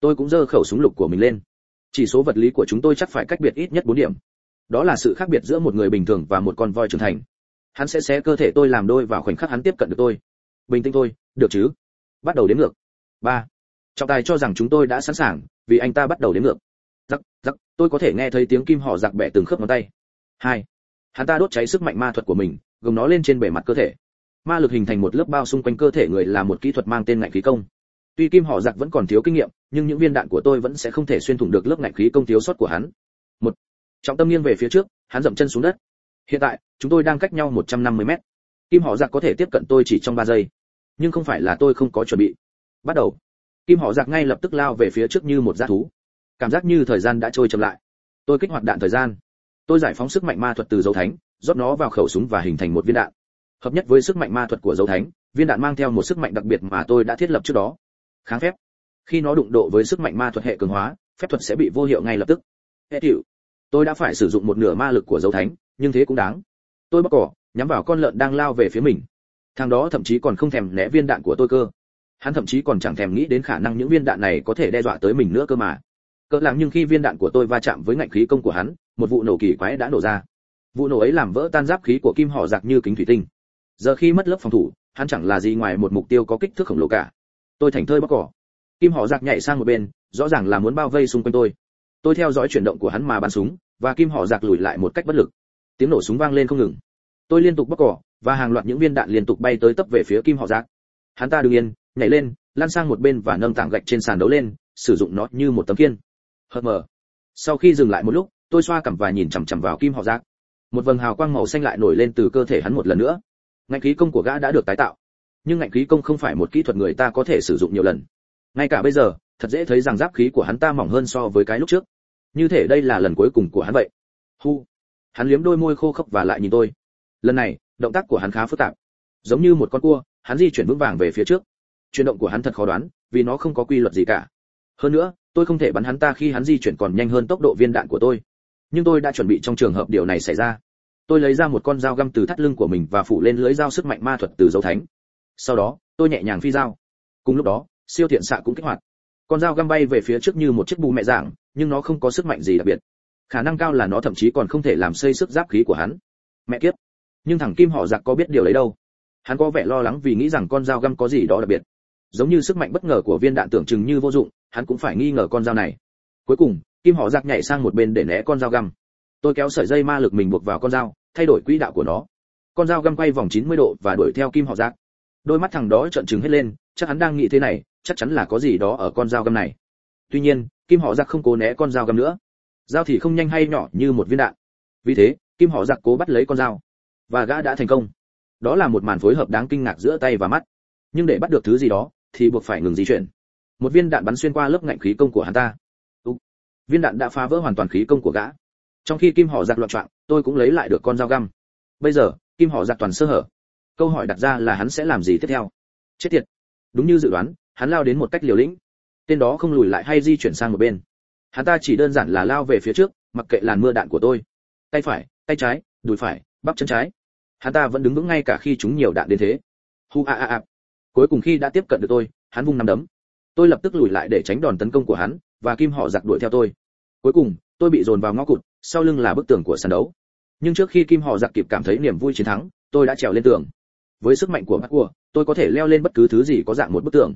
Tôi cũng giơ khẩu súng lục của mình lên. Chỉ số vật lý của chúng tôi chắc phải cách biệt ít nhất 4 điểm. Đó là sự khác biệt giữa một người bình thường và một con voi trưởng thành. Hắn sẽ xé cơ thể tôi làm đôi vào khoảnh khắc hắn tiếp cận được tôi. Bình tĩnh thôi được chứ? Bắt đầu đến ngược. Ba. Trọng tài cho rằng chúng tôi đã sẵn sàng vì anh ta bắt đầu đến ngược. Giặc giặc tôi có thể nghe thấy tiếng kim họ giặc bẻ từng khớp ngón tay. Hai hắn ta đốt cháy sức mạnh ma thuật của mình, gồng nó lên trên bề mặt cơ thể. Ma lực hình thành một lớp bao xung quanh cơ thể người là một kỹ thuật mang tên ngạnh khí công. Tuy kim họ giặc vẫn còn thiếu kinh nghiệm, nhưng những viên đạn của tôi vẫn sẽ không thể xuyên thủng được lớp ngạnh khí công thiếu sót của hắn. Một, trọng tâm nghiêng về phía trước, hắn dậm chân xuống đất. Hiện tại, chúng tôi đang cách nhau 150 mét. Kim họ giặc có thể tiếp cận tôi chỉ trong 3 giây. Nhưng không phải là tôi không có chuẩn bị. Bắt đầu. Kim họ giặc ngay lập tức lao về phía trước như một dã thú. Cảm giác như thời gian đã trôi chậm lại. Tôi kích hoạt đạn thời gian tôi giải phóng sức mạnh ma thuật từ dấu thánh, rót nó vào khẩu súng và hình thành một viên đạn. Hợp nhất với sức mạnh ma thuật của dấu thánh, viên đạn mang theo một sức mạnh đặc biệt mà tôi đã thiết lập trước đó. Kháng phép. Khi nó đụng độ với sức mạnh ma thuật hệ cường hóa, phép thuật sẽ bị vô hiệu ngay lập tức. Hệ chịu tôi đã phải sử dụng một nửa ma lực của dấu thánh, nhưng thế cũng đáng. Tôi bóc cỏ, nhắm vào con lợn đang lao về phía mình. Thằng đó thậm chí còn không thèm né viên đạn của tôi cơ. Hắn thậm chí còn chẳng thèm nghĩ đến khả năng những viên đạn này có thể đe dọa tới mình nữa cơ mà cỡ lặng nhưng khi viên đạn của tôi va chạm với ngạnh khí công của hắn, một vụ nổ kỳ quái đã nổ ra. Vụ nổ ấy làm vỡ tan giáp khí của kim họ giặc như kính thủy tinh. Giờ khi mất lớp phòng thủ, hắn chẳng là gì ngoài một mục tiêu có kích thước khổng lồ cả. Tôi thành thơi bóc cỏ. Kim họ giặc nhảy sang một bên, rõ ràng là muốn bao vây xung quanh tôi. Tôi theo dõi chuyển động của hắn mà bắn súng, và kim họ giặc lùi lại một cách bất lực. Tiếng nổ súng vang lên không ngừng. Tôi liên tục bóc cỏ, và hàng loạt những viên đạn liên tục bay tới tấp về phía kim họ giặc. Hắn ta đương yên, nhảy lên, lăn sang một bên và nâng tảng gạch trên sàn đấu lên, sử dụng nó như một tấm kiên hờ mờ. Sau khi dừng lại một lúc, tôi xoa cằm và nhìn chằm chằm vào kim họ giác. Một vầng hào quang màu xanh lại nổi lên từ cơ thể hắn một lần nữa. Ngạnh khí công của gã đã được tái tạo. Nhưng ngạnh khí công không phải một kỹ thuật người ta có thể sử dụng nhiều lần. Ngay cả bây giờ, thật dễ thấy rằng giáp khí của hắn ta mỏng hơn so với cái lúc trước. Như thể đây là lần cuối cùng của hắn vậy. Hu. Hắn liếm đôi môi khô khốc và lại nhìn tôi. Lần này, động tác của hắn khá phức tạp. Giống như một con cua, hắn di chuyển vững vàng về phía trước. Chuyển động của hắn thật khó đoán, vì nó không có quy luật gì cả. Hơn nữa tôi không thể bắn hắn ta khi hắn di chuyển còn nhanh hơn tốc độ viên đạn của tôi. Nhưng tôi đã chuẩn bị trong trường hợp điều này xảy ra. Tôi lấy ra một con dao găm từ thắt lưng của mình và phủ lên lưới dao sức mạnh ma thuật từ dấu thánh. Sau đó, tôi nhẹ nhàng phi dao. Cùng lúc đó, siêu thiện xạ cũng kích hoạt. Con dao găm bay về phía trước như một chiếc bù mẹ dạng, nhưng nó không có sức mạnh gì đặc biệt. Khả năng cao là nó thậm chí còn không thể làm xây sức giáp khí của hắn. Mẹ kiếp! Nhưng thằng kim họ giặc có biết điều đấy đâu. Hắn có vẻ lo lắng vì nghĩ rằng con dao găm có gì đó đặc biệt. Giống như sức mạnh bất ngờ của viên đạn tưởng chừng như vô dụng hắn cũng phải nghi ngờ con dao này. Cuối cùng, kim họ giặc nhảy sang một bên để né con dao găm. Tôi kéo sợi dây ma lực mình buộc vào con dao, thay đổi quỹ đạo của nó. Con dao găm quay vòng 90 độ và đuổi theo kim họ giặc. Đôi mắt thằng đó trợn trừng hết lên, chắc hắn đang nghĩ thế này, chắc chắn là có gì đó ở con dao găm này. Tuy nhiên, kim họ giặc không cố né con dao găm nữa. Dao thì không nhanh hay nhỏ như một viên đạn. Vì thế, kim họ giặc cố bắt lấy con dao. Và gã đã thành công. Đó là một màn phối hợp đáng kinh ngạc giữa tay và mắt. Nhưng để bắt được thứ gì đó, thì buộc phải ngừng di chuyển một viên đạn bắn xuyên qua lớp ngạnh khí công của hắn ta. Ú, viên đạn đã phá vỡ hoàn toàn khí công của gã. Trong khi kim họ giặc loạn trọng tôi cũng lấy lại được con dao găm. Bây giờ kim họ giặc toàn sơ hở. Câu hỏi đặt ra là hắn sẽ làm gì tiếp theo? Chết tiệt. Đúng như dự đoán hắn lao đến một cách liều lĩnh. Tên đó không lùi lại hay di chuyển sang một bên. Hắn ta chỉ đơn giản là lao về phía trước mặc kệ làn mưa đạn của tôi. Tay phải tay trái đùi phải bắp chân trái. Hắn ta vẫn đứng vững ngay cả khi chúng nhiều đạn đến thế. Hu a a a. Cuối cùng khi đã tiếp cận được tôi hắn vung nắm đấm tôi lập tức lùi lại để tránh đòn tấn công của hắn, và kim họ giặc đuổi theo tôi. Cuối cùng, tôi bị dồn vào ngõ cụt, sau lưng là bức tường của sàn đấu. Nhưng trước khi kim họ giặc kịp cảm thấy niềm vui chiến thắng, tôi đã trèo lên tường. Với sức mạnh của mắt cua tôi có thể leo lên bất cứ thứ gì có dạng một bức tường.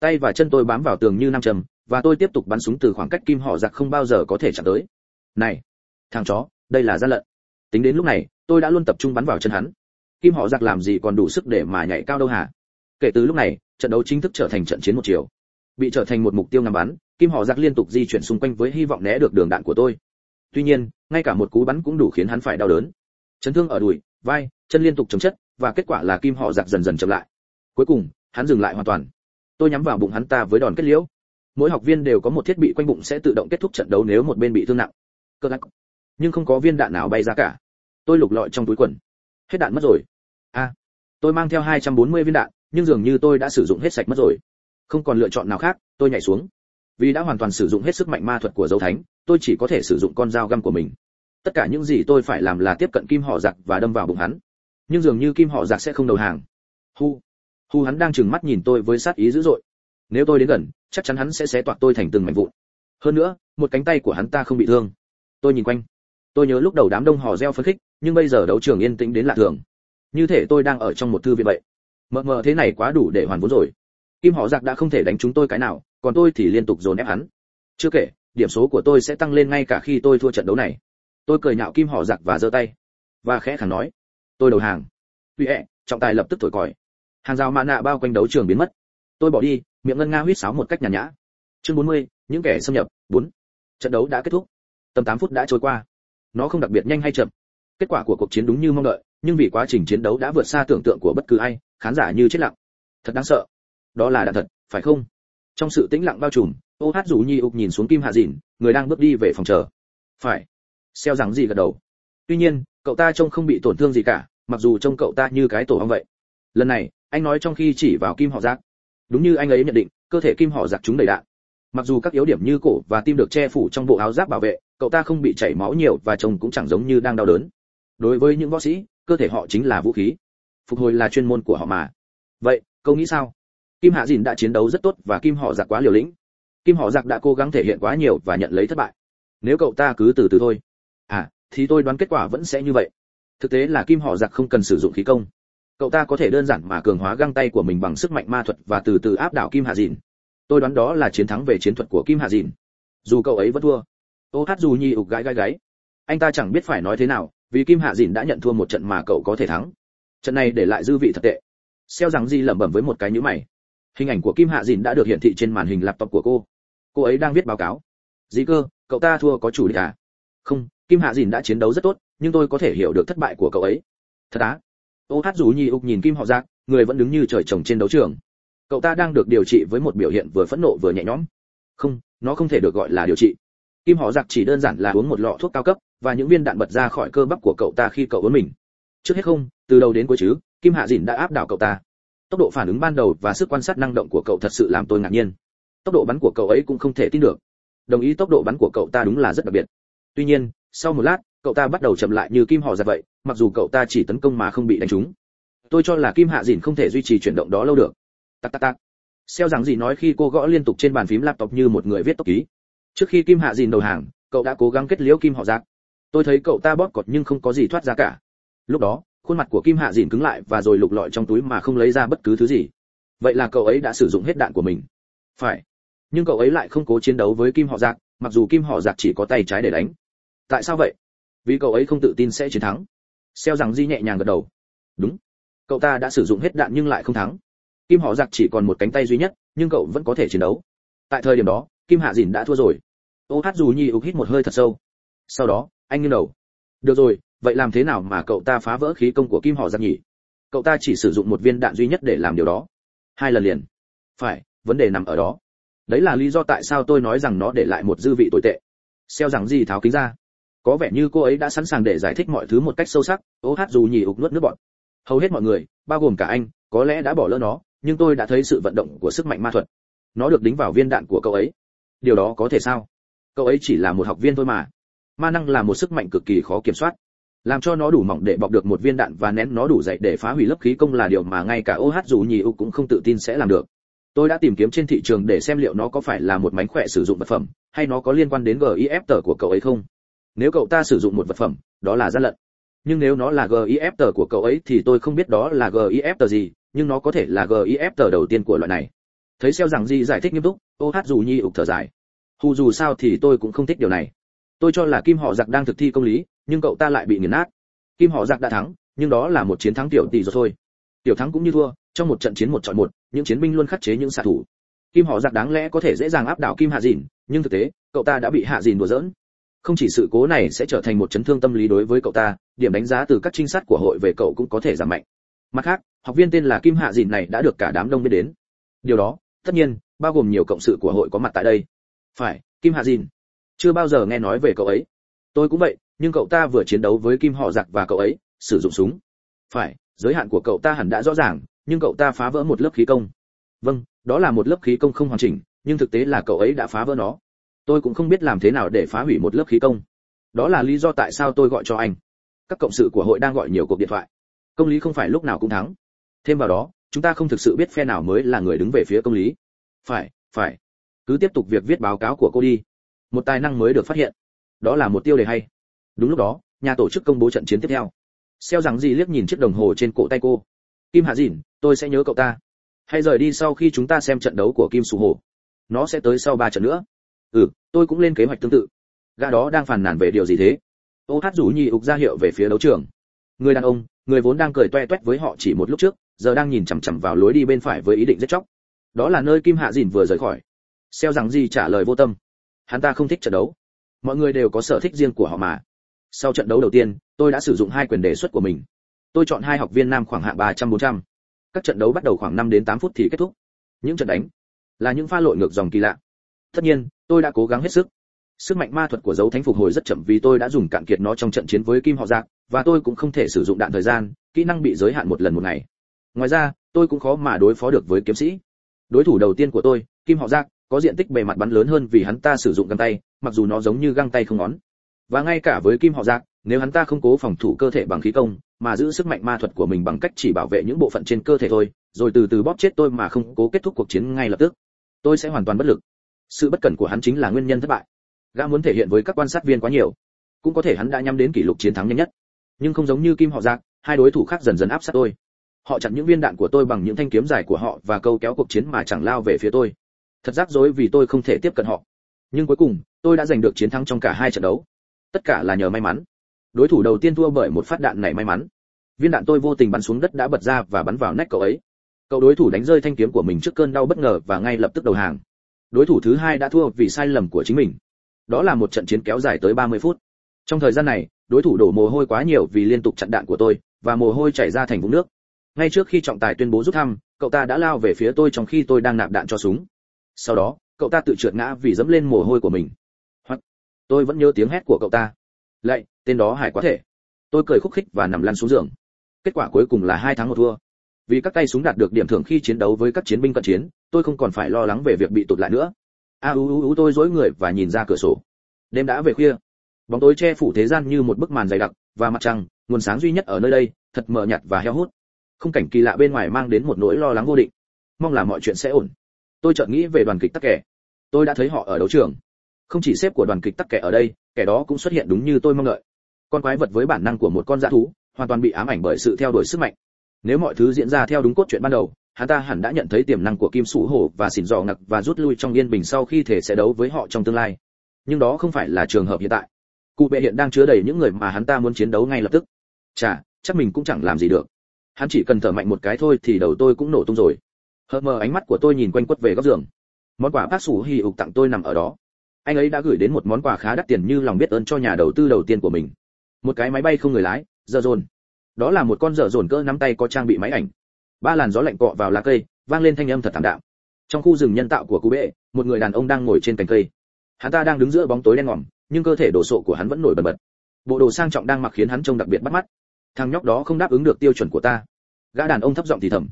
Tay và chân tôi bám vào tường như nam châm, và tôi tiếp tục bắn súng từ khoảng cách kim họ giặc không bao giờ có thể chạm tới. Này, thằng chó, đây là gian lận. Tính đến lúc này, tôi đã luôn tập trung bắn vào chân hắn. Kim họ giặc làm gì còn đủ sức để mà nhảy cao đâu hả? Kể từ lúc này, trận đấu chính thức trở thành trận chiến một chiều bị trở thành một mục tiêu ngắm bắn kim họ giặc liên tục di chuyển xung quanh với hy vọng né được đường đạn của tôi. Tuy nhiên ngay cả một cú bắn cũng đủ khiến hắn phải đau đớn. Chấn thương ở đùi vai chân liên tục chống chất và kết quả là kim họ giặc dần dần chậm lại. Cuối cùng hắn dừng lại hoàn toàn. Tôi nhắm vào bụng hắn ta với đòn kết liễu. Mỗi học viên đều có một thiết bị quanh bụng sẽ tự động kết thúc trận đấu nếu một bên bị thương nặng. Cơ lắc nhưng không có viên đạn nào bay ra cả. Tôi lục lọi trong túi quần. Hết đạn mất rồi. A à, tôi mang theo 240 viên đạn nhưng dường như tôi đã sử dụng hết sạch mất rồi không còn lựa chọn nào khác, tôi nhảy xuống. Vì đã hoàn toàn sử dụng hết sức mạnh ma thuật của dấu thánh, tôi chỉ có thể sử dụng con dao găm của mình. Tất cả những gì tôi phải làm là tiếp cận kim họ giặc và đâm vào bụng hắn. Nhưng dường như kim họ giặc sẽ không đầu hàng. Hu hu hắn đang trừng mắt nhìn tôi với sát ý dữ dội. Nếu tôi đến gần, chắc chắn hắn sẽ xé toạc tôi thành từng mảnh vụn. Hơn nữa, một cánh tay của hắn ta không bị thương. Tôi nhìn quanh. Tôi nhớ lúc đầu đám đông hò reo phấn khích, nhưng bây giờ đấu trường yên tĩnh đến lạ thường. Như thể tôi đang ở trong một thư viện vậy. Mờ mờ thế này quá đủ để hoàn vốn rồi kim họ giặc đã không thể đánh chúng tôi cái nào còn tôi thì liên tục dồn ép hắn. Chưa kể điểm số của tôi sẽ tăng lên ngay cả khi tôi thua trận đấu này. Tôi cười nhạo kim họ giặc và giơ tay. Và khẽ khẳng nói tôi đầu hàng. Tuy ẹ trọng tài lập tức thổi còi. Hàng rào mạ nạ bao quanh đấu trường biến mất. Tôi bỏ đi miệng ngân nga huýt sáo một cách nhàn nhã. Chương 40, những kẻ xâm nhập. 4. trận đấu đã kết thúc. Tầm 8 phút đã trôi qua. Nó không đặc biệt nhanh hay chậm. Kết quả của cuộc chiến đúng như mong đợi nhưng vì quá trình chiến đấu đã vượt xa tưởng tượng của bất cứ ai khán giả như chết lặng. Thật đáng sợ đó là đạn thật, phải không? Trong sự tĩnh lặng bao trùm, ô hát rủ nhi ục nhìn xuống kim hạ dìn, người đang bước đi về phòng chờ. Phải. Xeo rằng gì gật đầu. Tuy nhiên, cậu ta trông không bị tổn thương gì cả, mặc dù trông cậu ta như cái tổ hong vậy. Lần này, anh nói trong khi chỉ vào kim họ giác đúng như anh ấy nhận định, cơ thể kim họ giặc chúng đầy đạn. Mặc dù các yếu điểm như cổ và tim được che phủ trong bộ áo giáp bảo vệ, cậu ta không bị chảy máu nhiều và trông cũng chẳng giống như đang đau đớn. Đối với những võ sĩ, cơ thể họ chính là vũ khí. Phục hồi là chuyên môn của họ mà. Vậy, cậu nghĩ sao? Kim hạ dìn đã chiến đấu rất tốt và kim họ giặc quá liều lĩnh. Kim họ giặc đã cố gắng thể hiện quá nhiều và nhận lấy thất bại. Nếu cậu ta cứ từ từ thôi. À thì tôi đoán kết quả vẫn sẽ như vậy. Thực tế là kim họ giặc không cần sử dụng khí công. Cậu ta có thể đơn giản mà cường hóa găng tay của mình bằng sức mạnh ma thuật và từ từ áp đảo kim hạ dìn. Tôi đoán đó là chiến thắng về chiến thuật của kim hạ dìn. Dù cậu ấy vẫn thua. Ô hát dù nhi ục gái gái gáy anh ta chẳng biết phải nói thế nào, vì kim hạ dìn đã nhận thua một trận mà cậu có thể thắng. Trận này để lại dư vị thật tệ. Xeo rằng di lẩm bẩm với một cái nhữ mày hình ảnh của kim hạ dìn đã được hiển thị trên màn hình laptop của cô. Cô ấy đang viết báo cáo. Dĩ cơ, cậu ta thua có chủ đích à? Không, kim hạ dìn đã chiến đấu rất tốt, nhưng tôi có thể hiểu được thất bại của cậu ấy. Thật á? Ô hát dù nhi ục nhìn kim họ giác người vẫn đứng như trời trồng trên đấu trường. Cậu ta đang được điều trị với một biểu hiện vừa phẫn nộ vừa nhẹ nhõm. Không, nó không thể được gọi là điều trị. Kim họ giặc chỉ đơn giản là uống một lọ thuốc cao cấp và những viên đạn bật ra khỏi cơ bắp của cậu ta khi cậu uống mình. Trước hết không, từ đầu đến cuối chứ, kim hạ dìn đã áp đảo cậu ta tốc độ phản ứng ban đầu và sức quan sát năng động của cậu thật sự làm tôi ngạc nhiên. Tốc độ bắn của cậu ấy cũng không thể tin được. Đồng ý tốc độ bắn của cậu ta đúng là rất đặc biệt. Tuy nhiên, sau một lát, cậu ta bắt đầu chậm lại như kim họ ra vậy, mặc dù cậu ta chỉ tấn công mà không bị đánh trúng. Tôi cho là kim hạ dìn không thể duy trì chuyển động đó lâu được. Tắc tắc tắc. Xeo rằng gì nói khi cô gõ liên tục trên bàn phím laptop như một người viết tốc ký. Trước khi kim hạ dìn đầu hàng, cậu đã cố gắng kết liễu kim họ giác tôi thấy cậu ta bóp cột nhưng không có gì thoát ra cả. Lúc đó khuôn mặt của kim hạ dìn cứng lại và rồi lục lọi trong túi mà không lấy ra bất cứ thứ gì. Vậy là cậu ấy đã sử dụng hết đạn của mình. Phải. Nhưng cậu ấy lại không cố chiến đấu với kim họ giặc mặc dù kim họ giặc chỉ có tay trái để đánh. Tại sao vậy? Vì cậu ấy không tự tin sẽ chiến thắng. Xeo rằng di nhẹ nhàng gật đầu. Đúng. Cậu ta đã sử dụng hết đạn nhưng lại không thắng. Kim họ giặc chỉ còn một cánh tay duy nhất, nhưng cậu vẫn có thể chiến đấu. Tại thời điểm đó, kim hạ dìn đã thua rồi. Ô hát dù nhi ục hít một hơi thật sâu. Sau đó, anh nghiêng đầu. Được rồi vậy làm thế nào mà cậu ta phá vỡ khí công của kim họ giặc nhỉ? Cậu ta chỉ sử dụng một viên đạn duy nhất để làm điều đó. Hai lần liền. Phải, vấn đề nằm ở đó. Đấy là lý do tại sao tôi nói rằng nó để lại một dư vị tồi tệ. Xeo rằng gì tháo kính ra. Có vẻ như cô ấy đã sẵn sàng để giải thích mọi thứ một cách sâu sắc. Ô hát dù nhì ục nuốt nước bọn hầu hết mọi người, bao gồm cả anh, có lẽ đã bỏ lỡ nó, nhưng tôi đã thấy sự vận động của sức mạnh ma thuật. Nó được đính vào viên đạn của cậu ấy. Điều đó có thể sao? Cậu ấy chỉ là một học viên thôi mà. Ma năng là một sức mạnh cực kỳ khó kiểm soát làm cho nó đủ mỏng để bọc được một viên đạn và nén nó đủ dày để phá hủy lớp khí công là điều mà ngay cả OH dù nhì U cũng không tự tin sẽ làm được. Tôi đã tìm kiếm trên thị trường để xem liệu nó có phải là một mánh khỏe sử dụng vật phẩm, hay nó có liên quan đến gif tờ của cậu ấy không. Nếu cậu ta sử dụng một vật phẩm, đó là gian lận. Nhưng nếu nó là gif tờ của cậu ấy thì tôi không biết đó là gif tờ gì, nhưng nó có thể là gif tờ đầu tiên của loại này. Thấy xeo rằng di giải thích nghiêm túc Oh dù nhì U thở dài. Hù dù sao thì tôi cũng không thích điều này. Tôi cho là kim họ giặc đang thực thi công lý nhưng cậu ta lại bị nghiền nát. Kim họ giặc đã thắng, nhưng đó là một chiến thắng tiểu tỷ rồi thôi. Tiểu thắng cũng như thua, trong một trận chiến một chọn một, những chiến binh luôn khắc chế những xạ thủ. Kim họ giặc đáng lẽ có thể dễ dàng áp đảo kim hạ dìn, nhưng thực tế, cậu ta đã bị hạ dìn đùa giỡn. Không chỉ sự cố này sẽ trở thành một chấn thương tâm lý đối với cậu ta, điểm đánh giá từ các trinh sát của hội về cậu cũng có thể giảm mạnh. Mặt khác, học viên tên là kim hạ dìn này đã được cả đám đông biết đến. Điều đó, tất nhiên, bao gồm nhiều cộng sự của hội có mặt tại đây. Phải, kim hạ dìn. Chưa bao giờ nghe nói về cậu ấy. Tôi cũng vậy nhưng cậu ta vừa chiến đấu với kim họ giặc và cậu ấy, sử dụng súng. Phải, giới hạn của cậu ta hẳn đã rõ ràng, nhưng cậu ta phá vỡ một lớp khí công. Vâng đó là một lớp khí công không hoàn chỉnh, nhưng thực tế là cậu ấy đã phá vỡ nó. Tôi cũng không biết làm thế nào để phá hủy một lớp khí công. Đó là lý do tại sao tôi gọi cho anh. Các cộng sự của hội đang gọi nhiều cuộc điện thoại. Công lý không phải lúc nào cũng thắng. Thêm vào đó, chúng ta không thực sự biết phe nào mới là người đứng về phía công lý. Phải phải. Cứ tiếp tục việc viết báo cáo của cô đi. Một tài năng mới được phát hiện. Đó là một tiêu đề hay đúng lúc đó, nhà tổ chức công bố trận chiến tiếp theo. Xeo rằng gì liếc nhìn chiếc đồng hồ trên cổ tay cô. Kim hạ dìn tôi sẽ nhớ cậu ta. Hãy rời đi sau khi chúng ta xem trận đấu của kim sù hồ. Nó sẽ tới sau ba trận nữa. Ừ tôi cũng lên kế hoạch tương tự. Gã đó đang phàn nàn về điều gì thế? Ô hát rủ nhi ục ra hiệu về phía đấu trường. Người đàn ông, người vốn đang cười toe toét với họ chỉ một lúc trước, giờ đang nhìn chằm chằm vào lối đi bên phải với ý định giết chóc. Đó là nơi kim hạ dìn vừa rời khỏi. Xeo rằng gì trả lời vô tâm. Hắn ta không thích trận đấu. Mọi người đều có sở thích riêng của họ mà sau trận đấu đầu tiên, tôi đã sử dụng hai quyền đề xuất của mình. Tôi chọn hai học viên nam khoảng hạng ba trăm bốn trăm. Các trận đấu bắt đầu khoảng 5 đến 8 phút thì kết thúc. Những trận đánh là những pha lội ngược dòng kỳ lạ. Tất nhiên, tôi đã cố gắng hết sức. Sức mạnh ma thuật của dấu thánh phục hồi rất chậm vì tôi đã dùng cạn kiệt nó trong trận chiến với kim họ giác và tôi cũng không thể sử dụng đạn thời gian, kỹ năng bị giới hạn một lần một ngày. Ngoài ra, tôi cũng khó mà đối phó được với kiếm sĩ. Đối thủ đầu tiên của tôi, kim họ giác có diện tích bề mặt bắn lớn hơn vì hắn ta sử dụng găng tay, mặc dù nó giống như găng tay không ngón và ngay cả với kim họ giác nếu hắn ta không cố phòng thủ cơ thể bằng khí công, mà giữ sức mạnh ma thuật của mình bằng cách chỉ bảo vệ những bộ phận trên cơ thể thôi, rồi từ từ bóp chết tôi mà không cố kết thúc cuộc chiến ngay lập tức, tôi sẽ hoàn toàn bất lực. Sự bất cẩn của hắn chính là nguyên nhân thất bại. Gã muốn thể hiện với các quan sát viên quá nhiều. Cũng có thể hắn đã nhắm đến kỷ lục chiến thắng nhanh nhất. Nhưng không giống như kim họ giác hai đối thủ khác dần dần áp sát tôi. Họ chặn những viên đạn của tôi bằng những thanh kiếm dài của họ và câu kéo cuộc chiến mà chẳng lao về phía tôi. Thật rắc rối vì tôi không thể tiếp cận họ. Nhưng cuối cùng, tôi đã giành được chiến thắng trong cả hai trận đấu tất cả là nhờ may mắn. Đối thủ đầu tiên thua bởi một phát đạn này may mắn. Viên đạn tôi vô tình bắn xuống đất đã bật ra và bắn vào nách cậu ấy. Cậu đối thủ đánh rơi thanh kiếm của mình trước cơn đau bất ngờ và ngay lập tức đầu hàng. Đối thủ thứ hai đã thua vì sai lầm của chính mình. Đó là một trận chiến kéo dài tới 30 phút. Trong thời gian này, đối thủ đổ mồ hôi quá nhiều vì liên tục chặn đạn của tôi, và mồ hôi chảy ra thành vũng nước. Ngay trước khi trọng tài tuyên bố rút thăm, cậu ta đã lao về phía tôi trong khi tôi đang nạp đạn cho súng. Sau đó, cậu ta tự trượt ngã vì dẫm lên mồ hôi của mình tôi vẫn nhớ tiếng hét của cậu ta. Lạy, tên đó hải quá thể. Tôi cười khúc khích và nằm lăn xuống giường. Kết quả cuối cùng là hai tháng một thua. Vì các tay súng đạt được điểm thưởng khi chiến đấu với các chiến binh cận chiến, tôi không còn phải lo lắng về việc bị tụt lại nữa. A u u u tôi dối người và nhìn ra cửa sổ. Đêm đã về khuya. Bóng tối che phủ thế gian như một bức màn dày đặc và mặt trăng, nguồn sáng duy nhất ở nơi đây, thật mờ nhạt và heo hút. Không cảnh kỳ lạ bên ngoài mang đến một nỗi lo lắng vô định. Mong là mọi chuyện sẽ ổn. Tôi chợt nghĩ về đoàn kịch tắc kẻ tôi đã thấy họ ở đấu trường không chỉ xếp của đoàn kịch tắc kẻ ở đây, kẻ đó cũng xuất hiện đúng như tôi mong đợi. Con quái vật với bản năng của một con dã thú, hoàn toàn bị ám ảnh bởi sự theo đuổi sức mạnh. Nếu mọi thứ diễn ra theo đúng cốt truyện ban đầu, hắn ta hẳn đã nhận thấy tiềm năng của kim sủ hổ và xỉn dò ngặc và rút lui trong yên bình sau khi thể sẽ đấu với họ trong tương lai. Nhưng đó không phải là trường hợp hiện tại. Cụ bệ hiện đang chứa đầy những người mà hắn ta muốn chiến đấu ngay lập tức. Chà, chắc mình cũng chẳng làm gì được. Hắn chỉ cần thở mạnh một cái thôi thì đầu tôi cũng nổ tung rồi. Hờ mờ ánh mắt của tôi nhìn quanh quất về góc giường. Món quà bác sủ hì ục tặng tôi nằm ở đó anh ấy đã gửi đến một món quà khá đắt tiền như lòng biết ơn cho nhà đầu tư đầu tiên của mình. Một cái máy bay không người lái giờ dồn. Đó là một con dở dồn cỡ nắm tay có trang bị máy ảnh. Ba làn gió lạnh cọ vào lá cây, vang lên thanh âm thật thảm đạm. Trong khu rừng nhân tạo của cú bệ, một người đàn ông đang ngồi trên cành cây. Hắn ta đang đứng giữa bóng tối đen ngòm, nhưng cơ thể đồ sộ của hắn vẫn nổi bật bật. Bộ đồ sang trọng đang mặc khiến hắn trông đặc biệt bắt mắt. Thằng nhóc đó không đáp ứng được tiêu chuẩn của ta. Gã đàn ông thấp giọng thì thầm.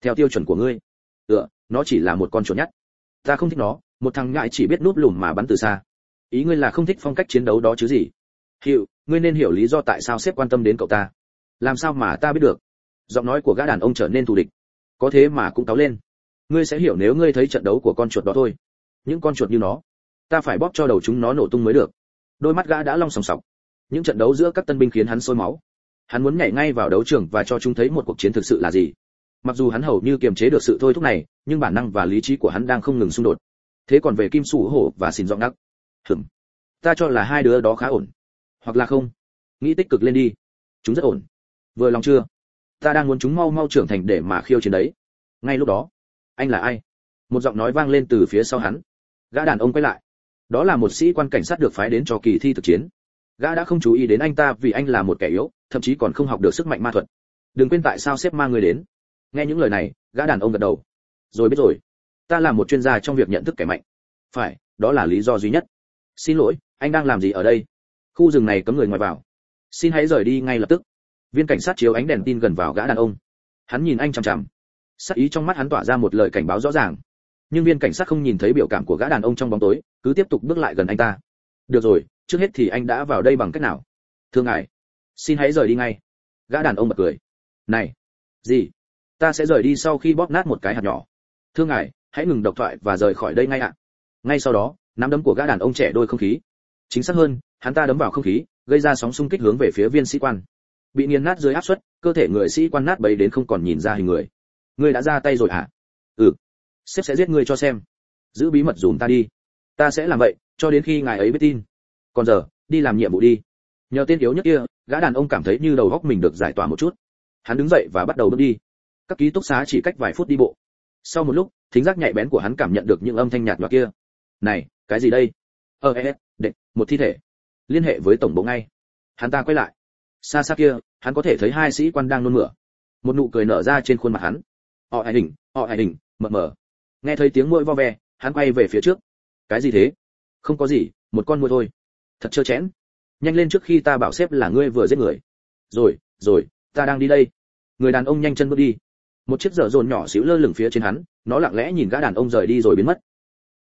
Theo tiêu chuẩn của ngươi. Ừ nó chỉ là một con chuột nhắt. Ta không thích nó một thằng ngại chỉ biết núp lùm mà bắn từ xa. Ý ngươi là không thích phong cách chiến đấu đó chứ gì? Hiệu, ngươi nên hiểu lý do tại sao sếp quan tâm đến cậu ta. Làm sao mà ta biết được? Giọng nói của gã đàn ông trở nên thù địch. Có thế mà cũng táo lên. Ngươi sẽ hiểu nếu ngươi thấy trận đấu của con chuột đó thôi. Những con chuột như nó, ta phải bóp cho đầu chúng nó nổ tung mới được. Đôi mắt gã đã long sòng sọc. Những trận đấu giữa các tân binh khiến hắn sôi máu. Hắn muốn nhảy ngay vào đấu trường và cho chúng thấy một cuộc chiến thực sự là gì. Mặc dù hắn hầu như kiềm chế được sự thôi thúc này, nhưng bản năng và lý trí của hắn đang không ngừng xung đột thế còn về kim sủ hổ và xin giọng đắc hừm ta cho là hai đứa đó khá ổn. Hoặc là không? Nghĩ tích cực lên đi. Chúng rất ổn. Vừa lòng chưa? Ta đang muốn chúng mau mau trưởng thành để mà khiêu chiến đấy. Ngay lúc đó, anh là ai? Một giọng nói vang lên từ phía sau hắn. Gã đàn ông quay lại. Đó là một sĩ quan cảnh sát được phái đến cho kỳ thi thực chiến. Gã đã không chú ý đến anh ta vì anh là một kẻ yếu, thậm chí còn không học được sức mạnh ma thuật. Đừng quên tại sao sếp mang người đến. Nghe những lời này, gã đàn ông gật đầu. Rồi biết rồi ta là một chuyên gia trong việc nhận thức kẻ mạnh. Phải, đó là lý do duy nhất. Xin lỗi, anh đang làm gì ở đây? Khu rừng này cấm người ngoài vào. Xin hãy rời đi ngay lập tức. Viên cảnh sát chiếu ánh đèn tin gần vào gã đàn ông. Hắn nhìn anh chằm chằm. Sắc ý trong mắt hắn tỏa ra một lời cảnh báo rõ ràng. Nhưng viên cảnh sát không nhìn thấy biểu cảm của gã đàn ông trong bóng tối, cứ tiếp tục bước lại gần anh ta. Được rồi, trước hết thì anh đã vào đây bằng cách nào? Thưa ngài, xin hãy rời đi ngay. Gã đàn ông bật cười. Này, gì? Ta sẽ rời đi sau khi bóp nát một cái hạt nhỏ. Thưa ngài hãy ngừng độc thoại và rời khỏi đây ngay ạ. Ngay sau đó, nắm đấm của gã đàn ông trẻ đôi không khí. Chính xác hơn, hắn ta đấm vào không khí, gây ra sóng xung kích hướng về phía viên sĩ quan. Bị nghiền nát dưới áp suất, cơ thể người sĩ quan nát bấy đến không còn nhìn ra hình người. Ngươi đã ra tay rồi hả à? ừ. Sếp sẽ giết ngươi cho xem. Giữ bí mật dùm ta đi. Ta sẽ làm vậy, cho đến khi ngài ấy biết tin. Còn giờ, đi làm nhiệm vụ đi. Nhờ tên yếu nhất kia, gã đàn ông cảm thấy như đầu góc mình được giải tỏa một chút. Hắn đứng dậy và bắt đầu bước đi. Các ký túc xá chỉ cách vài phút đi bộ. Sau một lúc thính giác nhạy bén của hắn cảm nhận được những âm thanh nhạt nhòa kia. Này, cái gì đây? Ờ ê đệ một thi thể. Liên hệ với tổng bộ ngay. Hắn ta quay lại. Xa xa kia, hắn có thể thấy hai sĩ quan đang nôn mửa. Một nụ cười nở ra trên khuôn mặt hắn. Họ hải hình họ hải hình mờ mờ. Nghe thấy tiếng mũi vo ve, hắn quay về phía trước. Cái gì thế? Không có gì, một con mũi thôi. Thật trơ chẽn nhanh lên trước khi ta bảo xếp là ngươi vừa giết người. Rồi rồi, ta đang đi đây. Người đàn ông nhanh chân bước đi một chiếc dở dồn nhỏ xíu lơ lửng phía trên hắn, nó lặng lẽ nhìn gã đàn ông rời đi rồi biến mất.